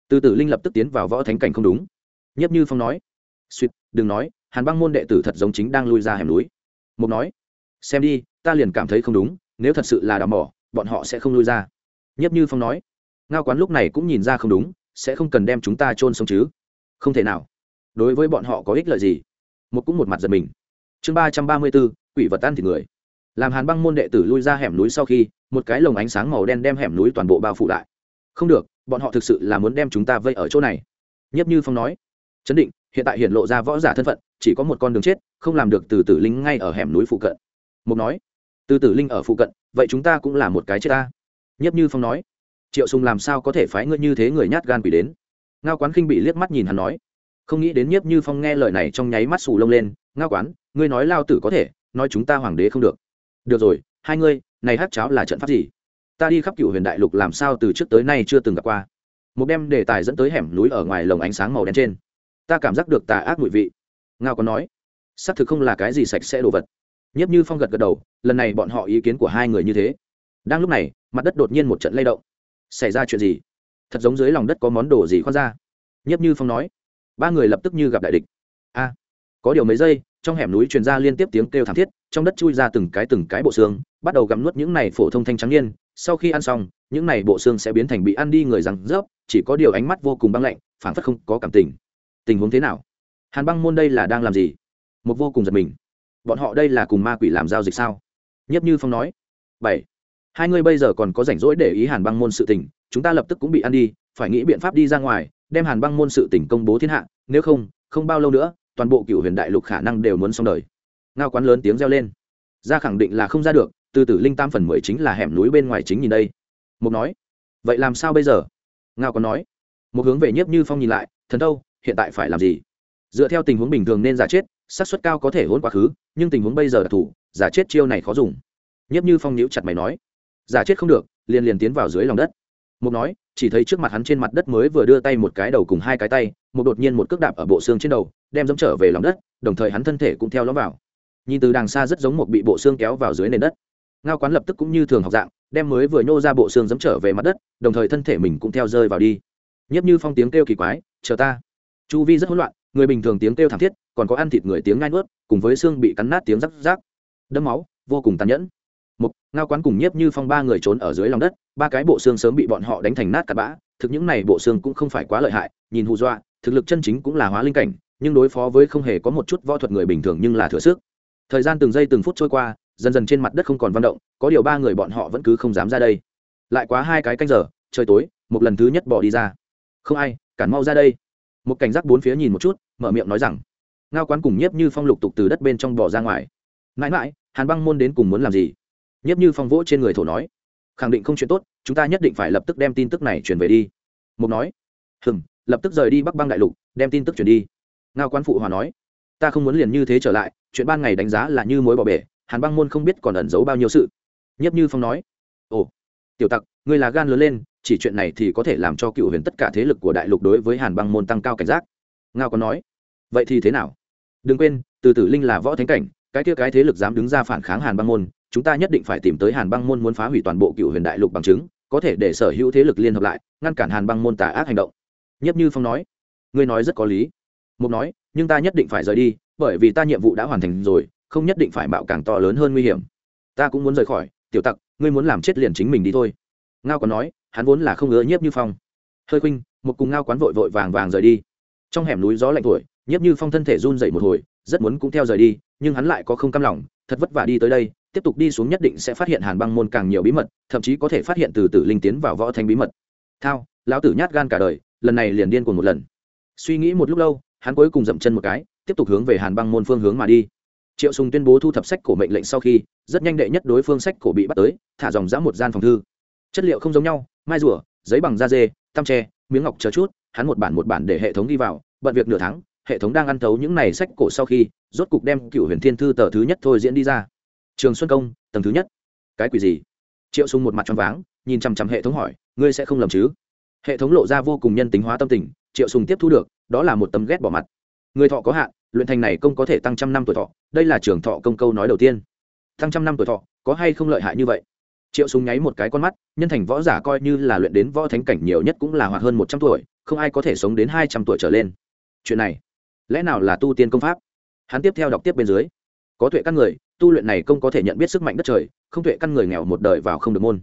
Từ tử linh lập tức tiến vào võ thánh cảnh không đúng. Nhất như phong nói, suýt, đừng nói, hàn băng môn đệ tử thật giống chính đang lui ra hẻm núi. Mục nói, xem đi, ta liền cảm thấy không đúng, nếu thật sự là đào mỏ bọn họ sẽ không lui ra. Nhất như phong nói, ngao quán lúc này cũng nhìn ra không đúng, sẽ không cần đem chúng ta chôn sống chứ? Không thể nào. Đối với bọn họ có ích lợi gì? Một cũng một mặt giật mình chương ba trăm ba mươi bốn, quỷ vật tan thịt người. Làm hàn băng môn đệ tử lui ra hẻm núi sau khi, một cái lồng ánh sáng màu đen đem hẻm núi toàn bộ bao phủ lại. Không được, bọn họ thực sự là muốn đem chúng ta vây ở chỗ này. Nhiếp như phong nói. Chấn định, hiện tại hiện lộ ra võ giả thân phận, chỉ có một con đường chết, không làm được từ tử linh ngay ở hẻm núi phụ cận. Mục nói. Từ tử linh ở phụ cận, vậy chúng ta cũng là một cái chết ta. Nhiếp như phong nói. Triệu sùng làm sao có thể phái ngươi như thế người nhát gan quỷ đến? Ngao quán khinh bị liếc mắt nhìn hắn nói. Không nghĩ đến nhiếp như phong nghe lời này trong nháy mắt sù lông lên ngao quán, ngươi nói lao tử có thể, nói chúng ta hoàng đế không được. Được rồi, hai ngươi, này hát cháo là trận pháp gì? Ta đi khắp cựu huyền đại lục làm sao từ trước tới nay chưa từng gặp qua. Một đem đề tài dẫn tới hẻm núi ở ngoài lồng ánh sáng màu đen trên. Ta cảm giác được tà ác mùi vị. Ngao có nói, xác thực không là cái gì sạch sẽ đồ vật. Nhiếp như phong gật gật đầu, lần này bọn họ ý kiến của hai người như thế. Đang lúc này, mặt đất đột nhiên một trận lay động. Xảy ra chuyện gì? Thật giống dưới lòng đất có món đồ gì khoan ra. Nhiếp như phong nói, ba người lập tức như gặp đại địch. A có điều mấy giây, trong hẻm núi truyền ra liên tiếp tiếng kêu thảm thiết, trong đất chui ra từng cái từng cái bộ xương, bắt đầu gặm nuốt những này phổ thông thanh trắng niên. Sau khi ăn xong, những này bộ xương sẽ biến thành bị ăn đi người rằng rớp, chỉ có điều ánh mắt vô cùng băng lạnh, phảng phất không có cảm tình. Tình huống thế nào? Hàn băng môn đây là đang làm gì? Một vô cùng giật mình. Bọn họ đây là cùng ma quỷ làm giao dịch sao? Nhất như phong nói. Bảy. Hai người bây giờ còn có rảnh rỗi để ý hàn băng môn sự tình, chúng ta lập tức cũng bị ăn đi, phải nghĩ biện pháp đi ra ngoài, đem hàn băng môn sự tình công bố thiên hạ, nếu không không bao lâu nữa toàn bộ cựu huyền đại lục khả năng đều muốn xong đời. Ngao quán lớn tiếng reo lên. Ra khẳng định là không ra được, từ tử linh tam phần mười chính là hẻm núi bên ngoài chính nhìn đây. Mục nói, vậy làm sao bây giờ? Ngao quán nói một hướng về nhiếp như phong nhìn lại, thần đâu hiện tại phải làm gì? Dựa theo tình huống bình thường nên giả chết, xác suất cao có thể hôn quá khứ, nhưng tình huống bây giờ đặc thù giả chết chiêu này khó dùng. Nhiếp như phong nhíu chặt mày nói, giả chết không được, liền liền tiến vào dưới lòng đất. Mục nói, chỉ thấy trước mặt hắn trên mặt đất mới vừa đưa tay một cái đầu cùng hai cái tay một đột nhiên một cước đạp ở bộ xương trên đầu đem dẫm trở về lòng đất, đồng thời hắn thân thể cũng theo lõm vào. Nhìn từ đằng xa rất giống một bị bộ xương kéo vào dưới nền đất. Ngao quán lập tức cũng như thường học dạng, đem mới vừa nhô ra bộ xương dẫm trở về mặt đất, đồng thời thân thể mình cũng theo rơi vào đi. Nhấp như phong tiếng kêu kỳ quái, chờ ta. Chu vi rất hỗn loạn, người bình thường tiếng kêu thảm thiết, còn có ăn thịt người tiếng ngai nuốt, cùng với xương bị cắn nát tiếng rắc rác đẫm máu, vô cùng tàn nhẫn. Một ngao quán cùng nhiếp như phong ba người trốn ở dưới lòng đất, ba cái bộ xương sớm bị bọn họ đánh thành nát cặn bã. Thực những này bộ xương cũng không phải quá lợi hại, nhìn hù dọa, thực lực chân chính cũng là hóa linh cảnh nhưng đối phó với không hề có một chút võ thuật người bình thường nhưng là thừa sức. Thời gian từng giây từng phút trôi qua, dần dần trên mặt đất không còn văn động, có điều ba người bọn họ vẫn cứ không dám ra đây. Lại quá hai cái canh giờ, trời tối, một lần thứ nhất bỏ đi ra. Không ai, cản mau ra đây. Một cảnh giác bốn phía nhìn một chút, mở miệng nói rằng, ngao quán cùng nhiếp như phong lục tục từ đất bên trong bỏ ra ngoài. Mãi mãi, hàn băng môn đến cùng muốn làm gì? Nhiếp như phong vỗ trên người thổ nói, khẳng định không chuyện tốt, chúng ta nhất định phải lập tức đem tin tức này chuyển về đi. Mục nói hừng lập tức rời đi bắc băng đại lục, đem tin tức chuyển đi ngao quán phụ hòa nói, ta không muốn liền như thế trở lại, chuyện ban ngày đánh giá là như mối bỏ bể, hàn băng môn không biết còn ẩn giấu bao nhiêu sự. Nhất như phong nói, ồ, tiểu tặc, ngươi là gan lớn lên, chỉ chuyện này thì có thể làm cho cựu huyền tất cả thế lực của đại lục đối với hàn băng môn tăng cao cảnh giác. Ngao có nói, vậy thì thế nào? Đừng quên, từ tử linh là võ thánh cảnh, cái kia cái thế lực dám đứng ra phản kháng hàn băng môn, chúng ta nhất định phải tìm tới hàn băng môn muốn phá hủy toàn bộ cựu huyền đại lục bằng chứng, có thể để sở hữu thế lực liên hợp lại, ngăn cản hàn băng môn tà ác hành động. Nhất như phong nói, ngươi nói rất có lý mục nói, nhưng ta nhất định phải rời đi, bởi vì ta nhiệm vụ đã hoàn thành rồi, không nhất định phải mạo càng to lớn hơn nguy hiểm. Ta cũng muốn rời khỏi, tiểu tặc, ngươi muốn làm chết liền chính mình đi thôi. Ngao còn nói, hắn vốn là không ngứa nhiếp như phong. Hơi khuynh một cùng ngao quán vội vội vàng vàng rời đi. Trong hẻm núi gió lạnh thổi, nhiếp như phong thân thể run dậy một hồi, rất muốn cũng theo rời đi, nhưng hắn lại có không cam lòng, thật vất vả đi tới đây, tiếp tục đi xuống nhất định sẽ phát hiện hàn băng môn càng nhiều bí mật, thậm chí có thể phát hiện từ tử linh tiến vào võ thanh bí mật. Thao, lão tử nhát gan cả đời, lần này liền điên cuồng một lần. Suy nghĩ một lúc lâu hắn cuối cùng dậm chân một cái, tiếp tục hướng về hàn băng môn phương hướng mà đi. Triệu sùng tuyên bố thu thập sách cổ mệnh lệnh sau khi, rất nhanh đệ nhất đối phương sách cổ bị bắt tới, thả dòng dã một gian phòng thư. Chất liệu không giống nhau, mai rùa, giấy bằng da dê tăm tre, miếng ngọc chờ chút, hắn một bản một bản để hệ thống đi vào, bận việc nửa tháng, hệ thống đang ăn thấu những này sách cổ sau khi, rốt cục đem cựu huyền thiên thư tờ thứ nhất thôi diễn đi ra. Trường xuân công, tầng thứ nhất. Cái quỷ gì? Triệu sùng một mặt tròn váng, nhìn chăm chăm hệ thống hỏi, ngươi sẽ không lầm chứ? Hệ thống lộ ra vô cùng nhân tính hóa tâm tình triệu sùng tiếp thu được, đó là một tấm ghét bỏ mặt. Người thọ có hạn, luyện thành này công có thể tăng trăm năm tuổi thọ, đây là trường thọ công câu nói đầu tiên. Tăng trăm năm tuổi thọ, có hay không lợi hại như vậy? Triệu súng nháy một cái con mắt, nhân thành võ giả coi như là luyện đến võ thánh cảnh nhiều nhất cũng là hoạt hơn một trăm tuổi, không ai có thể sống đến hai trăm tuổi trở lên. Chuyện này, lẽ nào là tu tiên công pháp? Hắn tiếp theo đọc tiếp bên dưới. Có tuệ căn người, tu luyện này công có thể nhận biết sức mạnh đất trời, không tuệ căn người nghèo một đời vào không được môn.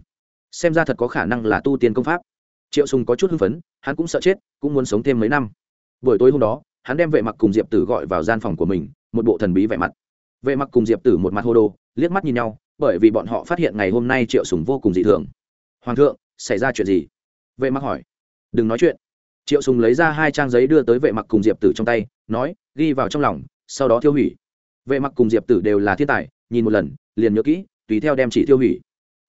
Xem ra thật có khả năng là tu tiên công pháp triệu sùng có chút hưng phấn, hắn cũng sợ chết, cũng muốn sống thêm mấy năm. Buổi tối hôm đó, hắn đem vệ mặc cùng diệp tử gọi vào gian phòng của mình, một bộ thần bí vẻ mặt. Vệ mặc cùng diệp tử một mặt hô đồ, liếc mắt nhìn nhau, bởi vì bọn họ phát hiện ngày hôm nay triệu sùng vô cùng dị thường. Hoàng thượng, xảy ra chuyện gì? Vệ mặc hỏi. Đừng nói chuyện. Triệu sùng lấy ra hai trang giấy đưa tới vệ mặc cùng diệp tử trong tay, nói, ghi vào trong lòng, sau đó tiêu hủy. Vệ mặc cùng diệp tử đều là thiên tài, nhìn một lần, liền nhớ kỹ, tùy theo đem chỉ tiêu hủy.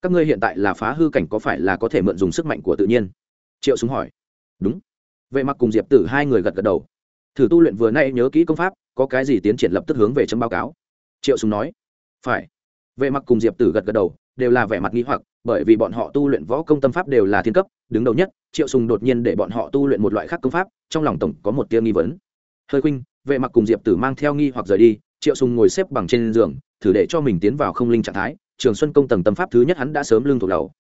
Các ngươi hiện tại là phá hư cảnh có phải là có thể mượn dùng sức mạnh của tự nhiên? Triệu súng hỏi. Đúng. Vệ mặc cùng diệp tử hai người gật gật đầu. Thử tu luyện vừa nay nhớ kỹ công pháp, có cái gì tiến triển lập tức hướng về chấm báo cáo. Triệu súng nói. Phải. Vệ mặc cùng diệp tử gật gật đầu, đều là vẻ mặt nghi hoặc, bởi vì bọn họ tu luyện võ công tâm pháp đều là thiên cấp, đứng đầu nhất, triệu sùng đột nhiên để bọn họ tu luyện một loại khác công pháp, trong lòng tổng có một tia nghi vấn. Hơi khuynh, vệ mặc cùng diệp tử mang theo nghi hoặc rời đi, triệu sùng ngồi xếp bằng trên giường, thử để cho mình tiến vào không linh trạng thái, trường xuân công tầng tâm pháp thứ nhất hắn đã sớm lưng thuộc đầu.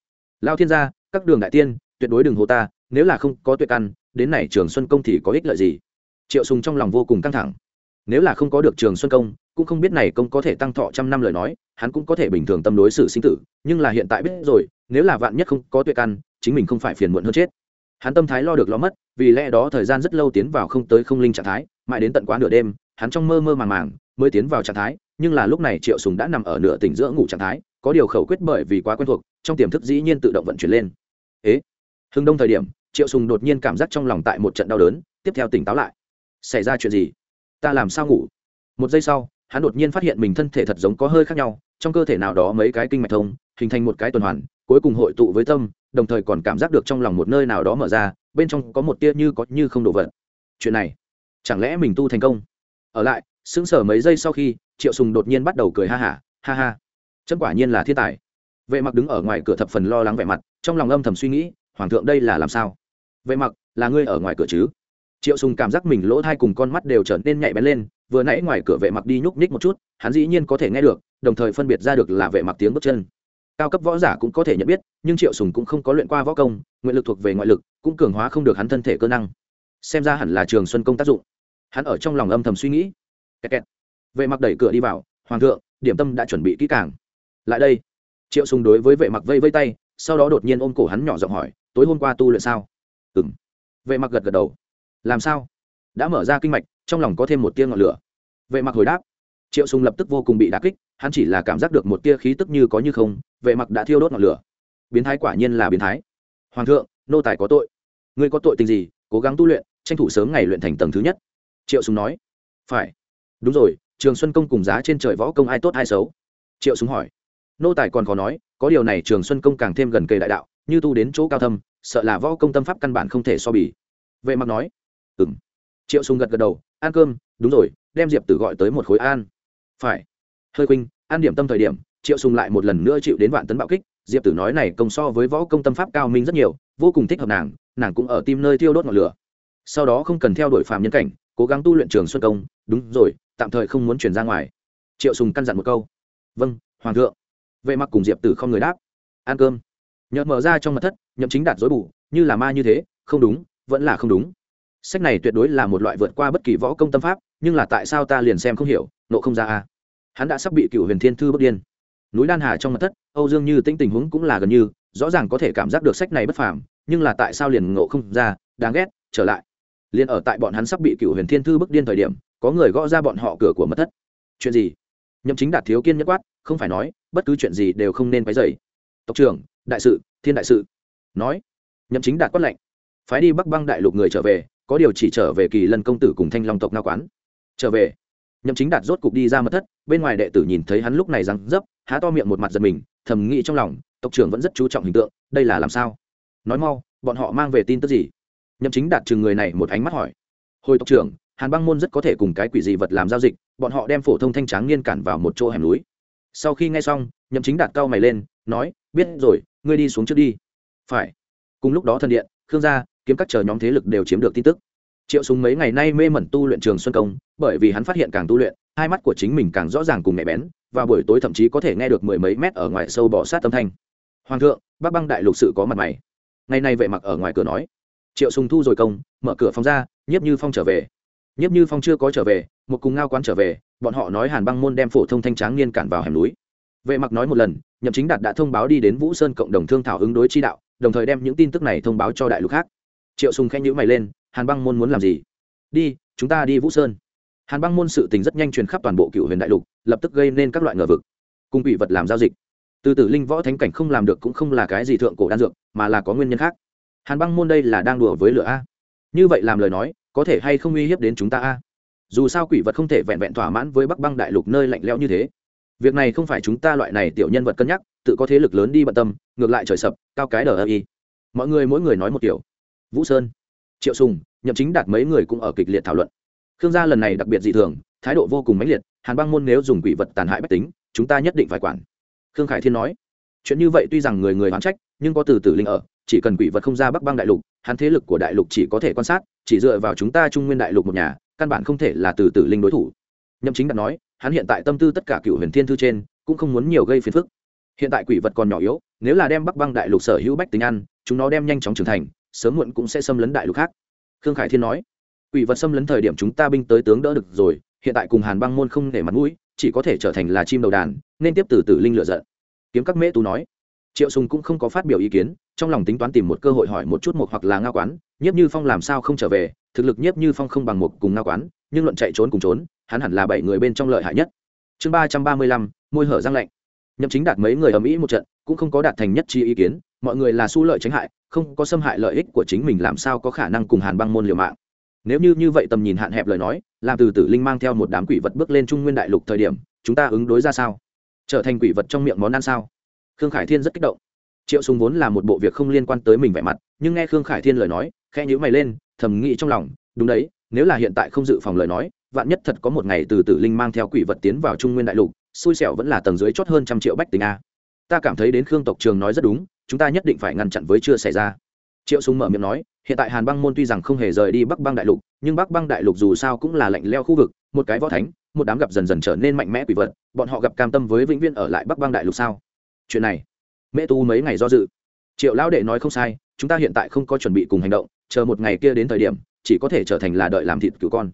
Lao thiên gia, các đường đại tiên tuyệt đối đừng hô ta, nếu là không có tuyệt căn, đến này trường xuân công thì có ích lợi gì? Triệu sùng trong lòng vô cùng căng thẳng. Nếu là không có được trường xuân công, cũng không biết này công có thể tăng thọ trăm năm lời nói, hắn cũng có thể bình thường tâm đối xử sinh tử, nhưng là hiện tại biết rồi, nếu là vạn nhất không có tuyệt căn, chính mình không phải phiền muộn hơn chết. Hắn tâm thái lo được lo mất, vì lẽ đó thời gian rất lâu tiến vào không tới không linh trạng thái, mãi đến tận quá nửa đêm, hắn trong mơ mơ màng màng mới tiến vào trạng thái, nhưng là lúc này triệu sùng đã nằm ở nửa tỉnh giữa ngủ trạng thái, có điều khẩu quyết bởi vì quá quen thuộc, trong tiềm thức dĩ nhiên tự động vận chuyển lên. Ế? Hưng đông thời điểm triệu sùng đột nhiên cảm giác trong lòng tại một trận đau đớn tiếp theo tỉnh táo lại. Xảy ra chuyện gì? Ta làm sao ngủ? Một giây sau hắn đột nhiên phát hiện mình thân thể thật giống có hơi khác nhau trong cơ thể nào đó mấy cái kinh mạch thông hình thành một cái tuần hoàn cuối cùng hội tụ với tâm đồng thời còn cảm giác được trong lòng một nơi nào đó mở ra bên trong có một tia như có như không đổ vật. Chuyện này chẳng lẽ mình tu thành công? Ở lại sững sờ mấy giây sau khi triệu sùng đột nhiên bắt đầu cười ha ha, ha ha. Chân quả nhiên là thiên tài. Vệ mặc đứng ở ngoài cửa thập phần lo lắng vẻ mặt trong lòng âm thầm suy nghĩ hoàng thượng đây là làm sao? Vệ mặc, là ngươi ở ngoài cửa chứ? Triệu sùng cảm giác mình lỗ thai cùng con mắt đều trở nên nhạy bén lên, vừa nãy ngoài cửa vệ mặc đi nhúc nhích một chút, hắn dĩ nhiên có thể nghe được, đồng thời phân biệt ra được là vệ mặc tiếng bước chân. Cao cấp võ giả cũng có thể nhận biết, nhưng triệu sùng cũng không có luyện qua võ công, nguyện lực thuộc về ngoại lực, cũng cường hóa không được hắn thân thể cơ năng. Xem ra hẳn là trường xuân công tác dụng. Hắn ở trong lòng âm thầm suy nghĩ. Kẹt kẹt. vệ mặc đẩy cửa đi vào, hoàng thượng, điểm tâm đã chuẩn bị kỹ càng. Lại đây, triệu sùng đối với vệ mặc vây vây tay, sau đó đột nhiên ôm cổ hắn nhỏ giọng hỏi tối hôm qua tu luyện sao? Ừng vệ mặc gật gật đầu. Làm sao? Đã mở ra kinh mạch, trong lòng có thêm một tia ngọn lửa. Vệ mặc hồi đáp. Triệu sùng lập tức vô cùng bị đả kích, hắn chỉ là cảm giác được một tia khí tức như có như không, vệ mặc đã thiêu đốt ngọn lửa. Biến thái quả nhiên là biến thái. Hoàng thượng, nô tài có tội. Ngươi có tội tình gì? Cố gắng tu luyện, tranh thủ sớm ngày luyện thành tầng thứ nhất. Triệu sùng nói. Phải. Đúng rồi, trường xuân công cùng giá trên trời võ công ai tốt ai xấu? Triệu sùng hỏi. Nô tài còn có nói, có điều này trường xuân công càng thêm gần cây đại đạo như tu đến chỗ cao thâm, sợ là võ công tâm pháp căn bản không thể so bì. Vệ mặc nói, ừm. Triệu sùng gật gật đầu ăn cơm, đúng rồi, đem diệp tử gọi tới một khối an. Phải. Hơi khuynh, an điểm tâm thời điểm, triệu sùng lại một lần nữa chịu đến vạn tấn bạo kích, diệp tử nói này công so với võ công tâm pháp cao minh rất nhiều, vô cùng thích hợp nàng nàng cũng ở tim nơi thiêu đốt ngọn lửa. Sau đó không cần theo đuổi phàm nhân cảnh, cố gắng tu luyện trường xuân công, đúng rồi, tạm thời không muốn chuyển ra ngoài. Triệu sùng căn dặn một câu. Vâng hoàng thượng. Vệ mặc cùng diệp tử không người đáp. Ăn cơm nhờ mở ra trong mật thất, nhậm chính đạt dối bù, như là ma như thế, không đúng, vẫn là không đúng. Sách này tuyệt đối là một loại vượt qua bất kỳ võ công tâm pháp, nhưng là tại sao ta liền xem không hiểu, nộ không ra a. Hắn đã sắp bị cựu huyền thiên thư bước điên. Núi đan hà trong mật thất, âu dương như tĩnh tình huống cũng là gần như, rõ ràng có thể cảm giác được sách này bất phàm, nhưng là tại sao liền ngộ không ra, đáng ghét, trở lại. Liền ở tại bọn hắn sắp bị cựu huyền thiên thư bức điên thời điểm, có người gõ ra bọn họ cửa của mật thất. Chuyện gì? Nhậm chính đạt thiếu kiên nhất quát, không phải nói, bất cứ chuyện gì đều không nên váy dày tộc trưởng đại sự, thiên đại sự. Nói, nhậm chính đạt quát lệnh phái đi bắc băng đại lục người trở về, có điều chỉ trở về kỳ lân công tử cùng thanh long tộc ngao quán. Trở về, nhậm chính đạt rốt cục đi ra mật thất, bên ngoài đệ tử nhìn thấy hắn lúc này răng dấp, há to miệng một mặt giật mình, thầm nghĩ trong lòng, tộc trưởng vẫn rất chú trọng hình tượng, đây là làm sao? Nói mau, bọn họ mang về tin tức gì? Nhậm chính đạt chừng người này một ánh mắt hỏi. Hồi tộc trưởng, hàn băng môn rất có thể cùng cái quỷ gì vật làm giao dịch, bọn họ đem phổ thông thanh tráng niên cản vào một chỗ hẻm núi. Sau khi nghe xong, nhậm chính đạt cao mày lên nói, biết rồi, ngươi đi xuống trước đi. Phải. Cùng lúc đó thân điện, khương gia, kiếm các chờ nhóm thế lực đều chiếm được tin tức. Triệu súng mấy ngày nay mê mẩn tu luyện trường xuân công, bởi vì hắn phát hiện càng tu luyện, hai mắt của chính mình càng rõ ràng cùng mẹ bén và buổi tối thậm chí có thể nghe được mười mấy mét ở ngoài sâu bỏ sát âm thanh. Hoàng thượng bác băng đại lục sự có mặt mày. Ngày nay vệ mặc ở ngoài cửa nói. Triệu sùng thu rồi công, mở cửa phòng ra, nhiếp như phong trở về. Nhiếp như phong chưa có trở về, một cùng ngao quán trở về, bọn họ nói hàn băng môn đem phổ thông thanh tráng niên cản vào hẻm núi. Vệ mặc nói một lần nhậm chính đạt đã thông báo đi đến vũ sơn cộng đồng thương thảo ứng đối chi đạo, đồng thời đem những tin tức này thông báo cho đại lục khác. Triệu sùng khen nhữ mày lên, hàn băng môn muốn làm gì? Đi, chúng ta đi vũ sơn. Hàn băng môn sự tình rất nhanh truyền khắp toàn bộ cựu huyền đại lục, lập tức gây nên các loại ngờ vực. Cung quỷ vật làm giao dịch. Từ tử linh võ thánh cảnh không làm được cũng không là cái gì thượng cổ đan dược, mà là có nguyên nhân khác. Hàn băng môn đây là đang đùa với lửa a. Như vậy làm lời nói, có thể hay không uy hiếp đến chúng ta a? Dù sao quỷ vật không thể vẹn vẹn thỏa mãn với bắc băng đại lục nơi lạnh lẽo như thế việc này không phải chúng ta loại này tiểu nhân vật cân nhắc, tự có thế lực lớn đi bận tâm, ngược lại trời sập, cao cái đờ ơ y. Mọi người mỗi người nói một kiểu. Vũ sơn, triệu sùng, nhậm chính đạt mấy người cũng ở kịch liệt thảo luận. Khương gia lần này đặc biệt dị thường, thái độ vô cùng mãnh liệt, hàn băng môn nếu dùng quỷ vật tàn hại bách tính, chúng ta nhất định phải quản. Khương khải thiên nói, chuyện như vậy tuy rằng người người oán trách, nhưng có từ tử linh ở, chỉ cần quỷ vật không ra bắc băng đại lục, hắn thế lực của đại lục chỉ có thể quan sát, chỉ dựa vào chúng ta trung nguyên đại lục một nhà, căn bản không thể là từ tử linh đối thủ. Nhậm chính đạt nói hắn hiện tại tâm tư tất cả cựu huyền thiên thư trên cũng không muốn nhiều gây phiền phức. Hiện tại quỷ vật còn nhỏ yếu, nếu là đem bắc băng đại lục sở hữu bách tính ăn, chúng nó đem nhanh chóng trưởng thành, sớm muộn cũng sẽ xâm lấn đại lục khác. Khương khải thiên nói, quỷ vật xâm lấn thời điểm chúng ta binh tới tướng đỡ được rồi, hiện tại cùng hàn băng môn không để mặt mũi, chỉ có thể trở thành là chim đầu đàn, nên tiếp từ tử linh lựa giận. Kiếm các mễ tú nói, triệu sùng cũng không có phát biểu ý kiến, trong lòng tính toán tìm một cơ hội hỏi một chút một hoặc là ngao quán, nhiếp như phong làm sao không trở về, thực lực nhiếp như phong không bằng một cùng ngao quán nhưng luận chạy trốn cùng trốn, hắn hẳn là bảy người bên trong lợi hại nhất. Chương ba trăm ba mươi lăm, môi hở răng lạnh. Nhậm chính đạt mấy người ở mỹ một trận, cũng không có đạt thành nhất chi ý kiến, mọi người là su lợi tránh hại, không có xâm hại lợi ích của chính mình làm sao có khả năng cùng hàn băng môn liều mạng. Nếu như như vậy tầm nhìn hạn hẹp lời nói, làm từ tử linh mang theo một đám quỷ vật bước lên trung nguyên đại lục thời điểm, chúng ta ứng đối ra sao? Trở thành quỷ vật trong miệng món ăn sao? Khương khải thiên rất kích động. Triệu sùng vốn là một bộ việc không liên quan tới mình vẻ mặt, nhưng nghe khương khải thiên lời nói, khẽ nhíu mày lên, thầm nghĩ trong lòng, đúng đấy nếu là hiện tại không dự phòng lời nói, vạn nhất thật có một ngày từ tử linh mang theo quỷ vật tiến vào trung nguyên đại lục, xui xẻo vẫn là tầng dưới chót hơn trăm triệu bách tính a. Ta cảm thấy đến khương tộc trường nói rất đúng, chúng ta nhất định phải ngăn chặn với chưa xảy ra. Triệu súng mở miệng nói, hiện tại hàn băng môn tuy rằng không hề rời đi bắc băng đại lục, nhưng bắc băng đại lục dù sao cũng là lạnh leo khu vực, một cái võ thánh, một đám gặp dần dần trở nên mạnh mẽ quỷ vật, bọn họ gặp cam tâm với vĩnh viên ở lại bắc băng đại lục sao? Chuyện này mẹ tu mấy ngày do dự. Triệu lão đệ nói không sai, chúng ta hiện tại không có chuẩn bị cùng hành động, chờ một ngày kia đến thời điểm chỉ có thể trở thành là đợi làm thịt cứu con.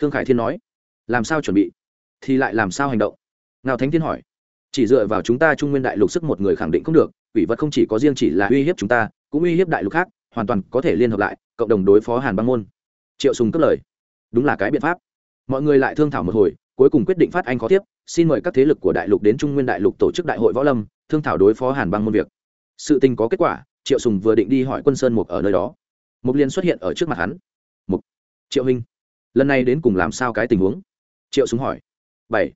Khương khải thiên nói, làm sao chuẩn bị? Thì lại làm sao hành động? Ngao thánh thiên hỏi, chỉ dựa vào chúng ta trung nguyên đại lục sức một người khẳng định không được, quỷ vật không chỉ có riêng chỉ là uy hiếp chúng ta, cũng uy hiếp đại lục khác, hoàn toàn có thể liên hợp lại, cộng đồng đối phó hàn băng môn. Triệu sùng cất lời, đúng là cái biện pháp. Mọi người lại thương thảo một hồi, cuối cùng quyết định phát anh có tiếp, xin mời các thế lực của đại lục đến trung nguyên đại lục tổ chức đại hội võ lâm, thương thảo đối phó hàn băng môn việc. Sự tình có kết quả, triệu sùng vừa định đi hỏi quân sơn mục ở nơi đó. Mục liên xuất hiện ở trước mặt hắn triệu hình lần này đến cùng làm sao cái tình huống? Triệu Súng hỏi. Bảy.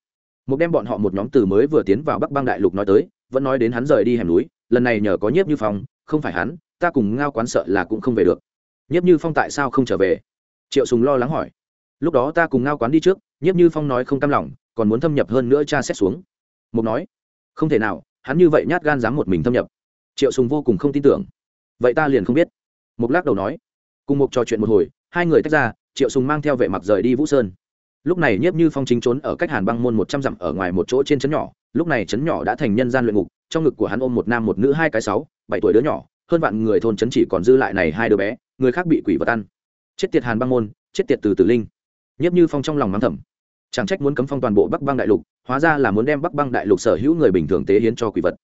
Mục đem bọn họ một nhóm từ mới vừa tiến vào bắc Bang đại lục nói tới, vẫn nói đến hắn rời đi hẻm núi, lần này nhờ có nhiếp như phong, không phải hắn, ta cùng ngao quán sợ là cũng không về được. Nhiếp như phong tại sao không trở về? Triệu sùng lo lắng hỏi. Lúc đó ta cùng ngao quán đi trước, nhiếp như phong nói không cam lòng, còn muốn thâm nhập hơn nữa cha xét xuống. Mục nói. Không thể nào, hắn như vậy nhát gan dám một mình thâm nhập. Triệu sùng vô cùng không tin tưởng. Vậy ta liền không biết. Mục lắc đầu nói. Cùng mục trò chuyện một hồi, hai người tách ra triệu sùng mang theo vệ mặc rời đi vũ sơn lúc này nhiếp như phong chính trốn ở cách hàn băng môn một trăm dặm ở ngoài một chỗ trên trấn nhỏ lúc này trấn nhỏ đã thành nhân gian luyện ngục trong ngực của hắn ôm một nam một nữ hai cái sáu bảy tuổi đứa nhỏ hơn vạn người thôn trấn chỉ còn dư lại này hai đứa bé người khác bị quỷ vật ăn chết tiệt hàn băng môn chết tiệt từ tử linh nhiếp như phong trong lòng mắng thầm chẳng trách muốn cấm phong toàn bộ bắc băng đại lục hóa ra là muốn đem bắc băng đại lục sở hữu người bình thường tế hiến cho quỷ vật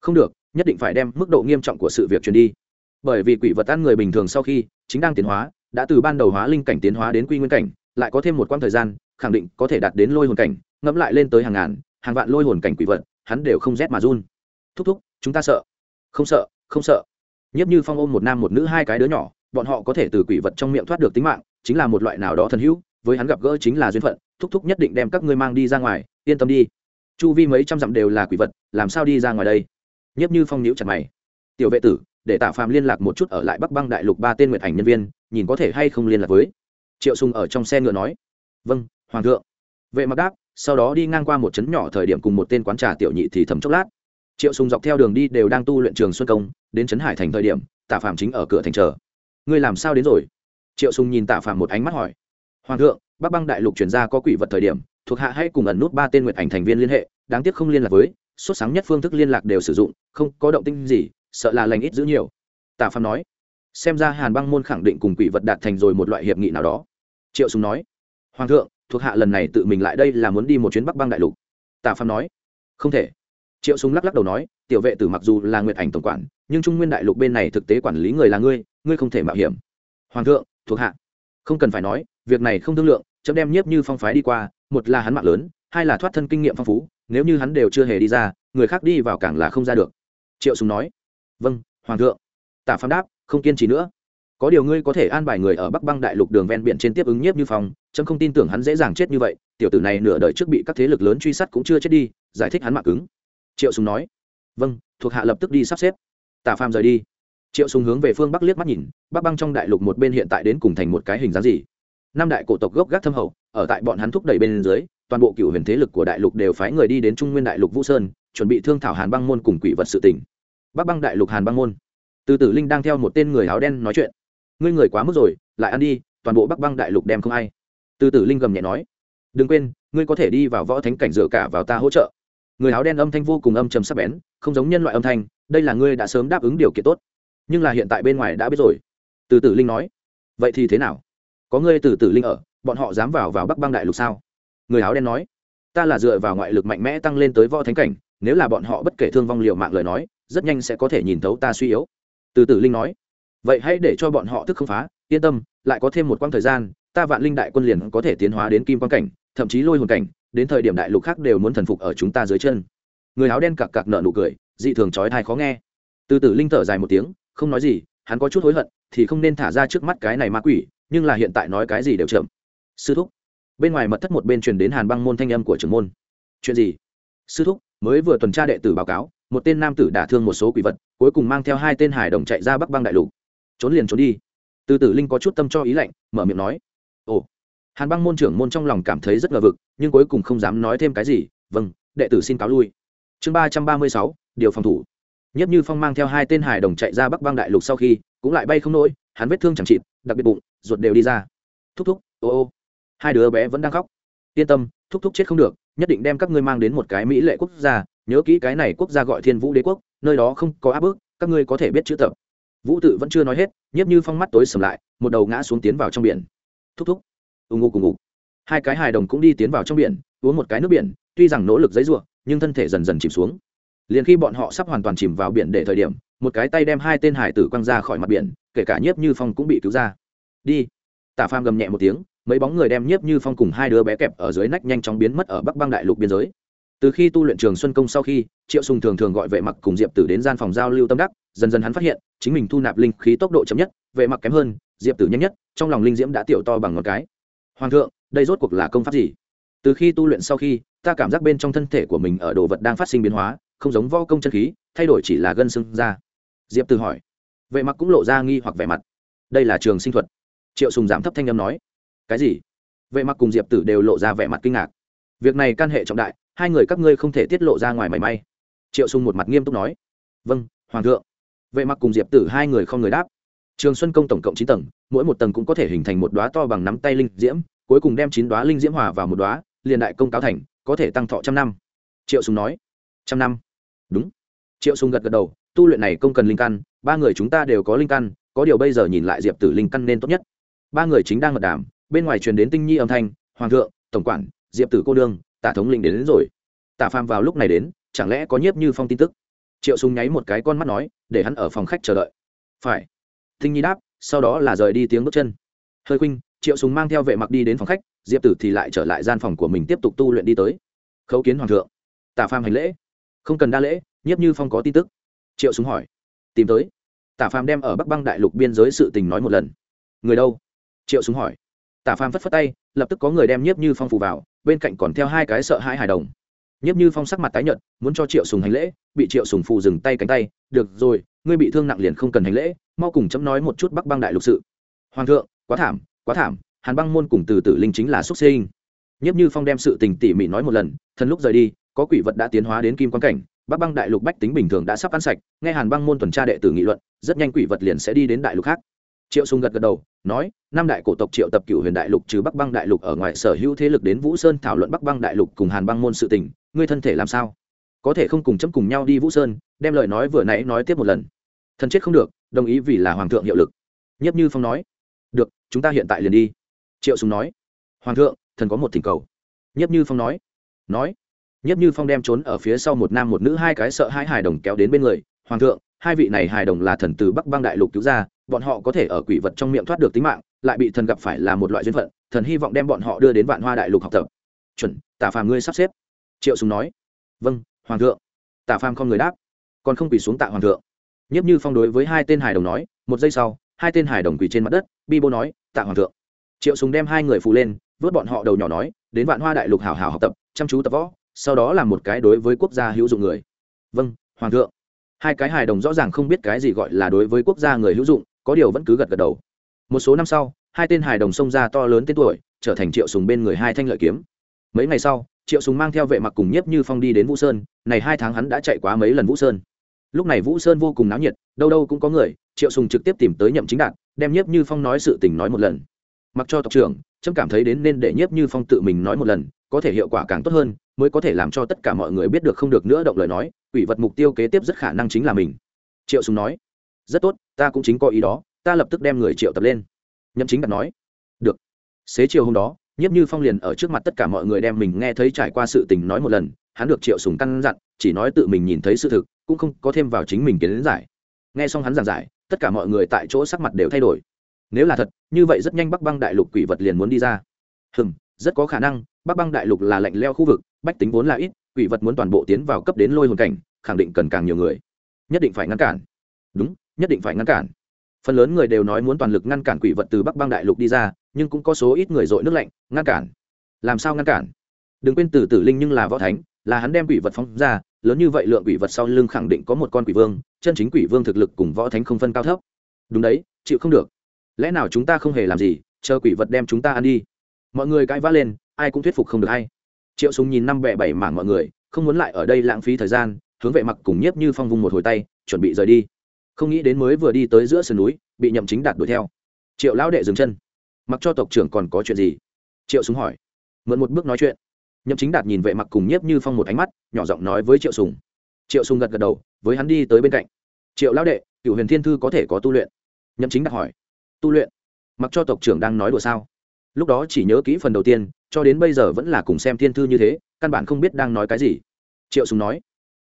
không được nhất định phải đem mức độ nghiêm trọng của sự việc truyền đi bởi vì quỷ vật ăn người bình thường sau khi chính đang tiến hóa đã từ ban đầu hóa linh cảnh tiến hóa đến quy nguyên cảnh, lại có thêm một quãng thời gian, khẳng định có thể đạt đến lôi hồn cảnh, ngẫm lại lên tới hàng ngàn, hàng vạn lôi hồn cảnh quỷ vật, hắn đều không rét mà run. Thúc thúc, chúng ta sợ. Không sợ không sợ. Nhiếp như phong ôm một nam một nữ hai cái đứa nhỏ, bọn họ có thể từ quỷ vật trong miệng thoát được tính mạng, chính là một loại nào đó thần hữu, với hắn gặp gỡ chính là duyên phận, thúc thúc nhất định đem các ngươi mang đi ra ngoài, yên tâm đi. Chu vi mấy trăm dặm đều là quỷ vật, làm sao đi ra ngoài đây? Nhiếp như phong nhíu chặt mày. Tiểu vệ tử để tạ phàm liên lạc một chút ở lại bắc băng đại lục ba tên nguyệt ảnh nhân viên, nhìn có thể hay không liên lạc với. Triệu sùng ở trong xe ngựa nói. Vâng hoàng thượng. Vệ mặc đáp, sau đó đi ngang qua một trấn nhỏ thời điểm cùng một tên quán trà tiểu nhị thì thầm chốc lát. Triệu sùng dọc theo đường đi đều đang tu luyện trường xuân công, đến trấn hải thành thời điểm, tạ phàm chính ở cửa thành chờ. Ngươi làm sao đến rồi? Triệu sùng nhìn tạ phàm một ánh mắt hỏi. Hoàng thượng, bắc băng đại lục chuyển ra có quỷ vật thời điểm, thuộc hạ hãy cùng ẩn nút ba tên nguyệt ảnh thành viên liên hệ, đáng tiếc không liên lạc với xuất sáng nhất phương thức liên lạc đều sử dụng, không có động tĩnh gì sợ là lành ít giữ nhiều. Tạ phàm nói, xem ra hàn băng môn khẳng định cùng quỷ vật đạt thành rồi một loại hiệp nghị nào đó. Triệu sùng nói, hoàng thượng, thuộc hạ lần này tự mình lại đây là muốn đi một chuyến bắc băng đại lục. Tạ phàm nói, không thể. Triệu sùng lắc lắc đầu nói, tiểu vệ tử mặc dù là nguyệt ảnh tổng quản, nhưng trung nguyên đại lục bên này thực tế quản lý người là ngươi ngươi không thể mạo hiểm. Hoàng thượng, thuộc hạ, không cần phải nói, việc này không thương lượng, chấm đem nhiếp như phong phái đi qua, một là hắn mạng lớn, hai là thoát thân kinh nghiệm phong phú, nếu như hắn đều chưa hề đi ra, người khác đi vào càng là không ra được. Triệu sùng nói vâng hoàng thượng. Tạ phàm đáp, không kiên trì nữa. Có điều ngươi có thể an bài người ở bắc băng đại lục đường ven biển trên tiếp ứng nhiếp như phong trâm không tin tưởng hắn dễ dàng chết như vậy, tiểu tử này nửa đời trước bị các thế lực lớn truy sát cũng chưa chết đi, giải thích hắn mạng cứng. Triệu sùng nói. Vâng thuộc hạ lập tức đi sắp xếp. Tả phàm rời đi. Triệu sùng hướng về phương bắc liếc mắt nhìn, bắc băng trong đại lục một bên hiện tại đến cùng thành một cái hình dáng gì? Năm đại cổ tộc gốc gác thâm hậu, ở tại bọn hắn thúc đẩy bên dưới, toàn bộ cựu huyền thế lực của đại lục đều phái người đi đến trung nguyên đại lục vũ sơn, chuẩn bị thương thảo hàn băng môn cùng quỷ vật sự tình bắc băng đại lục hàn băng môn. Từ tử linh đang theo một tên người áo đen nói chuyện. Ngươi người quá mức rồi, lại ăn đi, toàn bộ bắc băng đại lục đem không ai. Từ tử linh gầm nhẹ nói. Đừng quên, ngươi có thể đi vào võ thánh cảnh dựa cả vào ta hỗ trợ. Người áo đen âm thanh vô cùng âm trầm sắc bén, không giống nhân loại âm thanh, đây là ngươi đã sớm đáp ứng điều kiện tốt. Nhưng là hiện tại bên ngoài đã biết rồi. Từ tử linh nói. Vậy thì thế nào? Có ngươi từ tử linh ở, bọn họ dám vào vào bắc băng đại lục sao? Người áo đen nói. Ta là dựa vào ngoại lực mạnh mẽ tăng lên tới võ thánh cảnh, nếu là bọn họ bất kể thương vong liệu mạng lời nói rất nhanh sẽ có thể nhìn thấu ta suy yếu. Từ tử linh nói, vậy hãy để cho bọn họ thức không phá, yên tâm, lại có thêm một quãng thời gian, ta vạn linh đại quân liền có thể tiến hóa đến kim quan cảnh, thậm chí lôi hồn cảnh, đến thời điểm đại lục khác đều muốn thần phục ở chúng ta dưới chân. Người áo đen cặc cặc nợ nụ cười, dị thường trói thai khó nghe. Từ tử linh thở dài một tiếng, không nói gì, hắn có chút hối hận, thì không nên thả ra trước mắt cái này ma quỷ, nhưng là hiện tại nói cái gì đều chậm. Sư thúc. Bên ngoài mật thất một bên truyền đến hàn băng môn thanh âm của trưởng môn. Chuyện gì? Sư thúc, mới vừa tuần tra đệ tử báo cáo một tên nam tử đả thương một số quỷ vật, cuối cùng mang theo hai tên hải đồng chạy ra bắc băng đại lục. Trốn liền trốn đi. Từ tử linh có chút tâm cho ý lạnh, mở miệng nói, ồ. Hàn băng môn trưởng môn trong lòng cảm thấy rất ngờ vực, nhưng cuối cùng không dám nói thêm cái gì vâng đệ tử xin cáo lui. Chương ba trăm ba mươi sáu, điều phòng thủ. Nhất như phong mang theo hai tên hải đồng chạy ra bắc băng đại lục sau khi, cũng lại bay không nổi, hắn vết thương chẳng chịt, đặc biệt bụng, ruột đều đi ra. Thúc thúc, ô ô. Hai đứa bé vẫn đang khóc. Yên tâm, thúc thúc chết không được, nhất định đem các ngươi mang đến một cái mỹ lệ quốc gia nhớ kỹ cái này quốc gia gọi thiên vũ đế quốc, nơi đó không có áp bức, các ngươi có thể biết chữ tập. Vũ tự vẫn chưa nói hết, nhiếp như phong mắt tối sầm lại, một đầu ngã xuống tiến vào trong biển. Thúc thúc. Ù ngụ cùng ngụ hai cái hài đồng cũng đi tiến vào trong biển, uống một cái nước biển, tuy rằng nỗ lực giấy ruộng nhưng thân thể dần dần chìm xuống. Liền khi bọn họ sắp hoàn toàn chìm vào biển để thời điểm, một cái tay đem hai tên hải tử quăng ra khỏi mặt biển, kể cả nhiếp như phong cũng bị cứu ra. Đi. Tả pham gầm nhẹ một tiếng, mấy bóng người đem nhiếp như phong cùng hai đứa bé kẹp ở dưới nách nhanh chóng biến mất ở bắc băng đại lục biên giới từ khi tu luyện trường xuân công sau khi, triệu sùng thường thường gọi vệ mặc cùng diệp tử đến gian phòng giao lưu tâm đắc, dần dần hắn phát hiện, chính mình thu nạp linh khí tốc độ chậm nhất, vệ mặc kém hơn, diệp tử nhanh nhất, trong lòng linh diễm đã tiểu to bằng ngón cái. Hoàng thượng, đây rốt cuộc là công pháp gì? Từ khi tu luyện sau khi, ta cảm giác bên trong thân thể của mình ở đồ vật đang phát sinh biến hóa, không giống võ công chân khí, thay đổi chỉ là gân xương ra. Diệp tử hỏi. Vệ mặc cũng lộ ra nghi hoặc vẻ mặt. Đây là trường sinh thuật. Triệu sùng giảm thấp thanh âm nói. Cái gì? Vệ mặc cùng diệp tử đều lộ ra vẻ mặt kinh ngạc. Việc này can hệ trọng đại hai người các ngươi không thể tiết lộ ra ngoài mảy may. Triệu sùng một mặt nghiêm túc nói. Vâng hoàng thượng. Vệ mặc cùng diệp tử hai người không người đáp. Trường xuân công tổng cộng chín tầng, mỗi một tầng cũng có thể hình thành một đóa to bằng nắm tay linh diễm, cuối cùng đem chín đóa linh diễm hòa vào một đóa, liền đại công cáo thành, có thể tăng thọ trăm năm. Triệu sùng nói. Trăm năm? Đúng. Triệu sùng gật gật đầu, tu luyện này công cần linh căn, ba người chúng ta đều có linh căn, có điều bây giờ nhìn lại diệp tử linh căn nên tốt nhất. Ba người chính đang mật đàm, bên ngoài truyền đến tinh nhi âm thanh, hoàng thượng, tổng quản, diệp tử cô đương tả thống linh đến, đến rồi. Tả phàm vào lúc này đến chẳng lẽ có nhiếp như phong tin tức? Triệu sùng nháy một cái con mắt nói để hắn ở phòng khách chờ đợi. Phải. Thinh nhi đáp sau đó là rời đi tiếng bước chân. Hơi khuynh triệu sùng mang theo vệ mặc đi đến phòng khách diệp tử thì lại trở lại gian phòng của mình tiếp tục tu luyện đi tới. Khấu kiến hoàng thượng. Tả phàm hành lễ. Không cần đa lễ nhiếp như phong có tin tức. Triệu sùng hỏi. Tìm tới. Tả phàm đem ở bắc băng đại lục biên giới sự tình nói một lần. Người đâu? Triệu sùng hỏi. Tả phàm phất phất tay lập tức có người đem nhiếp như phong phủ vào bên cạnh còn theo hai cái sợ hãi hài đồng. Nhiếp như phong sắc mặt tái nhợt, muốn cho triệu sùng hành lễ, bị triệu sùng phù dừng tay cánh tay, được rồi, ngươi bị thương nặng liền không cần hành lễ, mau cùng chấm nói một chút bắc băng đại lục sự. Hoàng thượng, quá thảm quá thảm, hàn băng môn cùng từ tử linh chính là xuất sinh. Nhiếp như phong đem sự tình tỉ mỉ nói một lần, thần lúc rời đi, có quỷ vật đã tiến hóa đến kim quan cảnh, bắc băng đại lục bách tính bình thường đã sắp ăn sạch, nghe hàn băng môn tuần tra đệ tử nghị luận, rất nhanh quỷ vật liền sẽ đi đến đại lục khác. Triệu sùng gật gật đầu, nói năm đại cổ tộc triệu tập cựu huyền đại lục trừ bắc băng đại lục ở ngoài, sở hữu thế lực đến vũ sơn thảo luận bắc băng đại lục cùng hàn băng môn sự tình. Ngươi thân thể làm sao? Có thể không cùng chấm cùng nhau đi vũ sơn, đem lời nói vừa nãy nói tiếp một lần. Thần chết không được, đồng ý vì là hoàng thượng hiệu lực. Nhất như phong nói. Được, chúng ta hiện tại liền đi. Triệu sùng nói. Hoàng thượng, thần có một thỉnh cầu. Nhất như phong nói. Nói. Nhất như phong đem trốn ở phía sau một nam một nữ hai cái sợ hai hài đồng kéo đến bên người. Hoàng thượng hai vị này hài đồng là thần từ bắc băng đại lục cứu ra, bọn họ có thể ở quỷ vật trong miệng thoát được tính mạng, lại bị thần gặp phải là một loại duyên phận, thần hy vọng đem bọn họ đưa đến vạn hoa đại lục học tập. Chuẩn, tả phàm ngươi sắp xếp. Triệu sùng nói. Vâng hoàng thượng. Tả phàm không người đáp. Còn không quỳ xuống tạ hoàng thượng. Nhất như phong đối với hai tên hài đồng nói, một giây sau, hai tên hải đồng quỳ trên mặt đất, bi bô nói, tạ hoàng thượng. Triệu sùng đem hai người phụ lên, vớt bọn họ đầu nhỏ nói, đến vạn hoa đại lục hảo hảo học tập, chăm chú tập võ, sau đó làm một cái đối với quốc gia hữu dụng người. Vâng hoàng thượng hai cái hài đồng rõ ràng không biết cái gì gọi là đối với quốc gia người hữu dụng, có điều vẫn cứ gật gật đầu. Một số năm sau, hai tên hài đồng xông ra to lớn tên tuổi, trở thành triệu sùng bên người hai thanh lợi kiếm. Mấy ngày sau, triệu sùng mang theo vệ mặc cùng nhiếp như phong đi đến vũ sơn, này hai tháng hắn đã chạy quá mấy lần vũ sơn. Lúc này vũ sơn vô cùng náo nhiệt, đâu đâu cũng có người, triệu sùng trực tiếp tìm tới nhậm chính đạt, đem nhiếp như phong nói sự tình nói một lần. Mặc cho tộc trưởng trâm cảm thấy đến nên để nhiếp như phong tự mình nói một lần, có thể hiệu quả càng tốt hơn mới có thể làm cho tất cả mọi người biết được không được nữa động lời nói, quỷ vật mục tiêu kế tiếp rất khả năng chính là mình. Triệu sùng nói, rất tốt, ta cũng chính có ý đó, ta lập tức đem người triệu tập lên. Nhậm chính đạt nói, được. Xế chiều hôm đó, nhiếp như phong liền ở trước mặt tất cả mọi người đem mình nghe thấy trải qua sự tình nói một lần, hắn được triệu sùng căn dặn, chỉ nói tự mình nhìn thấy sự thực, cũng không có thêm vào chính mình kiến giải. Nghe xong hắn giảng giải, tất cả mọi người tại chỗ sắc mặt đều thay đổi. Nếu là thật, như vậy rất nhanh bắc băng đại lục quỷ vật liền muốn đi ra. Hừm, rất có khả năng, bắc băng đại lục là lạnh leo khu vực bách tính vốn là ít, quỷ vật muốn toàn bộ tiến vào cấp đến lôi hồn cảnh, khẳng định cần càng nhiều người. Nhất định phải ngăn cản. Đúng, nhất định phải ngăn cản. Phần lớn người đều nói muốn toàn lực ngăn cản quỷ vật từ bắc Bang đại lục đi ra, nhưng cũng có số ít người dội nước lạnh, ngăn cản. Làm sao ngăn cản? Đừng quên từ tử linh nhưng là võ thánh, là hắn đem quỷ vật phóng ra, lớn như vậy lượng quỷ vật sau lưng khẳng định có một con quỷ vương, chân chính quỷ vương thực lực cùng võ thánh không phân cao thấp. Đúng đấy, chịu không được. Lẽ nào chúng ta không hề làm gì, chờ quỷ vật đem chúng ta ăn đi? Mọi người cãi vã lên, ai cũng thuyết phục không được hay triệu súng nhìn năm bẹ bảy mảng mọi người, không muốn lại ở đây lãng phí thời gian, hướng vệ mặc cùng nhiếp như phong vung một hồi tay, chuẩn bị rời đi. Không nghĩ đến mới vừa đi tới giữa sườn núi, bị nhậm chính đạt đuổi theo. Triệu lão đệ dừng chân. Mặc cho tộc trưởng còn có chuyện gì? Triệu súng hỏi. Mượn một bước nói chuyện. Nhậm chính đạt nhìn vệ mặc cùng nhiếp như phong một ánh mắt, nhỏ giọng nói với triệu sùng. Triệu sùng gật gật đầu, với hắn đi tới bên cạnh. Triệu lão đệ cựu huyền thiên thư có thể có tu luyện? Nhậm chính đạt hỏi. Tu luyện? Mặc cho tộc trưởng đang nói đùa sao? Lúc đó chỉ nhớ kỹ phần đầu tiên, cho đến bây giờ vẫn là cùng xem thiên thư như thế, căn bản không biết đang nói cái gì. Triệu sùng nói,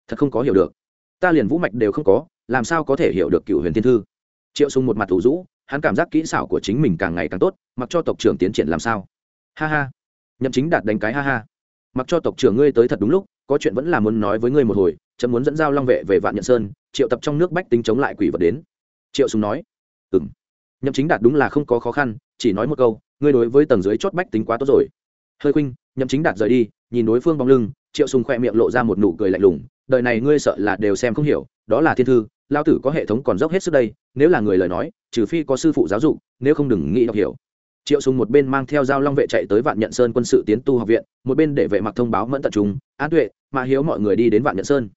thật không có hiểu được. Ta liền vũ mạch đều không có, làm sao có thể hiểu được cựu huyền thiên thư? Triệu sùng một mặt thủ rũ, hắn cảm giác kỹ xảo của chính mình càng ngày càng tốt, mặc cho tộc trưởng tiến triển làm sao. Ha ha. Nhậm chính đạt đánh cái ha ha. Mặc cho tộc trưởng ngươi tới thật đúng lúc, có chuyện vẫn là muốn nói với ngươi một hồi, chấm muốn dẫn giao long vệ về vạn nhận sơn, triệu tập trong nước bách tính chống lại quỷ vật đến. Triệu sùng nói, ừm nhậm chính đạt đúng là không có khó khăn, chỉ nói một câu, ngươi đối với tầng dưới chót bách tính quá tốt rồi. Hơi khuynh, nhậm chính đạt rời đi, nhìn đối phương bóng lưng, triệu sùng khoe miệng lộ ra một nụ cười lạnh lùng, đời này ngươi sợ là đều xem không hiểu, đó là thiên thư, lao tử có hệ thống còn dốc hết sức đây, nếu là người lời nói, trừ phi có sư phụ giáo dục, nếu không đừng nghĩ đọc hiểu. Triệu sùng một bên mang theo dao long vệ chạy tới vạn nhận sơn quân sự tiến tu học viện, một bên để vệ mặc thông báo mẫn tận trung an tuệ mà hiếu mọi người đi đến vạn nhận sơn.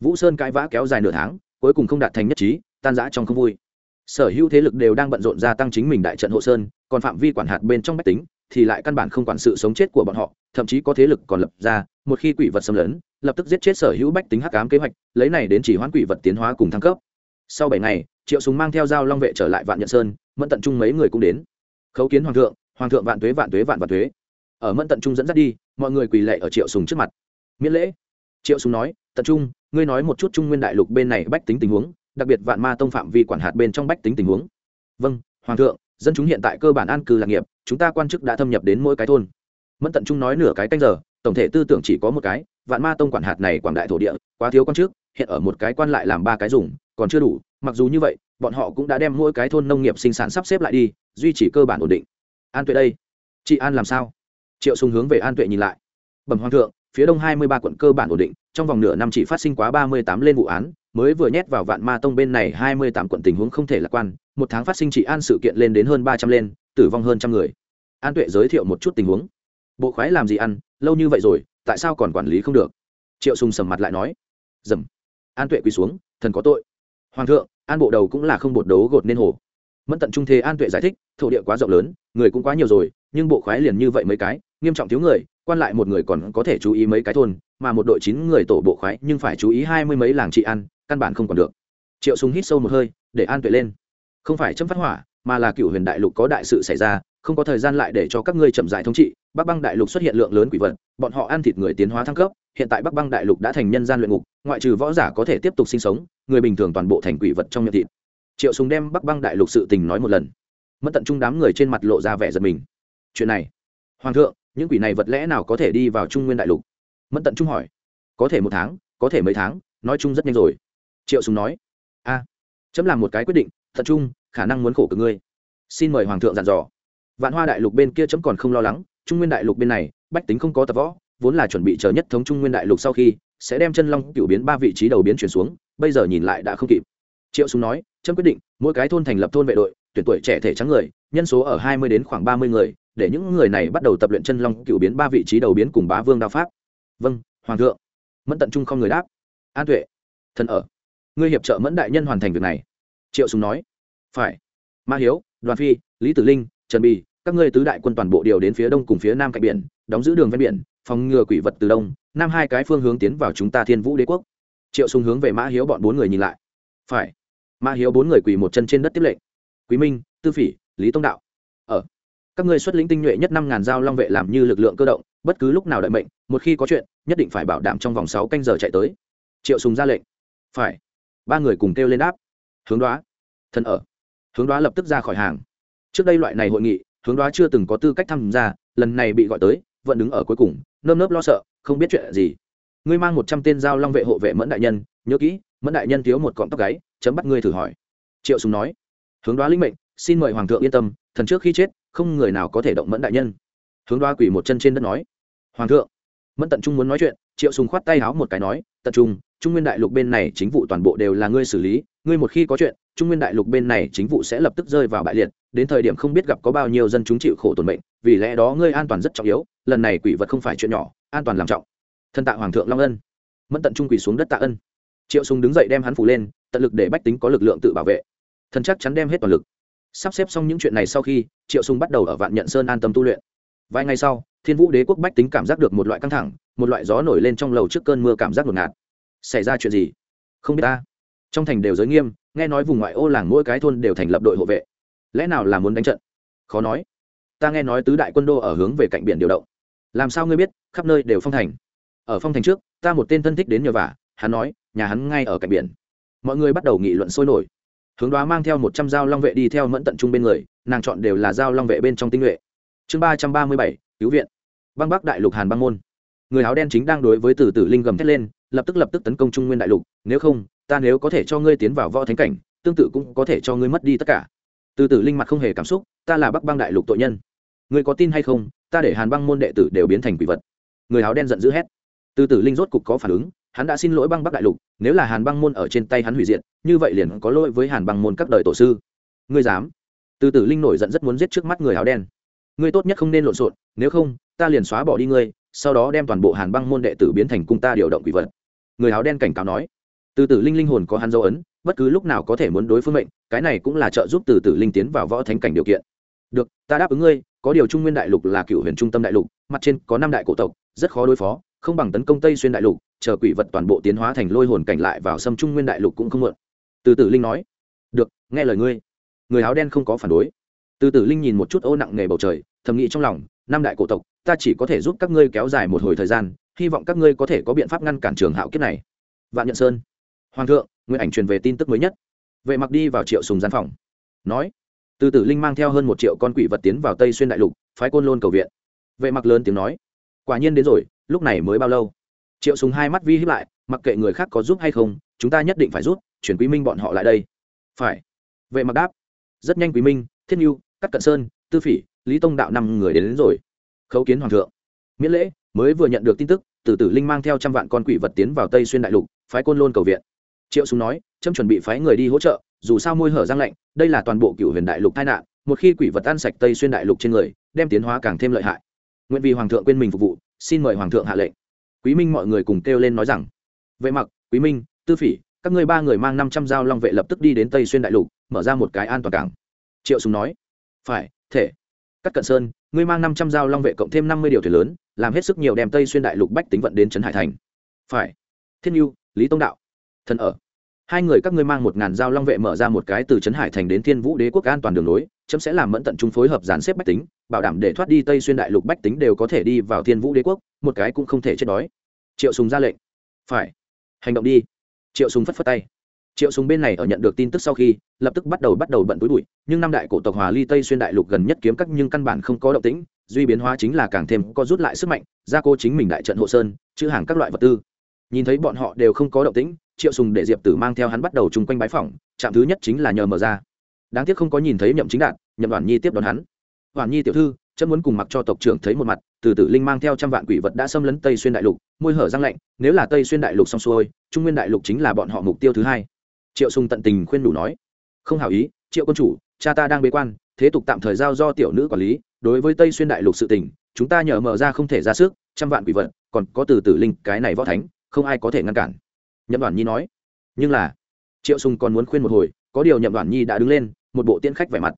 Vũ sơn cãi vã kéo dài nửa tháng, cuối cùng không đạt thành nhất trí, tan rã trong không vui sở hữu thế lực đều đang bận rộn gia tăng chính mình đại trận hộ sơn, còn phạm vi quản hạt bên trong bách tính, thì lại căn bản không quản sự sống chết của bọn họ, thậm chí có thế lực còn lập ra, một khi quỷ vật xâm lấn, lập tức giết chết sở hữu bách tính hắc ám kế hoạch, lấy này đến chỉ hoãn quỷ vật tiến hóa cùng thăng cấp. Sau bảy ngày, triệu súng mang theo dao long vệ trở lại vạn nhận sơn, mẫn tận trung mấy người cũng đến. Khấu kiến hoàng thượng hoàng thượng vạn tuế vạn tuế, vạn vạn tuế. Ở mẫn tận trung dẫn dắt đi, mọi người quỳ lệ ở triệu sùng trước mặt. Miễn lễ. Triệu sùng nói, tận trung, ngươi nói một chút trung nguyên đại lục bên này bách tính tình huống đặc biệt vạn ma tông phạm vi quản hạt bên trong bách tính tình huống. Vâng hoàng thượng, dân chúng hiện tại cơ bản an cư lạc nghiệp, chúng ta quan chức đã thâm nhập đến mỗi cái thôn. Mẫn tận trung nói nửa cái canh giờ, tổng thể tư tưởng chỉ có một cái, vạn ma tông quản hạt này quảng đại thổ địa, quá thiếu quan chức, hiện ở một cái quan lại làm ba cái dùng, còn chưa đủ, mặc dù như vậy, bọn họ cũng đã đem mỗi cái thôn nông nghiệp sinh sản sắp xếp lại đi, duy trì cơ bản ổn định. An tuệ đây, chị an làm sao? Triệu sùng hướng về an tuệ nhìn lại. Bẩm hoàng thượng, phía đông hai mươi ba quận cơ bản ổn định, trong vòng nửa năm chỉ phát sinh quá ba mươi tám lên vụ án mới vừa nhét vào vạn ma tông bên này hai mươi tám quận tình huống không thể lạc quan, một tháng phát sinh trị an sự kiện lên đến hơn ba trăm lên, tử vong hơn trăm người. An tuệ giới thiệu một chút tình huống. Bộ khoái làm gì ăn? Lâu như vậy rồi, tại sao còn quản lý không được? Triệu sùng sầm mặt lại nói. Dầm. An tuệ quỳ xuống, thần có tội. Hoàng thượng, an bộ đầu cũng là không bột đấu gột nên hồ. Mẫn tận trung thế an tuệ giải thích, thổ địa quá rộng lớn, người cũng quá nhiều rồi, nhưng bộ khoái liền như vậy mấy cái, nghiêm trọng thiếu người, quan lại một người còn có thể chú ý mấy cái thôn, mà một đội chín người tổ bộ khoái nhưng phải chú ý hai mươi mấy làng trị ăn căn bản không còn được. Triệu súng hít sâu một hơi, để an tuệ lên. Không phải chấm phát hỏa, mà là cựu huyền đại lục có đại sự xảy ra, không có thời gian lại để cho các ngươi chậm dại thống trị. Bắc băng đại lục xuất hiện lượng lớn quỷ vật, bọn họ ăn thịt người tiến hóa thăng cấp, hiện tại bắc băng đại lục đã thành nhân gian luyện ngục, ngoại trừ võ giả có thể tiếp tục sinh sống, người bình thường toàn bộ thành quỷ vật trong miệng thịt. Triệu súng đem bắc băng đại lục sự tình nói một lần. Mất tận trung đám người trên mặt lộ ra vẻ giật mình. Chuyện này, hoàng thượng, những quỷ này vật lẽ nào có thể đi vào trung nguyên đại lục? Mất tận trung hỏi. Có thể một tháng, có thể mấy tháng, nói chung rất nhanh rồi triệu súng nói, a, chấm làm một cái quyết định tận trung khả năng muốn khổ cực ngươi. Xin mời hoàng thượng dặn dò. Vạn hoa đại lục bên kia chấm còn không lo lắng, trung nguyên đại lục bên này, bách tính không có tập võ, vốn là chuẩn bị chờ nhất thống trung nguyên đại lục sau khi, sẽ đem chân long cựu biến ba vị trí đầu biến chuyển xuống, bây giờ nhìn lại đã không kịp. Triệu súng nói trâm quyết định, mỗi cái thôn thành lập thôn vệ đội, tuyển tuổi trẻ thể trắng người, nhân số ở hai mươi đến khoảng ba mươi người, để những người này bắt đầu tập luyện chân long cựu biến ba vị trí đầu biến cùng bá vương đao pháp. Vâng hoàng thượng. Mẫn tận trung không người đáp. An tuệ, thần ở ngươi hiệp trợ mẫn đại nhân hoàn thành việc này triệu súng nói phải ma hiếu đoàn phi lý tử linh trần bì các ngươi tứ đại quân toàn bộ điều đến phía đông cùng phía nam cạnh biển đóng giữ đường ven biển phòng ngừa quỷ vật từ đông nam hai cái phương hướng tiến vào chúng ta thiên vũ đế quốc triệu sùng hướng về mã hiếu bọn bốn người nhìn lại phải mã hiếu bốn người quỳ một chân trên đất tiếp lệnh quý minh tư phỉ lý tông đạo ở các ngươi xuất lĩnh tinh nhuệ nhất năm ngàn giao long vệ làm như lực lượng cơ động bất cứ lúc nào đợi mệnh một khi có chuyện nhất định phải bảo đảm trong vòng sáu canh giờ chạy tới triệu sùng ra lệnh phải ba người cùng kêu lên đáp. Hướng đoá. Thân ở. Hướng đoá lập tức ra khỏi hàng. Trước đây loại này hội nghị, hướng đoá chưa từng có tư cách tham gia, lần này bị gọi tới, vẫn đứng ở cuối cùng, nơm nớp lo sợ, không biết chuyện gì. Ngươi mang một trăm tên giao long vệ hộ vệ mẫn đại nhân, nhớ kỹ, mẫn đại nhân thiếu một cọng tóc gáy, chấm bắt ngươi thử hỏi. Triệu sùng nói. Hướng đoá linh mệnh, xin mời hoàng thượng yên tâm, thần trước khi chết, không người nào có thể động mẫn đại nhân. Hướng đoá quỳ một chân trên đất nói. Hoàng thượng. Mẫn tận trung muốn nói chuyện, triệu sùng khoát tay háo một cái nói, tận trung trung nguyên đại lục bên này chính vụ toàn bộ đều là ngươi xử lý, ngươi một khi có chuyện, trung nguyên đại lục bên này chính vụ sẽ lập tức rơi vào bại liệt, đến thời điểm không biết gặp có bao nhiêu dân chúng chịu khổ tổn mệnh. vì lẽ đó ngươi an toàn rất trọng yếu, lần này quỷ vật không phải chuyện nhỏ, an toàn làm trọng. Thân tạ hoàng thượng long ân. Mẫn tận trung quỷ xuống đất tạ ân. Triệu sùng đứng dậy đem hắn phủ lên, tận lực để bách tính có lực lượng tự bảo vệ. Thần chắc chắn đem hết toàn lực. Sắp xếp xong những chuyện này sau khi, triệu sùng bắt đầu ở vạn nhận sơn an tâm tu luyện. Vài ngày sau, thiên vũ đế quốc bách tính cảm giác được một loại căng thẳng, một loại gió nổi lên trong lầu trước cơn mưa cảm giác ngột ngạt xảy ra chuyện gì? Không biết ta. Trong thành đều giới nghiêm, nghe nói vùng ngoại ô làng mỗi cái thôn đều thành lập đội hộ vệ. Lẽ nào là muốn đánh trận? Khó nói. Ta nghe nói tứ đại quân đô ở hướng về cạnh biển điều động. Làm sao ngươi biết, khắp nơi đều phong thành? Ở phong thành trước, ta một tên thân thích đến nhờ vả, hắn nói, nhà hắn ngay ở cạnh biển. Mọi người bắt đầu nghị luận sôi nổi. Hướng đoá mang theo một trăm dao long vệ đi theo mẫn tận trung bên người, nàng chọn đều là dao long vệ bên trong tinh nhuệ. Chương ba trăm ba mươi bảy, cứu viện. Băng bắc đại lục hàn băng môn. Người áo đen chính đang đối với từ tử linh gầm thét lên lập tức lập tức tấn công trung nguyên đại lục, nếu không, ta nếu có thể cho ngươi tiến vào võ thánh cảnh, tương tự cũng có thể cho ngươi mất đi tất cả. Từ tử linh mặt không hề cảm xúc, ta là bắc băng đại lục tội nhân. Ngươi có tin hay không, ta để hàn băng môn đệ tử đều biến thành quỷ vật. Người áo đen giận dữ hét. Từ tử linh rốt cục có phản ứng, hắn đã xin lỗi băng bắc đại lục, nếu là hàn băng môn ở trên tay hắn hủy diệt, như vậy liền có lỗi với hàn băng môn các đời tổ sư. Ngươi dám? Từ tử linh nổi giận rất muốn giết trước mắt người áo đen. Ngươi tốt nhất không nên lộn xộn, nếu không, ta liền xóa bỏ đi ngươi, sau đó đem toàn bộ hàn băng môn đệ tử biến thành cung ta điều động quỷ vật người áo đen cảnh cáo nói, từ tử linh linh hồn có hắn dấu ấn, bất cứ lúc nào có thể muốn đối phương mệnh, cái này cũng là trợ giúp từ tử linh tiến vào võ thánh cảnh điều kiện. Được, ta đáp ứng ngươi, có điều trung nguyên đại lục là cựu huyền trung tâm đại lục, mặt trên có năm đại cổ tộc, rất khó đối phó, không bằng tấn công tây xuyên đại lục, chờ quỷ vật toàn bộ tiến hóa thành lôi hồn cảnh lại vào xâm trung nguyên đại lục cũng không mượn từ tử linh nói, được, nghe lời ngươi. Người áo đen không có phản đối. Từ tử linh nhìn một chút ô nặng nề bầu trời, thầm nghĩ trong lòng, năm đại cổ tộc, ta chỉ có thể giúp các ngươi kéo dài một hồi thời gian hy vọng các ngươi có thể có biện pháp ngăn cản trường hạo kiếp này. Vạn nhận sơn. Hoàng thượng nguyện ảnh truyền về tin tức mới nhất. Vệ mặc đi vào triệu sùng gian phòng. Nói từ tử linh mang theo hơn một triệu con quỷ vật tiến vào tây xuyên đại lục phái côn lôn cầu viện. Vệ mặc lớn tiếng nói quả nhiên đến rồi lúc này mới bao lâu? Triệu sùng hai mắt vi hiếp lại mặc kệ người khác có giúp hay không chúng ta nhất định phải giúp chuyển quý minh bọn họ lại đây. Phải. Vệ mặc đáp rất nhanh quý minh thiết nhu cắt cận sơn tư phỉ lý tông đạo năm người đến, đến rồi. Khấu kiến hoàng thượng miễn lễ, mới vừa nhận được tin tức, từ tử linh mang theo trăm vạn con quỷ vật tiến vào tây xuyên đại lục, phái côn lôn cầu viện. Triệu súng nói trâm chuẩn bị phái người đi hỗ trợ, dù sao môi hở giang lạnh, đây là toàn bộ cựu huyền đại lục tai nạn, một khi quỷ vật ăn sạch tây xuyên đại lục trên người, đem tiến hóa càng thêm lợi hại. Nguyện vì hoàng thượng quên mình phục vụ, xin mời hoàng thượng hạ lệnh. Quý minh mọi người cùng kêu lên nói rằng, vệ mặc, quý minh, tư phỉ, các ngươi ba người mang năm trăm dao long vệ lập tức đi đến tây xuyên đại lục, mở ra một cái an toàn cảng. Triệu súng nói, phải, thể cắt cận sơn, ngươi mang năm trăm dao long vệ cộng thêm năm mươi điều thuyền lớn làm hết sức nhiều đem tây xuyên đại lục bách tính vận đến trấn hải thành. Phải. Thiên nhu lý tông đạo. Thần ở. Hai người các ngươi mang một ngàn dao long vệ mở ra một cái từ trấn hải thành đến thiên vũ đế quốc an toàn đường lối, chấm sẽ làm mẫn tận chúng phối hợp dàn xếp bách tính, bảo đảm để thoát đi tây xuyên đại lục bách tính đều có thể đi vào thiên vũ đế quốc, một cái cũng không thể chết đói. Triệu sùng ra lệnh. Phải. Hành động đi. Triệu sùng phất phất tay. Triệu sùng bên này ở nhận được tin tức sau khi, lập tức bắt đầu bắt đầu bận túi bụi, nhưng năm đại cổ tộc hòa ly tây xuyên đại lục gần nhất kiếm các nhưng căn bản không có động tĩnh duy biến hóa chính là càng thêm có rút lại sức mạnh, gia cố chính mình đại trận hộ sơn, chữ hàng các loại vật tư. Nhìn thấy bọn họ đều không có động tĩnh, triệu sùng để diệp tử mang theo hắn bắt đầu chung quanh bái phỏng chạm thứ nhất chính là nhờ mở ra. Đáng tiếc không có nhìn thấy nhậm chính đạt, nhậm đoàn nhi tiếp đón hắn. Đoàn nhi tiểu thư, chấm muốn cùng mặc cho tộc trưởng thấy một mặt, từ tử linh mang theo trăm vạn quỷ vật đã xâm lấn tây xuyên đại lục, môi hở răng lạnh, nếu là tây xuyên đại lục xong xuôi, trung nguyên đại lục chính là bọn họ mục tiêu thứ hai. Triệu sùng tận tình khuyên đủ nói. Không hảo ý, triệu quân chủ, cha ta đang bế quan, thế tục tạm thời giao do tiểu nữ quản lý đối với tây xuyên đại lục sự tình, chúng ta nhờ mở ra không thể ra sức, trăm vạn quỷ vật, còn có từ tử linh cái này võ thánh, không ai có thể ngăn cản. Nhậm đoàn nhi nói. Nhưng là, triệu sùng còn muốn khuyên một hồi, có điều nhậm đoàn nhi đã đứng lên, một bộ tiễn khách vẻ mặt.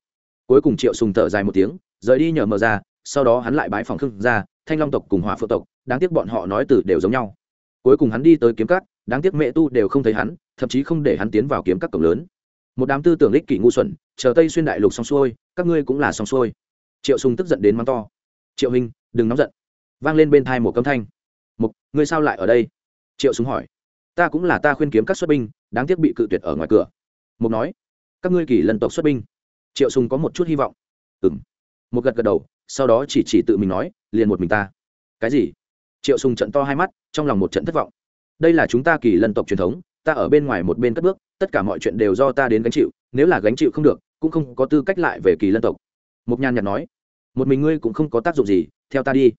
Cuối cùng triệu sùng thở dài một tiếng, rời đi nhờ mở ra, sau đó hắn lại bái phòng khương ra thanh long tộc cùng hỏa phượng tộc, đáng tiếc bọn họ nói từ đều giống nhau. Cuối cùng hắn đi tới kiếm cắt đáng tiếc mẹ tu đều không thấy hắn, thậm chí không để hắn tiến vào kiếm các cổng lớn. Một đám tư tưởng ích kỷ ngu xuẩn, chờ tây xuyên đại lục xong xuôi, các ngươi cũng là xong xuôi triệu sùng tức giận đến mắng to. Triệu hình đừng nóng giận. Vang lên bên thai một câm thanh. Một ngươi sao lại ở đây? Triệu sùng hỏi. Ta cũng là ta khuyên kiếm các xuất binh, đáng tiếc bị cự tuyệt ở ngoài cửa. Mục nói. Các ngươi kỳ lần tộc xuất binh. Triệu sùng có một chút hy vọng. Ừm. Một gật gật đầu, sau đó chỉ chỉ tự mình nói, liền một mình ta. Cái gì? Triệu sùng trận to hai mắt, trong lòng một trận thất vọng. Đây là chúng ta kỳ lân tộc truyền thống, ta ở bên ngoài một bên cất bước, tất cả mọi chuyện đều do ta đến gánh chịu, nếu là gánh chịu không được, cũng không có tư cách lại về kỳ lân tộc. Mục nhan nhạt nói một mình ngươi cũng không có tác dụng gì, theo ta đi.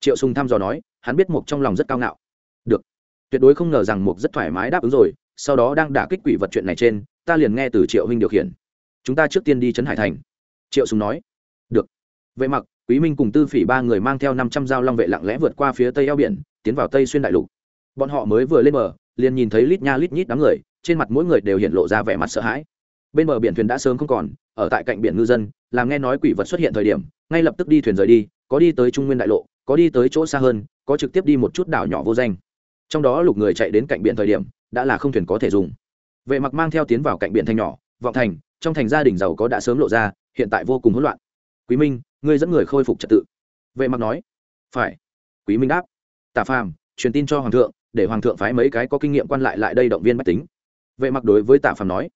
Triệu sùng thăm dò nói, hắn biết mục trong lòng rất cao ngạo. Được. Tuyệt đối không ngờ rằng mục rất thoải mái đáp ứng rồi, sau đó đang đả kích quỷ vật chuyện này trên, ta liền nghe từ triệu huynh điều khiển. Chúng ta trước tiên đi trấn hải thành. Triệu sùng nói. Được. Vệ mặc, quý minh cùng tư phỉ ba người mang theo năm trăm dao long vệ lặng lẽ vượt qua phía tây eo biển, tiến vào tây xuyên đại lục. Bọn họ mới vừa lên bờ, liền nhìn thấy lít nha lít nhít đám người, trên mặt mỗi người đều hiện lộ ra vẻ mặt sợ hãi bên bờ biển thuyền đã sớm không còn, ở tại cạnh biển ngư dân làm nghe nói quỷ vật xuất hiện thời điểm, ngay lập tức đi thuyền rời đi, có đi tới trung nguyên đại lộ, có đi tới chỗ xa hơn, có trực tiếp đi một chút đảo nhỏ vô danh. Trong đó lục người chạy đến cạnh biển thời điểm, đã là không thuyền có thể dùng. Vệ mặc mang theo tiến vào cạnh biển thành nhỏ, vọng thành, trong thành gia đình giàu có đã sớm lộ ra, hiện tại vô cùng hỗn loạn. Quý minh, ngươi dẫn người khôi phục trật tự. Vệ mặc nói. Phải. Quý minh đáp. Tả phàm, truyền tin cho hoàng thượng, để hoàng thượng phái mấy cái có kinh nghiệm quan lại lại đây động viên bách tính. Vệ mặc đối với tả phàm nói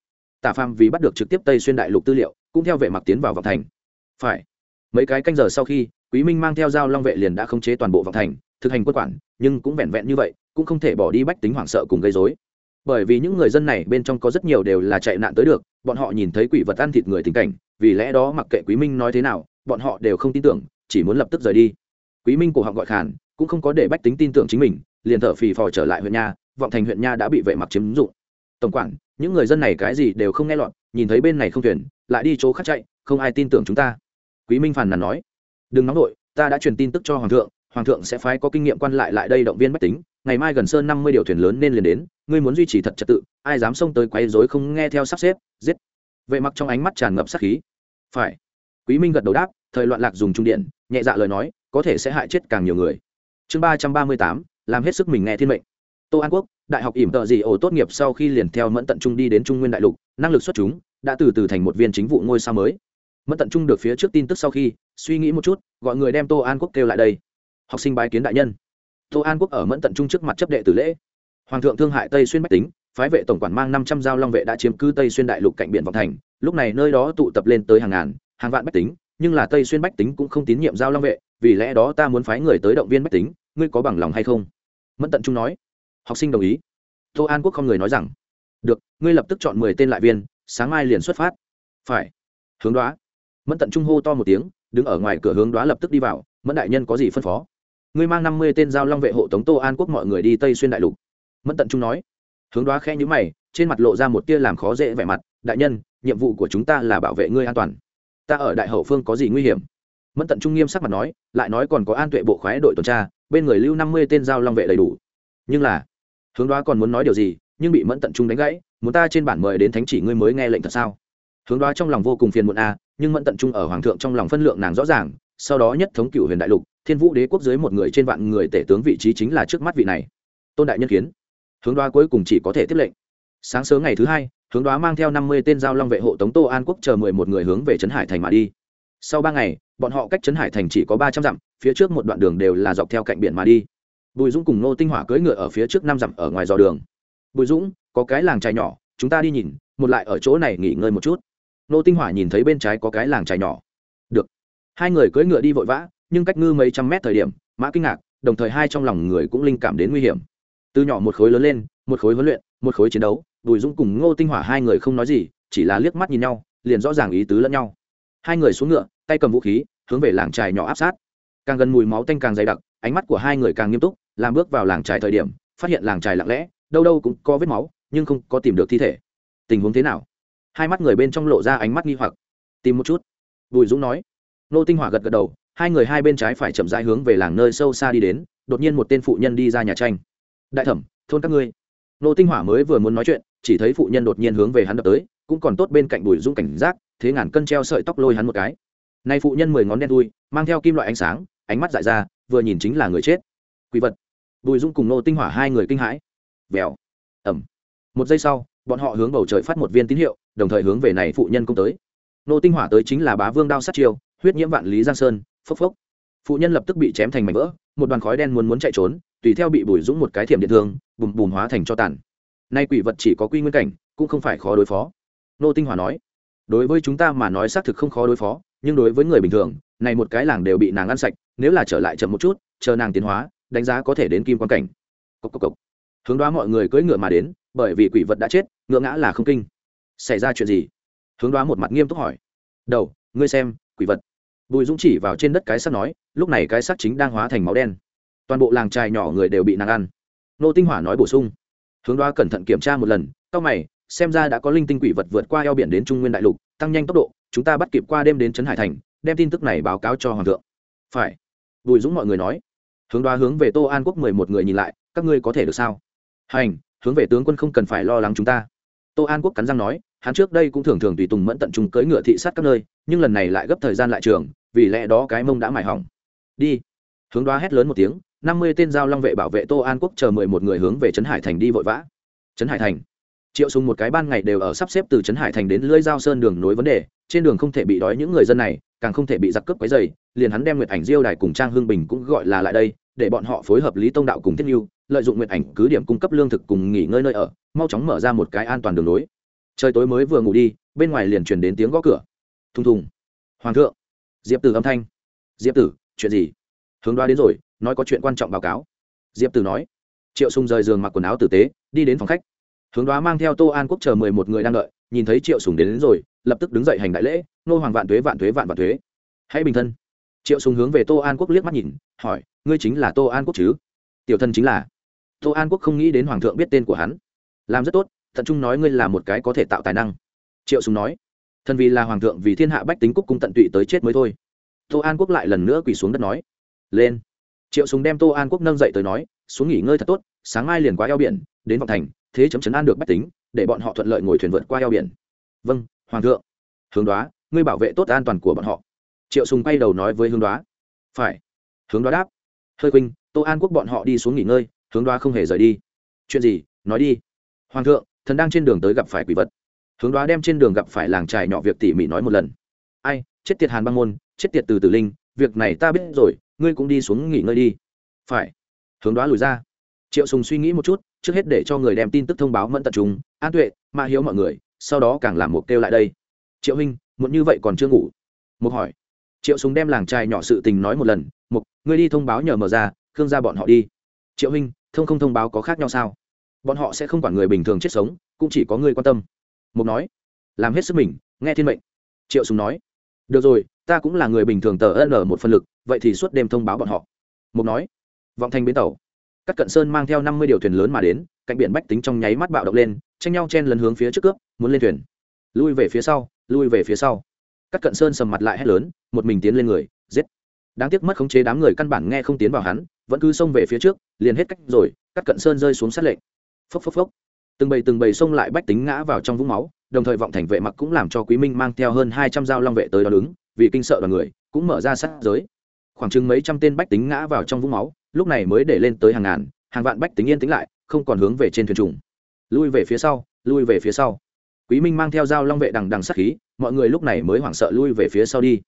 tả phàm vì bắt được trực tiếp tây xuyên đại lục tư liệu, cũng theo vệ mặc tiến vào vọng thành. Phải. Mấy cái canh giờ sau khi, quý minh mang theo dao long vệ liền đã khống chế toàn bộ vọng thành, thực hành quân quản, nhưng cũng vẹn vẹn như vậy, cũng không thể bỏ đi bách tính hoảng sợ cùng gây rối. bởi vì những người dân này bên trong có rất nhiều đều là chạy nạn tới được, bọn họ nhìn thấy quỷ vật ăn thịt người tình cảnh, vì lẽ đó mặc kệ quý minh nói thế nào, bọn họ đều không tin tưởng, chỉ muốn lập tức rời đi. Quý minh cổ họng gọi khàn, cũng không có để bách tính tin tưởng chính mình, liền thở phì phò trở lại huyện nha, vọng thành huyện nha đã bị vệ mặc chiếm dụng. Tổng quản những người dân này cái gì đều không nghe lọt nhìn thấy bên này không thuyền lại đi chỗ khác chạy không ai tin tưởng chúng ta. Quý minh phàn nàn nói đừng nóng nổi, ta đã truyền tin tức cho hoàng thượng hoàng thượng sẽ phái có kinh nghiệm quan lại lại đây động viên bách tính. Ngày mai gần sơn năm mươi điều thuyền lớn nên liền đến ngươi muốn duy trì thật trật tự ai dám xông tới quấy rối không nghe theo sắp xếp giết. Vệ mặc trong ánh mắt tràn ngập sát khí. Phải. Quý minh gật đầu đáp thời loạn lạc dùng trung điện nhẹ dạ lời nói có thể sẽ hại chết càng nhiều người. Chương ba trăm ba mươi tám làm hết sức mình nghe thiên mệnh tô an quốc, đại học ỉm tợ gì ổ tốt nghiệp sau khi liền theo mẫn tận trung đi đến trung nguyên đại lục, năng lực xuất chúng, đã từ từ thành một viên chính vụ ngôi sao mới. Mẫn tận trung được phía trước tin tức sau khi, suy nghĩ một chút, gọi người đem tô an quốc kêu lại đây. Học sinh bái kiến đại nhân. Tô an quốc ở mẫn tận trung trước mặt chấp đệ tử lễ. Hoàng thượng thương hại tây xuyên bách tính, phái vệ tổng quản mang năm trăm giao long vệ đã chiếm cư tây xuyên đại lục cạnh biển vọng thành, lúc này nơi đó tụ tập lên tới hàng ngàn, hàng vạn bách tính, nhưng là tây xuyên bách tính cũng không tín nhiệm giao long vệ, vì lẽ đó ta muốn phái người tới động viên bách tính, ngươi có bằng lòng hay không? Mẫn tận trung nói học sinh đồng ý. Tô an quốc không người nói rằng, được, ngươi lập tức chọn mười tên lại viên, sáng mai liền xuất phát. Phải. Hướng đoá. Mẫn tận trung hô to một tiếng, đứng ở ngoài cửa hướng đoá lập tức đi vào, mẫn đại nhân có gì phân phó? Ngươi mang năm mươi tên giao long vệ hộ tống tô an quốc mọi người đi tây xuyên đại lục. Mẫn tận trung nói. Hướng đoá khẽ nhữ mày, trên mặt lộ ra một tia làm khó dễ vẻ mặt, đại nhân, nhiệm vụ của chúng ta là bảo vệ ngươi an toàn. Ta ở đại hậu phương có gì nguy hiểm? Mẫn tận trung nghiêm sắc mặt nói, lại nói còn có an tuệ bộ khoái đội tuần tra, bên người lưu năm mươi tên giao long vệ đầy đủ. Nhưng là hướng đoá còn muốn nói điều gì, nhưng bị mẫn tận trung đánh gãy, muốn ta trên bản mời đến thánh chỉ ngươi mới nghe lệnh thật sao? Hướng đoá trong lòng vô cùng phiền muộn a, nhưng mẫn tận trung ở hoàng thượng trong lòng phân lượng nàng rõ ràng, sau đó nhất thống cựu huyền đại lục, thiên vũ đế quốc dưới một người trên vạn người tể tướng vị trí chính là trước mắt vị này. Tôn đại nhân kiến. Hướng đoá cuối cùng chỉ có thể tiếp lệnh. Sáng sớm ngày thứ hai, hướng đoá mang theo năm mươi tên giao long vệ hộ tống tô an quốc chờ mười một người hướng về trấn hải thành mà đi. Sau ba ngày, bọn họ cách trấn hải thành chỉ có ba trăm dặm, phía trước một đoạn đường đều là dọc theo cạnh biển mà đi bùi dũng cùng nô tinh hỏa cưỡi ngựa ở phía trước năm dặm ở ngoài dò đường. Bùi dũng, có cái làng trài nhỏ, chúng ta đi nhìn, một lại ở chỗ này nghỉ ngơi một chút. Nô tinh hỏa nhìn thấy bên trái có cái làng trài nhỏ. Được. Hai người cưỡi ngựa đi vội vã, nhưng cách ngư mấy trăm mét thời điểm, mã kinh ngạc, đồng thời hai trong lòng người cũng linh cảm đến nguy hiểm. Từ nhỏ một khối lớn lên, một khối huấn luyện, một khối chiến đấu, bùi dũng cùng ngô tinh hỏa hai người không nói gì, chỉ là liếc mắt nhìn nhau, liền rõ ràng ý tứ lẫn nhau. Hai người xuống ngựa, tay cầm vũ khí, hướng về làng trài nhỏ áp sát. Càng gần mùi máu tanh càng dày đặc, ánh mắt của hai người càng nghiêm túc làm bước vào làng trài thời điểm, phát hiện làng trài lặng lẽ, đâu đâu cũng có vết máu, nhưng không có tìm được thi thể. Tình huống thế nào? Hai mắt người bên trong lộ ra ánh mắt nghi hoặc. Tìm một chút. Bùi dũng nói. Nô tinh hỏa gật gật đầu, hai người hai bên trái phải chậm rãi hướng về làng nơi sâu xa đi đến, đột nhiên một tên phụ nhân đi ra nhà tranh. Đại thẩm, thôn các ngươi. Nô tinh hỏa mới vừa muốn nói chuyện, chỉ thấy phụ nhân đột nhiên hướng về hắn đập tới, cũng còn tốt bên cạnh bùi dũng cảnh giác, thế ngàn cân treo sợi tóc lôi hắn một cái. Nay phụ nhân mười ngón đen thui, mang theo kim loại ánh sáng, ánh mắt dại ra, vừa nhìn chính là người chết. Quỷ vật bùi Dung cùng nô tinh hỏa hai người kinh hãi. Vèo. Ẩm một giây sau, bọn họ hướng bầu trời phát một viên tín hiệu, đồng thời hướng về này phụ nhân công tới. Nô tinh hỏa tới chính là bá vương đao sát chiêu, huyết nhiễm vạn lý giang sơn, phốc phốc. Phụ nhân lập tức bị chém thành mảnh vỡ, một đoàn khói đen muốn muốn chạy trốn, tùy theo bị bùi dũng một cái thiểm điện thương, bùm bùm hóa thành cho tàn. Nay quỷ vật chỉ có quy nguyên cảnh, cũng không phải khó đối phó. Nô tinh hỏa nói, đối với chúng ta mà nói xác thực không khó đối phó, nhưng đối với người bình thường, này một cái làng đều bị nàng ăn sạch, nếu là trở lại chậm một chút, chờ nàng tiến hóa đánh giá có thể đến kim quan cảnh. Cốc cốc cốc. hướng đoá mọi người cưỡi ngựa mà đến, bởi vì quỷ vật đã chết, ngựa ngã là không kinh. Xảy ra chuyện gì? Hướng đoá một mặt nghiêm túc hỏi. Đầu, ngươi xem, quỷ vật. Bùi dũng chỉ vào trên đất cái sắt nói, lúc này cái sắt chính đang hóa thành máu đen. Toàn bộ làng trài nhỏ người đều bị nàng ăn. Nô tinh hỏa nói bổ sung. Hướng đoá cẩn thận kiểm tra một lần tao mày, xem ra đã có linh tinh quỷ vật vượt qua eo biển đến trung nguyên đại lục, tăng nhanh tốc độ, chúng ta bắt kịp qua đêm đến trấn hải thành, đem tin tức này báo cáo cho hoàng thượng. Phải. Bùi dũng mọi người nói hướng đoá hướng về tô an quốc mười một người nhìn lại, các ngươi có thể được sao? Hành, hướng về tướng quân không cần phải lo lắng chúng ta. Tô an quốc cắn răng nói, hắn trước đây cũng thường thường tùy tùng mẫn tận trung cưỡi ngựa thị sát các nơi, nhưng lần này lại gấp thời gian lại trường, vì lẽ đó cái mông đã mải hỏng. Đi. Hướng đoá hét lớn một tiếng, năm mươi tên giao long vệ bảo vệ tô an quốc chờ mười một người hướng về trấn hải thành đi vội vã. Trấn hải thành. Triệu sùng một cái ban ngày đều ở sắp xếp từ trấn hải thành đến lưỡi giao sơn đường nối vấn đề, trên đường không thể bị đói những người dân này càng không thể bị giặc cướp quấy dày liền hắn đem nguyệt ảnh diêu đài cùng trang hương bình cũng gọi là lại đây, để bọn họ phối hợp lý tông đạo cùng thiết nhu lợi dụng nguyệt ảnh cứ điểm cung cấp lương thực cùng nghỉ ngơi nơi ở, mau chóng mở ra một cái an toàn đường lối. trời tối mới vừa ngủ đi, bên ngoài liền truyền đến tiếng gõ cửa. Thùng thùng. Hoàng thượng. Diệp tử âm thanh. Diệp tử, chuyện gì? Hướng đoa đến rồi, nói có chuyện quan trọng báo cáo. Diệp tử nói. Triệu sung rời giường mặc quần áo tử tế, đi đến phòng khách. Hướng đoá mang theo tô an quốc chờ mười một người đang đợi nhìn thấy triệu sùng đến, đến rồi lập tức đứng dậy hành đại lễ nô hoàng vạn tuế vạn tuế vạn vạn tuế. Hãy bình thân. Triệu sùng hướng về tô an quốc liếc mắt nhìn hỏi ngươi chính là tô an quốc chứ? Tiểu thân chính là. Tô an quốc không nghĩ đến hoàng thượng biết tên của hắn. Làm rất tốt thận trung nói ngươi là một cái có thể tạo tài năng. Triệu sùng nói thân vì là hoàng thượng vì thiên hạ bách tính cúc cung tận tụy tới chết mới thôi. Tô an quốc lại lần nữa quỳ xuống đất nói lên. Triệu sùng đem tô an quốc nâng dậy tới nói xuống nghỉ ngơi thật tốt sáng mai liền qua eo biển đến vọng thành thế chấm chấn an được bách tính để bọn họ thuận lợi ngồi thuyền vượt qua eo biển. Vâng hoàng thượng. Hướng đoá, ngươi bảo vệ tốt an toàn của bọn họ. Triệu sùng quay đầu nói với hướng đoá. Phải. Hướng đoá đáp. Hơi quỳnh tô an quốc bọn họ đi xuống nghỉ ngơi, hướng đoá không hề rời đi. Chuyện gì? Nói đi. Hoàng thượng, thần đang trên đường tới gặp phải quỷ vật. Hướng đoá đem trên đường gặp phải làng trài nhỏ việc tỉ mỉ nói một lần. Ai, chết tiệt hàn băng môn, chết tiệt từ tử linh, việc này ta biết rồi, ngươi cũng đi xuống nghỉ ngơi đi. Phải. Hướng đoá lùi ra triệu sùng suy nghĩ một chút, trước hết để cho người đem tin tức thông báo mẫn tận trung an tuệ, ma hiếu mọi người, sau đó càng làm một kêu lại đây. Triệu huynh, muộn như vậy còn chưa ngủ. Một hỏi. Triệu sùng đem làng trai nhỏ sự tình nói một lần. Một ngươi đi thông báo nhờ mở ra, khương ra bọn họ đi. Triệu huynh, thông không thông báo có khác nhau sao? Bọn họ sẽ không quản người bình thường chết sống, cũng chỉ có người quan tâm. Mục nói. Làm hết sức mình, nghe thiên mệnh. Triệu sùng nói. Được rồi, ta cũng là người bình thường tờ ân một phân lực, vậy thì suốt đêm thông báo bọn họ. Mục nói. Vọng thành bến tàu các cận sơn mang theo năm mươi điều thuyền lớn mà đến, cạnh biển bách tính trong nháy mắt bạo động lên, tranh nhau chen lấn hướng phía trước cướp, muốn lên thuyền. Lui về phía sau, lui về phía sau. Các cận sơn sầm mặt lại hét lớn, một mình tiến lên người, giết. Đáng tiếc mất khống chế đám người căn bản nghe không tiến vào hắn, vẫn cứ xông về phía trước, liền hết cách rồi các cận sơn rơi xuống sát lệnh. Phốc phốc phốc. Từng bầy từng bầy xông lại bách tính ngã vào trong vũng máu, đồng thời vọng thành vệ mặc cũng làm cho quý minh mang theo hơn hai trăm dao long vệ tới đó đứng, vì kinh sợ đoàn người, cũng mở ra sát giới khoảng chừng mấy trăm tên bách tính ngã vào trong vũng máu, lúc này mới để lên tới hàng ngàn, hàng vạn bách tính yên tĩnh lại, không còn hướng về trên thuyền trùng. Lui về phía sau, lui về phía sau. Quý minh mang theo dao long vệ đằng đằng sát khí, mọi người lúc này mới hoảng sợ lui về phía sau đi.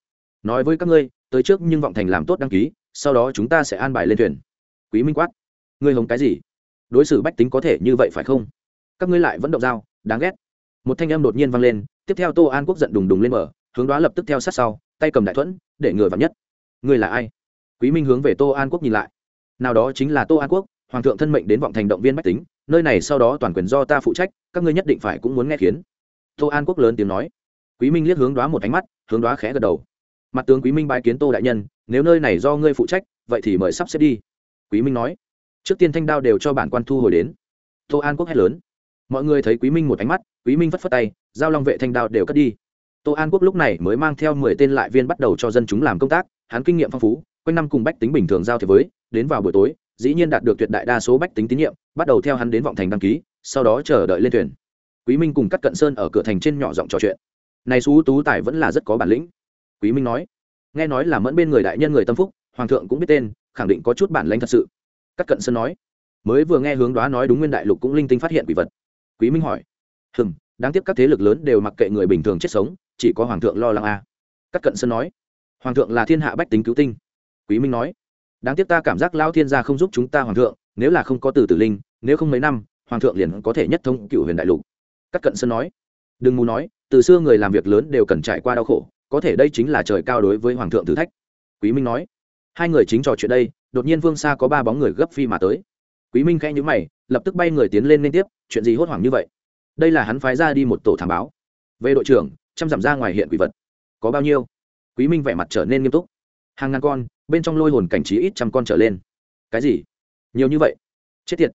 Nói với các ngươi, tới trước nhưng vọng thành làm tốt đăng ký, sau đó chúng ta sẽ an bài lên thuyền. Quý minh quát. Ngươi hồng cái gì? Đối xử bách tính có thể như vậy phải không? Các ngươi lại vẫn động dao, đáng ghét. Một thanh âm đột nhiên vang lên, tiếp theo tô an quốc giận đùng đùng lên mở, hướng đó lập tức theo sát sau, tay cầm đại thuẫn, để ngừa vắn nhất ngươi là ai? Quý minh hướng về tô an quốc nhìn lại. Nào đó chính là tô an quốc, hoàng thượng thân mệnh đến vọng thành động viên bách tính, nơi này sau đó toàn quyền do ta phụ trách, các ngươi nhất định phải cũng muốn nghe khiến tô an quốc lớn tiếng nói. Quý minh liếc hướng đoá một ánh mắt, hướng đoá khẽ gật đầu. Mặt tướng quý minh bái kiến tô đại nhân, nếu nơi này do ngươi phụ trách, vậy thì mời sắp xếp đi. Quý minh nói. Trước tiên thanh đao đều cho bản quan thu hồi đến. Tô an quốc hét lớn. Mọi người thấy quý minh một ánh mắt, quý minh vất phất tay, giao long vệ thanh đao đều cất đi. Tô an quốc lúc này mới mang theo mười tên lại viên bắt đầu cho dân chúng làm công tác hắn kinh nghiệm phong phú, quanh năm cùng bách tính bình thường giao thiệp với, đến vào buổi tối, dĩ nhiên đạt được tuyệt đại đa số bách tính tín nhiệm, bắt đầu theo hắn đến vọng thành đăng ký, sau đó chờ đợi lên thuyền. Quý minh cùng cắt cận sơn ở cửa thành trên nhỏ giọng trò chuyện. Này xú tú tài vẫn là rất có bản lĩnh. Quý minh nói, nghe nói là mẫn bên người đại nhân người tâm phúc, hoàng thượng cũng biết tên, khẳng định có chút bản lãnh thật sự. Cắt cận sơn nói, mới vừa nghe hướng đoá nói đúng nguyên đại lục cũng linh tinh phát hiện quỷ vật. Quý minh hỏi, hừm, đáng tiếc các thế lực lớn đều mặc kệ người bình thường chết sống, chỉ có hoàng thượng lo lắng a à. các cận sơn nói hoàng thượng là thiên hạ bách tính cứu tinh. Quý minh nói, đáng tiếc ta cảm giác lao thiên gia không giúp chúng ta hoàng thượng, nếu là không có từ tử linh, nếu không mấy năm, hoàng thượng liền có thể nhất thống cựu huyền đại lục. Cắt cận sơn nói, đừng mù nói, từ xưa người làm việc lớn đều cần trải qua đau khổ, có thể đây chính là trời cao đối với hoàng thượng thử thách. Quý minh nói, hai người chính trò chuyện đây, đột nhiên vương xa có ba bóng người gấp phi mà tới. Quý minh khẽ nhíu mày, lập tức bay người tiến lên liên tiếp, chuyện gì hốt hoảng như vậy? Đây là hắn phái ra đi một tổ thám báo. Về đội trưởng, chăm dặm ra ngoài hiện quỷ vật. Có bao nhiêu? Quý minh vẻ mặt trở nên nghiêm túc. Hàng ngàn con, bên trong lôi hồn cảnh trí ít trăm con trở lên. Cái gì? Nhiều như vậy? Chết tiệt.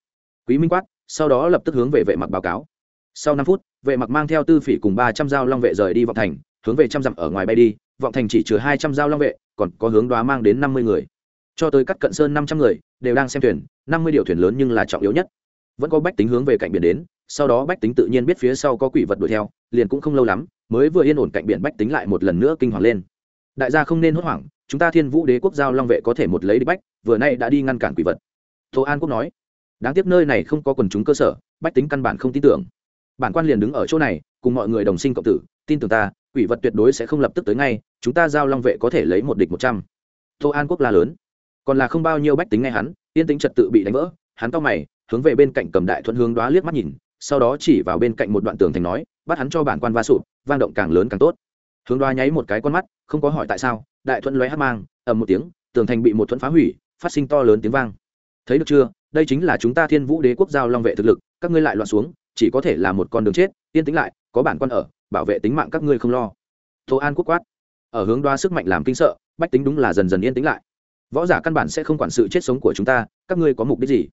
Quý minh quát, sau đó lập tức hướng về vệ mặc báo cáo. Sau năm phút, vệ mặc mang theo tư phỉ cùng ba trăm dao long vệ rời đi vọng thành, hướng về trăm dặm ở ngoài bay đi. Vọng thành chỉ chứa hai trăm dao long vệ, còn có hướng đoá mang đến năm mươi người. Cho tới cắt cận sơn năm trăm người, đều đang xem thuyền, năm mươi điều thuyền lớn nhưng là trọng yếu nhất. Vẫn có bách tính hướng về cạnh biển đến, sau đó bách tính tự nhiên biết phía sau có quỷ vật đuổi theo, liền cũng không lâu lắm, mới vừa yên ổn cạnh biển bách tính lại một lần nữa kinh hoàng lên đại gia không nên hốt hoảng, chúng ta thiên vũ đế quốc giao long vệ có thể một lấy đi bách, vừa nay đã đi ngăn cản quỷ vật. Tô an quốc nói. Đáng tiếc nơi này không có quần chúng cơ sở, bách tính căn bản không tin tưởng. Bản quan liền đứng ở chỗ này, cùng mọi người đồng sinh cộng tử, tin tưởng ta, quỷ vật tuyệt đối sẽ không lập tức tới ngay, chúng ta giao long vệ có thể lấy một địch một trăm. Tô an quốc la lớn. Còn là không bao nhiêu bách tính ngay hắn, yên tính trật tự bị đánh vỡ, hắn to mày, hướng về bên cạnh cầm đại thuận hướng đoá liếc mắt nhìn, sau đó chỉ vào bên cạnh một đoạn tường thành nói, bắt hắn cho bản quan va sụp, vang động càng lớn càng tốt hướng đoá nháy một cái con mắt, không có hỏi tại sao, đại thuận lóe hát mang, ầm một tiếng, tường thành bị một thuận phá hủy, phát sinh to lớn tiếng vang. Thấy được chưa, đây chính là chúng ta thiên vũ đế quốc giao long vệ thực lực, các ngươi lại loạn xuống, chỉ có thể là một con đường chết, yên tĩnh lại, có bản quan ở, bảo vệ tính mạng các ngươi không lo. Thô an quốc quát. Ở hướng đoá sức mạnh làm kinh sợ, bách tính đúng là dần dần yên tĩnh lại. Võ giả căn bản sẽ không quản sự chết sống của chúng ta, các ngươi có mục đích gì?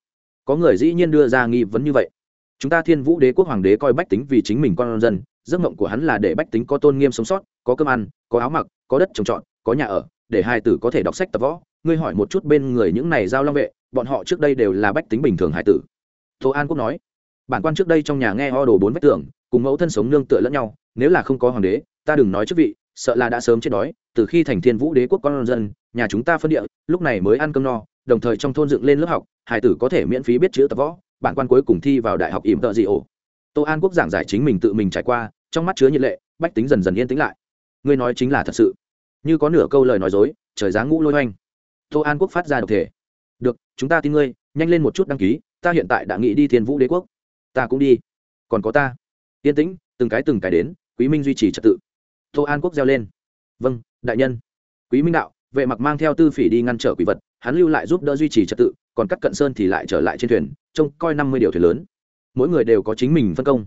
Có người dĩ nhiên đưa ra nghi vấn như vậy. Chúng ta thiên vũ đế quốc hoàng đế coi bách tính vì chính mình con dân giấc mộng của hắn là để bách tính có tôn nghiêm sống sót, có cơm ăn, có áo mặc, có đất trồng trọt, có nhà ở, để hai tử có thể đọc sách tập võ. Ngươi hỏi một chút bên người những này giao long vệ, bọn họ trước đây đều là bách tính bình thường hải tử. Tô an quốc nói, bản quan trước đây trong nhà nghe ho đồ bốn vách tường, cùng mẫu thân sống nương tựa lẫn nhau, nếu là không có hoàng đế, ta đừng nói chức vị, sợ là đã sớm chết đói, từ khi thành thiên vũ đế quốc con dân, nhà chúng ta phân địa, lúc này mới ăn cơm no, đồng thời trong thôn dựng lên lớp học, hải tử có thể miễn phí biết chữ tập võ, bản quan cuối cùng thi vào đại học ỉm tợ dị ổ tô an quốc giảng giải chính mình tự mình trải qua, trong mắt chứa nhiệt lệ, bách tính dần dần yên tĩnh lại. Ngươi nói chính là thật sự. Như có nửa câu lời nói dối, trời giá ngũ lôi oanh tô an quốc phát ra độc thể. Được, chúng ta tin ngươi, nhanh lên một chút đăng ký, ta hiện tại đã nghĩ đi thiên vũ đế quốc. Ta cũng đi. Còn có ta. Yên tĩnh, từng cái từng cái đến, quý minh duy trì trật tự. Tô an quốc reo lên. Vâng đại nhân. Quý minh đạo, vệ mặc mang theo tư phỉ đi ngăn trở quỷ vật, hắn lưu lại giúp đỡ duy trì trật tự, còn các cận sơn thì lại trở lại trên thuyền, trông coi năm mươi điều thuyền lớn mỗi người đều có chính mình phân công.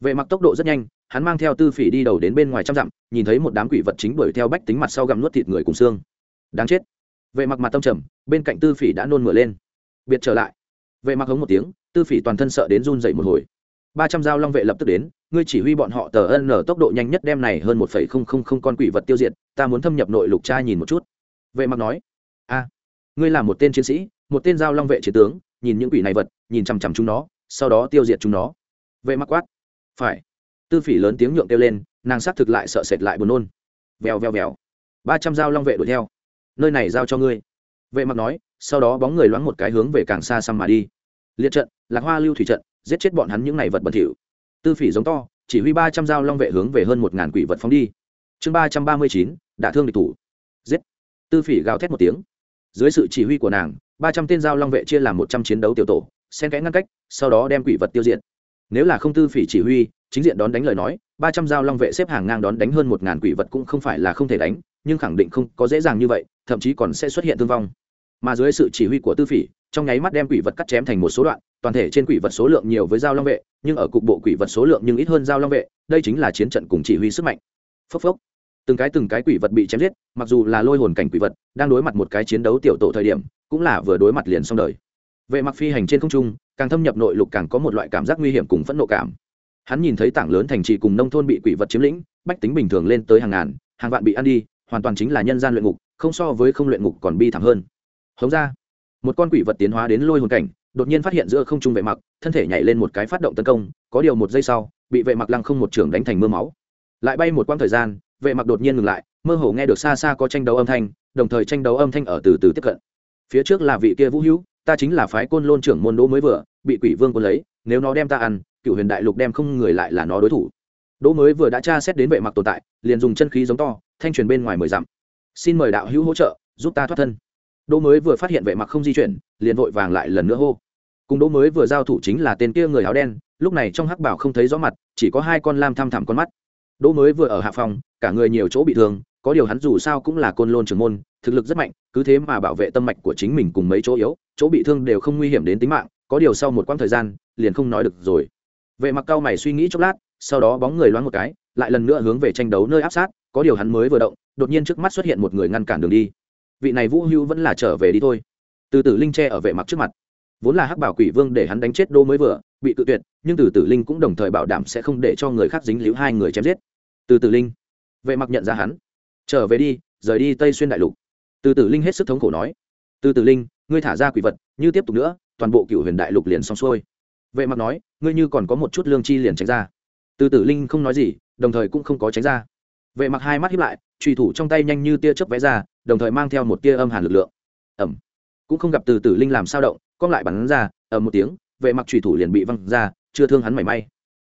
Vệ mặc tốc độ rất nhanh, hắn mang theo tư phỉ đi đầu đến bên ngoài trăm dặm, nhìn thấy một đám quỷ vật chính đuổi theo bách tính mặt sau gặm nuốt thịt người cùng xương. Đáng chết. Vệ mặc mặt tâm trầm, bên cạnh tư phỉ đã nôn mửa lên. Biệt trở lại. Vệ mặc hống một tiếng, tư phỉ toàn thân sợ đến run dậy một hồi. Ba trăm dao long vệ lập tức đến, ngươi chỉ huy bọn họ tờ ân ở tốc độ nhanh nhất đem này hơn một phẩy không không không con quỷ vật tiêu diệt, ta muốn thâm nhập nội lục trai nhìn một chút. Vệ mặc nói, a, ngươi là một tên chiến sĩ, một tên giao long vệ chiến tướng, nhìn những quỷ này vật, nhìn chằm chằm chúng nó sau đó tiêu diệt chúng nó. Vệ mặc quát, phải. Tư phỉ lớn tiếng nhượng kêu lên, nàng xác thực lại sợ sệt lại buồn nôn. Vèo vèo vèo. Ba trăm dao long vệ đuổi theo. Nơi này giao cho ngươi. Vệ mặc nói, sau đó bóng người loáng một cái hướng về càng xa xăm mà đi. Liệt trận, lạc hoa lưu thủy trận, giết chết bọn hắn những này vật bẩn thỉu. Tư phỉ giống to, chỉ huy ba trăm dao long vệ hướng về hơn một ngàn quỷ vật phóng đi. Chương ba trăm ba mươi chín, đả thương địch thủ. Giết. Tư phỉ gào thét một tiếng. Dưới sự chỉ huy của nàng, ba trăm tên dao long vệ chia làm một trăm chiến đấu tiểu tổ xen kẽ ngăn cách, sau đó đem quỷ vật tiêu diệt. Nếu là không tư phỉ chỉ huy, chính diện đón đánh lời nói, ba trăm dao long vệ xếp hàng ngang đón đánh hơn một ngàn quỷ vật cũng không phải là không thể đánh, nhưng khẳng định không có dễ dàng như vậy, thậm chí còn sẽ xuất hiện thương vong. Mà dưới sự chỉ huy của tư phỉ, trong nháy mắt đem quỷ vật cắt chém thành một số đoạn, toàn thể trên quỷ vật số lượng nhiều với dao long vệ, nhưng ở cục bộ quỷ vật số lượng nhưng ít hơn dao long vệ, đây chính là chiến trận cùng chỉ huy sức mạnh. Phốc phốc. Từng cái từng cái quỷ vật bị chém giết, mặc dù là lôi hồn cảnh quỷ vật, đang đối mặt một cái chiến đấu tiểu tổ thời điểm, cũng là vừa đối mặt liền xong đời vệ mặc phi hành trên không trung, càng thâm nhập nội lục càng có một loại cảm giác nguy hiểm cùng phẫn nộ cảm. Hắn nhìn thấy tảng lớn thành trì cùng nông thôn bị quỷ vật chiếm lĩnh, bách tính bình thường lên tới hàng ngàn, hàng vạn bị ăn đi, hoàn toàn chính là nhân gian luyện ngục, không so với không luyện ngục còn bi thảm hơn. Hống ra, một con quỷ vật tiến hóa đến lôi hồn cảnh, đột nhiên phát hiện giữa không trung vệ mặc, thân thể nhảy lên một cái phát động tấn công, có điều một giây sau, bị vệ mặc lăng không một trường đánh thành mưa máu. Lại bay một quãng thời gian, vệ mặc đột nhiên ngừng lại, mơ hồ nghe được xa xa có tranh đấu âm thanh, đồng thời tranh đấu âm thanh ở từ từ tiếp cận. Phía trước là vị kia vũ hữu ta chính là phái côn lôn trưởng môn đỗ mới vừa, bị quỷ vương quân lấy, nếu nó đem ta ăn, cựu huyền đại lục đem không người lại là nó đối thủ. Đỗ mới vừa đã tra xét đến vệ mặc tồn tại, liền dùng chân khí giống to, thanh truyền bên ngoài mười dặm. Xin mời đạo hữu hỗ trợ, giúp ta thoát thân. Đỗ mới vừa phát hiện vệ mặc không di chuyển, liền vội vàng lại lần nữa hô. Cùng đỗ mới vừa giao thủ chính là tên kia người áo đen, lúc này trong hắc bảo không thấy rõ mặt, chỉ có hai con lam thăm thẳm con mắt. Đỗ mới vừa ở hạ phòng, cả người nhiều chỗ bị thương, có điều hắn dù sao cũng là côn lôn trưởng môn, thực lực rất mạnh, cứ thế mà bảo vệ tâm mạch của chính mình cùng mấy chỗ yếu chỗ bị thương đều không nguy hiểm đến tính mạng, có điều sau một quãng thời gian, liền không nói được rồi. Vệ mặc cao mày suy nghĩ chốc lát, sau đó bóng người loáng một cái, lại lần nữa hướng về tranh đấu nơi áp sát, có điều hắn mới vừa động, đột nhiên trước mắt xuất hiện một người ngăn cản đường đi. Vị này vũ hưu vẫn là trở về đi thôi. Từ tử linh tre ở vệ mặc trước mặt. Vốn là hắc bảo quỷ vương để hắn đánh chết đô mới vừa, bị tự tuyệt, nhưng từ tử linh cũng đồng thời bảo đảm sẽ không để cho người khác dính líu hai người chém giết. Từ tử linh. Vệ mặc nhận ra hắn. Trở về đi, rời đi tây xuyên đại lục. Từ tử linh hết sức thống khổ nói. Từ tử linh ngươi thả ra quỷ vật, như tiếp tục nữa, toàn bộ cựu huyền đại lục liền xong xuôi. Vệ mặc nói, ngươi như còn có một chút lương chi liền tránh ra. Từ tử linh không nói gì, đồng thời cũng không có tránh ra. Vệ mặc hai mắt hiếp lại trùy thủ trong tay nhanh như tia chớp vẽ ra, đồng thời mang theo một tia âm hàn lực lượng. Ẩm cũng không gặp từ tử linh làm sao động, cong lại bắn ra ở một tiếng, vệ mặc trùy thủ liền bị văng ra, chưa thương hắn mảy may.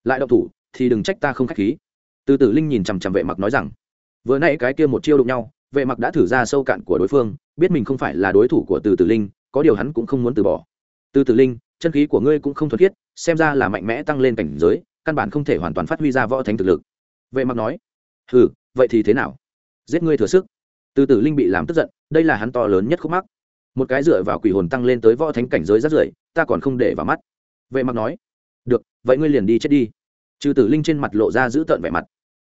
Lại động thủ, thì đừng trách ta không k h á c h khí. Từ tử linh nhìn chằm chằm vệ mặc nói rằng, vừa nãy cái kia một chiêu đụng nhau vệ mặc đã thử ra sâu cạn của đối phương, biết mình không phải là đối thủ của từ tử linh, có điều hắn cũng không muốn từ bỏ. Từ tử linh, chân khí của ngươi cũng không thuật thiết xem ra là mạnh mẽ tăng lên cảnh giới, căn bản không thể hoàn toàn phát huy ra võ thánh thực lực. Vệ mặc nói ừ vậy thì thế nào? Giết ngươi thừa sức. Từ tử linh bị làm tức giận, đây là hắn to lớn nhất khúc mắc. Một cái dựa vào quỷ hồn tăng lên tới võ thánh cảnh giới rất rưởi ta còn không để vào mắt. Vệ mặc nói, được, vậy ngươi liền đi chết đi. Trừ tử linh trên mặt lộ ra giữ tợn vẻ mặt.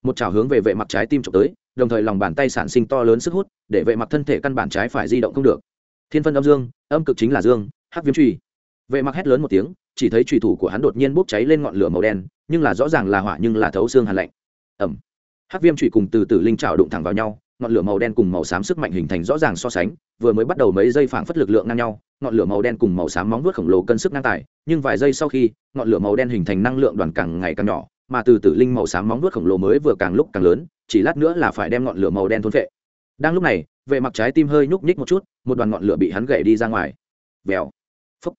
Một trào hướng về vệ mặc trái tim trộm tới đồng thời lòng bàn tay sản sinh to lớn sức hút, để vệ mặc thân thể căn bản trái phải di động không được. Thiên phân âm dương, âm cực chính là dương, hắc viêm truy vệ mặc hét lớn một tiếng, chỉ thấy trùy thủ của hắn đột nhiên bốc cháy lên ngọn lửa màu đen, nhưng là rõ ràng là hỏa nhưng là thấu xương hàn lạnh. Ẩm hắc viêm trùy cùng từ từ linh trào đụng thẳng vào nhau, ngọn lửa màu đen cùng màu xám sức mạnh hình thành rõ ràng so sánh, vừa mới bắt đầu mấy giây phảng phất lực lượng ngang nhau, ngọn lửa màu đen cùng màu xám móng vuốt khổng lồ cân sức ngang tài, nhưng vài giây sau khi, ngọn lửa màu đen hình thành năng lượng đoàn càng ngày càng nhỏ mà từ Tử linh màu xám móng vuốt khổng lồ mới vừa càng lúc càng lớn, chỉ lát nữa là phải đem ngọn lửa màu đen thôn phệ. Đang lúc này, vệ mặc trái tim hơi nhúc nhích một chút, một đoàn ngọn lửa bị hắn gậy đi ra ngoài. Vèo. Phúc.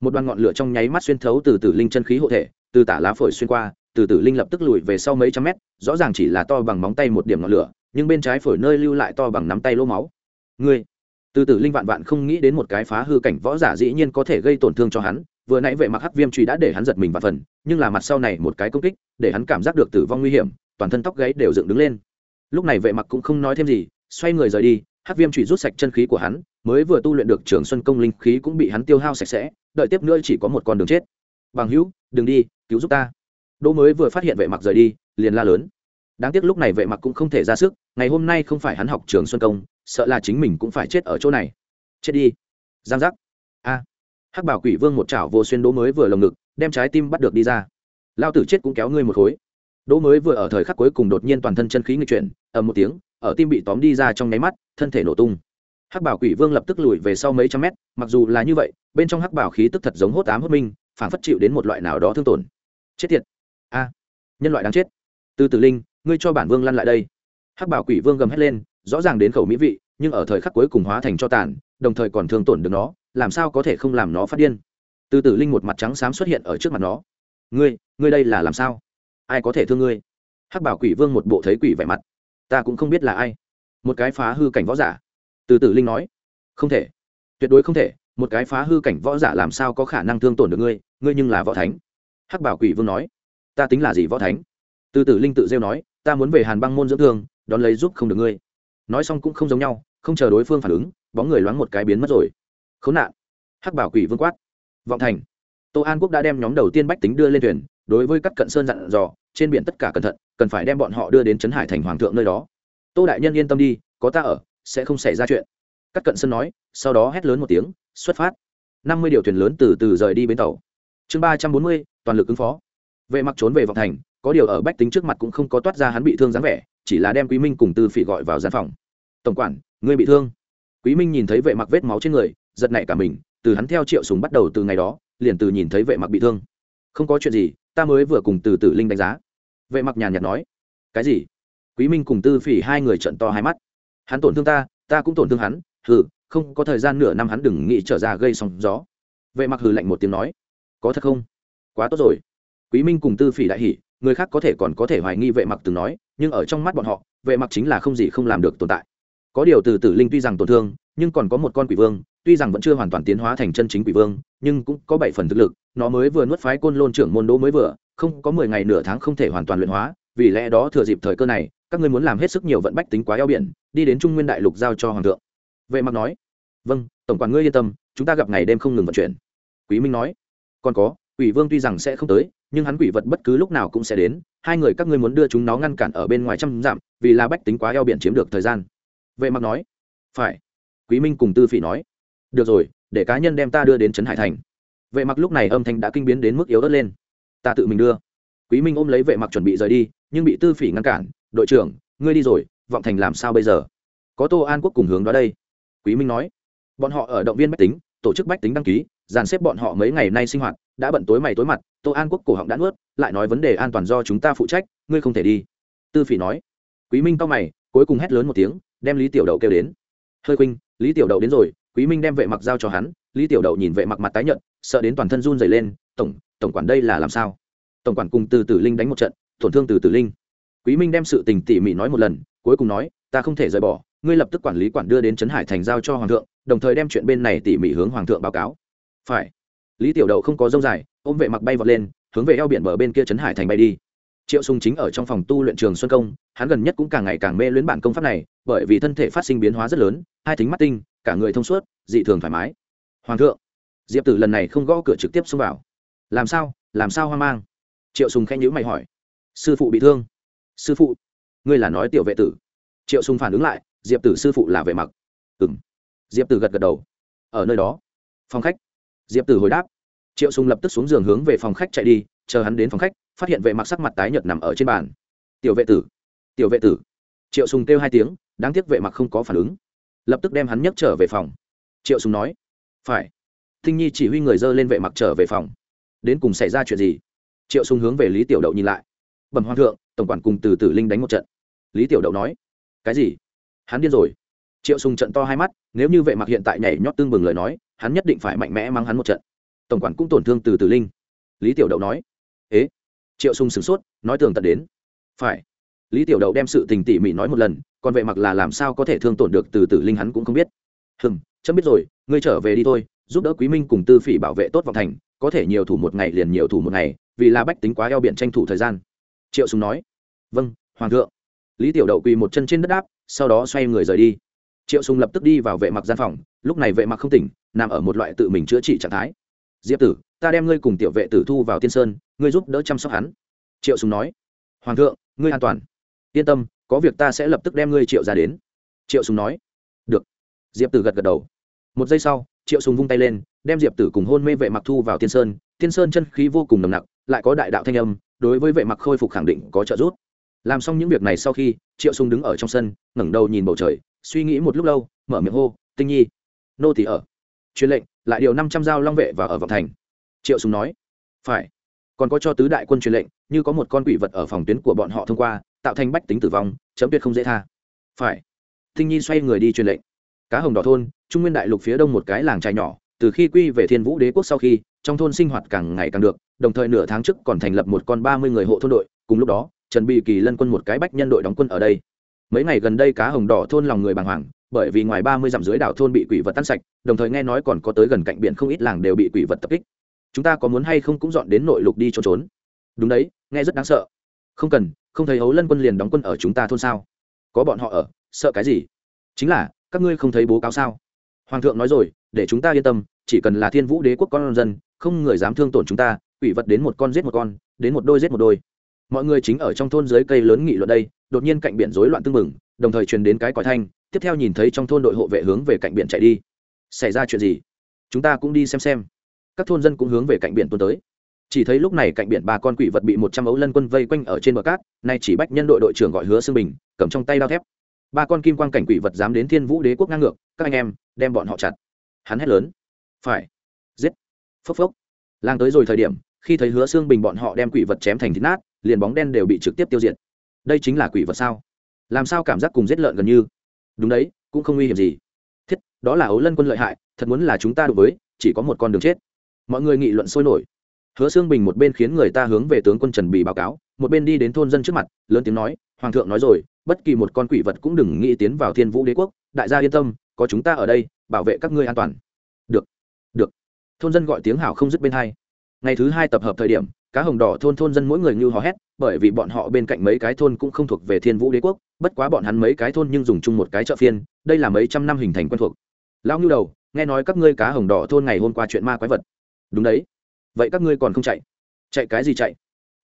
Một đoàn ngọn lửa trong nháy mắt xuyên thấu từ Tử linh chân khí hộ thể, từ tả lá phổi xuyên qua, từ Tử linh lập tức lùi về sau mấy trăm mét, rõ ràng chỉ là to bằng móng tay một điểm ngọn lửa, nhưng bên trái phổi nơi lưu lại to bằng nắm tay lỗ máu. Ngươi. Từ Tử linh vạn vạn không nghĩ đến một cái phá hư cảnh võ giả dĩ nhiên có thể gây tổn thương cho hắn vừa nãy vệ mặc hắc viêm truy đã để hắn giật mình và phần, nhưng là mặt sau này một cái công kích, để hắn cảm giác được tử vong nguy hiểm, toàn thân tóc gáy đều dựng đứng lên. Lúc này vệ mặc cũng không nói thêm gì, xoay người rời đi, hắc viêm truy rút sạch chân khí của hắn, mới vừa tu luyện được trường xuân công linh khí cũng bị hắn tiêu hao sạch sẽ, đợi tiếp nữa chỉ có một con đường chết. Bằng hữu, đừng đi, cứu giúp ta. Đỗ mới vừa phát hiện vệ mặc rời đi, liền la lớn. Đáng tiếc lúc này vệ mặc cũng không thể ra sức, ngày hôm nay không phải hắn học trường xuân công, sợ là chính mình cũng phải chết ở chỗ này. Chết đi. Giang giác hắc bảo quỷ vương một chảo vô xuyên đỗ mới vừa lồng ngực, đem trái tim bắt được đi ra. Lao tử chết cũng kéo ngươi một khối. Đỗ mới vừa ở thời khắc cuối cùng đột nhiên toàn thân chân khí người chuyển, ầm một tiếng, ở tim bị tóm đi ra trong nháy mắt, thân thể nổ tung. Hắc bảo quỷ vương lập tức lùi về sau mấy trăm mét, mặc dù là như vậy, bên trong hắc bảo khí tức thật giống hốt ám hốt minh phản phất chịu đến một loại nào đó thương tổn. Chết tiệt. A. Nhân loại đáng chết. Từ tử linh, ngươi cho bản vương lăn lại đây. Hắc bảo quỷ vương gầm hét lên, rõ ràng đến khẩu mỹ vị nhưng ở thời khắc cuối cùng hóa thành cho tàn, đồng thời còn thương tổn được nó, làm sao có thể không làm nó phát điên? Từ tử linh một mặt trắng xám xuất hiện ở trước mặt nó. Ngươi ngươi đây là làm sao? Ai có thể thương ngươi? Hắc bảo quỷ vương một bộ thấy quỷ vẻ mặt. Ta cũng không biết là ai. Một cái phá hư cảnh võ giả. Từ tử linh nói. Không thể. Tuyệt đối không thể. Một cái phá hư cảnh võ giả làm sao có khả năng thương tổn được ngươi? Ngươi nhưng là võ thánh. Hắc bảo quỷ vương nói. Ta tính là gì võ thánh? Từ tử linh tự rêu nói. Ta muốn về hàn băng môn dưỡng thương, đón lấy giúp không được ngươi nói xong cũng không giống nhau, không chờ đối phương phản ứng, bóng người loáng một cái biến mất rồi. Khốn nạn. Hắc bảo quỷ vương quát. Vọng thành. Tô an quốc đã đem nhóm đầu tiên bách tính đưa lên thuyền, đối với các cận sơn dặn dò, trên biển tất cả cẩn thận, cần phải đem bọn họ đưa đến trấn hải thành hoàng thượng nơi đó. Tô đại nhân yên tâm đi, có ta ở, sẽ không xảy ra chuyện. Các cận Sơn nói, sau đó hét lớn một tiếng, xuất phát. Năm mươi điều thuyền lớn từ từ rời đi bến tàu. Chương ba trăm bốn mươi, toàn lực ứng phó. Vệ mặc trốn về vọng thành, có điều ở bách tính trước mặt cũng không có toát ra hắn bị thương dáng vẻ chỉ là đem quý minh cùng tư phỉ gọi vào gian phòng. Tổng quản, ngươi bị thương. Quý minh nhìn thấy vệ mặc vết máu trên người, giật nảy cả mình, từ hắn theo triệu súng bắt đầu từ ngày đó, liền từ nhìn thấy vệ mặc bị thương. Không có chuyện gì, ta mới vừa cùng từ tử linh đánh giá. Vệ mặc nhàn nhạt nói. Cái gì? Quý minh cùng tư phỉ hai người trận to hai mắt. Hắn tổn thương ta ta cũng tổn thương hắn, hừ, không có thời gian nửa năm hắn đừng nghĩ trở ra gây sóng gió. Vệ mặc hừ lạnh một tiếng nói. Có thật không? Quá tốt rồi. Quý minh cùng tư phỉ đại hỉ người khác có thể còn có thể hoài nghi vệ mặc từng nói, nhưng ở trong mắt bọn họ, vệ mặc chính là không gì không làm được tồn tại. Có điều từ tử linh tuy rằng tổn thương, nhưng còn có một con quỷ vương, tuy rằng vẫn chưa hoàn toàn tiến hóa thành chân chính quỷ vương, nhưng cũng có bảy phần thực lực, nó mới vừa nuốt phái côn lôn trưởng môn đỗ mới vừa, không có mười ngày nửa tháng không thể hoàn toàn luyện hóa, vì lẽ đó thừa dịp thời cơ này, các ngươi muốn làm hết sức nhiều vận bách tính quá eo biển, đi đến trung nguyên đại lục giao cho hoàng thượng. Vệ mặc nói. Vâng tổng quản ngươi yên tâm, chúng ta gặp ngày đêm không ngừng vận chuyển. Quý minh nói. Còn có, quỷ vương tuy rằng sẽ không tới nhưng hắn quỷ vật bất cứ lúc nào cũng sẽ đến, hai người các ngươi muốn đưa chúng nó ngăn cản ở bên ngoài trăm dặm, vì là bách tính quá eo biển chiếm được thời gian. Vệ mặc nói. Phải. Quý minh cùng tư phỉ nói. Được rồi, để cá nhân đem ta đưa đến trấn hải thành. Vệ mặc lúc này âm thanh đã kinh biến đến mức yếu ớt lên. Ta tự mình đưa. Quý minh ôm lấy vệ mặc chuẩn bị rời đi, nhưng bị tư phỉ ngăn cản. Đội trưởng, ngươi đi rồi, vọng thành làm sao bây giờ? Có tô an quốc cùng hướng đó đây. Quý minh nói. Bọn họ ở động viên bách tính tổ chức bách tính đăng ký, dàn xếp bọn họ mấy ngày nay sinh hoạt, đã bận tối mày tối mặt, tô an quốc cổ họng đã nuốt, lại nói vấn đề an toàn do chúng ta phụ trách, ngươi không thể đi. Tư phỉ nói. Quý minh cao mày, cuối cùng hét lớn một tiếng, đem lý tiểu đậu kêu đến. Hơi khuynh, lý tiểu đậu đến rồi, quý minh đem vệ mặc giao cho hắn, lý tiểu đậu nhìn vệ mặc mặt tái nhợt, sợ đến toàn thân run rẩy lên, tổng tổng quản đây là làm sao? Tổng quản cùng từ tử linh đánh một trận, tổn thương từ tử linh. Quý minh đem sự tình tỉ mỉ nói một lần, cuối cùng nói, ta không thể rời bỏ, ngươi lập tức quản lý quản đưa đến trấn hải thành giao cho hoàng thượng đồng thời đem chuyện bên này tỉ mỉ hướng hoàng thượng báo cáo. Phải. Lý tiểu đậu không có dông dài, ôm vệ mặc bay vọt lên, hướng về eo biển bờ bên kia trấn hải thành bay đi. Triệu sùng chính ở trong phòng tu luyện trường xuân công, hắn gần nhất cũng càng ngày càng mê luyến bản công pháp này, bởi vì thân thể phát sinh biến hóa rất lớn, hai thính mắt tinh, cả người thông suốt, dị thường thoải mái. Hoàng thượng. Diệp tử lần này không gõ cửa trực tiếp xông vào. Làm sao? Làm sao hoang mang? Triệu sùng khẽ nhíu mày hỏi. Sư phụ bị thương. Sư phụ. Ngươi là nói tiểu vệ tử. Triệu sùng phản ứng lại, diệp tử sư phụ là vệ mặc. Ừm diệp tử gật gật đầu. Ở nơi đó. Phòng khách. Diệp tử hồi đáp. Triệu sùng lập tức xuống giường hướng về phòng khách chạy đi, chờ hắn đến phòng khách, phát hiện vệ mặc sắc mặt tái nhợt nằm ở trên bàn. Tiểu vệ tử, tiểu vệ tử. Triệu sùng kêu hai tiếng, đáng tiếc vệ mặc không có phản ứng. Lập tức đem hắn nhấc trở về phòng. Triệu sùng nói, phải. Thinh nhi chỉ huy người dơ lên vệ mặc trở về phòng. Đến cùng xảy ra chuyện gì? Triệu sùng hướng về lý tiểu đậu nhìn lại. Bẩm hoàng thượng, tổng quản cùng từ tử linh đánh một trận. Lý tiểu đậu nói, cái gì? Hắn điên rồi triệu sùng trận to hai mắt, nếu như vệ mặc hiện tại nhảy nhót tương bừng lời nói, hắn nhất định phải mạnh mẽ mang hắn một trận. Tổng quản cũng tổn thương từ tử linh. Lý tiểu đậu nói, ế? Triệu sùng sửng sốt, nói tường tận đến, phải. Lý tiểu đậu đem sự tình tỉ mỉ nói một lần, còn vệ mặc là làm sao có thể thương tổn được từ tử linh hắn cũng không biết. Hừm, chấm biết rồi, ngươi trở về đi thôi, giúp đỡ quý minh cùng tư phỉ bảo vệ tốt vọng thành, có thể nhiều thủ một ngày liền nhiều thủ một ngày, vì là bách tính quá eo biển tranh thủ thời gian. Triệu sùng nói vâng hoàng thượng. Lý tiểu đậu quỳ một chân trên đất đáp, sau đó xoay người rời đi triệu sùng lập tức đi vào vệ mặc gian phòng lúc này vệ mặc không tỉnh nằm ở một loại tự mình chữa trị trạng thái diệp tử ta đem ngươi cùng tiểu vệ tử thu vào tiên sơn ngươi giúp đỡ chăm sóc hắn triệu sùng nói hoàng thượng ngươi an toàn yên tâm có việc ta sẽ lập tức đem ngươi triệu ra đến triệu sùng nói được diệp tử gật gật đầu một giây sau triệu sùng vung tay lên đem diệp tử cùng hôn mê vệ mặc thu vào tiên sơn tiên sơn chân khí vô cùng nồng nặc lại có đại đạo thanh âm đối với vệ mặc khôi phục khẳng định có trợ giúp làm xong những việc này sau khi triệu sùng đứng ở trong sân ngẩng đầu nhìn bầu trời suy nghĩ một lúc lâu, mở miệng hô, tinh nhi, nô tỳ ở. Truyền lệnh, lại điều năm trăm dao long vệ và ở vọng thành. Triệu sùng nói, phải. Còn có cho tứ đại quân truyền lệnh, như có một con quỷ vật ở phòng tuyến của bọn họ thông qua, tạo thành bách tính tử vong, chấm tuyệt không dễ tha. Phải. Tinh nhi xoay người đi truyền lệnh. Cá hồng đỏ thôn, trung nguyên đại lục phía đông một cái làng trai nhỏ, từ khi quy về thiên vũ đế quốc sau khi, trong thôn sinh hoạt càng ngày càng được, đồng thời nửa tháng trước còn thành lập một con ba mươi người hộ thôn đội, cùng lúc đó, trần bị kỳ lân quân một cái bách nhân đội đóng quân ở đây mấy ngày gần đây cá hồng đỏ thôn lòng người bàng hoàng, bởi vì ngoài ba mươi dặm dưới đảo thôn bị quỷ vật tan sạch, đồng thời nghe nói còn có tới gần cạnh biển không ít làng đều bị quỷ vật tập kích. Chúng ta có muốn hay không cũng dọn đến nội lục đi trốn trốn. Đúng đấy, nghe rất đáng sợ. Không cần, không thấy hấu lân quân liền đóng quân ở chúng ta thôn sao? Có bọn họ ở, sợ cái gì? Chính là, các ngươi không thấy bố cáo sao? Hoàng thượng nói rồi, để chúng ta yên tâm, chỉ cần là thiên vũ đế quốc con dân, không người dám thương tổn chúng ta, quỷ vật đến một con giết một con, đến một đôi giết một đôi. Mọi người chính ở trong thôn dưới cây lớn nghị luận đây đột nhiên cạnh biển rối loạn tương mừng đồng thời truyền đến cái còi thanh, tiếp theo nhìn thấy trong thôn đội hộ vệ hướng về cạnh biển chạy đi. Xảy ra chuyện gì? Chúng ta cũng đi xem xem. Các thôn dân cũng hướng về cạnh biển tuần tới. Chỉ thấy lúc này cạnh biển ba con quỷ vật bị một trăm ấu lân quân vây quanh ở trên bờ cát, nay chỉ bách nhân đội đội trưởng gọi hứa xương bình, cầm trong tay đao thép. Ba con kim quang cảnh quỷ vật dám đến thiên vũ đế quốc ngang ngược, các anh em, đem bọn họ chặt. Hắn hét lớn. Phải. Giết. Phốc phốc. Lang tới rồi thời điểm, khi thấy hứa xương bình bọn họ đem quỷ vật chém thành thịt nát, liền bóng đen đều bị trực tiếp tiêu diệt đây chính là quỷ vật sao? Làm sao cảm giác cùng giết lợn gần như? Đúng đấy, cũng không nguy hiểm gì. Thiết, đó là ấu lân quân lợi hại, thật muốn là chúng ta đối với, chỉ có một con đường chết. Mọi người nghị luận sôi nổi. Hứa xương bình một bên khiến người ta hướng về tướng quân trần bì báo cáo, một bên đi đến thôn dân trước mặt, lớn tiếng nói, hoàng thượng nói rồi, bất kỳ một con quỷ vật cũng đừng nghĩ tiến vào thiên vũ đế quốc, đại gia yên tâm, có chúng ta ở đây, bảo vệ các ngươi an toàn. Được được. Thôn dân gọi tiếng hảo không dứt bên hai ngày thứ hai tập hợp thời điểm, cá hồng đỏ thôn thôn dân mỗi người như hò hét, bởi vì bọn họ bên cạnh mấy cái thôn cũng không thuộc về thiên vũ đế quốc, bất quá bọn hắn mấy cái thôn nhưng dùng chung một cái chợ phiên, đây là mấy trăm năm hình thành quen thuộc. Lao ngưu đầu, nghe nói các ngươi cá hồng đỏ thôn ngày hôm qua chuyện ma quái vật. Đúng đấy. Vậy các ngươi còn không chạy? Chạy cái gì chạy?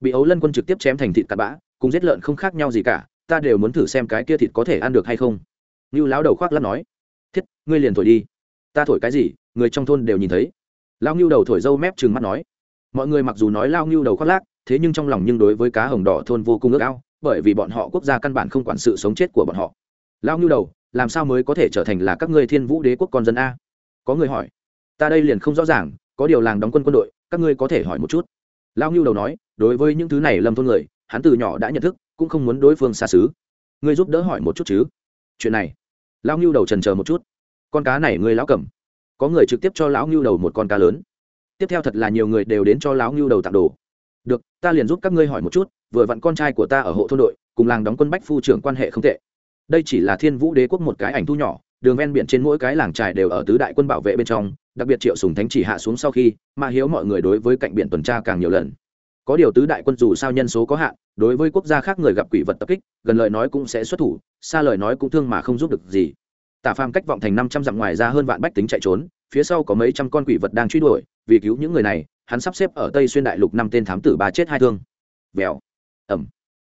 Bị ấu lân quân trực tiếp chém thành thịt cặn bã, cùng giết lợn không khác nhau gì cả, ta đều muốn thử xem cái kia thịt có thể ăn được hay không. Ngưu lão đầu khoác lắp nói. Thiết, ngươi liền thổi đi. Ta thổi cái gì, người trong thôn đều nhìn thấy. Lao ngưu đầu thổi dâu mép trừng mắt nói mọi người mặc dù nói lao ngưu đầu khoác lác, thế nhưng trong lòng nhưng đối với cá hồng đỏ thôn vô cùng ước ao, bởi vì bọn họ quốc gia căn bản không quản sự sống chết của bọn họ. Lao ngưu đầu, làm sao mới có thể trở thành là các ngươi thiên vũ đế quốc con dân a? Có người hỏi. Ta đây liền không rõ ràng, có điều làng đóng quân quân đội, các ngươi có thể hỏi một chút. Lao ngưu đầu nói, đối với những thứ này lâm thôn người, hắn từ nhỏ đã nhận thức, cũng không muốn đối phương xa xứ. Ngươi giúp đỡ hỏi một chút chứ? Chuyện này. Lao ngưu đầu trần chờ một chút. Con cá này ngươi lão cầm. Có người trực tiếp cho lão ngưu đầu một con cá lớn tiếp theo thật là nhiều người đều đến cho lão ngưu đầu tặng đồ. Được, ta liền giúp các ngươi hỏi một chút, vừa vặn con trai của ta ở hộ thôn đội, cùng làng đóng quân bách phu trưởng quan hệ không tệ. Đây chỉ là thiên vũ đế quốc một cái ảnh thu nhỏ, đường ven biển trên mỗi cái làng trài đều ở tứ đại quân bảo vệ bên trong, đặc biệt triệu sùng thánh chỉ hạ xuống sau khi, mà hiếu mọi người đối với cạnh biển tuần tra càng nhiều lần. Có điều tứ đại quân dù sao nhân số có hạn, đối với quốc gia khác người gặp quỷ vật tập kích, gần lời nói cũng sẽ xuất thủ, xa lời nói cũng thương mà không giúp được gì. Tả phàm cách vọng thành năm trăm dặm ngoài ra hơn vạn bách tính chạy trốn phía sau có mấy trăm con quỷ vật đang truy đuổi, vì cứu những người này, hắn sắp xếp ở tây xuyên đại lục năm tên thám tử ba chết hai thương. Vèo. Ẩm.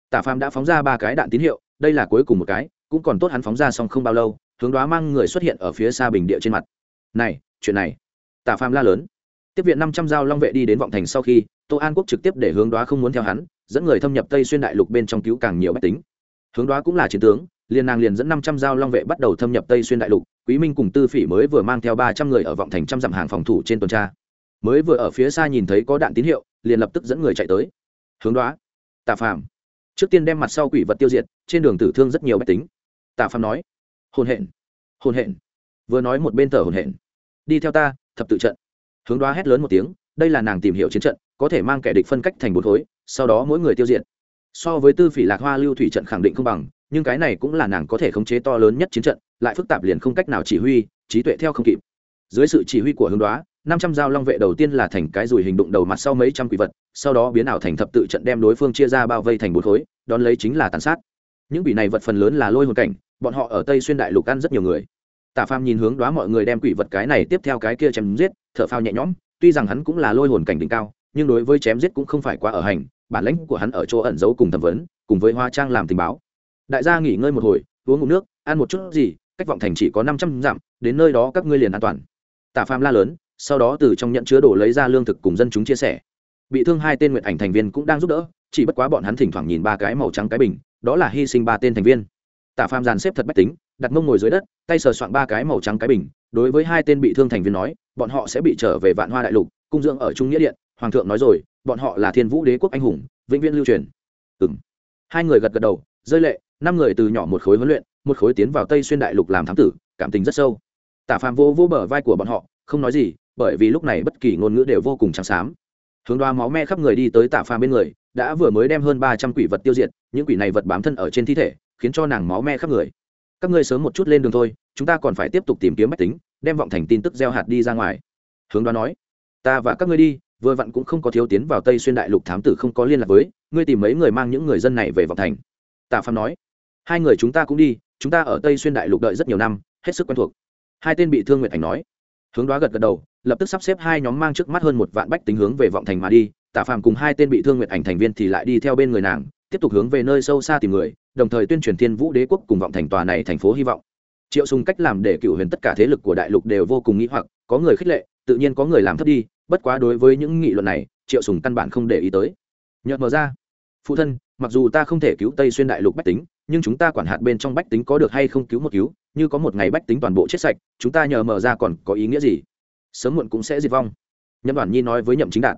Tả phàm đã phóng ra ba cái đạn tín hiệu, đây là cuối cùng một cái, cũng còn tốt hắn phóng ra xong không bao lâu, hướng đoá mang người xuất hiện ở phía xa bình địa trên mặt. Này, chuyện này. Tả phàm la lớn. Tiếp viện năm trăm giao long vệ đi đến vọng thành sau khi, tô an quốc trực tiếp để hướng đoá không muốn theo hắn, dẫn người thâm nhập tây xuyên đại lục bên trong cứu càng nhiều bách tính. Hướng đoá cũng là chiến tướng, liền nàng liền dẫn năm trăm giao long vệ bắt đầu thâm nhập tây xuyên đại lục quý minh cùng tư phỉ mới vừa mang theo ba trăm người ở vọng thành trăm dặm hàng phòng thủ trên tuần tra. Mới vừa ở phía xa nhìn thấy có đạn tín hiệu, liền lập tức dẫn người chạy tới. Hướng đoá. Tạ phàm. Trước tiên đem mặt sau quỷ vật tiêu diệt, trên đường tử thương rất nhiều bách tính. Tạ phàm nói. Hồn hện. Hồn hện. Vừa nói một bên thở hồn hện. Đi theo ta, thập tự trận. Hướng đoá hét lớn một tiếng, đây là nàng tìm hiểu chiến trận, có thể mang kẻ địch phân cách thành bốn khối, sau đó mỗi người tiêu diệt. So với tư phỉ lạc hoa lưu thủy trận khẳng định không bằng nhưng cái này cũng là nàng có thể khống chế to lớn nhất chiến trận, lại phức tạp liền không cách nào chỉ huy, trí tuệ theo không kịp. Dưới sự chỉ huy của hướng đoá, năm trăm dao long vệ đầu tiên là thành cái rùi hình đụng đầu mặt sau mấy trăm quỷ vật, sau đó biến ảo thành thập tự trận đem đối phương chia ra bao vây thành bốn khối, đón lấy chính là tàn sát. Những quỷ này vật phần lớn là lôi hồn cảnh, bọn họ ở tây xuyên đại lục ăn rất nhiều người. Tả phàm nhìn hướng đoá mọi người đem quỷ vật cái này tiếp theo cái kia chém giết, thở phao nhẹ nhõm, tuy rằng hắn cũng là lôi hồn cảnh đỉnh cao, nhưng đối với chém giết cũng không phải quá ở hành, bản lãnh của hắn ở chỗ ẩn giấu cùng thẩm vấn, cùng với hoa trang làm tình báo đại gia nghỉ ngơi một hồi, uống ngụm nước, ăn một chút gì, cách vọng thành chỉ có năm trăm dặm, đến nơi đó các ngươi liền an toàn. Tả phàm la lớn, sau đó từ trong nhận chứa đồ lấy ra lương thực cùng dân chúng chia sẻ. Bị thương hai tên nguyện ảnh thành viên cũng đang giúp đỡ, chỉ bất quá bọn hắn thỉnh thoảng nhìn ba cái màu trắng cái bình, đó là hy sinh ba tên thành viên. Tả phàm dàn xếp thật bách tính, đặt mông ngồi dưới đất, tay sờ soạn ba cái màu trắng cái bình, đối với hai tên bị thương thành viên nói, bọn họ sẽ bị trở về vạn hoa đại lục, cung dưỡng ở trung nghĩa điện. Hoàng thượng nói rồi, bọn họ là thiên vũ đế quốc anh hùng, vĩnh viễn lưu truyền. Ừ hai người gật gật đầu, rơi lệ năm người từ nhỏ một khối huấn luyện, một khối tiến vào tây xuyên đại lục làm thám tử, cảm tình rất sâu. Tả phàm vô vô bờ vai của bọn họ, không nói gì, bởi vì lúc này bất kỳ ngôn ngữ đều vô cùng trắng xám. Hướng Đoa máu me khắp người đi tới tả phàm bên người, đã vừa mới đem hơn ba trăm quỷ vật tiêu diệt, những quỷ này vật bám thân ở trên thi thể, khiến cho nàng máu me khắp người. Các ngươi sớm một chút lên đường thôi, chúng ta còn phải tiếp tục tìm kiếm bách tính, đem vọng thành tin tức gieo hạt đi ra ngoài. Hướng Đoa nói. Ta và các ngươi đi, vừa vặn cũng không có thiếu tiến vào tây xuyên đại lục thám tử không có liên lạc với, ngươi tìm mấy người mang những người dân này về vọng thành. Tạ Phàm nói hai người chúng ta cũng đi, chúng ta ở tây xuyên đại lục đợi rất nhiều năm, hết sức quen thuộc. Hai tên bị thương Nguyệt thành nói. Hướng đoá gật gật đầu, lập tức sắp xếp hai nhóm mang trước mắt hơn một vạn bách tính hướng về vọng thành mà đi. Tạ phàm cùng hai tên bị thương nguyệt ảnh thành viên thì lại đi theo bên người nàng, tiếp tục hướng về nơi sâu xa tìm người, đồng thời tuyên truyền thiên vũ đế quốc cùng vọng thành tòa này thành phố hy vọng. Triệu sùng cách làm để cựu huyền tất cả thế lực của đại lục đều vô cùng nghĩ hoặc, có người khích lệ, tự nhiên có người làm thấp đi, bất quá đối với những nghị luận này, triệu sùng căn bản không để ý tới. Nhợt mở ra. Phụ thân, mặc dù ta không thể cứu tây xuyên đại lục bách tính nhưng chúng ta quản hạt bên trong bách tính có được hay không cứu một cứu, như có một ngày bách tính toàn bộ chết sạch, chúng ta nhờ mở ra còn có ý nghĩa gì? Sớm muộn cũng sẽ diệt vong. Nhậm đoàn nhi nói với nhậm chính đạt.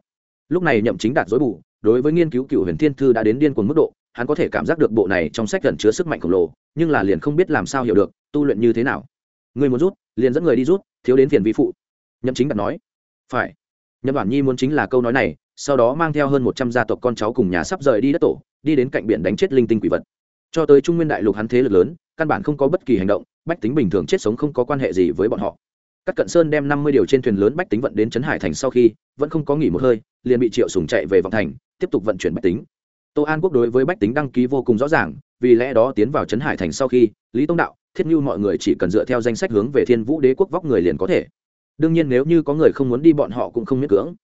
Lúc này nhậm chính đạt dối bù, đối với nghiên cứu cựu huyền thiên thư đã đến điên cuồng mức độ, hắn có thể cảm giác được bộ này trong sách gần chứa sức mạnh khổng lồ, nhưng là liền không biết làm sao hiểu được, tu luyện như thế nào. Người muốn rút, liền dẫn người đi rút, thiếu đến phiền vi phụ. Nhậm chính đạt nói. Phải. Nhậm đoàn nhi muốn chính là câu nói này, sau đó mang theo hơn một trăm gia tộc con cháu cùng nhà sắp rời đi đất tổ, đi đến cạnh biển đánh chết linh tinh quỷ vật cho tới trung nguyên đại lục hắn thế lực lớn, căn bản không có bất kỳ hành động, bách tính bình thường chết sống không có quan hệ gì với bọn họ. Các cận sơn đem năm mươi điều trên thuyền lớn bách tính vận đến trấn hải thành sau khi, vẫn không có nghỉ một hơi, liền bị triệu sùng chạy về vọng thành, tiếp tục vận chuyển bách tính. Tô an quốc đối với bách tính đăng ký vô cùng rõ ràng, vì lẽ đó tiến vào trấn hải thành sau khi, lý tông đạo, thiết như mọi người chỉ cần dựa theo danh sách hướng về thiên vũ đế quốc vóc người liền có thể. Đương nhiên nếu như có người không muốn đi, bọn họ cũng không miễn cưỡng.